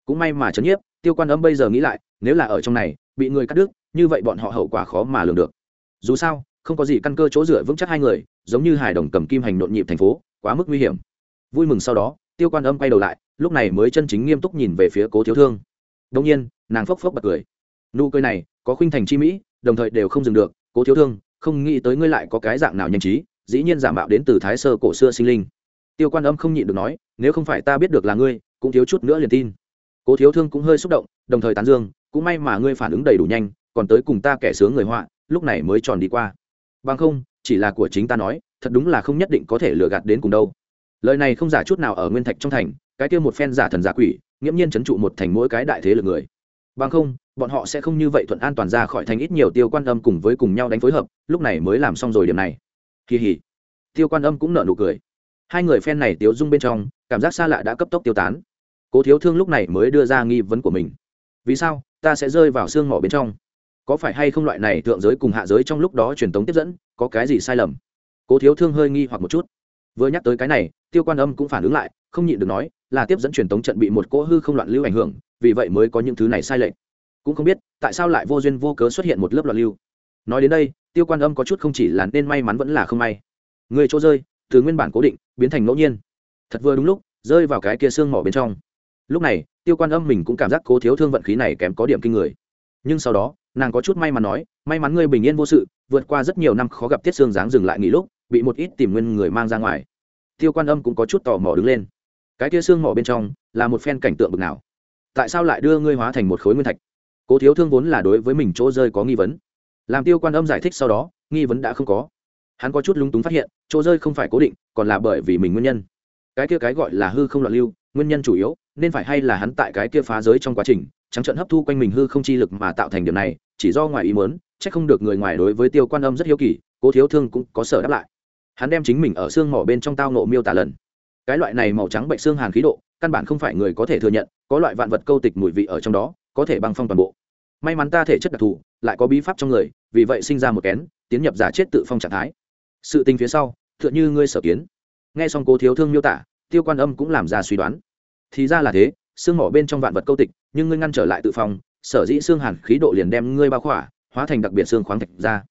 Cũng may mà chấn nhiếp, tiêu quan âm bây giờ nghĩ lại, nếu là ở trong này, bị người cắt đứt, như vậy bọn họ hậu quả khó mà lường được. Dù sao, không có gì căn cơ chỗ dựa vững chắc hai người, giống như hải đồng cầm kim hành nhộn nhịp thành phố, quá mức nguy hiểm. Vui mừng sau đó, tiêu quan âm quay đầu lại, lúc này mới chân chính nghiêm túc nhìn về phía cố thiếu thương. Đông nhiên, nàng phốc phốc bật cười. Nụ cười này, có khuynh thành chi mỹ, đồng thời đều không dừng được. Cố thiếu thương, không nghĩ tới ngươi lại có cái dạng nào nhanh trí dĩ nhiên giả mạo đến từ thái sơ cổ xưa sinh linh. Tiêu quan âm không nhịn được nói, nếu không phải ta biết được là ngươi, cũng thiếu chút nữa liền tin. Cố thiếu thương cũng hơi xúc động, đồng thời tán dương, cũng may mà ngươi phản ứng đầy đủ nhanh, còn tới cùng ta kẻ sướng người họa, lúc này mới tròn đi qua. Bằng không, chỉ là của chính ta nói, thật đúng là không nhất định có thể lừa gạt đến cùng đâu. Lời này không giả chút nào ở nguyên thạch trong thành, cái kia một phen giả thần giả quỷ, nghiễm nhiên c h ấ n trụ một thành mỗi cái đại thế lực người. Bằng không, bọn họ sẽ không như vậy thuận an toàn ra khỏi thành ít nhiều tiêu quan âm cùng với cùng nhau đánh phối hợp, lúc này mới làm xong rồi điểm này kỳ hỉ tiêu quan âm cũng nở nụ cười. Hai người phen này tiếu dung bên trong, cảm giác xa lạ đã cấp tốc tiêu tán. Cố thiếu thương lúc này mới đưa ra nghi vấn của mình. Vì sao? Ta sẽ rơi vào xương mỏ bên trong. Có phải hay không loại này thượng giới cùng hạ giới trong lúc đó truyền tống tiếp dẫn, có cái gì sai lầm? Cố thiếu thương hơi nghi hoặc một chút. Vừa nhắc tới cái này, tiêu quan âm cũng phản ứng lại, không nhịn được nói, là tiếp dẫn truyền tống trận bị một cỗ hư không loạn lưu ảnh hưởng, vì vậy mới có những thứ này sai lệch. Cũng không biết, tại sao lại vô duyên vô cớ xuất hiện một lớp loạn lưu. Nói đến đây tiêu quan âm có chút không chỉ là nên may mắn vẫn là không may. Người chỗ rơi, từ nguyên bản cố định, biến thành ngẫu nhiên. Thật vừa đúng lúc, rơi vào cái kia xương mỏ bên trong. Lúc này, tiêu quan âm mình cũng cảm giác cố thiếu thương vận khí này kém có điểm kinh người. Nhưng sau đó, nàng có chút may mắn nói, may mắn ngươi bình yên vô sự, vượt qua rất nhiều năm khó gặp tiết xương dáng dừng lại nghỉ lúc, bị một ít tìm nguyên người mang ra ngoài. Tiêu quan âm cũng có chút tò mò đứng lên. Cái kia xương mỏ bên trong, là một phen cảnh tượng bực nào? Tại sao lại đưa ngươi hóa thành một khối nguyên thạch? Cố thiếu thương vốn là đối với mình chỗ rơi có nghi vấn làm tiêu quan âm giải thích sau đó, nghi vấn đã không có. Hắn có chút lúng túng phát hiện, chỗ rơi không phải cố định, còn là bởi vì mình nguyên nhân. Cái kia cái gọi là hư không loạn lưu, nguyên nhân chủ yếu, nên phải hay là hắn tại cái kia phá giới trong quá trình, trắng trận hấp thu quanh mình hư không chi lực mà tạo thành điểm này, chỉ do ngoài ý muốn c không được người ngoài đối với tiêu quan âm rất hiếu kỳ, cố thiếu thương cũng có sở đáp lại. Hắn đem chính mình ở xương mỏ bên trong tao nộ miêu tả lần. Cái loại này màu trắng bệnh xương hàn khí độ, căn bản không phải người có thể thừa nhận, có loại vạn vật câu tịch mùi vị ở trong đó, có thể băng phong toàn bộ may mắn ta thể chất đặc thù, lại có bí pháp trong người, vì vậy sinh ra một kén, tiến nhập giả chết tự phong trạng thái. Sự tình phía sau, tựa như ngươi sở kiến. Nghe xong cố thiếu thương miêu tả, tiêu quan âm cũng làm ra suy đoán. Thì ra là thế, xương mỏ bên trong vạn vật câu tịch, nhưng ngươi ngăn trở lại tự phong, sở dĩ xương hàn khí độ liền đem ngươi bao khỏa, hóa thành đặc biệt xương khoáng thạch ra.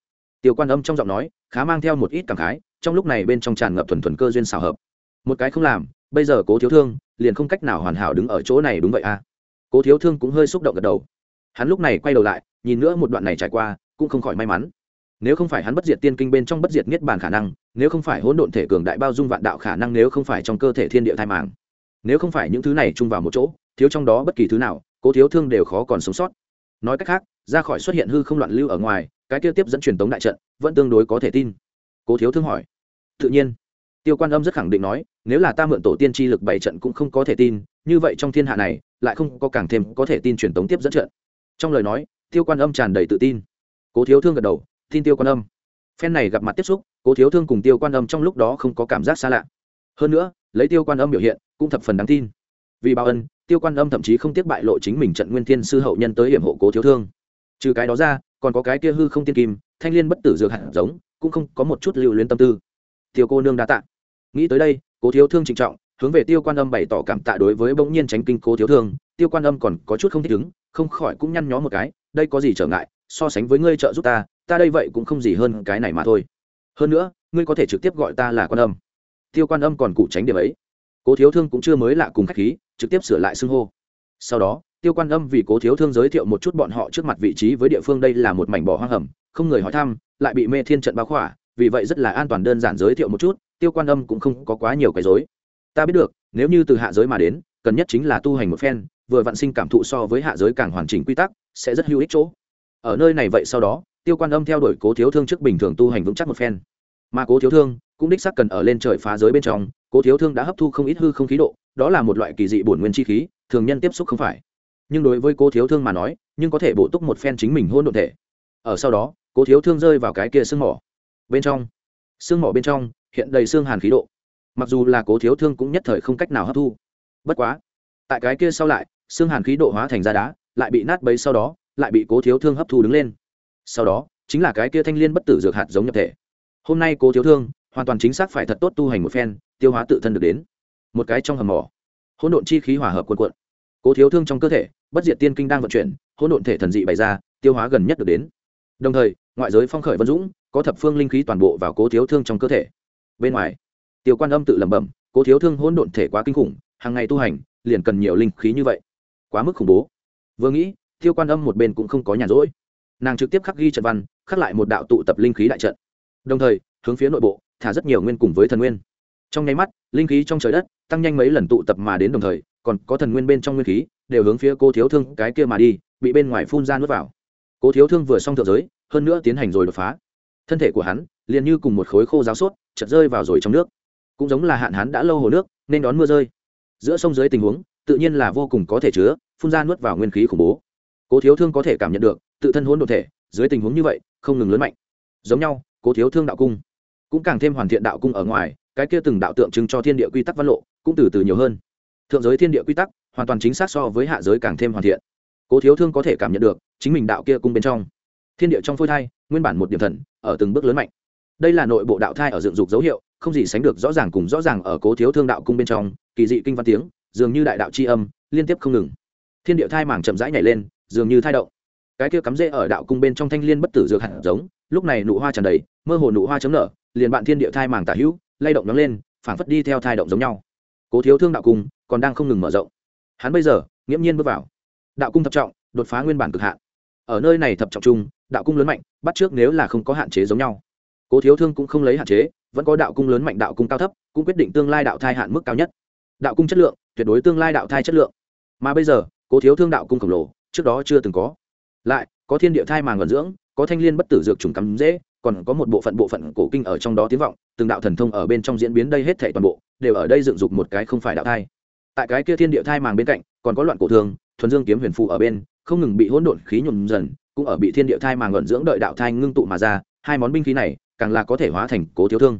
Tiêu quan âm trong giọng nói, khá mang theo một ít cảm khái, trong lúc này bên trong tràn ngập thuần thuần cơ duyên xào hợp. Một cái không làm, bây giờ cố thiếu thương liền không cách nào hoàn hảo đứng ở chỗ này đúng vậy à? Cố thiếu thương cũng hơi xúc động gật đầu hắn lúc này quay đầu lại, nhìn nữa một đoạn này trải qua, cũng không khỏi may mắn. Nếu không phải hắn bất diệt tiên kinh bên trong bất diệt niết bàn khả năng, nếu không phải hỗn độn thể cường đại bao dung vạn đạo khả năng, nếu không phải trong cơ thể thiên địa thai màng, nếu không phải những thứ này chung vào một chỗ, thiếu trong đó bất kỳ thứ nào, cố thiếu thương đều khó còn sống sót. Nói cách khác, ra khỏi xuất hiện hư không loạn lưu ở ngoài, cái tiêu tiếp dẫn truyền tống đại trận, vẫn tương đối có thể tin. Cố thiếu thương hỏi. Tự nhiên. Tiêu quan âm rất khẳng định nói, nếu là ta mượn tổ tiên tri lực bảy trận cũng không có thể tin, như vậy trong thiên hạ này, lại không có càng thêm có thể tin truyền tống tiếp dẫn trận trong lời nói, tiêu quan âm tràn đầy tự tin. Cố thiếu thương gật đầu, tin tiêu quan âm. Phen này gặp mặt tiếp xúc, cố thiếu thương cùng tiêu quan âm trong lúc đó không có cảm giác xa lạ. Hơn nữa, lấy tiêu quan âm biểu hiện, cũng thập phần đáng tin. Vì báo ân, tiêu quan âm thậm chí không tiếc bại lộ chính mình trận nguyên thiên sư hậu nhân tới hiểm hộ cố thiếu thương. Trừ cái đó ra, còn có cái kia hư không tiên kim, thanh liên bất tử dược hạt giống, cũng không có một chút lưu luyến tâm tư. Tiêu cô nương đa tạ. Nghĩ tới đây, cố thiếu thương trịnh trọng, hướng về tiêu quan âm bày tỏ cảm tạ đối với bỗng nhiên tránh kinh cố thiếu thương. Tiêu quan âm còn có chút không thích ứng không khỏi cũng nhăn nhó một cái, đây có gì trở ngại, so sánh với ngươi trợ giúp ta ta đây vậy cũng không gì hơn cái này mà thôi. Hơn nữa, ngươi có thể trực tiếp gọi ta là quan âm. Tiêu quan âm còn cụ tránh điểm ấy. Cố thiếu thương cũng chưa mới lạ cùng khách khí, trực tiếp sửa lại xưng hô. Sau đó, tiêu quan âm vì cố thiếu thương giới thiệu một chút bọn họ trước mặt vị trí với địa phương đây là một mảnh bỏ hoang hầm, không người hỏi thăm, lại bị mê thiên trận báo khỏa, vì vậy rất là an toàn đơn giản giới thiệu một chút, tiêu quan âm cũng không có quá nhiều cái dối ta biết được, nếu như từ hạ giới mà đến, cần nhất chính là tu hành một phen vừa vạn sinh cảm thụ so với hạ giới càng hoàn chỉnh quy tắc, sẽ rất hữu ích chỗ. Ở nơi này vậy sau đó, tiêu quan âm theo đuổi cố thiếu thương trước bình thường tu hành vững chắc một phen. Mà cố thiếu thương cũng đích xác cần ở lên trời phá giới bên trong, cố thiếu thương đã hấp thu không ít hư không khí độ, đó là một loại kỳ dị bổn nguyên chi khí, thường nhân tiếp xúc không phải. Nhưng đối với cố thiếu thương mà nói, nhưng có thể bổ túc một phen chính mình hôn đ ộ thể. Ở sau đó, cố thiếu thương rơi vào cái kia sương mỏ. Bên trong, sương mỏ bên trong, hiện đầy xương hàn khí độ. Mặc dù là cố thiếu thương cũng nhất thời không cách nào hấp thu. Bất quá, tại cái kia sau lại xương hàn khí độ hóa thành ra đá, lại bị nát bấy sau đó, lại bị cố thiếu thương hấp thu đứng lên. Sau đó, chính là cái kia thanh l i ê n bất tử dược hạt giống nhập thể. Hôm nay cố thiếu thương hoàn toàn chính xác phải thật tốt tu hành một phen, tiêu hóa tự thân được đến. Một cái trong hầm mỏ. Hỗn độn chi khí hòa hợp quần quận cố thiếu thương trong cơ thể, bất diệt tiên kinh đang vận chuyển, hỗn độn thể thần dị bày ra, tiêu hóa gần nhất được đến. Đồng thời, ngoại giới phong khởi vân dũng, có thập phương linh khí toàn bộ vào cố thiếu thương trong cơ thể. Bên ngoài, tiêu quan âm tự lẩm bẩm, cố thiếu thương hỗn độn thể quá kinh khủng, hàng ngày tu hành, liền cần nhiều linh khí như vậy quá mức khủng bố. Vừa nghĩ, tiêu quan âm một bên cũng không có nhàn rỗi. Nàng trực tiếp khắc ghi trận văn, khắc lại một đạo tụ tập linh khí đại trận. Đồng thời, hướng phía nội bộ, thả rất nhiều nguyên cùng với thần nguyên. Trong nháy mắt, linh khí trong trời đất tăng nhanh mấy lần tụ tập mà đến đồng thời, còn có thần nguyên bên trong nguyên khí đều hướng phía cô thiếu thương cái kia mà đi, bị bên ngoài phun ra nuốt vào. Cô thiếu thương vừa xong thượng giới, hơn nữa tiến hành rồi đột phá. Thân thể của hắn liền như cùng một khối khô giáo sốt chật rơi vào rồi trong nước. Cũng giống là hạn hán đã lâu hồ nước, nên đón mưa rơi. Giữa sông dưới tình huống, tự nhiên là vô cùng có thể chứa phun ra nuốt vào nguyên khí khủng bố. Cố thiếu thương có thể cảm nhận được, tự thân hỗn độn thể, dưới tình huống như vậy, không ngừng lớn mạnh. Giống nhau, cố thiếu thương đạo cung cũng càng thêm hoàn thiện đạo cung ở ngoài, cái kia từng đạo tượng trưng cho thiên địa quy tắc văn lộ cũng từ từ nhiều hơn. Thượng giới thiên địa quy tắc hoàn toàn chính xác so với hạ giới càng thêm hoàn thiện. Cố thiếu thương có thể cảm nhận được, chính mình đạo kia cung bên trong. Thiên địa trong phôi thai, nguyên bản một điểm thần, ở từng bước lớn mạnh. Đây là nội bộ đạo thai ở dựng dục dấu hiệu, không gì sánh được rõ ràng cùng rõ ràng ở cố thiếu thương đạo cung bên trong, kỳ dị kinh văn tiếng, dường như đại đạo c h i âm, liên tiếp không ngừng thiên địa thai mảng chậm rãi nhảy lên, dường như thai động. Cái kia cắm rễ ở đạo cung bên trong thanh liên bất tử dược hạt giống, lúc này nụ hoa tràn đầy, mơ hồ nụ hoa chấm nở, liền bạn thiên địa thai màng tả hữu, lay động nóng lên, phảng phất đi theo thai động giống nhau. Cố thiếu thương đạo cung còn đang không ngừng mở rộng. Hắn bây giờ, nghiễm nhiên bước vào. Đạo cung thập trọng, đột phá nguyên bản cực hạn. Ở nơi này thập trọng chung đạo cung lớn mạnh, bắt trước nếu là không có hạn chế giống nhau. Cố thiếu thương cũng không lấy hạn chế, vẫn có đạo cung lớn mạnh, đạo cung cao thấp, cũng quyết định tương lai đạo thai hạn mức cao nhất. Đạo cung chất lượng, tuyệt đối tương lai đạo thai chất lượng. Mà bây giờ cố thiếu thương đạo cung khổng lồ, trước đó chưa từng có. Lại, có thiên địa thai màng vận dưỡng, có thanh liên bất tử dược trùng cắm dễ, còn có một bộ phận bộ phận cổ kinh ở trong đó tiếng vọng, từng đạo thần thông ở bên trong diễn biến đây hết thảy toàn bộ, đều ở đây dựng dục một cái không phải đạo thai. Tại cái kia thiên địa thai màng bên cạnh, còn có loạn cổ thường thuần dương kiếm huyền phụ ở bên, không ngừng bị hỗn độn khí nhuộm dần, cũng ở bị thiên địa thai màng ngẩn dưỡng đợi đạo thai ngưng tụ mà ra, hai món binh khí này, càng là có thể hóa thành cố thiếu thương.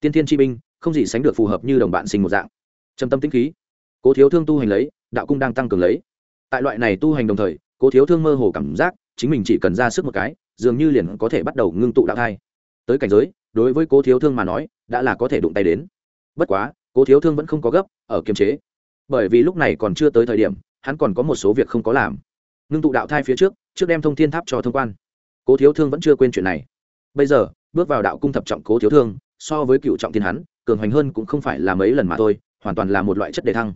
Tiên thiên chi binh, không gì sánh được phù hợp như đồng bạn sinh một dạng. Trầm tâm tĩnh khí, cố thiếu thương tu hành lấy, đạo cung đang tăng cường lấy tại loại này tu hành đồng thời, cố thiếu thương mơ hồ cảm giác chính mình chỉ cần ra sức một cái, dường như liền có thể bắt đầu ngưng tụ đạo thai. Tới cảnh giới, đối với cố thiếu thương mà nói, đã là có thể đụng tay đến. Bất quá, cố thiếu thương vẫn không có gấp, ở kiềm chế. Bởi vì lúc này còn chưa tới thời điểm, hắn còn có một số việc không có làm. Ngưng tụ đạo thai phía trước trước đem thông thiên tháp cho thông quan. Cố thiếu thương vẫn chưa quên chuyện này. Bây giờ, bước vào đạo cung thập trọng cố thiếu thương, so với cựu trọng thiên hắn, cường hoành hơn cũng không phải là mấy lần mà thôi, hoàn toàn là một loại chất đề thăng.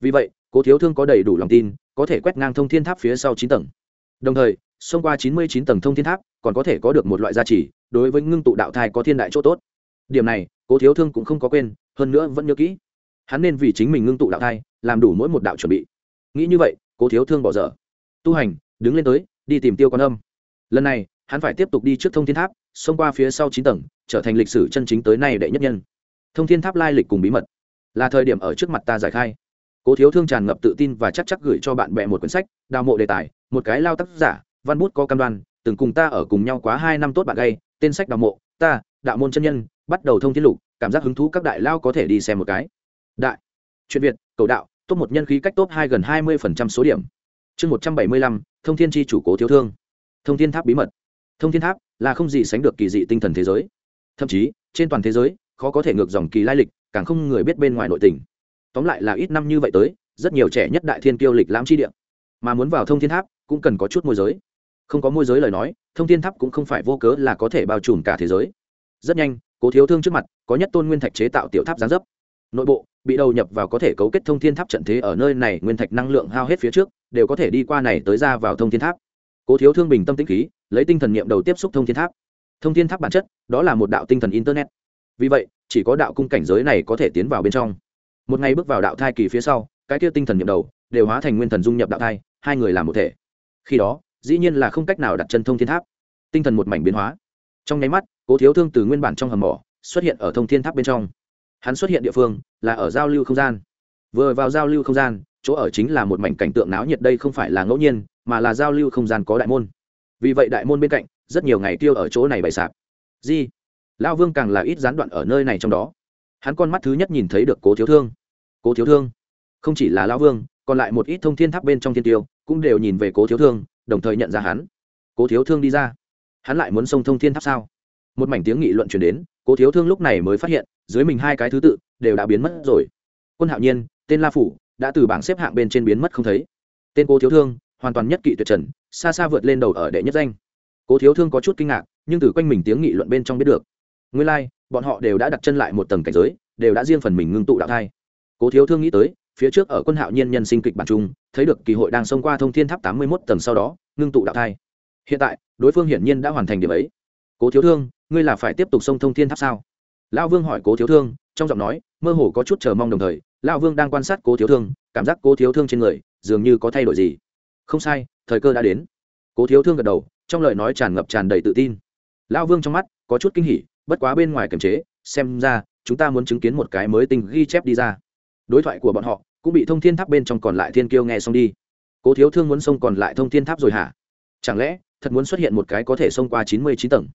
Vì vậy, cố thiếu thương có đầy đủ lòng tin có thể quét ngang thông thiên tháp phía sau chín tầng. Đồng thời, xông qua chín mươi chín tầng thông thiên tháp, còn có thể có được một loại gia trì, đối với ngưng tụ đạo thai có thiên đại chỗ tốt. Điểm này, cố thiếu thương cũng không có quên, hơn nữa vẫn nhớ kỹ. Hắn nên vì chính mình ngưng tụ đạo thai, làm đủ mỗi một đạo chuẩn bị. Nghĩ như vậy, cố thiếu thương bỏ dở. Tu hành, đứng lên tới, đi tìm tiêu quan âm. Lần này, hắn phải tiếp tục đi trước thông thiên tháp, xông qua phía sau chín tầng, trở thành lịch sử chân chính tới nay đệ nhất nhân. Thông thiên tháp lai lịch cùng bí mật. Là thời điểm ở trước mặt ta giải khai cố thiếu thương tràn ngập tự tin và chắc chắc gửi cho bạn bè một quyển sách, đào mộ đề tài, một cái lao tác giả, văn bút có cam đoan, từng cùng ta ở cùng nhau quá hai năm tốt bạn gay, tên sách đào mộ, ta, đạo môn chân nhân, bắt đầu thông thiên lục, cảm giác hứng thú các đại lao có thể đi xem một cái. Đại chuyện việt, cầu đạo tốt một nhân khí cách tốt hai gần hai mươi phần trăm số điểm. Chương một trăm bảy mươi lăm, thông thiên tri chủ cố thiếu thương. Thông thiên tháp bí mật. Thông thiên tháp là không gì sánh được kỳ dị tinh thần thế giới. Thậm chí, trên toàn thế giới, khó có thể ngược dòng kỳ lai lịch, càng không người biết bên ngoài nội tình tóm lại là ít năm như vậy tới, rất nhiều trẻ nhất đại thiên kiêu lịch lãm chi địa. Mà muốn vào thông thiên tháp, cũng cần có chút môi giới. Không có môi giới lời nói, thông thiên tháp cũng không phải vô cớ là có thể bao trùm cả thế giới. Rất nhanh, cố thiếu thương trước mặt, có nhất tôn nguyên thạch chế tạo tiểu tháp gián dấp. Nội bộ, bị đầu nhập vào có thể cấu kết thông thiên tháp trận thế ở nơi này, nguyên thạch năng lượng hao hết phía trước, đều có thể đi qua này tới ra vào thông thiên tháp. Cố thiếu thương bình tâm tĩnh khí, lấy tinh thần niệm đầu tiếp xúc thông thiên tháp. Thông thiên tháp bản chất, đó là một đạo tinh thần internet. Vì vậy, chỉ có đạo cung cảnh giới này có thể tiến vào bên trong một ngày bước vào đạo thai kỳ phía sau, cái kia tinh thần niệm đầu đều hóa thành nguyên thần dung nhập đạo thai, hai người làm một thể. Khi đó, dĩ nhiên là không cách nào đặt chân thông thiên tháp. Tinh thần một mảnh biến hóa. Trong nháy mắt, cố thiếu thương từ nguyên bản trong hầm mỏ xuất hiện ở thông thiên tháp bên trong. Hắn xuất hiện địa phương là ở giao lưu không gian. Vừa vào giao lưu không gian, chỗ ở chính là một mảnh cảnh tượng náo nhiệt đây không phải là ngẫu nhiên, mà là giao lưu không gian có đại môn. Vì vậy đại môn bên cạnh, rất nhiều ngày tiêu ở chỗ này bày sạp. Di lao vương càng là ít gián đoạn ở nơi này trong đó hắn con mắt thứ nhất nhìn thấy được cố thiếu thương. Cố thiếu thương? Không chỉ là Lão vương, còn lại một ít thông thiên tháp bên trong thiên tiêu, cũng đều nhìn về cố thiếu thương, đồng thời nhận ra hắn. Cố thiếu thương đi ra. Hắn lại muốn xông thông thiên tháp sao? Một mảnh tiếng nghị luận chuyển đến, cố thiếu thương lúc này mới phát hiện, dưới mình hai cái thứ tự, đều đã biến mất rồi. Quân hạo nhiên, tên la phủ, đã từ bảng xếp hạng bên trên biến mất không thấy. Tên cố thiếu thương, hoàn toàn nhất kỵ tuyệt trần, xa xa vượt lên đầu ở đệ nhất danh. Cố thiếu thương có chút kinh ngạc, nhưng từ quanh mình tiếng nghị luận bên trong biết được. Nguyên lai bọn họ đều đã đặt chân lại một tầng cảnh giới, đều đã riêng phần mình ngưng tụ đạo thai. Cố thiếu thương nghĩ tới, phía trước ở quân hạo nhiên nhân sinh kịch bản trung thấy được kỳ hội đang xông qua thông thiên tháp tám mươi một tầng sau đó, ngưng tụ đạo thai. Hiện tại, đối phương hiển nhiên đã hoàn thành điểm ấy. Cố thiếu thương, ngươi là phải tiếp tục xông thông thiên tháp sao? Lão vương hỏi cố thiếu thương, trong giọng nói, mơ hồ có chút chờ mong đồng thời, lão vương đang quan sát cố thiếu thương, cảm giác cố thiếu thương trên người, dường như có thay đổi gì. Không sai, thời cơ đã đến. Cố thiếu thương gật đầu, trong lời nói tràn ngập tràn đầy tự tin. Lão vương trong mắt, có chút kinh hỉ bất quá bên ngoài kiềm chế, xem ra, chúng ta muốn chứng kiến một cái mới tình ghi chép đi ra. Đối thoại của bọn họ, cũng bị thông thiên tháp bên trong còn lại thiên kiêu nghe xong đi. Cố thiếu thương muốn xông còn lại thông thiên tháp rồi hả? Chẳng lẽ, thật muốn xuất hiện một cái có thể xông qua chín mươi chín tầng?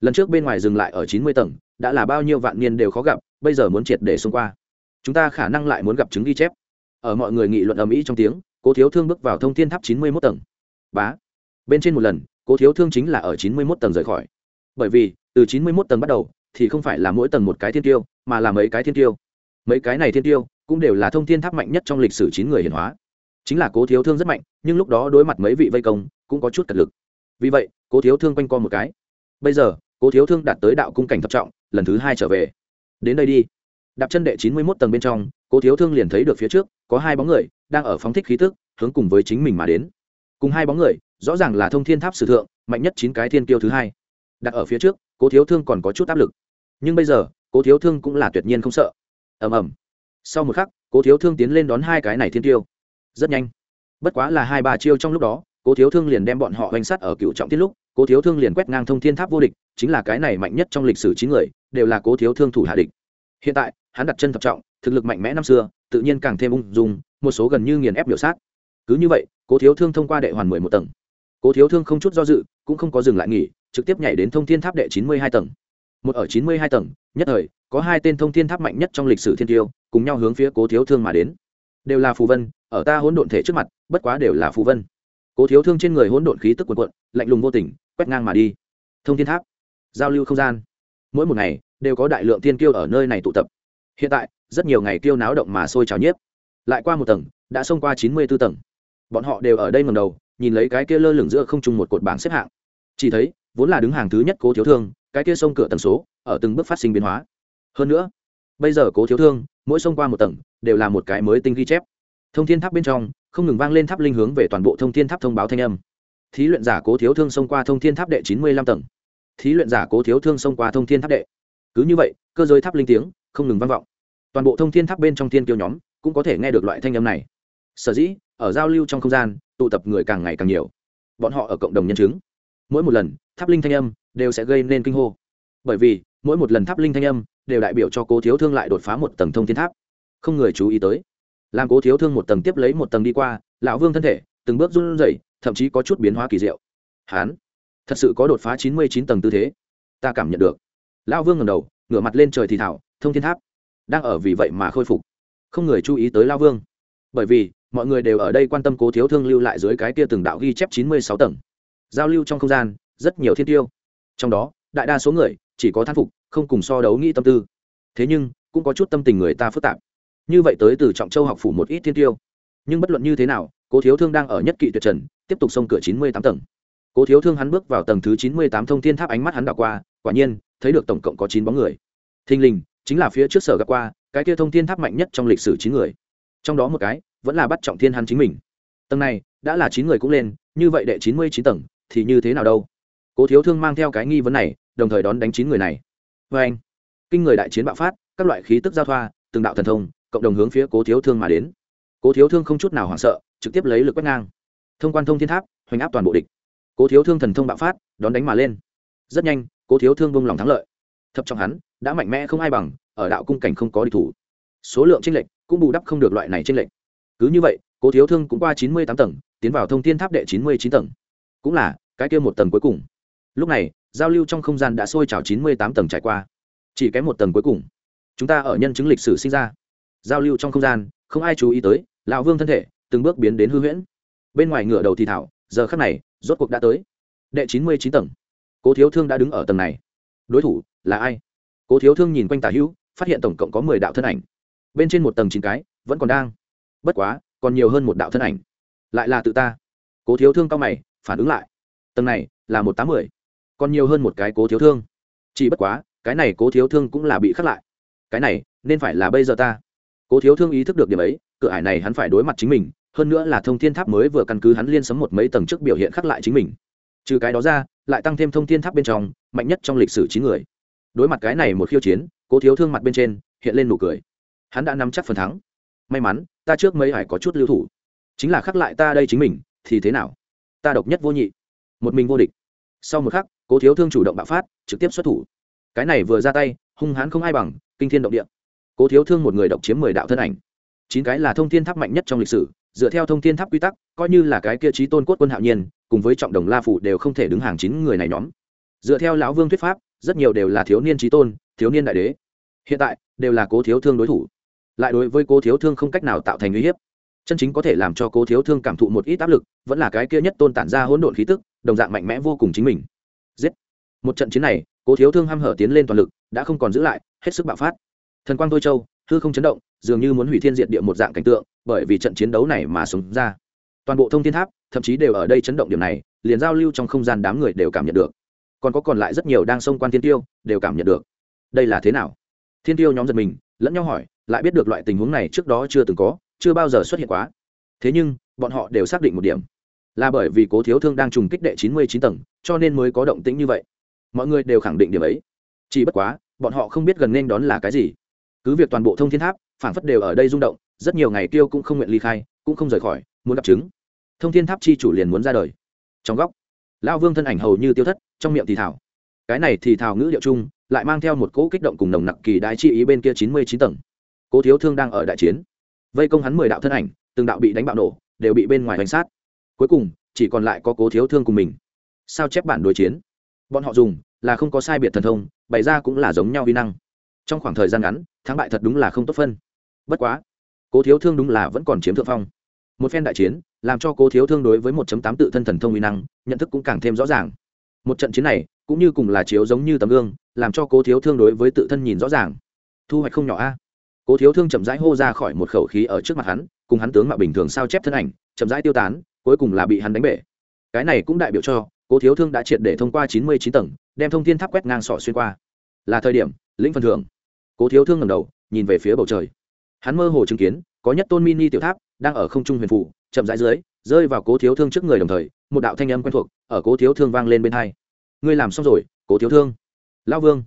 Lần trước bên ngoài dừng lại ở chín mươi tầng, đã là bao nhiêu vạn niên đều khó gặp, bây giờ muốn triệt để xông qua. Chúng ta khả năng lại muốn gặp chứng ghi chép. Ở mọi người nghị luận ầm ĩ trong tiếng, cố thiếu thương bước vào thông thiên tháp chín mươi mốt tầng. Bá! Bên trên một lần, cố thiếu thương chính là ở chín mươi mốt tầng rời khỏi. Bởi vì từ chín mươi mốt tầng bắt đầu, thì không phải là mỗi tầng một cái thiên tiêu, mà là mấy cái thiên tiêu. Mấy cái này thiên tiêu, cũng đều là thông thiên tháp mạnh nhất trong lịch sử chín người hiển hóa. Chính là cố thiếu thương rất mạnh, nhưng lúc đó đối mặt mấy vị vây công, cũng có chút cật lực. Vì vậy, cố thiếu thương quanh co một cái. Bây giờ, cố thiếu thương đạt tới đạo cung cảnh thập trọng, lần thứ hai trở về. Đến đây đi. Đạp chân đệ chín mươi mốt tầng bên trong, cố thiếu thương liền thấy được phía trước, có hai bóng người, đang ở phóng thích khí tức, hướng cùng với chính mình mà đến. Cùng hai bóng người, rõ ràng là thông thiên tháp sử thượng, mạnh nhất chín cái thiên kiêu thứ hai đặt ở phía trước, cố thiếu thương còn có chút áp lực. Nhưng bây giờ, cố thiếu thương cũng là tuyệt nhiên không sợ. Ầm ầm. Sau một khắc, cố thiếu thương tiến lên đón hai cái này thiên tiêu. Rất nhanh. Bất quá là hai ba chiêu trong lúc đó, cố thiếu thương liền đem bọn họ hoành sát ở cựu trọng tiết lúc, cố thiếu thương liền quét ngang thông thiên tháp vô địch, chính là cái này mạnh nhất trong lịch sử chín người, đều là cố thiếu thương thủ hạ địch. Hiện tại, hắn đặt chân thập trọng, thực lực mạnh mẽ năm xưa, tự nhiên càng thêm ung dung, một số gần như nghiền ép biểu sát. Cứ như vậy, cố thiếu thương thông qua đệ hoàn mười một tầng. Cố thiếu thương không chút do dự, cũng không có dừng lại nghỉ trực tiếp nhảy đến thông thiên tháp đệ chín mươi hai tầng. Một ở chín mươi hai tầng, nhất thời, có hai tên thông thiên tháp mạnh nhất trong lịch sử thiên tiêu, cùng nhau hướng phía cố thiếu thương mà đến. Đều là phù vân, ở ta hỗn độn thể trước mặt, bất quá đều là phù vân. Cố thiếu thương trên người hỗn độn khí tức quần quận lạnh lùng vô tình, quét ngang mà đi. Thông thiên tháp, giao lưu không gian. Mỗi một ngày, đều có đại lượng thiên kiêu ở nơi này tụ tập. Hiện tại, rất nhiều ngày kiêu náo động mà sôi trào nhiếp. Lại qua một tầng, đã xông qua chín mươi b ố tầng. Bọn họ đều ở đây ngầm đầu, nhìn lấy cái kia lơ lửng giữa không trung một cột bảng xếp hạng. Chỉ thấy vốn là đứng hàng thứ nhất cố thiếu thương, cái kia sông cửa tầng số, ở từng bước phát sinh biến hóa. Hơn nữa, bây giờ cố thiếu thương, mỗi sông qua một tầng, đều là một cái mới tinh ghi chép. Thông thiên tháp bên trong, không ngừng vang lên tháp linh hướng về toàn bộ thông thiên tháp thông báo thanh âm. Thí luyện giả cố thiếu thương xông qua thông thiên tháp đệ chín mươi lăm tầng. Thí luyện giả cố thiếu thương xông qua thông thiên tháp đệ. Cứ như vậy, cơ giới tháp linh tiếng, không ngừng vang vọng. Toàn bộ thông thiên tháp bên trong thiên kiêu nhóm, cũng có thể nghe được loại thanh âm này. Sở dĩ, ở giao lưu trong không gian, tụ tập người càng ngày càng nhiều. Bọn họ ở cộng đồng nhân chứng. Mỗi một lần tháp linh thanh âm đều sẽ gây nên kinh hô. Bởi vì, mỗi một lần tháp linh thanh âm đều đại biểu cho cố thiếu thương lại đột phá một tầng thông thiên tháp. Không người chú ý tới. Làm cố thiếu thương một tầng tiếp lấy một tầng đi qua, lão vương thân thể từng bước run rẩy, thậm chí có chút biến hóa kỳ diệu. Hán, thật sự có đột phá chín mươi chín tầng tư thế. Ta cảm nhận được. Lão vương ngầm đầu, ngửa mặt lên trời thì thảo, thông thiên tháp đang ở vì vậy mà khôi phục. Không người chú ý tới lão vương. Bởi vì, mọi người đều ở đây quan tâm cố thiếu thương lưu lại dưới cái kia từng đạo ghi chép chín mươi sáu tầng. Giao lưu trong không gian rất nhiều thiên tiêu. Trong đó, đại đa số người chỉ có thán phục, không cùng so đấu nghĩ tâm tư. Thế nhưng, cũng có chút tâm tình người ta phức tạp. Như vậy tới từ trọng châu học phủ một ít thiên tiêu. Nhưng bất luận như thế nào, cố thiếu thương đang ở nhất kỵ tuyệt trần, tiếp tục xông cửa chín mươi tám tầng. Cố thiếu thương hắn bước vào tầng thứ chín mươi tám thông thiên tháp ánh mắt hắn đảo qua, quả nhiên, thấy được tổng cộng có chín bóng người. Thình lình, chính là phía trước sở gặp qua, cái kia thông thiên tháp mạnh nhất trong lịch sử chín người. Trong đó một cái, vẫn là bắt trọng thiên hắn chính mình. Tầng này, đã là chín người cũng lên, như vậy đệ chín mươi chín tầng, thì như thế nào đâu? Cố thiếu thương mang theo cái nghi vấn này, đồng thời đón đánh chín người này. Vê anh, kinh người đại chiến bạo phát, các loại khí tức giao thoa, từng đạo thần thông, cộng đồng hướng phía cố thiếu thương mà đến. Cố thiếu thương không chút nào hoảng sợ, trực tiếp lấy lực quét ngang. Thông quan thông thiên tháp, hoành áp toàn bộ địch. Cố thiếu thương thần thông bạo phát, đón đánh mà lên. Rất nhanh, cố thiếu thương bông lòng thắng lợi. Thập trong hắn, đã mạnh mẽ không ai bằng, ở đạo cung cảnh không có địch thủ. Số lượng tranh lệch, cũng bù đắp không được loại này tranh lệch. Cứ như vậy, cố thiếu thương cũng qua chín mươi tám tầng, tiến vào thông thiên tháp đệ chín mươi chín tầng. Cũng là, cái kia một tầng cuối cùng lúc này, giao lưu trong không gian đã sôi trào chín mươi tám tầng trải qua. Chỉ kém một tầng cuối cùng. Chúng ta ở nhân chứng lịch sử sinh ra. Giao lưu trong không gian, không ai chú ý tới, lão vương thân thể, từng bước biến đến hư huyễn. Bên ngoài ngựa đầu thì thảo, giờ khắc này, rốt cuộc đã tới. Đệ chín mươi chín tầng. Cố thiếu thương đã đứng ở tầng này. Đối thủ, là ai? Cố thiếu thương nhìn quanh tả hữu, phát hiện tổng cộng có mười đạo thân ảnh. Bên trên một tầng chín cái, vẫn còn đang. Bất quá, còn nhiều hơn một đạo thân ảnh. Lại là tự ta. Cố thiếu thương cao mày, phản ứng lại. Tầng này là một tám mươi còn nhiều hơn một cái cố thiếu thương. Chỉ bất quá, cái này cố thiếu thương cũng là bị khắc lại. Cái này, nên phải là bây giờ ta. Cố thiếu thương ý thức được điểm ấy, cửa ải này hắn phải đối mặt chính mình, hơn nữa là thông thiên tháp mới vừa căn cứ hắn liên sấm một mấy tầng trước biểu hiện khắc lại chính mình. Trừ cái đó ra, lại tăng thêm thông thiên tháp bên trong, mạnh nhất trong lịch sử chín người. Đối mặt cái này một khiêu chiến, cố thiếu thương mặt bên trên, hiện lên nụ cười. Hắn đã nắm chắc phần thắng. May mắn, ta trước mấy hải có chút lưu thủ. Chính là khắc lại ta đây chính mình, thì thế nào? Ta độc nhất vô nhị. Một mình vô địch. Sau một khắc cố thiếu thương chủ động bạo phát, trực tiếp xuất thủ. Cái này vừa ra tay, hung hãn không ai bằng, kinh thiên động địa. Cố thiếu thương một người độc chiếm mười đạo thân ảnh. Chín cái là thông thiên tháp mạnh nhất trong lịch sử, dựa theo thông thiên tháp quy tắc, coi như là cái kia trí tôn cốt quân hạo nhiên, cùng với trọng đồng la phủ đều không thể đứng hàng chín người này nhóm. Dựa theo lão vương thuyết pháp, rất nhiều đều là thiếu niên trí tôn, thiếu niên đại đế. Hiện tại, đều là cố thiếu thương đối thủ. Lại đối với cố thiếu thương không cách nào tạo thành uy hiếp. Chân chính có thể làm cho cố thiếu thương cảm thụ một ít áp lực, vẫn là cái kia nhất tôn tản ra hỗn độn khí tức, đồng dạng mạnh mẽ vô cùng chính mình một trận chiến này, cố thiếu thương ham hở tiến lên toàn lực, đã không còn giữ lại, hết sức bạo phát. Thần quang tôi châu, hư không chấn động, dường như muốn hủy thiên diệt địa một dạng cảnh tượng, bởi vì trận chiến đấu này mà sống ra. Toàn bộ thông thiên tháp, thậm chí đều ở đây chấn động điểm này, liền giao lưu trong không gian đám người đều cảm nhận được. Còn có còn lại rất nhiều đang xông quan thiên tiêu, đều cảm nhận được. Đây là thế nào? Thiên tiêu nhóm giật mình, lẫn nhau hỏi, lại biết được loại tình huống này trước đó chưa từng có, chưa bao giờ xuất hiện quá. Thế nhưng, bọn họ đều xác định một điểm, là bởi vì cố thiếu thương đang trùng kích đệ chín mươi chín tầng, cho nên mới có động tĩnh như vậy mọi người đều khẳng định điểm ấy. Chỉ bất quá, bọn họ không biết gần nên đón là cái gì. Cứ việc toàn bộ thông thiên tháp phản phất đều ở đây rung động, rất nhiều ngày tiêu cũng không nguyện ly khai, cũng không rời khỏi, muốn gặp chứng. Thông thiên tháp chi chủ liền muốn ra đời. Trong góc, lão vương thân ảnh hầu như tiêu thất, trong miệng thì thảo. Cái này thì thảo ngữ liệu chung, lại mang theo một cỗ kích động cùng nồng nặc kỳ đại chi ý bên kia chín mươi chín tầng. Cố thiếu thương đang ở đại chiến. Vây công hắn mười đạo thân ảnh, từng đạo bị đánh bạo nổ, đều bị bên ngoài bánh sát. Cuối cùng, chỉ còn lại có cố thiếu thương cùng mình. Sao chép bản đối chiến? Bọn họ dùng là không có sai biệt thần thông, bày ra cũng là giống nhau vi năng. Trong khoảng thời gian ngắn, thắng bại thật đúng là không tốt phân. Bất quá, cố thiếu thương đúng là vẫn còn chiếm thượng phong. Một phen đại chiến, làm cho cố thiếu thương đối với 1 tám tự thân thần thông uy năng, nhận thức cũng càng thêm rõ ràng. Một trận chiến này, cũng như cùng là chiếu giống như tấm gương, làm cho cố thiếu thương đối với tự thân nhìn rõ ràng. Thu hoạch không nhỏ a. Cố thiếu thương chậm rãi hô ra khỏi một khẩu khí ở trước mặt hắn, cùng hắn tướng mạo bình thường sao chép thân ảnh, chậm rãi tiêu tán, cuối cùng là bị hắn đánh bể. Cái này cũng đại biểu cho cố thiếu thương đã triệt để thông qua chín mươi chín tầng đem thông thiên tháp quét ngang sọ xuyên qua. Là thời điểm lĩnh phần thưởng. Cố thiếu thương ngầm đầu nhìn về phía bầu trời. Hắn mơ hồ chứng kiến có nhất tôn mini tiểu tháp đang ở không trung huyền phủ chậm rãi dưới rơi vào cố thiếu thương trước người đồng thời một đạo thanh âm quen thuộc ở cố thiếu thương vang lên bên hai. Ngươi làm xong rồi cố thiếu thương. Lao vương.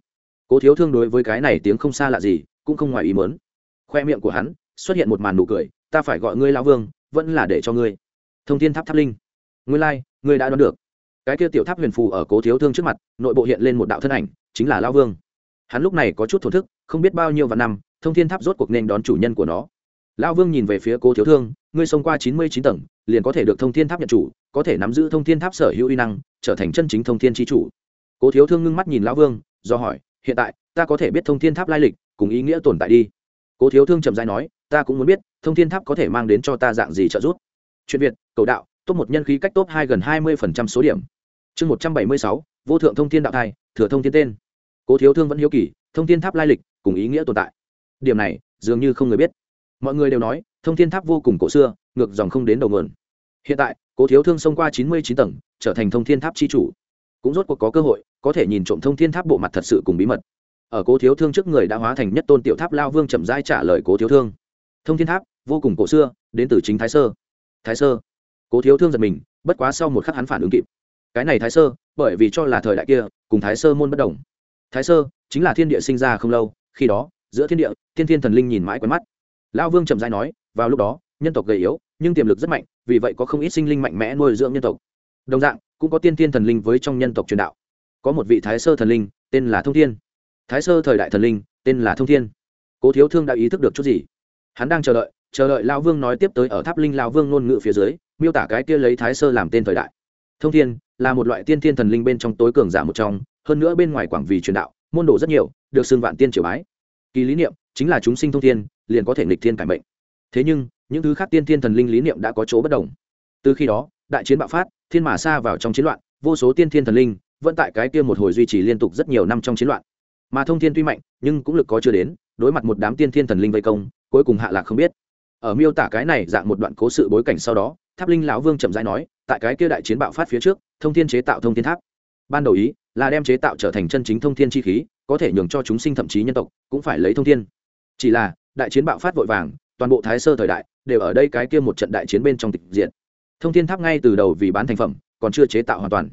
Cố thiếu thương đối với cái này tiếng không xa lạ gì cũng không ngoài ý mớn khoe miệng của hắn xuất hiện một màn nụ cười ta phải gọi ngươi lao vương vẫn là để cho ngươi. Thông tin tháp tháp linh. Ngươi lai、like, ngươi đã đoán được cái kia tiểu tháp huyền phù ở cố thiếu thương trước mặt, nội bộ hiện lên một đạo thân ảnh, chính là lao vương. Hắn lúc này có chút thổ thức, không biết bao nhiêu vạn năm, thông thiên tháp rốt cuộc nên đón chủ nhân của nó. Lao vương nhìn về phía cố thiếu thương, ngươi xông qua chín mươi chín tầng, liền có thể được thông thiên tháp nhận chủ, có thể nắm giữ thông thiên tháp sở hữu uy năng, trở thành chân chính thông thiên tri chủ. Cố thiếu thương ngưng mắt nhìn lão vương, do hỏi, hiện tại, ta có thể biết thông thiên tháp lai lịch, cùng ý nghĩa tồn tại đi. Cố thiếu thương trầm dai nói, ta cũng muốn biết, thông thiên tháp có thể mang đến cho ta dạng gì trợ giúp. Chuyện việt, cầu đạo top một nhân khí cách top hai gần hai mươi phần trăm số điểm. Chương một trăm bảy mươi sáu, vô thượng thông thiên đạo thai, thừa thông thiên tên. Cố thiếu thương vẫn hiếu kỳ, thông thiên tháp lai lịch cùng ý nghĩa tồn tại. Điểm này, dường như không người biết. Mọi người đều nói, thông thiên tháp vô cùng cổ xưa, ngược dòng không đến đầu nguồn. Hiện tại, cố thiếu thương xông qua chín mươi chín tầng, trở thành thông thiên tháp c h i chủ. Cũng rốt cuộc có cơ hội, có thể nhìn trộm thông thiên tháp bộ mặt thật sự cùng bí mật. Ở cố thiếu thương trước người đã hóa thành nhất tôn tiểu tháp lao vương chậm rãi trả lời cố thiếu thương. Thông thiên tháp, vô cùng cổ xưa, đến từ chính thái sơ. Thái sơ cố thiếu thương giật mình, bất quá sau một khắc hắn phản ứng kịp. Cái này thái sơ, bởi vì cho là thời đại kia, cùng thái sơ môn bất đồng. Thái sơ chính là thiên địa sinh ra không lâu, khi đó, giữa thiên địa, thiên thiên thần linh nhìn mãi quen mắt. Lao vương chậm rãi nói, vào lúc đó, nhân tộc gầy yếu, nhưng tiềm lực rất mạnh, vì vậy có không ít sinh linh mạnh mẽ nuôi dưỡng nhân tộc. Đồng dạng, cũng có tiên thiên thần linh với trong nhân tộc truyền đạo. Có một vị thái sơ thần linh, tên là thông thiên. Thái sơ thời đại thần linh, tên là thông thiên. Cố thiếu thương đã ý thức được chút gì? Hắn đang chờ đợi chờ đợi lao vương nói tiếp tới ở tháp linh lao vương ngôn ngữ phía dưới miêu tả cái kia lấy thái sơ làm tên thời đại. Thông thiên là một loại tiên thiên thần linh bên trong tối cường giả một trong, hơn nữa bên ngoài quảng vì truyền đạo, môn đồ rất nhiều, được xưng vạn tiên triều bái. Kỳ lý niệm chính là chúng sinh thông thiên, liền có thể nghịch thiên cải mệnh. Thế nhưng, những thứ khác tiên thiên thần linh lý niệm đã có chỗ bất đồng. Từ khi đó, đại chiến bạo phát, thiên mà xa vào trong chiến loạn, vô số tiên thiên thần linh vẫn tại cái kia một hồi duy trì liên tục rất nhiều năm trong chiến loạn. Mà thông thiên tuy mạnh, nhưng cũng lực có chưa đến, đối mặt một đám tiên thiên thần linh vây công, cuối cùng hạ lạc không biết ở miêu tả cái này dạng một đoạn cố sự bối cảnh sau đó, tháp linh lão vương chậm rãi nói, tại cái kia đại chiến bạo phát phía trước, thông thiên chế tạo thông thiên tháp. Ban đầu ý là đem chế tạo trở thành chân chính thông thiên chi khí, có thể nhường cho chúng sinh thậm chí nhân tộc cũng phải lấy thông thiên. Chỉ là, đại chiến bạo phát vội vàng, toàn bộ thái sơ thời đại đều ở đây cái kia một trận đại chiến bên trong tịch diện thông thiên tháp ngay từ đầu vì bán thành phẩm, còn chưa chế tạo hoàn toàn.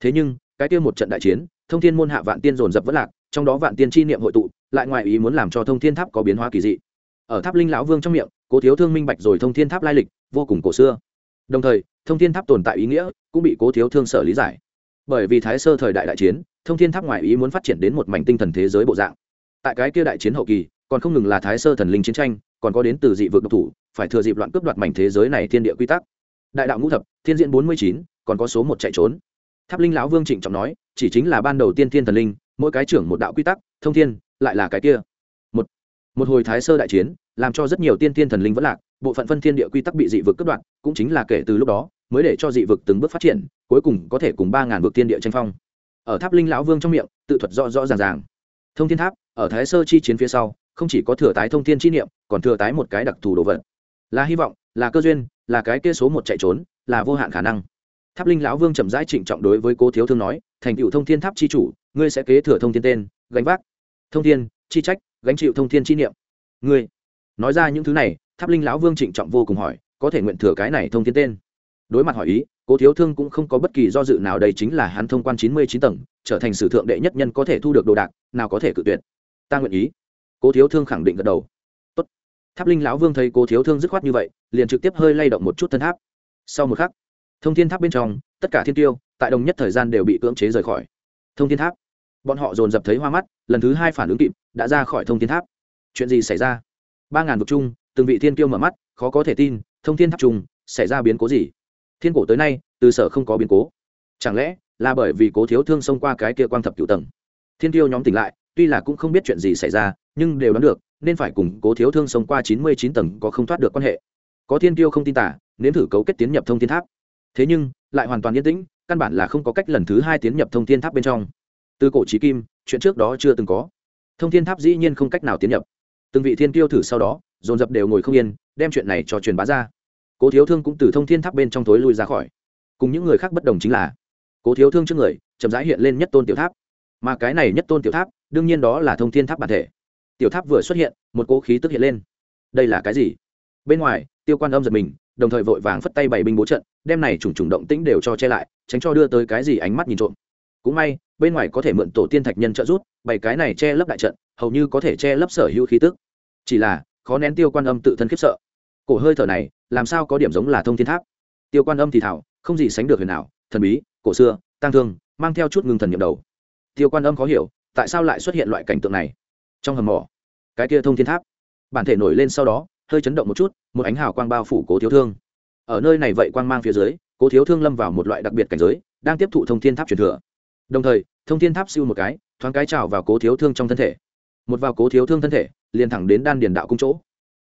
Thế nhưng, cái kia một trận đại chiến, thông thiên môn hạ vạn tiên dồn dập vất lạc, trong đó vạn tiên chi niệm hội tụ, lại ngoài ý muốn làm cho thông thiên tháp có biến hóa kỳ dị ở tháp linh lão vương trong miệng, cố thiếu thương minh bạch rồi thông thiên tháp lai lịch, vô cùng cổ xưa. Đồng thời, thông thiên tháp tồn tại ý nghĩa cũng bị cố thiếu thương sở lý giải. Bởi vì thái sơ thời đại đại chiến, thông thiên tháp ngoại ý muốn phát triển đến một mảnh tinh thần thế giới bộ dạng. Tại cái kia đại chiến hậu kỳ, còn không ngừng là thái sơ thần linh chiến tranh, còn có đến từ dị vực độc thủ, phải thừa dịp loạn cướp đoạt mảnh thế giới này thiên địa quy tắc. Đại đạo ngũ thập, thiên diện bốn mươi chín, còn có số một chạy trốn. Tháp linh lão vương trịnh trọng nói, chỉ chính là ban đầu tiên thiên thần linh, mỗi cái trưởng một đạo quy tắc, thông thiên, lại là cái kia một hồi thái sơ đại chiến, làm cho rất nhiều tiên thiên thần linh vẫn lạc, bộ phận phân thiên địa quy tắc bị dị vực cất đoạn cũng chính là kể từ lúc đó, mới để cho dị vực từng bước phát triển, cuối cùng có thể cùng ba ngàn vực tiên địa tranh phong. Ở tháp linh lão vương trong miệng, tự thuật rõ rõ ràng ràng. Thông thiên tháp, ở thái sơ chi chiến phía sau, không chỉ có thừa tái thông thiên chi niệm, còn thừa tái một cái đặc thù đồ vật. Là hy vọng, là cơ duyên, là cái kia số một chạy trốn, là vô hạn khả năng. Tháp linh lão vương chậm rãi trịnh trọng đối với cố thiếu thương nói, thành cựu thông thiên tháp chi chủ, ngươi sẽ kế thừa thông thiên tên, gánh vác thông thiên, chi trách gánh chịu thông thiên chi niệm. Ngươi, nói ra những thứ này, tháp linh lão vương trịnh trọng vô cùng hỏi, có thể nguyện thừa cái này thông thiên tên? Đối mặt hỏi ý, cố thiếu thương cũng không có bất kỳ do dự nào, đây chính là hắn thông quan chín mươi chín tầng, trở thành sử thượng đệ nhất nhân có thể thu được đồ đạc, nào có thể cự tuyệt. Ta nguyện ý. Cố thiếu thương khẳng định gật đầu. Tốt. tháp linh lão vương thấy cố thiếu thương dứt khoát như vậy, liền trực tiếp hơi lay động một chút thân tháp. Sau một khắc, thông thiên tháp bên trong, tất cả thiên tiêu, tại đồng nhất thời gian đều bị cưỡng chế rời khỏi. Thông thiên tháp bọn họ dồn dập thấy hoa mắt, lần thứ hai phản ứng kịp, đã ra khỏi thông thiên tháp. Chuyện gì xảy ra? Ba ngàn vực chung từng vị thiên tiêu mở mắt, khó có thể tin, thông thiên tháp chung xảy ra biến cố gì? Thiên cổ tới nay, từ sở không có biến cố. Chẳng lẽ là bởi vì cố thiếu thương xông qua cái kia quang thập cựu tầng? Thiên tiêu nhóm tỉnh lại, tuy là cũng không biết chuyện gì xảy ra, nhưng đều đoán được, nên phải cùng cố thiếu thương xông qua chín mươi chín tầng có không thoát được quan hệ. Có thiên tiêu không tin tả, nếm thử cấu kết tiến nhập thông thiên tháp. Thế nhưng, lại hoàn toàn yên tĩnh, căn bản là không có cách lần thứ hai tiến nhập thông thiên tháp bên trong từ cổ trí kim, chuyện trước đó chưa từng có. Thông thiên tháp dĩ nhiên không cách nào tiến nhập. Từng vị thiên tiêu thử sau đó, dồn dập đều ngồi không yên, đem chuyện này cho truyền bá ra. Cố thiếu thương cũng từ thông thiên tháp bên trong tối lui ra khỏi. Cùng những người khác bất đồng chính là, cố thiếu thương trước người, chậm rãi hiện lên nhất tôn tiểu tháp. Mà cái này nhất tôn tiểu tháp, đương nhiên đó là thông thiên tháp bản thể. Tiểu tháp vừa xuất hiện, một cố khí tức hiện lên. Đây là cái gì? Bên ngoài, tiêu quan âm giật mình, đồng thời vội vàng phất tay bày binh bố trận, đem này trùng trùng động tĩnh đều cho che lại, tránh cho đưa tới cái gì ánh mắt nhìn trộm cũng may bên ngoài có thể mượn tổ tiên thạch nhân trợ giúp, bảy cái này che lấp đại trận hầu như có thể che lấp sở hữu khí tức. Chỉ là khó nén tiêu quan âm tự thân khiếp sợ. Cổ hơi thở này làm sao có điểm giống là thông thiên tháp? Tiêu quan âm thì thảo không gì sánh được huyền nào thần bí cổ xưa tăng thương mang theo chút ngưng thần nhậm đầu. Tiêu quan âm khó hiểu tại sao lại xuất hiện loại cảnh tượng này? Trong hầm mỏ cái kia thông thiên tháp bản thể nổi lên sau đó hơi chấn động một chút một ánh hào quang bao phủ cố thiếu thương. Ở nơi này vậy quang mang phía dưới cố thiếu thương lâm vào một loại đặc biệt cảnh giới đang tiếp thụ thông thiên tháp truyền thừa đồng thời, thông thiên tháp siêu một cái, thoáng cái trào vào cố thiếu thương trong thân thể. Một vào cố thiếu thương thân thể, liền thẳng đến đan điền đạo cung chỗ.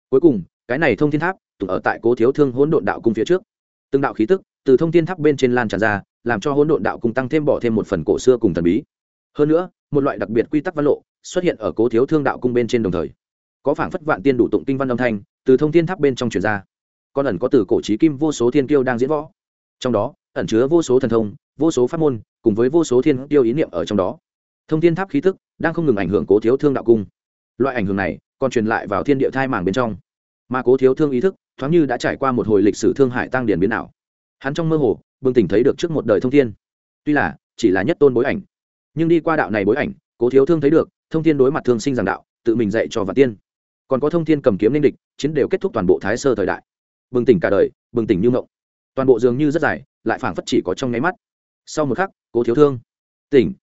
Cuối cùng, cái này thông thiên tháp tụng ở tại cố thiếu thương hỗn độn đạo cung phía trước. Từng đạo khí tức, từ thông thiên tháp bên trên lan tràn ra, làm cho hỗn độn đạo cung tăng thêm bỏ thêm một phần cổ xưa cùng thần bí. Hơn nữa, một loại đặc biệt quy tắc văn lộ, xuất hiện ở cố thiếu thương đạo cung bên trên đồng thời. Có phảng phất vạn tiên đủ tụng kinh văn âm thanh, từ thông thiên tháp bên trong truyền ra. Còn ẩn có từ cổ trí kim vô số thiên kiêu đang diễn võ. Trong đó ẩn chứa vô số thần thông, vô số pháp môn, cùng với vô số thiên tiêu ý niệm ở trong đó. Thông thiên tháp khí tức đang không ngừng ảnh hưởng cố thiếu thương đạo cung. Loại ảnh hưởng này còn truyền lại vào thiên địa thai màng bên trong. Mà cố thiếu thương ý thức thoáng như đã trải qua một hồi lịch sử thương hải tăng điển biến ảo. Hắn trong mơ hồ bừng tỉnh thấy được trước một đời thông thiên. Tuy là chỉ là nhất tôn bối ảnh, nhưng đi qua đạo này bối ảnh, cố thiếu thương thấy được thông thiên đối mặt thương sinh giảng đạo, tự mình dạy cho và tiên. Còn có thông thiên cầm kiếm ninh địch, chiến đều kết thúc toàn bộ thái sơ thời đại. Bừng tỉnh cả đời, bừng tỉnh như ngộng. Toàn bộ dường như rất dài lại phảng phất chỉ có trong nháy mắt. Sau một khắc, cố thiếu thương, tỉnh.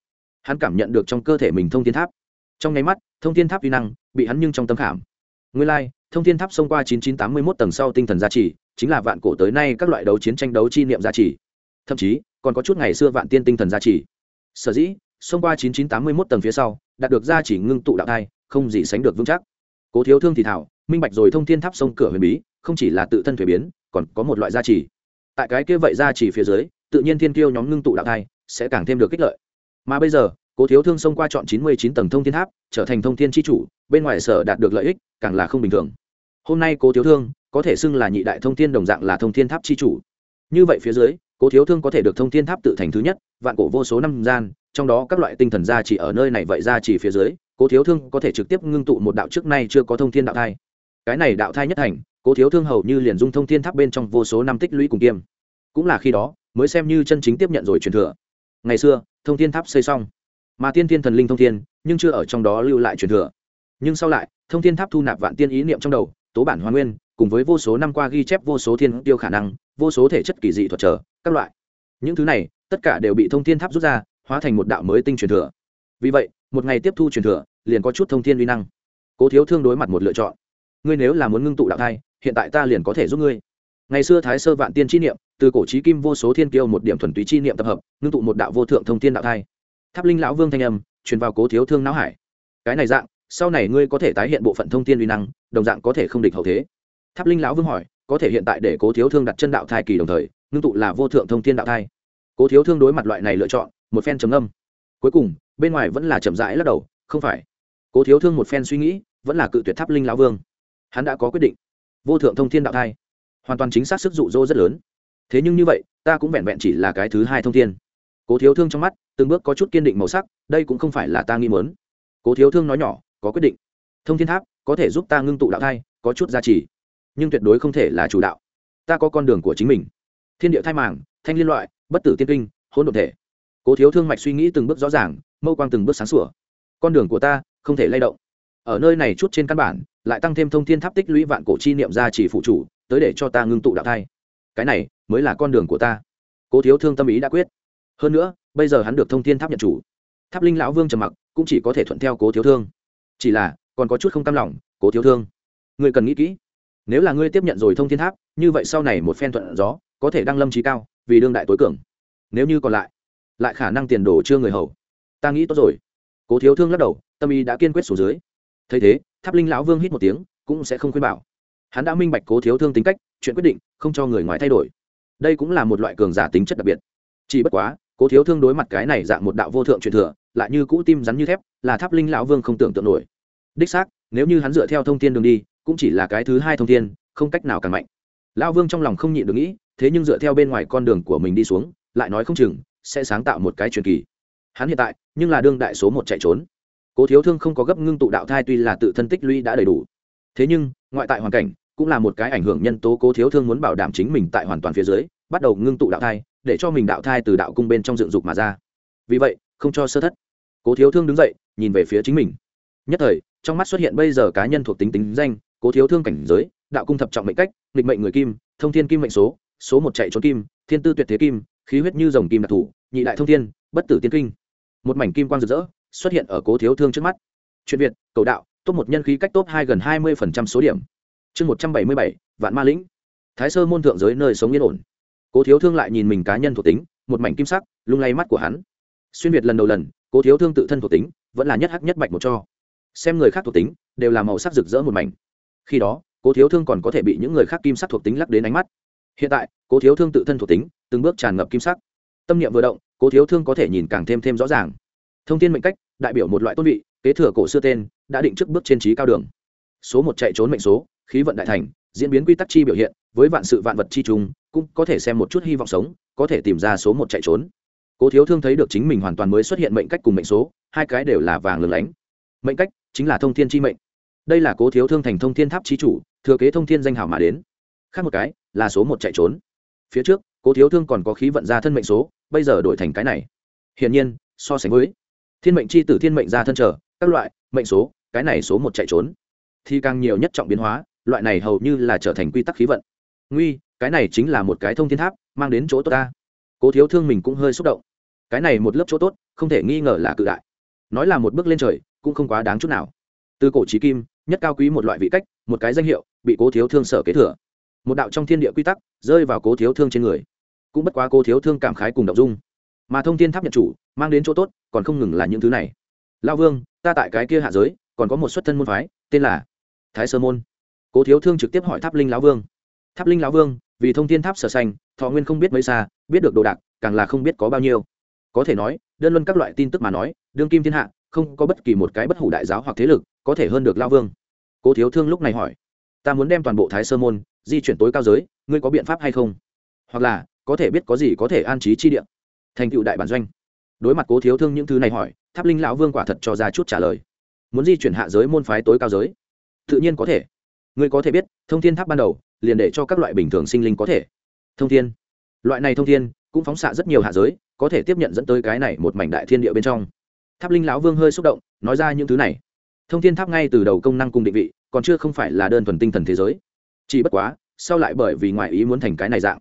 Hắn cảm nhận được trong cơ thể mình thông thiên tháp. Trong nháy mắt, thông thiên tháp vi năng bị hắn nhưng trong tâm khảm. Nguyên lai, thông thiên tháp xông qua 9981 tầng sau tinh thần gia trì, chính là vạn cổ tới nay các loại đấu chiến tranh đấu chi niệm gia trì. Thậm chí, còn có chút ngày xưa vạn tiên tinh thần gia trì. Sở dĩ, xông qua 9981 tầng phía sau, đạt được gia trì ngưng tụ đạo thai, không gì sánh được vững chắc. Cố thiếu thương thì thảo, minh bạch rồi thông thiên tháp sông cửa huyền bí, không chỉ là tự thân thuế biến, còn có một loại gia trì tại cái kia vậy ra chỉ phía dưới, tự nhiên thiên kiêu nhóm ngưng tụ đạo thai, sẽ càng thêm được kích lợi. Mà bây giờ, cố thiếu thương xông qua chọn 99 tầng thông thiên tháp, trở thành thông thiên chi chủ, bên ngoài sở đạt được lợi ích, càng là không bình thường. Hôm nay cố thiếu thương, có thể xưng là nhị đại thông thiên đồng dạng là thông thiên tháp chi chủ. Như vậy phía dưới, cố thiếu thương có thể được thông thiên tháp tự thành thứ nhất, vạn cổ vô số năm gian, trong đó các loại tinh thần gia chỉ ở nơi này vậy ra chỉ phía dưới, cố thiếu thương có thể trực tiếp ngưng tụ một đạo trước nay chưa có thông thiên đạo thai. Cái này đạo thai nhất thành cố thiếu thương hầu như liền dung thông thiên tháp bên trong vô số năm tích lũy cùng kiêm. Cũng là khi đó, mới xem như chân chính tiếp nhận rồi truyền thừa. Ngày xưa, thông thiên tháp xây xong, mà tiên thiên thần linh thông thiên, nhưng chưa ở trong đó lưu lại truyền thừa. Nhưng sau lại, thông thiên tháp thu nạp vạn tiên ý niệm trong đầu, tố bản hoa nguyên, cùng với vô số năm qua ghi chép vô số thiên tiêu khả năng, vô số thể chất kỳ dị thuật trở, các loại. Những thứ này, tất cả đều bị thông thiên tháp rút ra, hóa thành một đạo mới tinh truyền thừa. Vì vậy, một ngày tiếp thu truyền thừa, liền có chút thông thiên uy năng. Cố thiếu thương đối mặt một lựa chọn. Ngươi nếu là muốn ngưng tụ đạo thai hiện tại ta liền có thể giúp ngươi. Ngày xưa thái sơ vạn tiên chi niệm, từ cổ trí kim vô số thiên kiêu một điểm thuần túy chi niệm tập hợp, ngưng tụ một đạo vô thượng thông thiên đạo thai. Tháp linh lão vương thanh âm, truyền vào cố thiếu thương não hải. Cái này dạng, sau này ngươi có thể tái hiện bộ phận thông thiên uy năng, đồng dạng có thể không địch hậu thế. Tháp linh lão vương hỏi, có thể hiện tại để cố thiếu thương đặt chân đạo thai kỳ đồng thời, ngưng tụ là vô thượng thông thiên đạo thai. Cố thiếu thương đối mặt loại này lựa chọn, một phen trầm âm cuối cùng, bên ngoài vẫn là chậm rãi lắc đầu, không phải. Cố thiếu thương một phen suy nghĩ, vẫn là cự tuyệt tháp linh lão vương. Hắn đã có quyết định vô thượng thông thiên đạo thai. Hoàn toàn chính xác sức dụ dỗ rất lớn. Thế nhưng như vậy, ta cũng vẹn vẹn chỉ là cái thứ hai thông thiên. Cố thiếu thương trong mắt, từng bước có chút kiên định màu sắc, đây cũng không phải là ta nghi mớn cố thiếu thương nói nhỏ, có quyết định. Thông thiên tháp, có thể giúp ta ngưng tụ đạo thai, có chút giá trị nhưng tuyệt đối không thể là chủ đạo. Ta có con đường của chính mình. Thiên địa thai màng, thanh liên loại, bất tử tiên kinh, hỗn độn thể. Cố thiếu thương mạch suy nghĩ từng bước rõ ràng, mâu quang từng bước sáng sủa. Con đường của ta không thể lay động. Ở nơi này chút trên căn bản lại tăng thêm thông thiên tháp tích lũy vạn cổ chi niệm ra chỉ phụ chủ, tới để cho ta ngưng tụ đạo thai. Cái này mới là con đường của ta. Cố thiếu thương tâm ý đã quyết. Hơn nữa, bây giờ hắn được thông thiên tháp nhận chủ. Tháp linh lão vương trầm mặc, cũng chỉ có thể thuận theo cố thiếu thương. Chỉ là, còn có chút không cam lòng, cố thiếu thương người cần nghĩ kỹ. Nếu là ngươi tiếp nhận rồi thông thiên tháp, như vậy sau này một phen thuận gió, có thể đăng lâm trí cao, vì đương đại tối cường. Nếu như còn lại lại khả năng tiền đồ chưa người hầu. Ta nghĩ tốt rồi. Cố thiếu thương lắc đầu, tâm ý đã kiên quyết xuống dưới. Thấy thế tháp linh lão vương hít một tiếng, cũng sẽ không khuyên bảo. Hắn đã minh bạch cố thiếu thương tính cách, chuyện quyết định, không cho người ngoài thay đổi. Đây cũng là một loại cường giả tính chất đặc biệt. Chỉ bất quá, cố thiếu thương đối mặt cái này dạng một đạo vô thượng truyền thừa, lại như cũ tim rắn như thép, là tháp linh lão vương không tưởng tượng nổi. Đích xác, nếu như hắn dựa theo thông tin đường đi, cũng chỉ là cái thứ hai thông tin không cách nào càng mạnh. Lão vương trong lòng không nhịn được nghĩ, thế nhưng dựa theo bên ngoài con đường của mình đi xuống, lại nói không chừng, sẽ sáng tạo một cái truyền kỳ. Hắn hiện tại, nhưng là đương đại số một chạy trốn cố thiếu thương không có gấp ngưng tụ đạo thai tuy là tự thân tích lũy đã đầy đủ. Thế nhưng, ngoại tại hoàn cảnh cũng là một cái ảnh hưởng nhân tố cố thiếu thương muốn bảo đảm chính mình tại hoàn toàn phía dưới, bắt đầu ngưng tụ đạo thai, để cho mình đạo thai từ đạo cung bên trong dựng dục mà ra. Vì vậy, không cho sơ thất. Cố thiếu thương đứng dậy, nhìn về phía chính mình. Nhất thời, trong mắt xuất hiện bây giờ cá nhân thuộc tính tính danh, cố thiếu thương cảnh giới, đạo cung thập trọng mệnh cách, nghịch mệnh người kim, thông thiên kim mệnh số số một chạy trốn kim, thiên tư tuyệt thế kim, khí huyết như dòng kim đặc thù nhị đại thông thiên, bất tử tiên kinh. Một mảnh kim quang rực rỡ xuất hiện ở cố thiếu thương trước mắt. Chuyện việt, cầu đạo, top một nhân khí cách top hai gần hai mươi số điểm. Chương một trăm bảy mươi bảy, vạn ma lĩnh. Thái sơ môn thượng giới nơi sống yên ổn. Cố thiếu thương lại nhìn mình cá nhân thuộc tính, một mảnh kim sắc, lung lay mắt của hắn. Xuyên việt lần đầu lần, cố thiếu thương tự thân thuộc tính, vẫn là nhất hắc nhất bạch một cho. Xem người khác thuộc tính, đều là màu sắc rực rỡ một mảnh. Khi đó, cố thiếu thương còn có thể bị những người khác kim sắc thuộc tính lắc đến ánh mắt. Hiện tại, cố thiếu thương tự thân thuộc tính, từng bước tràn ngập kim sắc. Tâm niệm vừa động, cố thiếu thương có thể nhìn càng thêm thêm rõ ràng. Thông tin mệnh cách đại biểu một loại tôn vị, kế thừa cổ xưa tên, đã định trước bước trên trí cao đường. Số một chạy trốn mệnh số, khí vận đại thành, diễn biến quy tắc chi biểu hiện, với vạn sự vạn vật chi trùng cũng có thể xem một chút hy vọng sống, có thể tìm ra số một chạy trốn. Cố thiếu thương thấy được chính mình hoàn toàn mới xuất hiện mệnh cách cùng mệnh số, hai cái đều là vàng lừng lánh. Mệnh cách chính là thông thiên chi mệnh. Đây là cố thiếu thương thành thông thiên tháp chi chủ, thừa kế thông thiên danh hảo mà đến. Khác một cái, là số một chạy trốn. Phía trước, cố thiếu thương còn có khí vận ra thân mệnh số, bây giờ đổi thành cái này. Hiển nhiên, so sánh với thiên mệnh chi tử, thiên mệnh ra thân trở, các loại, mệnh số, cái này số một chạy trốn. Thì càng nhiều nhất trọng biến hóa, loại này hầu như là trở thành quy tắc khí vận. Nguy, cái này chính là một cái thông thiên tháp, mang đến chỗ tốt ta. Cố thiếu thương mình cũng hơi xúc động. Cái này một lớp chỗ tốt, không thể nghi ngờ là cự đại. Nói là một bước lên trời, cũng không quá đáng chút nào. Từ cổ trí kim, nhất cao quý một loại vị cách, một cái danh hiệu, bị cố thiếu thương sở kế thừa. Một đạo trong thiên địa quy tắc, rơi vào cố thiếu thương trên người. Cũng bất quá cố thiếu thương cảm khái cùng đ dung mà thông thiên tháp nhận chủ, mang đến chỗ tốt, còn không ngừng là những thứ này. Lao vương, ta tại cái kia hạ giới, còn có một xuất thân môn phái, tên là thái sơ môn. Cố thiếu thương trực tiếp hỏi tháp linh lão vương. Tháp linh lão vương, vì thông thiên tháp sở xanh thọ nguyên không biết mấy xa, biết được đồ đạc, càng là không biết có bao nhiêu. Có thể nói, đơn luân các loại tin tức mà nói, đương kim thiên hạ, không có bất kỳ một cái bất hủ đại giáo hoặc thế lực có thể hơn được lao vương. Cố thiếu thương lúc này hỏi, ta muốn đem toàn bộ thái sơ môn di chuyển tối cao giới, ngươi có biện pháp hay không? Hoặc là, có thể biết có gì có thể an trí chi địa? Thành tựu đại bản doanh. Đối mặt cố thiếu thương những thứ này hỏi, tháp linh lão vương quả thật cho ra chút trả lời. Muốn di chuyển hạ giới môn phái tối cao giới? Tự nhiên có thể. Ngươi có thể biết, thông thiên tháp ban đầu, liền để cho các loại bình thường sinh linh có thể. Thông thiên. Loại này thông thiên, cũng phóng xạ rất nhiều hạ giới, có thể tiếp nhận dẫn tới cái này một mảnh đại thiên địa bên trong. Tháp linh lão vương hơi xúc động, nói ra những thứ này. Thông thiên tháp ngay từ đầu công năng cùng định vị, còn chưa không phải là đơn thuần tinh thần thế giới. Chỉ bất quá, sau lại bởi vì ngoại ý muốn thành cái này dạng.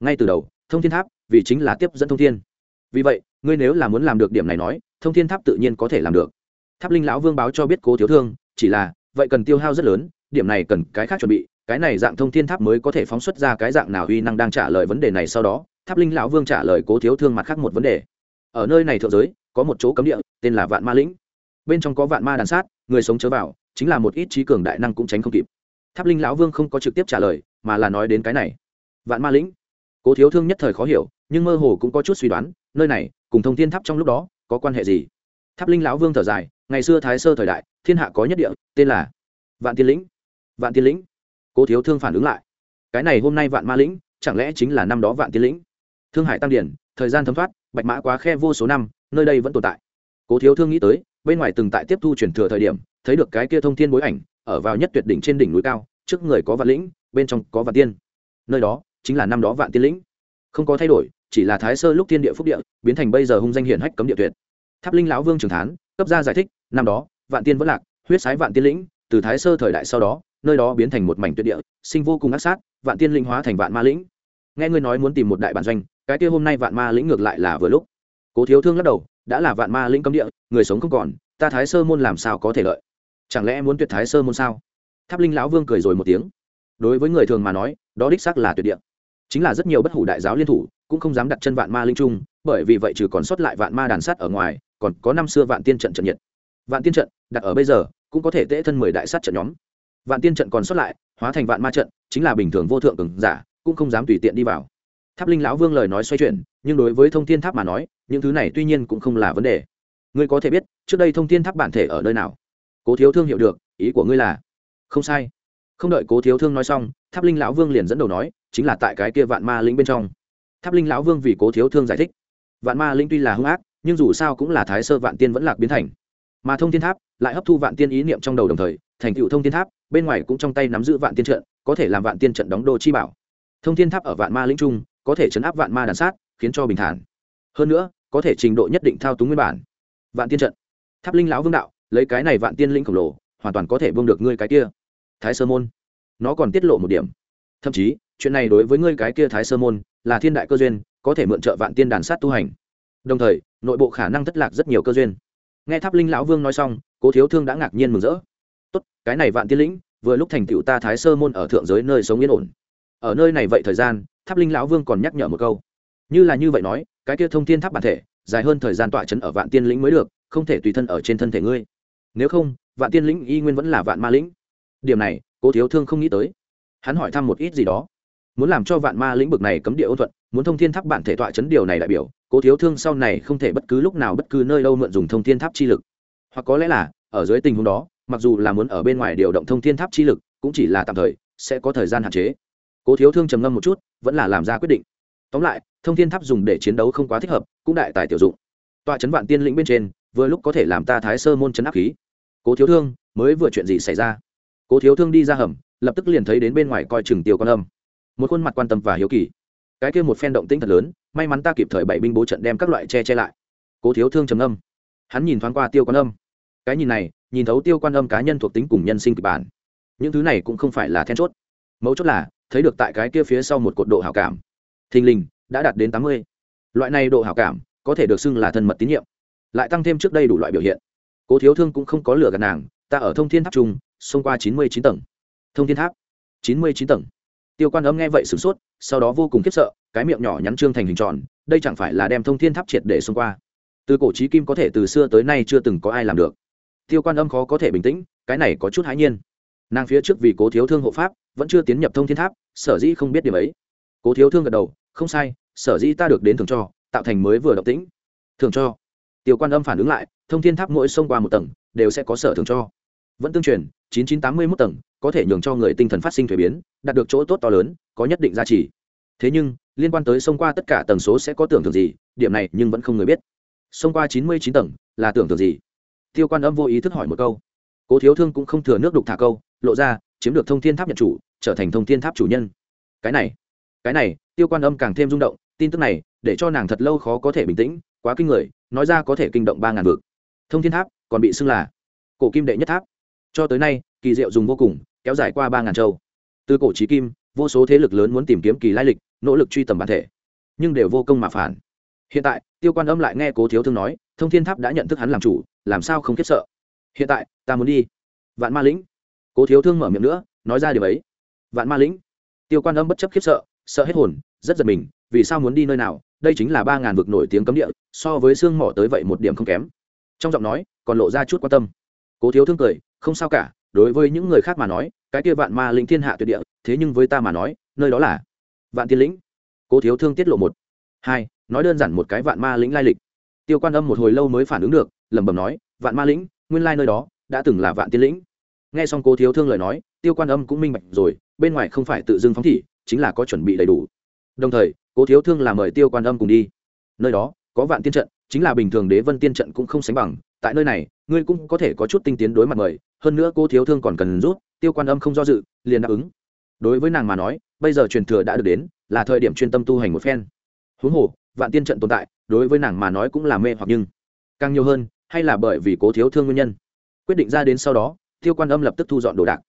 Ngay từ đầu, thông thiên tháp vì chính là tiếp dẫn thông thiên vì vậy, ngươi nếu là muốn làm được điểm này nói, thông thiên tháp tự nhiên có thể làm được. Tháp linh lão vương báo cho biết cố thiếu thương, chỉ là, vậy cần tiêu hao rất lớn, điểm này cần cái khác chuẩn bị, cái này dạng thông thiên tháp mới có thể phóng xuất ra cái dạng nào uy năng đang trả lời vấn đề này sau đó, tháp linh lão vương trả lời cố thiếu thương mặt khác một vấn đề. Ở nơi này thượng giới, có một chỗ cấm địa, tên là vạn ma lĩnh. Bên trong có vạn ma đàn sát, người sống chớ vào, chính là một ít trí cường đại năng cũng tránh không kịp. Tháp linh lão vương không có trực tiếp trả lời, mà là nói đến cái này. Vạn ma lĩnh. Cố thiếu thương nhất thời khó hiểu nhưng mơ hồ cũng có chút suy đoán, nơi này, cùng thông thiên tháp trong lúc đó, có quan hệ gì? Tháp linh lão vương thở dài, ngày xưa thái sơ thời đại, thiên hạ có nhất địa, tên là vạn tiên lĩnh. Vạn tiên lĩnh. Cố thiếu thương phản ứng lại. Cái này hôm nay vạn ma lĩnh, chẳng lẽ chính là năm đó vạn tiên lĩnh? Thương hải tăng điển, thời gian thấm thoát, bạch mã quá khe vô số năm, nơi đây vẫn tồn tại. Cố thiếu thương nghĩ tới, bên ngoài từng tại tiếp thu chuyển thừa thời điểm, thấy được cái kia thông thiên bối ảnh, ở vào nhất tuyệt đỉnh trên đỉnh núi cao, trước người có vạn lĩnh, bên trong có vạn tiên. Nơi đó, chính là năm đó vạn tiên lĩnh. Không có thay đổi chỉ là thái sơ lúc thiên địa phúc địa, biến thành bây giờ hung danh hiển hách cấm địa tuyệt. Tháp linh lão vương trường thán, cấp ra giải thích, năm đó, vạn tiên vẫn lạc, huyết sái vạn tiên lĩnh, từ thái sơ thời đại sau đó, nơi đó biến thành một mảnh tuyệt địa, sinh vô cùng ác sát, vạn tiên linh hóa thành vạn ma lĩnh. Nghe ngươi nói muốn tìm một đại bản doanh, cái kia hôm nay vạn ma lĩnh ngược lại là vừa lúc. Cố thiếu thương lắc đầu, đã là vạn ma lĩnh cấm địa, người sống không còn, ta thái sơ môn làm sao có thể lợi? Chẳng lẽ muốn tuyệt thái sơ môn sao? Tháp linh lão vương cười rồi một tiếng. Đối với người thường mà nói, đó đích xác là tuyệt địa. Chính là rất nhiều bất hủ đại giáo liên thủ cũng không dám đặt chân vạn ma linh trung, bởi vì vậy trừ còn sót lại vạn ma đàn sát ở ngoài, còn có năm xưa vạn tiên trận trận nhiệt. Vạn tiên trận, đặt ở bây giờ, cũng có thể tễ thân mười đại sát trận nhóm. Vạn tiên trận còn sót lại, hóa thành vạn ma trận, chính là bình thường vô thượng cường giả, cũng không dám tùy tiện đi vào. Tháp linh lão vương lời nói xoay chuyển, nhưng đối với thông thiên tháp mà nói, những thứ này tuy nhiên cũng không là vấn đề. Ngươi có thể biết, trước đây thông thiên tháp bản thể ở nơi nào? Cố thiếu thương hiểu được, ý của ngươi là, không sai. Không đợi cố thiếu thương nói xong, tháp linh lão vương liền dẫn đầu nói, chính là tại cái kia vạn ma lĩnh bên trong tháp linh lão vương vì cố thiếu thương giải thích. Vạn ma Linh tuy là hung ác, nhưng dù sao cũng là thái sơ vạn tiên vẫn lạc biến thành. Mà thông thiên tháp lại hấp thu vạn tiên ý niệm trong đầu đồng thời, thành tựu thông thiên tháp, bên ngoài cũng trong tay nắm giữ vạn tiên trận, có thể làm vạn tiên trận đóng đô chi bảo. Thông thiên tháp ở vạn ma lĩnh trung, có thể chấn áp vạn ma đàn sát, khiến cho bình thản. Hơn nữa, có thể trình độ nhất định thao túng nguyên bản. Vạn tiên trận. Tháp linh lão vương đạo, lấy cái này vạn tiên linh khổng lồ, hoàn toàn có thể vương được ngươi cái kia. Thái sơ môn. Nó còn tiết lộ một điểm. Thậm chí, chuyện này đối với ngươi cái kia thái sơ môn là thiên đại cơ duyên, có thể mượn trợ vạn tiên đàn sát tu hành. Đồng thời, nội bộ khả năng thất lạc rất nhiều cơ duyên. Nghe tháp linh lão vương nói xong, cố thiếu thương đã ngạc nhiên mừng rỡ. Tốt, cái này vạn tiên lĩnh, vừa lúc thành tựu ta thái sơ môn ở thượng giới nơi sống yên ổn. Ở nơi này vậy thời gian, tháp linh lão vương còn nhắc nhở một câu. Như là như vậy nói, cái kia thông thiên tháp bản thể, dài hơn thời gian tọa chấn ở vạn tiên lĩnh mới được, không thể tùy thân ở trên thân thể ngươi. Nếu không, vạn tiên lĩnh y nguyên vẫn là vạn ma lĩnh. Điểm này, cố thiếu thương không nghĩ tới. Hắn hỏi thăm một ít gì đó muốn làm cho vạn ma lĩnh vực này cấm địa ôn thuận, muốn thông thiên tháp bản thể tọa chấn điều này đại biểu, cố thiếu thương sau này không thể bất cứ lúc nào bất cứ nơi đâu mượn dùng thông thiên tháp chi lực. Hoặc có lẽ là, ở dưới tình huống đó, mặc dù là muốn ở bên ngoài điều động thông thiên tháp chi lực, cũng chỉ là tạm thời, sẽ có thời gian hạn chế. Cố thiếu thương trầm ngâm một chút, vẫn là làm ra quyết định. Tóm lại, thông thiên tháp dùng để chiến đấu không quá thích hợp, cũng đại tài tiểu dụng. Tọa chấn vạn tiên lĩnh bên trên, vừa lúc có thể làm ta thái sơ môn chấn áp khí. Cố thiếu thương, mới vừa chuyện gì xảy ra? Cố thiếu thương đi ra hầm, lập tức liền thấy đến bên ngoài coi chừng tiêu con âm một khuôn mặt quan tâm và hiếu kỳ. Cái kia một phen động tĩnh thật lớn, may mắn ta kịp thời bảy binh bố trận đem các loại che che lại. Cố thiếu thương trầm âm hắn nhìn thoáng qua tiêu quan âm. Cái nhìn này, nhìn thấu tiêu quan âm cá nhân thuộc tính cùng nhân sinh kịch bản. Những thứ này cũng không phải là then chốt. Mấu chốt là, thấy được tại cái kia phía sau một cột độ hảo cảm. Thình lình, đã đạt đến tám mươi. Loại này độ hảo cảm, có thể được xưng là thân mật tín nhiệm. Lại tăng thêm trước đây đủ loại biểu hiện. Cố thiếu thương cũng không có lửa gạt nàng, ta ở thông thiên tháp trung xông qua chín mươi chín tầng. Thông thiên tháp, chín mươi chín tầng tiêu quan âm nghe vậy sửng sốt, sau đó vô cùng khiếp sợ, cái miệng nhỏ nhắn trương thành hình tròn, đây chẳng phải là đem thông thiên tháp triệt để xông qua. Từ cổ trí kim có thể từ xưa tới nay chưa từng có ai làm được. Tiêu quan âm khó có thể bình tĩnh, cái này có chút hãi nhiên. Nàng phía trước vì cố thiếu thương hộ pháp, vẫn chưa tiến nhập thông thiên tháp, sở dĩ không biết điểm ấy. Cố thiếu thương gật đầu, không sai, sở dĩ ta được đến thường cho, tạo thành mới vừa động tĩnh. Thường cho. Tiêu quan âm phản ứng lại, thông thiên tháp mỗi xông qua một tầng, đều sẽ có sở thường cho. Vẫn tương truyền, chín chín tám mươi mốt tầng có thể nhường cho người tinh thần phát sinh thuế biến, đạt được chỗ tốt to lớn, có nhất định giá trị. Thế nhưng, liên quan tới xông qua tất cả tầng số sẽ có tưởng tượng gì, điểm này nhưng vẫn không người biết. Xông qua chín mươi chín tầng, là tưởng tượng gì? Tiêu quan âm vô ý thức hỏi một câu. Cố thiếu thương cũng không thừa nước đục thả câu, lộ ra, chiếm được thông thiên tháp nhận chủ, trở thành thông thiên tháp chủ nhân. Cái này cái này, tiêu quan âm càng thêm rung động, tin tức này, để cho nàng thật lâu khó có thể bình tĩnh, quá kinh người, nói ra có thể kinh động ba ngàn vực. Thông thiên tháp, còn bị xưng là cổ kim đệ nhất tháp. Cho tới nay, kỳ diệu dùng vô cùng kéo dài qua ba ngàn châu. Từ cổ trí kim, vô số thế lực lớn muốn tìm kiếm kỳ lai lịch, nỗ lực truy tầm bản thể, nhưng đều vô công mà phản. Hiện tại, tiêu quan âm lại nghe cố thiếu thương nói, thông thiên tháp đã nhận thức hắn làm chủ, làm sao không khiếp sợ? Hiện tại, ta muốn đi. Vạn ma lĩnh. Cố thiếu thương mở miệng nữa, nói ra điều ấy. Vạn ma lĩnh. Tiêu quan âm bất chấp khiếp sợ sợ hết hồn, rất giật mình, vì sao muốn đi nơi nào? Đây chính là ba ngàn vực nổi tiếng cấm địa, so với xương mỏ tới vậy một điểm không kém. Trong giọng nói, còn lộ ra chút quan tâm. Cố thiếu thương cười, không sao cả, đối với những người khác mà nói cái kia vạn ma linh thiên hạ tuyệt địa, thế nhưng với ta mà nói, nơi đó là vạn tiên lĩnh. Cố thiếu thương tiết lộ một, hai, nói đơn giản một cái vạn ma lĩnh lai lịch. Tiêu quan âm một hồi lâu mới phản ứng được, lẩm bẩm nói, vạn ma lĩnh, nguyên lai nơi đó đã từng là vạn tiên lĩnh. Nghe xong cố thiếu thương lời nói, tiêu quan âm cũng minh bạch rồi, bên ngoài không phải tự dưng phóng thị, chính là có chuẩn bị đầy đủ. Đồng thời, cố thiếu thương là mời tiêu quan âm cùng đi. Nơi đó có vạn tiên trận chính là bình thường đế vân tiên trận cũng không sánh bằng, tại nơi này, ngươi cũng có thể có chút tinh tiến đối mặt mời, hơn nữa cô thiếu thương còn cần rút, tiêu quan âm không do dự, liền đáp ứng. Đối với nàng mà nói, bây giờ truyền thừa đã được đến, là thời điểm chuyên tâm tu hành một phen. Huống hồ, vạn tiên trận tồn tại, đối với nàng mà nói cũng là mê hoặc nhưng càng nhiều hơn, hay là bởi vì cố thiếu thương nguyên nhân. Quyết định ra đến sau đó, tiêu quan âm lập tức thu dọn đồ đạc.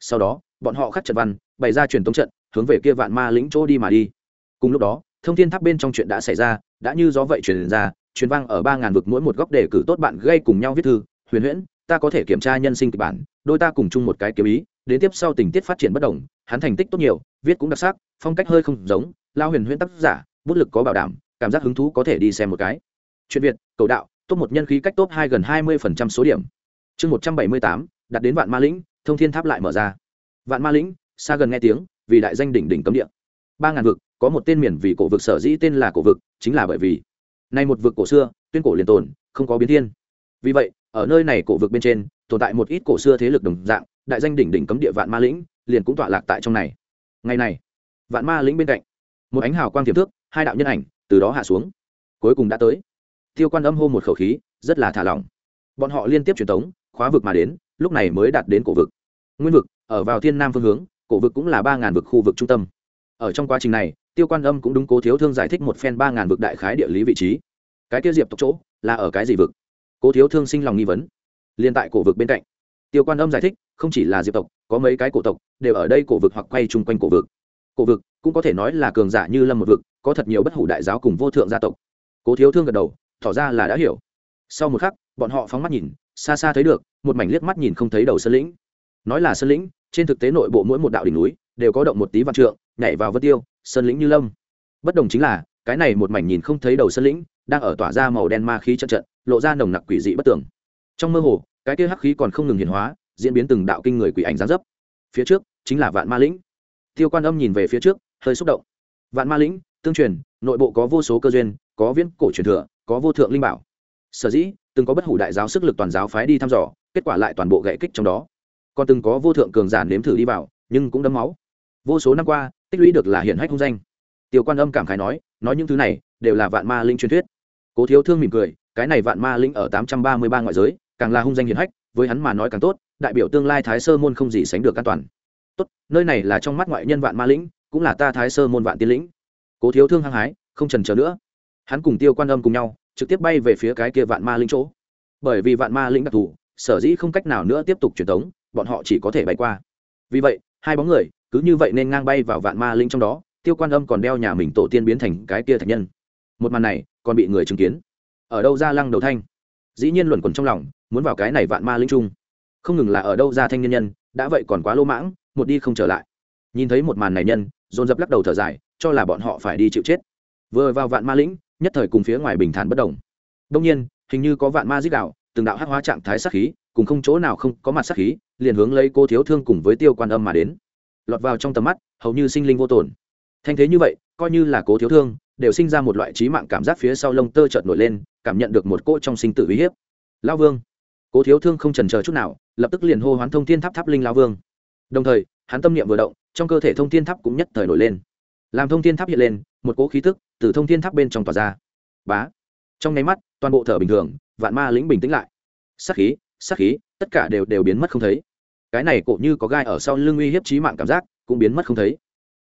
Sau đó, bọn họ khắc trận văn, bày ra truyền tống trận, hướng về kia vạn ma lĩnh chỗ đi mà đi. Cùng lúc đó, thông thiên tháp bên trong chuyện đã xảy ra, đã như gió vậy truyền ra truyền vang ở ba ngàn vực mỗi một góc để cử tốt bạn gây cùng nhau viết thư. Huyền huyễn, ta có thể kiểm tra nhân sinh kịch bản, đôi ta cùng chung một cái kiếm ý, đến tiếp sau tình tiết phát triển bất đồng, hắn thành tích tốt nhiều, viết cũng đặc sắc, phong cách hơi không giống lao huyền huyễn tác giả, bút lực có bảo đảm, cảm giác hứng thú có thể đi xem một cái. Chuyện việt, cầu đạo, top một nhân khí cách top hai gần hai mươi phần trăm số điểm. Chương một trăm bảy mươi tám, đặt đến vạn ma lĩnh, thông thiên tháp lại mở ra. Vạn ma lĩnh xa gần nghe tiếng, vì đại danh đỉnh đỉnh cấm địa. Ba ngàn vực, có một tên miền vì cổ vực sở dĩ tên là cổ vực, chính là bởi vì nay một vực cổ xưa, tuyên cổ liền tồn, không có biến thiên. Vì vậy, ở nơi này cổ vực bên trên, tồn tại một ít cổ xưa thế lực đồng dạng, đại danh đỉnh đỉnh cấm địa vạn ma lĩnh, liền cũng tọa lạc tại trong này. Ngày này, vạn ma lĩnh bên cạnh, một ánh hào quang tiềm thước, hai đạo nhân ảnh từ đó hạ xuống. Cuối cùng đã tới. Tiêu quan âm hô một khẩu khí, rất là thả lỏng. Bọn họ liên tiếp truyền tống, khóa vực mà đến, lúc này mới đạt đến cổ vực. Nguyên vực, ở vào thiên nam phương hướng, cổ vực cũng là ba ngàn vực khu vực trung tâm. Ở trong quá trình này tiêu quan âm cũng đúng cố thiếu thương giải thích một phen ba ngàn vực đại khái địa lý vị trí. Cái tiêu diệp tộc chỗ là ở cái gì vực? Cố thiếu thương sinh lòng nghi vấn. Liên tại cổ vực bên cạnh. Tiêu quan âm giải thích, không chỉ là diệp tộc, có mấy cái cổ tộc đều ở đây cổ vực hoặc quay chung quanh cổ vực. Cổ vực cũng có thể nói là cường giả như lâm một vực, có thật nhiều bất hủ đại giáo cùng vô thượng gia tộc. Cố thiếu thương gật đầu, tỏ ra là đã hiểu. Sau một khắc, bọn họ phóng mắt nhìn, xa xa thấy được, một mảnh liếc mắt nhìn không thấy đầu sơn lĩnh. Nói là sơn lĩnh, trên thực tế nội bộ mỗi một đạo đỉnh núi đều có động một tí văn trượng nhảy vào vân tiêu, sơn lĩnh như lâm. Bất đồng chính là, cái này một mảnh nhìn không thấy đầu sơn lĩnh, đang ở tỏa ra màu đen ma khí trận trận, lộ ra nồng nặc quỷ dị bất tường. Trong mơ hồ, cái kia hắc khí còn không ngừng hiển hóa, diễn biến từng đạo kinh người quỷ ảnh gián dấp. Phía trước, chính là vạn ma lĩnh. Tiêu quan âm nhìn về phía trước, hơi xúc động. Vạn ma lĩnh, tương truyền, nội bộ có vô số cơ duyên, có viễn cổ truyền thừa, có vô thượng linh bảo. Sở dĩ, từng có bất hủ đại giáo sức lực toàn giáo phái đi thăm dò, kết quả lại toàn bộ gãy kích trong đó. Còn từng có vô thượng cường giả nếm thử đi vào, nhưng cũng đấm máu. Vô số năm qua tích lũy được là hiển hách hung danh. Tiêu quan âm cảm khái nói nói những thứ này đều là vạn ma linh truyền thuyết. Cố thiếu thương mỉm cười, cái này vạn ma linh ở tám trăm ba mươi ba ngoại giới, càng là hung danh hiển hách, với hắn mà nói càng tốt, đại biểu tương lai thái sơ môn không gì sánh được an toàn. Tốt, nơi này là trong mắt ngoại nhân vạn ma lĩnh, cũng là ta thái sơ môn vạn tiên lĩnh. Cố thiếu thương hăng hái, không trần chờ nữa. Hắn cùng tiêu quan âm cùng nhau, trực tiếp bay về phía cái kia vạn ma lĩnh chỗ. Bởi vì vạn ma lĩnh đặc thù, sở dĩ không cách nào nữa tiếp tục truyền tống, bọn họ chỉ có thể bay qua. Vì vậy, hai bóng người cứ như vậy nên ngang bay vào vạn ma linh trong đó, tiêu quan âm còn đeo nhà mình tổ tiên biến thành cái kia thạch nhân. Một màn này, còn bị người chứng kiến. Ở đâu ra lăng đầu thanh? Dĩ nhiên luẩn quẩn trong lòng, muốn vào cái này vạn ma linh trung không ngừng là ở đâu ra thanh nhân nhân, đã vậy còn quá lô mãng, một đi không trở lại. Nhìn thấy một màn này nhân, dồn dập lắc đầu thở dài, cho là bọn họ phải đi chịu chết. Vừa vào vạn ma lĩnh, nhất thời cùng phía ngoài bình thản bất đồng đông nhiên, hình như có vạn ma dích đạo, từng đạo hắc hóa trạng thái sát khí, cùng không chỗ nào không có mặt sát khí, liền hướng lấy cô thiếu thương cùng với tiêu quan âm mà đến lọt vào trong tầm mắt, hầu như sinh linh vô tổn thanh thế như vậy, coi như là cố thiếu thương, đều sinh ra một loại trí mạng cảm giác phía sau lông tơ chợt nổi lên, cảm nhận được một cỗ trong sinh tử uy hiếp. Lao vương. Cố thiếu thương không trần chờ chút nào, lập tức liền hô hoán thông thiên tháp tháp linh lao vương. Đồng thời, hắn tâm niệm vừa động, trong cơ thể thông thiên tháp cũng nhất thời nổi lên. Làm thông thiên tháp hiện lên, một cỗ khí tức từ thông thiên tháp bên trong tỏa ra. Bá. Trong nháy mắt, toàn bộ thở bình thường, vạn ma lĩnh bình tĩnh lại. Sắc khí sắc khí, tất cả đều đều biến mất không thấy cái này cổ như có gai ở sau lưng uy hiếp trí mạng cảm giác, cũng biến mất không thấy.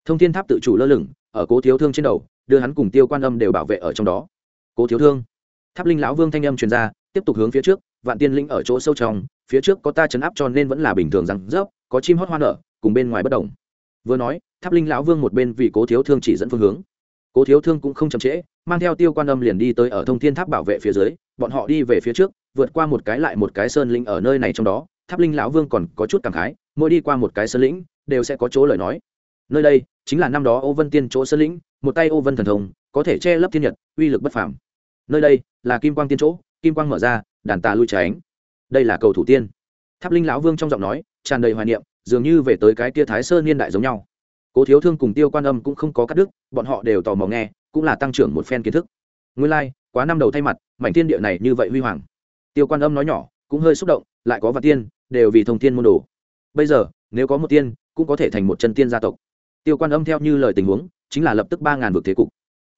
Thông thiên tháp tự chủ lơ lửng, ở cố thiếu thương trên đầu, đưa hắn cùng tiêu quan âm đều bảo vệ ở trong đó. Cố thiếu thương. Tháp linh lão vương thanh âm truyền ra, tiếp tục hướng phía trước, vạn tiên linh ở chỗ sâu trong, phía trước có ta chấn áp cho nên vẫn là bình thường rằng, rớp, có chim hót hoa nở, cùng bên ngoài bất đồng vừa nói, tháp linh lão vương một bên vì cố thiếu thương chỉ dẫn phương hướng. Cố thiếu thương cũng không chậm trễ, mang theo tiêu quan âm liền đi tới ở thông thiên tháp bảo vệ phía dưới, bọn họ đi về phía trước, vượt qua một cái lại một cái sơn linh ở nơi này trong đó tháp linh lão vương còn có chút cảm khái mỗi đi qua một cái sơn lĩnh đều sẽ có chỗ lời nói. Nơi đây chính là năm đó ô vân tiên chỗ sơn lĩnh một tay ô vân thần thông có thể che lấp thiên nhật uy lực bất phàm. Nơi đây là kim quang tiên chỗ kim quang mở ra đàn tà lui tránh. Đây là cầu thủ tiên. Tháp linh lão vương trong giọng nói tràn đầy hoài niệm dường như về tới cái tia thái sơn niên đại giống nhau. Cố thiếu thương cùng tiêu quan âm cũng không có cắt đứt bọn họ đều tò mò nghe cũng là tăng trưởng một phen kiến thức. Nguyên lai、like, quá năm đầu thay mặt mảnh thiên địa này như vậy huy hoàng. Tiêu quan âm nói nhỏ cũng hơi xúc động, lại có vạn tiên, đều vì thông tiên môn đồ. Bây giờ, nếu có một tiên, cũng có thể thành một chân tiên gia tộc. Tiêu quan âm theo như lời tình huống, chính là lập tức ba ngàn vực thế cục.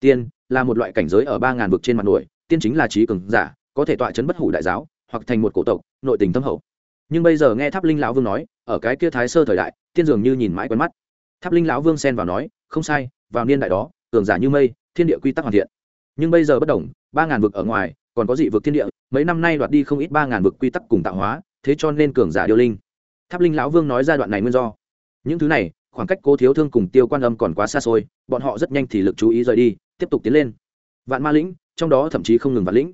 Tiên là một loại cảnh giới ở ba ngàn vực trên mặt nổi tiên chính là trí cường giả, có thể tọa chấn bất hủ đại giáo, hoặc thành một cổ tộc, nội tình thâm hậu. Nhưng bây giờ nghe tháp linh lão vương nói, ở cái kia thái sơ thời đại, tiên dường như nhìn mãi quen mắt. Tháp linh lão vương xen vào nói, không sai, vào niên đại đó, cường giả như mây, thiên địa quy tắc hoàn thiện. Nhưng bây giờ bất đồng, ba ngàn vực ở ngoài còn có dị vực thiên địa, mấy năm nay đoạt đi không ít ba ngàn vực quy tắc cùng tạo hóa, thế cho nên cường giả điêu linh. Tháp linh lão vương nói giai đoạn này nguyên do. Những thứ này, khoảng cách cố thiếu thương cùng tiêu quan âm còn quá xa xôi, bọn họ rất nhanh thì lực chú ý rời đi, tiếp tục tiến lên. Vạn ma lĩnh, trong đó thậm chí không ngừng vạn lĩnh.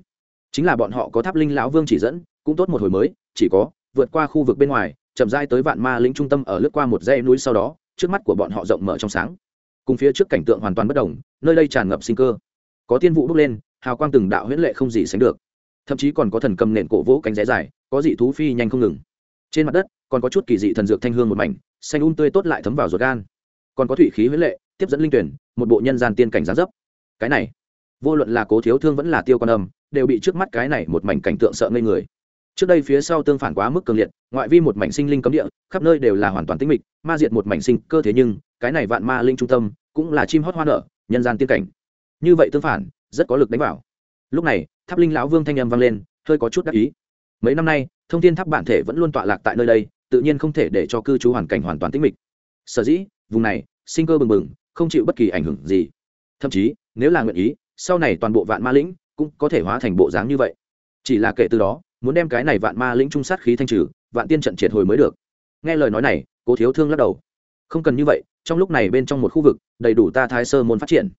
Chính là bọn họ có tháp linh lão vương chỉ dẫn, cũng tốt một hồi mới, chỉ có vượt qua khu vực bên ngoài, chậm rãi tới vạn ma lĩnh trung tâm ở lướt qua một dãy núi sau đó, trước mắt của bọn họ rộng mở trong sáng. Cùng phía trước cảnh tượng hoàn toàn bất đồng, nơi đây tràn ngập sinh cơ. Có tiên vụ bốc lên hào quang từng đạo huyễn lệ không gì sánh được. Thậm chí còn có thần cầm nện cổ vỗ cánh rẽ dài, có dị thú phi nhanh không ngừng. Trên mặt đất, còn có chút kỳ dị thần dược thanh hương một mảnh, xanh un tươi tốt lại thấm vào ruột gan. Còn có thủy khí huyễn lệ, tiếp dẫn linh tuyển, một bộ nhân gian tiên cảnh giá dấp. Cái này, vô luận là cố thiếu thương vẫn là tiêu con âm, đều bị trước mắt cái này một mảnh cảnh tượng sợ ngây người. Trước đây phía sau tương phản quá mức cường liệt, ngoại vi một mảnh sinh linh cấm địa, khắp nơi đều là hoàn toàn tĩnh mịch, ma diệt một mảnh sinh cơ thế nhưng, cái này vạn ma linh trung tâm, cũng là chim hót hoa nở, nhân gian tiên cảnh. Như vậy tương phản rất có lực đánh vào. Lúc này, tháp linh lão vương thanh âm vang lên, hơi có chút đắc ý. Mấy năm nay, thông tin tháp bản thể vẫn luôn tọa lạc tại nơi đây, tự nhiên không thể để cho cư trú hoàn cảnh hoàn toàn tĩnh mịch. Sở dĩ, vùng này, sinh cơ bừng bừng, không chịu bất kỳ ảnh hưởng gì. Thậm chí, nếu là nguyện ý, sau này toàn bộ vạn ma lĩnh cũng có thể hóa thành bộ dáng như vậy. Chỉ là kể từ đó, muốn đem cái này vạn ma lĩnh trung sát khí thanh trừ, vạn tiên trận triệt hồi mới được. Nghe lời nói này, cố thiếu thương lắc đầu. Không cần như vậy, trong lúc này bên trong một khu vực, đầy đủ ta thái sơ môn phát triển.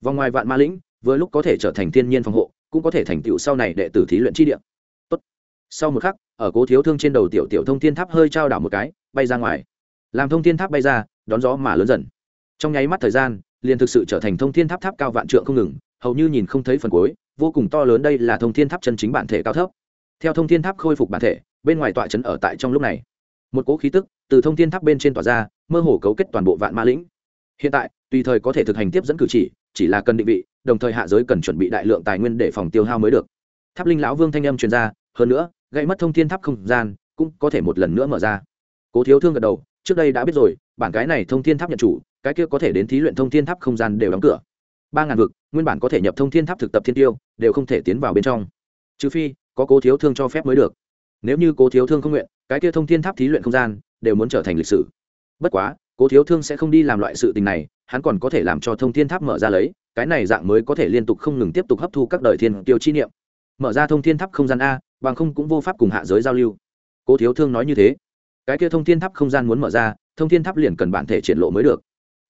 Vòng ngoài vạn ma lĩnh vừa lúc có thể trở thành thiên nhiên phòng hộ, cũng có thể thành tựu sau này đệ tử thí luyện chi địa. Tốt. sau một khắc, ở cố thiếu thương trên đầu tiểu tiểu thông thiên tháp hơi trao đảo một cái, bay ra ngoài. Làm thông thiên tháp bay ra, đón gió mà lớn dần. Trong nháy mắt thời gian, liền thực sự trở thành thông thiên tháp tháp cao vạn trượng không ngừng, hầu như nhìn không thấy phần cuối, vô cùng to lớn đây là thông thiên tháp chân chính bản thể cao thấp. Theo thông thiên tháp khôi phục bản thể, bên ngoài tọa trấn ở tại trong lúc này. Một cỗ khí tức từ thông thiên tháp bên trên tỏa ra, mơ hồ cấu kết toàn bộ vạn ma lĩnh. Hiện tại, tùy thời có thể thực hành tiếp dẫn cử chỉ chỉ là cần định vị, đồng thời hạ giới cần chuẩn bị đại lượng tài nguyên để phòng tiêu hao mới được. Tháp linh lão vương thanh âm truyền ra, hơn nữa gây mất thông thiên tháp không gian, cũng có thể một lần nữa mở ra. Cố thiếu thương gật đầu, trước đây đã biết rồi, bản cái này thông thiên tháp nhận chủ, cái kia có thể đến thí luyện thông thiên tháp không gian đều đóng cửa. Ba ngàn vực, nguyên bản có thể nhập thông thiên tháp thực tập thiên tiêu, đều không thể tiến vào bên trong. Trừ phi, có cố thiếu thương cho phép mới được. Nếu như cố thiếu thương không nguyện, cái kia thông thiên tháp thí luyện không gian, đều muốn trở thành lịch sử. Bất quá cố thiếu thương sẽ không đi làm loại sự tình này, hắn còn có thể làm cho thông thiên tháp mở ra lấy, cái này dạng mới có thể liên tục không ngừng tiếp tục hấp thu các đời thiên tiêu chi niệm. Mở ra thông thiên tháp không gian a, bằng không cũng vô pháp cùng hạ giới giao lưu. Cố thiếu thương nói như thế. Cái kia thông thiên tháp không gian muốn mở ra, thông thiên tháp liền cần bản thể triển lộ mới được.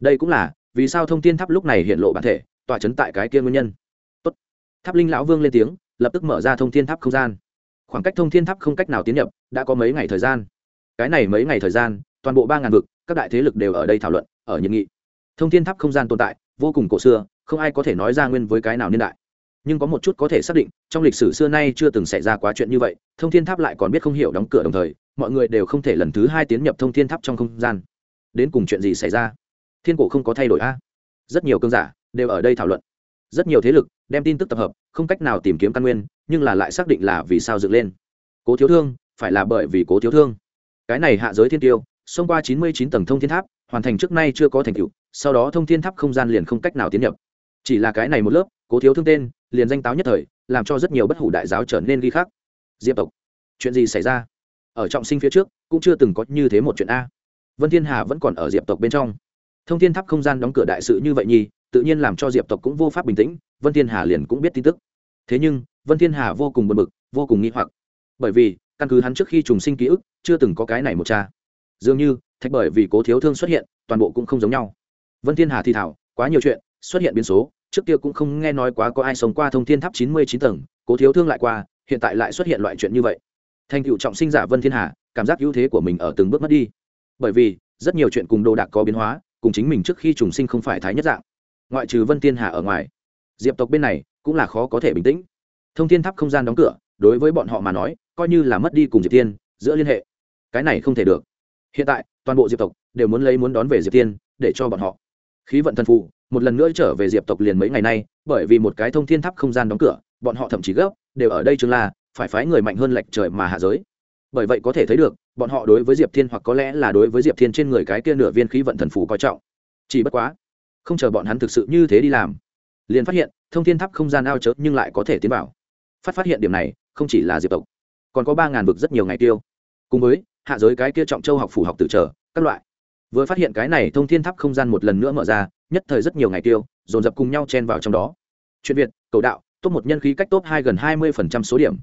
Đây cũng là, vì sao thông thiên tháp lúc này hiện lộ bản thể, tỏa chấn tại cái kia nguyên nhân. Tốt. tháp linh lão vương lên tiếng, lập tức mở ra thông thiên tháp không gian. Khoảng cách thông thiên tháp không cách nào tiến nhập, đã có mấy ngày thời gian. Cái này mấy ngày thời gian toàn bộ ba ngàn vực, các đại thế lực đều ở đây thảo luận, ở nhiệt nghị. Thông thiên tháp không gian tồn tại, vô cùng cổ xưa, không ai có thể nói ra nguyên với cái nào niên đại. Nhưng có một chút có thể xác định, trong lịch sử xưa nay chưa từng xảy ra quá chuyện như vậy, thông thiên tháp lại còn biết không hiểu đóng cửa đồng thời, mọi người đều không thể lần thứ hai tiến nhập thông thiên tháp trong không gian. Đến cùng chuyện gì xảy ra? Thiên cổ không có thay đổi a? Rất nhiều cơn giả đều ở đây thảo luận. Rất nhiều thế lực đem tin tức tập hợp, không cách nào tìm kiếm căn nguyên, nhưng là lại xác định là vì sao dựng lên. Cố thiếu thương, phải là bởi vì cố thiếu thương. Cái này hạ giới thiên tiêu xông qua chín mươi chín tầng thông thiên tháp, hoàn thành trước nay chưa có thành tựu, sau đó thông thiên tháp không gian liền không cách nào tiến nhập. Chỉ là cái này một lớp, cố thiếu thương tên, liền danh táo nhất thời, làm cho rất nhiều bất hủ đại giáo trở nên ghi khác diệp tộc, chuyện gì xảy ra? Ở trọng sinh phía trước, cũng chưa từng có như thế một chuyện a. Vân thiên hà vẫn còn ở diệp tộc bên trong. Thông thiên tháp không gian đóng cửa đại sự như vậy nhi tự nhiên làm cho diệp tộc cũng vô pháp bình tĩnh, vân thiên hà liền cũng biết tin tức. Thế nhưng, vân thiên hà vô cùng buồn bực, vô cùng nghi hoặc. Bởi vì, căn cứ hắn trước khi trùng sinh ký ức, chưa từng có cái này một cha dường như, thạch bởi vì cố thiếu thương xuất hiện, toàn bộ cũng không giống nhau. Vân thiên hà thì thảo, quá nhiều chuyện, xuất hiện biến số, trước kia cũng không nghe nói quá có ai sống qua thông thiên tháp chín mươi chín tầng, cố thiếu thương lại qua, hiện tại lại xuất hiện loại chuyện như vậy. Thành cựu trọng sinh giả vân thiên hà, cảm giác ưu thế của mình ở từng bước mất đi. Bởi vì, rất nhiều chuyện cùng đồ đạc có biến hóa, cùng chính mình trước khi trùng sinh không phải thái nhất dạng. Ngoại trừ vân thiên hà ở ngoài, diệp tộc bên này cũng là khó có thể bình tĩnh. Thông thiên tháp không gian đóng cửa, đối với bọn họ mà nói, coi như là mất đi cùng diệp tiên giữa liên hệ, cái này không thể được hiện tại, toàn bộ diệp tộc đều muốn lấy muốn đón về diệp tiên để cho bọn họ. Khí vận thần phù, một lần nữa trở về diệp tộc liền mấy ngày nay, bởi vì một cái thông thiên tháp không gian đóng cửa, bọn họ thậm chí gấp, đều ở đây chừng la phải phái người mạnh hơn lệch trời mà hạ giới. Bởi vậy có thể thấy được, bọn họ đối với diệp thiên hoặc có lẽ là đối với diệp thiên trên người cái kia nửa viên khí vận thần phù coi trọng. Chỉ bất quá, không chờ bọn hắn thực sự như thế đi làm, liền phát hiện, thông thiên tháp không gian ao chớp nhưng lại có thể tiến vào. Phát phát hiện điểm này, không chỉ là diệp tộc, còn có ba ngàn vực rất nhiều ngày tiêu. Cùng với hạ giới cái kia trọng châu học phủ học tự trở, các loại. Vừa phát hiện cái này thông thiên tháp không gian một lần nữa mở ra, nhất thời rất nhiều ngày tiêu, dồn dập cùng nhau chen vào trong đó. Chuyện việt, cầu đạo, top một nhân khí cách top hai gần hai mươi số điểm.